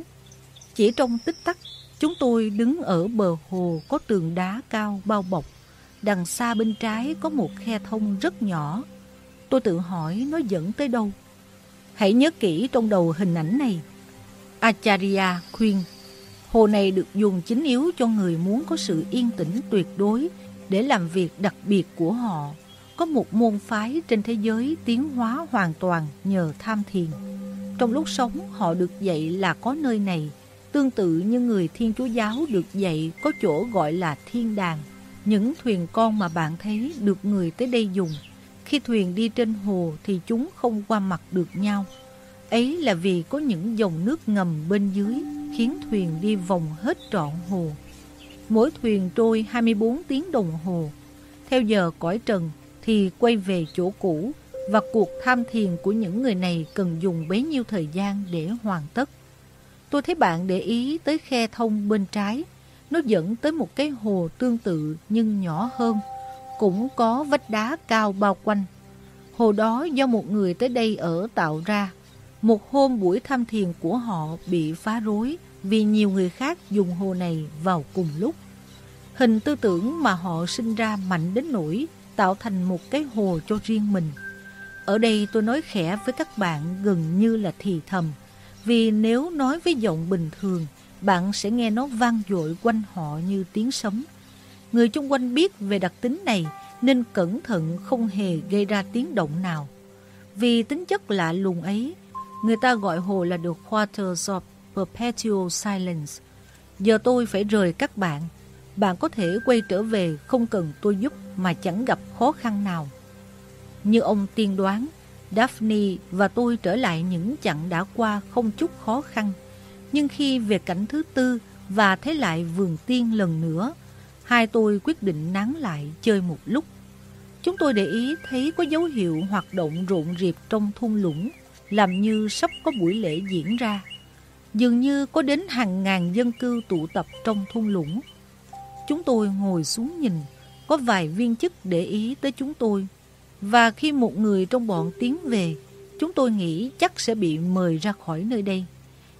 Chỉ trong tích tắc, chúng tôi đứng ở bờ hồ có tường đá cao bao bọc. Đằng xa bên trái có một khe thông rất nhỏ. Tôi tự hỏi nó dẫn tới đâu. Hãy nhớ kỹ trong đầu hình ảnh này. Acharya khuyên, hồ này được dùng chính yếu cho người muốn có sự yên tĩnh tuyệt đối để làm việc đặc biệt của họ có một môn phái trên thế giới tiến hóa hoàn toàn nhờ tham thiền. Trong lúc sống họ được dạy là có nơi này, tương tự như người Thiên Chúa Giáo được dạy có chỗ gọi là thiên đàng. Những thuyền con mà bạn thấy được người tới đây dùng. Khi thuyền đi trên hồ thì chúng không qua mặt được nhau. Ấy là vì có những dòng nước ngầm bên dưới khiến thuyền đi vòng hết trọn hồ. Mỗi thuyền trôi 24 tiếng đồng hồ. Theo giờ cõi trần thì quay về chỗ cũ và cuộc tham thiền của những người này cần dùng bấy nhiêu thời gian để hoàn tất. Tôi thấy bạn để ý tới khe thông bên trái. Nó dẫn tới một cái hồ tương tự nhưng nhỏ hơn, cũng có vách đá cao bao quanh. Hồ đó do một người tới đây ở tạo ra. Một hôm buổi tham thiền của họ bị phá rối vì nhiều người khác dùng hồ này vào cùng lúc. Hình tư tưởng mà họ sinh ra mạnh đến nỗi tạo thành một cái hồ cho riêng mình. Ở đây tôi nói khẽ với các bạn gần như là thì thầm, vì nếu nói với giọng bình thường, bạn sẽ nghe nó vang dội quanh họ như tiếng sấm. Người chung quanh biết về đặc tính này nên cẩn thận không hề gây ra tiếng động nào. Vì tính chất lạ lùng ấy, người ta gọi hồ là The Quarters of Perpetual Silence. Giờ tôi phải rời các bạn. Bạn có thể quay trở về không cần tôi giúp mà chẳng gặp khó khăn nào. Như ông tiên đoán, Daphne và tôi trở lại những chặng đã qua không chút khó khăn. Nhưng khi về cảnh thứ tư và thấy lại vườn tiên lần nữa, hai tôi quyết định nán lại chơi một lúc. Chúng tôi để ý thấy có dấu hiệu hoạt động rộn rịp trong thung lũng, làm như sắp có buổi lễ diễn ra. Dường như có đến hàng ngàn dân cư tụ tập trong thung lũng. Chúng tôi ngồi xuống nhìn, có vài viên chức để ý tới chúng tôi. Và khi một người trong bọn tiến về, chúng tôi nghĩ chắc sẽ bị mời ra khỏi nơi đây.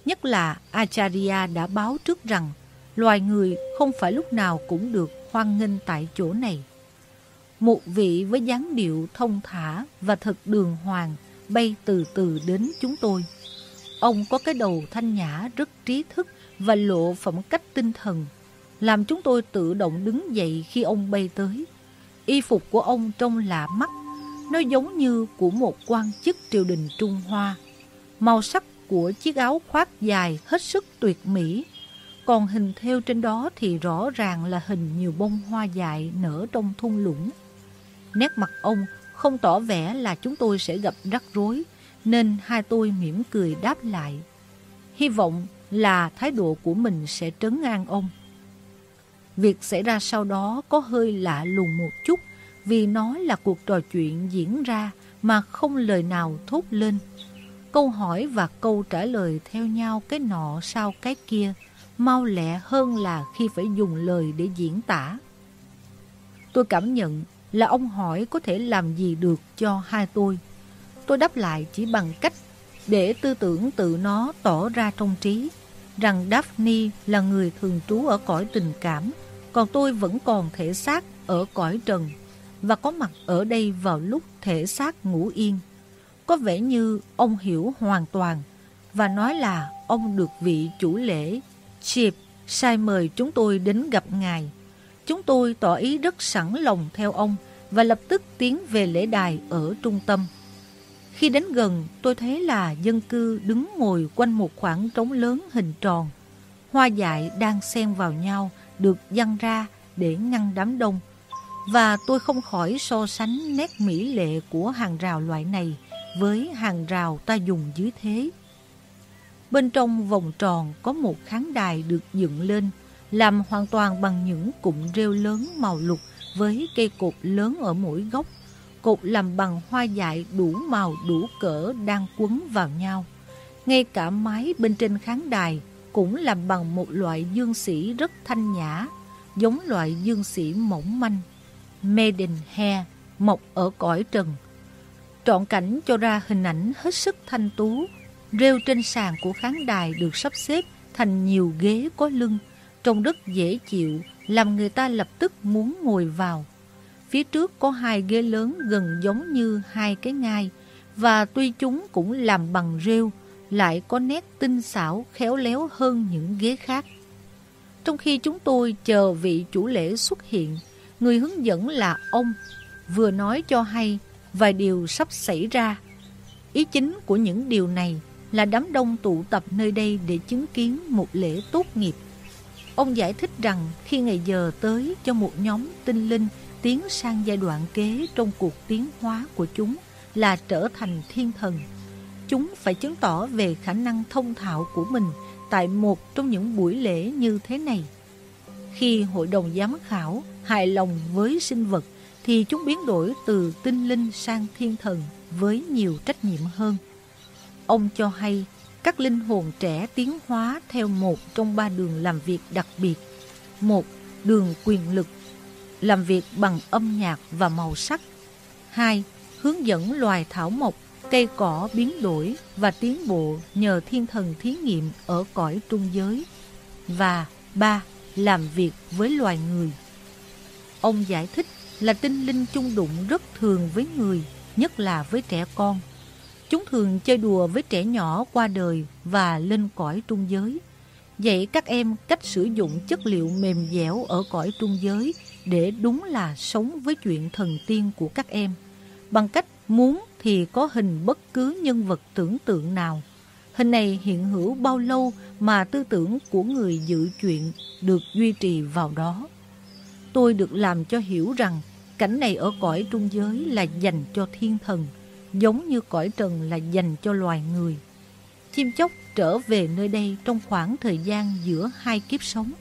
Nhất là Acharya đã báo trước rằng loài người không phải lúc nào cũng được hoan nghênh tại chỗ này. Một vị với dáng điệu thông thả và thật đường hoàng bay từ từ đến chúng tôi. Ông có cái đầu thanh nhã rất trí thức và lộ phẩm cách tinh thần, làm chúng tôi tự động đứng dậy khi ông bay tới. Y phục của ông trông lạ mắt, nó giống như của một quan chức triều đình Trung Hoa. Màu sắc của chiếc áo khoác dài hết sức tuyệt mỹ, còn hình theo trên đó thì rõ ràng là hình nhiều bông hoa dại nở trong thung lũng. Nét mặt ông không tỏ vẻ là chúng tôi sẽ gặp rắc rối, nên hai tôi mỉm cười đáp lại. Hy vọng là thái độ của mình sẽ trấn an ông. Việc xảy ra sau đó có hơi lạ lùng một chút vì nó là cuộc trò chuyện diễn ra mà không lời nào thốt lên. Câu hỏi và câu trả lời theo nhau cái nọ sau cái kia mau lẹ hơn là khi phải dùng lời để diễn tả. Tôi cảm nhận là ông hỏi có thể làm gì được cho hai tôi. Tôi đáp lại chỉ bằng cách để tư tưởng tự nó tỏ ra trong trí rằng Daphne là người thường trú ở cõi tình cảm, còn tôi vẫn còn thể xác ở cõi trần và có mặt ở đây vào lúc thể xác ngủ yên. Có vẻ như ông hiểu hoàn toàn và nói là ông được vị chủ lễ Chịp sai mời chúng tôi đến gặp ngài. Chúng tôi tỏ ý rất sẵn lòng theo ông và lập tức tiến về lễ đài ở trung tâm. Khi đến gần, tôi thấy là dân cư đứng ngồi quanh một khoảng trống lớn hình tròn. Hoa dại đang xen vào nhau, được dăng ra để ngăn đám đông. Và tôi không khỏi so sánh nét mỹ lệ của hàng rào loại này với hàng rào ta dùng dưới thế. Bên trong vòng tròn có một khán đài được dựng lên, làm hoàn toàn bằng những cụm rêu lớn màu lục với cây cột lớn ở mỗi góc. Cột làm bằng hoa dại đủ màu đủ cỡ đang quấn vào nhau. Ngay cả mái bên trên khán đài cũng làm bằng một loại dương sĩ rất thanh nhã, giống loại dương sĩ mỏng manh. Maiden hair mọc ở cõi trần. Trọn cảnh cho ra hình ảnh hết sức thanh tú. Rêu trên sàn của khán đài được sắp xếp thành nhiều ghế có lưng, trông rất dễ chịu làm người ta lập tức muốn ngồi vào. Phía trước có hai ghế lớn gần giống như hai cái ngai, và tuy chúng cũng làm bằng rêu, lại có nét tinh xảo khéo léo hơn những ghế khác. Trong khi chúng tôi chờ vị chủ lễ xuất hiện, người hướng dẫn là ông, vừa nói cho hay vài điều sắp xảy ra. Ý chính của những điều này là đám đông tụ tập nơi đây để chứng kiến một lễ tốt nghiệp. Ông giải thích rằng khi ngày giờ tới cho một nhóm tinh linh tiến sang giai đoạn kế trong cuộc tiến hóa của chúng là trở thành thiên thần. Chúng phải chứng tỏ về khả năng thông thạo của mình tại một trong những buổi lễ như thế này. Khi hội đồng giám khảo hài lòng với sinh vật thì chúng biến đổi từ tinh linh sang thiên thần với nhiều trách nhiệm hơn. Ông cho hay các linh hồn trẻ tiến hóa theo một trong ba đường làm việc đặc biệt. Một, đường quyền lực, làm việc bằng âm nhạc và màu sắc. Hai, hướng dẫn loài thảo mộc, cây cỏ biến đổi và tiến bộ nhờ thiên thần thí nghiệm ở cõi trung giới. Và ba, làm việc với loài người. Ông giải thích là tinh linh chung đụng rất thường với người, nhất là với trẻ con. Chúng thường chơi đùa với trẻ nhỏ qua đời và lên cõi trung giới. Dạy các em cách sử dụng chất liệu mềm dẻo ở cõi trung giới để đúng là sống với chuyện thần tiên của các em. Bằng cách muốn thì có hình bất cứ nhân vật tưởng tượng nào. Hình này hiện hữu bao lâu mà tư tưởng của người dự chuyện được duy trì vào đó. Tôi được làm cho hiểu rằng cảnh này ở cõi trung giới là dành cho thiên thần, giống như cõi trần là dành cho loài người. Chim chóc trở về nơi đây trong khoảng thời gian giữa hai kiếp sống,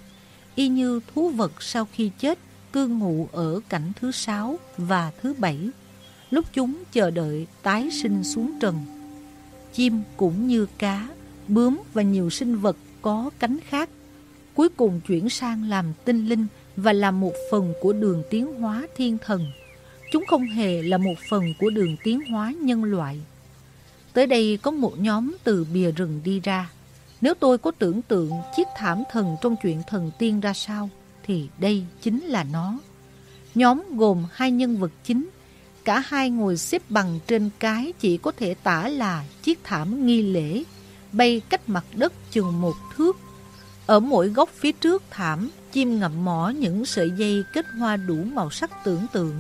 y như thú vật sau khi chết cư ngụ ở cảnh thứ sáu và thứ bảy, lúc chúng chờ đợi tái sinh xuống trần. Chim cũng như cá, bướm và nhiều sinh vật có cánh khác, cuối cùng chuyển sang làm tinh linh và làm một phần của đường tiến hóa thiên thần. Chúng không hề là một phần của đường tiến hóa nhân loại. Tới đây có một nhóm từ bìa rừng đi ra. Nếu tôi có tưởng tượng chiếc thảm thần trong chuyện thần tiên ra sao, thì đây chính là nó. Nhóm gồm hai nhân vật chính, cả hai ngồi xếp bằng trên cái chỉ có thể tả là chiếc thảm nghi lễ, bay cách mặt đất chừng một thước. Ở mỗi góc phía trước thảm, chim ngậm mỏ những sợi dây kết hoa đủ màu sắc tưởng tượng.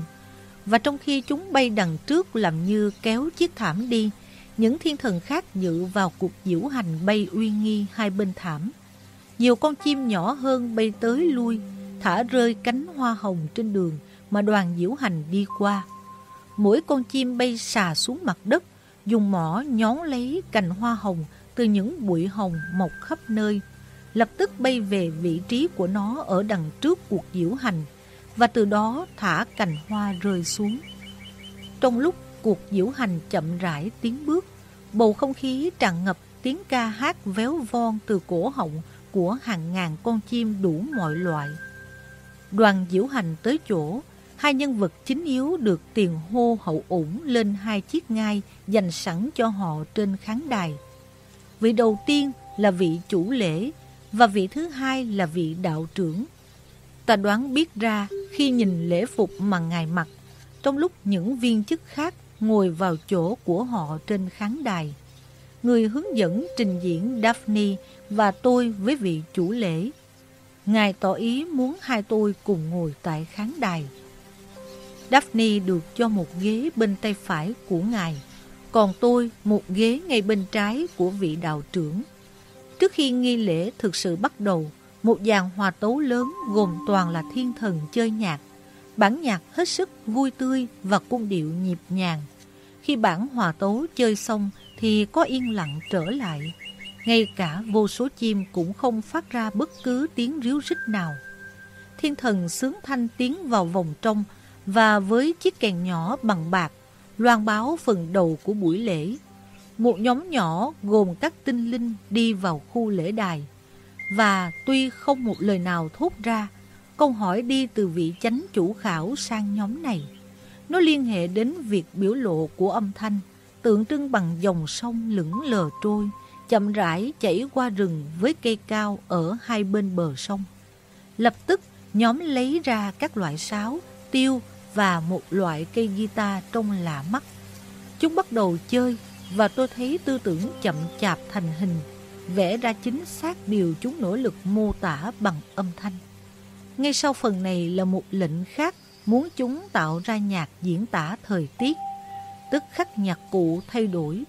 Và trong khi chúng bay đằng trước làm như kéo chiếc thảm đi, những thiên thần khác dự vào cuộc diễu hành bay uy nghi hai bên thảm. Nhiều con chim nhỏ hơn bay tới lui, thả rơi cánh hoa hồng trên đường mà đoàn diễu hành đi qua. Mỗi con chim bay xà xuống mặt đất, dùng mỏ nhón lấy cành hoa hồng từ những bụi hồng mọc khắp nơi, lập tức bay về vị trí của nó ở đằng trước cuộc diễu hành và từ đó thả cành hoa rơi xuống. Trong lúc cuộc diễu hành chậm rãi tiến bước, bầu không khí tràn ngập tiếng ca hát véo von từ cổ họng của hàng ngàn con chim đủ mọi loại. Đoàn diễu hành tới chỗ, hai nhân vật chính yếu được tiền hô hậu ủng lên hai chiếc ngai dành sẵn cho họ trên khán đài. Vị đầu tiên là vị chủ lễ và vị thứ hai là vị đạo trưởng. Ta đoán biết ra khi nhìn lễ phục mà ngài mặc, trong lúc những viên chức khác ngồi vào chỗ của họ trên khán đài. Người hướng dẫn trình diễn Daphne và tôi với vị chủ lễ. Ngài tỏ ý muốn hai tôi cùng ngồi tại khán đài. Daphne được cho một ghế bên tay phải của ngài, còn tôi một ghế ngay bên trái của vị đạo trưởng. Trước khi nghi lễ thực sự bắt đầu, một dàn hòa tấu lớn gồm toàn là thiên thần chơi nhạc. Bản nhạc hết sức vui tươi và cung điệu nhịp nhàng. Khi bản hòa tấu chơi xong thì có yên lặng trở lại. Ngay cả vô số chim cũng không phát ra bất cứ tiếng ríu rít nào. Thiên thần sướng thanh tiến vào vòng trong và với chiếc kèn nhỏ bằng bạc, loan báo phần đầu của buổi lễ một nhóm nhỏ gồm các tinh linh đi vào khu lễ đài. Và tuy không một lời nào thốt ra, câu hỏi đi từ vị chánh chủ khảo sang nhóm này. Nó liên hệ đến việc biểu lộ của âm thanh, tượng trưng bằng dòng sông lững lờ trôi, chậm rãi chảy qua rừng với cây cao ở hai bên bờ sông. Lập tức, nhóm lấy ra các loại sáo, tiêu và một loại cây guitar trông lạ mắt. Chúng bắt đầu chơi và tôi thấy tư tưởng chậm chạp thành hình, vẽ ra chính xác điều chúng nỗ lực mô tả bằng âm thanh. Ngay sau phần này là một lệnh khác, muốn chúng tạo ra nhạc diễn tả thời tiết. Tức khắc nhạc cụ thay đổi.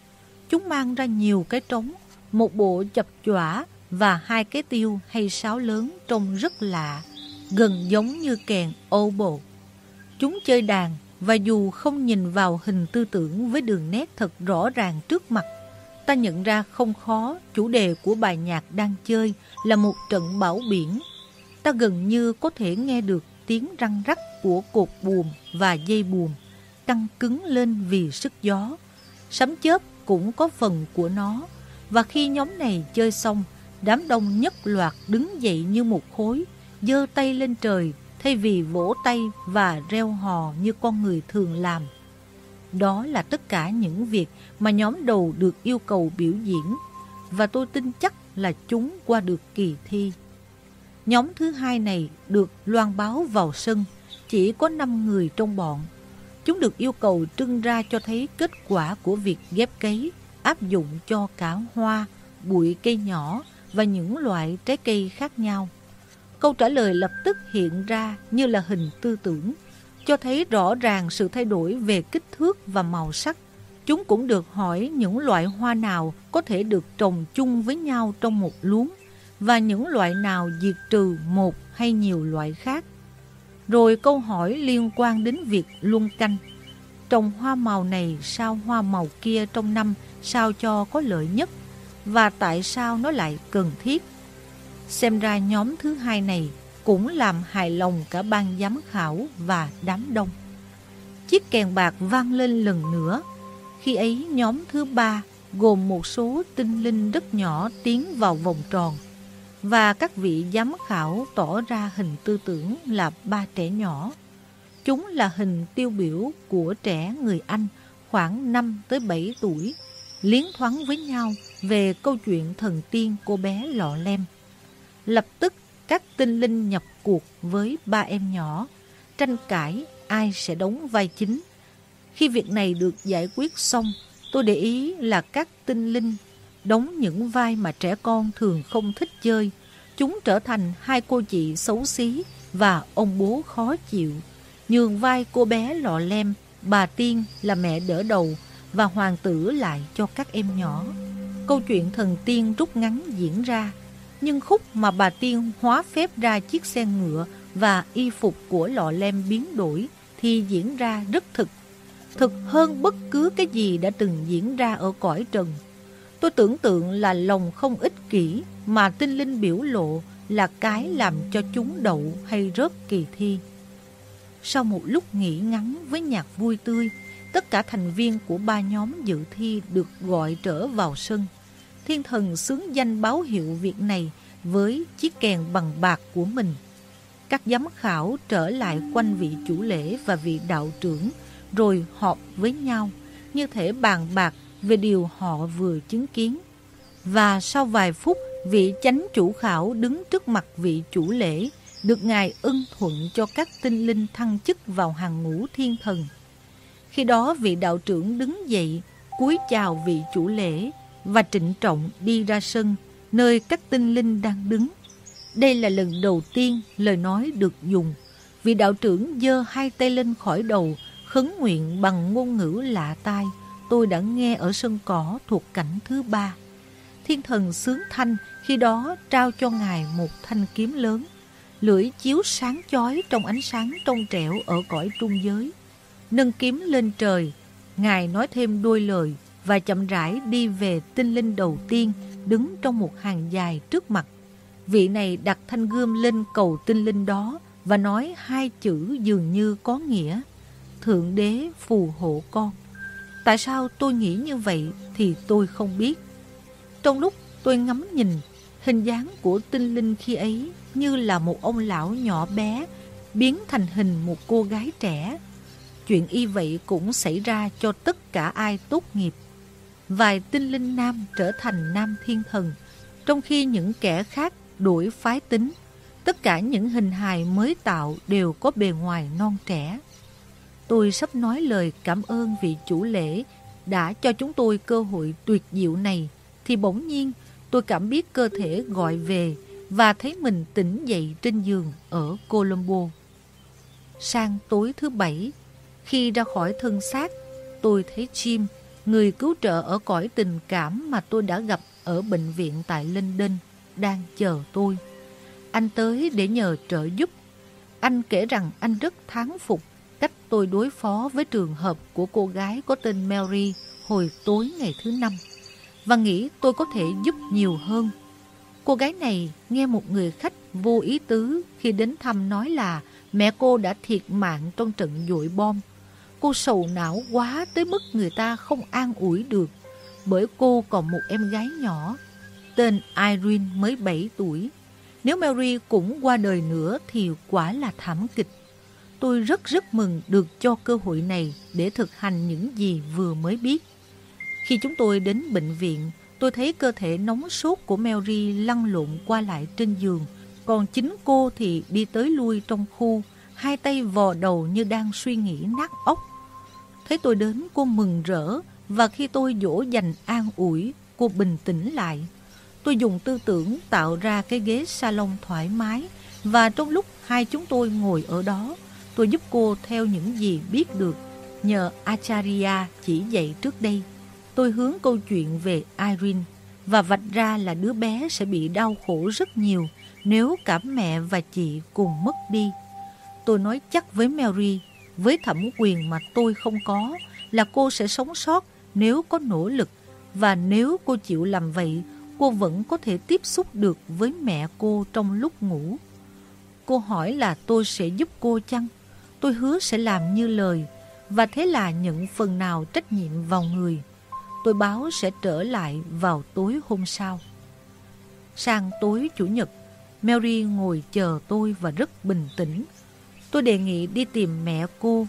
Chúng mang ra nhiều cái trống, một bộ chập chỏa và hai cái tiêu hay sáo lớn trông rất lạ, gần giống như kèn oboe. Chúng chơi đàn và dù không nhìn vào hình tư tưởng với đường nét thật rõ ràng trước mặt, ta nhận ra không khó chủ đề của bài nhạc đang chơi là một trận bão biển. Ta gần như có thể nghe được tiếng răng rắc của cột buồm và dây buồm căng cứng lên vì sức gió. Sấm chớp cũng có phần của nó và khi nhóm này chơi xong, đám đông nhất loạt đứng dậy như một khối, giơ tay lên trời thay vì vỗ tay và reo hò như con người thường làm. Đó là tất cả những việc mà nhóm đầu được yêu cầu biểu diễn và tôi tin chắc là chúng qua được kỳ thi. Nhóm thứ hai này được loan báo vào sân, chỉ có 5 người trong bọn. Chúng được yêu cầu trưng ra cho thấy kết quả của việc ghép cấy, áp dụng cho cả hoa, bụi cây nhỏ và những loại trái cây khác nhau. Câu trả lời lập tức hiện ra như là hình tư tưởng, cho thấy rõ ràng sự thay đổi về kích thước và màu sắc. Chúng cũng được hỏi những loại hoa nào có thể được trồng chung với nhau trong một luống và những loại nào diệt trừ một hay nhiều loại khác. Rồi câu hỏi liên quan đến việc luân canh. Trồng hoa màu này sao hoa màu kia trong năm sao cho có lợi nhất và tại sao nó lại cần thiết. Xem ra nhóm thứ hai này cũng làm hài lòng cả ban giám khảo và đám đông. Chiếc kèn bạc vang lên lần nữa. Khi ấy nhóm thứ ba gồm một số tinh linh rất nhỏ tiến vào vòng tròn và các vị giám khảo tỏ ra hình tư tưởng là ba trẻ nhỏ. Chúng là hình tiêu biểu của trẻ người Anh khoảng 5 tới 7 tuổi, liến thoáng với nhau về câu chuyện thần tiên cô bé lọ lem. Lập tức các tinh linh nhập cuộc với ba em nhỏ, tranh cãi ai sẽ đóng vai chính. Khi việc này được giải quyết xong, tôi để ý là các tinh linh đóng những vai mà trẻ con thường không thích chơi. Chúng trở thành hai cô chị xấu xí và ông bố khó chịu. Nhường vai cô bé lọ lem, bà Tiên là mẹ đỡ đầu và hoàng tử lại cho các em nhỏ. Câu chuyện thần tiên rút ngắn diễn ra nhưng khúc mà bà Tiên hóa phép ra chiếc xe ngựa và y phục của lọ lem biến đổi thì diễn ra rất thực. Thực hơn bất cứ cái gì đã từng diễn ra ở cõi trần. Tôi tưởng tượng là lòng không ích kỷ mà tinh linh biểu lộ là cái làm cho chúng đậu hay rớt kỳ thi. Sau một lúc nghỉ ngắn với nhạc vui tươi, tất cả thành viên của ba nhóm dự thi được gọi trở vào sân thiên thần xướng danh báo hiệu việc này với chiếc kèn bằng bạc của mình. Các giám khảo trở lại quanh vị chủ lễ và vị đạo trưởng, rồi họp với nhau, như thể bàn bạc về điều họ vừa chứng kiến. Và sau vài phút, vị chánh chủ khảo đứng trước mặt vị chủ lễ, được Ngài ưng thuận cho các tinh linh thăng chức vào hàng ngũ thiên thần. Khi đó vị đạo trưởng đứng dậy, cúi chào vị chủ lễ, và trịnh trọng đi ra sân, nơi các tinh linh đang đứng. Đây là lần đầu tiên lời nói được dùng. Vị đạo trưởng giơ hai tay lên khỏi đầu, khấn nguyện bằng ngôn ngữ lạ tai. Tôi đã nghe ở sân cỏ thuộc cảnh thứ ba. Thiên thần sướng thanh khi đó trao cho ngài một thanh kiếm lớn. Lưỡi chiếu sáng chói trong ánh sáng trong trẻo ở cõi trung giới. Nâng kiếm lên trời, ngài nói thêm đôi lời và chậm rãi đi về tinh linh đầu tiên đứng trong một hàng dài trước mặt. Vị này đặt thanh gươm lên cầu tinh linh đó và nói hai chữ dường như có nghĩa Thượng đế phù hộ con. Tại sao tôi nghĩ như vậy thì tôi không biết. Trong lúc tôi ngắm nhìn, hình dáng của tinh linh khi ấy như là một ông lão nhỏ bé biến thành hình một cô gái trẻ. Chuyện y vậy cũng xảy ra cho tất cả ai tốt nghiệp vài tinh linh nam trở thành nam thiên thần, trong khi những kẻ khác đuổi phái tính. Tất cả những hình hài mới tạo đều có bề ngoài non trẻ. Tôi sắp nói lời cảm ơn vị chủ lễ đã cho chúng tôi cơ hội tuyệt diệu này, thì bỗng nhiên tôi cảm biết cơ thể gọi về và thấy mình tỉnh dậy trên giường ở Colombo. Sang tối thứ bảy, khi ra khỏi thân xác, tôi thấy Jim, người cứu trợ ở cõi tình cảm mà tôi đã gặp ở bệnh viện tại London, đang chờ tôi. Anh tới để nhờ trợ giúp. Anh kể rằng anh rất thán phục cách tôi đối phó với trường hợp của cô gái có tên Mary hồi tối ngày thứ năm và nghĩ tôi có thể giúp nhiều hơn. Cô gái này nghe một người khách vô ý tứ khi đến thăm nói là mẹ cô đã thiệt mạng trong trận dội bom. Cô sầu não quá tới mức người ta không an ủi được bởi cô còn một em gái nhỏ tên Irene mới 7 tuổi. Nếu Mary cũng qua đời nữa thì quả là thảm kịch. Tôi rất rất mừng được cho cơ hội này để thực hành những gì vừa mới biết. Khi chúng tôi đến bệnh viện, tôi thấy cơ thể nóng sốt của Mary lăn lộn qua lại trên giường, còn chính cô thì đi tới lui trong khu, hai tay vò đầu như đang suy nghĩ nát óc. Thấy tôi đến, cô mừng rỡ, và khi tôi dỗ dành an ủi, cô bình tĩnh lại. Tôi dùng tư tưởng tạo ra cái ghế salon thoải mái, và trong lúc hai chúng tôi ngồi ở đó, tôi giúp cô theo những gì biết được, nhờ Acharya chỉ dạy trước đây tôi hướng câu chuyện về Irene và vạch ra là đứa bé sẽ bị đau khổ rất nhiều nếu cả mẹ và chị cùng mất đi. Tôi nói chắc với Mary, với thẩm quyền mà tôi không có, là cô sẽ sống sót nếu có nỗ lực và nếu cô chịu làm vậy, cô vẫn có thể tiếp xúc được với mẹ cô trong lúc ngủ. Cô hỏi là tôi sẽ giúp cô chăng? Tôi hứa sẽ làm như lời và thế là nhận phần nào trách nhiệm vào người tôi báo sẽ trở lại vào tối hôm sau. Sang tối Chủ nhật, Mary ngồi chờ tôi và rất bình tĩnh. Tôi đề nghị đi tìm mẹ cô.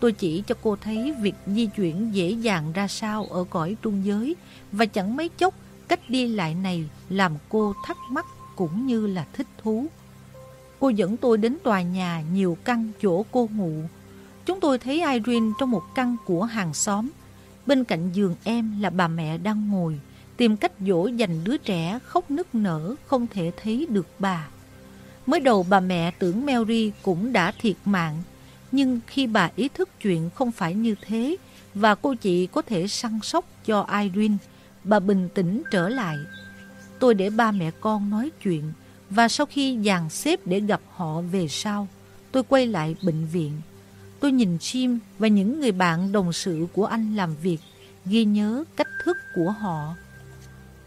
Tôi chỉ cho cô thấy việc di chuyển dễ dàng ra sao ở cõi trung giới và chẳng mấy chốc cách đi lại này làm cô thắc mắc cũng như là thích thú. Cô dẫn tôi đến tòa nhà nhiều căn chỗ cô ngủ. Chúng tôi thấy Irene trong một căn của hàng xóm. Bên cạnh giường em là bà mẹ đang ngồi, tìm cách dỗ dành đứa trẻ khóc nức nở không thể thấy được bà. Mới đầu bà mẹ tưởng Mary cũng đã thiệt mạng, nhưng khi bà ý thức chuyện không phải như thế và cô chị có thể săn sóc cho Irene, bà bình tĩnh trở lại. Tôi để ba mẹ con nói chuyện và sau khi dàn xếp để gặp họ về sau, tôi quay lại bệnh viện. Tôi nhìn Jim và những người bạn đồng sự của anh làm việc, ghi nhớ cách thức của họ.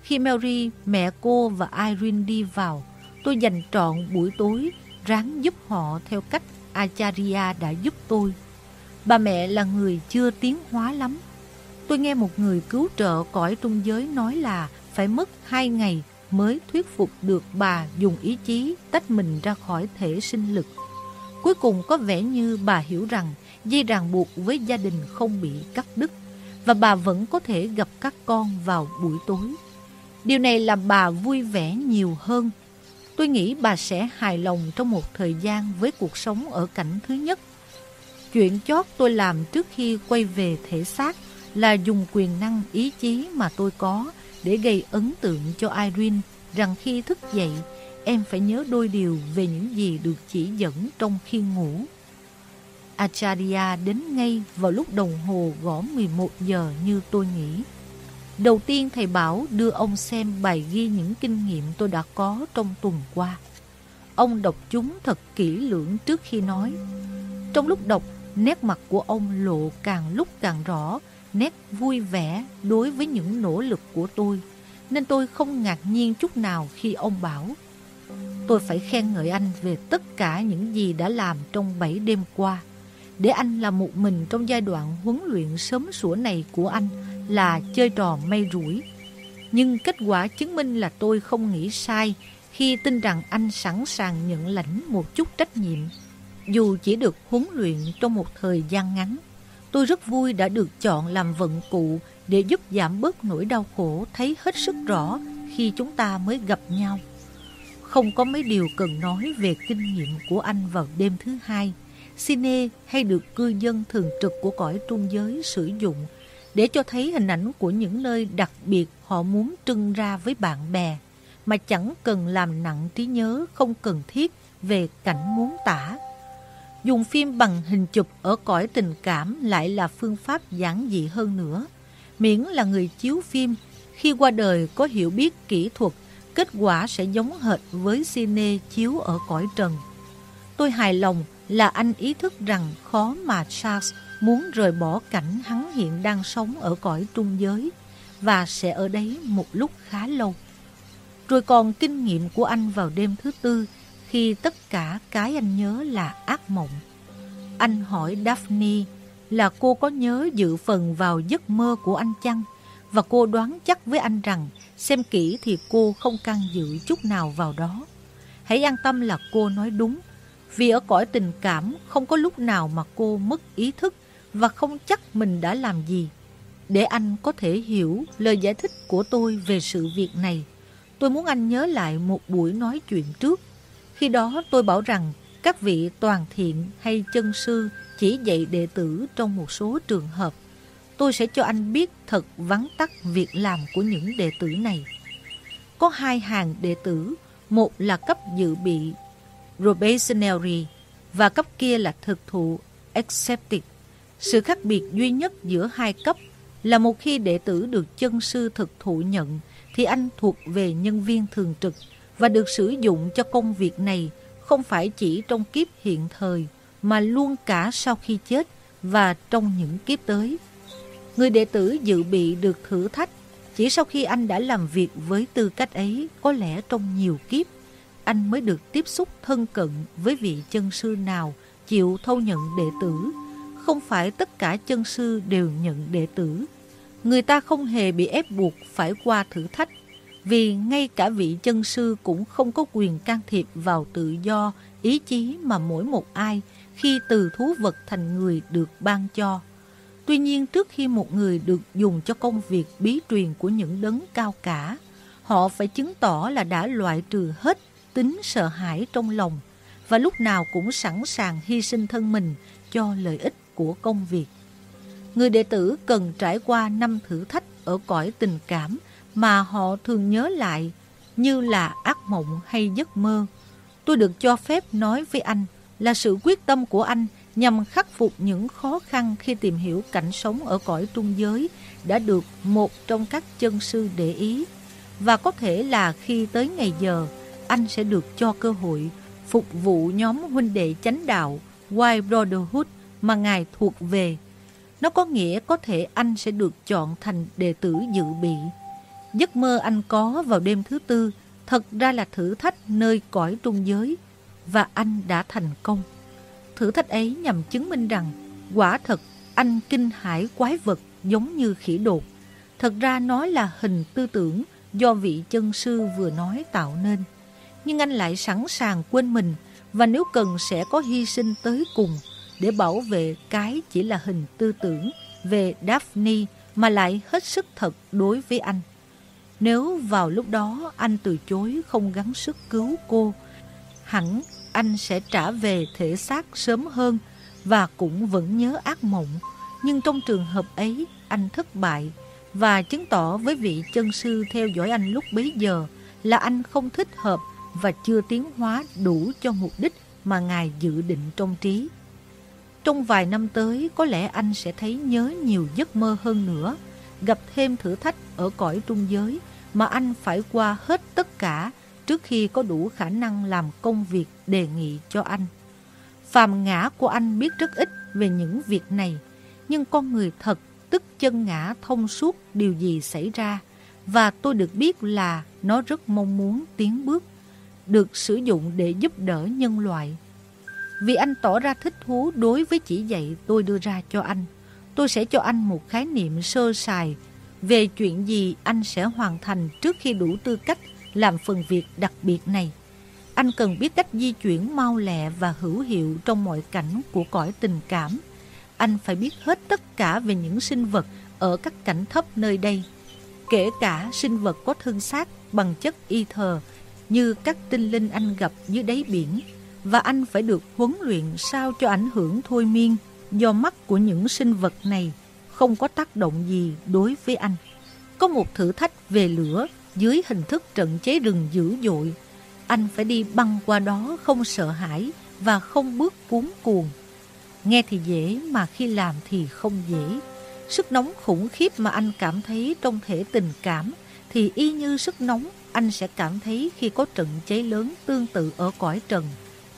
Khi Mary, mẹ cô và Irene đi vào, tôi dành trọn buổi tối ráng giúp họ theo cách Acharya đã giúp tôi. Bà mẹ là người chưa tiến hóa lắm. Tôi nghe một người cứu trợ cõi trung giới nói là phải mất hai ngày mới thuyết phục được bà dùng ý chí tách mình ra khỏi thể sinh lực. Cuối cùng có vẻ như bà hiểu rằng dây ràng buộc với gia đình không bị cắt đứt và bà vẫn có thể gặp các con vào buổi tối. Điều này làm bà vui vẻ nhiều hơn. Tôi nghĩ bà sẽ hài lòng trong một thời gian với cuộc sống ở cảnh thứ nhất. Chuyện chót tôi làm trước khi quay về thể xác là dùng quyền năng ý chí mà tôi có để gây ấn tượng cho Irene rằng khi thức dậy, em phải nhớ đôi điều về những gì được chỉ dẫn trong khi ngủ. Acharya đến ngay vào lúc đồng hồ gõ 11 giờ như tôi nghĩ. Đầu tiên thầy bảo đưa ông xem bài ghi những kinh nghiệm tôi đã có trong tuần qua. Ông đọc chúng thật kỹ lưỡng trước khi nói. Trong lúc đọc, nét mặt của ông lộ càng lúc càng rõ, nét vui vẻ đối với những nỗ lực của tôi. Nên tôi không ngạc nhiên chút nào khi ông bảo Tôi phải khen ngợi anh về tất cả những gì đã làm trong 7 đêm qua. Để anh là một mình trong giai đoạn huấn luyện sớm sủa này của anh là chơi trò may rủi. Nhưng kết quả chứng minh là tôi không nghĩ sai khi tin rằng anh sẵn sàng nhận lãnh một chút trách nhiệm. Dù chỉ được huấn luyện trong một thời gian ngắn, tôi rất vui đã được chọn làm vận cụ để giúp giảm bớt nỗi đau khổ thấy hết sức rõ khi chúng ta mới gặp nhau. Không có mấy điều cần nói về kinh nghiệm của anh vào đêm thứ hai. Cine hay được cư dân thường trực của cõi trung giới sử dụng để cho thấy hình ảnh của những nơi đặc biệt họ muốn trưng ra với bạn bè mà chẳng cần làm nặng trí nhớ không cần thiết về cảnh muốn tả. Dùng phim bằng hình chụp ở cõi tình cảm lại là phương pháp giản dị hơn nữa. Miễn là người chiếu phim, khi qua đời có hiểu biết kỹ thuật, kết quả sẽ giống hệt với cine chiếu ở cõi trần. Tôi hài lòng là anh ý thức rằng khó mà Charles muốn rời bỏ cảnh hắn hiện đang sống ở cõi trung giới và sẽ ở đấy một lúc khá lâu. Rồi còn kinh nghiệm của anh vào đêm thứ tư khi tất cả cái anh nhớ là ác mộng. Anh hỏi Daphne là cô có nhớ dự phần vào giấc mơ của anh chăng? Và cô đoán chắc với anh rằng xem kỹ thì cô không can dự chút nào vào đó. Hãy an tâm là cô nói đúng, vì ở cõi tình cảm không có lúc nào mà cô mất ý thức và không chắc mình đã làm gì. Để anh có thể hiểu lời giải thích của tôi về sự việc này, tôi muốn anh nhớ lại một buổi nói chuyện trước. Khi đó tôi bảo rằng các vị toàn thiện hay chân sư chỉ dạy đệ tử trong một số trường hợp. Tôi sẽ cho anh biết thật vắn tắt việc làm của những đệ tử này. Có hai hàng đệ tử, một là cấp dự bị probationary và cấp kia là thực thụ accepted. Sự khác biệt duy nhất giữa hai cấp là một khi đệ tử được chân sư thực thụ nhận, thì anh thuộc về nhân viên thường trực và được sử dụng cho công việc này không phải chỉ trong kiếp hiện thời, mà luôn cả sau khi chết và trong những kiếp tới. Người đệ tử dự bị được thử thách, chỉ sau khi anh đã làm việc với tư cách ấy, có lẽ trong nhiều kiếp, anh mới được tiếp xúc thân cận với vị chân sư nào chịu thâu nhận đệ tử. Không phải tất cả chân sư đều nhận đệ tử. Người ta không hề bị ép buộc phải qua thử thách, vì ngay cả vị chân sư cũng không có quyền can thiệp vào tự do, ý chí mà mỗi một ai khi từ thú vật thành người được ban cho. Tuy nhiên trước khi một người được dùng cho công việc bí truyền của những đấng cao cả, họ phải chứng tỏ là đã loại trừ hết tính sợ hãi trong lòng và lúc nào cũng sẵn sàng hy sinh thân mình cho lợi ích của công việc. Người đệ tử cần trải qua năm thử thách ở cõi tình cảm mà họ thường nhớ lại như là ác mộng hay giấc mơ. Tôi được cho phép nói với anh là sự quyết tâm của anh nhằm khắc phục những khó khăn khi tìm hiểu cảnh sống ở cõi trung giới đã được một trong các chân sư để ý. Và có thể là khi tới ngày giờ, anh sẽ được cho cơ hội phục vụ nhóm huynh đệ chánh đạo White Brotherhood mà Ngài thuộc về. Nó có nghĩa có thể anh sẽ được chọn thành đệ tử dự bị. Giấc mơ anh có vào đêm thứ tư, thật ra là thử thách nơi cõi trung giới, và anh đã thành công. Thử thách ấy nhằm chứng minh rằng, quả thật, anh kinh hãi quái vật giống như khỉ đột. Thật ra nó là hình tư tưởng do vị chân sư vừa nói tạo nên nhưng anh lại sẵn sàng quên mình, và nếu cần sẽ có hy sinh tới cùng để bảo vệ cái chỉ là hình tư tưởng về Daphne mà lại hết sức thật đối với anh. Nếu vào lúc đó anh từ chối không gắng sức cứu cô, hẳn anh sẽ trả về thể xác sớm hơn và cũng vẫn nhớ ác mộng. Nhưng trong trường hợp ấy, anh thất bại và chứng tỏ với vị chân sư theo dõi anh lúc bấy giờ là anh không thích hợp và chưa tiến hóa đủ cho mục đích mà Ngài dự định trong trí. Trong vài năm tới, có lẽ anh sẽ thấy nhớ nhiều giấc mơ hơn nữa, gặp thêm thử thách ở cõi trung giới mà anh phải qua hết tất cả trước khi có đủ khả năng làm công việc đề nghị cho anh. Phàm ngã của anh biết rất ít về những việc này, nhưng con người thật tức chân ngã thông suốt điều gì xảy ra và tôi được biết là nó rất mong muốn tiến bước được sử dụng để giúp đỡ nhân loại. Vì anh tỏ ra thích thú đối với chỉ dạy tôi đưa ra cho anh, tôi sẽ cho anh một khái niệm sơ sài về chuyện gì anh sẽ hoàn thành trước khi đủ tư cách làm phần việc đặc biệt này. Anh cần biết cách di chuyển mau lẹ và hữu hiệu trong mọi cảnh của cõi tình cảm. Anh phải biết hết tất cả về những sinh vật ở các cảnh thấp nơi đây, kể cả sinh vật có thân xác bằng chất y thờ như các tinh linh anh gặp dưới đáy biển và anh phải được huấn luyện sao cho ảnh hưởng thôi miên do mắt của những sinh vật này không có tác động gì đối với anh. Có một thử thách về lửa dưới hình thức trận cháy rừng dữ dội. Anh phải đi băng qua đó không sợ hãi và không bước cuốn cuồng. Nghe thì dễ, mà khi làm thì không dễ. Sức nóng khủng khiếp mà anh cảm thấy trong thể tình cảm thì y như sức nóng anh sẽ cảm thấy khi có trận cháy lớn tương tự ở cõi trần.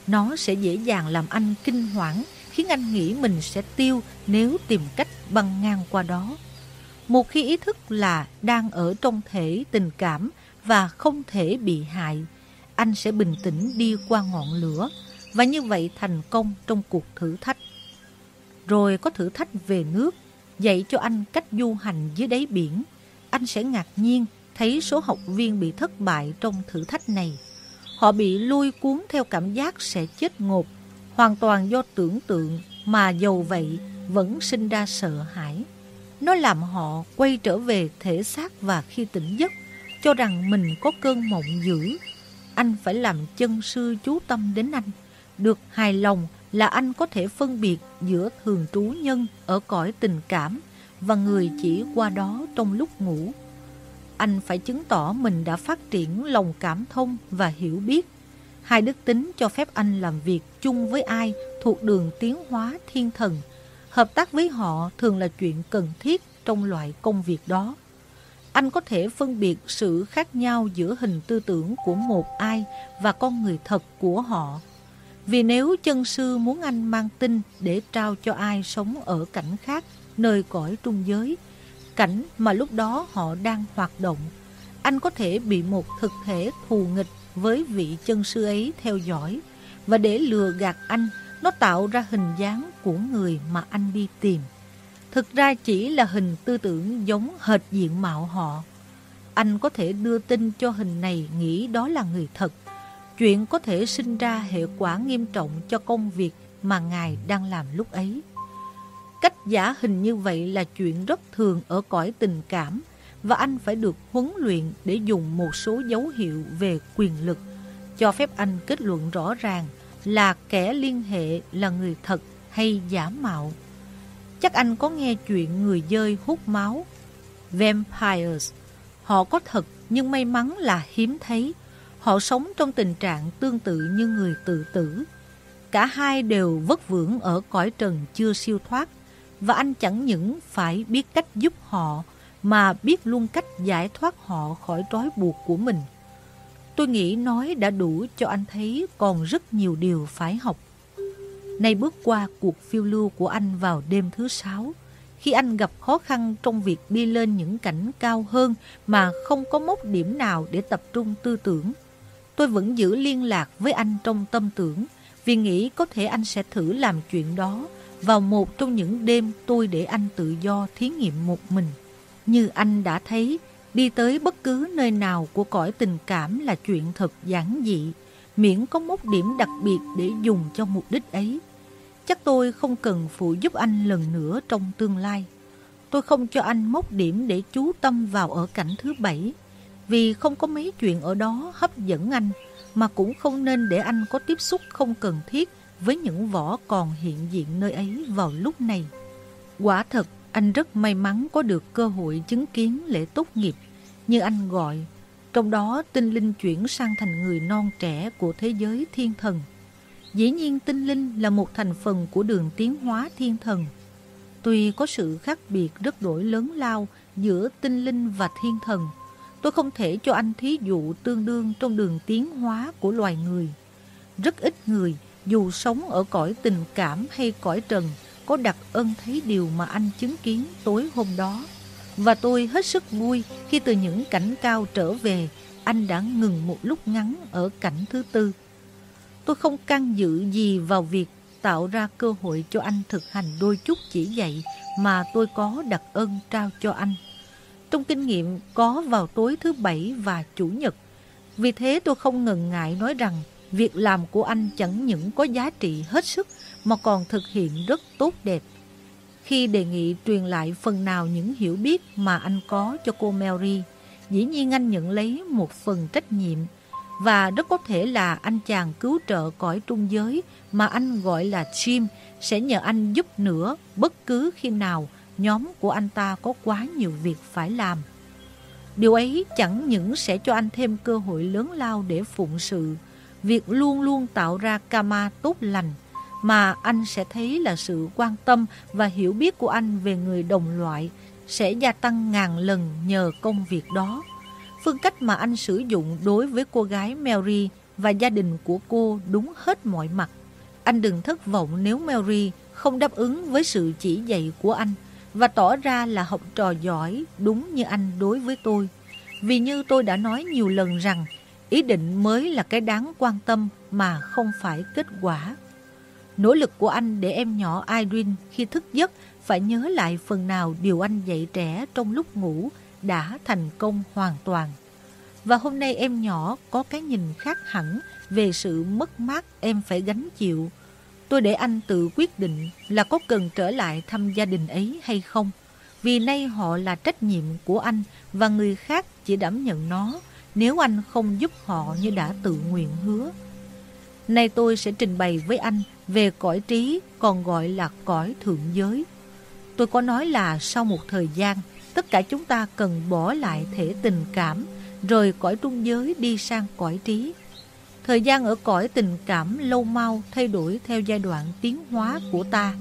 Nó sẽ dễ dàng làm anh kinh hoảng, khiến anh nghĩ mình sẽ tiêu nếu tìm cách băng ngang qua đó. Một khi ý thức là đang ở trong thể tình cảm và không thể bị hại, anh sẽ bình tĩnh đi qua ngọn lửa và như vậy thành công trong cuộc thử thách. Rồi có thử thách về nước, dạy cho anh cách du hành dưới đáy biển. Anh sẽ ngạc nhiên thấy số học viên bị thất bại trong thử thách này. Họ bị lôi cuốn theo cảm giác sẽ chết ngột, hoàn toàn do tưởng tượng mà dầu vậy vẫn sinh ra sợ hãi. Nó làm họ quay trở về thể xác và khi tỉnh giấc, cho rằng mình có cơn mộng dữ. Anh phải làm chân sư chú tâm đến anh. Được hài lòng là anh có thể phân biệt giữa thường trú nhân ở cõi tình cảm và người chỉ qua đó trong lúc ngủ. Anh phải chứng tỏ mình đã phát triển lòng cảm thông và hiểu biết. Hai đức tính cho phép anh làm việc chung với ai thuộc đường tiến hóa thiên thần. Hợp tác với họ thường là chuyện cần thiết trong loại công việc đó. Anh có thể phân biệt sự khác nhau giữa hình tư tưởng của một ai và con người thật của họ. Vì nếu chân sư muốn anh mang tin để trao cho ai sống ở cảnh khác, nơi cõi trung giới, cảnh mà lúc đó họ đang hoạt động, anh có thể bị một thực thể thù nghịch với vị chân sư ấy theo dõi và để lừa gạt anh, nó tạo ra hình dáng của người mà anh đi tìm. Thực ra chỉ là hình tư tưởng giống hệt diện mạo họ. Anh có thể đưa tin cho hình này nghĩ đó là người thật. Chuyện có thể sinh ra hệ quả nghiêm trọng cho công việc mà Ngài đang làm lúc ấy. Cách giả hình như vậy là chuyện rất thường ở cõi tình cảm và anh phải được huấn luyện để dùng một số dấu hiệu về quyền lực cho phép anh kết luận rõ ràng là kẻ liên hệ là người thật hay giả mạo. Chắc anh có nghe chuyện người dơi hút máu, vampires. Họ có thật nhưng may mắn là hiếm thấy. Họ sống trong tình trạng tương tự như người tự tử. Cả hai đều vất vưởng ở cõi trần chưa siêu thoát và anh chẳng những phải biết cách giúp họ mà biết luôn cách giải thoát họ khỏi trói buộc của mình. Tôi nghĩ nói đã đủ cho anh thấy còn rất nhiều điều phải học. Nay bước qua cuộc phiêu lưu của anh vào đêm thứ sáu, khi anh gặp khó khăn trong việc đi lên những cảnh cao hơn mà không có mốc điểm nào để tập trung tư tưởng. Tôi vẫn giữ liên lạc với anh trong tâm tưởng vì nghĩ có thể anh sẽ thử làm chuyện đó vào một trong những đêm tôi để anh tự do thí nghiệm một mình. Như anh đã thấy, đi tới bất cứ nơi nào của cõi tình cảm là chuyện thật giản dị, miễn có một điểm đặc biệt để dùng cho mục đích ấy. Chắc tôi không cần phụ giúp anh lần nữa trong tương lai. Tôi không cho anh mốc điểm để chú tâm vào ở cảnh thứ bảy, vì không có mấy chuyện ở đó hấp dẫn anh, mà cũng không nên để anh có tiếp xúc không cần thiết với những vỏ còn hiện diện nơi ấy vào lúc này. Quả thật, anh rất may mắn có được cơ hội chứng kiến lễ tốt nghiệp, như anh gọi, trong đó tinh linh chuyển sang thành người non trẻ của thế giới thiên thần. Dĩ nhiên tinh linh là một thành phần của đường tiến hóa thiên thần. Tuy có sự khác biệt rất đổi lớn lao giữa tinh linh và thiên thần, tôi không thể cho anh thí dụ tương đương trong đường tiến hóa của loài người. Rất ít người, dù sống ở cõi tình cảm hay cõi trần, có đặc ân thấy điều mà anh chứng kiến tối hôm đó. Và tôi hết sức vui khi từ những cảnh cao trở về, anh đã ngừng một lúc ngắn ở cảnh thứ tư. Tôi không can dự gì vào việc tạo ra cơ hội cho anh thực hành đôi chút chỉ dạy mà tôi có đặc ân trao cho anh. Trong kinh nghiệm có vào tối thứ bảy và chủ nhật. Vì thế tôi không ngần ngại nói rằng việc làm của anh chẳng những có giá trị hết sức mà còn thực hiện rất tốt đẹp. Khi đề nghị truyền lại phần nào những hiểu biết mà anh có cho cô Mary, dĩ nhiên anh nhận lấy một phần trách nhiệm và rất có thể là anh chàng cứu trợ cõi trung giới mà anh gọi là Jim sẽ nhờ anh giúp nữa bất cứ khi nào nhóm của anh ta có quá nhiều việc phải làm. Điều ấy chẳng những sẽ cho anh thêm cơ hội lớn lao để phụng sự, việc luôn luôn tạo ra karma tốt lành mà anh sẽ thấy là sự quan tâm và hiểu biết của anh về người đồng loại sẽ gia tăng ngàn lần nhờ công việc đó. Phương cách mà anh sử dụng đối với cô gái Mary và gia đình của cô đúng hết mọi mặt. Anh đừng thất vọng nếu Mary không đáp ứng với sự chỉ dạy của anh và tỏ ra là học trò giỏi đúng như anh đối với tôi. Vì như tôi đã nói nhiều lần rằng ý định mới là cái đáng quan tâm mà không phải kết quả. Nỗ lực của anh để em nhỏ Irene khi thức giấc phải nhớ lại phần nào điều anh dạy trẻ trong lúc ngủ đã thành công hoàn toàn. Và hôm nay em nhỏ có cái nhìn khác hẳn về sự mất mát em phải gánh chịu. Tôi để anh tự quyết định là có cần trở lại thăm gia đình ấy hay không. Vì nay họ là trách nhiệm của anh và người khác chỉ đảm nhận nó nếu anh không giúp họ như đã tự nguyện hứa. Nay tôi sẽ trình bày với anh về cõi trí còn gọi là cõi thượng giới. Tôi có nói là sau một thời gian, tất cả chúng ta cần bỏ lại thể tình cảm, rồi cõi trung giới đi sang cõi trí. Thời gian ở cõi tình cảm lâu mau thay đổi theo giai đoạn tiến hóa của ta.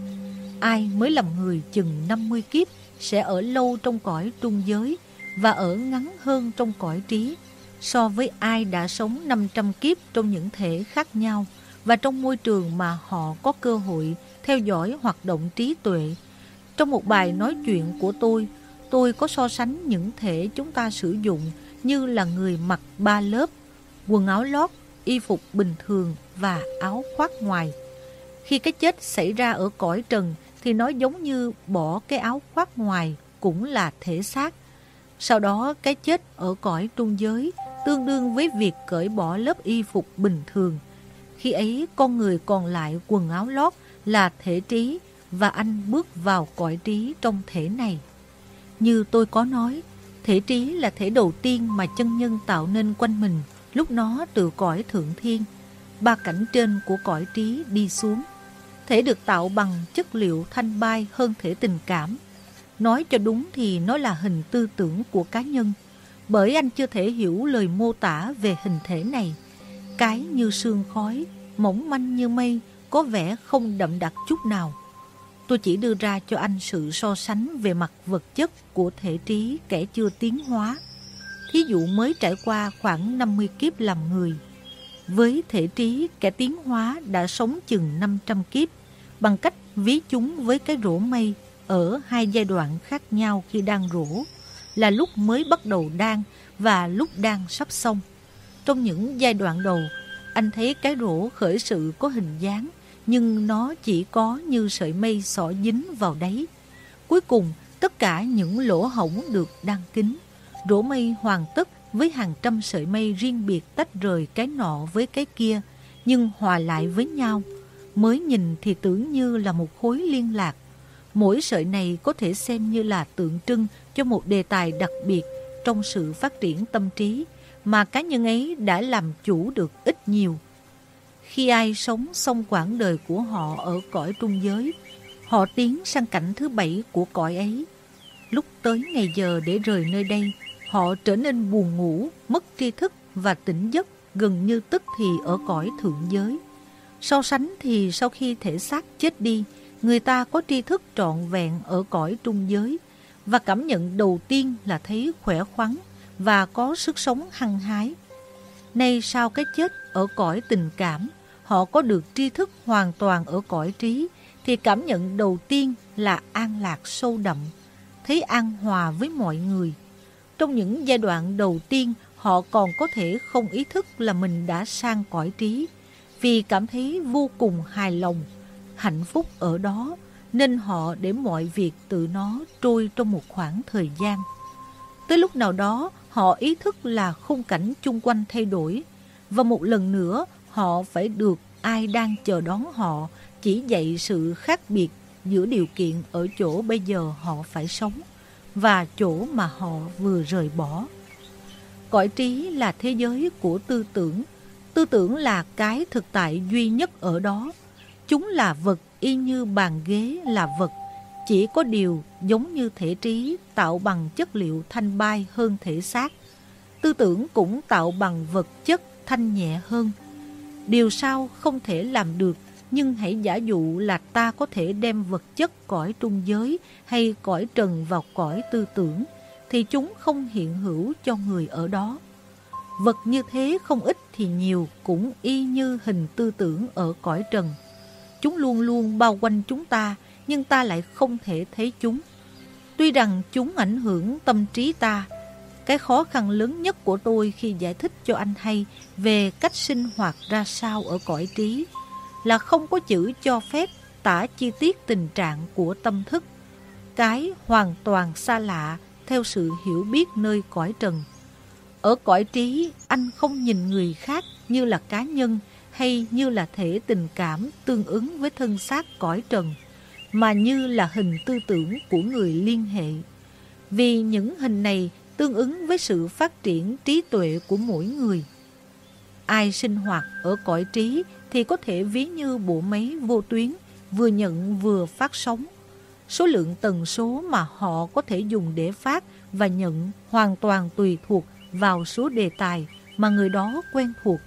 Ai mới làm người chừng 50 kiếp sẽ ở lâu trong cõi trung giới và ở ngắn hơn trong cõi trí so với ai đã sống 500 kiếp trong những thể khác nhau và trong môi trường mà họ có cơ hội theo dõi hoạt động trí tuệ. Trong một bài nói chuyện của tôi, tôi có so sánh những thể chúng ta sử dụng như là người mặc ba lớp, quần áo lót, y phục bình thường và áo khoác ngoài. Khi cái chết xảy ra ở cõi trần thì nó giống như bỏ cái áo khoác ngoài cũng là thể xác. Sau đó cái chết ở cõi trung giới tương đương với việc cởi bỏ lớp y phục bình thường. Khi ấy con người còn lại quần áo lót là thể trí và anh bước vào cõi trí trong thể này. Như tôi có nói, thể trí là thể đầu tiên mà chân nhân tạo nên quanh mình lúc nó từ cõi thượng thiên, ba cảnh trên của cõi trí đi xuống. Thể được tạo bằng chất liệu thanh bai hơn thể tình cảm. Nói cho đúng thì nó là hình tư tưởng của cá nhân, bởi anh chưa thể hiểu lời mô tả về hình thể này. Cái như sương khói, mỏng manh như mây, có vẻ không đậm đặc chút nào. Tôi chỉ đưa ra cho anh sự so sánh về mặt vật chất của thể trí kẻ chưa tiến hóa. Thí dụ mới trải qua khoảng 50 kiếp làm người. Với thể trí, kẻ tiến hóa đã sống chừng 500 kiếp bằng cách ví chúng với cái rổ mây ở hai giai đoạn khác nhau khi đang rổ là lúc mới bắt đầu đang và lúc đang sắp xong. Trong những giai đoạn đầu, anh thấy cái rổ khởi sự có hình dáng, nhưng nó chỉ có như sợi mây xỏ dính vào đáy. Cuối cùng, tất cả những lỗ hổng được đăng kín, Rổ mây hoàn tất với hàng trăm sợi mây riêng biệt tách rời cái nọ với cái kia, nhưng hòa lại với nhau. Mới nhìn thì tưởng như là một khối liên lạc. Mỗi sợi này có thể xem như là tượng trưng cho một đề tài đặc biệt trong sự phát triển tâm trí mà cá nhân ấy đã làm chủ được ít nhiều. Khi ai sống xong quãng đời của họ ở cõi trung giới, họ tiến sang cảnh thứ bảy của cõi ấy. Lúc tới ngày giờ để rời nơi đây, họ trở nên buồn ngủ, mất tri thức và tỉnh giấc gần như tức thì ở cõi thượng giới. So sánh thì sau khi thể xác chết đi, người ta có tri thức trọn vẹn ở cõi trung giới và cảm nhận đầu tiên là thấy khỏe khoắn và có sức sống hăng hái. Nay sau cái chết ở cõi tình cảm, họ có được tri thức hoàn toàn ở cõi trí, thì cảm nhận đầu tiên là an lạc sâu đậm, thấy an hòa với mọi người. Trong những giai đoạn đầu tiên, họ còn có thể không ý thức là mình đã sang cõi trí, vì cảm thấy vô cùng hài lòng, hạnh phúc ở đó, nên họ để mọi việc tự nó trôi trong một khoảng thời gian. Tới lúc nào đó, họ ý thức là khung cảnh chung quanh thay đổi, và một lần nữa họ phải được ai đang chờ đón họ chỉ dạy sự khác biệt giữa điều kiện ở chỗ bây giờ họ phải sống và chỗ mà họ vừa rời bỏ. Cõi trí là thế giới của tư tưởng, tư tưởng là cái thực tại duy nhất ở đó. Chúng là vật y như bàn ghế là vật, chỉ có điều giống như thể trí tạo bằng chất liệu thanh bay hơn thể xác. Tư tưởng cũng tạo bằng vật chất thanh nhẹ hơn. Điều sao không thể làm được, nhưng hãy giả dụ là ta có thể đem vật chất cõi trung giới hay cõi trần vào cõi tư tưởng, thì chúng không hiện hữu cho người ở đó. Vật như thế không ít thì nhiều cũng y như hình tư tưởng ở cõi trần. Chúng luôn luôn bao quanh chúng ta, nhưng ta lại không thể thấy chúng. Tuy rằng chúng ảnh hưởng tâm trí ta, cái khó khăn lớn nhất của tôi khi giải thích cho anh hay về cách sinh hoạt ra sao ở cõi trí là không có chữ cho phép tả chi tiết tình trạng của tâm thức. Cái hoàn toàn xa lạ theo sự hiểu biết nơi cõi trần. Ở cõi trí, anh không nhìn người khác như là cá nhân hay như là thể tình cảm tương ứng với thân xác cõi trần, mà như là hình tư tưởng của người liên hệ. Vì những hình này tương ứng với sự phát triển trí tuệ của mỗi người. Ai sinh hoạt ở cõi trí thì có thể ví như bộ máy vô tuyến, vừa nhận vừa phát sóng. Số lượng tần số mà họ có thể dùng để phát và nhận hoàn toàn tùy thuộc vào số đề tài mà người đó quen thuộc.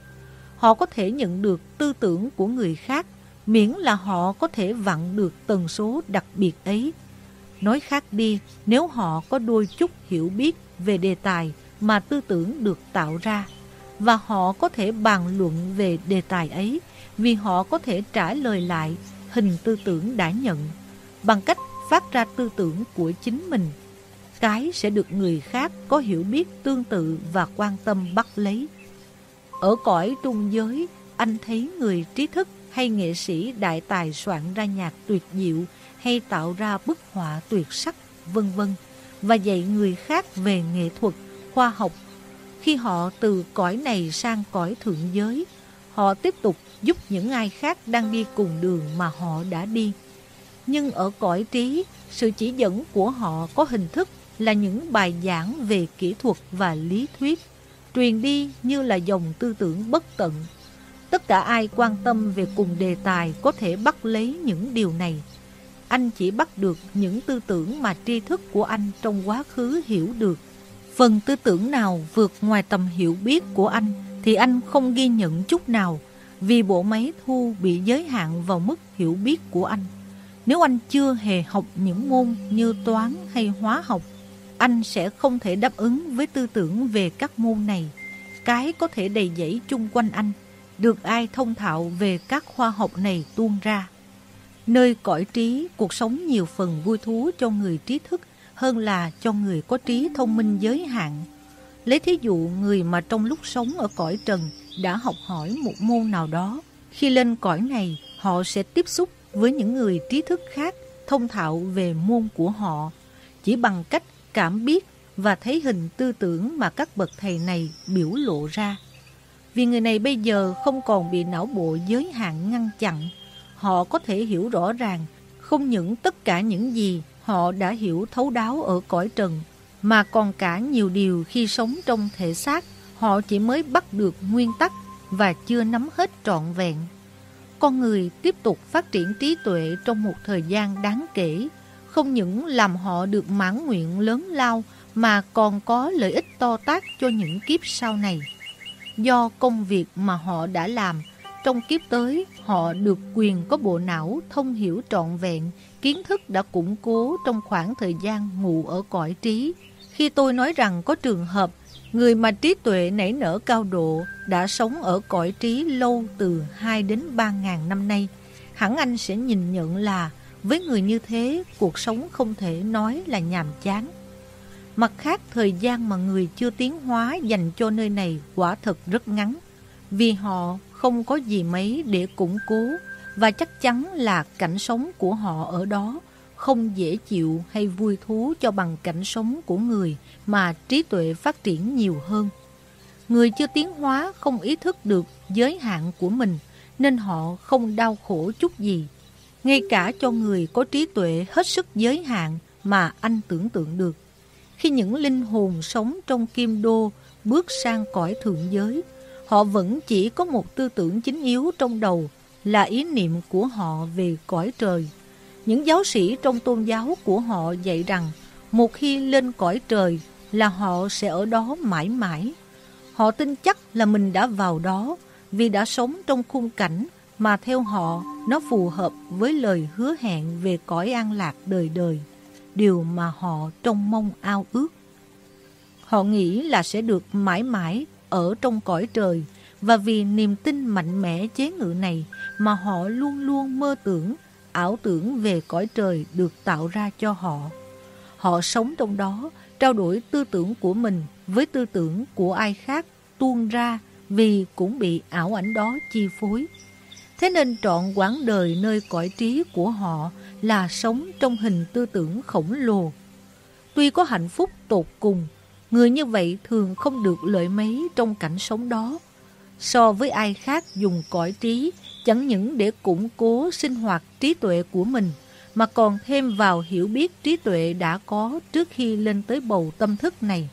Họ có thể nhận được tư tưởng của người khác miễn là họ có thể vặn được tần số đặc biệt ấy. Nói khác đi, nếu họ có đôi chút hiểu biết về đề tài mà tư tưởng được tạo ra và họ có thể bàn luận về đề tài ấy vì họ có thể trả lời lại hình tư tưởng đã nhận bằng cách phát ra tư tưởng của chính mình. Cái sẽ được người khác có hiểu biết tương tự và quan tâm bắt lấy. Ở cõi trung giới, anh thấy người trí thức hay nghệ sĩ đại tài soạn ra nhạc tuyệt diệu hay tạo ra bức họa tuyệt sắc, vân vân và dạy người khác về nghệ thuật, khoa học. Khi họ từ cõi này sang cõi thượng giới, họ tiếp tục giúp những ai khác đang đi cùng đường mà họ đã đi. Nhưng ở cõi trí, sự chỉ dẫn của họ có hình thức là những bài giảng về kỹ thuật và lý thuyết, truyền đi như là dòng tư tưởng bất tận. Tất cả ai quan tâm về cùng đề tài có thể bắt lấy những điều này. Anh chỉ bắt được những tư tưởng mà tri thức của anh trong quá khứ hiểu được. Phần tư tưởng nào vượt ngoài tầm hiểu biết của anh thì anh không ghi nhận chút nào vì bộ máy thu bị giới hạn vào mức hiểu biết của anh. Nếu anh chưa hề học những môn như toán hay hóa học, anh sẽ không thể đáp ứng với tư tưởng về các môn này. Cái có thể đầy dẫy chung quanh anh, được ai thông thạo về các khoa học này tuôn ra. Nơi cõi trí, cuộc sống nhiều phần vui thú cho người trí thức hơn là cho người có trí thông minh giới hạn. Lấy thí dụ người mà trong lúc sống ở cõi trần đã học hỏi một môn nào đó, khi lên cõi này họ sẽ tiếp xúc với những người trí thức khác thông thạo về môn của họ chỉ bằng cách cảm biết và thấy hình tư tưởng mà các bậc thầy này biểu lộ ra. Vì người này bây giờ không còn bị não bộ giới hạn ngăn chặn, họ có thể hiểu rõ ràng không những tất cả những gì họ đã hiểu thấu đáo ở cõi trần, mà còn cả nhiều điều khi sống trong thể xác họ chỉ mới bắt được nguyên tắc và chưa nắm hết trọn vẹn. Con người tiếp tục phát triển trí tuệ trong một thời gian đáng kể, không những làm họ được mãn nguyện lớn lao mà còn có lợi ích to tác cho những kiếp sau này. Do công việc mà họ đã làm, trong kiếp tới họ được quyền có bộ não thông hiểu trọn vẹn, kiến thức đã củng cố trong khoảng thời gian ngủ ở cõi trí. Khi tôi nói rằng có trường hợp Người mà trí tuệ nảy nở cao độ đã sống ở cõi trí lâu từ 2 đến 3 ngàn năm nay. Hẳn anh sẽ nhìn nhận là với người như thế, cuộc sống không thể nói là nhàm chán. Mặt khác, thời gian mà người chưa tiến hóa dành cho nơi này quả thật rất ngắn, vì họ không có gì mấy để củng cố và chắc chắn là cảnh sống của họ ở đó không dễ chịu hay vui thú cho bằng cảnh sống của người mà trí tuệ phát triển nhiều hơn. Người chưa tiến hóa không ý thức được giới hạn của mình nên họ không đau khổ chút gì. Ngay cả cho người có trí tuệ hết sức giới hạn mà anh tưởng tượng được. Khi những linh hồn sống trong kim đô bước sang cõi thượng giới, họ vẫn chỉ có một tư tưởng chính yếu trong đầu là ý niệm của họ về cõi trời những giáo sĩ trong tôn giáo của họ dạy rằng một khi lên cõi trời là họ sẽ ở đó mãi mãi. Họ tin chắc là mình đã vào đó vì đã sống trong khung cảnh mà theo họ nó phù hợp với lời hứa hẹn về cõi an lạc đời đời, điều mà họ trông mong ao ước. Họ nghĩ là sẽ được mãi mãi ở trong cõi trời và vì niềm tin mạnh mẽ chế ngự này mà họ luôn luôn mơ tưởng, ảo tưởng về cõi trời được tạo ra cho họ. Họ sống trong đó, trao đổi tư tưởng của mình với tư tưởng của ai khác tuôn ra vì cũng bị ảo ảnh đó chi phối. Thế nên trọn quãng đời nơi cõi trí của họ là sống trong hình tư tưởng khổng lồ. Tuy có hạnh phúc tột cùng, người như vậy thường không được lợi mấy trong cảnh sống đó. So với ai khác dùng cõi trí, chẳng những để củng cố sinh hoạt trí tuệ của mình, mà còn thêm vào hiểu biết trí tuệ đã có trước khi lên tới bầu tâm thức này.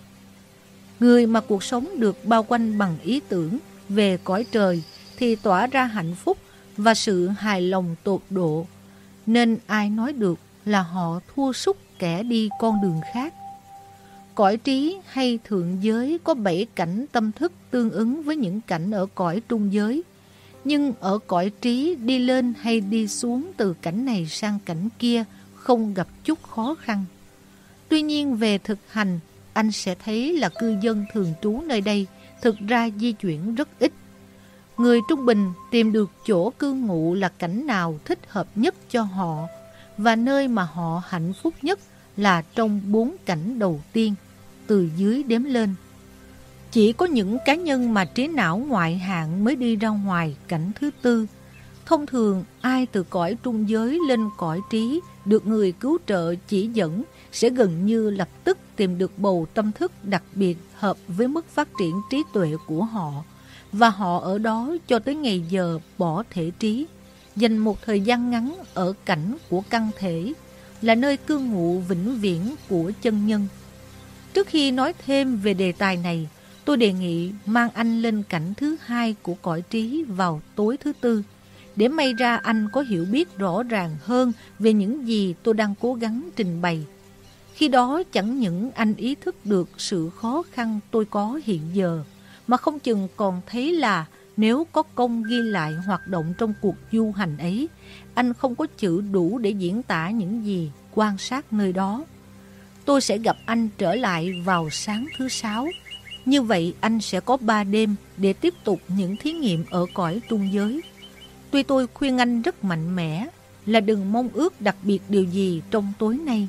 Người mà cuộc sống được bao quanh bằng ý tưởng về cõi trời thì tỏa ra hạnh phúc và sự hài lòng tột độ, nên ai nói được là họ thua sút kẻ đi con đường khác. Cõi trí hay thượng giới có bảy cảnh tâm thức tương ứng với những cảnh ở cõi trung giới, nhưng ở cõi trí đi lên hay đi xuống từ cảnh này sang cảnh kia không gặp chút khó khăn. Tuy nhiên về thực hành, anh sẽ thấy là cư dân thường trú nơi đây thực ra di chuyển rất ít. Người trung bình tìm được chỗ cư ngụ là cảnh nào thích hợp nhất cho họ và nơi mà họ hạnh phúc nhất là trong bốn cảnh đầu tiên, từ dưới đếm lên. Chỉ có những cá nhân mà trí não ngoại hạng mới đi ra ngoài cảnh thứ tư. Thông thường, ai từ cõi trung giới lên cõi trí được người cứu trợ chỉ dẫn sẽ gần như lập tức tìm được bầu tâm thức đặc biệt hợp với mức phát triển trí tuệ của họ và họ ở đó cho tới ngày giờ bỏ thể trí, dành một thời gian ngắn ở cảnh của căn thể, là nơi cư ngụ vĩnh viễn của chân nhân. Trước khi nói thêm về đề tài này, tôi đề nghị mang anh lên cảnh thứ hai của cõi trí vào tối thứ tư, để may ra anh có hiểu biết rõ ràng hơn về những gì tôi đang cố gắng trình bày. Khi đó chẳng những anh ý thức được sự khó khăn tôi có hiện giờ, mà không chừng còn thấy là nếu có công ghi lại hoạt động trong cuộc du hành ấy, anh không có chữ đủ để diễn tả những gì quan sát nơi đó. Tôi sẽ gặp anh trở lại vào sáng thứ sáu. Như vậy anh sẽ có ba đêm để tiếp tục những thí nghiệm ở cõi trung giới. Tuy tôi khuyên anh rất mạnh mẽ là đừng mong ước đặc biệt điều gì trong tối nay,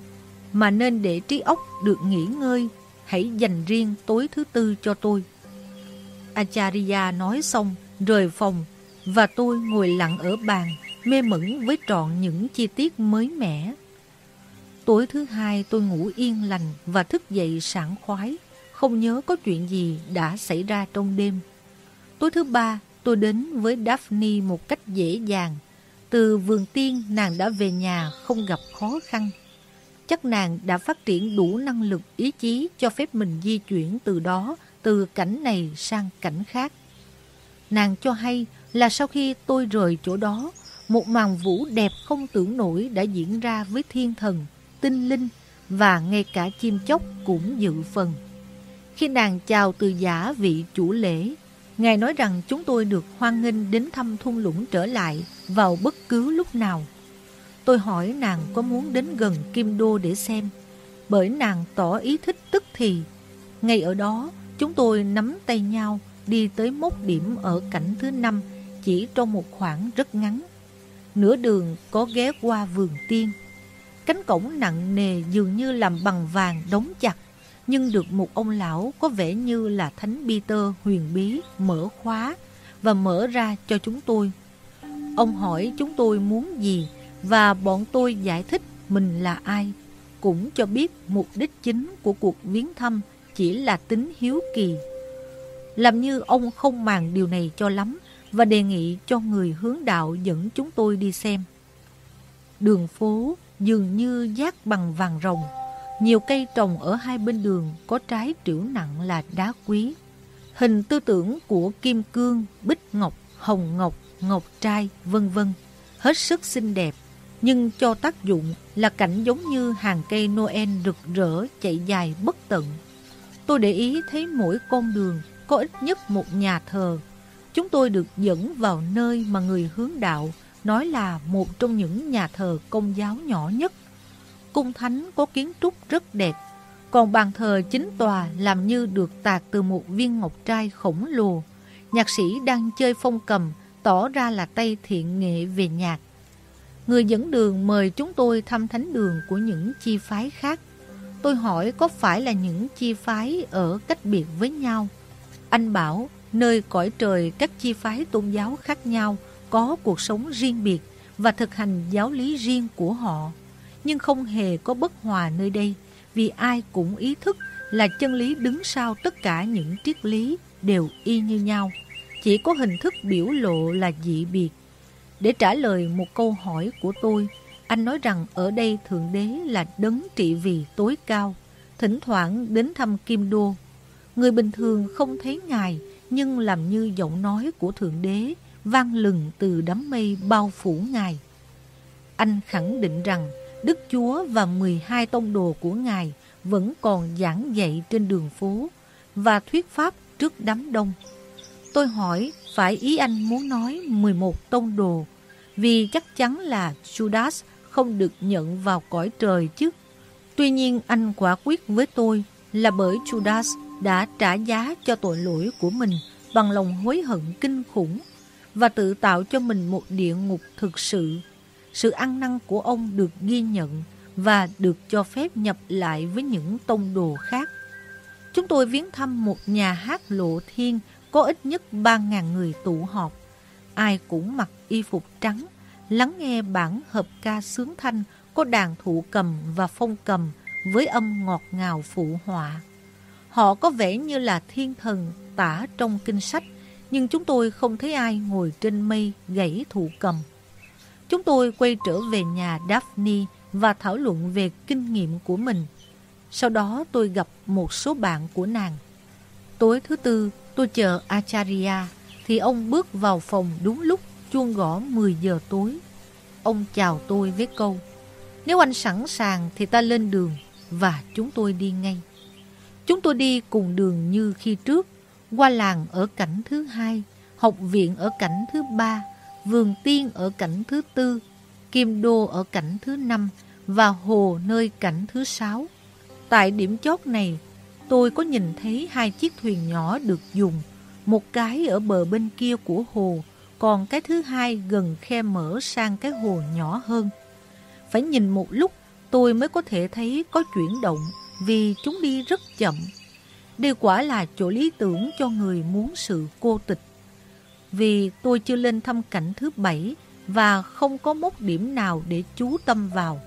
mà nên để trí óc được nghỉ ngơi, hãy dành riêng tối thứ tư cho tôi. Acharya nói xong, rời phòng, và tôi ngồi lặng ở bàn, mê mẩn với trọn những chi tiết mới mẻ. Tối thứ hai tôi ngủ yên lành và thức dậy sảng khoái, không nhớ có chuyện gì đã xảy ra trong đêm. Tối thứ ba, tôi đến với Daphne một cách dễ dàng. Từ vườn tiên, nàng đã về nhà không gặp khó khăn. Chắc nàng đã phát triển đủ năng lực ý chí cho phép mình di chuyển từ đó từ cảnh này sang cảnh khác. Nàng cho hay là sau khi tôi rời chỗ đó, một màn vũ đẹp không tưởng nổi đã diễn ra với thiên thần, tinh linh và ngay cả chim chóc cũng dự phần. Khi nàng chào từ giả vị chủ lễ, Ngài nói rằng chúng tôi được hoan nghênh đến thăm thung lũng trở lại vào bất cứ lúc nào. Tôi hỏi nàng có muốn đến gần Kim Đô để xem, bởi nàng tỏ ý thích tức thì. Ngay ở đó, Chúng tôi nắm tay nhau đi tới mốc điểm ở cảnh thứ năm chỉ trong một khoảng rất ngắn. Nửa đường có ghé qua vườn tiên. Cánh cổng nặng nề dường như làm bằng vàng đóng chặt, nhưng được một ông lão có vẻ như là Thánh Peter huyền bí mở khóa và mở ra cho chúng tôi. Ông hỏi chúng tôi muốn gì và bọn tôi giải thích mình là ai, cũng cho biết mục đích chính của cuộc viếng thăm chỉ là tính hiếu kỳ. Làm như ông không màng điều này cho lắm và đề nghị cho người hướng đạo dẫn chúng tôi đi xem. Đường phố dường như giác bằng vàng rồng. Nhiều cây trồng ở hai bên đường có trái triểu nặng là đá quý. Hình tư tưởng của kim cương, bích ngọc, hồng ngọc, ngọc trai, vân vân Hết sức xinh đẹp, nhưng cho tác dụng là cảnh giống như hàng cây Noel rực rỡ chạy dài bất tận Tôi để ý thấy mỗi con đường có ít nhất một nhà thờ. Chúng tôi được dẫn vào nơi mà người hướng đạo nói là một trong những nhà thờ công giáo nhỏ nhất. Cung thánh có kiến trúc rất đẹp, còn bàn thờ chính tòa làm như được tạc từ một viên ngọc trai khổng lồ. Nhạc sĩ đang chơi phong cầm, tỏ ra là tay thiện nghệ về nhạc. Người dẫn đường mời chúng tôi thăm thánh đường của những chi phái khác. Tôi hỏi có phải là những chi phái ở cách biệt với nhau. Anh bảo nơi cõi trời các chi phái tôn giáo khác nhau có cuộc sống riêng biệt và thực hành giáo lý riêng của họ. Nhưng không hề có bất hòa nơi đây vì ai cũng ý thức là chân lý đứng sau tất cả những triết lý đều y như nhau. Chỉ có hình thức biểu lộ là dị biệt. Để trả lời một câu hỏi của tôi, anh nói rằng ở đây Thượng Đế là đấng trị vì tối cao, thỉnh thoảng đến thăm Kim Đô. Người bình thường không thấy Ngài, nhưng làm như giọng nói của Thượng Đế vang lừng từ đám mây bao phủ Ngài. Anh khẳng định rằng Đức Chúa và 12 tông đồ của Ngài vẫn còn giảng dạy trên đường phố và thuyết pháp trước đám đông. Tôi hỏi phải ý anh muốn nói 11 tông đồ vì chắc chắn là Judas không được nhận vào cõi trời chứ. Tuy nhiên anh quả quyết với tôi là bởi Judas đã trả giá cho tội lỗi của mình bằng lòng hối hận kinh khủng và tự tạo cho mình một địa ngục thực sự. Sự ăn năn của ông được ghi nhận và được cho phép nhập lại với những tông đồ khác. Chúng tôi viếng thăm một nhà hát lộ thiên có ít nhất 3.000 người tụ họp. Ai cũng mặc y phục trắng, lắng nghe bản hợp ca sướng thanh có đàn thụ cầm và phong cầm với âm ngọt ngào phụ họa. Họ có vẻ như là thiên thần tả trong kinh sách, nhưng chúng tôi không thấy ai ngồi trên mây gãy thụ cầm. Chúng tôi quay trở về nhà Daphne và thảo luận về kinh nghiệm của mình. Sau đó tôi gặp một số bạn của nàng. Tối thứ tư, tôi chờ Acharya, thì ông bước vào phòng đúng lúc chuông gõ 10 giờ tối. Ông chào tôi với câu, nếu anh sẵn sàng thì ta lên đường và chúng tôi đi ngay. Chúng tôi đi cùng đường như khi trước, qua làng ở cảnh thứ hai, học viện ở cảnh thứ ba, vườn tiên ở cảnh thứ tư, kim đô ở cảnh thứ năm và hồ nơi cảnh thứ sáu. Tại điểm chót này, tôi có nhìn thấy hai chiếc thuyền nhỏ được dùng, một cái ở bờ bên kia của hồ, còn cái thứ hai gần khe mở sang cái hồ nhỏ hơn. Phải nhìn một lúc tôi mới có thể thấy có chuyển động vì chúng đi rất chậm. Đây quả là chỗ lý tưởng cho người muốn sự cô tịch. Vì tôi chưa lên thăm cảnh thứ bảy và không có mốc điểm nào để chú tâm vào.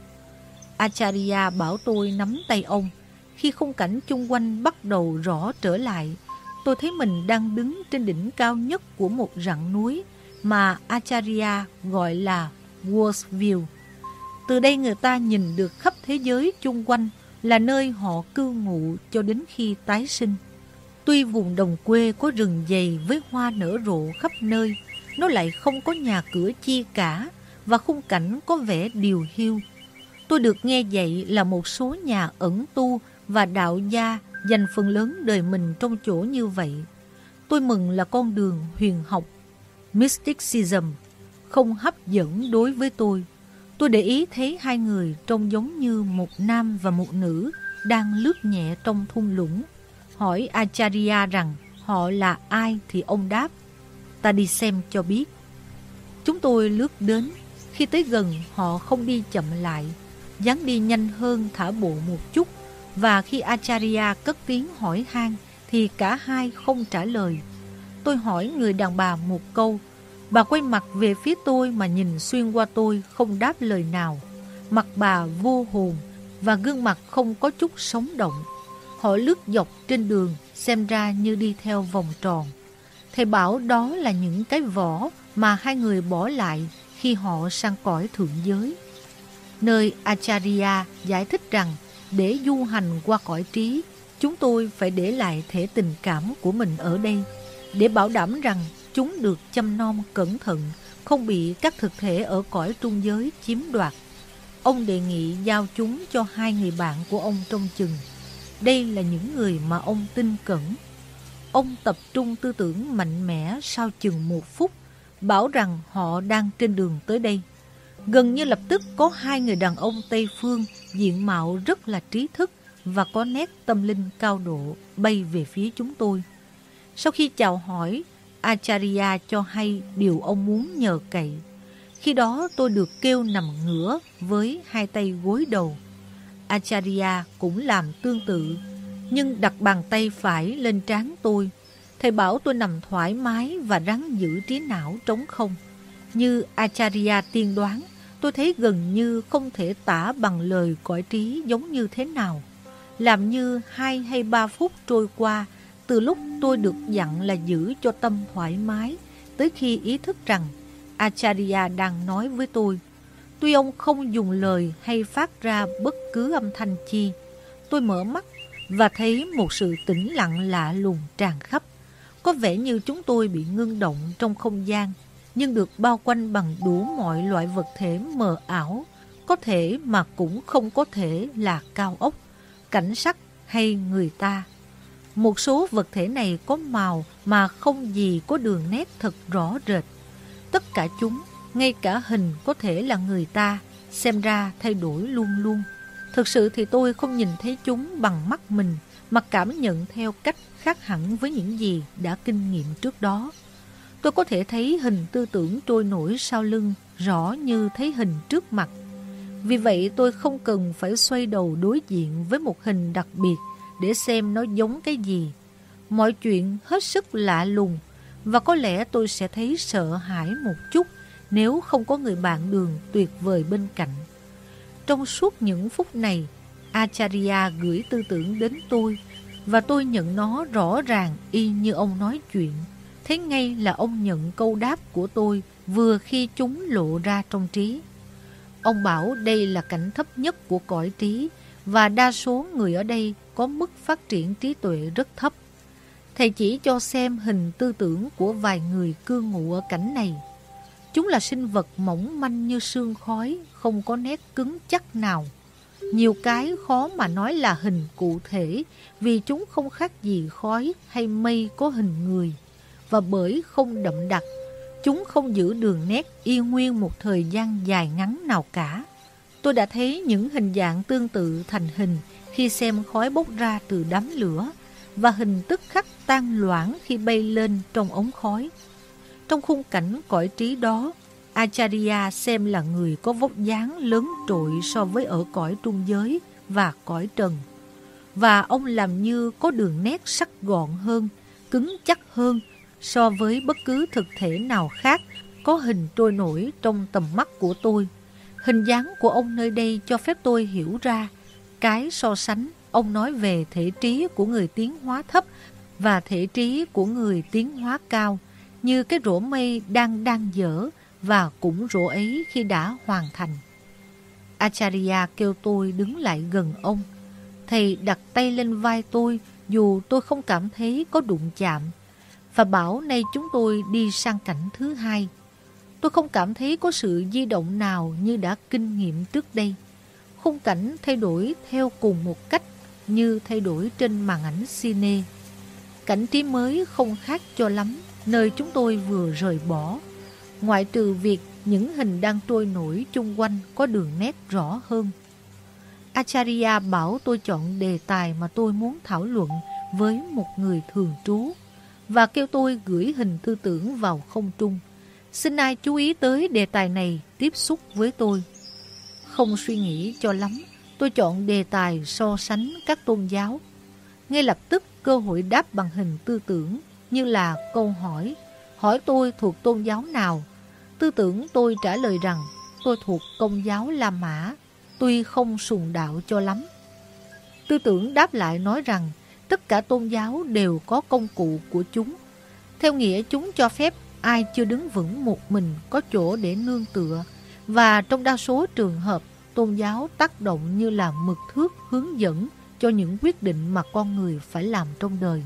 Acharya bảo tôi nắm tay ông. Khi khung cảnh chung quanh bắt đầu rõ trở lại, tôi thấy mình đang đứng trên đỉnh cao nhất của một rặng núi mà Acharya gọi là World View. Từ đây người ta nhìn được khắp thế giới chung quanh là nơi họ cư ngụ cho đến khi tái sinh. Tuy vùng đồng quê có rừng dày với hoa nở rộ khắp nơi, nó lại không có nhà cửa chi cả và khung cảnh có vẻ điều hiu. Tôi được nghe dạy là một số nhà ẩn tu và đạo gia dành phần lớn đời mình trong chỗ như vậy. Tôi mừng là con đường huyền học, mysticism, không hấp dẫn đối với tôi. Tôi để ý thấy hai người trông giống như một nam và một nữ đang lướt nhẹ trong thung lũng. Hỏi Acharya rằng họ là ai thì ông đáp, ta đi xem cho biết. Chúng tôi lướt đến, khi tới gần họ không đi chậm lại, dáng đi nhanh hơn thả bộ một chút và khi Acharya cất tiếng hỏi han thì cả hai không trả lời. Tôi hỏi người đàn bà một câu Bà quay mặt về phía tôi mà nhìn xuyên qua tôi không đáp lời nào. Mặt bà vô hồn và gương mặt không có chút sống động. Họ lướt dọc trên đường xem ra như đi theo vòng tròn. Thầy bảo đó là những cái vỏ mà hai người bỏ lại khi họ sang cõi thượng giới. Nơi Acharya giải thích rằng để du hành qua cõi trí, chúng tôi phải để lại thể tình cảm của mình ở đây để bảo đảm rằng chúng được chăm nom cẩn thận, không bị các thực thể ở cõi trung giới chiếm đoạt. Ông đề nghị giao chúng cho hai người bạn của ông trong chừng. Đây là những người mà ông tin cẩn. ông tập trung tư tưởng mạnh mẽ sau chừng một phút, bảo rằng họ đang trên đường tới đây. Gần như lập tức có hai người đàn ông Tây Phương diện mạo rất là trí thức và có nét tâm linh cao độ bay về phía chúng tôi. Sau khi chào hỏi, Acharya cho hay điều ông muốn nhờ cậy. Khi đó tôi được kêu nằm ngửa với hai tay gối đầu. Acharya cũng làm tương tự, nhưng đặt bàn tay phải lên trán tôi. Thầy bảo tôi nằm thoải mái và rắn giữ trí não trống không. Như Acharya tiên đoán, tôi thấy gần như không thể tả bằng lời cõi trí giống như thế nào. Làm như hai hay ba phút trôi qua, từ lúc tôi được dặn là giữ cho tâm thoải mái, tới khi ý thức rằng Acharya đang nói với tôi. Tuy ông không dùng lời hay phát ra bất cứ âm thanh chi, tôi mở mắt và thấy một sự tĩnh lặng lạ lùng tràn khắp. Có vẻ như chúng tôi bị ngưng động trong không gian, nhưng được bao quanh bằng đủ mọi loại vật thể mờ ảo, có thể mà cũng không có thể là cao ốc, cảnh sắc hay người ta. Một số vật thể này có màu mà không gì có đường nét thật rõ rệt. Tất cả chúng, ngay cả hình có thể là người ta, xem ra thay đổi luôn luôn. Thực sự thì tôi không nhìn thấy chúng bằng mắt mình, mà cảm nhận theo cách khác hẳn với những gì đã kinh nghiệm trước đó. Tôi có thể thấy hình tư tưởng trôi nổi sau lưng rõ như thấy hình trước mặt. Vì vậy tôi không cần phải xoay đầu đối diện với một hình đặc biệt để xem nó giống cái gì. Mọi chuyện hết sức lạ lùng và có lẽ tôi sẽ thấy sợ hãi một chút nếu không có người bạn đường tuyệt vời bên cạnh. Trong suốt những phút này, Acharya gửi tư tưởng đến tôi và tôi nhận nó rõ ràng y như ông nói chuyện. Thế ngay là ông nhận câu đáp của tôi vừa khi chúng lộ ra trong trí. Ông bảo đây là cảnh thấp nhất của cõi trí và đa số người ở đây có mức phát triển trí tuệ rất thấp. Thầy chỉ cho xem hình tư tưởng của vài người cư ngụ ở cảnh này. Chúng là sinh vật mỏng manh như sương khói, không có nét cứng chắc nào. Nhiều cái khó mà nói là hình cụ thể vì chúng không khác gì khói hay mây có hình người. Và bởi không đậm đặc, chúng không giữ đường nét y nguyên một thời gian dài ngắn nào cả. Tôi đã thấy những hình dạng tương tự thành hình khi xem khói bốc ra từ đám lửa và hình tức khắc tan loãng khi bay lên trong ống khói. Trong khung cảnh cõi trí đó, Acharya xem là người có vóc dáng lớn trội so với ở cõi trung giới và cõi trần. Và ông làm như có đường nét sắc gọn hơn, cứng chắc hơn so với bất cứ thực thể nào khác có hình trôi nổi trong tầm mắt của tôi. Hình dáng của ông nơi đây cho phép tôi hiểu ra cái so sánh ông nói về thể trí của người tiến hóa thấp và thể trí của người tiến hóa cao, như cái rổ mây đang đang dở và cũng rổ ấy khi đã hoàn thành. Acharya kêu tôi đứng lại gần ông. Thầy đặt tay lên vai tôi dù tôi không cảm thấy có đụng chạm và bảo nay chúng tôi đi sang cảnh thứ hai. Tôi không cảm thấy có sự di động nào như đã kinh nghiệm trước đây. Khung cảnh thay đổi theo cùng một cách như thay đổi trên màn ảnh cine. Cảnh trí mới không khác cho lắm, nơi chúng tôi vừa rời bỏ. Ngoại trừ việc những hình đang trôi nổi chung quanh có đường nét rõ hơn. Acharya bảo tôi chọn đề tài mà tôi muốn thảo luận với một người thường trú và kêu tôi gửi hình tư tưởng vào không trung. Xin ai chú ý tới đề tài này tiếp xúc với tôi. Không suy nghĩ cho lắm, tôi chọn đề tài so sánh các tôn giáo. Ngay lập tức cơ hội đáp bằng hình tư tưởng như là câu hỏi, hỏi tôi thuộc tôn giáo nào. Tư tưởng tôi trả lời rằng tôi thuộc công giáo La Mã, tuy không sùng đạo cho lắm. Tư tưởng đáp lại nói rằng tất cả tôn giáo đều có công cụ của chúng. Theo nghĩa chúng cho phép ai chưa đứng vững một mình có chỗ để nương tựa và trong đa số trường hợp tôn giáo tác động như là mực thước hướng dẫn cho những quyết định mà con người phải làm trong đời.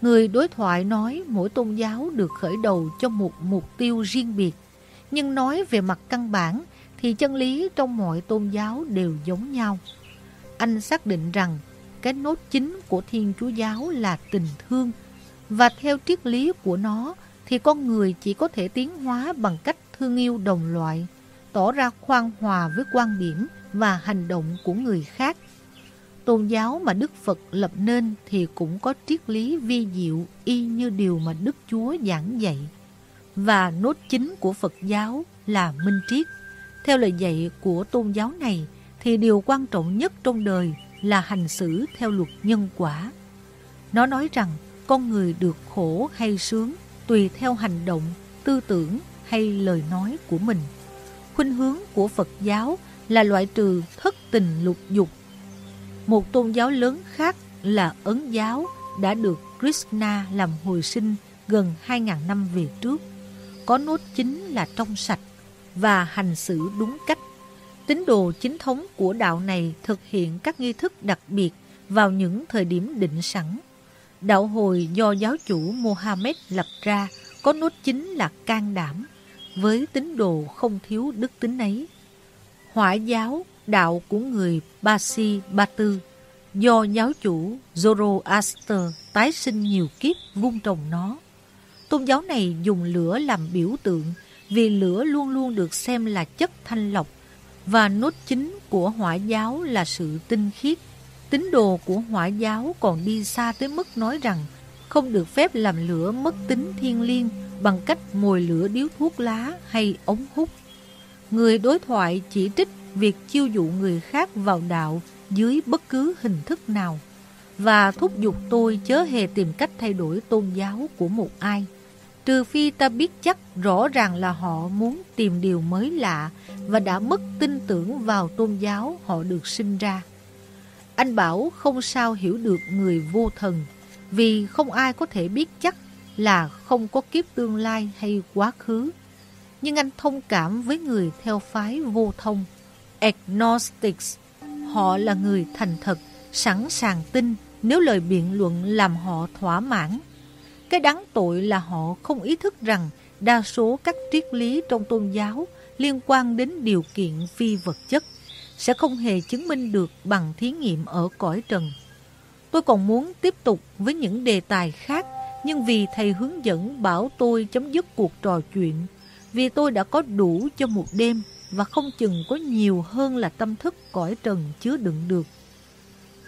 Người đối thoại nói mỗi tôn giáo được khởi đầu cho một mục tiêu riêng biệt, nhưng nói về mặt căn bản thì chân lý trong mọi tôn giáo đều giống nhau. Anh xác định rằng cái nốt chính của Thiên Chúa Giáo là tình thương Và theo triết lý của nó thì con người chỉ có thể tiến hóa bằng cách thương yêu đồng loại, tỏ ra khoan hòa với quan điểm và hành động của người khác. Tôn giáo mà Đức Phật lập nên thì cũng có triết lý vi diệu y như điều mà Đức Chúa giảng dạy. Và nốt chính của Phật giáo là minh triết. Theo lời dạy của tôn giáo này thì điều quan trọng nhất trong đời là hành xử theo luật nhân quả. Nó nói rằng con người được khổ hay sướng tùy theo hành động, tư tưởng hay lời nói của mình. Khuynh hướng của Phật giáo là loại trừ thất tình lục dục. Một tôn giáo lớn khác là Ấn giáo đã được Krishna làm hồi sinh gần 2.000 năm về trước. Có nốt chính là trong sạch và hành xử đúng cách. Tín đồ chính thống của đạo này thực hiện các nghi thức đặc biệt vào những thời điểm định sẵn. Đạo hồi do giáo chủ Mohammed lập ra có nốt chính là can đảm, với tín đồ không thiếu đức tính ấy. Hỏa giáo, đạo của người Basi tư do giáo chủ Zoroaster tái sinh nhiều kiếp vung trồng nó. Tôn giáo này dùng lửa làm biểu tượng vì lửa luôn luôn được xem là chất thanh lọc và nốt chính của hỏa giáo là sự tinh khiết. Tín đồ của hỏa giáo còn đi xa tới mức nói rằng không được phép làm lửa mất tính thiên liêng bằng cách mồi lửa điếu thuốc lá hay ống hút. Người đối thoại chỉ trích việc chiêu dụ người khác vào đạo dưới bất cứ hình thức nào và thúc giục tôi chớ hề tìm cách thay đổi tôn giáo của một ai. Trừ phi ta biết chắc rõ ràng là họ muốn tìm điều mới lạ và đã mất tin tưởng vào tôn giáo họ được sinh ra. Anh bảo không sao hiểu được người vô thần, vì không ai có thể biết chắc là không có kiếp tương lai hay quá khứ. Nhưng anh thông cảm với người theo phái vô thông, agnostics. Họ là người thành thật, sẵn sàng tin nếu lời biện luận làm họ thỏa mãn. Cái đáng tội là họ không ý thức rằng đa số các triết lý trong tôn giáo liên quan đến điều kiện phi vật chất sẽ không hề chứng minh được bằng thí nghiệm ở cõi trần. Tôi còn muốn tiếp tục với những đề tài khác nhưng vì thầy hướng dẫn bảo tôi chấm dứt cuộc trò chuyện, vì tôi đã có đủ cho một đêm và không chừng có nhiều hơn là tâm thức cõi trần chứa đựng được.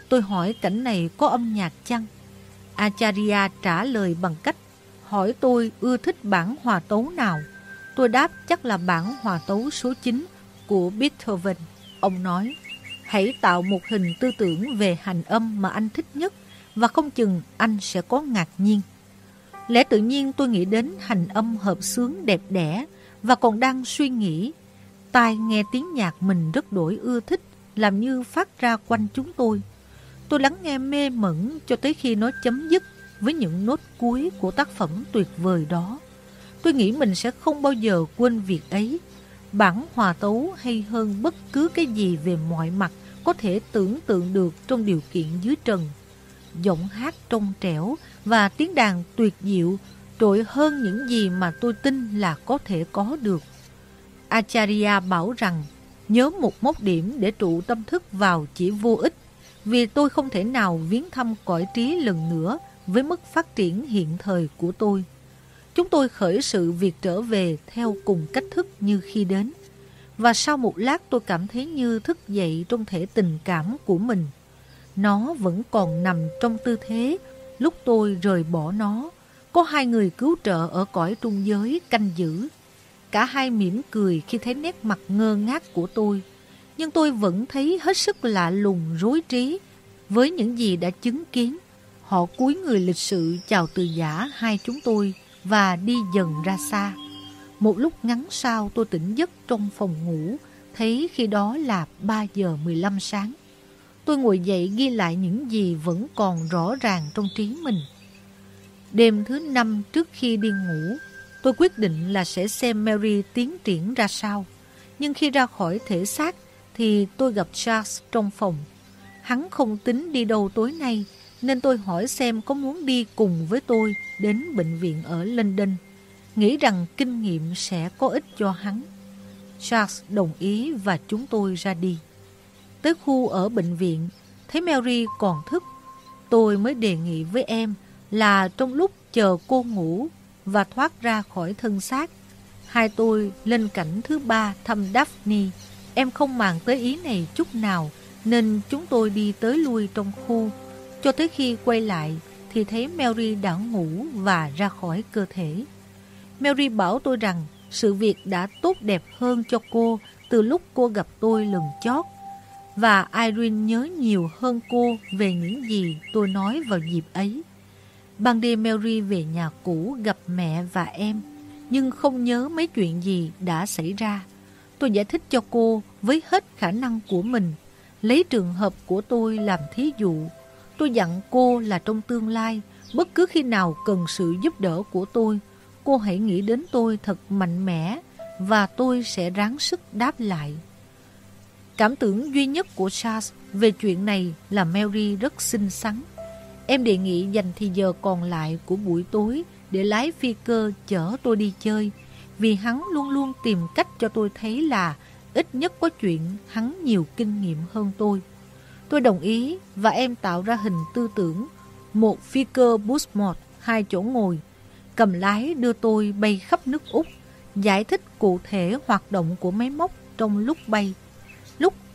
Tôi hỏi cảnh này có âm nhạc chăng? Acharya trả lời bằng cách hỏi tôi ưa thích bản hòa tấu nào. Tôi đáp chắc là bản hòa tấu số 9 của Beethoven. Ông nói, hãy tạo một hình tư tưởng về hành âm mà anh thích nhất và không chừng anh sẽ có ngạc nhiên. Lẽ tự nhiên tôi nghĩ đến hành âm hợp sướng đẹp đẽ và còn đang suy nghĩ. Tai nghe tiếng nhạc mình rất đổi ưa thích, làm như phát ra quanh chúng tôi. Tôi lắng nghe mê mẩn cho tới khi nó chấm dứt với những nốt cuối của tác phẩm tuyệt vời đó. Tôi nghĩ mình sẽ không bao giờ quên việc ấy. Bản hòa tấu hay hơn bất cứ cái gì về mọi mặt có thể tưởng tượng được trong điều kiện dưới trần giọng hát trong trẻo và tiếng đàn tuyệt diệu, trội hơn những gì mà tôi tin là có thể có được. Acharya bảo rằng, nhớ một mốc điểm để trụ tâm thức vào chỉ vô ích, vì tôi không thể nào viếng thăm cõi trí lần nữa với mức phát triển hiện thời của tôi. Chúng tôi khởi sự việc trở về theo cùng cách thức như khi đến. Và sau một lát tôi cảm thấy như thức dậy trong thể tình cảm của mình. Nó vẫn còn nằm trong tư thế lúc tôi rời bỏ nó. Có hai người cứu trợ ở cõi trung giới canh giữ. Cả hai mỉm cười khi thấy nét mặt ngơ ngác của tôi. Nhưng tôi vẫn thấy hết sức lạ lùng rối trí với những gì đã chứng kiến. Họ cúi người lịch sự chào từ giả hai chúng tôi và đi dần ra xa. Một lúc ngắn sau tôi tỉnh giấc trong phòng ngủ, thấy khi đó là 3 giờ 15 sáng. Tôi ngồi dậy ghi lại những gì vẫn còn rõ ràng trong trí mình. Đêm thứ năm trước khi đi ngủ, tôi quyết định là sẽ xem Mary tiến triển ra sao. Nhưng khi ra khỏi thể xác thì tôi gặp Charles trong phòng. Hắn không tính đi đâu tối nay nên tôi hỏi xem có muốn đi cùng với tôi đến bệnh viện ở London. Nghĩ rằng kinh nghiệm sẽ có ích cho hắn. Charles đồng ý và chúng tôi ra đi. Tới khu ở bệnh viện, thấy Mary còn thức. Tôi mới đề nghị với em, là trong lúc chờ cô ngủ và thoát ra khỏi thân xác. Hai tôi lên cảnh thứ ba thăm Daphne. Em không màng tới ý này chút nào, nên chúng tôi đi tới lui trong khu. Cho tới khi quay lại, thì thấy Mary đã ngủ và ra khỏi cơ thể. Mary bảo tôi rằng sự việc đã tốt đẹp hơn cho cô từ lúc cô gặp tôi lần chót. Và Irene nhớ nhiều hơn cô về những gì tôi nói vào dịp ấy. Ban đêm Mary về nhà cũ gặp mẹ và em, nhưng không nhớ mấy chuyện gì đã xảy ra. Tôi giải thích cho cô với hết khả năng của mình, lấy trường hợp của tôi làm thí dụ. Tôi dặn cô là trong tương lai, bất cứ khi nào cần sự giúp đỡ của tôi, cô hãy nghĩ đến tôi thật mạnh mẽ và tôi sẽ ráng sức đáp lại. Cảm tưởng duy nhất của Charles về chuyện này là Mary rất xinh xắn. Em đề nghị dành thì giờ còn lại của buổi tối để lái phi cơ chở tôi đi chơi, vì hắn luôn luôn tìm cách cho tôi thấy là ít nhất có chuyện hắn nhiều kinh nghiệm hơn tôi. Tôi đồng ý và em tạo ra hình tư tưởng một phi cơ Bushmore hai chỗ ngồi, cầm lái đưa tôi bay khắp nước Úc, giải thích cụ thể hoạt động của máy móc trong lúc bay.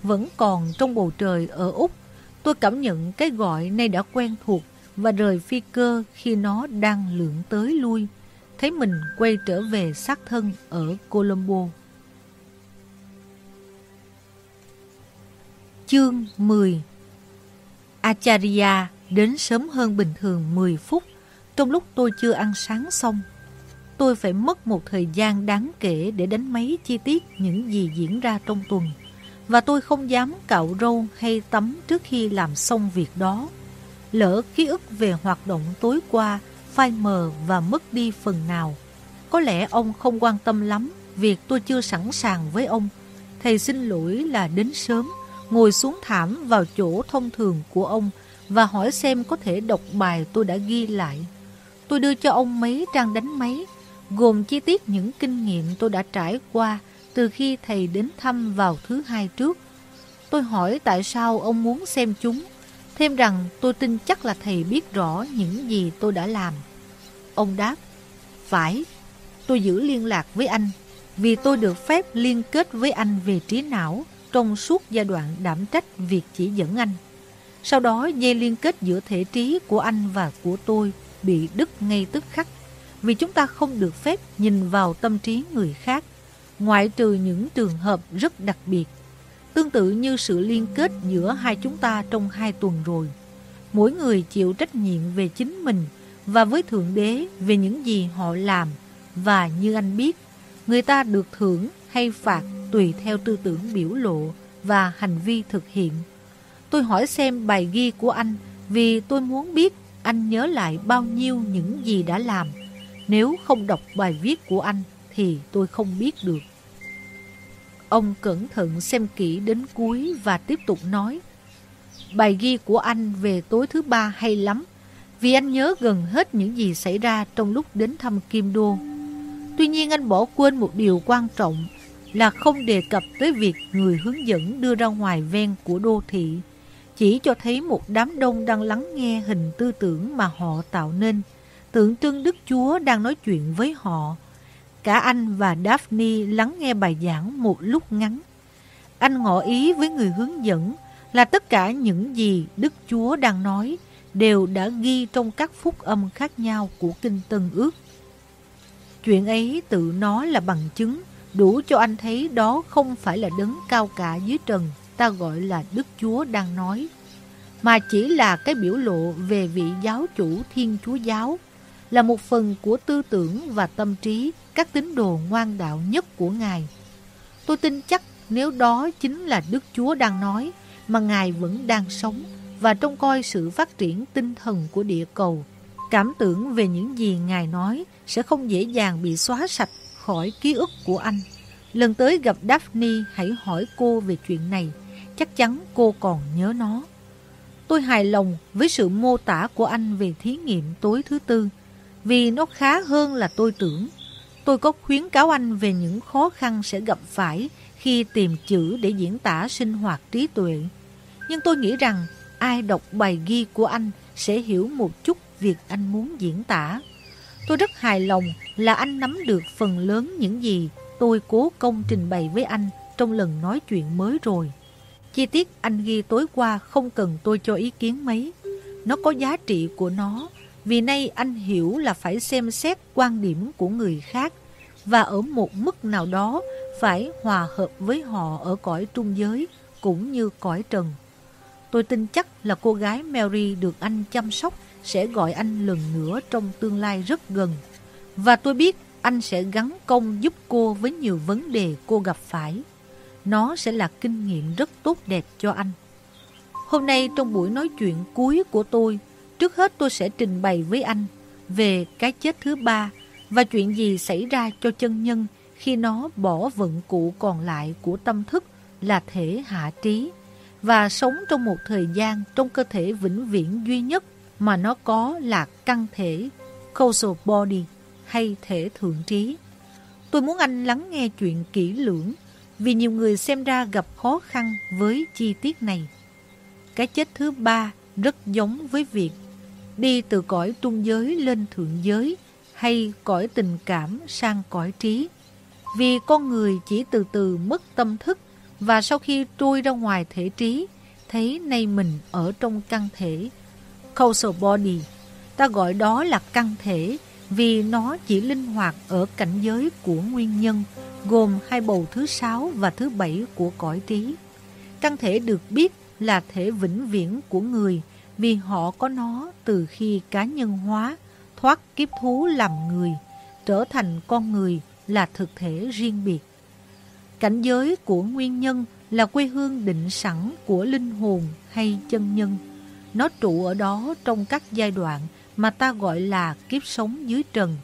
Vẫn còn trong bầu trời ở Úc, tôi cảm nhận cái gọi nay đã quen thuộc và rời phi cơ khi nó đang lượn tới lui, thấy mình quay trở về xác thân ở Colombo. Chương 10 Acharya đến sớm hơn bình thường 10 phút trong lúc tôi chưa ăn sáng xong. Tôi phải mất một thời gian đáng kể để đánh máy chi tiết những gì diễn ra trong tuần và tôi không dám cạo râu hay tắm trước khi làm xong việc đó. Lỡ ký ức về hoạt động tối qua phai mờ và mất đi phần nào. Có lẽ ông không quan tâm lắm việc tôi chưa sẵn sàng với ông. Thầy xin lỗi là đến sớm, ngồi xuống thảm vào chỗ thông thường của ông và hỏi xem có thể đọc bài tôi đã ghi lại. Tôi đưa cho ông mấy trang đánh máy, gồm chi tiết những kinh nghiệm tôi đã trải qua từ khi thầy đến thăm vào thứ hai trước. Tôi hỏi tại sao ông muốn xem chúng, thêm rằng tôi tin chắc là thầy biết rõ những gì tôi đã làm. Ông đáp, phải, tôi giữ liên lạc với anh, vì tôi được phép liên kết với anh về trí não trong suốt giai đoạn đảm trách việc chỉ dẫn anh. Sau đó dây liên kết giữa thể trí của anh và của tôi bị đứt ngay tức khắc vì chúng ta không được phép nhìn vào tâm trí người khác ngoại trừ những trường hợp rất đặc biệt. Tương tự như sự liên kết giữa hai chúng ta trong hai tuần rồi. Mỗi người chịu trách nhiệm về chính mình và với Thượng Đế về những gì họ làm. Và như anh biết, người ta được thưởng hay phạt tùy theo tư tưởng biểu lộ và hành vi thực hiện. Tôi hỏi xem bài ghi của anh vì tôi muốn biết anh nhớ lại bao nhiêu những gì đã làm. Nếu không đọc bài viết của anh thì tôi không biết được. Ông cẩn thận xem kỹ đến cuối và tiếp tục nói. Bài ghi của anh về tối thứ ba hay lắm, vì anh nhớ gần hết những gì xảy ra trong lúc đến thăm Kim Đô. Tuy nhiên anh bỏ quên một điều quan trọng là không đề cập tới việc người hướng dẫn đưa ra ngoài ven của đô thị, chỉ cho thấy một đám đông đang lắng nghe hình tư tưởng mà họ tạo nên, tượng trưng Đức Chúa đang nói chuyện với họ. Cả anh và Daphne lắng nghe bài giảng một lúc ngắn. Anh ngỏ ý với người hướng dẫn là tất cả những gì Đức Chúa đang nói đều đã ghi trong các phúc âm khác nhau của Kinh Tân Ước. Chuyện ấy tự nó là bằng chứng đủ cho anh thấy đó không phải là đấng cao cả dưới trần ta gọi là Đức Chúa đang nói, mà chỉ là cái biểu lộ về vị giáo chủ Thiên Chúa Giáo, là một phần của tư tưởng và tâm trí các tín đồ ngoan đạo nhất của Ngài. Tôi tin chắc nếu đó chính là Đức Chúa đang nói, mà Ngài vẫn đang sống và trông coi sự phát triển tinh thần của địa cầu. Cảm tưởng về những gì Ngài nói sẽ không dễ dàng bị xóa sạch khỏi ký ức của anh. Lần tới gặp Daphne hãy hỏi cô về chuyện này, chắc chắn cô còn nhớ nó. Tôi hài lòng với sự mô tả của anh về thí nghiệm tối thứ tư, vì nó khá hơn là tôi tưởng. Tôi có khuyến cáo anh về những khó khăn sẽ gặp phải khi tìm chữ để diễn tả sinh hoạt trí tuệ. Nhưng tôi nghĩ rằng ai đọc bài ghi của anh sẽ hiểu một chút việc anh muốn diễn tả. Tôi rất hài lòng là anh nắm được phần lớn những gì tôi cố công trình bày với anh trong lần nói chuyện mới rồi. Chi tiết anh ghi tối qua không cần tôi cho ý kiến mấy. Nó có giá trị của nó, vì nay anh hiểu là phải xem xét quan điểm của người khác và ở một mức nào đó phải hòa hợp với họ ở cõi trung giới cũng như cõi trần. Tôi tin chắc là cô gái Mary được anh chăm sóc sẽ gọi anh lần nữa trong tương lai rất gần. Và tôi biết anh sẽ gắn công giúp cô với nhiều vấn đề cô gặp phải. Nó sẽ là kinh nghiệm rất tốt đẹp cho anh. Hôm nay trong buổi nói chuyện cuối của tôi, trước hết tôi sẽ trình bày với anh về cái chết thứ ba và chuyện gì xảy ra cho chân nhân khi nó bỏ vận cụ còn lại của tâm thức là thể hạ trí và sống trong một thời gian trong cơ thể vĩnh viễn duy nhất mà nó có là căn thể, causal body hay thể thượng trí. Tôi muốn anh lắng nghe chuyện kỹ lưỡng vì nhiều người xem ra gặp khó khăn với chi tiết này. Cái chết thứ ba rất giống với việc đi từ cõi trung giới lên thượng giới hay cõi tình cảm sang cõi trí. Vì con người chỉ từ từ mất tâm thức và sau khi trôi ra ngoài thể trí, thấy nay mình ở trong căn thể causal body. Ta gọi đó là căn thể vì nó chỉ linh hoạt ở cảnh giới của nguyên nhân, gồm hai bầu thứ sáu và thứ bảy của cõi trí. Căn thể được biết là thể vĩnh viễn của người vì họ có nó từ khi cá nhân hóa, thoát kiếp thú làm người, trở thành con người là thực thể riêng biệt. Cảnh giới của nguyên nhân là quê hương định sẵn của linh hồn hay chân nhân. Nó trụ ở đó trong các giai đoạn mà ta gọi là kiếp sống dưới trần.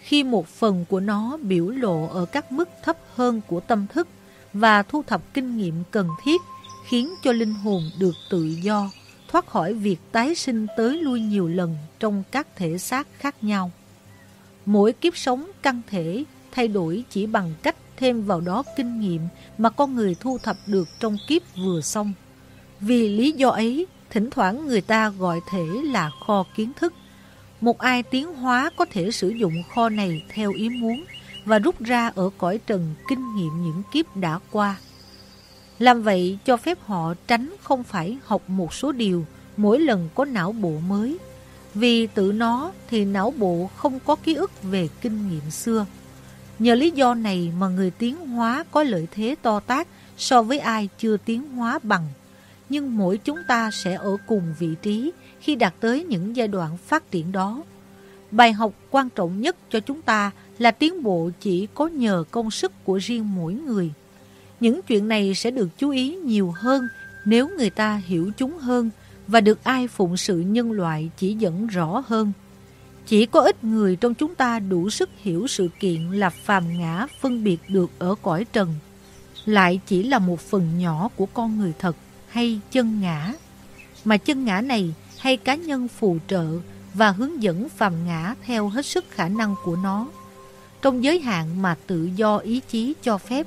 Khi một phần của nó biểu lộ ở các mức thấp hơn của tâm thức và thu thập kinh nghiệm cần thiết khiến cho linh hồn được tự do, thoát khỏi việc tái sinh tới lui nhiều lần trong các thể xác khác nhau. Mỗi kiếp sống căn thể thay đổi chỉ bằng cách thêm vào đó kinh nghiệm mà con người thu thập được trong kiếp vừa xong. Vì lý do ấy, thỉnh thoảng người ta gọi thể là kho kiến thức. Một ai tiến hóa có thể sử dụng kho này theo ý muốn và rút ra ở cõi trần kinh nghiệm những kiếp đã qua. Làm vậy cho phép họ tránh không phải học một số điều mỗi lần có não bộ mới. Vì tự nó thì não bộ không có ký ức về kinh nghiệm xưa. Nhờ lý do này mà người tiến hóa có lợi thế to tác so với ai chưa tiến hóa bằng. Nhưng mỗi chúng ta sẽ ở cùng vị trí khi đạt tới những giai đoạn phát triển đó. Bài học quan trọng nhất cho chúng ta là tiến bộ chỉ có nhờ công sức của riêng mỗi người. Những chuyện này sẽ được chú ý nhiều hơn nếu người ta hiểu chúng hơn và được ai phụng sự nhân loại chỉ dẫn rõ hơn. Chỉ có ít người trong chúng ta đủ sức hiểu sự kiện là phàm ngã phân biệt được ở cõi trần, lại chỉ là một phần nhỏ của con người thật hay chân ngã. Mà chân ngã này hay cá nhân phù trợ và hướng dẫn phàm ngã theo hết sức khả năng của nó, trong giới hạn mà tự do ý chí cho phép,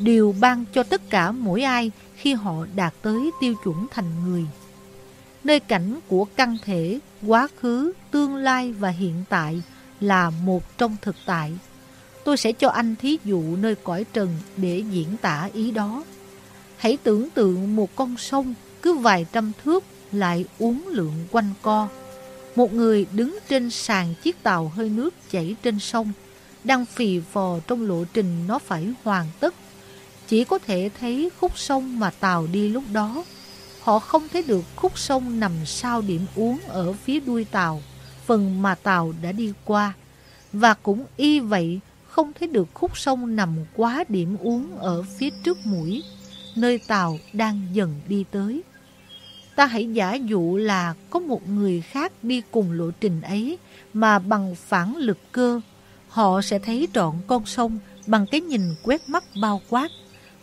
điều ban cho tất cả mỗi ai khi họ đạt tới tiêu chuẩn thành người nơi cảnh của căn thể, quá khứ, tương lai và hiện tại là một trong thực tại. Tôi sẽ cho anh thí dụ nơi cõi trần để diễn tả ý đó. Hãy tưởng tượng một con sông cứ vài trăm thước lại uốn lượn quanh co. Một người đứng trên sàn chiếc tàu hơi nước chảy trên sông, đang phì phò trong lộ trình nó phải hoàn tất. Chỉ có thể thấy khúc sông mà tàu đi lúc đó Họ không thấy được khúc sông nằm sau điểm uống ở phía đuôi tàu, phần mà tàu đã đi qua. Và cũng y vậy, không thấy được khúc sông nằm quá điểm uống ở phía trước mũi, nơi tàu đang dần đi tới. Ta hãy giả dụ là có một người khác đi cùng lộ trình ấy mà bằng phản lực cơ, họ sẽ thấy trọn con sông bằng cái nhìn quét mắt bao quát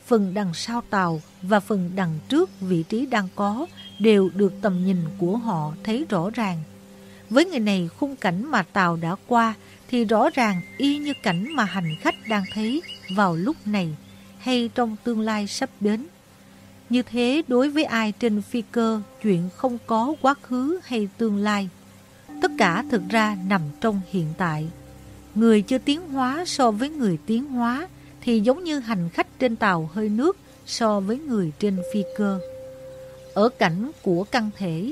phần đằng sau tàu và phần đằng trước vị trí đang có đều được tầm nhìn của họ thấy rõ ràng. Với người này khung cảnh mà tàu đã qua thì rõ ràng y như cảnh mà hành khách đang thấy vào lúc này hay trong tương lai sắp đến. Như thế đối với ai trên phi cơ, chuyện không có quá khứ hay tương lai. Tất cả thực ra nằm trong hiện tại. Người chưa tiến hóa so với người tiến hóa thì giống như hành khách trên tàu hơi nước so với người trên phi cơ. Ở cảnh của căn thể,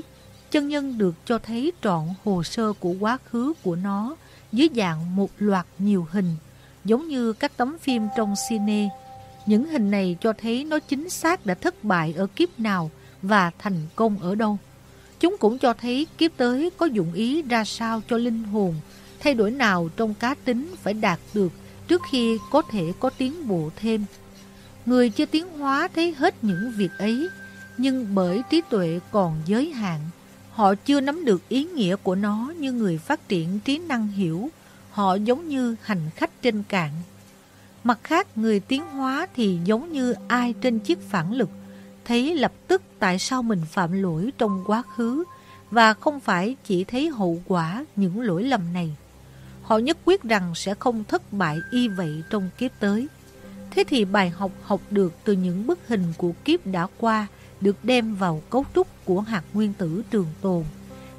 chân nhân được cho thấy trọn hồ sơ của quá khứ của nó dưới dạng một loạt nhiều hình, giống như các tấm phim trong cine. Những hình này cho thấy nó chính xác đã thất bại ở kiếp nào và thành công ở đâu. Chúng cũng cho thấy kiếp tới có dụng ý ra sao cho linh hồn, thay đổi nào trong cá tính phải đạt được trước khi có thể có tiến bộ thêm. Người chưa tiến hóa thấy hết những việc ấy, nhưng bởi trí tuệ còn giới hạn, họ chưa nắm được ý nghĩa của nó như người phát triển trí năng hiểu, họ giống như hành khách trên cạn. Mặt khác, người tiến hóa thì giống như ai trên chiếc phản lực, thấy lập tức tại sao mình phạm lỗi trong quá khứ và không phải chỉ thấy hậu quả những lỗi lầm này. Họ nhất quyết rằng sẽ không thất bại y vậy trong kiếp tới. Thế thì bài học học được từ những bức hình của kiếp đã qua được đem vào cấu trúc của hạt nguyên tử trường tồn.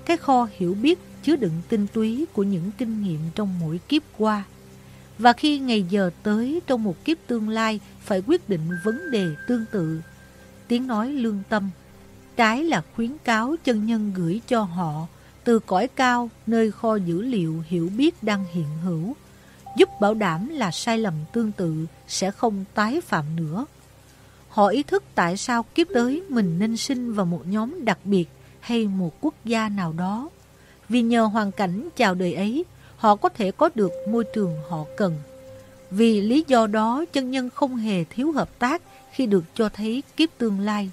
Cái kho hiểu biết chứa đựng tinh túy của những kinh nghiệm trong mỗi kiếp qua. Và khi ngày giờ tới trong một kiếp tương lai phải quyết định vấn đề tương tự, tiếng nói lương tâm, trái là khuyến cáo chân nhân gửi cho họ từ cõi cao nơi kho dữ liệu hiểu biết đang hiện hữu, giúp bảo đảm là sai lầm tương tự sẽ không tái phạm nữa. Họ ý thức tại sao kiếp tới mình nên sinh vào một nhóm đặc biệt hay một quốc gia nào đó. Vì nhờ hoàn cảnh chào đời ấy, họ có thể có được môi trường họ cần. Vì lý do đó, chân nhân không hề thiếu hợp tác khi được cho thấy kiếp tương lai.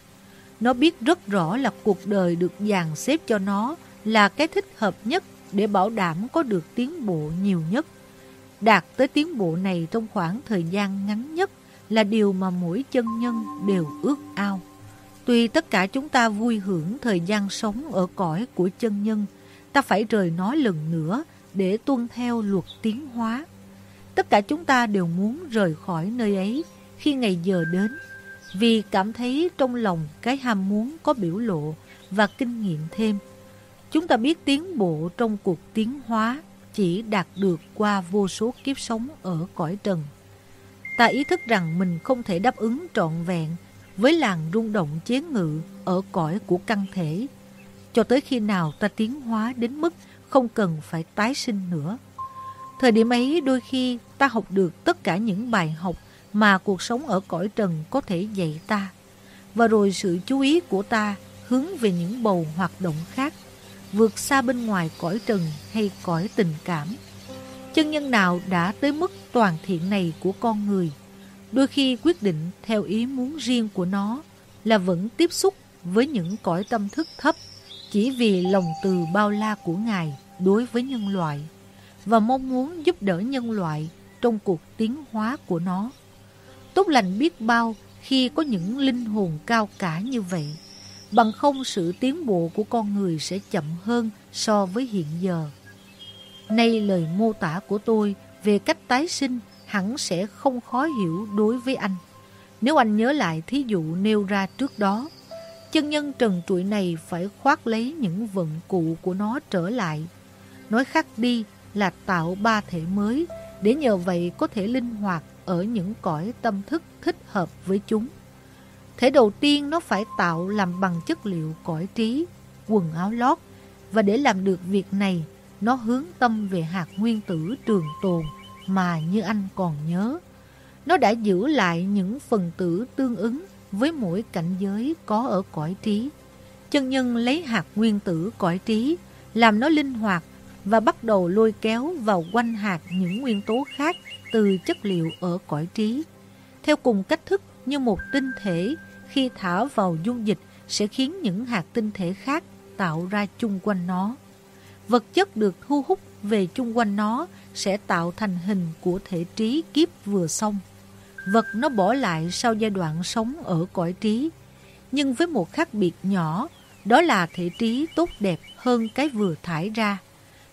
Nó biết rất rõ là cuộc đời được dàn xếp cho nó là cái thích hợp nhất để bảo đảm có được tiến bộ nhiều nhất. Đạt tới tiến bộ này trong khoảng thời gian ngắn nhất là điều mà mỗi chân nhân đều ước ao. Tuy tất cả chúng ta vui hưởng thời gian sống ở cõi của chân nhân, ta phải rời nó lần nữa để tuân theo luật tiến hóa. Tất cả chúng ta đều muốn rời khỏi nơi ấy khi ngày giờ đến, vì cảm thấy trong lòng cái ham muốn có biểu lộ và kinh nghiệm thêm. Chúng ta biết tiến bộ trong cuộc tiến hóa chỉ đạt được qua vô số kiếp sống ở cõi trần. Ta ý thức rằng mình không thể đáp ứng trọn vẹn với làn rung động chế ngự ở cõi của căn thể, cho tới khi nào ta tiến hóa đến mức không cần phải tái sinh nữa. Thời điểm ấy đôi khi ta học được tất cả những bài học mà cuộc sống ở cõi trần có thể dạy ta. Và rồi sự chú ý của ta hướng về những bầu hoạt động khác vượt xa bên ngoài cõi trần hay cõi tình cảm. Chân nhân nào đã tới mức toàn thiện này của con người, đôi khi quyết định theo ý muốn riêng của nó là vẫn tiếp xúc với những cõi tâm thức thấp chỉ vì lòng từ bao la của Ngài đối với nhân loại và mong muốn giúp đỡ nhân loại trong cuộc tiến hóa của nó. Tốt lành biết bao khi có những linh hồn cao cả như vậy bằng không sự tiến bộ của con người sẽ chậm hơn so với hiện giờ. Nay lời mô tả của tôi về cách tái sinh hẳn sẽ không khó hiểu đối với anh. Nếu anh nhớ lại thí dụ nêu ra trước đó, chân nhân trần trụi này phải khoác lấy những vận cụ của nó trở lại. Nói khác đi là tạo ba thể mới để nhờ vậy có thể linh hoạt ở những cõi tâm thức thích hợp với chúng. Thể đầu tiên nó phải tạo làm bằng chất liệu cõi trí, quần áo lót. Và để làm được việc này, nó hướng tâm về hạt nguyên tử trường tồn mà như anh còn nhớ. Nó đã giữ lại những phần tử tương ứng với mỗi cảnh giới có ở cõi trí. Chân nhân lấy hạt nguyên tử cõi trí, làm nó linh hoạt và bắt đầu lôi kéo vào quanh hạt những nguyên tố khác từ chất liệu ở cõi trí. Theo cùng cách thức như một tinh thể khi thả vào dung dịch sẽ khiến những hạt tinh thể khác tạo ra chung quanh nó. Vật chất được thu hút về chung quanh nó sẽ tạo thành hình của thể trí kiếp vừa xong. Vật nó bỏ lại sau giai đoạn sống ở cõi trí. Nhưng với một khác biệt nhỏ, đó là thể trí tốt đẹp hơn cái vừa thải ra.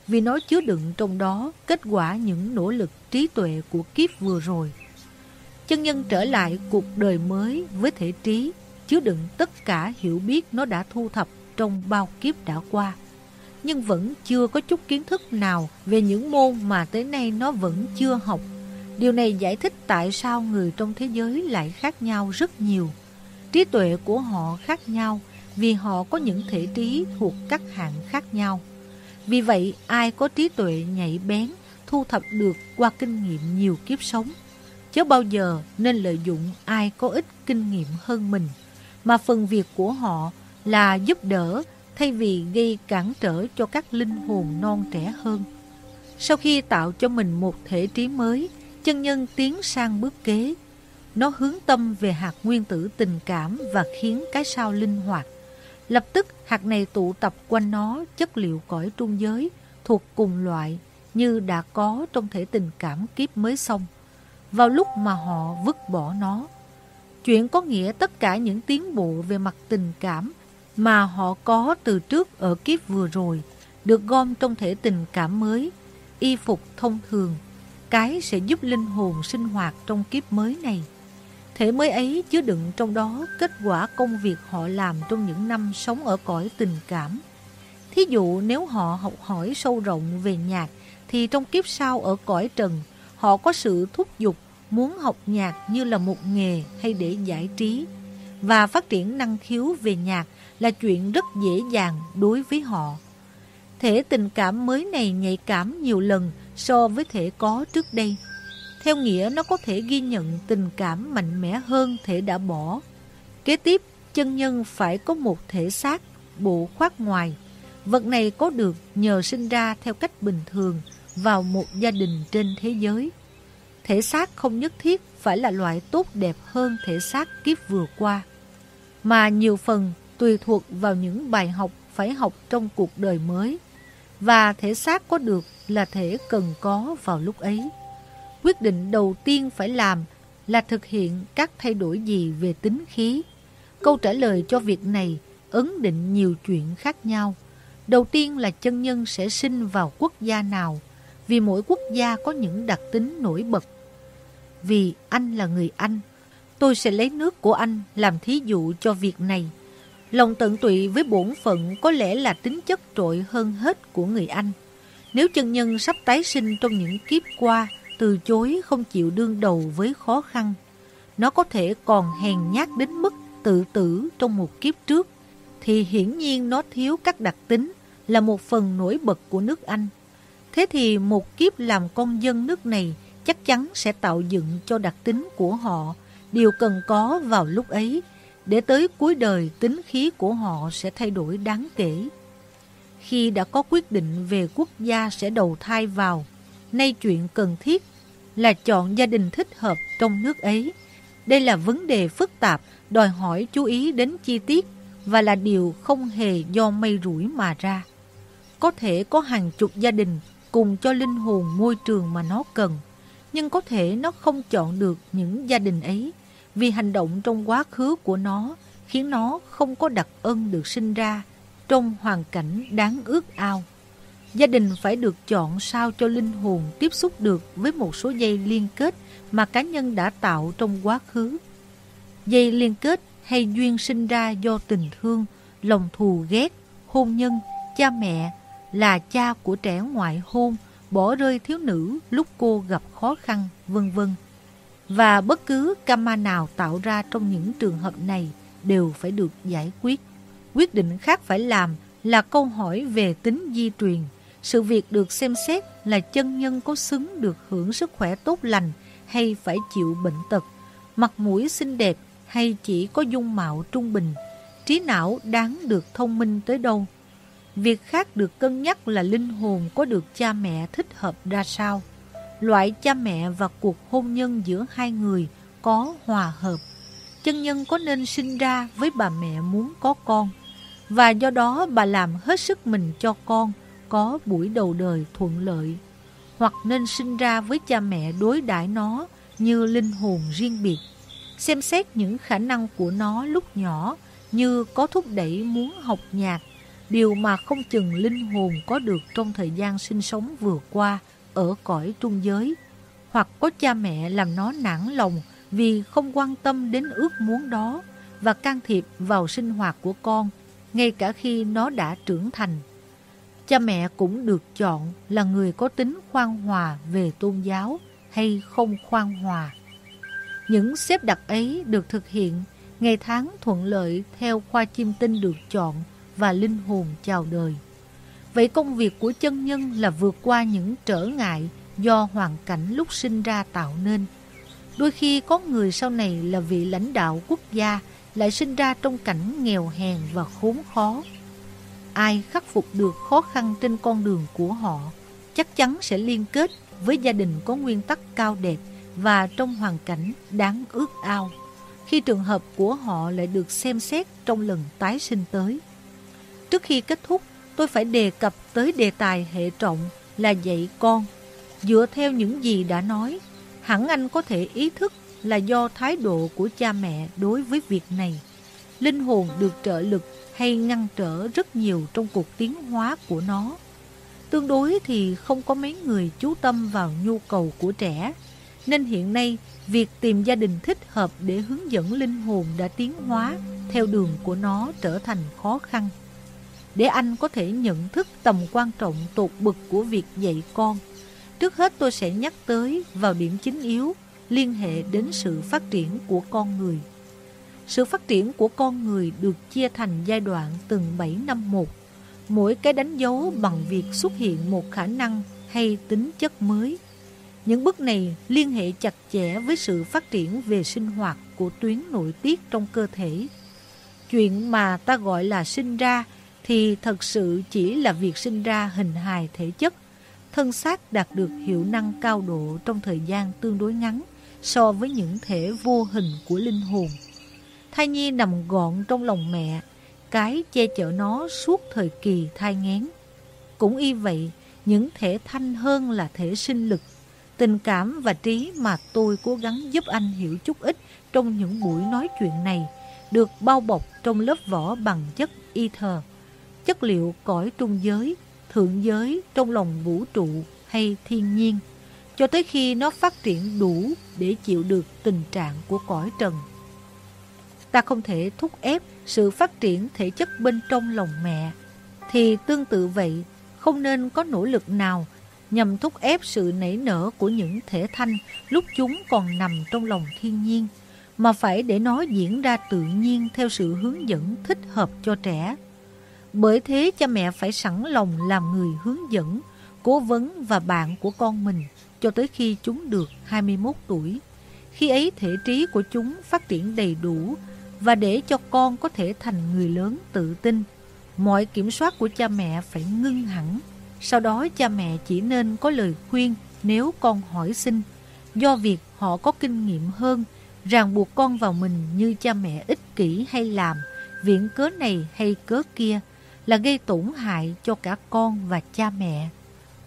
Vì nó chứa đựng trong đó kết quả những nỗ lực trí tuệ của kiếp vừa rồi chân nhân trở lại cuộc đời mới với thể trí, chứa đựng tất cả hiểu biết nó đã thu thập trong bao kiếp đã qua. nhưng vẫn chưa có chút kiến thức nào về những môn mà tới nay nó vẫn chưa học. Điều này giải thích tại sao người trong thế giới lại khác nhau rất nhiều. Trí tuệ của họ khác nhau vì họ có những thể trí thuộc các hạng khác nhau. Vì vậy, ai có trí tuệ nhạy bén, thu thập được qua kinh nghiệm nhiều kiếp sống, chứ bao giờ nên lợi dụng ai có ít kinh nghiệm hơn mình, mà phần việc của họ là giúp đỡ thay vì gây cản trở cho các linh hồn non trẻ hơn. Sau khi tạo cho mình một thể trí mới, chân nhân tiến sang bước kế. Nó hướng tâm về hạt nguyên tử tình cảm và khiến cái sao linh hoạt. Lập tức hạt này tụ tập quanh nó chất liệu cõi trung giới thuộc cùng loại như đã có trong thể tình cảm kiếp mới xong. Vào lúc mà họ vứt bỏ nó. Chuyện có nghĩa tất cả những tiến bộ về mặt tình cảm mà họ có từ trước ở kiếp vừa rồi được gom trong thể tình cảm mới, y phục thông thường, cái sẽ giúp linh hồn sinh hoạt trong kiếp mới này. Thể mới ấy chứa đựng trong đó kết quả công việc họ làm trong những năm sống ở cõi tình cảm. Thí dụ nếu họ học hỏi sâu rộng về nhạc thì trong kiếp sau ở cõi trần họ có sự thúc giục muốn học nhạc như là một nghề hay để giải trí và phát triển năng khiếu về nhạc là chuyện rất dễ dàng đối với họ. Thể tình cảm mới này nhạy cảm nhiều lần so với thể có trước đây. Theo nghĩa nó có thể ghi nhận tình cảm mạnh mẽ hơn thể đã bỏ. Kế tiếp, chân nhân phải có một thể xác, bộ khoác ngoài. Vật này có được nhờ sinh ra theo cách bình thường vào một gia đình trên thế giới. Thể xác không nhất thiết phải là loại tốt đẹp hơn thể xác kiếp vừa qua, mà nhiều phần tùy thuộc vào những bài học phải học trong cuộc đời mới và thể xác có được là thể cần có vào lúc ấy. Quyết định đầu tiên phải làm là thực hiện các thay đổi gì về tính khí. Câu trả lời cho việc này ấn định nhiều chuyện khác nhau. Đầu tiên là chân nhân sẽ sinh vào quốc gia nào, vì mỗi quốc gia có những đặc tính nổi bật. Vì anh là người Anh, tôi sẽ lấy nước của anh làm thí dụ cho việc này. Lòng tận tụy với bổn phận có lẽ là tính chất trội hơn hết của người Anh. Nếu chân nhân sắp tái sinh trong những kiếp qua, từ chối không chịu đương đầu với khó khăn, nó có thể còn hèn nhát đến mức tự tử trong một kiếp trước, thì hiển nhiên nó thiếu các đặc tính là một phần nổi bật của nước Anh. Thế thì một kiếp làm con dân nước này chắc chắn sẽ tạo dựng cho đặc tính của họ, điều cần có vào lúc ấy để tới cuối đời tính khí của họ sẽ thay đổi đáng kể. Khi đã có quyết định về quốc gia sẽ đầu thai vào, nay chuyện cần thiết là chọn gia đình thích hợp trong nước ấy. Đây là vấn đề phức tạp, đòi hỏi chú ý đến chi tiết và là điều không hề do mây rủi mà ra. Có thể có hàng chục gia đình cùng cho linh hồn môi trường mà nó cần, nhưng có thể nó không chọn được những gia đình ấy vì hành động trong quá khứ của nó khiến nó không có đặc ân được sinh ra trong hoàn cảnh đáng ước ao. Gia đình phải được chọn sao cho linh hồn tiếp xúc được với một số dây liên kết mà cá nhân đã tạo trong quá khứ. Dây liên kết hay duyên sinh ra do tình thương, lòng thù ghét, hôn nhân, cha mẹ, là cha của trẻ ngoại hôn, bỏ rơi thiếu nữ lúc cô gặp khó khăn, vân vân và bất cứ karma nào tạo ra trong những trường hợp này đều phải được giải quyết. Quyết định khác phải làm là câu hỏi về tính di truyền. Sự việc được xem xét là chân nhân có xứng được hưởng sức khỏe tốt lành hay phải chịu bệnh tật, mặt mũi xinh đẹp hay chỉ có dung mạo trung bình, trí não đáng được thông minh tới đâu. Việc khác được cân nhắc là linh hồn có được cha mẹ thích hợp ra sao. Loại cha mẹ và cuộc hôn nhân giữa hai người có hòa hợp. Chân nhân có nên sinh ra với bà mẹ muốn có con, và do đó bà làm hết sức mình cho con có buổi đầu đời thuận lợi, hoặc nên sinh ra với cha mẹ đối đãi nó như linh hồn riêng biệt, xem xét những khả năng của nó lúc nhỏ như có thúc đẩy muốn học nhạc, điều mà không chừng linh hồn có được trong thời gian sinh sống vừa qua ở cõi trung giới, hoặc có cha mẹ làm nó nản lòng vì không quan tâm đến ước muốn đó và can thiệp vào sinh hoạt của con, ngay cả khi nó đã trưởng thành. cha mẹ cũng được chọn là người có tính khoan hòa về tôn giáo hay không khoan hòa. Những xếp đặt ấy được thực hiện ngày tháng thuận lợi theo khoa chim tinh được chọn và linh hồn chào đời. Vậy công việc của chân nhân là vượt qua những trở ngại do hoàn cảnh lúc sinh ra tạo nên. Đôi khi có người sau này là vị lãnh đạo quốc gia lại sinh ra trong cảnh nghèo hèn và khốn khó. Ai khắc phục được khó khăn trên con đường của họ chắc chắn sẽ liên kết với gia đình có nguyên tắc cao đẹp và trong hoàn cảnh đáng ước ao khi trường hợp của họ lại được xem xét trong lần tái sinh tới. Trước khi kết thúc, tôi phải đề cập tới đề tài hệ trọng là dạy con. Dựa theo những gì đã nói, hẳn anh có thể ý thức là do thái độ của cha mẹ đối với việc này. Linh hồn được trợ lực hay ngăn trở rất nhiều trong cuộc tiến hóa của nó. Tương đối thì không có mấy người chú tâm vào nhu cầu của trẻ, nên hiện nay việc tìm gia đình thích hợp để hướng dẫn linh hồn đã tiến hóa theo đường của nó trở thành khó khăn. Để anh có thể nhận thức tầm quan trọng tột bực của việc dạy con, trước hết tôi sẽ nhắc tới vào điểm chính yếu liên hệ đến sự phát triển của con người. Sự phát triển của con người được chia thành giai đoạn từng 7 năm một. Mỗi cái đánh dấu bằng việc xuất hiện một khả năng hay tính chất mới. Những bước này liên hệ chặt chẽ với sự phát triển về sinh hoạt của tuyến nội tiết trong cơ thể. Chuyện mà ta gọi là sinh ra thì thật sự chỉ là việc sinh ra hình hài thể chất. Thân xác đạt được hiệu năng cao độ trong thời gian tương đối ngắn so với những thể vô hình của linh hồn. Thai nhi nằm gọn trong lòng mẹ, cái che chở nó suốt thời kỳ thai nghén. Cũng y vậy, những thể thanh hơn là thể sinh lực, tình cảm và trí mà tôi cố gắng giúp anh hiểu chút ít trong những buổi nói chuyện này, được bao bọc trong lớp vỏ bằng chất ether, chất liệu cõi trung giới, thượng giới trong lòng vũ trụ hay thiên nhiên cho tới khi nó phát triển đủ để chịu được tình trạng của cõi trần. Ta không thể thúc ép sự phát triển thể chất bên trong lòng mẹ, thì tương tự vậy, không nên có nỗ lực nào nhằm thúc ép sự nảy nở của những thể thanh lúc chúng còn nằm trong lòng thiên nhiên, mà phải để nó diễn ra tự nhiên theo sự hướng dẫn thích hợp cho trẻ. Bởi thế cha mẹ phải sẵn lòng làm người hướng dẫn, cố vấn và bạn của con mình cho tới khi chúng được 21 tuổi. Khi ấy thể trí của chúng phát triển đầy đủ và để cho con có thể thành người lớn tự tin, mọi kiểm soát của cha mẹ phải ngưng hẳn. Sau đó cha mẹ chỉ nên có lời khuyên nếu con hỏi xin, do việc họ có kinh nghiệm hơn, ràng buộc con vào mình như cha mẹ ích kỷ hay làm, viện cớ này hay cớ kia là gây tổn hại cho cả con và cha mẹ.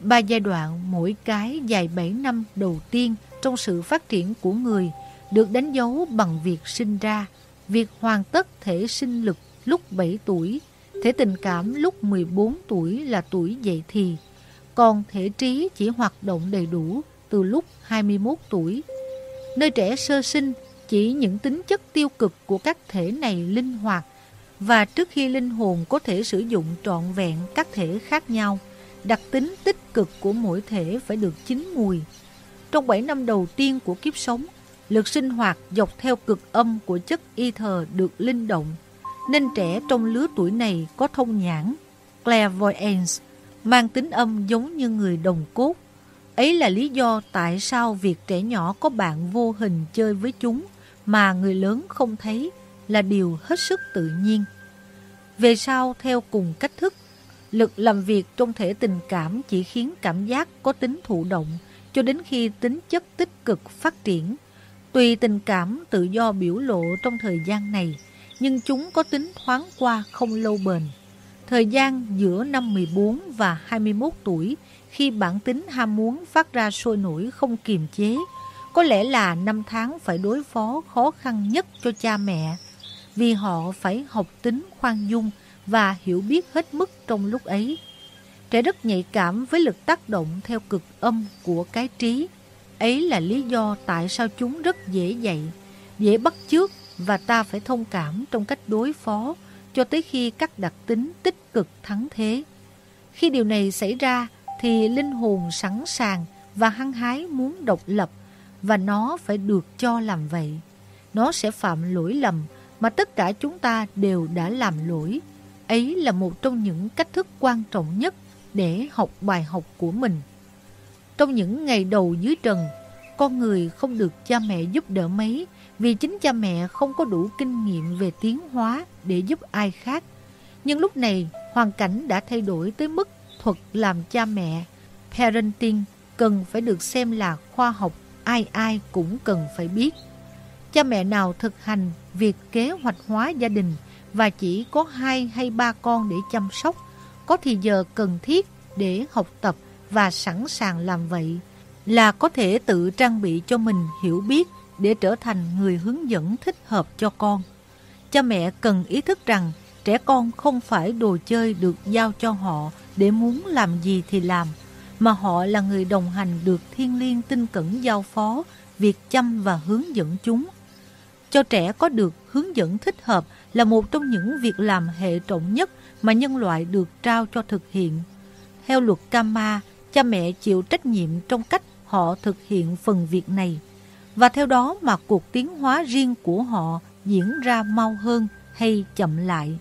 Ba giai đoạn mỗi cái dài 7 năm đầu tiên trong sự phát triển của người được đánh dấu bằng việc sinh ra, việc hoàn tất thể sinh lực lúc 7 tuổi, thể tình cảm lúc 14 tuổi là tuổi dậy thì, còn thể trí chỉ hoạt động đầy đủ từ lúc 21 tuổi. Nơi trẻ sơ sinh, chỉ những tính chất tiêu cực của các thể này linh hoạt và trước khi linh hồn có thể sử dụng trọn vẹn các thể khác nhau, đặc tính tích cực của mỗi thể phải được chín mùi. Trong 7 năm đầu tiên của kiếp sống, lực sinh hoạt dọc theo cực âm của chất y thờ được linh động, nên trẻ trong lứa tuổi này có thông nhãn, clairvoyance, mang tính âm giống như người đồng cốt. Ấy là lý do tại sao việc trẻ nhỏ có bạn vô hình chơi với chúng mà người lớn không thấy là điều hết sức tự nhiên. Về sau, theo cùng cách thức, Lực làm việc trong thể tình cảm chỉ khiến cảm giác có tính thụ động cho đến khi tính chất tích cực phát triển. Tùy tình cảm tự do biểu lộ trong thời gian này, nhưng chúng có tính thoáng qua không lâu bền. Thời gian giữa năm 14 và 21 tuổi, khi bản tính ham muốn phát ra sôi nổi không kiềm chế, có lẽ là năm tháng phải đối phó khó khăn nhất cho cha mẹ, vì họ phải học tính khoan dung, và hiểu biết hết mức trong lúc ấy. Trẻ rất nhạy cảm với lực tác động theo cực âm của cái trí. Ấy là lý do tại sao chúng rất dễ dạy, dễ bắt chước và ta phải thông cảm trong cách đối phó cho tới khi các đặc tính tích cực thắng thế. Khi điều này xảy ra thì linh hồn sẵn sàng và hăng hái muốn độc lập và nó phải được cho làm vậy. Nó sẽ phạm lỗi lầm mà tất cả chúng ta đều đã làm lỗi. Ấy là một trong những cách thức quan trọng nhất để học bài học của mình. Trong những ngày đầu dưới trần, con người không được cha mẹ giúp đỡ mấy vì chính cha mẹ không có đủ kinh nghiệm về tiến hóa để giúp ai khác. Nhưng lúc này, hoàn cảnh đã thay đổi tới mức thuật làm cha mẹ, parenting cần phải được xem là khoa học ai ai cũng cần phải biết. Cha mẹ nào thực hành việc kế hoạch hóa gia đình và chỉ có hai hay ba con để chăm sóc, có thì giờ cần thiết để học tập và sẵn sàng làm vậy là có thể tự trang bị cho mình hiểu biết để trở thành người hướng dẫn thích hợp cho con. Cha mẹ cần ý thức rằng trẻ con không phải đồ chơi được giao cho họ để muốn làm gì thì làm, mà họ là người đồng hành được thiên liêng tinh cẩn giao phó việc chăm và hướng dẫn chúng. Cho trẻ có được hướng dẫn thích hợp là một trong những việc làm hệ trọng nhất mà nhân loại được trao cho thực hiện. Theo luật Kama, cha mẹ chịu trách nhiệm trong cách họ thực hiện phần việc này và theo đó mà cuộc tiến hóa riêng của họ diễn ra mau hơn hay chậm lại.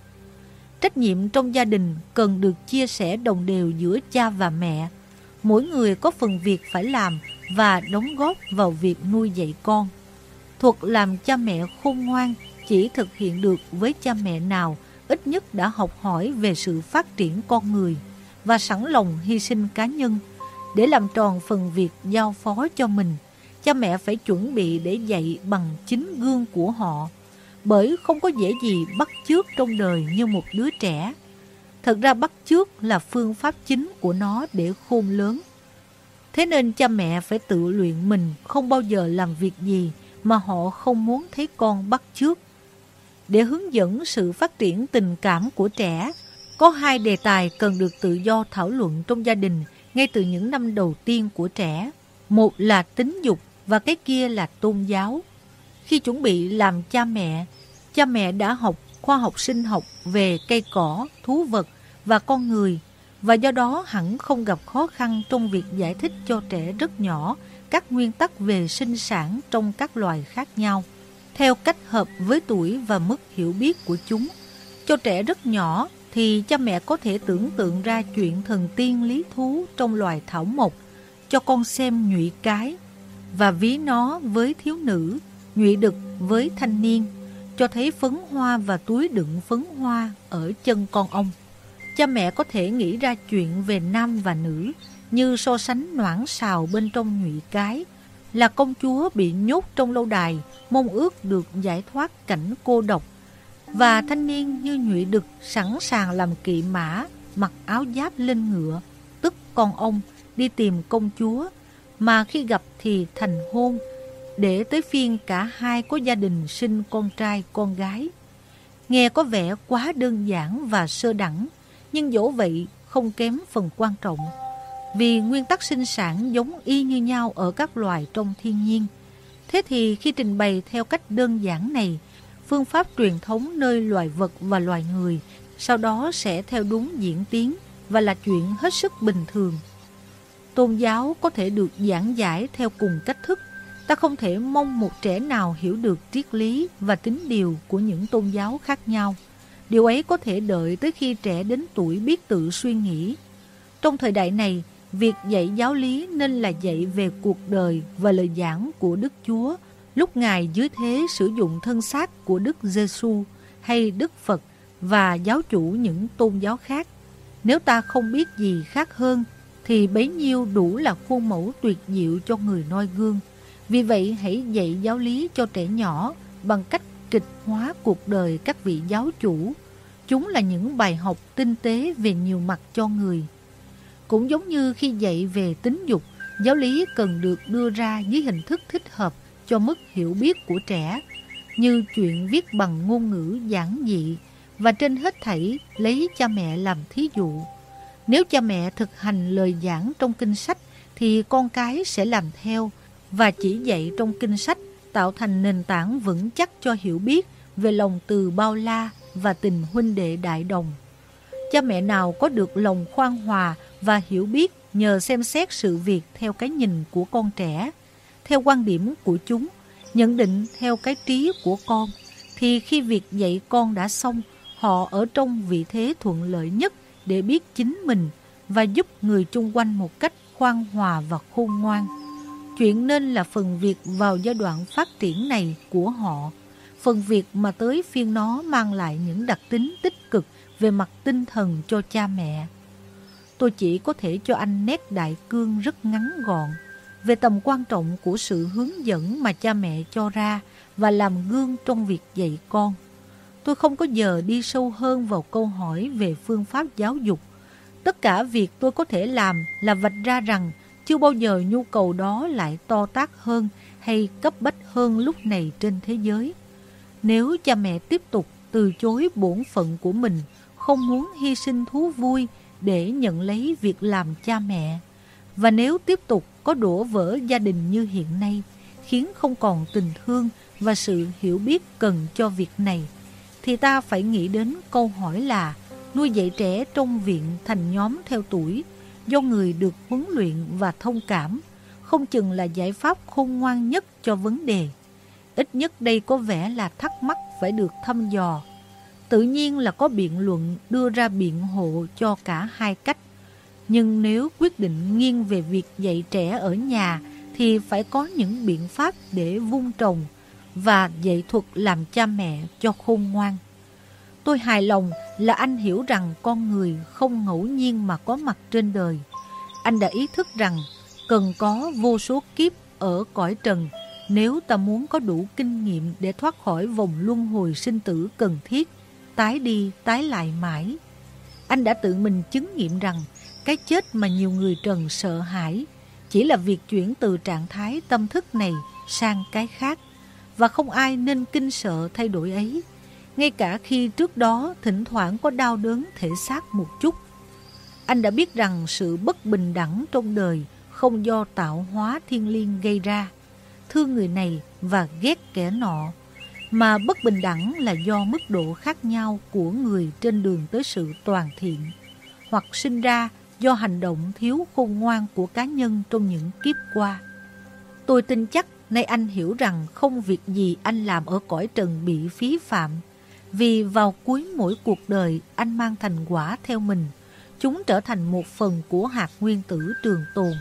Trách nhiệm trong gia đình cần được chia sẻ đồng đều giữa cha và mẹ. Mỗi người có phần việc phải làm và đóng góp vào việc nuôi dạy con. Thuật làm cha mẹ khôn ngoan chỉ thực hiện được với cha mẹ nào ít nhất đã học hỏi về sự phát triển con người và sẵn lòng hy sinh cá nhân để làm tròn phần việc giao phó cho mình cha mẹ phải chuẩn bị để dạy bằng chính gương của họ, bởi không có dễ gì bắt chước trong đời như một đứa trẻ. Thật ra bắt chước là phương pháp chính của nó để khôn lớn. Thế nên cha mẹ phải tự luyện mình không bao giờ làm việc gì mà họ không muốn thấy con bắt chước. Để hướng dẫn sự phát triển tình cảm của trẻ, có hai đề tài cần được tự do thảo luận trong gia đình ngay từ những năm đầu tiên của trẻ. Một là tính dục và cái kia là tôn giáo. Khi chuẩn bị làm cha mẹ, cha mẹ đã học khoa học sinh học về cây cỏ, thú vật và con người và do đó hẳn không gặp khó khăn trong việc giải thích cho trẻ rất nhỏ các nguyên tắc về sinh sản trong các loài khác nhau, theo cách hợp với tuổi và mức hiểu biết của chúng. Cho trẻ rất nhỏ thì cha mẹ có thể tưởng tượng ra chuyện thần tiên lý thú trong loài thảo mộc, cho con xem nhụy cái và ví nó với thiếu nữ, nhụy đực với thanh niên, cho thấy phấn hoa và túi đựng phấn hoa ở chân con ông. Cha mẹ có thể nghĩ ra chuyện về nam và nữ như so sánh noãn xào bên trong nhụy cái, là công chúa bị nhốt trong lâu đài, mong ước được giải thoát cảnh cô độc. Và thanh niên như nhụy đực sẵn sàng làm kỵ mã, mặc áo giáp lên ngựa, tức con ông, đi tìm công chúa mà khi gặp thì thành hôn, để tới phiên cả hai có gia đình sinh con trai con gái. Nghe có vẻ quá đơn giản và sơ đẳng, nhưng dẫu vậy không kém phần quan trọng. Vì nguyên tắc sinh sản giống y như nhau ở các loài trong thiên nhiên. Thế thì khi trình bày theo cách đơn giản này, phương pháp truyền thống nơi loài vật và loài người sau đó sẽ theo đúng diễn tiến và là chuyện hết sức bình thường Tôn giáo có thể được giảng giải theo cùng cách thức. Ta không thể mong một trẻ nào hiểu được triết lý và tính điều của những tôn giáo khác nhau. Điều ấy có thể đợi tới khi trẻ đến tuổi biết tự suy nghĩ. Trong thời đại này, việc dạy giáo lý nên là dạy về cuộc đời và lời giảng của Đức Chúa lúc Ngài dưới thế sử dụng thân xác của Đức Giêsu hay Đức Phật và giáo chủ những tôn giáo khác. Nếu ta không biết gì khác hơn, thì bấy nhiêu đủ là khuôn mẫu tuyệt diệu cho người noi gương. Vì vậy, hãy dạy giáo lý cho trẻ nhỏ bằng cách kịch hóa cuộc đời các vị giáo chủ. Chúng là những bài học tinh tế về nhiều mặt cho người. Cũng giống như khi dạy về tính dục, giáo lý cần được đưa ra dưới hình thức thích hợp cho mức hiểu biết của trẻ, như chuyện viết bằng ngôn ngữ giản dị và trên hết thảy lấy cha mẹ làm thí dụ. Nếu cha mẹ thực hành lời giảng trong kinh sách thì con cái sẽ làm theo và chỉ dạy trong kinh sách tạo thành nền tảng vững chắc cho hiểu biết về lòng từ bao la và tình huynh đệ đại đồng. Cha mẹ nào có được lòng khoan hòa và hiểu biết nhờ xem xét sự việc theo cái nhìn của con trẻ, theo quan điểm của chúng, nhận định theo cái trí của con, thì khi việc dạy con đã xong, họ ở trong vị thế thuận lợi nhất để biết chính mình và giúp người chung quanh một cách khoan hòa và khôn ngoan. Chuyện nên là phần việc vào giai đoạn phát triển này của họ, phần việc mà tới phiên nó mang lại những đặc tính tích cực về mặt tinh thần cho cha mẹ. Tôi chỉ có thể cho anh nét đại cương rất ngắn gọn về tầm quan trọng của sự hướng dẫn mà cha mẹ cho ra và làm gương trong việc dạy con. Tôi không có giờ đi sâu hơn vào câu hỏi về phương pháp giáo dục. Tất cả việc tôi có thể làm là vạch ra rằng chưa bao giờ nhu cầu đó lại to tác hơn hay cấp bách hơn lúc này trên thế giới. Nếu cha mẹ tiếp tục từ chối bổn phận của mình, không muốn hy sinh thú vui để nhận lấy việc làm cha mẹ, và nếu tiếp tục có đổ vỡ gia đình như hiện nay, khiến không còn tình thương và sự hiểu biết cần cho việc này, thì ta phải nghĩ đến câu hỏi là nuôi dạy trẻ trong viện thành nhóm theo tuổi do người được huấn luyện và thông cảm, không chừng là giải pháp khôn ngoan nhất cho vấn đề. Ít nhất đây có vẻ là thắc mắc phải được thăm dò. Tự nhiên là có biện luận đưa ra biện hộ cho cả hai cách. Nhưng nếu quyết định nghiêng về việc dạy trẻ ở nhà thì phải có những biện pháp để vun trồng và dạy thuật làm cha mẹ cho khôn ngoan. Tôi hài lòng là anh hiểu rằng con người không ngẫu nhiên mà có mặt trên đời. Anh đã ý thức rằng cần có vô số kiếp ở cõi trần nếu ta muốn có đủ kinh nghiệm để thoát khỏi vòng luân hồi sinh tử cần thiết, tái đi tái lại mãi. Anh đã tự mình chứng nghiệm rằng cái chết mà nhiều người trần sợ hãi chỉ là việc chuyển từ trạng thái tâm thức này sang cái khác và không ai nên kinh sợ thay đổi ấy ngay cả khi trước đó thỉnh thoảng có đau đớn thể xác một chút. Anh đã biết rằng sự bất bình đẳng trong đời không do tạo hóa thiên liêng gây ra, thương người này và ghét kẻ nọ, mà bất bình đẳng là do mức độ khác nhau của người trên đường tới sự toàn thiện, hoặc sinh ra do hành động thiếu khôn ngoan của cá nhân trong những kiếp qua. Tôi tin chắc nay anh hiểu rằng không việc gì anh làm ở cõi trần bị phí phạm, vì vào cuối mỗi cuộc đời anh mang thành quả theo mình. Chúng trở thành một phần của hạt nguyên tử trường tồn,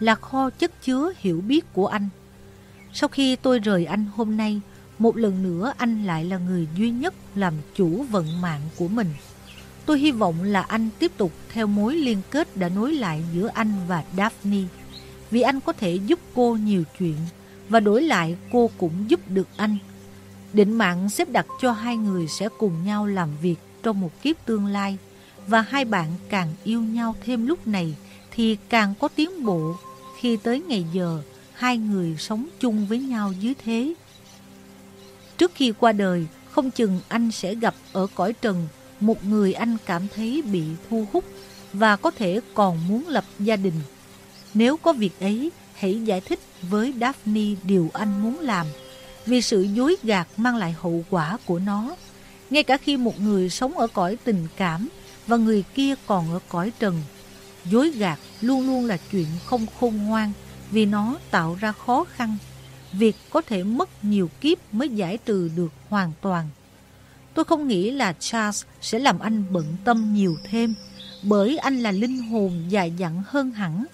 là kho chất chứa hiểu biết của anh. Sau khi tôi rời anh hôm nay, một lần nữa anh lại là người duy nhất làm chủ vận mạng của mình. Tôi hy vọng là anh tiếp tục theo mối liên kết đã nối lại giữa anh và Daphne, vì anh có thể giúp cô nhiều chuyện, và đổi lại cô cũng giúp được anh Định mạng xếp đặt cho hai người sẽ cùng nhau làm việc trong một kiếp tương lai và hai bạn càng yêu nhau thêm lúc này thì càng có tiến bộ khi tới ngày giờ hai người sống chung với nhau dưới thế. Trước khi qua đời, không chừng anh sẽ gặp ở cõi trần một người anh cảm thấy bị thu hút và có thể còn muốn lập gia đình. Nếu có việc ấy, hãy giải thích với Daphne điều anh muốn làm vì sự dối gạt mang lại hậu quả của nó. Ngay cả khi một người sống ở cõi tình cảm và người kia còn ở cõi trần, dối gạt luôn luôn là chuyện không khôn ngoan vì nó tạo ra khó khăn. Việc có thể mất nhiều kiếp mới giải trừ được hoàn toàn. Tôi không nghĩ là Charles sẽ làm anh bận tâm nhiều thêm, bởi anh là linh hồn dài dặn hơn hẳn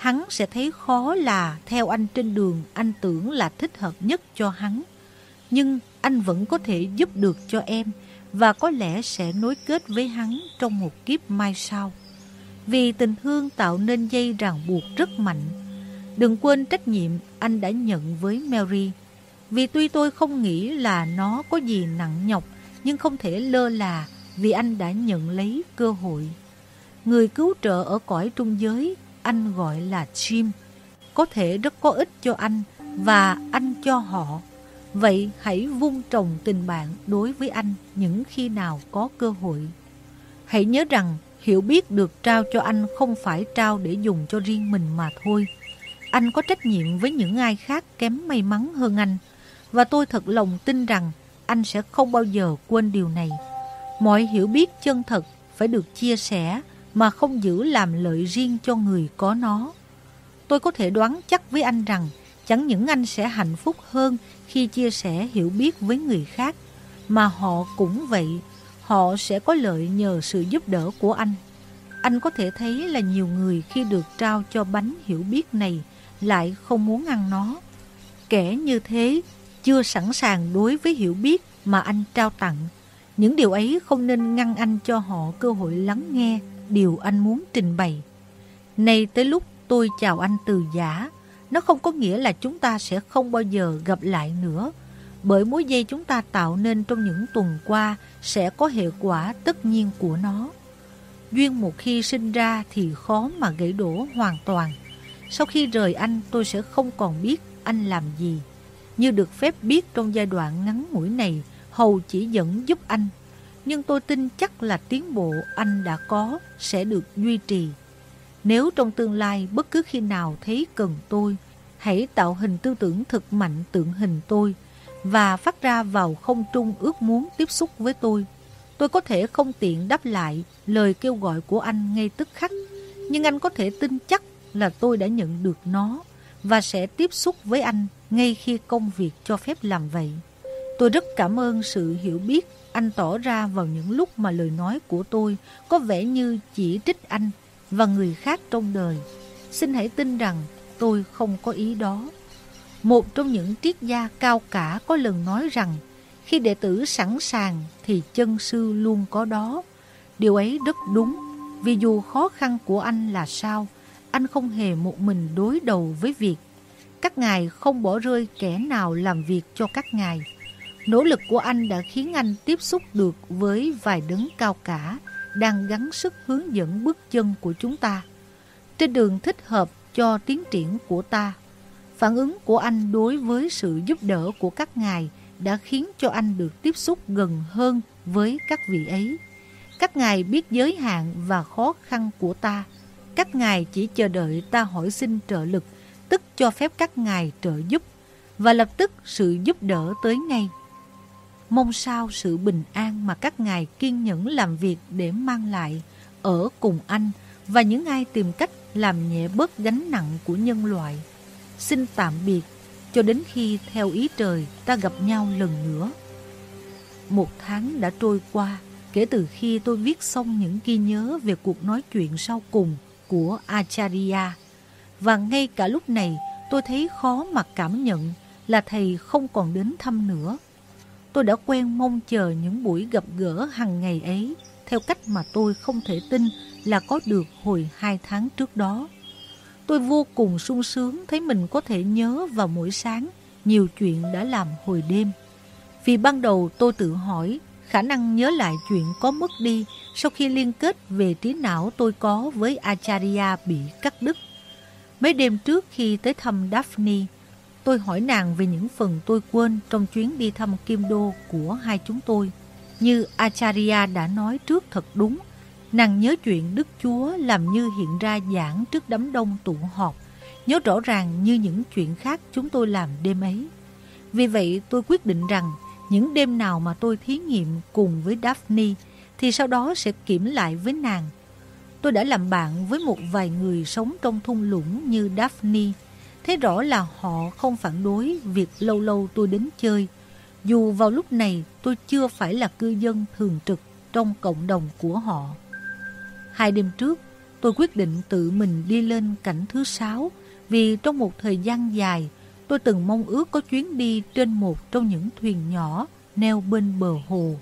hắn sẽ thấy khó là theo anh trên đường anh tưởng là thích hợp nhất cho hắn. Nhưng anh vẫn có thể giúp được cho em và có lẽ sẽ nối kết với hắn trong một kiếp mai sau. Vì tình thương tạo nên dây ràng buộc rất mạnh. Đừng quên trách nhiệm anh đã nhận với Mary. Vì tuy tôi không nghĩ là nó có gì nặng nhọc, nhưng không thể lơ là vì anh đã nhận lấy cơ hội. Người cứu trợ ở cõi trung giới anh gọi là chim có thể rất có ích cho anh và anh cho họ. Vậy hãy vun trồng tình bạn đối với anh những khi nào có cơ hội. Hãy nhớ rằng hiểu biết được trao cho anh không phải trao để dùng cho riêng mình mà thôi. Anh có trách nhiệm với những ai khác kém may mắn hơn anh. Và tôi thật lòng tin rằng anh sẽ không bao giờ quên điều này. Mọi hiểu biết chân thật phải được chia sẻ mà không giữ làm lợi riêng cho người có nó. Tôi có thể đoán chắc với anh rằng chẳng những anh sẽ hạnh phúc hơn khi chia sẻ hiểu biết với người khác, mà họ cũng vậy, họ sẽ có lợi nhờ sự giúp đỡ của anh. Anh có thể thấy là nhiều người khi được trao cho bánh hiểu biết này lại không muốn ăn nó. Kẻ như thế chưa sẵn sàng đối với hiểu biết mà anh trao tặng. Những điều ấy không nên ngăn anh cho họ cơ hội lắng nghe điều anh muốn trình bày. Nay tới lúc tôi chào anh từ giả, nó không có nghĩa là chúng ta sẽ không bao giờ gặp lại nữa. Bởi mối dây chúng ta tạo nên trong những tuần qua sẽ có hệ quả tất nhiên của nó. Duyên một khi sinh ra thì khó mà gãy đổ hoàn toàn. Sau khi rời anh tôi sẽ không còn biết anh làm gì. Như được phép biết trong giai đoạn ngắn ngủi này, Hầu chỉ dẫn giúp anh. Nhưng tôi tin chắc là tiến bộ anh đã có sẽ được duy trì. Nếu trong tương lai bất cứ khi nào thấy cần tôi, hãy tạo hình tư tưởng thực mạnh tượng hình tôi và phát ra vào không trung ước muốn tiếp xúc với tôi. Tôi có thể không tiện đáp lại lời kêu gọi của anh ngay tức khắc, nhưng anh có thể tin chắc là tôi đã nhận được nó và sẽ tiếp xúc với anh ngay khi công việc cho phép làm vậy. Tôi rất cảm ơn sự hiểu biết anh tỏ ra vào những lúc mà lời nói của tôi có vẻ như chỉ trích anh và người khác trong đời. Xin hãy tin rằng tôi không có ý đó. Một trong những triết gia cao cả có lần nói rằng khi đệ tử sẵn sàng thì chân sư luôn có đó. Điều ấy rất đúng, vì dù khó khăn của anh là sao, anh không hề một mình đối đầu với việc. Các ngài không bỏ rơi kẻ nào làm việc cho các ngài. Nỗ lực của anh đã khiến anh tiếp xúc được với vài đấng cao cả, đang gắng sức hướng dẫn bước chân của chúng ta. Trên đường thích hợp cho tiến triển của ta, phản ứng của anh đối với sự giúp đỡ của các ngài đã khiến cho anh được tiếp xúc gần hơn với các vị ấy. Các ngài biết giới hạn và khó khăn của ta. Các ngài chỉ chờ đợi ta hỏi xin trợ lực, tức cho phép các ngài trợ giúp, và lập tức sự giúp đỡ tới ngay. Mong sao sự bình an mà các ngài kiên nhẫn làm việc để mang lại ở cùng anh và những ai tìm cách làm nhẹ bớt gánh nặng của nhân loại. Xin tạm biệt cho đến khi theo ý trời ta gặp nhau lần nữa. Một tháng đã trôi qua kể từ khi tôi viết xong những ghi nhớ về cuộc nói chuyện sau cùng của Acharya. Và ngay cả lúc này, tôi thấy khó mà cảm nhận là thầy không còn đến thăm nữa. Tôi đã quen mong chờ những buổi gặp gỡ hàng ngày ấy, theo cách mà tôi không thể tin là có được hồi hai tháng trước đó. Tôi vô cùng sung sướng thấy mình có thể nhớ vào mỗi sáng nhiều chuyện đã làm hồi đêm. Vì ban đầu tôi tự hỏi khả năng nhớ lại chuyện có mất đi sau khi liên kết về trí não tôi có với Acharya bị cắt đứt. Mấy đêm trước khi tới thăm Daphne, tôi hỏi nàng về những phần tôi quên trong chuyến đi thăm Kim Đô của hai chúng tôi. Như Acharya đã nói trước thật đúng, Nàng nhớ chuyện Đức Chúa làm như hiện ra giảng trước đám đông tụ họp, nhớ rõ ràng như những chuyện khác chúng tôi làm đêm ấy. Vì vậy tôi quyết định rằng những đêm nào mà tôi thí nghiệm cùng với Daphne thì sau đó sẽ kiểm lại với nàng. Tôi đã làm bạn với một vài người sống trong thung lũng như Daphne, Thế rõ là họ không phản đối việc lâu lâu tôi đến chơi, dù vào lúc này tôi chưa phải là cư dân thường trực trong cộng đồng của họ. Hai đêm trước, tôi quyết định tự mình đi lên cảnh thứ sáu vì trong một thời gian dài, tôi từng mong ước có chuyến đi trên một trong những thuyền nhỏ neo bên bờ hồ.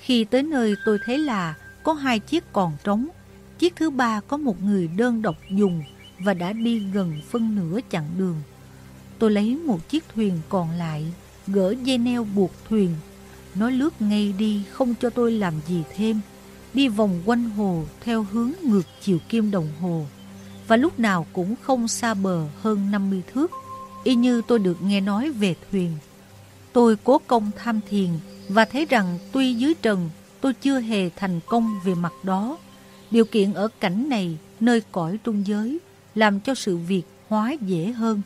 Khi tới nơi tôi thấy là có hai chiếc còn trống, chiếc thứ ba có một người đơn độc dùng và đã đi gần phân nửa chặng đường. Tôi lấy một chiếc thuyền còn lại, gỡ dây neo buộc thuyền. Nó lướt ngay đi không cho tôi làm gì thêm đi vòng quanh hồ theo hướng ngược chiều kim đồng hồ và lúc nào cũng không xa bờ hơn 50 thước, y như tôi được nghe nói về thuyền. Tôi cố công tham thiền và thấy rằng tuy dưới trần tôi chưa hề thành công về mặt đó. Điều kiện ở cảnh này, nơi cõi trung giới, làm cho sự việc hóa dễ hơn.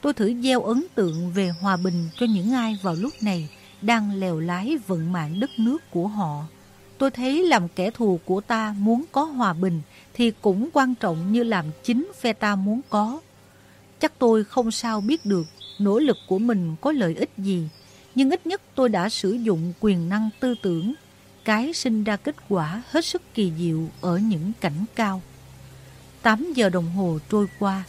Tôi thử gieo ấn tượng về hòa bình cho những ai vào lúc này đang lèo lái vận mạng đất nước của họ. Tôi thấy làm kẻ thù của ta muốn có hòa bình thì cũng quan trọng như làm chính phe ta muốn có. Chắc tôi không sao biết được nỗ lực của mình có lợi ích gì, nhưng ít nhất tôi đã sử dụng quyền năng tư tưởng, cái sinh ra kết quả hết sức kỳ diệu ở những cảnh cao. 8 giờ đồng hồ trôi qua,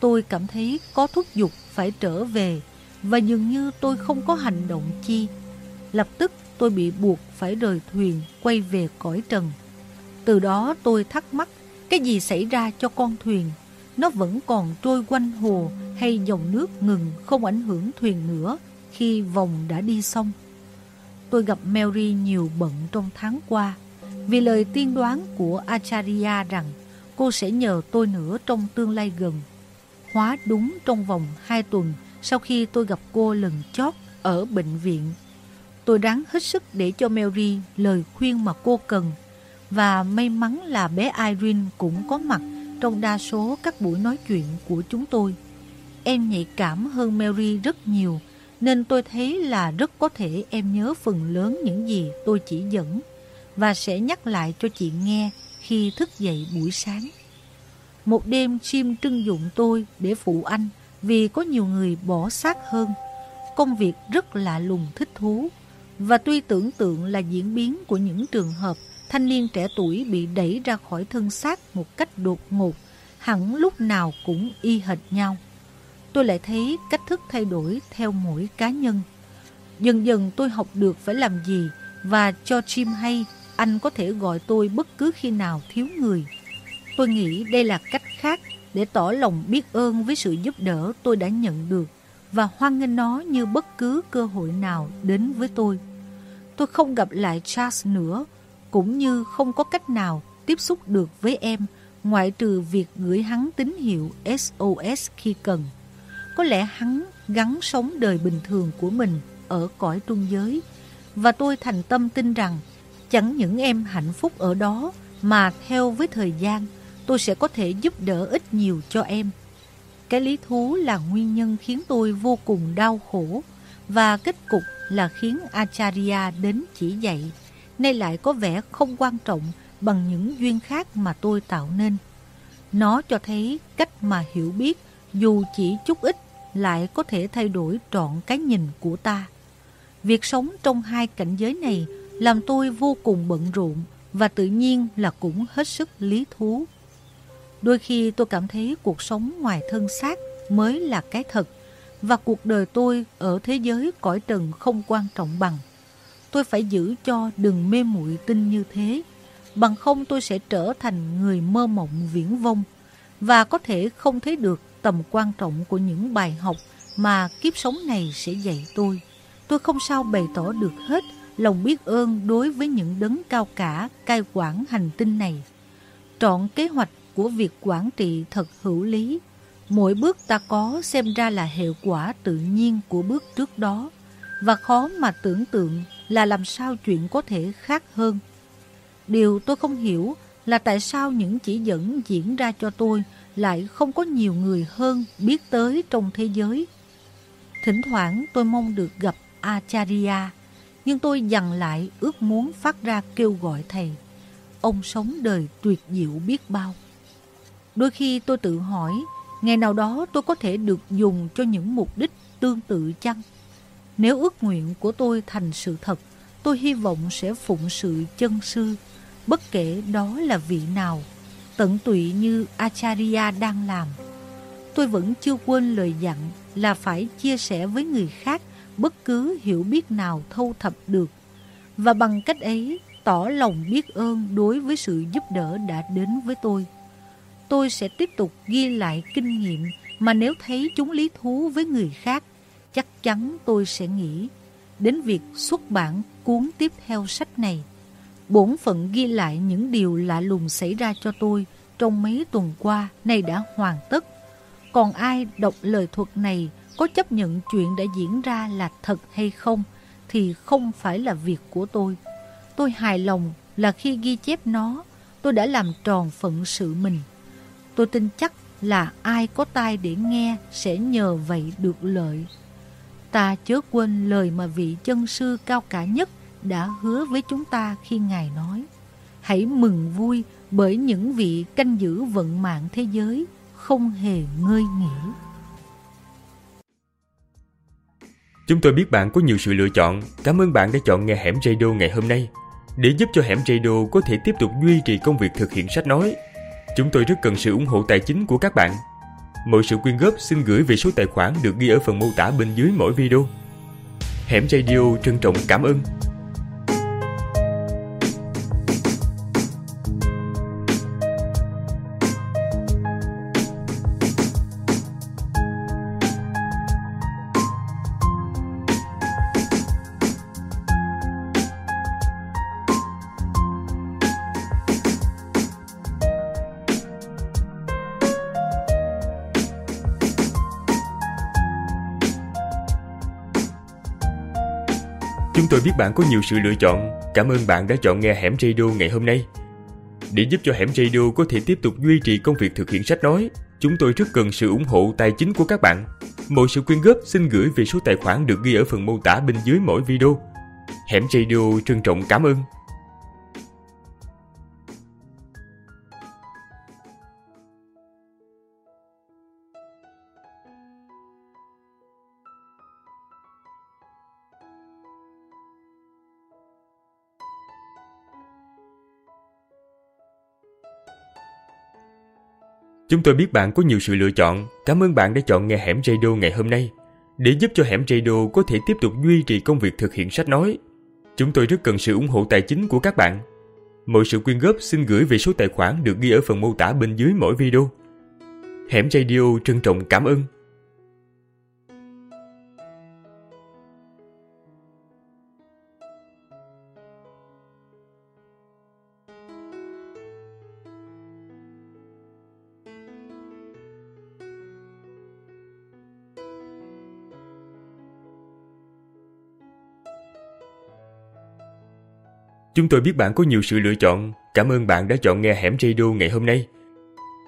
tôi cảm thấy có thúc giục phải trở về và dường như tôi không có hành động chi. Lập tức tôi bị buộc phải rời thuyền quay về cõi trần. Từ đó tôi thắc mắc cái gì xảy ra cho con thuyền. Nó vẫn còn trôi quanh hồ hay dòng nước ngừng không ảnh hưởng thuyền nữa khi vòng đã đi xong. Tôi gặp Mary nhiều bận trong tháng qua vì lời tiên đoán của Acharya rằng cô sẽ nhờ tôi nữa trong tương lai gần. Hóa đúng trong vòng 2 tuần sau khi tôi gặp cô lần chót ở bệnh viện. Tôi ráng hết sức để cho Mary lời khuyên mà cô cần và may mắn là bé Irene cũng có mặt trong đa số các buổi nói chuyện của chúng tôi. Em nhạy cảm hơn Mary rất nhiều, nên tôi thấy là rất có thể em nhớ phần lớn những gì tôi chỉ dẫn và sẽ nhắc lại cho chị nghe khi thức dậy buổi sáng. Một đêm Jim trưng dụng tôi để phụ anh vì có nhiều người bỏ xác hơn. Công việc rất lạ lùng thích thú và tuy tưởng tượng là diễn biến của những trường hợp thanh niên trẻ tuổi bị đẩy ra khỏi thân xác một cách đột ngột, hẳn lúc nào cũng y hệt nhau. Tôi lại thấy cách thức thay đổi theo mỗi cá nhân. Dần dần tôi học được phải làm gì và cho Jim hay anh có thể gọi tôi bất cứ khi nào thiếu người. Tôi nghĩ đây là cách khác để tỏ lòng biết ơn với sự giúp đỡ tôi đã nhận được và hoan nghênh nó như bất cứ cơ hội nào đến với tôi. Tôi không gặp lại Charles nữa, cũng như không có cách nào tiếp xúc được với em ngoại trừ việc gửi hắn tín hiệu SOS khi cần. Có lẽ hắn gắn sống đời bình thường của mình ở cõi trung giới và tôi thành tâm tin rằng chẳng những em hạnh phúc ở đó mà theo với thời gian tôi sẽ có thể giúp đỡ ít nhiều cho em. Cái lý thú là nguyên nhân khiến tôi vô cùng đau khổ và kết cục là khiến Acharya đến chỉ dạy, nay lại có vẻ không quan trọng bằng những duyên khác mà tôi tạo nên. Nó cho thấy cách mà hiểu biết, dù chỉ chút ít, lại có thể thay đổi trọn cái nhìn của ta. Việc sống trong hai cảnh giới này làm tôi vô cùng bận rộn và tự nhiên là cũng hết sức lý thú. Đôi khi tôi cảm thấy cuộc sống ngoài thân xác mới là cái thật và cuộc đời tôi ở thế giới cõi trần không quan trọng bằng. Tôi phải giữ cho đừng mê muội tin như thế, bằng không tôi sẽ trở thành người mơ mộng viễn vông và có thể không thấy được tầm quan trọng của những bài học mà kiếp sống này sẽ dạy tôi. Tôi không sao bày tỏ được hết lòng biết ơn đối với những đấng cao cả cai quản hành tinh này. Trọn kế hoạch của việc quản trị thật hữu lý. Mỗi bước ta có xem ra là hiệu quả tự nhiên của bước trước đó và khó mà tưởng tượng là làm sao chuyện có thể khác hơn. Điều tôi không hiểu là tại sao những chỉ dẫn diễn ra cho tôi lại không có nhiều người hơn biết tới trong thế giới. Thỉnh thoảng tôi mong được gặp Acharya, nhưng tôi dằn lại ước muốn phát ra kêu gọi thầy. Ông sống đời tuyệt diệu biết bao. Đôi khi tôi tự hỏi, ngày nào đó tôi có thể được dùng cho những mục đích tương tự chăng? Nếu ước nguyện của tôi thành sự thật, tôi hy vọng sẽ phụng sự chân sư, bất kể đó là vị nào, tận tụy như Acharya đang làm. Tôi vẫn chưa quên lời dặn là phải chia sẻ với người khác bất cứ hiểu biết nào thâu thập được, và bằng cách ấy tỏ lòng biết ơn đối với sự giúp đỡ đã đến với tôi tôi sẽ tiếp tục ghi lại kinh nghiệm mà nếu thấy chúng lý thú với người khác, chắc chắn tôi sẽ nghĩ đến việc xuất bản cuốn tiếp theo sách này. Bổn phận ghi lại những điều lạ lùng xảy ra cho tôi trong mấy tuần qua này đã hoàn tất. Còn ai đọc lời thuật này có chấp nhận chuyện đã diễn ra là thật hay không thì không phải là việc của tôi. Tôi hài lòng là khi ghi chép nó, tôi đã làm tròn phận sự mình. Tôi tin chắc là ai có tai để nghe sẽ nhờ vậy được lợi. Ta chớ quên lời mà vị chân sư cao cả nhất đã hứa với chúng ta khi Ngài nói Hãy mừng vui bởi những vị canh giữ vận mạng thế giới không hề ngơi nghỉ. Chúng tôi biết bạn có nhiều sự lựa chọn. Cảm ơn bạn đã chọn nghe Hẻm Radio ngày hôm nay. Để giúp cho Hẻm Radio có thể tiếp tục duy trì công việc thực hiện sách nói, chúng tôi rất cần sự ủng hộ tài chính của các bạn. Mọi sự quyên góp xin gửi về số tài khoản được ghi ở phần mô tả bên dưới mỗi video. Hẻm Radio trân trọng cảm ơn tôi biết bạn có nhiều sự lựa chọn. Cảm ơn bạn đã chọn nghe Hẻm Radio ngày hôm nay. Để giúp cho Hẻm Radio có thể tiếp tục duy trì công việc thực hiện sách nói, chúng tôi rất cần sự ủng hộ tài chính của các bạn. Mọi sự quyên góp xin gửi về số tài khoản được ghi ở phần mô tả bên dưới mỗi video. Hẻm Radio trân trọng cảm ơn. Chúng tôi biết bạn có nhiều sự lựa chọn. Cảm ơn bạn đã chọn nghe Hẻm Radio ngày hôm nay. Để giúp cho Hẻm Radio có thể tiếp tục duy trì công việc thực hiện sách nói, chúng tôi rất cần sự ủng hộ tài chính của các bạn. Mọi sự quyên góp xin gửi về số tài khoản được ghi ở phần mô tả bên dưới mỗi video. Hẻm Radio trân trọng cảm ơn. Chúng tôi biết bạn có nhiều sự lựa chọn. Cảm ơn bạn đã chọn nghe Hẻm Radio ngày hôm nay.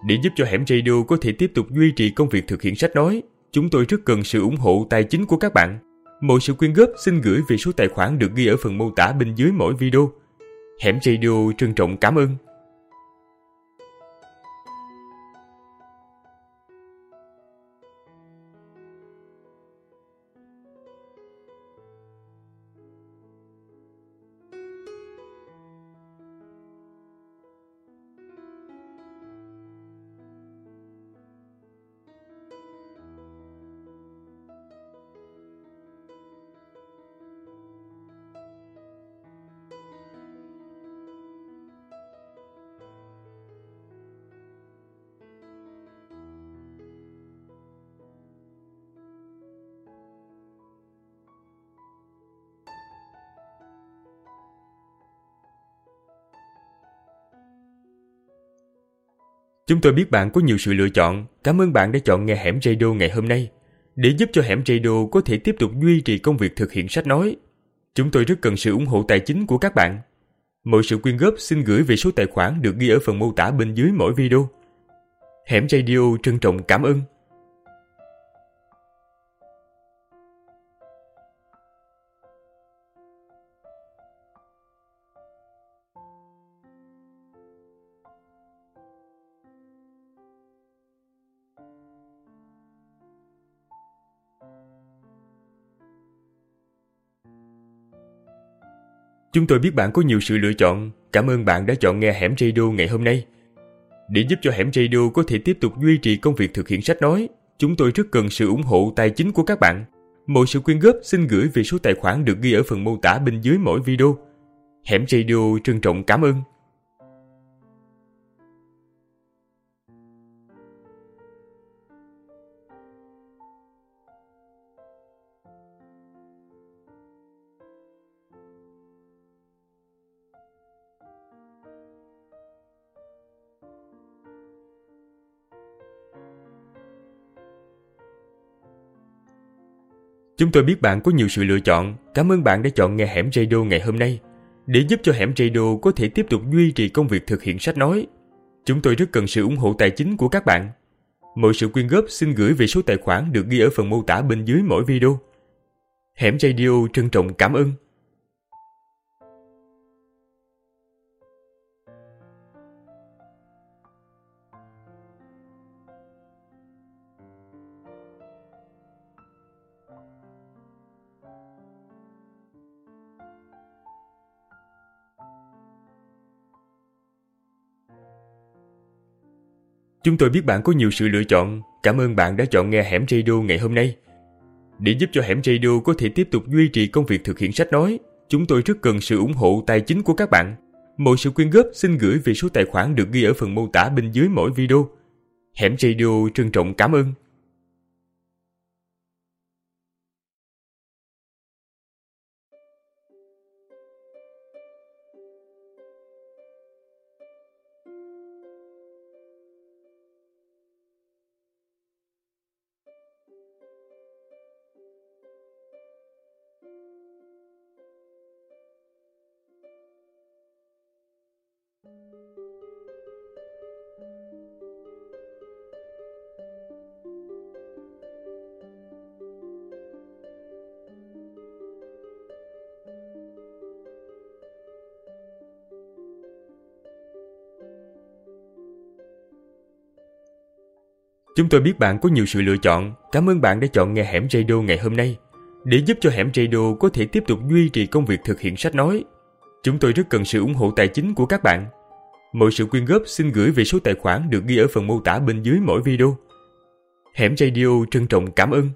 Để giúp cho Hẻm Radio có thể tiếp tục duy trì công việc thực hiện sách nói, chúng tôi rất cần sự ủng hộ tài chính của các bạn. Mọi sự quyên góp xin gửi về số tài khoản được ghi ở phần mô tả bên dưới mỗi video. Hẻm Radio trân trọng cảm ơn. Chúng tôi biết bạn có nhiều sự lựa chọn. Cảm ơn bạn đã chọn nghe Hẻm Radio ngày hôm nay. Để giúp cho Hẻm Radio có thể tiếp tục duy trì công việc thực hiện sách nói, chúng tôi rất cần sự ủng hộ tài chính của các bạn. Mọi sự quyên góp xin gửi về số tài khoản được ghi ở phần mô tả bên dưới mỗi video. Hẻm Radio trân trọng cảm ơn. Chúng tôi biết bạn có nhiều sự lựa chọn. Cảm ơn bạn đã chọn nghe Hẻm Radio ngày hôm nay. Để giúp cho Hẻm Radio có thể tiếp tục duy trì công việc thực hiện sách nói, chúng tôi rất cần sự ủng hộ tài chính của các bạn. Mọi sự quyên góp xin gửi về số tài khoản được ghi ở phần mô tả bên dưới mỗi video. Hẻm Radio trân trọng cảm ơn. Chúng tôi biết bạn có nhiều sự lựa chọn. Cảm ơn bạn đã chọn nghe Hẻm Radio ngày hôm nay. Để giúp cho Hẻm Radio có thể tiếp tục duy trì công việc thực hiện sách nói, chúng tôi rất cần sự ủng hộ tài chính của các bạn. Mọi sự quyên góp xin gửi về số tài khoản được ghi ở phần mô tả bên dưới mỗi video. Hẻm Radio trân trọng cảm ơn. Chúng tôi biết bạn có nhiều sự lựa chọn. Cảm ơn bạn đã chọn nghe Hẻm Radio ngày hôm nay. Để giúp cho Hẻm Radio có thể tiếp tục duy trì công việc thực hiện sách nói, chúng tôi rất cần sự ủng hộ tài chính của các bạn. Mọi sự quyên góp xin gửi về số tài khoản được ghi ở phần mô tả bên dưới mỗi video. Hẻm Radio trân trọng cảm ơn. Chúng tôi biết bạn có nhiều sự lựa chọn. Cảm ơn bạn đã chọn nghe Hẻm Radio ngày hôm nay. Để giúp cho Hẻm Radio có thể tiếp tục duy trì công việc thực hiện sách nói, chúng tôi rất cần sự ủng hộ tài chính của các bạn. Mọi sự quyên góp xin gửi về số tài khoản được ghi ở phần mô tả bên dưới mỗi video. Hẻm Radio trân trọng cảm ơn.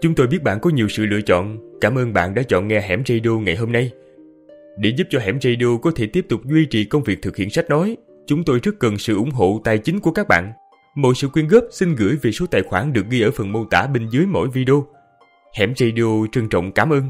Chúng tôi biết bạn có nhiều sự lựa chọn. Cảm ơn bạn đã chọn nghe Hẻm Radio ngày hôm nay. Để giúp cho Hẻm Radio có thể tiếp tục duy trì công việc thực hiện sách nói, chúng tôi rất cần sự ủng hộ tài chính của các bạn. Mọi sự quyên góp xin gửi về số tài khoản được ghi ở phần mô tả bên dưới mỗi video. Hẻm Radio trân trọng cảm ơn.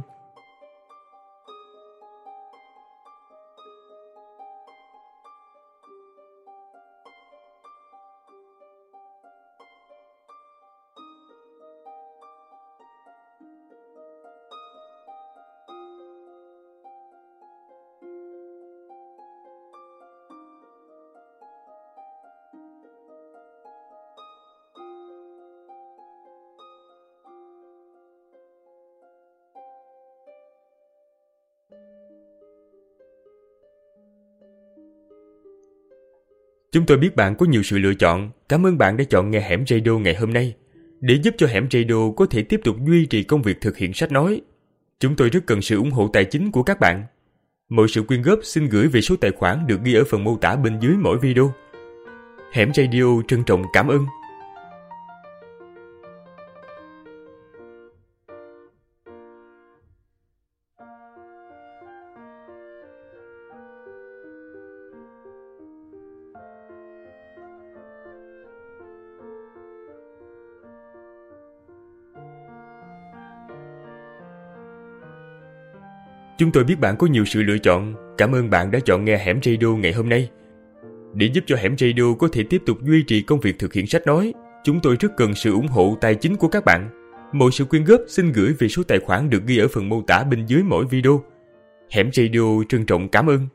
Chúng tôi biết bạn có nhiều sự lựa chọn. Cảm ơn bạn đã chọn nghe Hẻm Radio ngày hôm nay. Để giúp cho Hẻm Radio có thể tiếp tục duy trì công việc thực hiện sách nói, chúng tôi rất cần sự ủng hộ tài chính của các bạn. Mọi sự quyên góp xin gửi về số tài khoản được ghi ở phần mô tả bên dưới mỗi video. Hẻm Radio trân trọng cảm ơn. Chúng tôi biết bạn có nhiều sự lựa chọn. Cảm ơn bạn đã chọn nghe Hẻm Radio ngày hôm nay. Để giúp cho Hẻm Radio có thể tiếp tục duy trì công việc thực hiện sách nói, chúng tôi rất cần sự ủng hộ tài chính của các bạn. Mọi sự quyên góp xin gửi về số tài khoản được ghi ở phần mô tả bên dưới mỗi video. Hẻm Radio trân trọng cảm ơn.